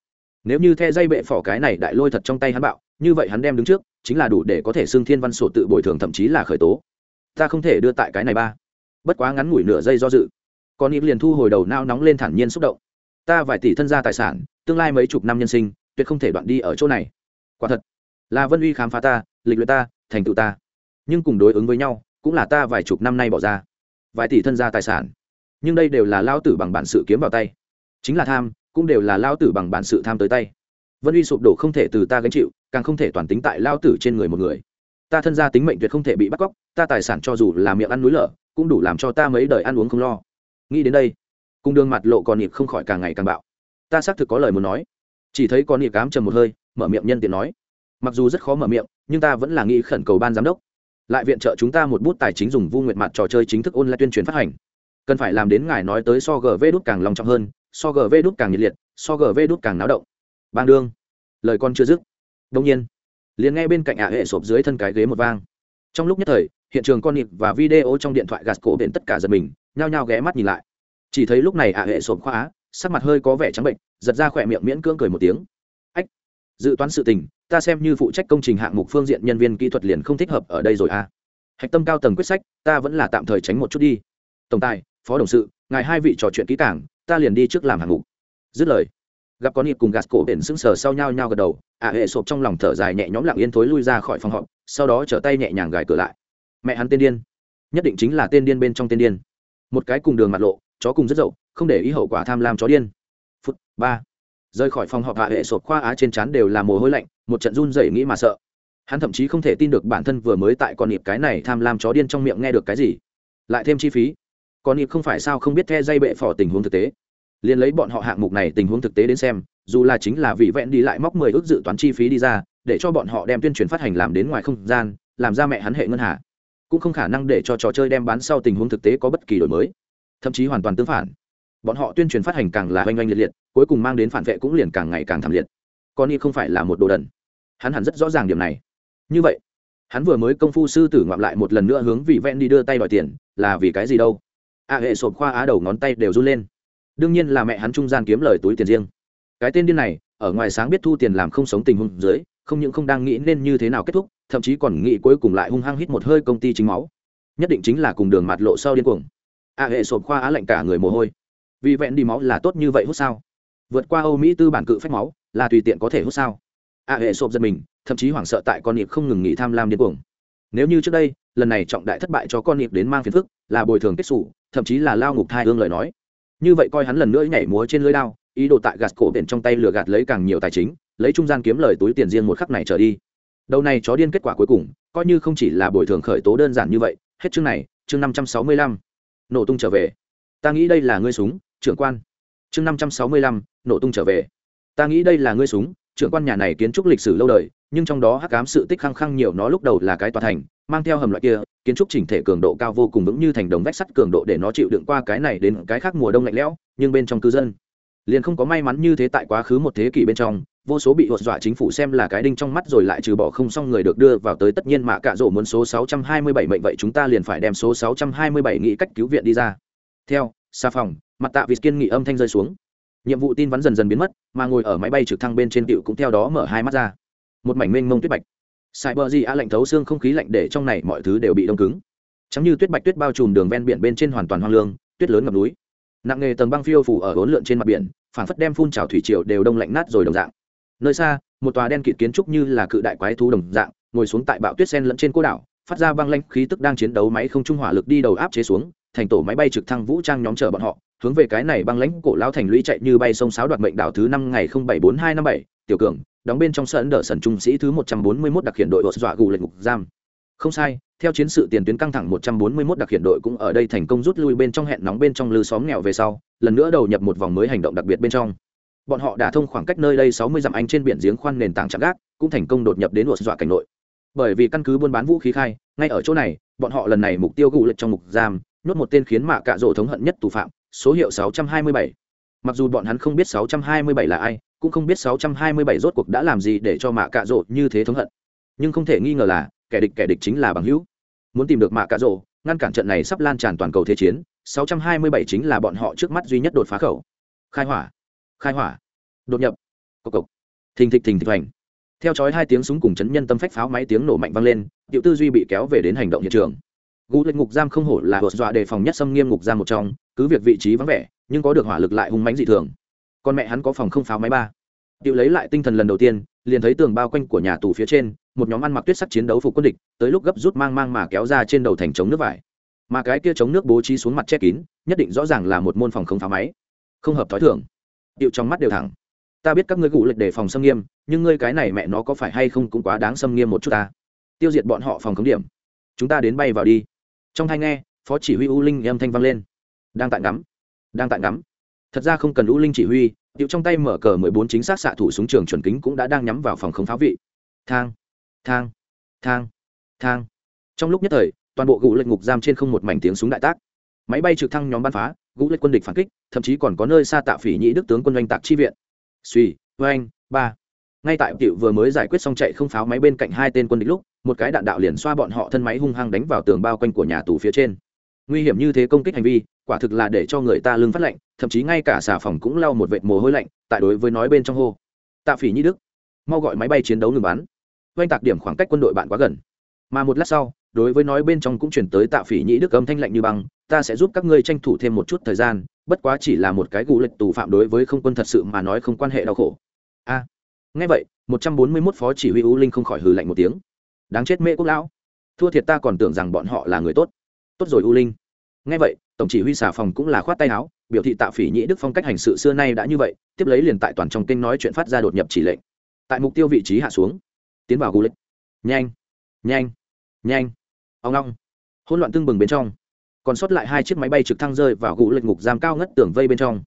S1: Nếu như the dây bệ phỏ cái này đại lôi thật trong tay hắn bạo, như vậy hắn đem đứng trước, chính là đủ để có thể xưng thiên văn sổ tự bồi thường thậm chí là khởi tố ta không thể đưa tại cái này ba. Bất quá ngắn ngủi nửa giây do dự. Con ít liền thu hồi đầu nao nóng lên thản nhiên xúc động. Ta vài tỷ thân gia tài sản, tương lai mấy chục năm nhân sinh, tuyệt không thể đoạn đi ở chỗ này. Quả thật, là vân uy khám phá ta, lịch luyện ta, thành tựu ta. Nhưng cùng đối ứng với nhau, cũng là ta vài chục năm nay bỏ ra. Vài tỷ thân gia tài sản. Nhưng đây đều là lao tử bằng bản sự kiếm vào tay. Chính là tham, cũng đều là lao tử bằng bản sự tham tới tay. Vân uy sụp đổ không thể từ ta gánh chịu, càng không thể toàn tính tại lao tử trên người một người. Ta thân gia tính mệnh tuyệt không thể bị bắt cóc ta tài sản cho dù là miệng ăn núi lở, cũng đủ làm cho ta mấy đời ăn uống không lo. Nghĩ đến đây, cung đường mặt lộ còn nhịp không khỏi càng ngày càng bạo. Ta xác thực có lời muốn nói. Chỉ thấy con nhịp cám trầm một hơi, mở miệng nhân tiện nói. Mặc dù rất khó mở miệng, nhưng ta vẫn là nghĩ khẩn cầu ban giám đốc. Lại viện trợ chúng ta một bút tài chính dùng vu nguyệt mặt trò chơi chính thức ôn lại tuyên truyền phát hành. Cần phải làm đến ngài nói tới so gv đút càng lòng trọng hơn, so gv đút càng nhiệt liệt, so gv đút càng náo động. Bang đương. Lời con chưa dứt. Đông nhiên, liền nghe bên cạnh ả hệ sộp dưới thân cái ghế một vang. Trong lúc nhất thời hiện trường con nịp và video trong điện thoại gạt cổ đến tất cả giật mình, nhao nhao ghé mắt nhìn lại. Chỉ thấy lúc này ạ hệ sộp khóa, sắc mặt hơi có vẻ trắng bệnh, giật ra khỏe miệng miễn cưỡng cười một tiếng. Ách, dự toán sự tình, ta xem như phụ trách công trình hạng mục phương diện nhân viên kỹ thuật liền không thích hợp ở đây rồi à. Hạch tâm cao tầng quyết sách, ta vẫn là tạm thời tránh một chút đi. Tổng tài, phó đồng sự, ngài hai vị trò chuyện kỹ cảng ta liền đi trước làm hạng mục. Dứt lời, gặp con nịp cùng gạt cổ biển sững sờ sau nhau nhau gật đầu, ạ hệ sộp trong lòng thở dài nhẹ nhõm lặng yên thối lui ra khỏi phòng họp, sau đó trở tay nhẹ nhàng gài cửa lại mẹ hắn tên điên. Nhất định chính là tên điên bên trong tên điên. Một cái cùng đường mặt lộ, chó cùng rất dậu, không để ý hậu quả tham lam chó điên. Phút ba. Rời khỏi phòng họp hạ hệ sột khoa á trên trán đều là mồ hôi lạnh, một trận run rẩy nghĩ mà sợ. Hắn thậm chí không thể tin được bản thân vừa mới tại con nịp cái này tham lam chó điên trong miệng nghe được cái gì. Lại thêm chi phí. Con nịp không phải sao không biết the dây bệ phỏ tình huống thực tế. Liền lấy bọn họ hạng mục này tình huống thực tế đến xem, dù là chính là vị vẹn đi lại móc mười ước dự toán chi phí đi ra, để cho bọn họ đem tuyên truyền phát hành làm đến ngoài không gian, làm ra mẹ hắn hệ ngân hạ cũng không khả năng để cho trò chơi đem bán sau tình huống thực tế có bất kỳ đổi mới. Thậm chí hoàn toàn tương phản. Bọn họ tuyên truyền phát hành càng là oanh oanh liệt liệt, cuối cùng mang đến phản vệ cũng liền càng ngày càng thảm liệt. Con y không phải là một đồ đần. Hắn hẳn rất rõ ràng điểm này. Như vậy, hắn vừa mới công phu sư tử ngoạm lại một lần nữa hướng vị ven đi đưa tay đòi tiền, là vì cái gì đâu? A hệ sộp khoa á đầu ngón tay đều run lên. Đương nhiên là mẹ hắn trung gian kiếm lời túi tiền riêng. Cái tên điên này, ở ngoài sáng biết thu tiền làm không sống tình huống dưới, không những không đang nghĩ nên như thế nào kết thúc thậm chí còn nghĩ cuối cùng lại hung hăng hít một hơi công ty chính máu. Nhất định chính là cùng đường mặt lộ sau điên cuồng. A hệ sộp khoa á lạnh cả người mồ hôi. Vì vẹn đi máu là tốt như vậy hút sao? Vượt qua âu mỹ tư bản cự phách máu, là tùy tiện có thể hút sao? A hệ sộp giật mình, thậm chí hoảng sợ tại con nịp không ngừng nghỉ tham lam điên cuồng. Nếu như trước đây, lần này trọng đại thất bại cho con nịp đến mang phiền phức, là bồi thường kết xù, thậm chí là lao ngục thai hương lời nói. Như vậy coi hắn lần nữa nhảy múa trên lưới đao, ý đồ tại gạt cổ biển trong tay lừa gạt lấy càng nhiều tài chính, lấy trung gian kiếm lời túi tiền riêng một khắc này trở đi đầu này chó điên kết quả cuối cùng, coi như không chỉ là bồi thường khởi tố đơn giản như vậy, hết chương này, chương năm trăm sáu mươi lăm. Nổ tung trở về. Ta nghĩ đây là ngươi súng, trưởng quan. Chương năm trăm sáu mươi lăm, nổ tung trở về. Ta nghĩ đây là ngươi súng, trưởng quan nhà này kiến trúc lịch sử lâu đời, nhưng trong đó hắc ám sự tích khăng khăng nhiều, nó lúc đầu là cái tòa thành, mang theo hầm loại kia, kiến trúc chỉnh thể cường độ cao vô cùng vững như thành đồng vách sắt cường độ để nó chịu đựng qua cái này đến cái khác mùa đông lạnh lẽo, nhưng bên trong cư dân liền không có may mắn như thế tại quá khứ một thế kỷ bên trong vô số bị hột dọa chính phủ xem là cái đinh trong mắt rồi lại trừ bỏ không xong người được đưa vào tới tất nhiên mà cạ rỗ muốn số 627 mệnh vậy chúng ta liền phải đem số 627 nghĩ cách cứu viện đi ra. Theo, xa phòng, mặt tạ vịt kiên nghị âm thanh rơi xuống. Nhiệm vụ tin vắn dần dần biến mất, mà ngồi ở máy bay trực thăng bên trên tiệu cũng theo đó mở hai mắt ra. Một mảnh mênh mông tuyết bạch. Sai bờ gì a lạnh thấu xương không khí lạnh để trong này mọi thứ đều bị đông cứng. Chẳng như tuyết bạch tuyết bao trùm đường ven biển bên trên hoàn toàn hoang lương, tuyết lớn ngập núi. Nặng nghề tầng băng phiêu phủ ở hỗn lượn trên mặt biển phản phất đem phun trào thủy triều đều đông lạnh nát rồi đồng dạng nơi xa, một tòa đen kịt kiến trúc như là cự đại quái thú đồng dạng, ngồi xuống tại bạo tuyết sen lẫn trên cô đảo, phát ra băng lanh khí tức đang chiến đấu máy không trung hỏa lực đi đầu áp chế xuống, thành tổ máy bay trực thăng vũ trang nhóm chở bọn họ, hướng về cái này băng lãnh cổ lao thành lũy chạy như bay sông sáo đoạt mệnh đảo thứ năm ngày không bảy bốn hai năm bảy, tiểu cường, đóng bên trong sân đỡ sần trung sĩ thứ một trăm bốn mươi 141 đặc hiện đội dọa gù lệnh ngục giam. Không sai, theo chiến sự tiền tuyến căng thẳng một trăm bốn mươi 141 đặc hiện đội cũng ở đây thành công rút lui bên trong hẹn nóng bên trong lư xóm nghèo về sau, lần nữa đầu nhập một vòng mới hành động đặc biệt bên trong bọn họ đã thông khoảng cách nơi đây sáu mươi dặm anh trên biển giếng khoan nền tảng chạm gác, cũng thành công đột nhập đến đột dọa cảnh nội. Bởi vì căn cứ buôn bán vũ khí khai, ngay ở chỗ này, bọn họ lần này mục tiêu gù lệnh trong mục giam, nhốt một tên khiến mạ cạ rỗ thống hận nhất tù phạm, số hiệu 627. mặc dù bọn hắn không biết 627 là ai, cũng không biết 627 rốt cuộc đã làm gì để cho mạ cạ rỗ như thế thống hận. Nhưng không thể nghi ngờ là, kẻ địch kẻ địch chính là bằng hữu. Muốn tìm được mạ cạ rỗ, ngăn cản trận này sắp lan tràn toàn cầu thế chiến 627 chính là bọn họ trước mắt duy nhất đột phá khẩu. Khai hỏa khai hỏa. Đột nhập. Cộc cộc. Thình thịch thình thịch hoành. Theo chói hai tiếng súng cùng chấn nhân tâm phách pháo máy tiếng nổ mạnh vang lên điệu tư duy bị kéo về đến hành động hiện trường. Gũ lệnh ngục giam không hổ là hột dọa đề phòng nhất xâm nghiêm ngục giam một trong, cứ việc vị trí vắng vẻ, nhưng có được hỏa lực lại hung mãnh dị thường. Con mẹ hắn có phòng không pháo máy ba. Điệu lấy lại tinh thần lần đầu tiên, liền thấy tường bao quanh của nhà tù phía trên, một nhóm ăn mặc tuyết sắc chiến đấu phục quân địch, tới lúc gấp rút mang mang mà kéo ra trên đầu thành chống nước vải. Mà cái kia chống nước bố trí xuống mặt che kín, nhất định rõ ràng là một môn phòng không pháo máy. Không hợp thói thường điệu trong mắt đều thẳng. Ta biết các ngươi gụ lệch để phòng xâm nghiêm, nhưng ngươi cái này mẹ nó có phải hay không cũng quá đáng xâm nghiêm một chút ta. Tiêu diệt bọn họ phòng cấm điểm. Chúng ta đến bay vào đi. Trong thai nghe, phó chỉ huy u linh âm thanh vang lên. Đang tại ngắm. Đang tại ngắm. Thật ra không cần u linh chỉ huy điệu trong tay mở cờ mười bốn chính xác xạ thủ súng trường chuẩn kính cũng đã đang nhắm vào phòng không pháo vị. Thang thang thang thang. Trong lúc nhất thời, toàn bộ gụ lệch ngục giam trên không một mảnh tiếng súng đại tác. Máy bay trực thăng nhóm bắn phá gũ lệch quân địch phản kích, thậm chí còn có nơi xa tạ phỉ nhĩ đức tướng quân oanh tạc chi viện. Suy, oanh, ba. Ngay tại cựu vừa mới giải quyết xong chạy không pháo máy bên cạnh hai tên quân địch lúc, một cái đạn đạo liền xoa bọn họ thân máy hung hăng đánh vào tường bao quanh của nhà tù phía trên. Nguy hiểm như thế công kích hành vi, quả thực là để cho người ta lưng phát lạnh, thậm chí ngay cả xà phòng cũng lau một vệt mồ hôi lạnh, tại đối với nói bên trong hô. Tạ phỉ nhĩ đức, mau gọi máy bay chiến đấu ngừng bắn. Oanh tạc điểm khoảng cách quân đội bạn quá gần. Mà một lát sau đối với nói bên trong cũng chuyển tới tạ phỉ nhĩ đức âm thanh lạnh như băng ta sẽ giúp các ngươi tranh thủ thêm một chút thời gian bất quá chỉ là một cái gù lệch tù phạm đối với không quân thật sự mà nói không quan hệ đau khổ. A. À, nghe vậy một trăm bốn mươi 141 phó chỉ huy u linh không khỏi hừ lạnh một tiếng. Đáng chết mẹ quốc lão. Thua thiệt ta còn tưởng rằng bọn họ là người tốt. Tốt rồi u linh. Nghe vậy tổng chỉ huy xà phòng cũng là khoát tay áo biểu thị tạ phỉ nhĩ đức phong cách hành sự xưa nay đã như vậy tiếp lấy liền tại toàn trong kênh nói chuyện phát ra đột nhập chỉ lệnh. Tại mục tiêu vị trí hạ xuống tiến vào gù lịch nhanh nhanh nhanh ông long. Hỗn loạn tương bừng bên trong. Còn sót lại hai chiếc máy bay trực thăng rơi vào gũ lệch ngục giam cao ngất tường vây bên trong.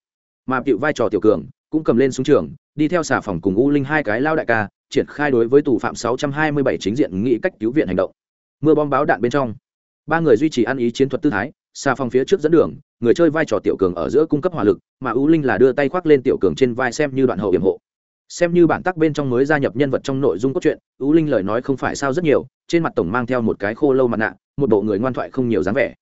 S1: Mà cựu vai trò tiểu cường cũng cầm lên súng trường, đi theo xà phòng cùng u linh hai cái lao đại ca, triển khai đối với tù phạm 627 chính diện nghĩ cách cứu viện hành động. Mưa bom báo đạn bên trong. Ba người duy trì ăn ý chiến thuật tư thái, xà phòng phía trước dẫn đường, người chơi vai trò tiểu cường ở giữa cung cấp hỏa lực, mà u linh là đưa tay khoác lên tiểu cường trên vai xem như đoạn hậu hiểm hộ xem như bản tắc bên trong mới gia nhập nhân vật trong nội dung cốt truyện u linh lời nói không phải sao rất nhiều, trên mặt tổng mang theo một cái khô lâu mặt nạ, một bộ người ngoan thoại không nhiều dáng vẻ.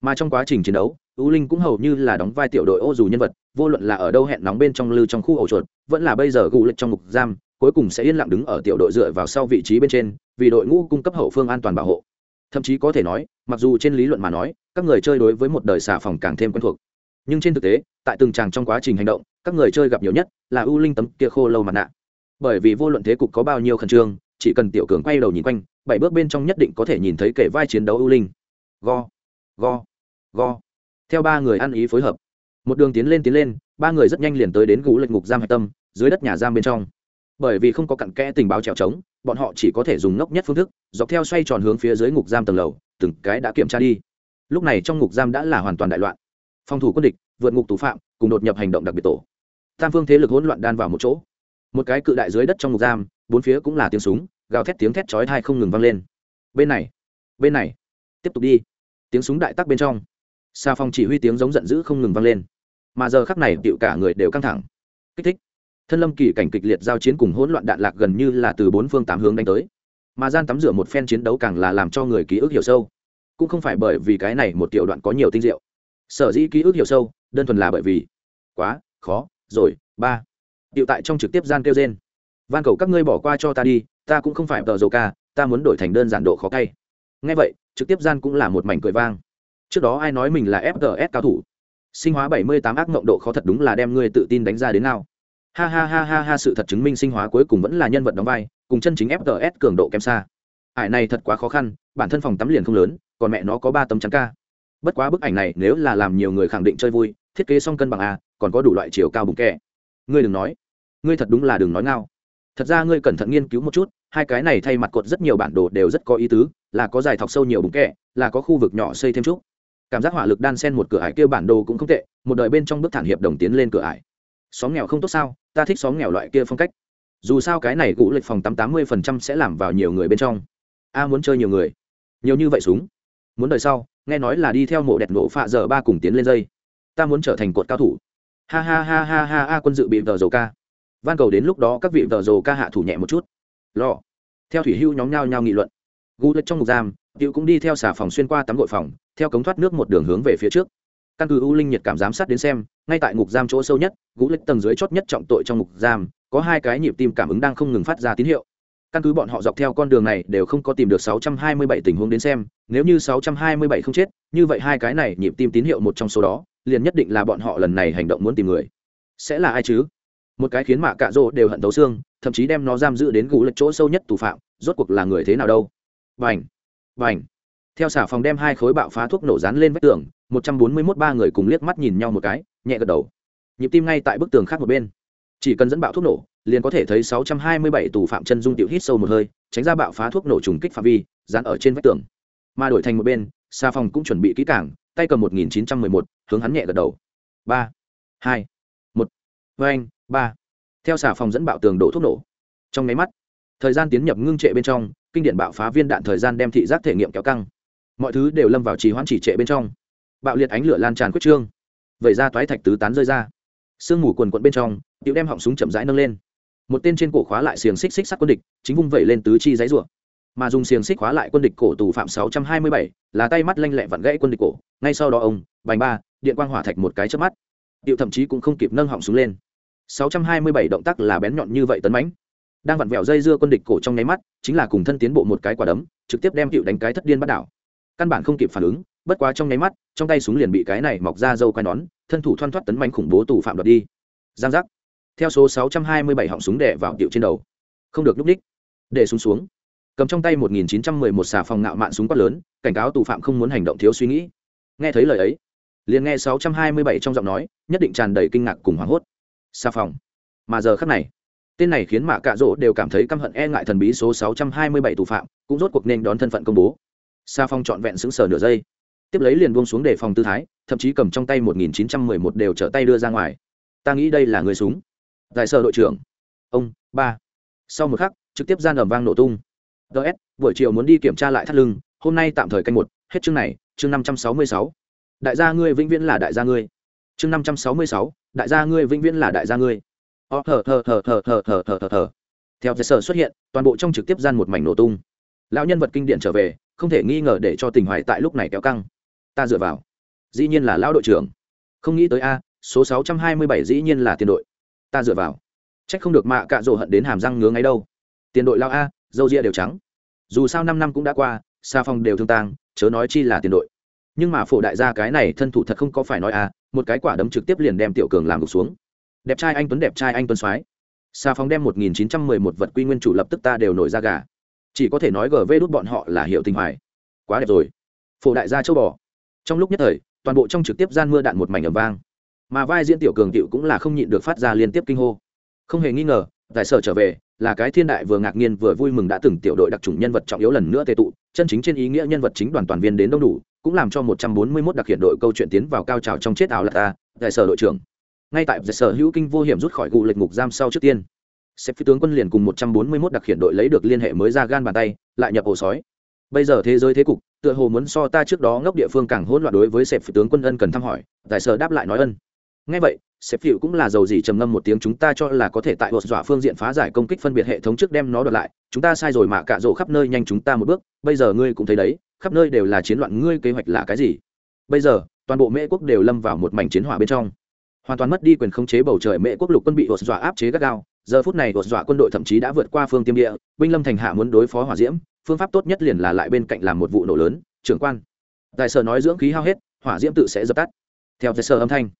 S1: Mà trong quá trình chiến đấu u linh cũng hầu như là đóng vai tiểu đội ô dù nhân vật, vô luận là ở đâu hẹn nóng bên trong lư trong khu ổ chuột, vẫn là bây giờ gù lịch trong ngục giam, cuối cùng sẽ yên lặng đứng ở tiểu đội dựa vào sau vị trí bên trên, vì đội ngũ cung cấp hậu phương an toàn bảo hộ. Thậm chí có thể nói, mặc dù trên lý luận mà nói, các người chơi đối với một đời xà phòng càng thêm quen thuộc. Nhưng trên thực tế, tại từng tràng trong quá trình hành động các người chơi gặp nhiều nhất là u linh tấm kia khô lâu mặt nạ. Bởi vì vô luận thế cục có bao nhiêu khẩn trương, chỉ cần tiểu cường quay đầu nhìn quanh, bảy bước bên trong nhất định có thể nhìn thấy kể vai chiến đấu u linh. Go go go. Theo ba người ăn ý phối hợp, một đường tiến lên tiến lên, ba người rất nhanh liền tới đến gũ lệch ngục giam hạch tâm, dưới đất nhà giam bên trong. Bởi vì không có cặn kẽ tình báo trèo trống, bọn họ chỉ có thể dùng ngốc nhất phương thức, dọc theo xoay tròn hướng phía dưới ngục giam tầng lầu, từng cái đã kiểm tra đi. Lúc này trong ngục giam đã là hoàn toàn đại loạn. Phòng thủ quân địch, vượt ngục tù phạm, cùng đột nhập hành động đặc biệt tổ tam phương thế lực hỗn loạn đan vào một chỗ. Một cái cự đại dưới đất trong ngục giam, bốn phía cũng là tiếng súng, gào thét tiếng thét chói thai không ngừng vang lên. Bên này bên này, tiếp tục đi. Tiếng súng đại tắc bên trong xa phòng chỉ huy tiếng giống giận dữ không ngừng vang lên. Mà giờ khắc này tựu cả người đều căng thẳng. Kích thích. Thân lâm kỳ cảnh kịch liệt giao chiến cùng hỗn loạn đạn lạc gần như là từ bốn phương tám hướng đánh tới. Mà gian tắm rửa một phen chiến đấu càng là làm cho người ký ức hiểu sâu. Cũng không phải bởi vì cái này một tiểu đoạn có nhiều tinh diệu. Sở dĩ ký ức hiểu sâu, đơn thuần là bởi vì, quá, khó rồi, ba. Điệu tại trong trực tiếp gian kêu trên van cầu các ngươi bỏ qua cho ta đi, ta cũng không phải tờ dầu ca, ta muốn đổi thành đơn giản độ khó cay. Ngay vậy, trực tiếp gian cũng là một mảnh cười vang. Trước đó ai nói mình là fts cao thủ? Sinh hóa bảy mươi tám ác mộng độ khó thật đúng là đem ngươi tự tin đánh ra đến nào. Ha ha ha ha ha, sự thật chứng minh sinh hóa cuối cùng vẫn là nhân vật đóng vai, cùng chân chính fts cường độ kém xa. Ải này thật quá khó khăn, bản thân phòng tắm liền không lớn, còn mẹ nó có ba tấm chắn ca. Bất quá bức ảnh này nếu là làm nhiều người khẳng định chơi vui, thiết kế xong cân bằng a còn có đủ loại chiều cao bùng kẹ. Ngươi đừng nói. Ngươi thật đúng là đừng nói ngao. Thật ra ngươi cẩn thận nghiên cứu một chút, hai cái này thay mặt cột rất nhiều bản đồ đều rất có ý tứ, là có dài thọc sâu nhiều bùng kẹ, là có khu vực nhỏ xây thêm chút. Cảm giác hỏa lực đan sen một cửa ải kia bản đồ cũng không tệ, một đời bên trong bước thản hiệp đồng tiến lên cửa ải. Xóm nghèo không tốt sao? Ta thích xóm nghèo loại kia phong cách. Dù sao cái này cũ lệch phòng tám tám mươi phần trăm sẽ làm vào nhiều người bên trong. A muốn chơi nhiều người. Nhiều như vậy súng. Muốn đời sau, nghe nói là đi theo mộ đẹp nổ phạ giờ ba cùng tiến lên dây. Ta muốn trở thành cột cao thủ ha ha ha ha ha ha, quân dự bị vờ dầu ca. Van cầu đến lúc đó các vị vờ dầu ca hạ thủ nhẹ một chút. Lò theo thủy hưu nhóm nhau nhau nghị luận. Gu lật trong ngục giam cựu cũng đi theo xà phòng xuyên qua tắm gội phòng, theo cống thoát nước một đường hướng về phía trước. Căn cứ u linh nhiệt cảm giám sát đến xem, ngay tại ngục giam chỗ sâu nhất gũ lịch tầng dưới chót nhất trọng tội trong ngục giam, có hai cái nhịp tim cảm ứng đang không ngừng phát ra tín hiệu. Căn cứ bọn họ dọc theo con đường này đều không có tìm được 627 tình huống đến xem, nếu như 627 không chết, như vậy hai cái này nhịp tim tín hiệu một trong số đó liền nhất định là bọn họ lần này hành động muốn tìm người. Sẽ là ai chứ? Một cái khiến mạ cạ rỗ đều hận thấu xương, thậm chí đem nó giam giữ đến gũ lật chỗ sâu nhất tù phạm, rốt cuộc là người thế nào đâu? Vành vành theo xả phòng đem hai khối bạo phá thuốc nổ dán lên vách tường, một trăm bốn mươi mốt ba người cùng liếc mắt nhìn nhau một cái, nhẹ gật đầu. Nhịp tim ngay tại bức tường khác một bên. Chỉ cần dẫn bạo thuốc nổ, liền có thể thấy sáu trăm hai mươi bảy tù phạm chân dung tiểu hít sâu một hơi, tránh ra bạo phá thuốc nổ trùng kích phạm vi, dán ở trên vách tường. Mà đổi thành một bên, xà phòng cũng chuẩn bị kỹ cảng tay cầm một nghìn chín trăm mười một hướng hắn nhẹ gật đầu. Ba, hai, một. Vê anh, ba. Theo xà phòng dẫn bạo tường đổ thuốc nổ. Trong nháy mắt, thời gian tiến nhập ngưng trệ bên trong, kinh điển bạo phá viên đạn thời gian đem thị giác thể nghiệm kéo căng. Mọi thứ đều lâm vào trì hoãn chỉ trệ bên trong. Bạo liệt ánh lửa lan tràn quyết trương, vẩy ra toái thạch tứ tán rơi ra. Sương mù quần quận bên trong, tiểu đem họng súng chậm rãi nâng lên. Một tên trên cổ khóa lại xiềng xích xích sắt quân địch, chính vung vẩy lên tứ chi giấy ruộng mà dùng xiềng xích khóa lại quân địch cổ tù phạm sáu trăm hai mươi bảy, là tay mắt lanh lẹ vặn gãy quân địch cổ. Ngay sau đó ông, bành ba, điện quang hỏa thạch một cái chớp mắt. Điệu thậm chí cũng không kịp nâng họng xuống lên. sáu trăm hai mươi bảy động tác là bén nhọn như vậy tấn mãnh. Đang vặn vẹo dây dưa quân địch cổ trong nháy mắt, chính là cùng thân tiến bộ một cái quả đấm, trực tiếp đem điệu đánh cái thất điên bắt đảo. Căn bản không kịp phản ứng, bất quá trong nháy mắt, trong tay súng liền bị cái này mọc ra dâu quai nón, thân thủ thoăn thoắt tấn mãnh khủng bố tù phạm đoạt đi. Giang giác. Theo số 627 họng súng đè vào điệu trên đầu. Không được núp đích. Để súng xuống cầm trong tay 1911 xà phòng ngạo mạn súng quát lớn, cảnh cáo tù phạm không muốn hành động thiếu suy nghĩ. Nghe thấy lời ấy, liền nghe 627 trong giọng nói, nhất định tràn đầy kinh ngạc cùng hoảng hốt. Xà phòng. Mà giờ khắc này, tên này khiến mạ cạ rỗ đều cảm thấy căm hận e ngại thần bí số 627 tù phạm, cũng rốt cuộc nên đón thân phận công bố. Xà phòng trọn vẹn sững sờ nửa giây. Tiếp lấy liền buông xuống để phòng tư thái, thậm chí cầm trong tay một nghìn chín trăm mười một đều trở tay đưa ra ngoài. Ta nghĩ đây là người súng. Giải sở đội trưởng. Ông, ba. Sau một khắc, trực tiếp gian ầm vang nổ tung ts buổi chiều muốn đi kiểm tra lại thắt lưng, hôm nay tạm thời canh một, hết chương này, chương năm trăm sáu mươi sáu. Đại gia ngươi vĩnh viễn là đại gia ngươi. Chương năm trăm sáu mươi sáu, đại gia ngươi vĩnh viễn là đại gia ngươi. Ó thở thở thở thở thở thở thở thở thờ theo giải sở xuất hiện, toàn bộ trong trực tiếp gian một mảnh nổ tung. Lão nhân vật kinh điển trở về, không thể nghi ngờ để cho tình hoài tại lúc này kéo căng. Ta dựa vào. Dĩ nhiên là lão đội trưởng. Không nghĩ tới a, số sáu trăm hai mươi bảy dĩ nhiên là tiền đội. Ta dựa vào. C h ắ c không được mạ cạ rộ hận đến hàm răng ngứa ngay đâu. Tiền đội lao a dâu ria đều trắng. Dù sao năm năm cũng đã qua xa phong đều thương tang, chớ nói chi là tiền đội. Nhưng mà phổ đại gia cái này thân thủ thật không có phải nói à một cái quả đấm trực tiếp liền đem tiểu cường làm gục xuống. Đẹp trai anh tuấn, đẹp trai anh tuấn soái. Xa phong đem một nghìn chín trăm mười một vật quy nguyên chủ lập tức ta đều nổi ra gà. Chỉ có thể nói gv đút bọn họ là hiệu tình hoài. Quá đẹp rồi. Phổ đại gia châu bò. Trong lúc nhất thời, toàn bộ trong trực tiếp gian mưa đạn một mảnh ầm vang. Mà vai diễn tiểu cường tiểu cũng là không nhịn được phát ra liên tiếp kinh hô. Không hề nghi ngờ tại sở trở về, là cái thiên đại vừa ngạc nhiên vừa vui mừng đã từng tiểu đội đặc trùng nhân vật trọng yếu lần nữa tệ tụ, chân chính trên ý nghĩa nhân vật chính đoàn toàn viên đến đông đủ, cũng làm cho một trăm bốn mươi 141 đặc hiện đội câu chuyện tiến vào cao trào trong chết ảo là ta đại sở đội trưởng. Ngay tại sở hữu kinh vô hiểm rút khỏi gụ lệch ngục giam sau trước tiên xếp phi tướng quân liền cùng một trăm bốn mươi 141 đặc hiện đội lấy được liên hệ mới ra gan bàn tay, lại nhập ổ sói. Bây giờ thế giới thế cục, tựa hồ muốn so ta trước đó ngốc địa phương càng hỗn loạn đối với sẹp phi tướng quân ân cần thăm hỏi, giải sở đáp lại nói ân ngay vậy, sếp phiệu cũng là dầu gì trầm ngâm một tiếng, chúng ta cho là có thể tại hột dọa phương diện phá giải công kích phân biệt hệ thống trước đem nó đoạt lại. Chúng ta sai rồi mà cạ rỗ khắp nơi nhanh chúng ta một bước. Bây giờ ngươi cũng thấy đấy, khắp nơi đều là chiến loạn, ngươi kế hoạch là cái gì? Bây giờ, toàn bộ mễ quốc đều lâm vào một mảnh chiến hỏa bên trong. Hoàn toàn mất đi quyền khống chế bầu trời mễ quốc lục quân bị hột dọa áp chế gắt gao. Giờ phút này hột dọa quân đội thậm chí đã vượt qua phương tiêm địa. Binh lâm thành hạ muốn đối phó hỏa diễm. Phương pháp tốt nhất liền là lại bên cạnh làm một vụ nổ lớn. Trưởng quan. Tài sở nói dưỡng khí hao hết, hỏa diễm tự sẽ dập tắt. Theo tài sở âm thanh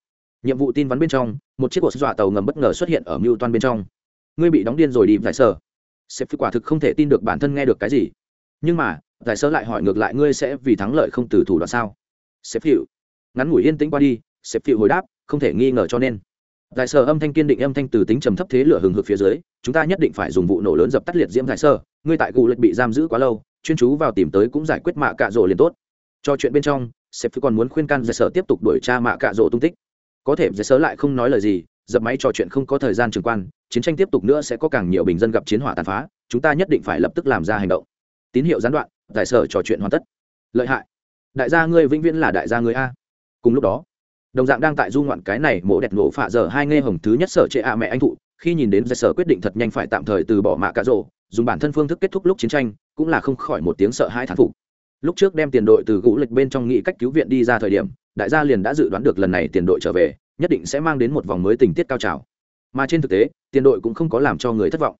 S1: nhiệm vụ tin vắn bên trong, một chiếc cột dọa tàu ngầm bất ngờ xuất hiện ở mưu toan bên trong. Ngươi bị đóng điên rồi đi, giải sở. Sếp quả thực không thể tin được bản thân nghe được cái gì. Nhưng mà, giải sở lại hỏi ngược lại ngươi sẽ vì thắng lợi không từ thủ đoạn sao? Sếp hiệu ngắn ngủi yên tĩnh qua đi, sếp hiệu hồi đáp, không thể nghi ngờ cho nên. Giải sở âm thanh kiên định, âm thanh từ tính trầm thấp thế lửa hừng hực phía dưới, chúng ta nhất định phải dùng vụ nổ lớn dập tắt liệt diễm giải sở. Ngươi tại gù lệch bị giam giữ quá lâu, chuyên chú vào tìm tới cũng giải quyết mạ cạ rộ liền tốt. Cho chuyện bên trong, sếp còn muốn khuyên can giải sở tiếp tục đuổi tra mạ cạ rộ tung tích có thể giấy sở lại không nói lời gì, dập máy trò chuyện không có thời gian trường quan, chiến tranh tiếp tục nữa sẽ có càng nhiều bình dân gặp chiến hỏa tàn phá, chúng ta nhất định phải lập tức làm ra hành động. Tín hiệu gián đoạn, giải sở trò chuyện hoàn tất. Lợi hại. Đại gia ngươi vĩnh viễn là đại gia ngươi a. Cùng lúc đó, đồng dạng đang tại du ngoạn cái này mổ đẹp nổ phạ giờ hai nghe hồng thứ nhất sở trệ a mẹ anh thụ, khi nhìn đến giải sở quyết định thật nhanh phải tạm thời từ bỏ mạ cá rộ dùng bản thân phương thức kết thúc lúc chiến tranh, cũng là không khỏi một tiếng sợ hãi thán phục lúc trước đem tiền đội từ gũ lịch bên trong nghị cách cứu viện đi ra thời điểm, đại gia liền đã dự đoán được lần này tiền đội trở về, nhất định sẽ mang đến một vòng mới tình tiết cao trào. Mà trên thực tế, tiền đội cũng không có làm cho người thất vọng.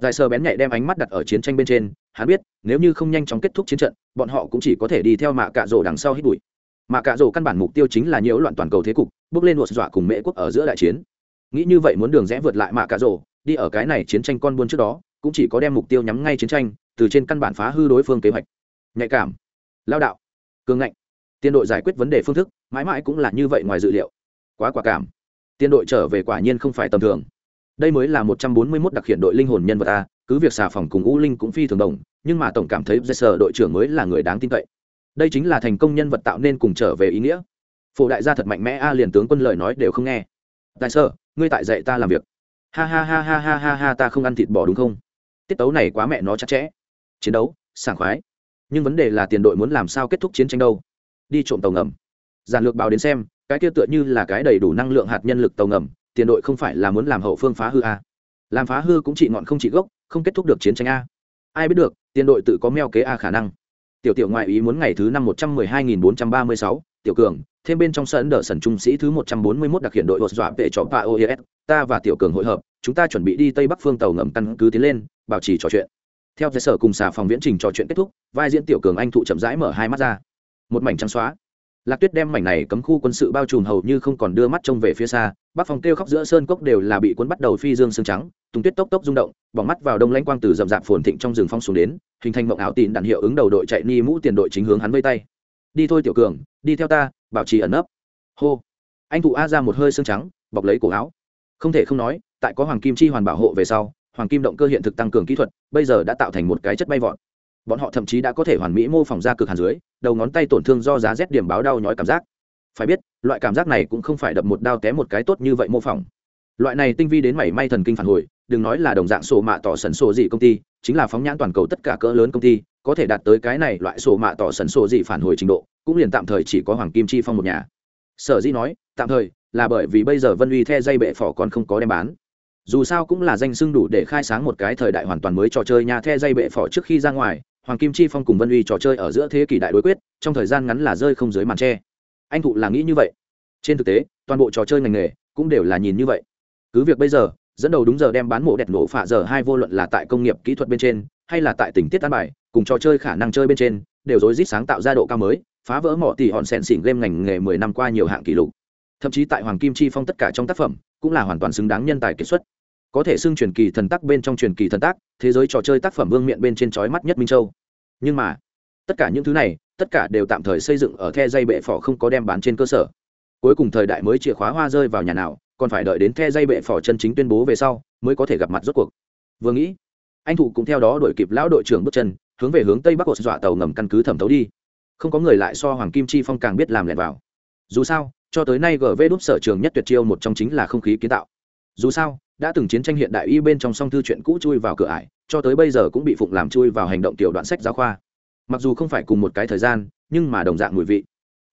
S1: Giải sơ bén nhạy đem ánh mắt đặt ở chiến tranh bên trên, hắn biết, nếu như không nhanh chóng kết thúc chiến trận, bọn họ cũng chỉ có thể đi theo mạ cạ rổ đằng sau hít bụi. Mạ cạ rổ căn bản mục tiêu chính là nhiễu loạn toàn cầu thế cục, bước lên một dọa cùng mễ quốc ở giữa đại chiến. Nghĩ như vậy muốn đường rẽ vượt lại mạ cạ rổ, đi ở cái này chiến tranh con buôn trước đó, cũng chỉ có đem mục tiêu nhắm ngay chiến tranh, từ trên căn bản phá hư đối phương kế hoạch. Nhạy cảm lao đạo, cường ngạnh. Tiên đội giải quyết vấn đề phương thức, mãi mãi cũng là như vậy ngoài dự liệu. Quá quả cảm. Tiên đội trở về quả nhiên không phải tầm thường. Đây mới là một trăm bốn mươi 141 đặc hiện đội linh hồn nhân vật a, cứ việc xà phòng cùng u linh cũng phi thường đồng, nhưng mà tổng cảm thấy Jesser đội trưởng mới là người đáng tin cậy. Đây chính là thành công nhân vật tạo nên cùng trở về ý nghĩa. Phổ đại gia thật mạnh mẽ a liền tướng quân lời nói đều không nghe. Tại sơ ngươi tại dạy ta làm việc. Ha ha ha ha ha ha ha, ta không ăn thịt bò đúng không? Tiết tấu này quá mẹ nó chặt chẽ. Chiến đấu, sảng khoái nhưng vấn đề là tiền đội muốn làm sao kết thúc chiến tranh đâu. Đi trộm tàu ngầm. Giản lược báo đến xem cái kia tựa như là cái đầy đủ năng lượng hạt nhân lực tàu ngầm tiền đội không phải là muốn làm hậu phương phá hư a. Làm phá hư cũng chỉ ngọn không chỉ gốc không kết thúc được chiến tranh a. Ai biết được tiền đội tự có meo kế a khả năng. Tiểu tiểu ngoại ý muốn ngày thứ năm một trăm mười hai nghìn bốn trăm ba mươi sáu tiểu cường thêm bên trong sân đỡ sần trung sĩ thứ một trăm bốn mươi 141 đặc hiện đội hột dọa vệ cho PAOES, ta và tiểu cường hội hợp, chúng ta chuẩn bị đi tây bắc phương tàu ngầm căn cứ tiến lên, bảo trì trò chuyện. Theo giải sở cùng xà phòng viễn trình trò chuyện kết thúc, vai diễn tiểu cường anh thụ chậm rãi mở hai mắt ra. Một mảnh trắng xóa. Lạc Tuyết đem mảnh này cấm khu quân sự bao trùm hầu như không còn đưa mắt trông về phía xa, Bắc phòng kêu khóc giữa sơn cốc đều là bị cuốn bắt đầu phi dương sương trắng, tung tuyết tốc tốc rung động, bỏng mắt vào đông lãnh quang từ rậm rạp phồn thịnh trong rừng phong xuống đến, hình thành mộng ảo tịn đạn hiệu ứng đầu đội chạy ni mũ tiền đội chính hướng hắn vây tay. Đi thôi tiểu cường, đi theo ta, bảo trì ẩn nấp hô anh thụ a ra một hơi sương trắng bọc lấy cổ áo không thể không nói tại có hoàng kim chi hoàn bảo hộ về sau hoàng kim động cơ hiện thực tăng cường kỹ thuật, bây giờ đã tạo thành một cái chất bay vọt. Bọn họ thậm chí đã có thể hoàn mỹ mô phỏng ra cực hàn dưới, đầu ngón tay tổn thương do giá rét điểm báo đau nhói cảm giác. Phải biết, loại cảm giác này cũng không phải đập một đao té một cái tốt như vậy mô phỏng. Loại này tinh vi đến mảy may thần kinh phản hồi, đừng nói là đồng dạng sổ mạ tỏ sần sổ gì công ty, chính là phóng nhãn toàn cầu tất cả cỡ lớn công ty, có thể đạt tới cái này loại sổ mạ tỏ sần sổ gì phản hồi trình độ, cũng liền tạm thời chỉ có hoàng kim chi phong một nhà. Sở dĩ nói, tạm thời là bởi vì bây giờ vân uy the dây bệ phỏ còn không có đem bán dù sao cũng là danh xưng đủ để khai sáng một cái thời đại hoàn toàn mới trò chơi nhà the dây bệ phỏ trước khi ra ngoài, hoàng kim chi phong cùng vân uy trò chơi ở giữa thế kỷ đại đối quyết, trong thời gian ngắn là rơi không dưới màn tre. Anh thụ là nghĩ như vậy. Trên thực tế, toàn bộ trò chơi ngành nghề cũng đều là nhìn như vậy. Cứ việc bây giờ, dẫn đầu đúng giờ đem bán mộ đẹp nổ phạ giờ hai vô luận là tại công nghiệp kỹ thuật bên trên, hay là tại tình tiết an bài, cùng trò chơi khả năng chơi bên trên, đều rối rít sáng tạo ra độ cao mới, phá vỡ mỏ tỷ hòn sẹn xỉn game ngành nghề mười năm qua nhiều hạng kỷ lục thậm chí tại hoàng kim chi phong tất cả trong tác phẩm, cũng là hoàn toàn xứng đáng nhân tài kiệt xuất. Có thể xưng truyền kỳ thần tác bên trong truyền kỳ thần tác, thế giới trò chơi tác phẩm vương miện bên trên trói mắt nhất minh châu. Nhưng mà, tất cả những thứ này, tất cả đều tạm thời xây dựng ở the dây bệ phỏ không có đem bán trên cơ sở. Cuối cùng thời đại mới chìa khóa hoa rơi vào nhà nào, còn phải đợi đến the dây bệ phỏ chân chính tuyên bố về sau, mới có thể gặp mặt rốt cuộc. Vừa nghĩ, anh thụ cũng theo đó đuổi kịp lão đội trưởng bước chân, hướng về hướng tây bắc của dọa tàu ngầm căn cứ thẩm thấu đi. Không có người lại so hoàng kim chi phong càng biết làm lẹn vào. Dù sao cho tới nay gv đúc sở trường nhất tuyệt chiêu một trong chính là không khí kiến tạo. Dù sao, đã từng chiến tranh hiện đại y bên trong song thư chuyện cũ chui vào cửa ải, cho tới bây giờ cũng bị phụng làm chui vào hành động tiểu đoạn sách giáo khoa. Mặc dù không phải cùng một cái thời gian, nhưng mà đồng dạng mùi vị.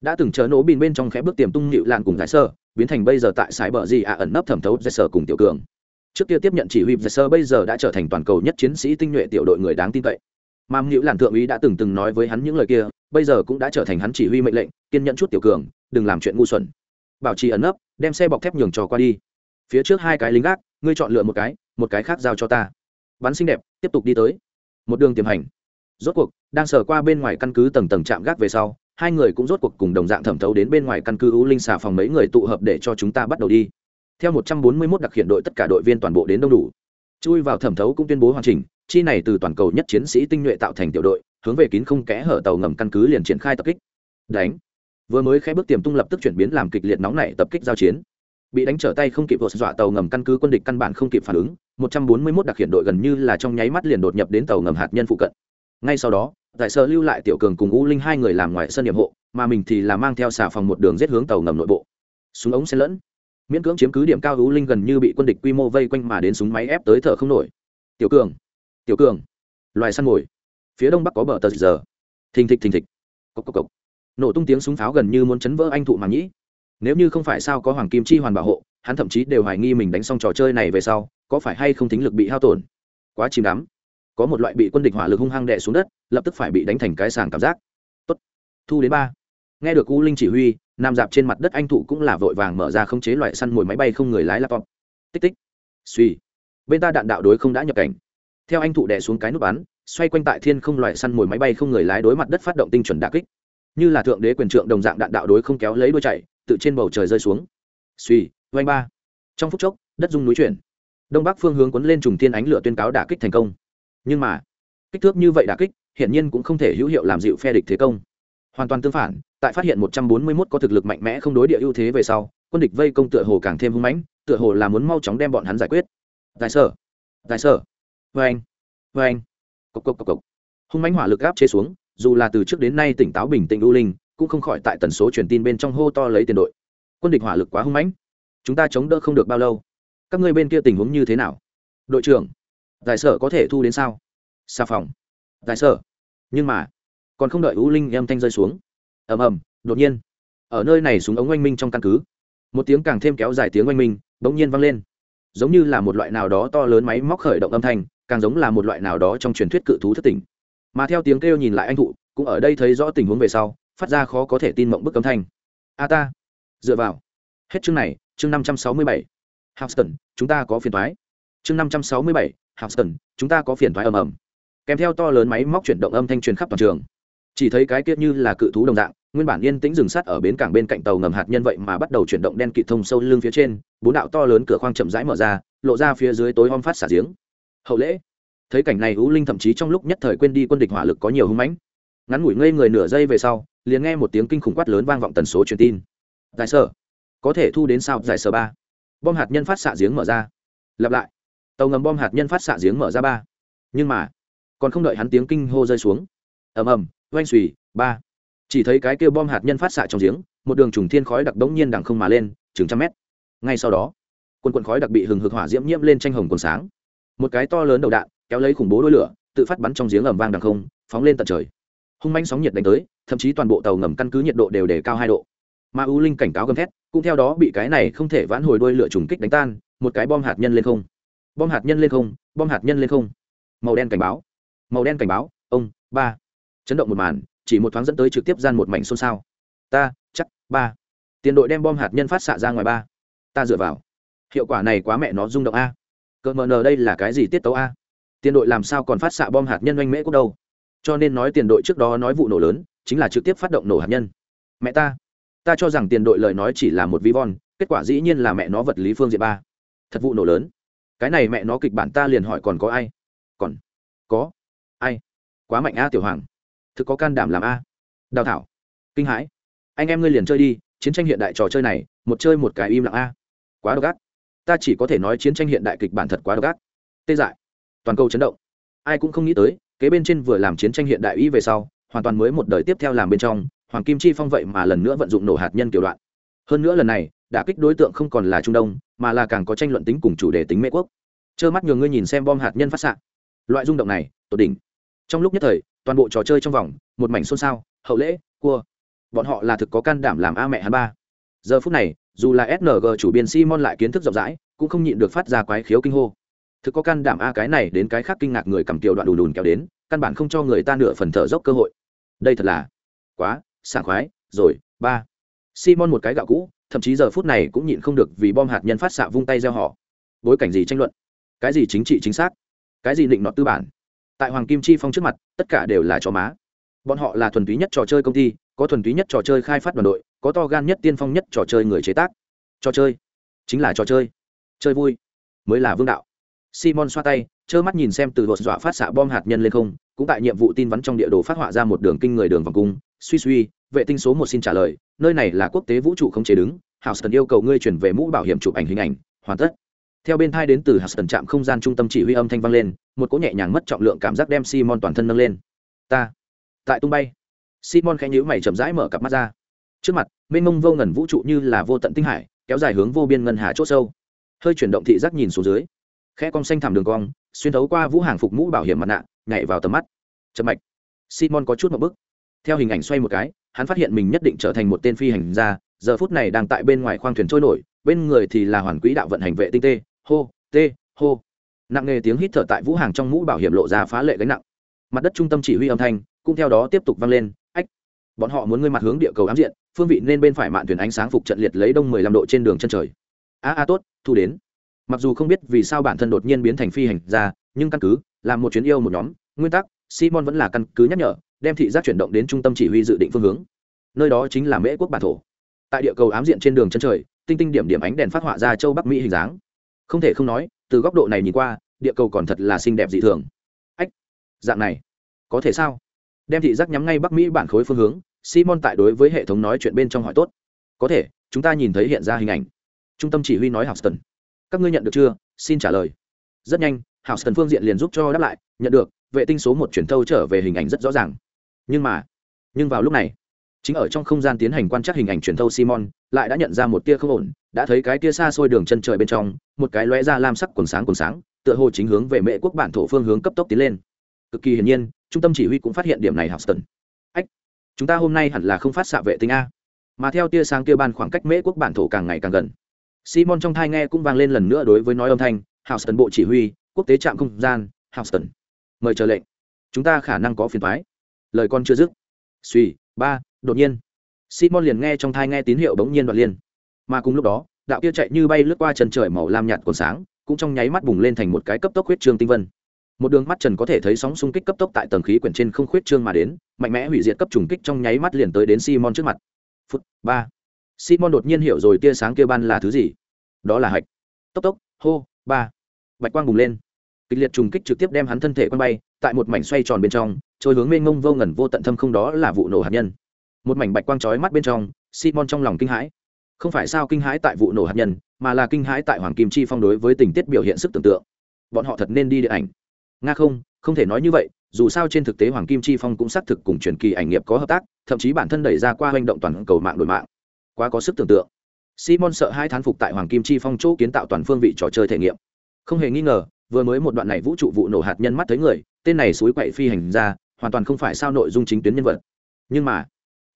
S1: Đã từng chớ nổ bin bên trong khẽ bước tiềm tung nịu lạn cùng giải sơ, biến thành bây giờ tại sái bờ gì ạ ẩn nấp thẩm thấu giải sơ cùng tiểu cường. Trước kia tiếp nhận chỉ huy giải sơ bây giờ đã trở thành toàn cầu nhất chiến sĩ tinh nhuệ tiểu đội người đáng tin cậy mà nịu làn thượng úy đã từng từng nói với hắn những lời kia, bây giờ cũng đã trở thành hắn chỉ huy mệnh lệnh, kiên nhẫn chút tiểu cường, đừng làm chuyện ngu xuẩn. Bảo trì ẩn nấp, đem xe bọc thép nhường trò qua đi. Phía trước hai cái lính gác, ngươi chọn lựa một cái một cái khác giao cho ta. Bắn xinh đẹp, tiếp tục đi tới. Một đường tiềm hành. Rốt cuộc, đang sờ qua bên ngoài căn cứ tầng tầng chạm gác về sau, hai người cũng rốt cuộc cùng đồng dạng thẩm thấu đến bên ngoài căn cứ u linh xà phòng mấy người tụ hợp để cho chúng ta bắt đầu đi. Theo một trăm bốn mươi 141 đặc hiện đội tất cả đội viên toàn bộ đến đông đủ. Chui vào thẩm thấu cũng tuyên bố hoàn chỉnh chi này từ toàn cầu nhất chiến sĩ tinh nhuệ tạo thành tiểu đội, hướng về kín không kẽ hở tàu ngầm căn cứ liền triển khai tập kích. Đánh. Vừa mới khẽ bước tiềm tung lập tức chuyển biến làm kịch liệt nóng nảy tập kích giao chiến. Bị đánh trở tay không kịp vượt dọa tàu ngầm căn cứ quân địch căn bản không kịp phản ứng 141 đặc hiện đội gần như là trong nháy mắt liền đột nhập đến tàu ngầm hạt nhân phụ cận. Ngay sau đó đại sở lưu lại tiểu cường cùng u linh hai người làm ngoài sân nhiệm hộ, mà mình thì là mang theo xà phòng một đường giết hướng tàu ngầm nội bộ. Súng ống xen lẫn. Miễn cưỡng chiếm cứ điểm cao u linh gần như bị quân địch quy mô vây quanh mà đến súng máy ép tới thở không nổi. Tiểu cường tiểu cường, loài săn mồi. Phía đông bắc có bờ tờ giờ. Thình thịch thình thịch. Cốc cốc cốc. nổ tung tiếng súng pháo gần như muốn chấn vỡ anh thụ màng nhĩ nếu như không phải sao có hoàng kim chi hoàn bảo hộ, hắn thậm chí đều hoài nghi mình đánh xong trò chơi này về sau, có phải hay không tính lực bị hao tổn. Quá chìm đắm. Có một loại bị quân địch hỏa lực hung hăng đè xuống đất, lập tức phải bị đánh thành cái sàng cảm giác. Tốt. Thu đến ba. Nghe được u linh chỉ huy nằm dạp trên mặt đất anh thụ cũng là vội vàng mở ra khống chế loại săn mồi máy bay không người lái laptop. Tích tích. Suy bên ta đạn đạo đối không đã nhập cảnh theo anh thụ đè xuống cái nút bắn, xoay quanh tại thiên không loại săn mồi máy bay không người lái đối mặt đất phát động tinh chuẩn đà kích. Như là thượng đế quyền trượng đồng dạng đạn đạo đối không kéo lấy đuôi chạy, tự trên bầu trời rơi xuống. Suy oanh ba. Trong phút chốc, đất dung núi chuyển. Đông bắc phương hướng quấn lên trùng tiên ánh lửa tuyên cáo đả kích thành công. Nhưng mà, kích thước như vậy đả kích, hiển nhiên cũng không thể hữu hiệu làm dịu phe địch thế công. Hoàn toàn tương phản, tại phát hiện 141 có thực lực mạnh mẽ không đối địa ưu thế về sau, quân địch vây công tựa hồ càng thêm hung mãnh, tựa hồ là muốn mau chóng đem bọn hắn giải quyết. Giải sở. Giải sở vê anh. Vê anh. Cộc cộc cộc cộc. Hung mãnh hỏa lực áp chế xuống, dù là từ trước đến nay tỉnh táo bình tĩnh u linh, cũng không khỏi tại tần số truyền tin bên trong hô to lấy tiền đội. Quân địch hỏa lực quá hung mãnh. Chúng ta chống đỡ không được bao lâu. Các ngươi bên kia tình huống như thế nào? Đội trưởng, giải sở có thể thu đến sao? Xà phòng. Giải sở. Nhưng mà, còn không đợi u linh em thanh rơi xuống. Ầm ầm, đột nhiên. Ở nơi này súng ống oanh minh trong căn cứ. Một tiếng càng thêm kéo dài tiếng oanh minh, bỗng nhiên vang lên. Giống như là một loại nào đó to lớn máy móc khởi động âm thanh càng giống là một loại nào đó trong truyền thuyết cự thú thất tỉnh mà theo tiếng kêu nhìn lại anh thụ, cũng ở đây thấy rõ tình huống về sau, phát ra khó có thể tin mộng bức âm thanh. A ta, dựa vào. Hết chương này, chương năm trăm sáu mươi bảy. Houston, chúng ta có phiền thoái chương năm trăm sáu mươi bảy, houston, chúng ta có phiền thoái ầm ầm. Kèm theo to lớn máy móc chuyển động âm thanh truyền khắp toàn trường. Chỉ thấy cái kiết như là cự thú đồng dạng, nguyên bản yên tĩnh dừng sắt ở bến cảng bên cạnh tàu ngầm hạt nhân vậy mà bắt đầu chuyển động đen kịt thông sâu lưng phía trên, bốn đạo to lớn cửa khoang chậm rãi mở ra, lộ ra phía dưới tối om phát xả giếng hậu lễ. Thấy cảnh này, u linh thậm chí trong lúc nhất thời quên đi quân địch hỏa lực có nhiều hung mãnh. Ngắn ngủi ngây người nửa giây về sau, liền nghe một tiếng kinh khủng quát lớn vang vọng tần số truyền tin. Giải sở. Có thể thu đến sao? Giải sở ba. Bom hạt nhân phát xạ giếng mở ra. Lặp lại. Tàu ngầm bom hạt nhân phát xạ giếng mở ra ba. Nhưng mà, còn không đợi hắn tiếng kinh hô rơi xuống. Ầm ầm. Oanh xùy ba. Chỉ thấy cái kêu bom hạt nhân phát xạ trong giếng, một đường trùng thiên khói đặc đống nhiên đằng không mà lên, chừng trăm mét. Ngay sau đó quân quần khói đặc bị hừng hực hỏa diễm nhiễm lên tranh hồng còn sáng một cái to lớn đầu đạn, kéo lấy khủng bố đôi lửa, tự phát bắn trong giếng ẩm vang đằng không, phóng lên tận trời. Hung manh sóng nhiệt đánh tới, thậm chí toàn bộ tàu ngầm căn cứ nhiệt độ đều đề cao hai độ. Mà u linh cảnh cáo gầm thét, cũng theo đó bị cái này không thể vãn hồi đôi lửa trùng kích đánh tan, một cái bom hạt nhân lên không. Bom hạt nhân lên không, bom hạt nhân lên không. Màu đen cảnh báo. Màu đen cảnh báo, ông, ba. Chấn động một màn, chỉ một thoáng dẫn tới trực tiếp gian một mảnh xôn xao. Ta, chắc, ba. Tiền đội đem bom hạt nhân phát xạ ra ngoài ba. Ta dựa vào. Hiệu quả này quá mẹ nó rung động a cờ mờ nờ đây là cái gì tiết tấu a? Tiền đội làm sao còn phát xạ bom hạt nhân oanh mễ quốc đâu? Cho nên nói tiền đội trước đó nói vụ nổ lớn, chính là trực tiếp phát động nổ hạt nhân. Mẹ ta ta cho rằng tiền đội lời nói chỉ là một vi von, kết quả dĩ nhiên là mẹ nó vật lý phương diện ba. Thật vụ nổ lớn. Cái này mẹ nó kịch bản ta liền hỏi còn có ai? Còn có ai? Quá mạnh a tiểu hoàng. Thực có can đảm làm a. Đào thảo. Kinh hãi. Anh em ngươi liền chơi đi, chiến tranh hiện đại trò chơi này, một chơi một cái im lặng a. Quá độc ác ta chỉ có thể nói chiến tranh hiện đại kịch bản thật quá độc ác. Tê dại. Toàn cầu chấn động. Ai cũng không nghĩ tới, kế bên trên vừa làm chiến tranh hiện đại y về sau, hoàn toàn mới một đời tiếp theo làm bên trong, hoàng kim chi phong vậy mà lần nữa vận dụng nổ hạt nhân kiểu đoạn. Hơn nữa lần này, đã kích đối tượng không còn là trung đông, mà là càng có tranh luận tính cùng chủ đề tính mễ quốc. Trơ mắt nhường ngươi nhìn xem bom hạt nhân phát xạ. Loại rung động này, tột đỉnh. Trong lúc nhất thời, toàn bộ trò chơi trong vòng, một mảnh xôn xao, hậu lễ, cua. Bọn họ là thực có can đảm làm a mẹ hắn ba. Giờ phút này dù là sng chủ biên simon lại kiến thức rộng rãi, cũng không nhịn được phát ra quái khiếu kinh hô. Thực có can đảm a, cái này đến cái khác kinh ngạc người cầm kiều đoạn đùn đùn kéo đến, căn bản không cho người ta nửa phần thở dốc cơ hội. Đây thật là quá sảng khoái. Rồi, ba. Simon một cái gạo cũ, thậm chí giờ phút này cũng nhịn không được vì bom hạt nhân phát xạ vung tay gieo họ. Bối cảnh gì tranh luận? Cái gì chính trị chính xác? Cái gì định nọ tư bản? Tại hoàng kim chi phong trước mặt, tất cả đều là chó má. Bọn họ là thuần túy nhất trò chơi công ty, có thuần túy nhất trò chơi khai phát đoàn đội có to gan nhất tiên phong nhất trò chơi người chế tác. Trò chơi? Chính là trò chơi. Chơi vui. Mới là vương đạo. Simon xoa tay, trơ mắt nhìn xem từ hột dọa phát xạ bom hạt nhân lên không, cũng tại nhiệm vụ tin vắn trong địa đồ phát họa ra một đường kinh người đường vòng cung. Suy suy, vệ tinh số một xin trả lời, nơi này là quốc tế vũ trụ không chế đứng, houston yêu cầu ngươi chuyển về mũ bảo hiểm chụp ảnh hình ảnh, hoàn tất. Theo bên thai đến từ houston trạm không gian trung tâm chỉ huy âm thanh vang lên, một cỗ nhẹ nhàng mất trọng lượng cảm giác đem simon toàn thân nâng lên. Ta, tại tung bay. Simon khẽ nhíu mày chậm rãi mở cặp mắt ra trước mặt, mênh mông vô ngần vũ trụ như là vô tận tinh hải, kéo dài hướng vô biên ngân hà chốt sâu. Hơi chuyển động thị giác nhìn xuống dưới, khẽ cong xanh thảm đường cong, xuyên thấu qua vũ hàng phục mũ bảo hiểm mặt nạ, nhảy vào tầm mắt. Chậm mạch, simon có chút một bức theo hình ảnh xoay một cái, hắn phát hiện mình nhất định trở thành một tên phi hành gia, giờ phút này đang tại bên ngoài khoang thuyền trôi nổi, bên người thì là hoàn quỹ đạo vận hành vệ tinh tê, hô tê, hô. Nặng nề tiếng hít thở tại vũ hàng trong mũ bảo hiểm lộ ra phá lệ gánh nặng. Mặt đất trung tâm chỉ huy âm thanh cũng theo đó tiếp tục vang lên bọn họ muốn ngươi mặt hướng địa cầu ám diện, phương vị nên bên phải mạn thuyền ánh sáng phục trận liệt lấy đông mười lăm độ trên đường chân trời. A à, a à, tốt, thu đến. Mặc dù không biết vì sao bản thân đột nhiên biến thành phi hành ra nhưng căn cứ, làm một chuyến yêu một nhóm, nguyên tắc, simon vẫn là căn cứ nhắc nhở, đem thị giác chuyển động đến trung tâm chỉ huy dự định phương hướng. Nơi đó chính là mễ quốc bản thổ. Tại địa cầu ám diện trên đường chân trời, tinh tinh điểm điểm ánh đèn phát họa ra châu bắc mỹ hình dáng. Không thể không nói, từ góc độ này nhìn qua, địa cầu còn thật là xinh đẹp dị thường. Ách, dạng này, có thể sao? Đem thị giác nhắm ngay bắc mỹ bản khối phương hướng simon tại đối với hệ thống nói chuyện bên trong hỏi tốt. Có thể, chúng ta nhìn thấy hiện ra hình ảnh. Trung tâm chỉ huy nói houston. Các ngươi nhận được chưa? Xin trả lời. Rất nhanh, houston phương diện liền giúp cho đáp lại, nhận được, vệ tinh số một chuyển thâu trở về hình ảnh rất rõ ràng. Nhưng mà, nhưng vào lúc này, chính ở trong không gian tiến hành quan trắc hình ảnh truyền thâu simon, lại đã nhận ra một tia không ổn, đã thấy cái tia xa xôi đường chân trời bên trong, một cái lóe ra lam sắc quần sáng quần sáng, tựa hồ chính hướng về mệ quốc bản thổ phương hướng cấp tốc tiến lên. Cực kỳ hiển nhiên, trung tâm chỉ huy cũng phát hiện điểm này houston chúng ta hôm nay hẳn là không phát xạ vệ tinh a. Mà theo tia sáng kia ban khoảng cách mễ quốc bản thổ càng ngày càng gần. Simon trong thai nghe cũng vang lên lần nữa đối với nói âm thanh, houston bộ chỉ huy, quốc tế trạm không gian, houston. Mời chờ lệnh. Chúng ta khả năng có phiền thoái lời con chưa dứt. Suy ba, đột nhiên. Simon liền nghe trong thai nghe tín hiệu bỗng nhiên đoạt liên mà cùng lúc đó, đạo kia chạy như bay lướt qua chân trời màu lam nhạt còn sáng, cũng trong nháy mắt bùng lên thành một cái cấp tốc huyết trương tinh vân một đường mắt trần có thể thấy sóng xung kích cấp tốc tại tầng khí quyển trên không khuyết trương mà đến, mạnh mẽ hủy diệt cấp trùng kích trong nháy mắt liền tới đến simon trước mặt. Phút ba. Simon đột nhiên hiểu rồi tia sáng kia ban là thứ gì. Đó là hạch. Tốc tốc, hô, ba. Bạch quang bùng lên. Kịch liệt trùng kích trực tiếp đem hắn thân thể quăng bay, tại một mảnh xoay tròn bên trong, trôi hướng mênh mông vô ngẩn vô tận thâm không đó là vụ nổ hạt nhân. Một mảnh bạch quang chói mắt bên trong, simon trong lòng kinh hãi. Không phải sao kinh hãi tại vụ nổ hạt nhân, mà là kinh hãi tại hoàng kim chi phong đối với tình tiết biểu hiện sức tưởng tượng. Bọn họ thật nên đi điện ảnh nga không không thể nói như vậy, dù sao trên thực tế hoàng kim chi phong cũng xác thực cùng truyền kỳ ảnh nghiệp có hợp tác, thậm chí bản thân đẩy ra qua hành động toàn cầu mạng đổi mạng. Quá có sức tưởng tượng. Simon sợ hai thán phục tại hoàng kim chi phong chỗ kiến tạo toàn phương vị trò chơi thể nghiệm. Không hề nghi ngờ, vừa mới một đoạn này vũ trụ vụ nổ hạt nhân mắt thấy người, tên này suối quậy phi hành ra, hoàn toàn không phải sao nội dung chính tuyến nhân vật. Nhưng mà,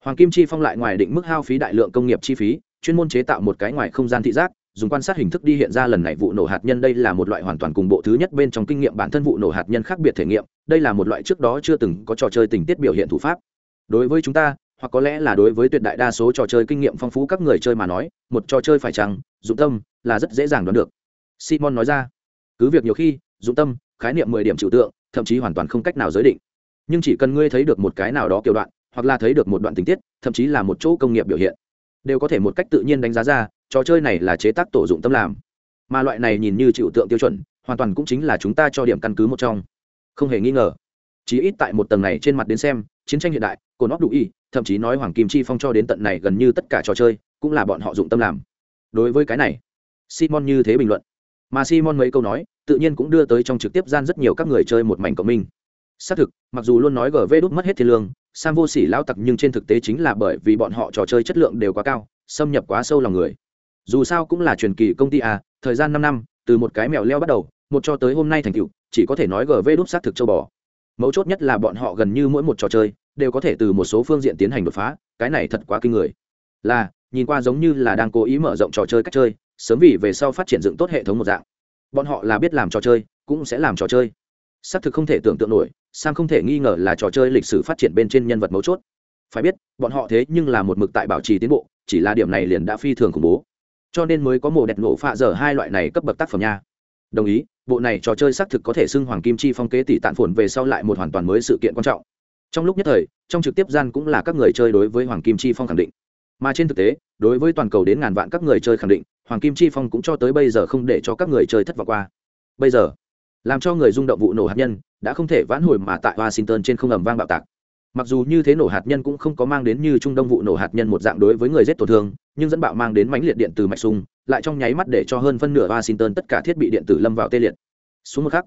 S1: hoàng kim chi phong lại ngoài định mức hao phí đại lượng công nghiệp chi phí, chuyên môn chế tạo một cái ngoài không gian thị giác dùng quan sát hình thức đi hiện ra lần này vụ nổ hạt nhân, đây là một loại hoàn toàn cùng bộ thứ nhất bên trong kinh nghiệm bản thân vụ nổ hạt nhân khác biệt thể nghiệm, đây là một loại trước đó chưa từng có trò chơi tình tiết biểu hiện thủ pháp. Đối với chúng ta, hoặc có lẽ là đối với tuyệt đại đa số trò chơi kinh nghiệm phong phú các người chơi mà nói, một trò chơi phải chăng, dụng tâm là rất dễ dàng đoán được. Simon nói ra, cứ việc nhiều khi, dụng tâm, khái niệm mười điểm trừu tượng, thậm chí hoàn toàn không cách nào giới định. Nhưng chỉ cần ngươi thấy được một cái nào đó kiểu đoạn, hoặc là thấy được một đoạn tình tiết, thậm chí là một chỗ công nghiệp biểu hiện, đều có thể một cách tự nhiên đánh giá ra trò chơi này là chế tác tổ dụng tâm làm. Mà loại này nhìn như chịu tượng tiêu chuẩn, hoàn toàn cũng chính là chúng ta cho điểm căn cứ một trong. Không hề nghi ngờ. Chỉ ít tại một tầng này trên mặt đến xem, chiến tranh hiện đại cồn óc đủ y, thậm chí nói hoàng kim chi phong cho đến tận này gần như tất cả trò chơi, cũng là bọn họ dụng tâm làm. Đối với cái này, simon như thế bình luận. Mà simon mấy câu nói, tự nhiên cũng đưa tới trong trực tiếp gian rất nhiều các người chơi một mảnh cộng minh. Xác thực, mặc dù luôn nói gv đút mất hết thiên lương, sam vô sỉ lao tặc nhưng trên thực tế chính là bởi vì bọn họ trò chơi chất lượng đều quá cao, xâm nhập quá sâu lòng người dù sao cũng là truyền kỳ công ty à thời gian năm năm, từ một cái mèo leo bắt đầu, một cho tới hôm nay thành tựu, chỉ có thể nói gv đút xác thực châu bò. Mấu chốt nhất là bọn họ gần như mỗi một trò chơi, đều có thể từ một số phương diện tiến hành đột phá, cái này thật quá kinh người. Là, nhìn qua giống như là đang cố ý mở rộng trò chơi cách chơi, sớm vì về sau phát triển dựng tốt hệ thống một dạng. Bọn họ là biết làm trò chơi, cũng sẽ làm trò chơi. Xác thực không thể tưởng tượng nổi, sam không thể nghi ngờ là trò chơi lịch sử phát triển bên trên nhân vật mấu chốt. Phải biết, bọn họ thế nhưng là một mực tại bảo trì tiến bộ, chỉ là điểm này liền đã phi thường khủng bố cho nên mới có mổ đẹp nổ phạ dở hai loại này cấp bậc tác phẩm nha. Đồng ý, bộ này trò chơi xác thực có thể xưng hoàng kim chi phong kế tỷ tạn phồn về sau lại một hoàn toàn mới sự kiện quan trọng. Trong lúc nhất thời, trong trực tiếp gian cũng là các người chơi đối với hoàng kim chi phong khẳng định. Mà trên thực tế, đối với toàn cầu đến ngàn vạn các người chơi khẳng định, hoàng kim chi phong cũng cho tới bây giờ không để cho các người chơi thất vọng qua. Bây giờ, làm cho người rung động vụ nổ hạt nhân, đã không thể vãn hồi mà tại washington trên không ầm vang bạo tạc. Mặc dù như thế nổ hạt nhân cũng không có mang đến như trung đông vụ nổ hạt nhân một dạng đối với người rét tổn thương nhưng dẫn bạo mang đến mãnh liệt điện từ mạch sung lại trong nháy mắt để cho hơn phân nửa washington tất cả thiết bị điện tử lâm vào tê liệt. Xuống một khắc,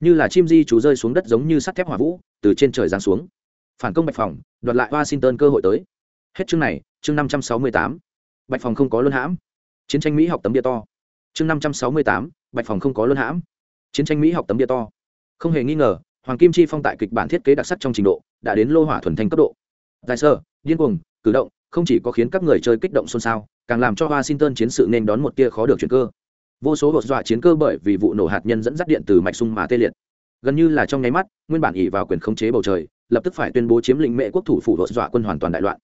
S1: như là chim di chú rơi xuống đất giống như sắt thép hỏa vũ, từ trên trời giáng xuống. Phản công bạch phòng, đoạt lại washington cơ hội tới. Hết chương này, chương năm trăm sáu mươi tám. Bạch phòng không có luân hãm. Chiến tranh mỹ học tấm bia to. Chương năm trăm sáu mươi tám, bạch phòng không có luân hãm. Chiến tranh mỹ học tấm bia to. Không hề nghi ngờ, hoàng kim chi phong tại kịch bản thiết kế đặc sắc trong trình độ, đã đến lô hỏa thuần thanh cấp độ. Dài sơ, điên cuồng, cử động không chỉ có khiến các người chơi kích động xôn xao, càng làm cho washington chiến sự nên đón một tia khó được chuyển cơ. Vô số hột dọa chiến cơ bởi vì vụ nổ hạt nhân dẫn dắt điện từ mạch sung mà tê liệt. Gần như là trong nháy mắt, nguyên bản ỉ vào quyền khống chế bầu trời, lập tức phải tuyên bố chiếm lĩnh mẹ quốc thủ phủ đột dọa quân hoàn toàn đại loạn.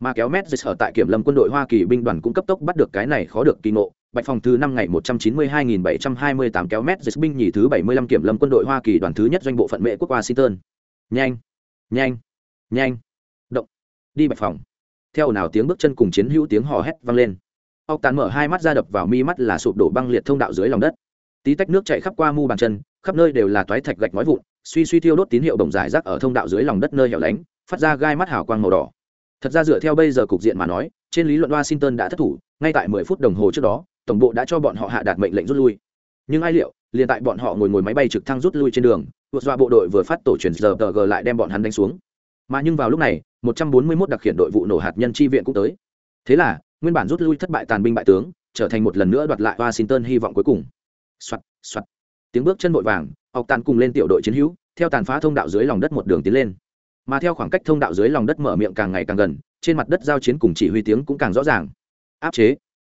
S1: Mà kéo mét dịch ở tại kiểm lâm quân đội hoa kỳ binh đoàn cũng cấp tốc bắt được cái này khó được kỳ ngộ. Bạch phòng thứ năm ngày một trăm chín mươi hai nghìn bảy trăm hai mươi tám kéo mét dịch binh nhì thứ bảy mươi lăm kiểm lâm quân đội hoa kỳ đoàn thứ nhất doanh bộ phận mẹ quốc washington. Nhanh nhanh nhanh. Động. Đi bạch phòng theo nào tiếng bước chân cùng chiến hữu tiếng hò hét vang lên. Ốc tàn mở hai mắt ra đập vào mi mắt là sụp đổ băng liệt thông đạo dưới lòng đất. Tí tách nước chạy khắp qua mu bàn chân, khắp nơi đều là toái thạch gạch nói vụn, suy suy thiêu đốt tín hiệu đồng giải rác ở thông đạo dưới lòng đất nơi hẻo lánh, phát ra gai mắt hào quang màu đỏ. Thật ra dựa theo bây giờ cục diện mà nói, trên lý luận washington đã thất thủ, ngay tại 10 phút đồng hồ trước đó, tổng bộ đã cho bọn họ hạ đạt mệnh lệnh rút lui. Nhưng ai liệu, liền tại bọn họ ngồi ngồi máy bay trực thăng rút lui trên đường vượt dọa bộ đội vừa phát tổ truyền giờ tờ g lại đem bọn hắn đánh xuống. Mà nhưng vào lúc này 141 đặc khiển đội vụ nổ hạt nhân chi viện cũng tới. Thế là, nguyên bản rút lui thất bại tàn binh bại tướng, trở thành một lần nữa đoạt lại washington hy vọng cuối cùng. Soạt soạt. Tiếng bước chân vội vàng học tàn cùng lên tiểu đội chiến hữu, theo tàn phá thông đạo dưới lòng đất một đường tiến lên. Mà theo khoảng cách thông đạo dưới lòng đất mở miệng càng ngày càng gần, trên mặt đất giao chiến cùng chỉ huy tiếng cũng càng rõ ràng. Áp chế.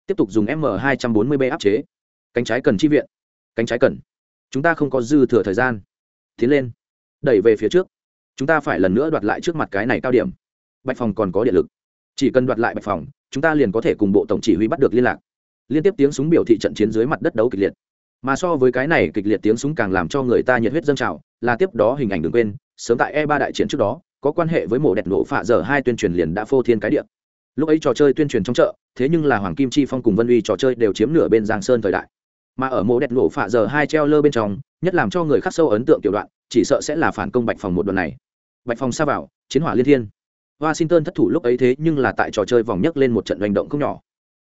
S1: Tiếp tục dùng m 240 b áp chế. Cánh trái cần chi viện. Cánh trái cần. Chúng ta không có dư thừa thời gian. Tiến lên. Đẩy về phía trước chúng ta phải lần nữa đoạt lại trước mặt cái này cao điểm. Bạch phòng còn có điện lực. Chỉ cần đoạt lại bạch phòng, chúng ta liền có thể cùng bộ tổng chỉ huy bắt được liên lạc. Liên tiếp tiếng súng biểu thị trận chiến dưới mặt đất đấu kịch liệt. Mà so với cái này kịch liệt tiếng súng càng làm cho người ta nhiệt huyết dâng trào, là tiếp đó hình ảnh đừng quên, sớm tại e ba đại chiến trước đó, có quan hệ với mổ đẹp nổ phạ giờ hai tuyên truyền liền đã phô thiên cái điện lúc ấy trò chơi tuyên truyền trong chợ, thế nhưng là hoàng kim chi phong cùng vân uy trò chơi đều chiếm nửa bên giang sơn thời đại. Mà ở mổ đẹp nổ phạ giờ hai treo lơ bên trong, nhất làm cho người khắc sâu ấn tượng tiểu đoạn chỉ sợ sẽ là phản công bạch phòng một đoạn này. Bạch phòng xa vào, chiến hỏa liên thiên. Washington thất thủ lúc ấy thế nhưng là tại trò chơi vòng nhấc lên một trận hành động không nhỏ.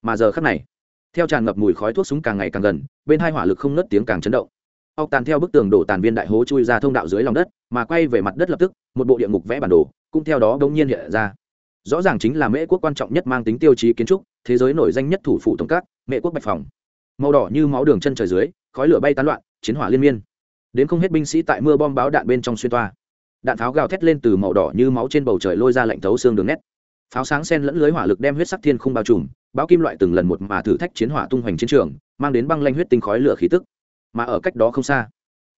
S1: Mà giờ khắc này, theo tràn ngập mùi khói thuốc súng càng ngày càng gần, bên hai hỏa lực không nớt tiếng càng chấn động. Ọc tàn theo bức tường đổ tàn viên đại hố chui ra thông đạo dưới lòng đất, mà quay về mặt đất lập tức, một bộ địa ngục vẽ bản đồ, cũng theo đó đông nhiên hiện ra. Rõ ràng chính là mễ quốc quan trọng nhất mang tính tiêu chí kiến trúc, thế giới nổi danh nhất thủ phủ tổng các mễ quốc bạch phòng. Màu đỏ như máu đường chân trời dưới, khói lửa bay tán loạn, chiến hỏa liên miên đến không hết binh sĩ tại mưa bom báo đạn bên trong xuyên toa. Đạn pháo gào thét lên từ màu đỏ như máu trên bầu trời lôi ra lạnh thấu xương đường nét. Pháo sáng sen lẫn lưới hỏa lực đem huyết sắc thiên không bao trùm báo kim loại từng lần một mà thử thách chiến hỏa tung hoành chiến trường, mang đến băng lanh huyết tinh khói lửa khí tức. Mà ở cách đó không xa,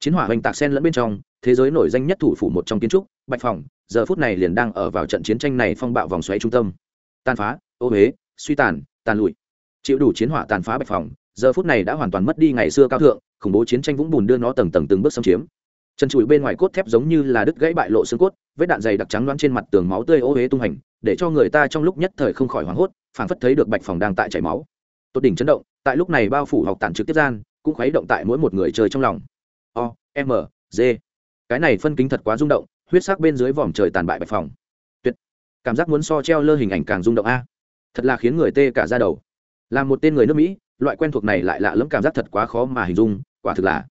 S1: chiến hỏa hoành tạc sen lẫn bên trong, thế giới nổi danh nhất thủ phủ một trong kiến trúc, bạch phòng, giờ phút này liền đang ở vào trận chiến tranh này phong bạo vòng xoáy trung tâm. Tàn phá, ô huế suy tàn tàn lụi. Chịu đủ chiến hỏa tàn phá bạch phòng giờ phút này đã hoàn toàn mất đi ngày xưa cao thượng, khủng bố chiến tranh vũng bùn đưa nó tầng tầng từng bước xâm chiếm. Chân trụi bên ngoài cốt thép giống như là đứt gãy bại lộ xương cốt, vết đạn dày đặc trắng loáng trên mặt tường máu tươi ô huế tung hành, để cho người ta trong lúc nhất thời không khỏi hoảng hốt, phảng phất thấy được bạch phòng đang tại chảy máu. Tốt đỉnh chấn động, tại lúc này bao phủ học tản trực tiếp gian, cũng khuấy động tại mỗi một người chơi trong lòng. O, m, g. Cái này phân kính thật quá rung động, huyết sắc bên dưới vòm trời tàn bại bạch phòng tuyệt. Cảm giác muốn so treo lơ hình ảnh càng rung động a. Thật là khiến người tê cả ra đầu. Là một tên người nước mỹ loại quen thuộc này lại lạ lẫm cảm giác thật quá khó mà hình dung, quả thực là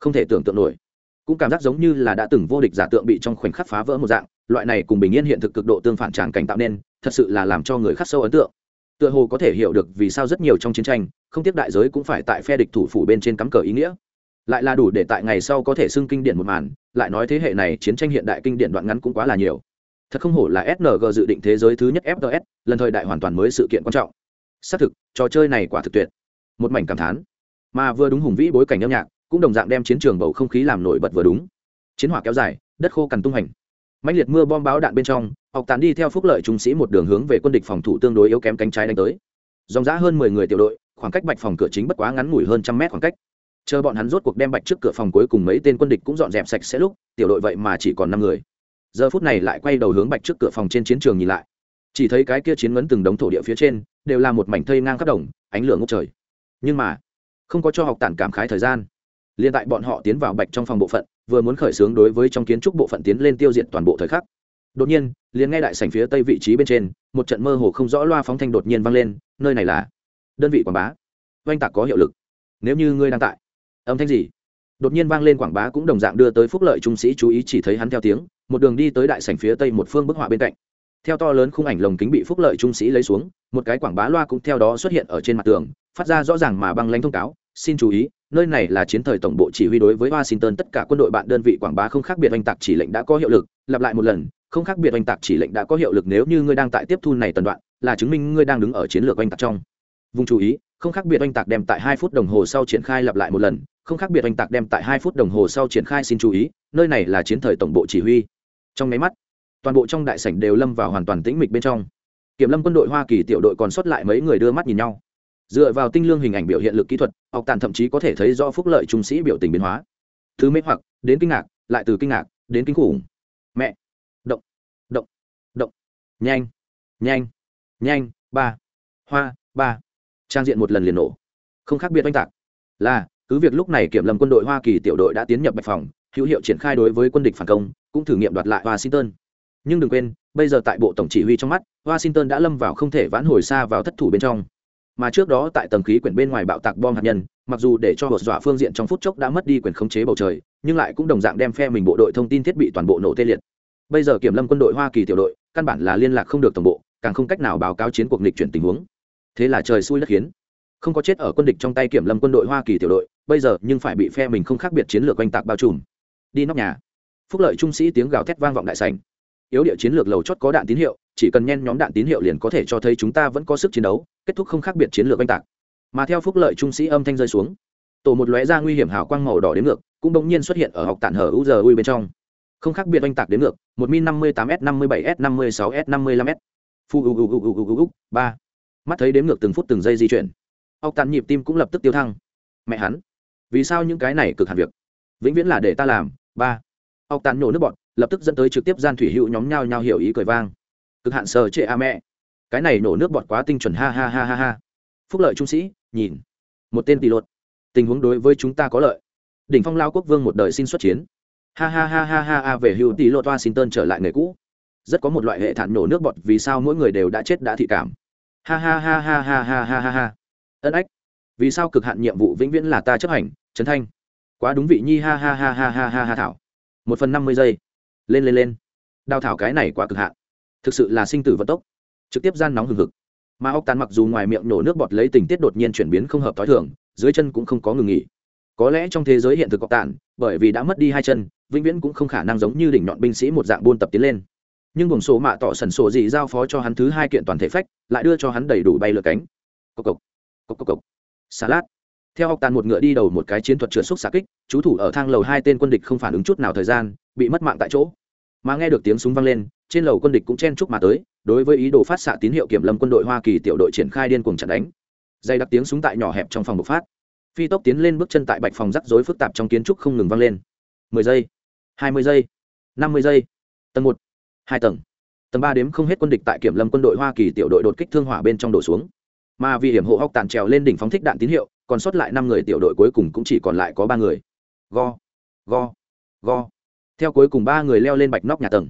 S1: không thể tưởng tượng nổi. Cũng cảm giác giống như là đã từng vô địch giả tượng bị trong khoảnh khắc phá vỡ một dạng, loại này cùng bình yên hiện thực cực độ tương phản tràng cảnh tạo nên, thật sự là làm cho người khắc sâu ấn tượng. Tựa hồ có thể hiểu được vì sao rất nhiều trong chiến tranh, không tiếp đại giới cũng phải tại phe địch thủ phủ bên trên cắm cờ ý nghĩa. Lại là đủ để tại ngày sau có thể xưng kinh điển một màn, lại nói thế hệ này chiến tranh hiện đại kinh điển đoạn ngắn cũng quá là nhiều. Thật không hổ là sng dự định thế giới thứ nhất fts lần thời đại hoàn toàn mới sự kiện quan trọng. Xác thực, trò chơi này quả thực tuyệt một mảnh cảm thán. Mà vừa đúng hùng vĩ bối cảnh âm nhạc, cũng đồng dạng đem chiến trường bầu không khí làm nổi bật vừa đúng. Chiến hỏa kéo dài, đất khô cằn tung hành mạnh liệt mưa bom báo đạn bên trong, học tàn đi theo phúc lợi trung sĩ một đường hướng về quân địch phòng thủ tương đối yếu kém cánh trái đánh tới. Dòng giã hơn mười người tiểu đội, khoảng cách bạch phòng cửa chính bất quá ngắn ngủi hơn trăm mét khoảng cách. Chờ bọn hắn rốt cuộc đem bạch trước cửa phòng cuối cùng mấy tên quân địch cũng dọn dẹp sạch sẽ lúc, tiểu đội vậy mà chỉ còn năm người. Giờ phút này lại quay đầu hướng bạch trước cửa phòng trên chiến trường nhìn lại. Chỉ thấy cái kia chiến ngấn từng đống thổ địa phía trên, đều là một mảnh thây ngang khắp đồng, ánh lửa ngốc trời nhưng mà, không có cho học tản cảm khái thời gian. Liên tại bọn họ tiến vào bạch trong phòng bộ phận, vừa muốn khởi xướng đối với trong kiến trúc bộ phận tiến lên tiêu diệt toàn bộ thời khắc. Đột nhiên, liền ngay đại sảnh phía tây vị trí bên trên, một trận mơ hồ không rõ loa phóng thanh đột nhiên vang lên, nơi này là đơn vị quảng bá. Oanh tạc có hiệu lực. Nếu như ngươi đang tại, âm thanh gì? Đột nhiên vang lên quảng bá cũng đồng dạng đưa tới phúc lợi trung sĩ chú ý chỉ thấy hắn theo tiếng, một đường đi tới đại sảnh phía tây một phương bức họa bên cạnh. Theo to lớn khung ảnh lồng kính bị phúc lợi trung sĩ lấy xuống, một cái quảng bá loa cũng theo đó xuất hiện ở trên mặt tường phát ra rõ ràng mà băng lãnh thông cáo, xin chú ý, nơi này là chiến thời tổng bộ chỉ huy đối với washington, tất cả quân đội bạn đơn vị quảng bá không khác biệt oanh tạc chỉ lệnh đã có hiệu lực, lặp lại một lần, không khác biệt oanh tạc chỉ lệnh đã có hiệu lực nếu như ngươi đang tại tiếp thu này tần đoạn, là chứng minh ngươi đang đứng ở chiến lược oanh tạc trong. Vùng chú ý, không khác biệt oanh tạc đem tại hai phút đồng hồ sau triển khai lặp lại một lần, không khác biệt oanh tạc đem tại hai phút đồng hồ sau triển khai xin chú ý, nơi này là chiến thời tổng bộ chỉ huy. Trong máy mắt, toàn bộ trong đại sảnh đều lâm vào hoàn toàn tĩnh mịch bên trong. Kiểm lâm quân đội hoa kỳ tiểu đội còn sót lại mấy người đưa mắt nhìn nhau dựa vào tinh lương hình ảnh biểu hiện lực kỹ thuật, học tàn thậm chí có thể thấy do phúc lợi trung sĩ biểu tình biến hóa. Thứ mê hoặc, đến kinh ngạc, lại từ kinh ngạc, đến kinh khủng. Mẹ. Động. Động. Động. Nhanh. Nhanh. Nhanh. Ba. Hoa. Ba. Trang diện một lần liền nổ. Không khác biệt oanh tạc. Là, cứ việc lúc này kiểm lâm quân đội hoa kỳ tiểu đội đã tiến nhập bạch phòng, hữu hiệu triển khai đối với quân địch phản công, cũng thử nghiệm đoạt lại washington. Nhưng đừng quên, bây giờ tại bộ tổng chỉ huy trong mắt, washington đã lâm vào không thể vãn hồi xa vào thất thủ bên trong mà trước đó tại tầng khí quyển bên ngoài bạo tạc bom hạt nhân, mặc dù để cho hột dọa phương diện trong phút chốc đã mất đi quyền khống chế bầu trời, nhưng lại cũng đồng dạng đem phe mình bộ đội thông tin thiết bị toàn bộ nổ tê liệt. Bây giờ kiểm lâm quân đội hoa kỳ tiểu đội, căn bản là liên lạc không được tổng bộ, càng không cách nào báo cáo chiến cuộc lịch chuyển tình huống. Thế là trời xui đất khiến. Không có chết ở quân địch trong tay kiểm lâm quân đội hoa kỳ tiểu đội, bây giờ nhưng phải bị phe mình không khác biệt chiến lược oanh tạc bao trùm. Đi nóc nhà. Phúc lợi trung sĩ tiếng gào thét vang vọng đại sành yếu địa chiến lược lầu chót có đạn tín hiệu chỉ cần nhen nhóm đạn tín hiệu liền có thể cho thấy chúng ta vẫn có sức chiến đấu, kết thúc không khác biệt chiến lược oanh tạc. Mà theo phúc lợi trung sĩ âm thanh rơi xuống, tổ một lóe ra nguy hiểm hào quang màu đỏ đến ngược, cũng bỗng nhiên xuất hiện ở học tản hở u giờ ui bên trong. Không khác biệt oanh tạc đến ngược, một min năm mươi tám s, năm mươi bảy s, năm mươi sáu s, năm mươi lăm s. Phu u u u u u u ba. Mắt thấy đếm ngược từng phút từng giây di chuyển. Học tản nhịp tim cũng lập tức tiêu thăng. Mẹ hắn, vì sao những cái này cực hạt việc? Vĩnh viễn là để ta làm, ba. Học tản nhổ nước bọt, lập tức dẫn tới trực tiếp gian thủy hữu nhóm nhau nhau hiểu ý cười vang cực hạn sờ trệ a mẹ cái này nổ nước bọt quá tinh chuẩn ha ha ha ha ha phúc lợi trung sĩ nhìn một tên tỷ lột tình huống đối với chúng ta có lợi đỉnh phong lao quốc vương một đời xin xuất chiến ha ha ha ha ha ha về hưu tỷ lột washington trở lại nghề cũ rất có một loại hệ thản nổ nước bọt vì sao mỗi người đều đã chết đã thị cảm ha ha ha ha ha ha ha ha ha ân ách vì sao cực hạn nhiệm vụ vĩnh viễn là ta chấp hành trấn thanh quá đúng vị nhi ha ha ha ha ha ha ha thảo một phần năm mươi giây lên lên lên đào thảo cái này quá cực hạn thực sự là sinh tử vận tốc, trực tiếp gian nóng hừng hực. Mà ốc tán mặc dù ngoài miệng nổ nước bọt lấy tình tiết đột nhiên chuyển biến không hợp t h ó i thường, dưới chân cũng không có ngừng nghỉ. Có lẽ trong thế giới hiện thực ốc tàn bởi vì đã mất đi hai chân, vĩnh viễn cũng không khả năng giống như đỉnh nhọn binh sĩ một dạng buôn tập tiến lên. Nhưng buồng số mạ tỏ sần sổ gì giao phó cho hắn thứ hai kiện toàn thể phách, lại đưa cho hắn đầy đủ bay lượt cánh. Cốc cốc cốc cốc cốc xà lát. Theo học tàn một ngựa đi đầu một cái chiến thuật trượt xúc xạ kích, chú thủ ở thang lầu hai tên quân địch không phản ứng chút nào thời gian, bị mất mạng tại chỗ mà nghe được tiếng súng vang lên, trên lầu quân địch cũng chen chúc mà tới, đối với ý đồ phát xạ tín hiệu kiểm lâm quân đội hoa kỳ tiểu đội triển khai điên cuồng chặn đánh. Dày đặc tiếng súng tại nhỏ hẹp trong phòng bộc phát. Phi tốc tiến lên bước chân tại bạch phòng rắc rối phức tạp trong kiến trúc không ngừng vang lên. Mười giây, hai mươi giây, năm mươi giây, tầng một, hai tầng. Tầng ba đếm không hết quân địch tại kiểm lâm quân đội hoa kỳ tiểu đội đột kích thương hỏa bên trong đổ xuống. Mà vì hiểm hộ hóc tàn trèo lên đỉnh phóng thích đạn tín hiệu, còn sót lại năm người tiểu đội cuối cùng cũng chỉ còn lại có ba người. Go go go theo cuối cùng ba người leo lên bạch nóc nhà tầng.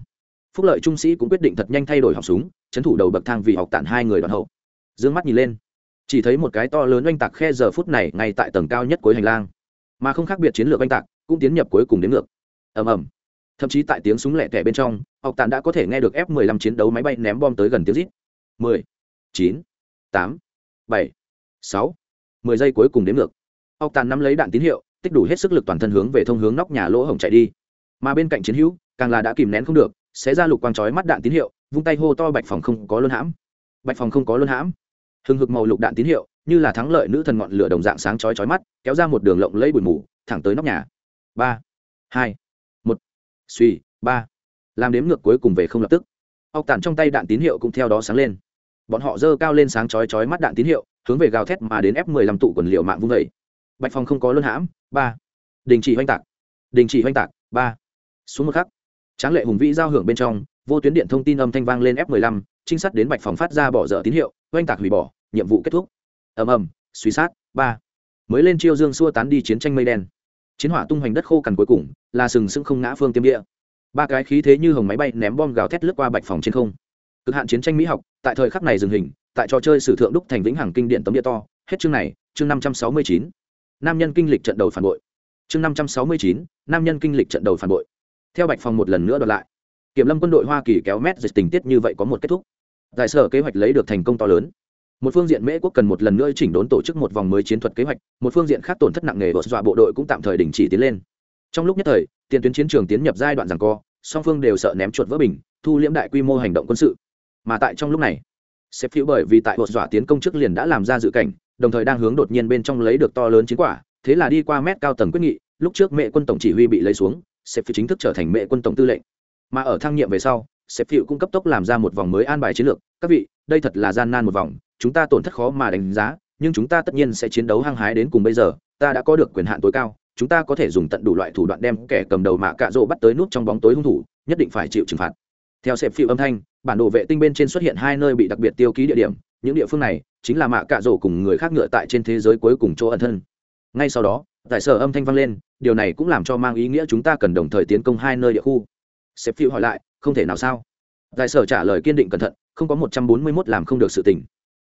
S1: Phúc lợi trung sĩ cũng quyết định thật nhanh thay đổi học súng chấn thủ đầu bậc thang vì học tản hai người đoạn hậu. D ư ơ n g mắt nhìn lên. Chỉ thấy một cái to lớn oanh tạc khe giờ phút này ngay tại tầng cao nhất cuối hành lang. Mà không khác biệt chiến lược oanh tạc cũng tiến nhập cuối cùng đến ngược. Ầm ầm. Thậm chí tại tiếng súng lẹ tẻ bên trong học tản đã có thể nghe được f 15 chiến đấu máy bay ném bom tới gần tiếng rít. 10, 9, 8, 7, 6, 10 giây cuối cùng đến ngược. Học tản nắm lấy đạn tín hiệu tích đủ hết sức lực toàn thân hướng về thông hướng nóc nhà lỗ hổng chạy đi mà bên cạnh chiến hữu, càng là đã kìm nén không được sẽ ra lục quang chói mắt đạn tín hiệu, vung tay hô to bạch phòng không có luân hãm. Bạch phòng không có luân hãm. Hừng hực màu lục đạn tín hiệu, như là thắng lợi nữ thần ngọn lửa đồng dạng sáng chói chói mắt, kéo ra một đường lộng lấy bụi mù, thẳng tới nóc nhà. Ba, hai, một. Suy, ba. Làm đếm ngược cuối cùng về không lập tức. Ọc tản trong tay đạn tín hiệu cũng theo đó sáng lên. Bọn họ dơ cao lên sáng chói chói mắt đạn tín hiệu, hướng về gào thét mà đến f 15 tụ quần liệu mạng vung vẩy. Bạch phòng không có luân hãm. Ba. Đình chỉ hoanh tạc. Đình chỉ hoanh tạc. Ba xuống một khắc, tráng lệ hùng vĩ giao hưởng bên trong, vô tuyến điện thông tin âm thanh vang lên f 15 trinh sát đến bạch phòng phát ra bỏ dở tín hiệu, oanh tạc hủy bỏ, nhiệm vụ kết thúc. Ầm ầm, suy sát, ba. Mới lên chiêu dương xua tán đi chiến tranh mây đen. Chiến hỏa tung hoành đất khô cằn cuối cùng, là sừng sững không ngã phương tiêm địa. Ba cái khí thế như hồng máy bay ném bom gào thét lướt qua bạch phòng trên không. Cực hạn chiến tranh mỹ học, tại thời khắc này dừng hình, tại trò chơi sử thượng đúc thành vĩnh hằng kinh điện tấm địa to. Hết chương này, chương năm trăm sáu mươi chín. Nam nhân kinh lịch trận đầu phản bội. Chương năm trăm sáu mươi chín, nam nhân kinh lịch trận đầu phản bội theo bạch phòng một lần nữa đoạt lại, kiểm lâm quân đội hoa kỳ kéo mét dịch tình tiết như vậy có một kết thúc. Giải sở kế hoạch lấy được thành công to lớn. Một phương diện mễ quốc cần một lần nữa chỉnh đốn tổ chức một vòng mới chiến thuật kế hoạch, một phương diện khác tổn thất nặng nề bột dọa bộ đội cũng tạm thời đình chỉ tiến lên. Trong lúc nhất thời, tiền tuyến chiến trường tiến nhập giai đoạn rằng co, song phương đều sợ ném chuột vỡ bình, thu liễm đại quy mô hành động quân sự. Mà tại trong lúc này, xếp phiếu bởi vì tại bột dọa tiến công trước liền đã làm ra dự cảnh, đồng thời đang hướng đột nhiên bên trong lấy được to lớn chiến quả, thế là đi qua mét cao tầng quyết nghị, lúc trước mẹ quân tổng chỉ huy bị lấy xuống sếp phiêu chính thức trở thành mẹ quân tổng tư lệnh. Mà ở thăng nhiệm về sau, sếp phiêu cũng cấp tốc làm ra một vòng mới an bài chiến lược. Các vị, đây thật là gian nan một vòng, chúng ta tổn thất khó mà đánh giá, nhưng chúng ta tất nhiên sẽ chiến đấu hăng hái đến cùng bây giờ, ta đã có được quyền hạn tối cao, chúng ta có thể dùng tận đủ loại thủ đoạn đem kẻ cầm đầu mạ cạ rỗ bắt tới nút trong bóng tối hung thủ, nhất định phải chịu trừng phạt. Theo sẹp phiêu âm thanh, bản đồ vệ tinh bên trên xuất hiện hai nơi bị đặc biệt tiêu ký địa điểm, những địa phương này chính là mạ cạ rỗ cùng người khác ngựa tại trên thế giới cuối cùng chỗ ẩn thân. Ngay sau đó Tại sở âm thanh vang lên, điều này cũng làm cho mang ý nghĩa chúng ta cần đồng thời tiến công hai nơi địa khu. Sếp phiêu hỏi lại, không thể nào sao? Tại sở trả lời kiên định cẩn thận, không có một trăm bốn mươi mốt làm không được sự tỉnh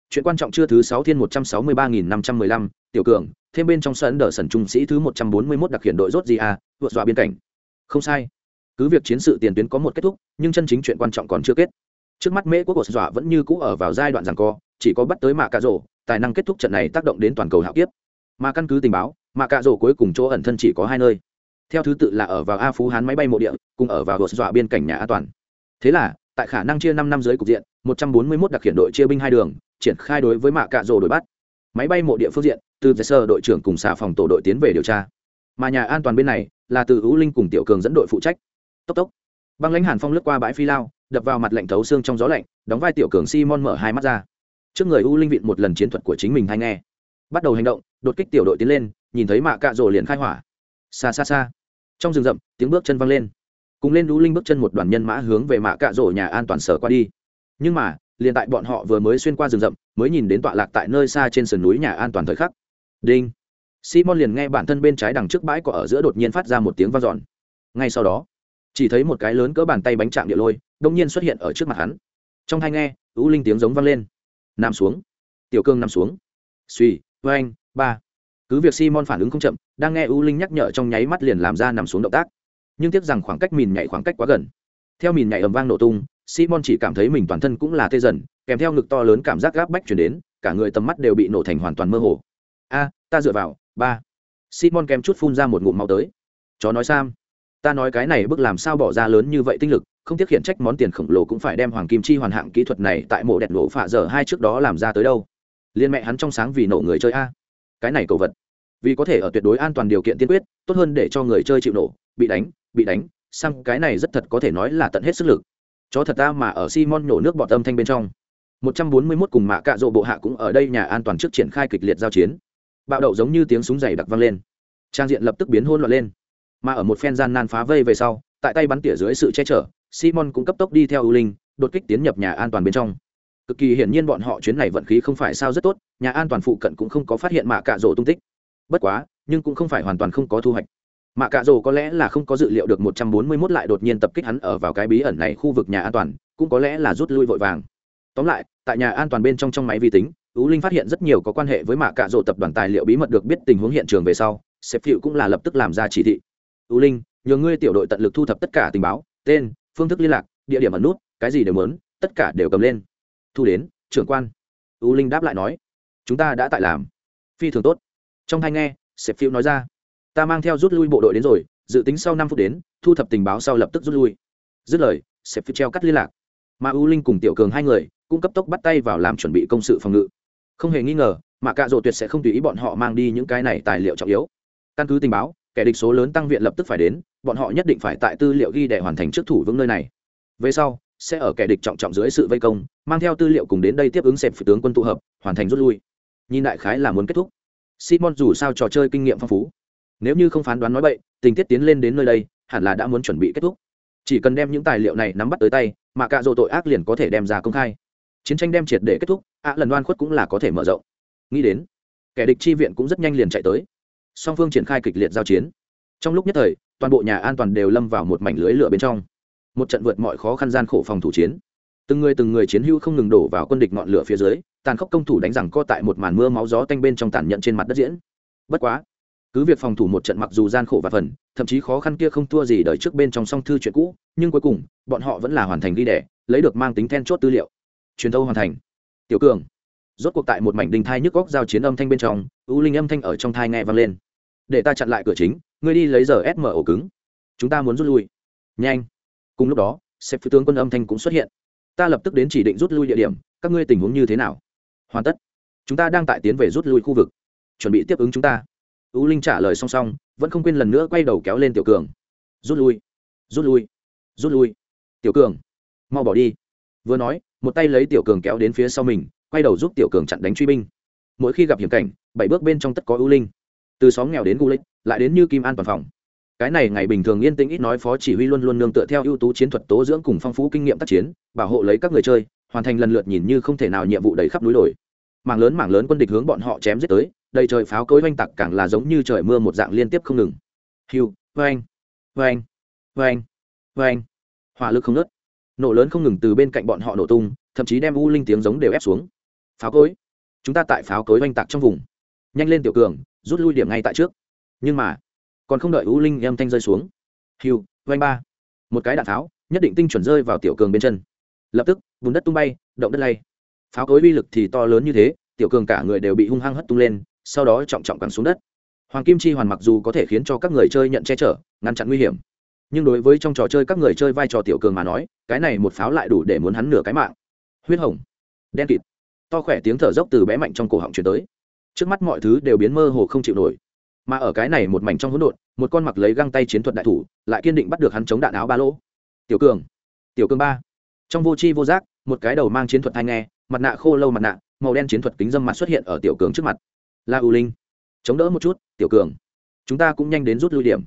S1: chuyện quan trọng chưa thứ sáu thiên một trăm sáu mươi ba nghìn năm trăm mười lăm, tiểu cường, thêm bên trong sân đỡ sẩn trung sĩ thứ một trăm bốn mươi mốt đặc hiện đội rốt gì à vượt dọa biên cảnh. Không sai. Cứ việc chiến sự tiền tuyến có một kết thúc, nhưng chân chính chuyện quan trọng còn chưa kết. Trước mắt mễ quốc của dọa vẫn như cũ ở vào giai đoạn rằng co, chỉ có bắt tới mạ cà rổ tài năng kết thúc trận này tác động đến toàn cầu hạo kiếp. Mà căn cứ tình báo mà cạ rổ cuối cùng chỗ ẩn thân chỉ có hai nơi. Theo thứ tự là ở vào a phú hán máy bay mộ địa, cùng ở vào gột dọa biên cảnh nhà an toàn. Thế là, tại khả năng chia năm năm dưới cục diện, một trăm bốn mươi 141 đặc hiện đội chia binh hai đường, triển khai đối với mạ cạ rổ đuổi bắt. Máy bay mộ địa phương diện, từ giải sơ đội trưởng cùng xà phòng tổ đội tiến về điều tra. Mà nhà an toàn bên này, là từ hữu linh cùng tiểu cường dẫn đội phụ trách. Tốc tốc. Băng lãnh hàn phong lướt qua bãi phi lao, đập vào mặt lạnh thấu xương trong gió lạnh, đóng vai tiểu cường simon mở hai mắt ra. Trước người u linh vịn một lần chiến thuật của chính mình hay nghe. Bắt đầu hành động đột kích tiểu đội tiến lên, nhìn thấy mạ cạ rổ liền khai hỏa. Xa xa xa. Trong rừng rậm, tiếng bước chân văng lên. Cùng lên đũ linh bước chân một đoàn nhân mã hướng về mạ cạ rổ nhà an toàn sở qua đi. Nhưng mà, liền tại bọn họ vừa mới xuyên qua rừng rậm, mới nhìn đến tọa lạc tại nơi xa trên sườn núi nhà an toàn thời khắc. Đinh. Simon liền nghe bản thân bên trái đằng trước bãi cỏ ở giữa đột nhiên phát ra một tiếng vang dọn. Ngay sau đó, chỉ thấy một cái lớn cỡ bàn tay bánh chạm địa lôi đông nhiên xuất hiện ở trước mặt hắn. Trong hai nghe u linh tiếng giống vang lên. Nằm xuống. Tiểu cương nằm xuống. Suy vê anh ba. Cứ việc simon phản ứng không chậm, đang nghe u linh nhắc nhở trong nháy mắt liền làm ra nằm xuống động tác. Nhưng tiếc rằng khoảng cách mìn nhảy khoảng cách quá gần. Theo mìn nhảy ầm vang nổ tung, simon chỉ cảm thấy mình toàn thân cũng là tê dần, kèm theo ngực to lớn cảm giác gáp bách chuyển đến, cả người tầm mắt đều bị nổ thành hoàn toàn mơ hồ. A, ta dựa vào. Ba. Simon kèm chút phun ra một ngụm máu tới. Chó nói sam, ta nói cái này bước làm sao bỏ ra lớn như vậy tinh lực, không tiếc hiện trách món tiền khổng lồ cũng phải đem hoàng kim chi hoàn hạng kỹ thuật này tại mộ đẹp nổ phạ giờ hai trước đó làm ra tới đâu. Liên mẹ hắn trong sáng vì nổ người chơi a cái này cầu vật. Vì có thể ở tuyệt đối an toàn điều kiện tiên quyết, tốt hơn để cho người chơi chịu nổ, bị đánh bị đánh, sang cái này rất thật có thể nói là tận hết sức lực. Chó thật ta mà ở simon nhổ nước bọt âm thanh bên trong. 141 cùng mạ cạ rộ bộ hạ cũng ở đây nhà an toàn trước triển khai kịch liệt giao chiến. Bạo đậu giống như tiếng súng dày đặc vang lên. Trang diện lập tức biến hôn loạn lên. Mà ở một phen gian nan phá vây về sau, tại tay bắn tỉa dưới sự che chở, simon cũng cấp tốc đi theo ưu linh, đột kích tiến nhập nhà an toàn bên trong cực kỳ hiển nhiên bọn họ chuyến này vận khí không phải sao rất tốt, nhà an toàn phụ cận cũng không có phát hiện mạ cạ rổ tung tích. Bất quá, nhưng cũng không phải hoàn toàn không có thu hoạch. Mạ cạ rổ có lẽ là không có dự liệu được một trăm bốn mươi 141 lại đột nhiên tập kích hắn ở vào cái bí ẩn này khu vực nhà an toàn, cũng có lẽ là rút lui vội vàng. Tóm lại, tại nhà an toàn bên trong trong máy vi tính ú linh phát hiện rất nhiều có quan hệ với mạ cạ rổ tập đoàn tài liệu bí mật được biết tình huống hiện trường về sau, sếp phịu cũng là lập tức làm ra chỉ thị. Ú linh, nhờ ngươi tiểu đội tận lực thu thập tất cả tình báo, tên, phương thức liên lạc, địa điểm ẩn nút, cái gì đều muốn, tất cả đều cầm lên thu đến, trưởng quan. Ưu linh đáp lại nói, chúng ta đã tại làm. Phi thường tốt. Trong hai nghe, sẹp phiêu nói ra, ta mang theo rút lui bộ đội đến rồi, dự tính sau năm phút đến, thu thập tình báo sau lập tức rút lui. Dứt lời, sẹp phiêu treo cắt liên lạc. Mà u linh cùng tiểu cường hai người cũng cấp tốc bắt tay vào làm chuẩn bị công sự phòng ngự. Không hề nghi ngờ, mà cạ rộ tuyệt sẽ không tùy ý bọn họ mang đi những cái này tài liệu trọng yếu. Căn cứ tình báo, kẻ địch số lớn tăng viện lập tức phải đến, bọn họ nhất định phải tại tư liệu ghi để hoàn thành trước thủ vững nơi này. Về sau sẽ ở kẻ địch trọng trọng dưới sự vây công, mang theo tư liệu cùng đến đây tiếp ứng xẹp tướng quân tụ hợp, hoàn thành rút lui. Nhìn đại khái là muốn kết thúc. Simon dù sao trò chơi kinh nghiệm phong phú. Nếu như không phán đoán nói bậy, tình tiết tiến lên đến nơi đây, hẳn là đã muốn chuẩn bị kết thúc. Chỉ cần đem những tài liệu này nắm bắt tới tay, mà cạ dỗ tội ác liền có thể đem ra công khai. Chiến tranh đem triệt để kết thúc, ạ lần đoan khuất cũng là có thể mở rộng. Nghĩ đến, kẻ địch chi viện cũng rất nhanh liền chạy tới. Song phương triển khai kịch liệt giao chiến. Trong lúc nhất thời, toàn bộ nhà an toàn đều lâm vào một mảnh lưới lửa bên trong một trận vượt mọi khó khăn gian khổ phòng thủ chiến. Từng người từng người chiến hữu không ngừng đổ vào quân địch ngọn lửa phía dưới, tàn khốc công thủ đánh rằng co tại một màn mưa máu gió tanh bên trong tàn nhận trên mặt đất diễn. Bất quá, cứ việc phòng thủ một trận mặc dù gian khổ và phần, thậm chí khó khăn kia không thua gì đời trước bên trong song thư chuyện cũ, nhưng cuối cùng, bọn họ vẫn là hoàn thành ghi đẻ, lấy được mang tính then chốt tư liệu. Truyền thâu hoàn thành. Tiểu cường. Rốt cuộc tại một mảnh đình thai nhức góc giao chiến âm thanh bên trong ưu linh âm thanh ở trong thai nghe vang lên. Để ta chặn lại cửa chính, ngươi đi lấy giờ sm ổ cứng. Chúng ta muốn rút lui. Nhanh cùng lúc đó, sếp phi tướng quân âm thanh cũng xuất hiện. Ta lập tức đến chỉ định rút lui địa điểm, các ngươi tình huống như thế nào? Hoàn tất. Chúng ta đang tại tiến về rút lui khu vực. Chuẩn bị tiếp ứng chúng ta. U linh trả lời song song, vẫn không quên lần nữa quay đầu kéo lên tiểu cường. Rút lui. Rút lui. Rút lui. Tiểu cường. Mau bỏ đi. Vừa nói, một tay lấy tiểu cường kéo đến phía sau mình, quay đầu giúp tiểu cường chặn đánh truy binh. Mỗi khi gặp hiểm cảnh, bảy bước bên trong tất có ưu linh. Từ xóm nghèo đến gu lịch, lại đến như kim an toàn phòng cái này ngày bình thường yên tĩnh ít nói phó chỉ huy luôn luôn nương tựa theo ưu tú chiến thuật tố dưỡng cùng phong phú kinh nghiệm tác chiến, bảo hộ lấy các người chơi, hoàn thành lần lượt nhìn như không thể nào nhiệm vụ đầy khắp núi đồi. Mảng lớn mảng lớn quân địch hướng bọn họ chém giết tới, đầy trời pháo cối oanh tặc càng là giống như trời mưa một dạng liên tiếp không ngừng. Hiu vang vang vang vang hỏa lực không nớt nổ lớn không ngừng từ bên cạnh bọn họ nổ tung, thậm chí đem u linh tiếng giống đều ép xuống. Pháo cối. Chúng ta tại pháo cối oanh tạc trong vùng. Nhanh lên tiểu cường, rút lui điểm ngay tại trước. Nhưng mà còn không đợi u linh em thanh rơi xuống. Hiu vanh ba. Một cái đạn pháo nhất định tinh chuẩn rơi vào tiểu cường bên chân. Lập tức, bùn đất tung bay, động đất lay. Pháo cối uy lực thì to lớn như thế, tiểu cường cả người đều bị hung hăng hất tung lên, sau đó trọng trọng cẳng xuống đất. Hoàng kim chi hoàn mặc dù có thể khiến cho các người chơi nhận che chở, ngăn chặn nguy hiểm, nhưng đối với trong trò chơi các người chơi vai trò tiểu cường mà nói, cái này một pháo lại đủ để muốn hắn nửa cái mạng. Huyết hồng, đen kịt. To khỏe tiếng thở dốc từ bé mạnh trong cổ họng chuyển tới. Trước mắt mọi thứ đều biến mơ hồ không chịu nổi mà ở cái này một mảnh trong hỗn độn, một con mặc lấy găng tay chiến thuật đại thủ, lại kiên định bắt được hắn chống đạn áo ba lỗ. Tiểu cường tiểu cường ba. Trong vô chi vô giác, một cái đầu mang chiến thuật thai nghe, mặt nạ khô lâu mặt nạ, màu đen chiến thuật kính dâm mặt xuất hiện ở tiểu cường trước mặt. La u linh, chống đỡ một chút, tiểu cường. Chúng ta cũng nhanh đến rút lui điểm.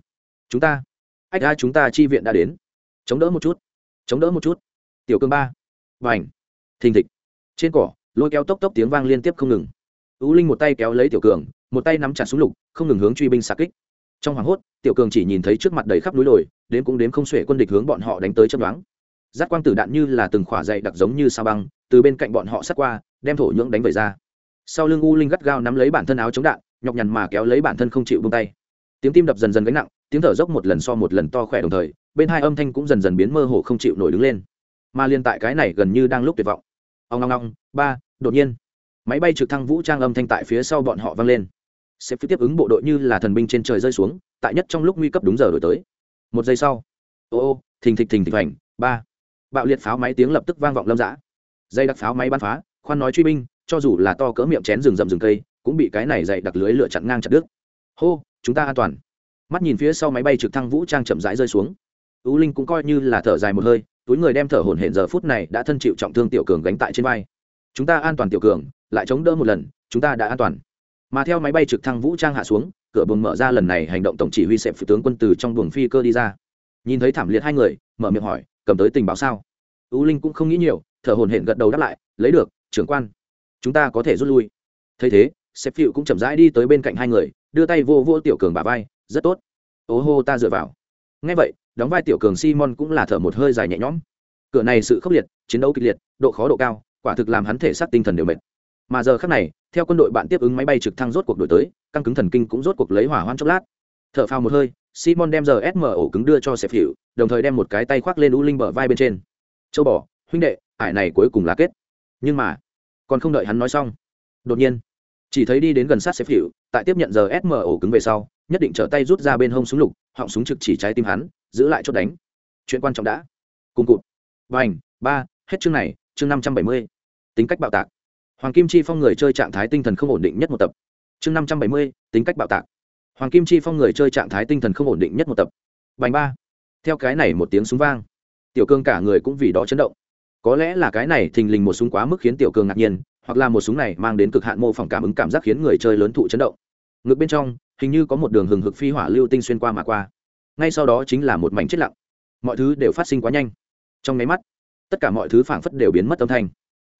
S1: Chúng ta, ách ra chúng ta chi viện đã đến. Chống đỡ một chút, chống đỡ một chút. Tiểu cường ba. Và ảnh thình thịch. Trên cỏ, lôi kéo tốc tốc tiếng vang liên tiếp không ngừng. U linh một tay kéo lấy tiểu cường một tay nắm chặt súng lục, không ngừng hướng truy binh xa kích. Trong hoảng hốt, tiểu cường chỉ nhìn thấy trước mặt đầy khắp núi đồi, đến cũng đến không xuể quân địch hướng bọn họ đánh tới chấm đoán. Giác quang tử đạn như là từng khỏa dậy đặc giống như sa băng, từ bên cạnh bọn họ sát qua, đem thổ nhưỡng đánh về ra. Sau lưng u linh gắt gao nắm lấy bản thân áo chống đạn, nhọc nhằn mà kéo lấy bản thân không chịu bông tay. Tiếng tim đập dần dần gánh nặng, tiếng thở dốc một lần so một lần to khỏe đồng thời, bên hai âm thanh cũng dần dần biến mơ hồ không chịu nổi đứng lên. Mà liên tại cái này gần như đang lúc tuyệt vọng. Ông long long ba, đột nhiên. Máy bay trực thăng vũ trang âm thanh tại phía sau bọn họ vang lên sẽ phía tiếp ứng bộ đội như là thần binh trên trời rơi xuống, tại nhất trong lúc nguy cấp đúng giờ đổi tới. Một giây sau, ô ô, thình thịch thình thịch hoành, ba. Bạo liệt pháo máy tiếng lập tức vang vọng lâm dã dây đặc pháo máy bắn phá, khoan nói truy binh, cho dù là to cỡ miệng chén rừng rậm rừng cây, cũng bị cái này dày đặc lưới lửa chặn ngang chặt đứt. Hô, chúng ta an toàn. Mắt nhìn phía sau máy bay trực thăng vũ trang chậm rãi rơi xuống. Ú linh cũng coi như là thở dài một hơi, túi người đem thở hổn hển giờ phút này đã thân chịu trọng thương tiểu cường gánh tại trên vai. Chúng ta an toàn tiểu cường, lại chống đỡ một lần, chúng ta đã an toàn mà theo máy bay trực thăng vũ trang hạ xuống, cửa buồng mở ra lần này hành động tổng chỉ huy sẹp phụ tướng quân từ trong buồng phi cơ đi ra. Nhìn thấy thảm liệt hai người, mở miệng hỏi, cầm tới tình báo sao? Ưu linh cũng không nghĩ nhiều, thở hổn hển gật đầu đáp lại, lấy được, trưởng quan. Chúng ta có thể rút lui. Thấy thế, sếp phiệu cũng chậm rãi đi tới bên cạnh hai người, đưa tay vô vô tiểu cường bà vai, rất tốt. Ố hô, ta dựa vào. Ngay vậy, đóng vai tiểu cường simon cũng là thở một hơi dài nhẹ nhõm. Cửa này sự khốc liệt, chiến đấu kịch liệt, độ khó độ cao, quả thực làm hắn thể xác tinh thần đều mệt mà giờ khác này, theo quân đội bạn tiếp ứng máy bay trực thăng rốt cuộc đổi tới, căng cứng thần kinh cũng rốt cuộc lấy hỏa hoan chốc lát. Thở phào một hơi, simon đem giờ sm ổ cứng đưa cho sẹp hiệu đồng thời đem một cái tay khoác lên u linh bờ vai bên trên. Châu bò, huynh đệ, ải này cuối cùng là kết. Nhưng mà, còn không đợi hắn nói xong, đột nhiên, chỉ thấy đi đến gần sát sẹp hiệu tại tiếp nhận giờ sm ổ cứng về sau, nhất định trở tay rút ra bên hông súng lục, họng súng trực chỉ trái tim hắn, giữ lại chốt đánh. Chuyện quan trọng đã. Cùng cụt. Vành ba, hết chương này, chương năm trăm bảy mươi. Tính cách bạo tạc hoàng kim chi phong người chơi trạng thái tinh thần không ổn định nhất một tập. Chương năm trăm bảy mươi, tính cách bạo tạc. Hoàng kim chi phong người chơi trạng thái tinh thần không ổn định nhất một tập. Bành ba. Theo cái này một tiếng súng vang, tiểu cương cả người cũng vì đó chấn động. Có lẽ là cái này thình lình một súng quá mức khiến tiểu Cương ngạc nhiên, hoặc là một súng này mang đến cực hạn mô phỏng cảm ứng cảm giác khiến người chơi lớn thụ chấn động. Ngực bên trong, hình như có một đường hừng hực phi hỏa lưu tinh xuyên qua mà qua. Ngay sau đó chính là một mảnh chết lặng. Mọi thứ đều phát sinh quá nhanh. Trong máy mắt, tất cả mọi thứ phảng phất đều biến mất âm thanh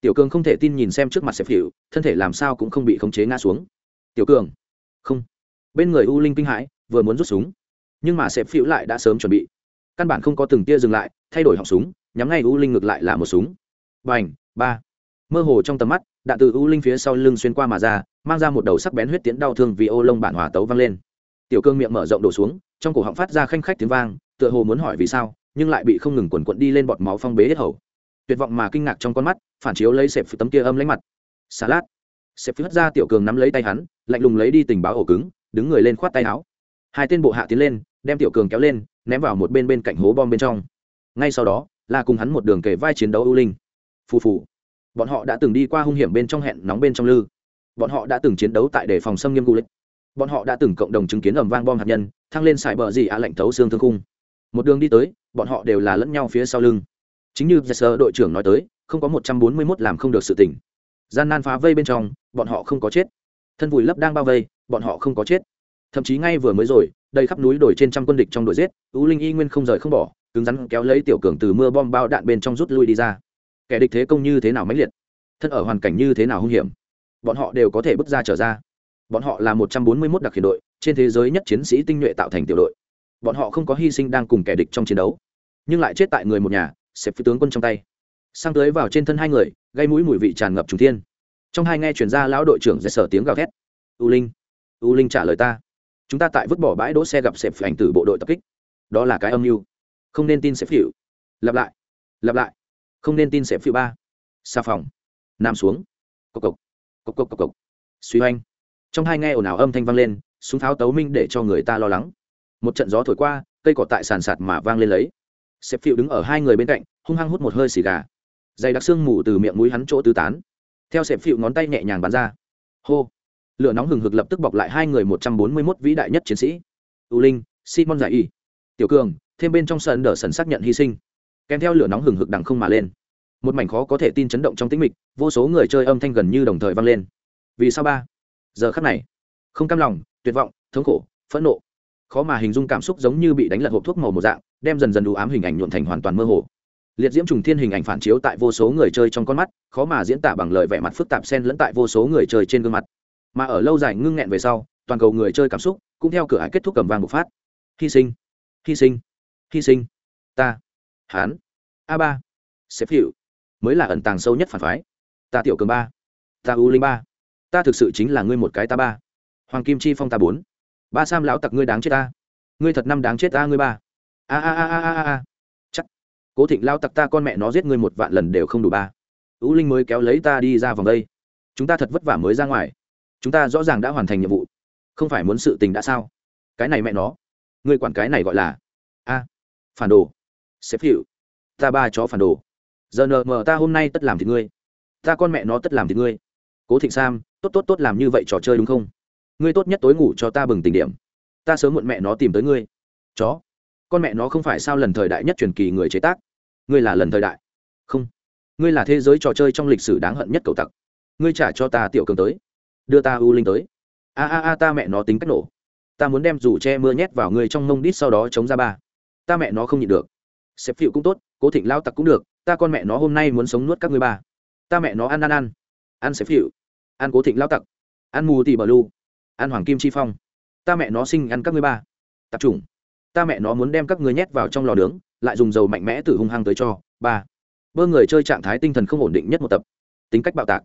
S1: tiểu cường không thể tin nhìn xem trước mặt sẹp hiệu thân thể làm sao cũng không bị khống chế ngã xuống. Tiểu cường, không. Bên người u linh kinh hãi, vừa muốn rút súng. Nhưng mà sẹp phiểu lại đã sớm chuẩn bị. Căn bản không có từng tia dừng lại, thay đổi họng súng, nhắm ngay u linh ngược lại là một súng. B à n h ba. Mơ hồ trong tầm mắt, đạn từ u linh phía sau lưng xuyên qua mà ra, mang ra một đầu sắc bén huyết tiến đau thương vì ô lông bản hòa tấu vang lên. Tiểu cương miệng mở rộng đổ xuống, trong cổ họng phát ra khanh khách tiếng vang, tựa hồ muốn hỏi vì sao, nhưng lại bị không ngừng quần quận đi lên bọt máu phong bế hết hầu tuyệt vọng mà kinh ngạc trong con mắt, phản chiếu lấy sẹp tấm kia âm lánh mặt. Xà lát. Sẹp hất ra tiểu cường nắm lấy tay hắn, lạnh lùng lấy đi tình báo ổ cứng, đứng người lên khoát tay áo. Hai tên bộ hạ tiến lên, đem tiểu cường kéo lên, ném vào một bên bên cạnh hố bom bên trong. Ngay sau đó, là cùng hắn một đường kề vai chiến đấu ưu linh. Phù phù. Bọn họ đã từng đi qua hung hiểm bên trong hẹn nóng bên trong lư. Bọn họ đã từng chiến đấu tại đề phòng xâm nghiêm gu lịch bọn họ đã từng cộng đồng chứng kiến ầm vang bom hạt nhân, thăng lên sải bờ gì ạ lạnh thấu xương thương khung. Một đường đi tới, bọn họ đều là lẫn nhau phía sau lưng chính như sơ đội trưởng nói tới, không có một trăm bốn mươi mốt làm không được sự tỉnh gian nan phá vây bên trong, bọn họ không có chết. Thân vùi lấp đang bao vây, bọn họ không có chết. Thậm chí ngay vừa mới rồi, đầy khắp núi đồi trên trăm quân địch trong đội giết ưu linh y nguyên không rời không bỏ, cứng rắn kéo lấy tiểu cường từ mưa bom bao đạn bên trong rút lui đi ra. Kẻ địch thế công như thế nào mãnh liệt? Thân ở hoàn cảnh như thế nào hung hiểm? Bọn họ đều có thể bước ra trở ra. Bọn họ là một trăm bốn mươi mốt đặc khiển đội, trên thế giới nhất chiến sĩ tinh nhuệ tạo thành tiểu đội. Bọn họ không có hy sinh đang cùng kẻ địch trong chiến đấu, nhưng lại chết tại người một nhà xếp phi tướng quân trong tay. Sang tới vào trên thân hai người, gây mũi mùi vị tràn ngập trùng thiên. Trong hai nghe chuyển ra lão đội trưởng dạy sở tiếng gào thét. U linh u linh trả lời ta. Chúng ta tại vứt bỏ bãi đỗ xe gặp xếp ảnh tử bộ đội tập kích. Đó là cái âm mưu. Không nên tin xếp phiểu lặp lại lặp lại. Không nên tin xếp phiểu ba. Xà phòng. Nằm xuống. Cộc cộc cộc cộc cộc cộc. Suy oanh. Trong hai nghe ồn ào âm thanh vang lên, súng tháo tấu minh để cho người ta lo lắng. Một trận gió thổi qua, cây cỏ tại sàn sạt mà vang lên lấy sếp phiệu đứng ở hai người bên cạnh, hung hăng hút một hơi xì gà. Dày đặc xương mù từ miệng mũi hắn chỗ tứ tán. Theo sẹp phiêu ngón tay nhẹ nhàng bắn ra. Hô. Lửa nóng hừng hực lập tức bọc lại hai người một trăm bốn mươi mốt vĩ đại nhất chiến sĩ. U linh, simon giải y. Tiểu cường, thêm bên trong sân đờ sần xác nhận hy sinh. Kèm theo lửa nóng hừng hực đằng không mà lên. Một mảnh khó có thể tin chấn động trong tĩnh mịch, vô số người chơi âm thanh gần như đồng thời vang lên. Vì sao ba? Giờ khắc này, không cam lòng, tuyệt vọng, thống khổ, phẫn nộ. Khó mà hình dung cảm xúc giống như bị đánh lật hộp thuốc màu một dạng đem dần dần đủ ám hình ảnh nhuộn thành hoàn toàn mơ hồ. Liệt diễm trùng thiên hình ảnh phản chiếu tại vô số người chơi trong con mắt, khó mà diễn tả bằng lời vẻ mặt phức tạp xen lẫn tại vô số người chơi trên gương mặt. Mà ở lâu dài ngưng nghẹn về sau, toàn cầu người chơi cảm xúc cũng theo cửa ải kết thúc cầm vàng bộc phát. Hy sinh hy sinh hy sinh. Ta hán a ba xếp hiệu mới là ẩn tàng sâu nhất phản phái. Ta tiểu cường ba, ta u linh ba. Ta thực sự chính là ngươi một cái ta ba. Hoàng kim chi phong ta bốn. Ba sam lão tặc ngươi đáng chết ta. Ngươi thật năm đáng chết ta, ngươi ba a a a a a a. Chắc. Cố thịnh lao tặc ta con mẹ nó giết ngươi một vạn lần đều không đủ ba. Ưu linh mới kéo lấy ta đi ra vòng đây. Chúng ta thật vất vả mới ra ngoài. Chúng ta rõ ràng đã hoàn thành nhiệm vụ. Không phải muốn sự tình đã sao? Cái này mẹ nó. Ngươi quản cái này gọi là, a, phản đồ. Xếp hiệu ta ba chó phản đồ. Giờ nờ mờ ta hôm nay tất làm thì ngươi. Ta con mẹ nó tất làm thì ngươi. Cố thịnh sam, tốt tốt tốt làm như vậy trò chơi đúng không? Ngươi tốt nhất tối ngủ cho ta bừng tình điểm. Ta sớm muộn mẹ nó tìm tới ngươi. Chó con mẹ nó không phải sao lần thời đại nhất truyền kỳ người chế tác? Ngươi là lần thời đại? Không. Ngươi là thế giới trò chơi trong lịch sử đáng hận nhất cầu tặc. Ngươi trả cho ta tiểu cường tới. Đưa ta u linh tới. A a a, ta mẹ nó tính cách nổ. Ta muốn đem dù che mưa nhét vào ngươi trong mông đít sau đó chống ra ba. Ta mẹ nó không nhịn được. Xếp phịu cũng tốt, cố thịnh lao tặc cũng được. Ta con mẹ nó hôm nay muốn sống nuốt các ngươi ba. Ta mẹ nó ăn ăn ăn. Ăn xếp phịu. Ăn cố thịnh lao tặc. Ăn mù tì bờ lu. Ăn hoàng kim chi phong. Ta mẹ nó sinh ăn các ngươi ba. Tập trung ta mẹ nó muốn đem các ngươi nhét vào trong lò nướng, lại dùng dầu mạnh mẽ từ hung hăng tới cho. Ba, bơ người chơi trạng thái tinh thần không ổn định nhất một tập. Tính cách bạo tạc.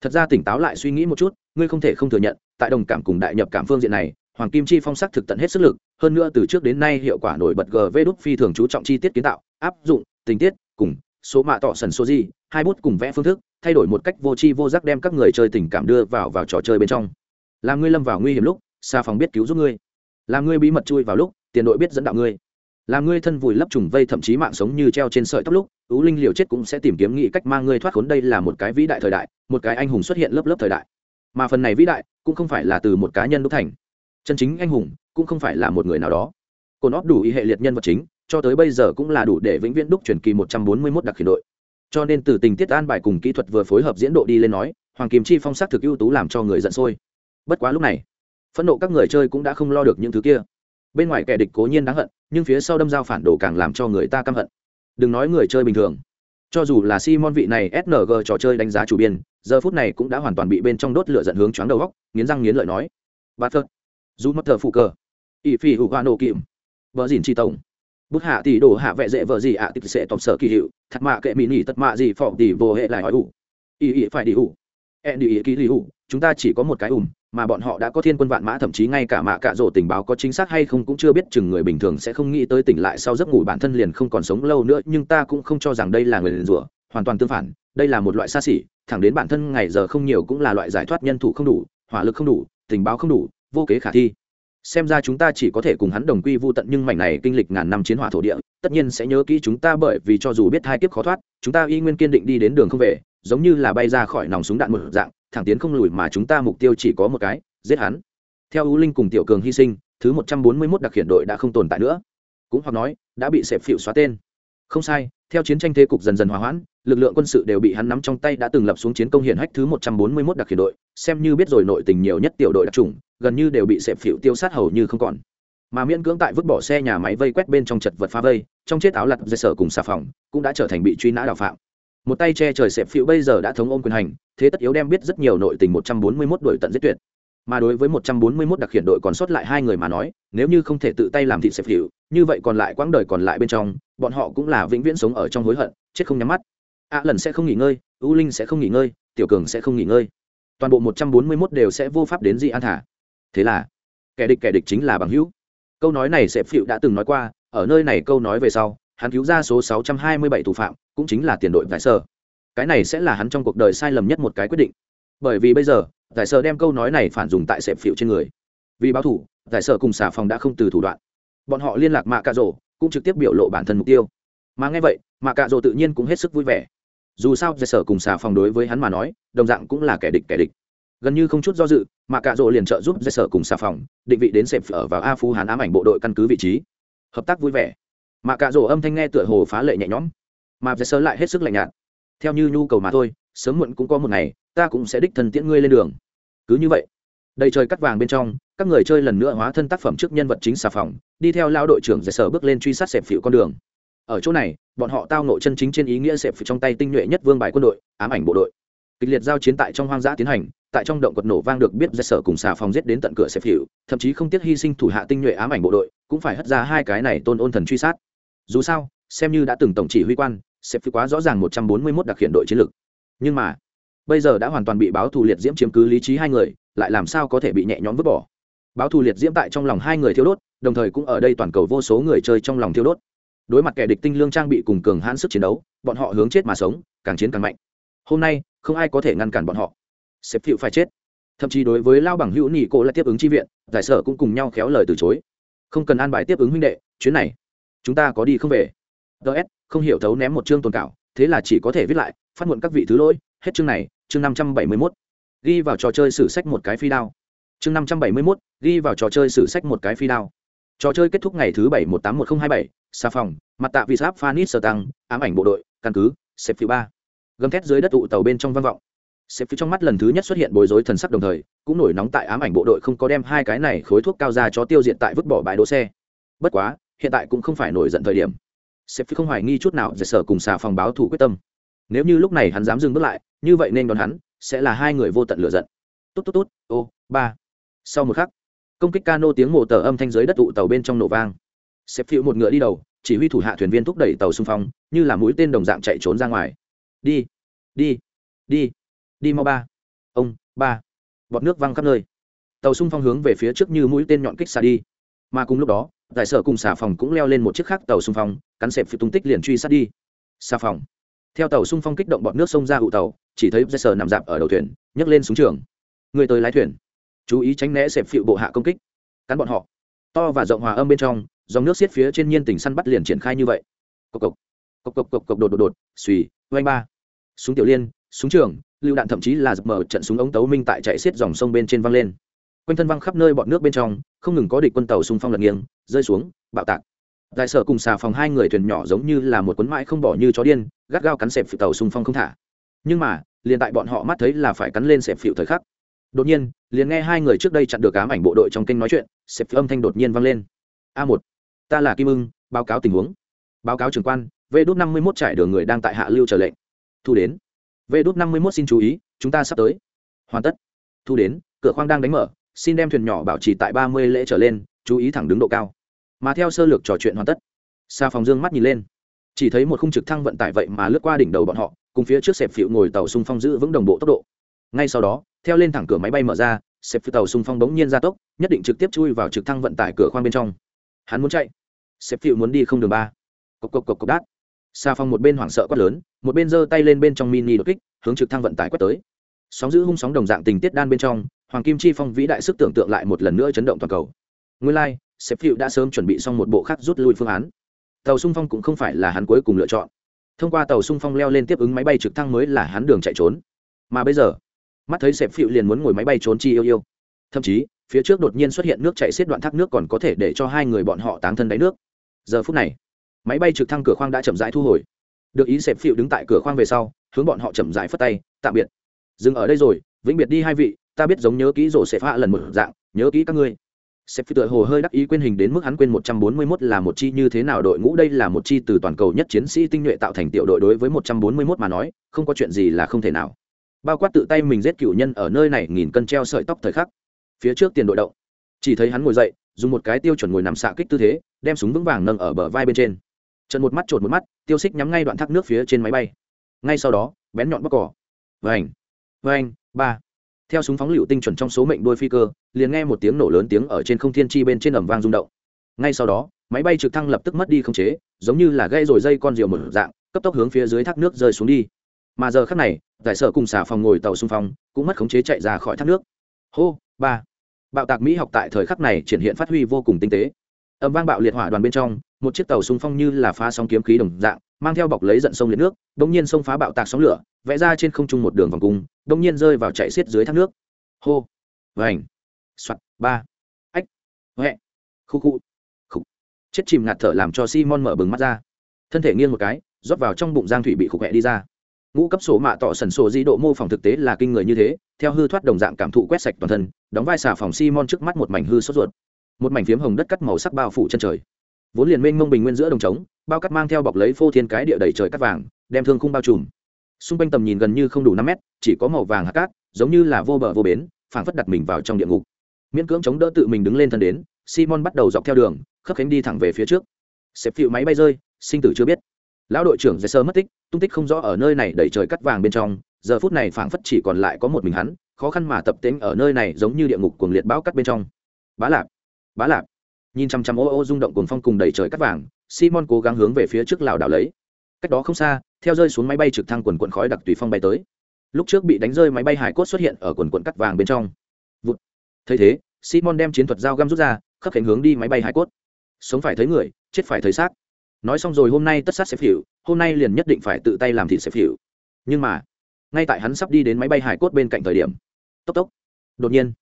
S1: Thật ra tỉnh táo lại suy nghĩ một chút, ngươi không thể không thừa nhận, tại đồng cảm cùng đại nhập cảm phương diện này, hoàng kim chi phong sắc thực tận hết sức lực, hơn nữa từ trước đến nay hiệu quả nổi bật gv đúc phi thường chú trọng chi tiết kiến tạo, áp dụng, tình tiết, cùng số mạ tỏ sần số gì, hai bút cùng vẽ phương thức, thay đổi một cách vô tri vô giác đem các người chơi tình cảm đưa vào vào trò chơi bên trong. Làm ngươi lâm vào nguy hiểm lúc xa phòng biết cứu giúp ngươi. Làm ngươi bí mật chui vào lúc tiền đội biết dẫn đạo ngươi. Làm ngươi thân vùi lấp trùng vây thậm chí mạng sống như treo trên sợi tóc lúc ú linh liều chết cũng sẽ tìm kiếm nghĩ cách mang ngươi thoát khốn đây là một cái vĩ đại thời đại, một cái anh hùng xuất hiện lớp lớp thời đại. Mà phần này vĩ đại cũng không phải là từ một cá nhân đúc thành. Chân chính anh hùng cũng không phải là một người nào đó. Cồn óp đủ ý hệ liệt nhân vật chính, cho tới bây giờ cũng là đủ để vĩnh viễn đúc truyền kỳ một trăm bốn mươi 141 đặc khiển đội. Cho nên từ tình tiết an bài cùng kỹ thuật vừa phối hợp diễn độ đi lên nói, hoàng kim chi phong sắc thực ưu tú làm cho người giận sôi. Bất quá lúc này, phẫn nộ các người chơi cũng đã không lo được những thứ kia bên ngoài kẻ địch cố nhiên đáng hận nhưng phía sau đâm dao phản đồ càng làm cho người ta căm hận. Đừng nói người chơi bình thường. Cho dù là simon vị này sng trò chơi đánh giá chủ biên giờ phút này cũng đã hoàn toàn bị bên trong đốt lửa dẫn hướng choáng đầu góc nghiến răng nghiến lợi nói. Bát phật. Dù mất thờ phụ cờ. Ỵ phi hữu hoa nổ kìm. Vợ dìn tri tổng. Bút hạ tỷ đổ hạ vẹ dễ vợ gì ạ à, tịch sẽ tổng sở kỳ hiệu. Thật mạ kệ mỹ nỉ tật mạ gì phỏng tỷ vô hệ lại hỏi ủ. Ỵ ỵ phải đi ủ. Ẹn đi ỵ ký lý ủ. Chúng ta chỉ có một cái ủm mà bọn họ đã có thiên quân vạn mã, thậm chí ngay cả mạ cạ rổ tình báo có chính xác hay không cũng chưa biết, chừng người bình thường sẽ không nghĩ tới tỉnh lại sau giấc ngủ bản thân liền không còn sống lâu nữa, nhưng ta cũng không cho rằng đây là người liền rủa, hoàn toàn tương phản, đây là một loại xa xỉ, thẳng đến bản thân ngày giờ không nhiều cũng là loại giải thoát nhân thủ không đủ, hỏa lực không đủ, tình báo không đủ, vô kế khả thi. Xem ra chúng ta chỉ có thể cùng hắn đồng quy vô tận, nhưng mảnh này kinh lịch ngàn năm chiến hỏa thổ địa, tất nhiên sẽ nhớ kỹ chúng ta bởi vì cho dù biết hai kiếp khó thoát, chúng ta y nguyên kiên định đi đến đường không về, giống như là bay ra khỏi nòng súng đạn một dạng thẳng tiến không lùi mà chúng ta mục tiêu chỉ có một cái, giết hắn. Theo ưu linh cùng tiểu cường hy sinh, thứ một trăm bốn mươi 141 đặc hiện đội đã không tồn tại nữa. Cũng hoặc nói, đã bị sẹp phịu xóa tên. Không sai, theo chiến tranh thế cục dần dần hòa hoãn, lực lượng quân sự đều bị hắn nắm trong tay đã từng lập xuống chiến công hiển hách thứ một trăm bốn mươi 141 đặc hiện đội, xem như biết rồi nội tình nhiều nhất tiểu đội đặc trùng gần như đều bị xẹp phịu tiêu sát hầu như không còn. Mà miễn cưỡng tại vứt bỏ xe nhà máy vây quét bên trong chật vật phá vây, trong chết áo lặt dây sở cùng xà phòng, cũng đã trở thành bị truy nã đào phạm một tay che trời xẹp phịu bây giờ đã thống ôm quyền hành, thế tất yếu đem biết rất nhiều nội tình một trăm bốn mươi 141 đội tận giết tuyệt. Mà đối với một trăm bốn mươi 141 đặc khiển đội còn sót lại hai người mà nói, nếu như không thể tự tay làm thịt xẹp phịu như vậy còn lại quãng đời còn lại bên trong, bọn họ cũng là vĩnh viễn sống ở trong hối hận, chết không nhắm mắt. A lần sẽ không nghỉ ngơi, u linh sẽ không nghỉ ngơi, tiểu cường sẽ không nghỉ ngơi. Toàn bộ một trăm bốn mươi 141 đều sẽ vô pháp đến dị an thả. Thế là, kẻ địch kẻ địch chính là bằng hữu. Câu nói này sẹp phịu đã từng nói qua, ở nơi này câu nói về sau hắn cứu ra số 627 thủ phạm, cũng chính là tiền đội giải sơ. Cái này sẽ là hắn trong cuộc đời sai lầm nhất một cái quyết định. Bởi vì bây giờ, giải sơ đem câu nói này phản dùng tại sẹp phịu trên người. Vì báo thủ, giải sơ cùng xà phòng đã không từ thủ đoạn. Bọn họ liên lạc mạ cạ rổ cũng trực tiếp biểu lộ bản thân mục tiêu. Mà nghe vậy, mạ cạ rổ tự nhiên cũng hết sức vui vẻ. Dù sao, giải sở cùng xà phòng đối với hắn mà nói, đồng dạng cũng là kẻ địch kẻ địch. Gần như không chút do dự mà cạ rổ liền trợ giúp giải sở cùng xà phòng, định vị đến sẹp ở vào a phú hán ám ảnh bộ đội căn cứ vị trí. Hợp tác vui vẻ mà cạ rỗ âm thanh nghe tựa hồ phá lệ nhẹ nhõm, mà giải sơ lại hết sức lạnh nhạt. Theo như nhu cầu mà thôi, sớm muộn cũng có một ngày, ta cũng sẽ đích thân tiễn ngươi lên đường. Cứ như vậy, đầy trời cắt vàng bên trong, các người chơi lần nữa hóa thân tác phẩm trước nhân vật chính xà phòng, đi theo lao đội trưởng giải sở bước lên truy sát sẹp phịu con đường. Ở chỗ này, bọn họ tao nộ chân chính trên ý nghĩa sẹp phịu trong tay tinh nhuệ nhất vương bài quân đội, ám ảnh bộ đội kịch liệt giao chiến tại trong hoang dã tiến hành, tại trong động quật nổ vang được biết dây sở cùng xà phòng giết đến tận cửa xếp hiệu thậm chí không tiếc hy sinh thủ hạ tinh nhuệ ám ảnh bộ đội, cũng phải hất ra hai cái này tôn ôn thần truy sát. Dù sao, xem như đã từng tổng chỉ huy quan xếp phi quá rõ ràng một trăm bốn mươi 141 đặc hiện đội chiến lược nhưng mà, bây giờ đã hoàn toàn bị báo thù liệt diễm chiếm cứ lý trí hai người, lại làm sao có thể bị nhẹ nhõm vứt bỏ? Báo thù liệt diễm tại trong lòng hai người thiêu đốt, đồng thời cũng ở đây toàn cầu vô số người chơi trong lòng thiêu đốt. Đối mặt kẻ địch tinh lương trang bị cùng cường hãn sức chiến đấu, bọn họ hướng chết mà sống, càng chiến càng mạnh hôm nay không ai có thể ngăn cản bọn họ. Sếp thiệu phải chết. Thậm chí đối với lao bằng hữu nghị cô là tiếp ứng tri viện, giải sở cũng cùng nhau khéo lời từ chối. Không cần an bài tiếp ứng huynh đệ, chuyến này, chúng ta có đi không về. Ts không hiểu thấu ném một chương tồn cảo, thế là chỉ có thể viết lại, phát muộn các vị thứ lỗi, hết chương này, chương năm trăm bảy mươi mốt. Ghi vào trò chơi sử sách một cái phi đao. Chương năm trăm bảy mươi mốt, ghi vào trò chơi sử sách một cái phi đao. Trò chơi kết thúc ngày thứ bảy một tám một n hai bảy xà phòng mặt tạ vị sáp phanit sơ tăng, ám ảnh bộ đội, căn cứ xếp phiếu ba gầm thét dưới đất tụ tàu bên trong vang vọng. Xếp phía trong mắt lần thứ nhất xuất hiện bối rối thần sắc đồng thời, cũng nổi nóng tại ám ảnh bộ đội không có đem hai cái này khối thuốc cao ra cho tiêu diệt tại vứt bỏ bãi đỗ xe. Bất quá, hiện tại cũng không phải nổi giận thời điểm. Xếp phía không hoài nghi chút nào giải sở cùng xà phòng báo thủ quyết tâm. Nếu như lúc này hắn dám dừng bước lại, như vậy nên đón hắn, sẽ là hai người vô tận lựa giận. Tốt tốt tốt, ô, ba. Sau một khắc, công kích cano tiếng mổ tờ âm thanh dưới đất tụ tàu bên trong nổ vang. Xếp phiêu một ngựa đi đầu, chỉ huy thủ hạ thuyền viên thúc đẩy tàu xung phong, như là mũi tên đồng dạng chạy trốn ra ngoài đi đi đi đi mau ba. Ông, ba. Bọt nước văng khắp nơi. Tàu xung phong hướng về phía trước như mũi tên nhọn kích xa đi. Mà cùng lúc đó, giải sở cùng xà phòng cũng leo lên một chiếc khác tàu xung phong, cắn xẹp phía tung tích liền truy sát đi. Xà phòng. Theo tàu xung phong kích động bọt nước sông ra hụ tàu, chỉ thấy giải sở nằm dạp ở đầu thuyền, nhấc lên xuống trường. Người tới lái thuyền. Chú ý tránh né xẹp phịu bộ hạ công kích. Cắn bọn họ. To và rộng hòa âm bên trong, dòng nước xiết phía trên nhiên tỉnh săn bắt liền triển khai như vậy. Cộc cộc cộc cộc cộc cộc đột đột đột suy oanh ba. Súng tiểu liên, súng trường lưu đạn thậm chí là dập mở trận súng ống tấu minh tại chạy xiết dòng sông bên trên văng lên. Quanh thân văng khắp nơi bọn nước bên trong, không ngừng có địch quân tàu xung phong lật nghiêng, rơi xuống, bạo tạc. Đại sở cùng xà phòng hai người thuyền nhỏ giống như là một cuốn mãi không bỏ như chó điên, gắt gao cắn xẹp phịu tàu xung phong không thả. Nhưng mà, liền tại bọn họ mắt thấy là phải cắn lên xẹp phịu thời khắc. Đột nhiên, liền nghe hai người trước đây chặn được ám ảnh bộ đội trong kênh nói chuyện, xẹp phịu âm thanh đột nhiên vang lên. A một, ta là kim ưng, báo cáo tình huống. Báo cáo trưởng quan v đốt năm mươi mốt trải đường người đang tại hạ lưu trở lệnh. Thu đến. Vê đốt năm mươi mốt xin chú ý, chúng ta sắp tới. Hoàn tất. Thu đến, cửa khoang đang đánh mở, xin đem thuyền nhỏ bảo trì tại ba mươi lễ trở lên, chú ý thẳng đứng độ cao. Mà theo sơ lược trò chuyện hoàn tất. Xa phòng dương mắt nhìn lên. Chỉ thấy một khung trực thăng vận tải vậy mà lướt qua đỉnh đầu bọn họ, cùng phía trước xẹp phịu ngồi tàu xung phong giữ vững đồng bộ tốc độ. Ngay sau đó, theo lên thẳng cửa máy bay mở ra xẹp phịu tàu xung phong bỗng nhiên ra tốc, nhất định trực tiếp chui vào trực thăng vận tải cửa khoang bên trong. Hắn muốn chạy. Xẹp phịu muốn đi không đường ba. Cộc cộc cộc cộc, đát xa phong một bên hoảng sợ quát lớn một bên giơ tay lên bên trong mini đột kích hướng trực thăng vận tải quét tới. Sóng giữ hung sóng đồng dạng tình tiết đan bên trong hoàng kim chi phong vĩ đại sức tưởng tượng lại một lần nữa chấn động toàn cầu. Nguyên lai、like, sếp phiệu đã sớm chuẩn bị xong một bộ khác rút lui phương án. Tàu sung phong cũng không phải là hắn cuối cùng lựa chọn. Thông qua tàu sung phong leo lên tiếp ứng máy bay trực thăng mới là hắn đường chạy trốn. Mà bây giờ mắt thấy sẹp phiệu liền muốn ngồi máy bay trốn chi yêu yêu. Thậm chí phía trước đột nhiên xuất hiện nước chạy xiết đoạn thác nước còn có thể để cho hai người bọn họ táng thân đáy nước. Giờ phút này máy bay trực thăng cửa khoang đã chậm rãi thu hồi. Được ý xẹp phịu đứng tại cửa khoang về sau, hướng bọn họ chậm rãi phất tay, tạm biệt. Dừng ở đây rồi, vĩnh biệt đi hai vị, ta biết giống nhớ kỹ rổ xẹp hạ lần một dạng, nhớ kỹ các ngươi. Sếp phi tựa hồ hơi đắc ý quên hình đến mức hắn quên một trăm bốn mươi 141 là một chi như thế nào đội ngũ, đây là một chi từ toàn cầu nhất chiến sĩ tinh nhuệ tạo thành tiểu đội đối với một trăm bốn mươi 141 mà nói, không có chuyện gì là không thể nào. Bao quát tự tay mình giết cựu nhân ở nơi này nghìn cân treo sợi tóc thời khắc. Phía trước tiền đội động. Chỉ thấy hắn ngồi dậy, dùng một cái tiêu chuẩn ngồi nằm xạ kích tư thế, đem súng vững vàng nâng ở bờ vai bên trên trận một mắt trột một mắt, tiêu xích nhắm ngay đoạn thác nước phía trên máy bay. Ngay sau đó, bén nhọn bóc cỏ vành vành, ba. Theo súng phóng lựu tinh chuẩn trong số mệnh đôi phi cơ, liền nghe một tiếng nổ lớn tiếng ở trên không thiên chi bên trên ẩm vang rung động. Ngay sau đó, máy bay trực thăng lập tức mất đi khống chế, giống như là gây rồi dây con rượu một dạng, cấp tốc hướng phía dưới thác nước rơi xuống đi. Mà giờ khắc này, giải sở cùng xả phòng ngồi tàu xung phong, cũng mất khống chế chạy ra khỏi thác nước. Hô, ba. Bạo tạc mỹ học tại thời khắc này triển hiện phát huy vô cùng tinh tế. Âm vang bạo liệt hỏa đoàn bên trong một chiếc tàu xung phong như là phá sóng kiếm khí đồng dạng, mang theo bọc lấy giận sông liệt nước đ nhiên sông phá bạo tạc sóng lửa, vẽ ra trên không trung một đường vòng cung đ nhiên rơi vào chạy xiết dưới thác nước. Hô, vành, soạt, ba, ách, huệ, khu khu, khục. Chết chìm ngạt thở làm cho simon mở bừng mắt ra. Thân thể nghiêng một cái, rót vào trong bụng giang thủy bị khục hẹ đi ra. Ngũ cấp số mạ tọ sần sổ di độ mô phỏng thực tế là kinh người như thế, theo hư thoát đồng dạng cảm thụ quét sạch toàn thân, đóng vai xà phòng simon trước mắt một mảnh hư sốt ruột. Một mảnh phiếm hồng đất cắt màu sắc bao phủ chân trời vốn liền mênh mông bình nguyên giữa đồng trống, bao cắt mang theo bọc lấy phô thiên cái địa đầy trời cắt vàng, đem thương khung bao trùm. Xung quanh tầm nhìn gần như không đủ năm mét, chỉ có màu vàng hạt cát, giống như là vô bờ vô bến, phảng phất đặt mình vào trong địa ngục. Miễn cưỡng chống đỡ tự mình đứng lên thân đến, simon bắt đầu dọc theo đường khấp khánh đi thẳng về phía trước. Xếp phịu máy bay rơi, sinh tử chưa biết. Lão đội trưởng dây sơ mất tích, tung tích không rõ ở nơi này đẩy trời cắt vàng bên trong, giờ phút này phảng phất chỉ còn lại có một mình hắn, khó khăn mà tập tính ở nơi này giống như địa ngục cuồng liệt bão cắt bên trong. Bá lạp! Bá lạp! Nhìn chằm chằm ô ô rung động cuồng phong cùng đầy trời cắt vàng, simon cố gắng hướng về phía trước lảo đảo lấy. Cách đó không xa, theo rơi xuống máy bay trực thăng quần quận khói đặc tùy phong bay tới. Lúc trước bị đánh rơi máy bay hải cốt xuất hiện ở quần quận cắt vàng bên trong. Vụt. Thấy thế, simon đem chiến thuật dao găm rút ra khắc cánh hướng đi máy bay hải cốt. Sống phải thấy người, chết phải thấy xác. Nói xong rồi hôm nay tất sát sẽ phỉu, hôm nay liền nhất định phải tự tay làm thịt sẽ phỉu. Nhưng mà, ngay tại hắn sắp đi đến máy bay hải cốt bên cạnh thời điểm, tốc tốc, đột nhiên,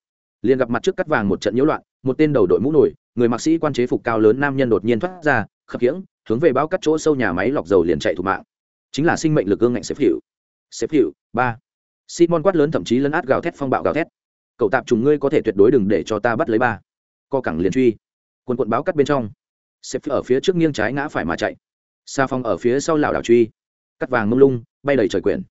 S1: liền gặp mặt trước cắt vàng một trận nhiễu loạn, một tên đầu đội mũ nổi người mặc sĩ quan chế phục cao lớn nam nhân đột nhiên thoát ra, khập khiễng, hướng về bao cắt chỗ sâu nhà máy lọc dầu liền chạy thủ mạng. Chính là sinh mệnh lực gương ngạnh xếp hiệu xếp hiệu ba. Simon quát lớn thậm chí lấn át gào thét, phong bạo gào thét. Cậu tạp trùng ngươi có thể tuyệt đối đừng để cho ta bắt lấy ba. Co cẳng liền truy. Quân quận báo cắt bên trong. Xếp ở phía trước nghiêng trái ngã phải mà chạy. Xa phong ở phía sau lảo đảo truy. Cắt vàng mông lung, bay đầy trời quyển.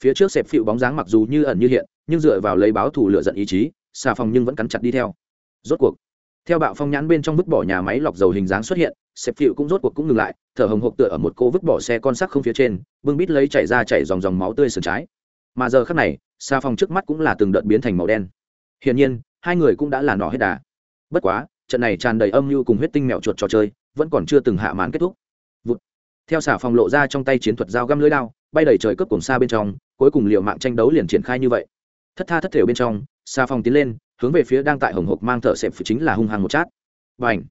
S1: Phía trước xếp phịu bóng dáng mặc dù như ẩn như hiện, nhưng dựa vào lấy báo thủ lựa giận ý chí xa phong nhưng vẫn cắn chặt đi theo. Rốt cuộc theo bạo phong nhãn bên trong vứt bỏ nhà máy lọc dầu hình dáng xuất hiện xếp phịu cũng rốt cuộc cũng ngừng lại thở hồng hộc tựa ở một cô vứt bỏ xe con sắc không phía trên bưng bít lấy chảy ra chảy dòng dòng máu tươi sườn trái. Mà giờ khắc này xa phong trước mắt cũng là từng đợt biến thành màu đen. Hiển nhiên hai người cũng đã là nỏ hết đà. Bất quá trận này tràn đầy âm mưu cùng huyết tinh mẹo chuột trò chơi vẫn còn chưa từng hạ màn kết thúc. Vụt. theo xả phòng lộ ra trong tay chiến thuật dao găm lưới lao, bay đầy trời cướp cùng xa bên trong cuối cùng liệu mạng tranh đấu liền triển khai như vậy. Thất tha thất thể bên trong xa phòng tiến lên hướng về phía đang tại hồng hộc mang thợ xẹp chính là hung hăng một chát. Và ảnh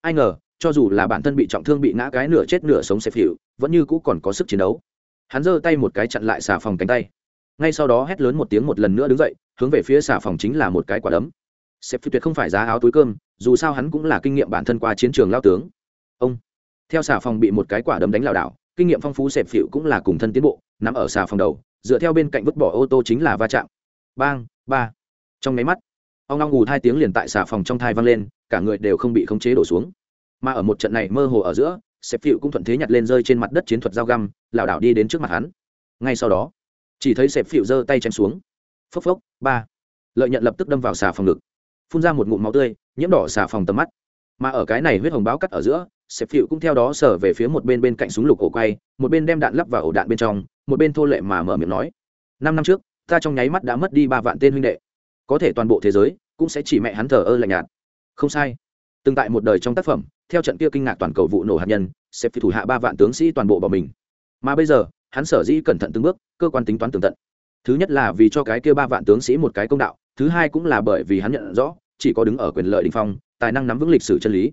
S1: ai ngờ, cho dù là bản thân bị trọng thương bị ngã cái nửa chết nửa sống xẹp phịu vẫn như cũ còn có sức chiến đấu. Hắn giơ tay một cái chặn lại xà phòng cánh tay. Ngay sau đó hét lớn một tiếng một lần nữa đứng dậy, hướng về phía xà phòng chính là một cái quả đấm. Xẹp phi tuyệt không phải giá áo túi cơm, dù sao hắn cũng là kinh nghiệm bản thân qua chiến trường lao tướng. Ông! Theo xà phòng bị một cái quả đấm đánh lảo đảo, kinh nghiệm phong phú xẹp phịu cũng là cùng thân tiến bộ, nằm ở xà phòng đầu, dựa theo bên cạnh vứt bỏ ô tô chính là va chạm. Bang! Ba! Trong máy mắt ông long ngù hai tiếng liền tại xà phòng trong thai văng lên, cả người đều không bị khống chế đổ xuống. Mà ở một trận này mơ hồ ở giữa, sẹp phịu cũng thuận thế nhặt lên rơi trên mặt đất chiến thuật dao găm, lảo đảo đi đến trước mặt hắn. Ngay sau đó, chỉ thấy sẹp phịu giơ tay chém xuống. Phốc phốc, ba. Lợi nhận lập tức đâm vào xà phòng ngực. Phun ra một ngụm máu tươi, nhiễm đỏ xà phòng tầm mắt. Mà ở cái này huyết hồng báo cắt ở giữa, sẹp phịu cũng theo đó sở về phía một bên bên cạnh súng lục ổ quay, một bên đem đạn lắp vào ổ đạn bên trong, một bên thô lệ mà mở miệng nói, năm năm trước, ta trong nháy mắt đã mất đi ba vạn tên huynh đệ có thể toàn bộ thế giới cũng sẽ chỉ mẹ hắn thờ ơ lạnh nhạt. Không sai. Từng tại một đời trong tác phẩm, theo trận kia kinh ngạc toàn cầu vụ nổ hạt nhân xếp phi thủ hạ ba vạn tướng sĩ toàn bộ bỏ mình. Mà bây giờ, hắn sở dĩ cẩn thận từng bước, cơ quan tính toán tường tận. Thứ nhất là vì cho cái kia ba vạn tướng sĩ một cái công đạo, thứ hai cũng là bởi vì hắn nhận rõ, chỉ có đứng ở quyền lợi đình phong, tài năng nắm vững lịch sử chân lý.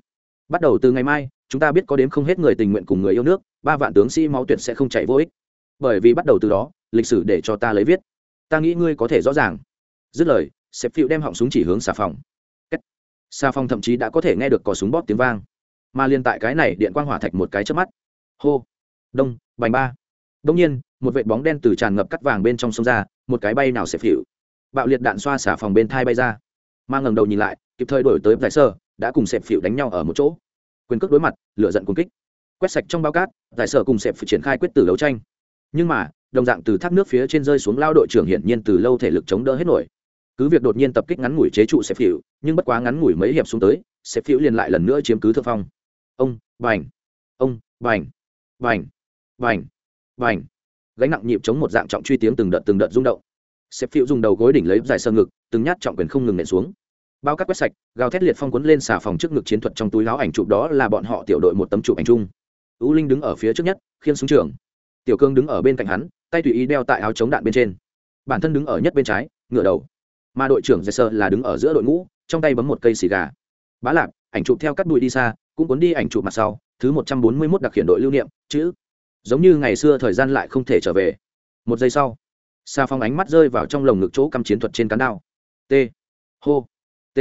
S1: Bắt đầu từ ngày mai, chúng ta biết có đến không hết người tình nguyện cùng người yêu nước, ba vạn tướng sĩ máu tuyệt sẽ không chạy vô ích. Bởi vì bắt đầu từ đó, lịch sử để cho ta lấy viết. Ta nghĩ ngươi có thể rõ ràng. Dứt lời sếp phiệu đem họng súng chỉ hướng xà phòng. Xà phòng thậm chí đã có thể nghe được cò súng bóp tiếng vang. Mà liên tại cái này điện quang hỏa thạch một cái trước mắt. Hô. Đông, bành ba. Đông nhiên, một vệ bóng đen từ tràn ngập cắt vàng bên trong sông ra, một cái bay nào xẹp phịu bạo liệt đạn xoa xà phòng bên thai bay ra. Mang ngầm đầu nhìn lại, kịp thời đổi tới giải sơ, đã cùng xẹp phịu đánh nhau ở một chỗ. Quyền cước đối mặt lựa giận cùng kích. Quét sạch trong bao cát, giải sở cùng xẹp phịu triển khai quyết tử đấu tranh. Nhưng mà, đồng dạng từ thác nước phía trên rơi xuống lao đội trưởng hiển nhiên từ lâu thể lực chống đỡ hết nổi cứ việc đột nhiên tập kích ngắn ngủi chế trụ xếp phiểu nhưng bất quá ngắn ngủi mấy hiệp xuống tới xếp phiểu liền lại lần nữa chiếm cứ thượng phong. Ông, bành. Ông, bành. Bành. Bành. Bành. Gánh nặng nhịp chống một dạng trọng truy tiếng từng đợt từng đợt rung động. Xếp phiểu dùng đầu gối đỉnh lấy dài sơ ngực, từng nhát trọng quyền không ngừng nện xuống. Bao cắt quét sạch, gào thét liệt phong quấn lên xà phòng trước ngực chiến thuật trong túi láo ảnh chụp đó là bọn họ tiểu đội một tấm chụp ảnh chung. U linh đứng ở phía trước nhất khiên xuống trường. Tiểu cương đứng ở bên cạnh hắn, tay tùy ý đeo tại áo chống đạn bên trên. Bản thân đứng ở nhất bên trái ngựa đầu mà đội trưởng dây sơ là đứng ở giữa đội ngũ, trong tay bấm một cây xì gà. Bá lạp, ảnh chụp theo cắt bụi đi xa, cũng cuốn đi ảnh chụp mặt sau, thứ một trăm bốn mươi mốt đặc hiện đội lưu niệm, chữ. Giống như ngày xưa thời gian lại không thể trở về. Một giây sau xa phong ánh mắt rơi vào trong lồng ngực chỗ căm chiến thuật trên cán đao. T. Hô. T.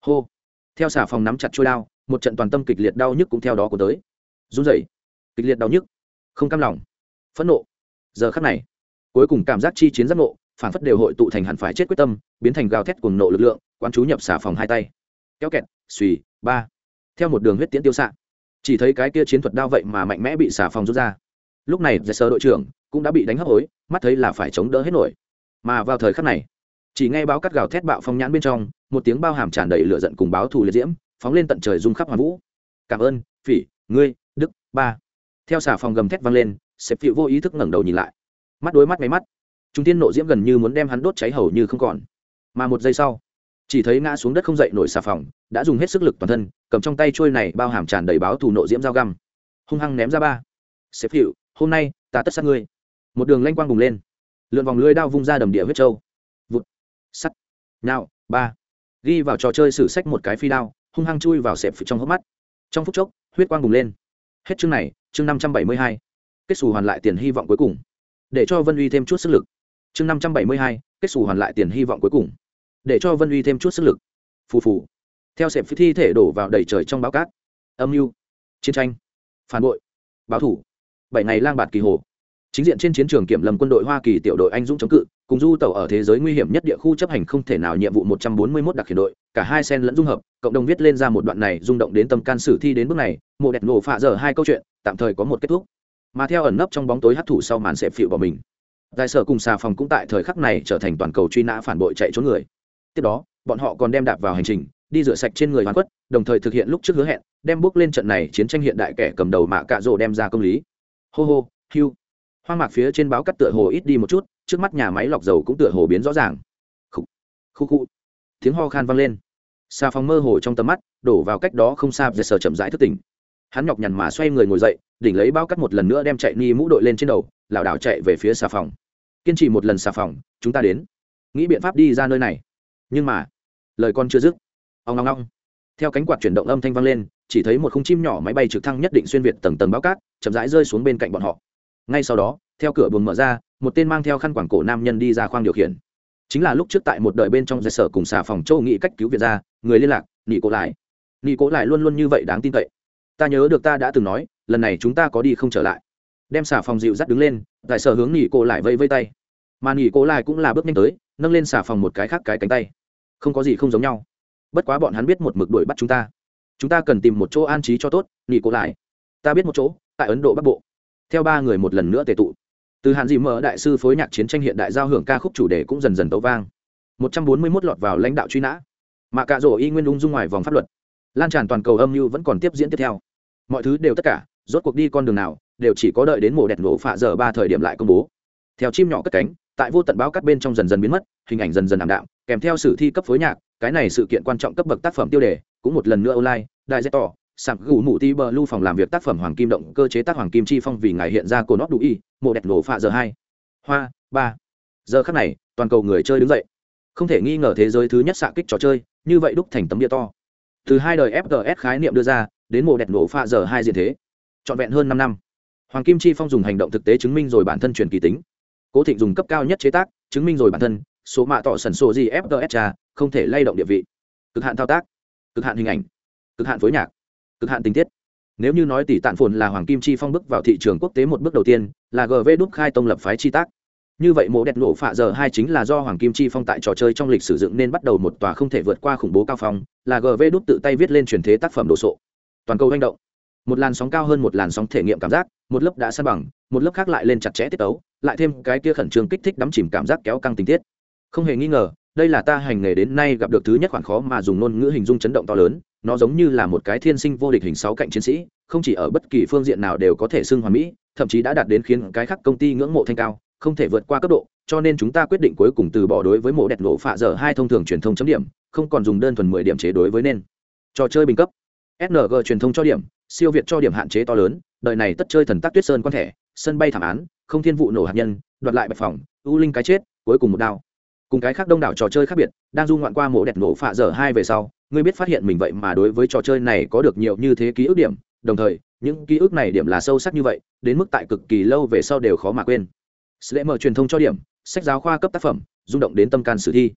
S1: Hô. Theo xà phòng nắm chặt trôi đao, một trận toàn tâm kịch liệt đau nhức cũng theo đó của tới. Run rẩy. Kịch liệt đau nhức. Không cam lòng. Phẫn nộ. Giờ khắc này, cuối cùng cảm giác chi chiến giác nộ phản phất đều hội tụ thành hẳn phải chết quyết tâm, biến thành gào thét cùng nộ lực lượng, quán chú nhập xà phòng hai tay. Kéo kẹt suy ba. Theo một đường huyết tiễn tiêu xạ. Chỉ thấy cái kia chiến thuật đao vậy mà mạnh mẽ bị xà phòng rút ra. Lúc này giải sơ đội trưởng cũng đã bị đánh hấp hối, mắt thấy là phải chống đỡ hết nổi. Mà vào thời khắc này, chỉ nghe báo cắt gào thét bạo phong nhãn bên trong, một tiếng bao hàm tràn đầy lửa giận cùng báo thù liệt diễm, phóng lên tận trời rung khắp hoàn vũ. Cảm ơn, phỉ, ngươi, đức, ba. Theo xà phòng gầm thét vang lên sếp phịu vô ý thức ngẩng đầu nhìn lại. Mắt đối mắt máy mắt trung tiên nộ diễm gần như muốn đem hắn đốt cháy hầu như không còn. Mà một giây sau, chỉ thấy ngã xuống đất không dậy nổi xà phòng, đã dùng hết sức lực toàn thân, cầm trong tay trôi này bao hàm tràn đầy báo thù nộ diễm dao găm. Hung hăng ném ra ba. Xếp hiệu hôm nay ta tất sát ngươi. Một đường lanh quang bùng lên, lượn vòng lưới đao vung ra đầm địa huyết trâu vụt. Sắt. Nào ba. Ghi vào trò chơi sử sách một cái phi đao, hung hăng chui vào xẹp trong hốc mắt. Trong phút chốc, huyết quang bùng lên. Hết chương này, chương năm trăm bảy mươi hai. Kết xù hoàn lại tiền hy vọng cuối cùng. Để cho vân uy thêm chút sức lực chương năm trăm bảy mươi hai, kết xù hoàn lại tiền hy vọng cuối cùng. Để cho vân uy thêm chút sức lực. Phù phù. Theo sẹp phi thi thể đổ vào đầy trời trong báo cát. Âm mưu. Chiến tranh. Phản bội. Báo thủ. Bảy ngày lang bạt kỳ hồ. Chính diện trên chiến trường kiểm lâm quân đội hoa kỳ tiểu đội anh dũng chống cự, cùng du tàu ở thế giới nguy hiểm nhất địa khu chấp hành không thể nào nhiệm vụ một trăm bốn mươi 141 đặc khiển đội, cả hai sen lẫn dung hợp, cộng đồng viết lên ra một đoạn này rung động đến tâm can sử thi đến bước này, mộ đẹp nổ phạ giờ hai câu chuyện, tạm thời có một kết thúc. Mà theo ẩn nấp trong bóng tối hấp thụ sau màn sẹp phịu bỏ mình đại sở cùng xà phòng cũng tại thời khắc này trở thành toàn cầu truy nã phản bội chạy trốn người. Tiếp đó, bọn họ còn đem đạp vào hành trình, đi rửa sạch trên người hoàn quất đồng thời thực hiện lúc trước hứa hẹn, đem bước lên trận này chiến tranh hiện đại kẻ cầm đầu mạ cạ rồ đem ra công lý. Hô hô, hiu. Hoang mạc phía trên báo cắt tựa hồ ít đi một chút, trước mắt nhà máy lọc dầu cũng tựa hồ biến rõ ràng. Khu khu khu tiếng ho khan vang lên. Xà phòng mơ hồ trong tầm mắt, đổ vào cách đó không xa về sở chậm rãi thức tỉnh. Hắn nhọc nhằn mà xoay người ngồi dậy, đỉnh lấy bao cắt một lần nữa đem chạy ni mũ đội lên trên đầu, lảo đảo chạy về phía xà phòng kiên trì một lần xà phòng, chúng ta đến. Nghĩ biện pháp đi ra nơi này. Nhưng mà, lời con chưa dứt. Ông ngong ngong. Theo cánh quạt chuyển động âm thanh vang lên, chỉ thấy một khung chim nhỏ máy bay trực thăng nhất định xuyên việt tầng tầng bao cát, chậm rãi rơi xuống bên cạnh bọn họ. Ngay sau đó, theo cửa buồng mở ra, một tên mang theo khăn quảng cổ nam nhân đi ra khoang điều khiển. Chính là lúc trước tại một đời bên trong dây sở cùng xà phòng châu nghị cách cứu việt ra, người liên lạc, nị cổ lại. Nị cổ lại luôn luôn như vậy đáng tin cậy. Ta nhớ được ta đã từng nói, lần này chúng ta có đi không trở lại đem xà phòng dịu dắt đứng lên, tại sở hướng nghỉ cô lại vây vây tay. Mà nghỉ cô lại cũng là bước nhanh tới, nâng lên xà phòng một cái khác cái cánh tay. Không có gì không giống nhau. Bất quá bọn hắn biết một mực đuổi bắt chúng ta. Chúng ta cần tìm một chỗ an trí cho tốt, nghỉ cô lại. Ta biết một chỗ, tại ấn độ bắc bộ. Theo ba người một lần nữa tề tụ. Từ hạn dị mở đại sư phối nhạc chiến tranh hiện đại giao hưởng ca khúc chủ đề cũng dần dần tấu vang. Một trăm bốn mươi 141 lọt vào lãnh đạo truy nã. Mà cạ rổ y nguyên ung dung ngoài vòng pháp luật. Lan tràn toàn cầu âm mưu vẫn còn tiếp diễn tiếp theo. Mọi thứ đều tất cả, rốt cuộc đi con đường nào đều chỉ có đợi đến mổ đẹp nổ phạ giờ ba thời điểm lại công bố. Theo chim nhỏ cất cánh, tại vô tận báo cắt bên trong dần dần biến mất, hình ảnh dần dần ảm đạm, kèm theo sử thi cấp phối nhạc, cái này sự kiện quan trọng cấp bậc tác phẩm tiêu đề, cũng một lần nữa online, đại dễ tỏ sạc gù mụ ti bờ lưu phòng làm việc tác phẩm hoàng kim động, cơ chế tác hoàng kim chi phong vì ngài hiện ra cồn óc đủ y mộ đẹp nổ phạ giờ hai. Hoa, ba. Giờ khắc này, toàn cầu người chơi đứng dậy. Không thể nghi ngờ thế giới thứ nhất xạ kích trò chơi, như vậy đúc thành tấm địa to. Từ hai đời fts khái niệm đưa ra, đến mộ đẹp nổ phạ giờ hai diện thế. Trọn vẹn hơn năm năm hoàng kim chi phong dùng hành động thực tế chứng minh rồi bản thân truyền kỳ tính. Cố thịnh dùng cấp cao nhất chế tác, chứng minh rồi bản thân, số mạ tỏ sần sổ gì fts cha, không thể lay động địa vị. Cực hạn thao tác, cực hạn hình ảnh, cực hạn phối nhạc, cực hạn tình tiết. Nếu như nói tỷ tạn phồn là hoàng kim chi phong bước vào thị trường quốc tế một bước đầu tiên, là gv đúc khai tông lập phái chi tác. Như vậy mộ đẹp nổ phạ giờ hai chính là do hoàng kim chi phong tại trò chơi trong lịch sử dựng nên bắt đầu một tòa không thể vượt qua khủng bố cao phong, là gv đúc tự tay viết lên truyền thế tác phẩm đồ sộ. Toàn cầu manh động một làn sóng cao hơn một làn sóng thể nghiệm cảm giác, một lớp đã san bằng, một lớp khác lại lên chặt chẽ tiết tấu, lại thêm cái kia khẩn trương kích thích đắm chìm cảm giác kéo căng tình tiết. Không hề nghi ngờ, đây là ta hành nghề đến nay gặp được thứ nhất khoản khó mà dùng ngôn ngữ hình dung chấn động to lớn, nó giống như là một cái thiên sinh vô địch hình sáu cạnh chiến sĩ, không chỉ ở bất kỳ phương diện nào đều có thể xưng hoàn mỹ, thậm chí đã đạt đến khiến cái khác công ty ngưỡng mộ thanh cao, không thể vượt qua cấp độ, cho nên chúng ta quyết định cuối cùng từ bỏ đối với mộ đẹp nổ phạ dở hai thông thường truyền thông chấm điểm, không còn dùng đơn thuần mười điểm chế đối với nên. Trò chơi bình cấp sng truyền thông cho điểm siêu việt cho điểm hạn chế to lớn, đời này tất chơi thần tác tuyết sơn quan thẻ, sân bay thảm án, không thiên vụ nổ hạt nhân, đoạt lại bạch phòng u linh cái chết, cuối cùng một đao. Cùng cái khác đông đảo trò chơi khác biệt, đang du ngoạn qua mộ đẹp nổ phạ dở hai về sau, ngươi biết phát hiện mình vậy mà đối với trò chơi này có được nhiều như thế ký ức điểm, đồng thời, những ký ức này điểm là sâu sắc như vậy, đến mức tại cực kỳ lâu về sau đều khó mà quên. Sẽ mở truyền thông cho điểm, sách giáo khoa cấp tác phẩm, rung động đến tâm can sử thi.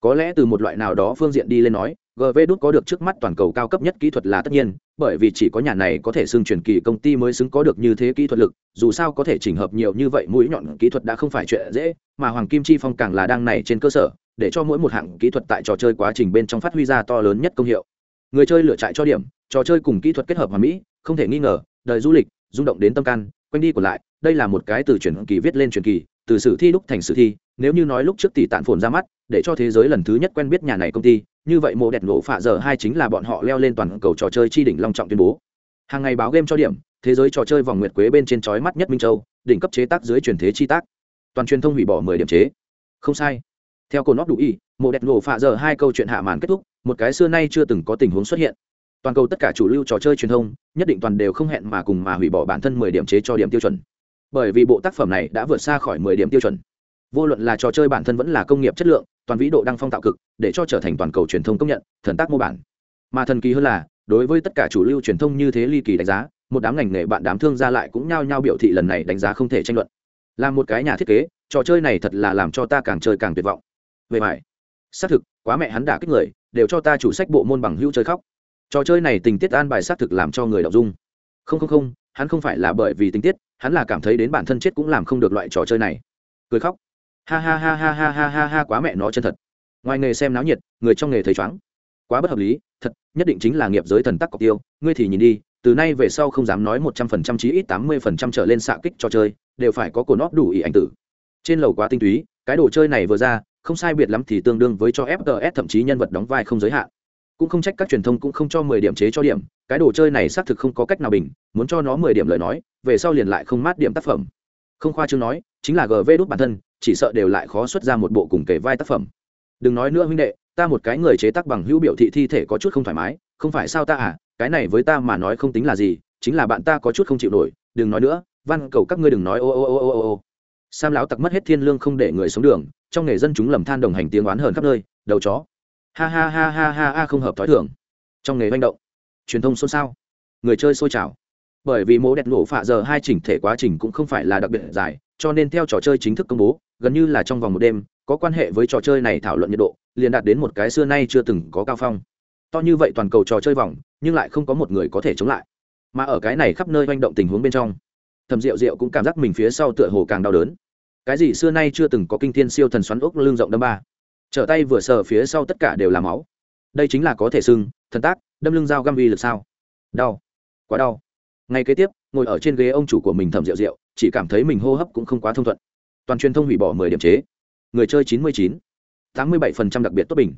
S1: Có lẽ từ một loại nào đó phương diện đi lên nói gv đút có được trước mắt toàn cầu cao cấp nhất kỹ thuật là tất nhiên, bởi vì chỉ có nhà này có thể xưng truyền kỳ công ty mới xứng có được như thế kỹ thuật lực, dù sao có thể chỉnh hợp nhiều như vậy mũi nhọn kỹ thuật đã không phải chuyện dễ, mà hoàng kim chi phong càng là đang này trên cơ sở, để cho mỗi một hạng kỹ thuật tại trò chơi quá trình bên trong phát huy ra to lớn nhất công hiệu. Người chơi lựa chạy cho điểm, trò chơi cùng kỹ thuật kết hợp hòa mỹ, không thể nghi ngờ, đời du lịch, rung động đến tâm can, quanh đi còn lại, đây là một cái từ truyền kỳ viết lên truyền kỳ, từ sử thi đúc thành sử thi, nếu như nói lúc trước tỷ tạn phồn ra mắt để cho thế giới lần thứ nhất quen biết nhà này công ty, như vậy mộ đẹp nổ phạ giờ hai chính là bọn họ leo lên toàn cầu trò chơi chi đỉnh long trọng tuyên bố. Hàng ngày báo game cho điểm, thế giới trò chơi vòng nguyệt quế bên trên chói mắt nhất minh châu, đỉnh cấp chế tác dưới truyền thế chi tác. Toàn truyền thông hủy bỏ mười điểm chế. Không sai. Theo cồn óc đủ y, mộ đẹp nổ phạ giờ hai câu chuyện hạ màn kết thúc, một cái xưa nay chưa từng có tình huống xuất hiện. Toàn cầu tất cả chủ lưu trò chơi truyền thông, nhất định toàn đều không hẹn mà cùng mà hủy bỏ bản thân mười điểm chế cho điểm tiêu chuẩn. Bởi vì bộ tác phẩm này đã vượt xa khỏi mười điểm tiêu chuẩn vô luận là trò chơi bản thân vẫn là công nghiệp chất lượng toàn vĩ độ đăng phong tạo cực để cho trở thành toàn cầu truyền thông công nhận thần tác mô bản. Mà thần kỳ hơn là đối với tất cả chủ lưu truyền thông như thế ly kỳ đánh giá một đám ngành nghề bạn đám thương gia lại cũng nhao nhao biểu thị lần này đánh giá không thể tranh luận. Là một cái nhà thiết kế trò chơi này thật là làm cho ta càng chơi càng tuyệt vọng. Về mải, xác thực quá mẹ hắn đả kích người đều cho ta chủ sách bộ môn bằng hữu chơi khóc. Trò chơi này tình tiết an bài xác thực làm cho người đọc dung không không không hắn không phải là bởi vì tình tiết hắn là cảm thấy đến bản thân chết cũng làm không được loại trò chơi này. Cười khóc ha ha ha ha ha ha ha ha, quá mẹ nó chân thật. Ngoài nghề xem náo nhiệt, người trong nghề thấy chóng quá bất hợp lý, thật, nhất định chính là nghiệp giới thần tắc cọc tiêu. Ngươi thì nhìn đi, từ nay về sau không dám nói một trăm phần trăm, chí ít tám mươi phần trăm trở lên xạ kích cho chơi, đều phải có cổ nót đủ ý ảnh tử. Trên lầu quá tinh túy, cái đồ chơi này vừa ra, không sai biệt lắm thì tương đương với cho fts thậm chí nhân vật đóng vai không giới hạn. Cũng không trách các truyền thông cũng không cho mười điểm chế cho điểm, cái đồ chơi này xác thực không có cách nào bình, muốn cho nó mười điểm lời nói, về sau liền lại không mát điểm tác phẩm. Không khoa chương nói, chính là gv đút bản thân chỉ sợ đều lại khó xuất ra một bộ cùng kể vai tác phẩm. Đừng nói nữa huynh đệ, ta một cái người chế tác bằng hữu biểu thị thi thể có chút không thoải mái, không phải sao ta à cái này với ta mà nói không tính là gì, chính là bạn ta có chút không chịu nổi, đừng nói nữa, văn cầu các ngươi đừng nói ô ô ô ô ô ô. Sam lão tặc mất hết thiên lương không để người sống đường, trong nghề dân chúng lầm than đồng hành tiếng oán hờn khắp nơi, đầu chó. Ha ha ha ha ha ha, không hợp thói thường. Trong nghề manh động, truyền thông xôn xao, người chơi sôi trào. Bởi vì mố đẹp nổ phạ giờ hai chỉnh thể quá trình cũng không phải là đặc biệt dài cho nên theo trò chơi chính thức công bố, gần như là trong vòng một đêm, có quan hệ với trò chơi này thảo luận nhiệt độ, liền đạt đến một cái xưa nay chưa từng có cao phong. To như vậy toàn cầu trò chơi vòng, nhưng lại không có một người có thể chống lại. Mà ở cái này khắp nơi manh động tình huống bên trong thầm rượu rượu cũng cảm giác mình phía sau tựa hồ càng đau đớn. Cái gì xưa nay chưa từng có kinh thiên siêu thần xoắn ốc lưng rộng đâm ba. Trở tay vừa sờ phía sau tất cả đều là máu. Đây chính là có thể sưng thần tác, đâm lưng dao găm uy lực sao? Đau, quá đau. Ngay kế tiếp, ngồi ở trên ghế ông chủ của mình thầm rượu rượu chỉ cảm thấy mình hô hấp cũng không quá thông thuận. Toàn truyền thông hủy bỏ mười điểm chế. Người chơi chín mươi chín, tám mươi bảy phần trăm đặc biệt tốt bình.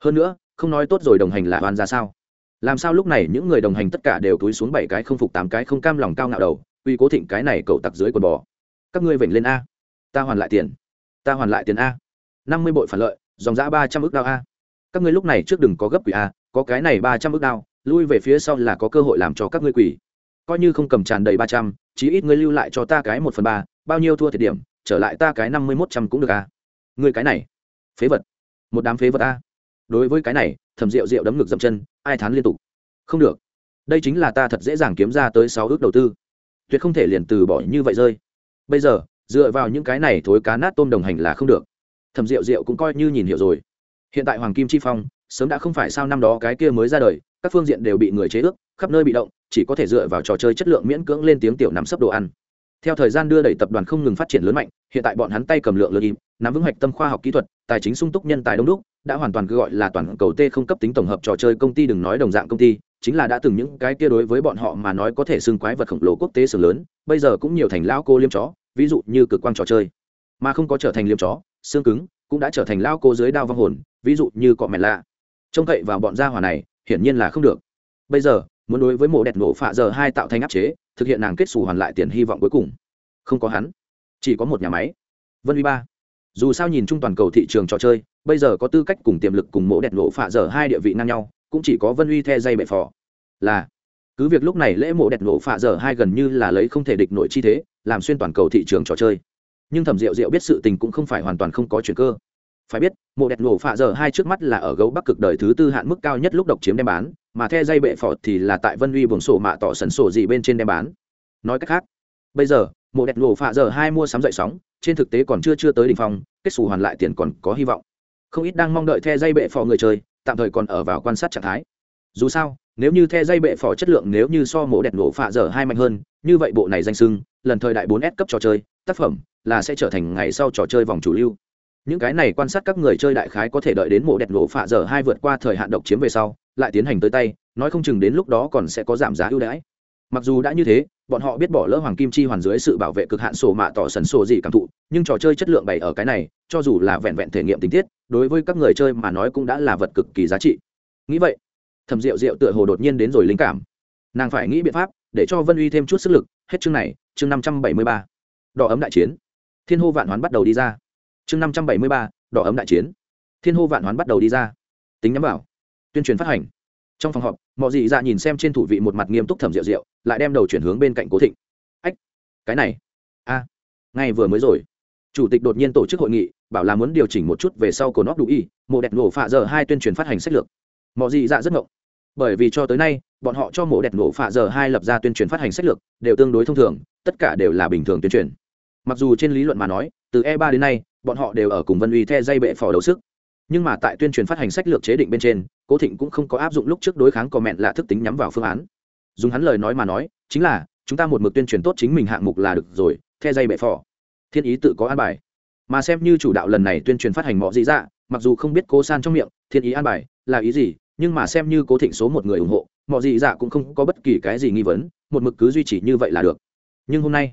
S1: Hơn nữa, không nói tốt rồi đồng hành là oan ra sao? Làm sao lúc này những người đồng hành tất cả đều túi xuống bảy cái không phục tám cái không cam lòng cao ngạo đầu uy cố thịnh cái này cậu tặc dưới quần bò. Các ngươi vểnh lên a. Ta hoàn lại tiền. Ta hoàn lại tiền a. năm mươi bội phản lợi, dòng giã ba trăm ước đao a. Các ngươi lúc này trước đừng có gấp quỷ a, có cái này ba trăm ước đao, lui về phía sau là có cơ hội làm cho các ngươi quỷ coi như không cầm tràn đầy ba trăm, chí ít ngươi lưu lại cho ta cái một phần ba, bao nhiêu thua thiệt điểm, trở lại ta cái năm mươi mốt trăm cũng được à? ngươi cái này, phế vật, một đám phế vật a. Đối với cái này, thẩm rượu rượu đấm ngực dậm chân, ai thán liên tục. Không được. Đây chính là ta thật dễ dàng kiếm ra tới sáu ước đầu tư. Tuyệt không thể liền từ bỏ như vậy rơi. Bây giờ, dựa vào những cái này thối cá nát tôm đồng hành là không được. Thẩm rượu rượu cũng coi như nhìn hiểu rồi. Hiện tại hoàng kim chi phong, sớm đã không phải sao năm đó cái kia mới ra đời, các phương diện đều bị người chế ước, khắp nơi bị động chỉ có thể dựa vào trò chơi chất lượng miễn cưỡng lên tiếng tiểu nắm sấp đồ ăn. Theo thời gian đưa đẩy tập đoàn không ngừng phát triển lớn mạnh, hiện tại bọn hắn tay cầm lượng lớn im, nắm vững hoạch tâm khoa học kỹ thuật, tài chính sung túc nhân tài đông đúc, đã hoàn toàn cứ gọi là toàn cầu t không cấp tính tổng hợp trò chơi công ty đừng nói đồng dạng công ty, chính là đã từng những cái kia đối với bọn họ mà nói có thể xưng quái vật khổng lồ quốc tế sưởng lớn, bây giờ cũng nhiều thành lao cô liêm chó, ví dụ như cực quang trò chơi. Mà không có trở thành liêm chó, xương cứng cũng đã trở thành lao cô dưới đao vong hồn, ví dụ như cọ mẹ lạ. Trông cậy vào bọn gia hỏa này, hiển nhiên là không được. Bây giờ muốn đối với mộ đẹp nổ phạ giờ hai tạo thành áp chế, thực hiện nàng kết xù hoàn lại tiền hy vọng cuối cùng. Không có hắn, chỉ có một nhà máy. Vân uy ba. Dù sao nhìn chung toàn cầu thị trường trò chơi, bây giờ có tư cách cùng tiềm lực cùng mộ đẹp nổ phạ giờ hai địa vị ngang nhau, cũng chỉ có vân uy the dây bệ phò. Là, cứ việc lúc này lễ mộ đẹp nổ phạ giờ hai gần như là lấy không thể địch nội chi thế, làm xuyên toàn cầu thị trường trò chơi. Nhưng thẩm diệu diệu biết sự tình cũng không phải hoàn toàn không có chuyện cơ phải biết, mộ đẹp nổ phạ giờ hai trước mắt là ở gấu bắc cực đời thứ tư hạn mức cao nhất lúc độc chiếm đem bán, mà the dây bệ phò thì là tại vân uy buồng sổ mạ tỏ sần sổ gì bên trên đem bán. Nói cách khác, bây giờ, mộ đẹp nổ phạ giờ hai mua sắm dậy sóng, trên thực tế còn chưa chưa tới đ ỉ n h phong, kết xù hoàn lại tiền còn có hy vọng. Không ít đang mong đợi the dây bệ phò người chơi, tạm thời còn ở vào quan sát trạng thái. Dù sao, nếu như the dây bệ phò chất lượng nếu như so mộ đẹp nổ phạ giờ hai mạnh hơn, như vậy bộ này danh sưng, lần thời đại bốn s cấp trò chơi, tác phẩm là sẽ trở thành ngày sau trò chơi vòng chủ lưu những cái này quan sát các người chơi đại khái có thể đợi đến mộ đẹp nổ phạ giờ hai vượt qua thời hạn độc chiếm về sau, lại tiến hành tới tay, nói không chừng đến lúc đó còn sẽ có giảm giá ưu đãi. Mặc dù đã như thế, bọn họ biết bỏ lỡ hoàng kim chi hoàn dưới sự bảo vệ cực hạn sổ mạ tỏ sần sổ gì cảm thụ, nhưng trò chơi chất lượng bày ở cái này, cho dù là vẹn vẹn thể nghiệm tình tiết, đối với các người chơi mà nói cũng đã là vật cực kỳ giá trị. Nghĩ vậy thầm rượu rượu tựa hồ đột nhiên đến rồi linh cảm. Nàng phải nghĩ biện pháp để cho vân uy thêm chút sức lực. Hết chương này, chương năm trăm bảy mươi ba. Đỏ ấm đại chiến. Thiên hô vạn hoán bắt đầu đi ra chương năm trăm bảy mươi ba, đỏ ấm đại chiến. Thiên hô vạn hoán bắt đầu đi ra. Tính nhắm vào. Tuyên truyền phát hành. Trong phòng họp, mọi dị dạ nhìn xem trên thủ vị một mặt nghiêm túc thẩm rượu rượu lại đem đầu chuyển hướng bên cạnh cố thịnh. Ách, cái này. A, ngay vừa mới rồi. Chủ tịch đột nhiên tổ chức hội nghị, bảo là muốn điều chỉnh một chút về sau cổ nóc đủ y, mộ đẹp nổ phạ giờ hai tuyên truyền phát hành sách lược. Mọi dị dạ rất ngộng. Bởi vì cho tới nay, bọn họ cho mộ đẹp nổ phạ giờ hai lập ra tuyên truyền phát hành sách lược, đều tương đối thông thường, tất cả đều là bình thường tuyên truyền. Mặc dù trên lý luận mà nói, từ e ba đến nay bọn họ đều ở cùng vân uy the dây bệ phò đấu sức. Nhưng mà tại tuyên truyền phát hành sách lược chế định bên trên, cố thịnh cũng không có áp dụng lúc trước đối kháng comment là thức tính nhắm vào phương án. Dùng hắn lời nói mà nói, chính là, chúng ta một mực tuyên truyền tốt chính mình hạng mục là được rồi, the dây bệ phò. Thiên ý tự có an bài. Mà xem như chủ đạo lần này tuyên truyền phát hành mọi gì dạ mặc dù không biết cố san trong miệng, thiên ý an bài là ý gì, nhưng mà xem như cố thịnh số một người ủng hộ mọi gì dạ cũng không có bất kỳ cái gì nghi vấn, một mực cứ duy trì như vậy là được. Nhưng hôm nay,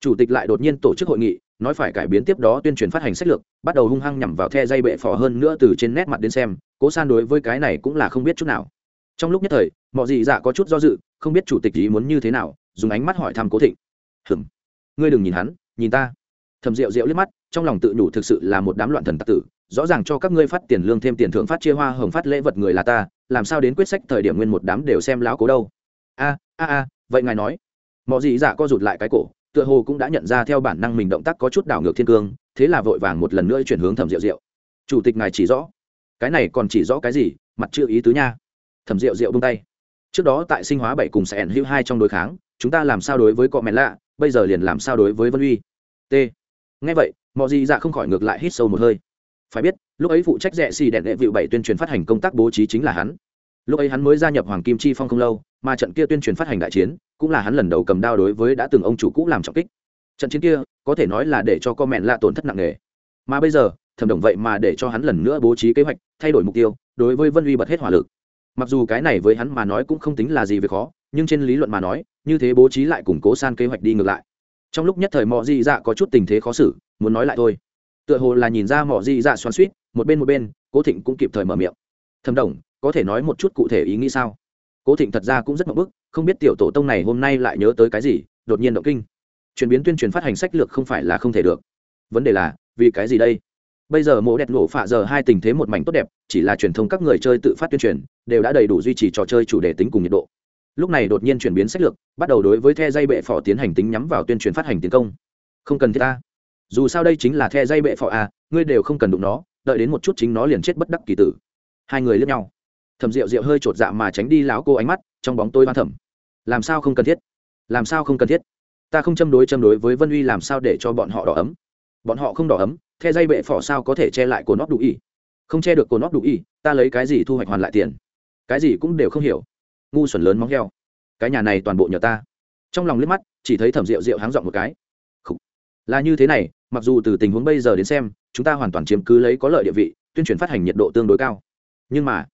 S1: chủ tịch lại đột nhiên tổ chức hội nghị nói phải cải biến tiếp đó tuyên truyền phát hành sách lược, bắt đầu hung hăng nhằm vào the dây bệ phò hơn nữa từ trên nét mặt đến xem, cố san đối với cái này cũng là không biết chút nào. Trong lúc nhất thời, mọi gì dạ có chút do dự, không biết chủ tịch ý muốn như thế nào, dùng ánh mắt hỏi thăm cố thịnh. Hừm ngươi đừng nhìn hắn, nhìn ta. Thầm rượu rượu liếc mắt, trong lòng tự nhủ thực sự là một đám loạn thần tặc tử, rõ ràng cho các ngươi phát tiền lương thêm tiền thưởng phát chia hoa hồng phát lễ vật người là ta, làm sao đến quyết sách thời điểm nguyên một đám đều xem lão cố đâu. A a a, vậy ngài nói. Mọi gì dạ co rụt lại cái cổ tựa hồ cũng đã nhận ra theo bản năng mình động tác có chút đảo ngược thiên cương, thế là vội vàng một lần nữa chuyển hướng thẩm rượu rượu chủ tịch ngài chỉ rõ. Cái này còn chỉ rõ cái gì? Mặt chưa ý tứ nha. Thẩm rượu rượu bông tay. Trước đó tại sinh hóa bảy cùng sẽ ẩn hữu hai trong đối kháng, chúng ta làm sao đối với cọ mẹn lạ, bây giờ liền làm sao đối với vân uy? T. Ngay vậy mọi gì dạ không khỏi ngược lại hít sâu một hơi. Phải biết, lúc ấy phụ trách rẽ xì đèn đệ vịu bảy tuyên truyền phát hành công tác bố trí chính là hắn lúc ấy hắn mới gia nhập hoàng kim chi phong không lâu, mà trận kia tuyên truyền phát hành đại chiến, cũng là hắn lần đầu cầm đao đối với đã từng ông chủ cũ làm trọng kích. Trận chiến kia, có thể nói là để cho con mẹn lạ tổn thất nặng nề. Mà bây giờ, thẩm đồng vậy mà để cho hắn lần nữa bố trí kế hoạch, thay đổi mục tiêu, đối với vân uy bật hết hỏa lực. Mặc dù cái này với hắn mà nói cũng không tính là gì về khó, nhưng trên lý luận mà nói, như thế bố trí lại củng cố san kế hoạch đi ngược lại. Trong lúc nhất thời mọi di dạ có chút tình thế khó xử, muốn nói lại thôi. Tựa hồ là nhìn ra mọi di dạ xoắn suýt một bên một bên, cố thịnh cũng kịp thời mở miệng. Thẩm đồng có thể nói một chút cụ thể ý nghĩ sao? Cố thịnh thật ra cũng rất mậu bức, không biết tiểu tổ tông này hôm nay lại nhớ tới cái gì, đột nhiên động kinh. Chuyển biến tuyên truyền phát hành sách lược không phải là không thể được. Vấn đề là, vì cái gì đây? Bây giờ mộ đẹp nổ phạ giờ hai tình thế một mảnh tốt đẹp, chỉ là truyền thông các người chơi tự phát tuyên truyền, đều đã đầy đủ duy trì trò chơi chủ đề tính cùng nhiệt độ. Lúc này đột nhiên chuyển biến sách lược, bắt đầu đối với the dây bệ phò tiến hành tính nhắm vào tuyên truyền phát hành tiến công. Không cần thiết ta. Dù sao đây chính là the dây bệ phò à ngươi đều không cần đụng nó, đợi đến một chút chính nó liền chết bất đắc kỳ tử. Hai người lướt nhau thầm rượu rượu hơi chột dạ mà tránh đi lão cô ánh mắt, trong bóng tôi hoan thầm. Làm sao không cần thiết? Làm sao không cần thiết? Ta không châm đối châm đối với vân uy làm sao để cho bọn họ đỏ ấm? Bọn họ không đỏ ấm, the dây bệ phỏ sao có thể che lại cồn nóc đủ ý không che được cồn nóc đủ ý ta lấy cái gì thu hoạch hoàn lại tiền? Cái gì cũng đều không hiểu. Ngu xuẩn lớn móng heo. Cái nhà này toàn bộ nhờ ta. Trong lòng liếc mắt, chỉ thấy thẩm rượu rượu háng dọn một cái. Khủ. là như thế này, mặc dù từ tình huống bây giờ đến xem, chúng ta hoàn toàn chiếm cứ lấy có lợi địa vị, tuyên truyền phát hành nhiệt độ tương đối cao. Nhưng mà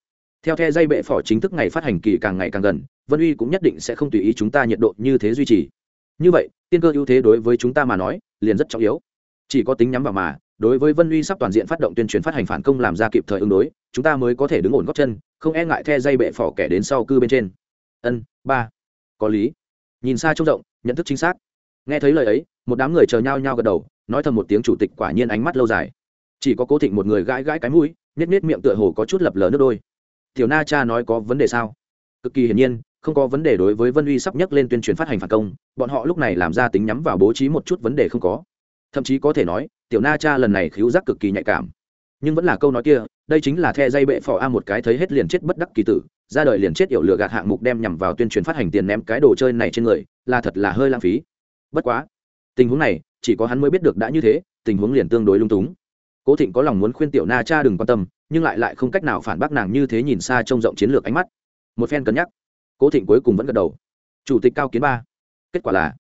S1: theo the dây bệ phỏ chính thức ngày phát hành kỳ càng ngày càng gần, vân uy cũng nhất định sẽ không tùy ý chúng ta nhiệt độ như thế duy trì. Như vậy, tiên cơ ưu thế đối với chúng ta mà nói, liền rất trọng yếu. Chỉ có tính nhắm vào mà, đối với vân uy sắp toàn diện phát động tuyên truyền phát hành phản công làm ra kịp thời ứng đối, chúng ta mới có thể đứng ổn góc chân, không e ngại the dây bệ phỏ kẻ đến sau cư bên trên. Ân, ba. Có lý. Nhìn xa trông rộng, nhận thức chính xác. Nghe thấy lời ấy, một đám người chờ nhau nhau gật đầu, nói thầm một tiếng chủ tịch quả nhiên ánh mắt lâu dài. Chỉ có cố thịnh một người gãi gãi cái mũi nhét nhét miệng tựa hồ có chút lập lờ nước đôi tiểu na cha nói có vấn đề sao? Cực kỳ hiển nhiên, không có vấn đề đối với vân uy sắp nhắc lên tuyên truyền phát hành phản công, bọn họ lúc này làm ra tính nhắm vào bố trí một chút vấn đề không có. Thậm chí có thể nói, tiểu na cha lần này khiếu giác cực kỳ nhạy cảm. Nhưng vẫn là câu nói kia, đây chính là the dây bệ phò a một cái thấy hết liền chết bất đắc kỳ tử, ra đời liền chết yểu lựa gạt hạng mục đem nhằm vào tuyên truyền phát hành tiền ném cái đồ chơi này trên người, là thật là hơi lãng phí. Bất quá, tình huống này, chỉ có hắn mới biết được đã như thế, tình huống liền tương đối lung túng. Cố thịnh có lòng muốn khuyên tiểu na cha đừng quan tâm nhưng lại lại không cách nào phản bác nàng như thế nhìn xa trông rộng chiến lược ánh mắt. Một phen cân nhắc, cố thịnh cuối cùng vẫn gật đầu. Chủ tịch cao kiến ba. Kết quả là,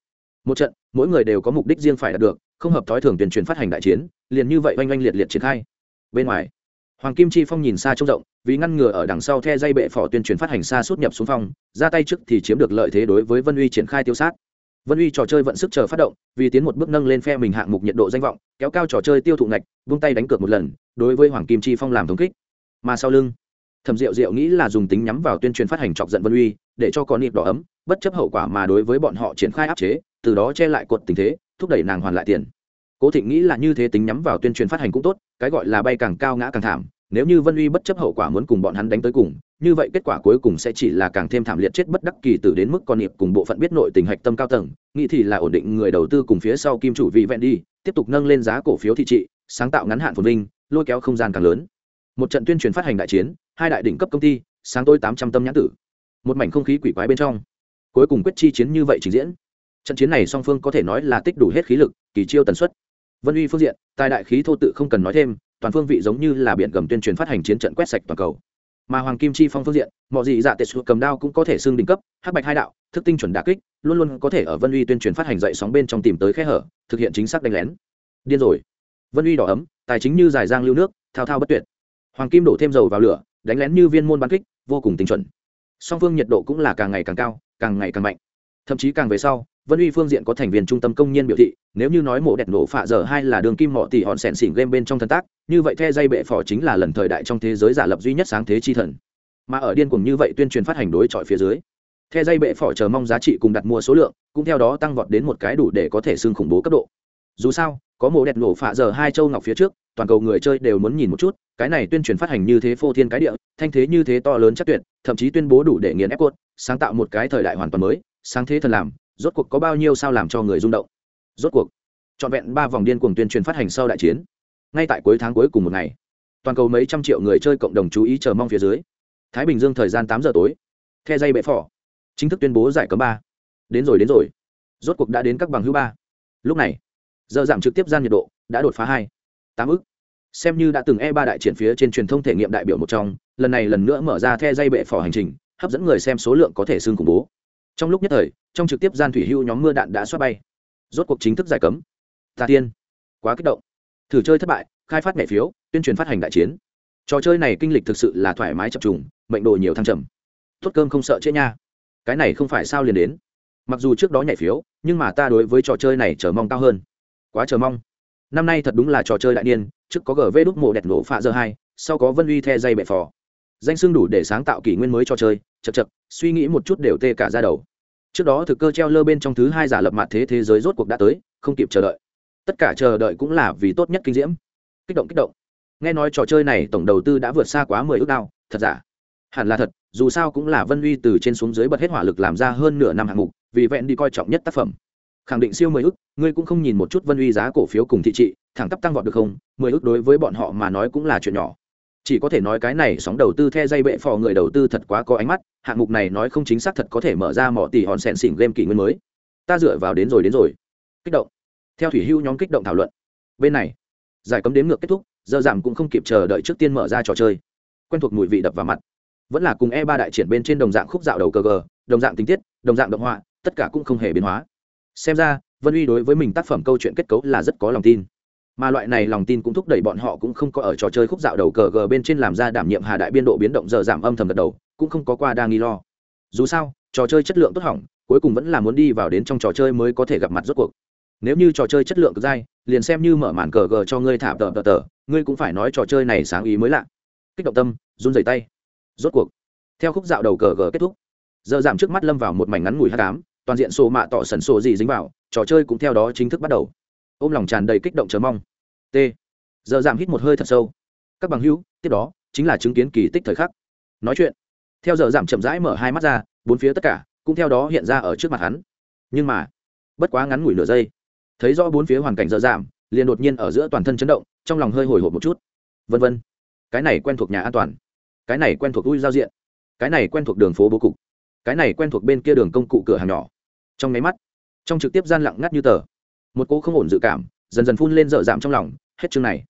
S1: một trận, mỗi người đều có mục đích riêng phải đạt được, không hợp thói thường tuyên truyền phát hành đại chiến, liền như vậy oanh oanh liệt liệt triển khai. Bên ngoài, hoàng kim chi phong nhìn xa trông rộng, vì ngăn ngừa ở đằng sau the dây bệ phỏ tuyên truyền phát hành xa suốt nhập xuống phong, ra tay trước thì chiếm được lợi thế đối với vân uy triển khai tiêu sát vân uy trò chơi vận sức chờ phát động, vì tiến một bước nâng lên phe mình hạng mục nhiệt độ danh vọng, kéo cao trò chơi tiêu thụ ngạch, vung tay đánh cược một lần, đối với hoàng kim chi phong làm thống kích. Mà sau lưng, thẩm diệu diệu nghĩ là dùng tính nhắm vào tuyên truyền phát hành chọc giận vân uy, để cho con nịp đỏ ấm, bất chấp hậu quả mà đối với bọn họ triển khai áp chế, từ đó che lại cột tình thế, thúc đẩy nàng hoàn lại tiền. Cố thịnh nghĩ là như thế tính nhắm vào tuyên truyền phát hành cũng tốt, cái gọi là bay càng cao ngã càng thảm nếu như vân uy bất chấp hậu quả muốn cùng bọn hắn đánh tới cùng, như vậy kết quả cuối cùng sẽ chỉ là càng thêm thảm liệt chết bất đắc kỳ tử đến mức con niệm cùng bộ phận biết nội tình hạch tâm cao tầng, nghĩ thì là ổn định người đầu tư cùng phía sau kim chủ vị vẹn đi, tiếp tục nâng lên giá cổ phiếu thị trị, sáng tạo ngắn hạn phồn vinh, lôi kéo không gian càng lớn. Một trận tuyên truyền phát hành đại chiến, hai đại đỉnh cấp công ty, sáng tôi tám trăm tâm nhãn tử. Một mảnh không khí quỷ quái bên trong. Cuối cùng quyết chi chiến như vậy trình diễn. Trận chiến này song phương có thể nói là tích đủ hết khí lực, kỳ chiêu tần suất. Vân uy phương diện, tài đại khí thô tự không cần nói thêm toàn phương vị giống như là biển gầm tuyên truyền phát hành chiến trận quét sạch toàn cầu. Mà hoàng kim chi phong phương diện, mọi gì dạ tệ sụt cầm đao cũng có thể xưng đỉnh cấp, hắc bạch hai đạo, thức tinh chuẩn đà kích, luôn luôn có thể ở vân uy tuyên truyền phát hành dậy sóng bên trong tìm tới khe hở, thực hiện chính xác đánh lén. Điên rồi. Vân uy đỏ ấm, tài chính như dài giang lưu nước, thao thao bất tuyệt. Hoàng kim đổ thêm dầu vào lửa, đánh lén như viên môn bắn kích, vô cùng tinh chuẩn. Song phương nhiệt độ cũng là càng ngày càng cao, càng ngày càng mạnh thậm chí càng về sau, vân uy phương diện có thành viên trung tâm công nhân biểu thị, nếu như nói mộ đẹp nổ phạ giờ hai là đường kim mọ tỷ hòn sẹn xỉn game bên trong thân tác, như vậy the dây bệ phò chính là lần thời đại trong thế giới giả lập duy nhất sáng thế chi thần. Mà ở điên cùng như vậy tuyên truyền phát hành đối chọi phía dưới, the dây bệ phỏ chờ mong giá trị cùng đặt mua số lượng, cũng theo đó tăng vọt đến một cái đủ để có thể xưng khủng bố cấp độ. Dù sao, có mộ đẹp nổ phạ giờ hai châu ngọc phía trước, toàn cầu người chơi đều muốn nhìn một chút, cái này tuyên truyền phát hành như thế phô thiên cái địa, thanh thế như thế to lớn chắc tuyệt, thậm chí tuyên bố đủ để nghiền ép cốt, sáng tạo một cái thời đại hoàn toàn mới sáng thế thần làm, rốt cuộc có bao nhiêu sao làm cho người rung động? Rốt cuộc, trọn vẹn ba vòng điên cuồng tuyên truyền phát hành sau đại chiến, ngay tại cuối tháng cuối cùng một ngày, toàn cầu mấy trăm triệu người chơi cộng đồng chú ý chờ mong phía dưới, thái bình dương thời gian tám giờ tối, the dây bệ phỏ chính thức tuyên bố giải cấm ba. Đến rồi đến rồi. Rốt cuộc đã đến các bằng hữu ba. Lúc này, giờ giảm trực tiếp gian nhiệt độ đã đột phá hai, tám ức. Xem như đã từng e ba đại triển phía trên truyền thông thể nghiệm đại biểu một trong, lần này lần nữa mở ra the dây bệ phỏ hành trình, hấp dẫn người xem số lượng có thể xương khủng bố trong lúc nhất thời, trong trực tiếp gian thủy hưu nhóm mưa đạn đã xoát bay. Rốt cuộc chính thức giải cấm. Tà tiên. Quá kích động. Thử chơi thất bại, khai phát nhảy phiếu, tuyên truyền phát hành đại chiến. Trò chơi này kinh lịch thực sự là thoải mái chập trùng, mệnh đồ nhiều thăng trầm. Tốt cơm không sợ chết nha. Cái này không phải sao liền đến. Mặc dù trước đó nhảy phiếu, nhưng mà ta đối với trò chơi này chờ mong cao hơn. Quá chờ mong. Năm nay thật đúng là trò chơi đại niên, trước có gv đúc mộ đẹp nổ phạ giờ hai, sau có vân uy the dây bệ phò. Danh xưng đủ để sáng tạo kỷ nguyên mới trò chơi chật chật suy nghĩ một chút đều tê cả ra đầu trước đó thực cơ treo lơ bên trong thứ hai giả lập mặt thế thế giới rốt cuộc đã tới, không kịp chờ đợi. Tất cả chờ đợi cũng là vì tốt nhất kinh diễm. Kích động kích động. Nghe nói trò chơi này tổng đầu tư đã vượt xa quá mười ước đao, thật giả? Hẳn là thật, dù sao cũng là vân uy từ trên xuống dưới bật hết hỏa lực làm ra hơn nửa năm hạng mục, vì vẹn đi coi trọng nhất tác phẩm. Khẳng định siêu mười ước, ngươi cũng không nhìn một chút vân uy giá cổ phiếu cùng thị trị, thẳng tắp tăng vọt được không? Mười ước đối với bọn họ mà nói cũng là chuyện nhỏ chỉ có thể nói cái này sóng đầu tư the dây bệ phò người đầu tư thật quá có ánh mắt, hạng mục này nói không chính xác thật có thể mở ra mỏ tỷ hòn sẹn xỉn game kỷ nguyên mới. Ta dựa vào đến rồi đến rồi. Kích động. Theo thủy hưu nhóm kích động thảo luận. Bên này, giải cấm đếm ngược kết thúc, giờ giảm cũng không kịp chờ đợi trước tiên mở ra trò chơi. Quen thuộc mùi vị đập vào mặt. Vẫn là cùng e ba đại triển bên trên đồng dạng khúc dạo đầu cờ gờ, đồng dạng tình tiết, đồng dạng động họa, tất cả cũng không hề biến hóa. Xem ra, vân uy đối với mình tác phẩm câu chuyện kết cấu là rất có lòng tin mà loại này lòng tin cũng thúc đẩy bọn họ cũng không có ở trò chơi khúc dạo đầu cờ gờ bên trên làm ra đảm nhiệm hà đại biên độ biến động giờ giảm âm thầm gật đầu, cũng không có qua đa nghi lo. Dù sao, trò chơi chất lượng tốt hỏng, cuối cùng vẫn là muốn đi vào đến trong trò chơi mới có thể gặp mặt rốt cuộc. Nếu như trò chơi chất lượng cực dai, liền xem như mở màn cờ gờ cho ngươi thả tờ tờ tờ, ngươi cũng phải nói trò chơi này sáng ý mới lạ. Kích động tâm, run rẩy tay. Rốt cuộc, theo khúc dạo đầu cờ gờ kết thúc, giờ giảm trước mắt lâm vào một mảnh ngắn ngủi h tám toàn diện sổ mạ tỏ sần sổ gì dính vào, trò chơi cũng theo đó chính thức bắt đầu ôm lòng tràn đầy kích động chờ mong. T. Giờ giảm hít một hơi thật sâu. Các bằng hữu, tiếp đó, chính là chứng kiến kỳ tích thời khắc. Nói chuyện. Theo giờ giảm chậm rãi mở hai mắt ra, bốn phía tất cả cũng theo đó hiện ra ở trước mặt hắn. Nhưng mà, bất quá ngắn ngủi nửa giây, thấy rõ bốn phía hoàn cảnh giờ giảm liền đột nhiên ở giữa toàn thân chấn động, trong lòng hơi hồi hộp một chút. Vân vân. Cái này quen thuộc nhà an toàn. Cái này quen thuộc ui giao diện. Cái này quen thuộc đường phố bố cục. Cái này quen thuộc bên kia đường công cụ cửa hàng nhỏ. Trong máy mắt, trong trực tiếp gian lặng ngắt như tờ một cô không ổn dự cảm, dần dần phun lên dở giảm trong lòng, hết chương này.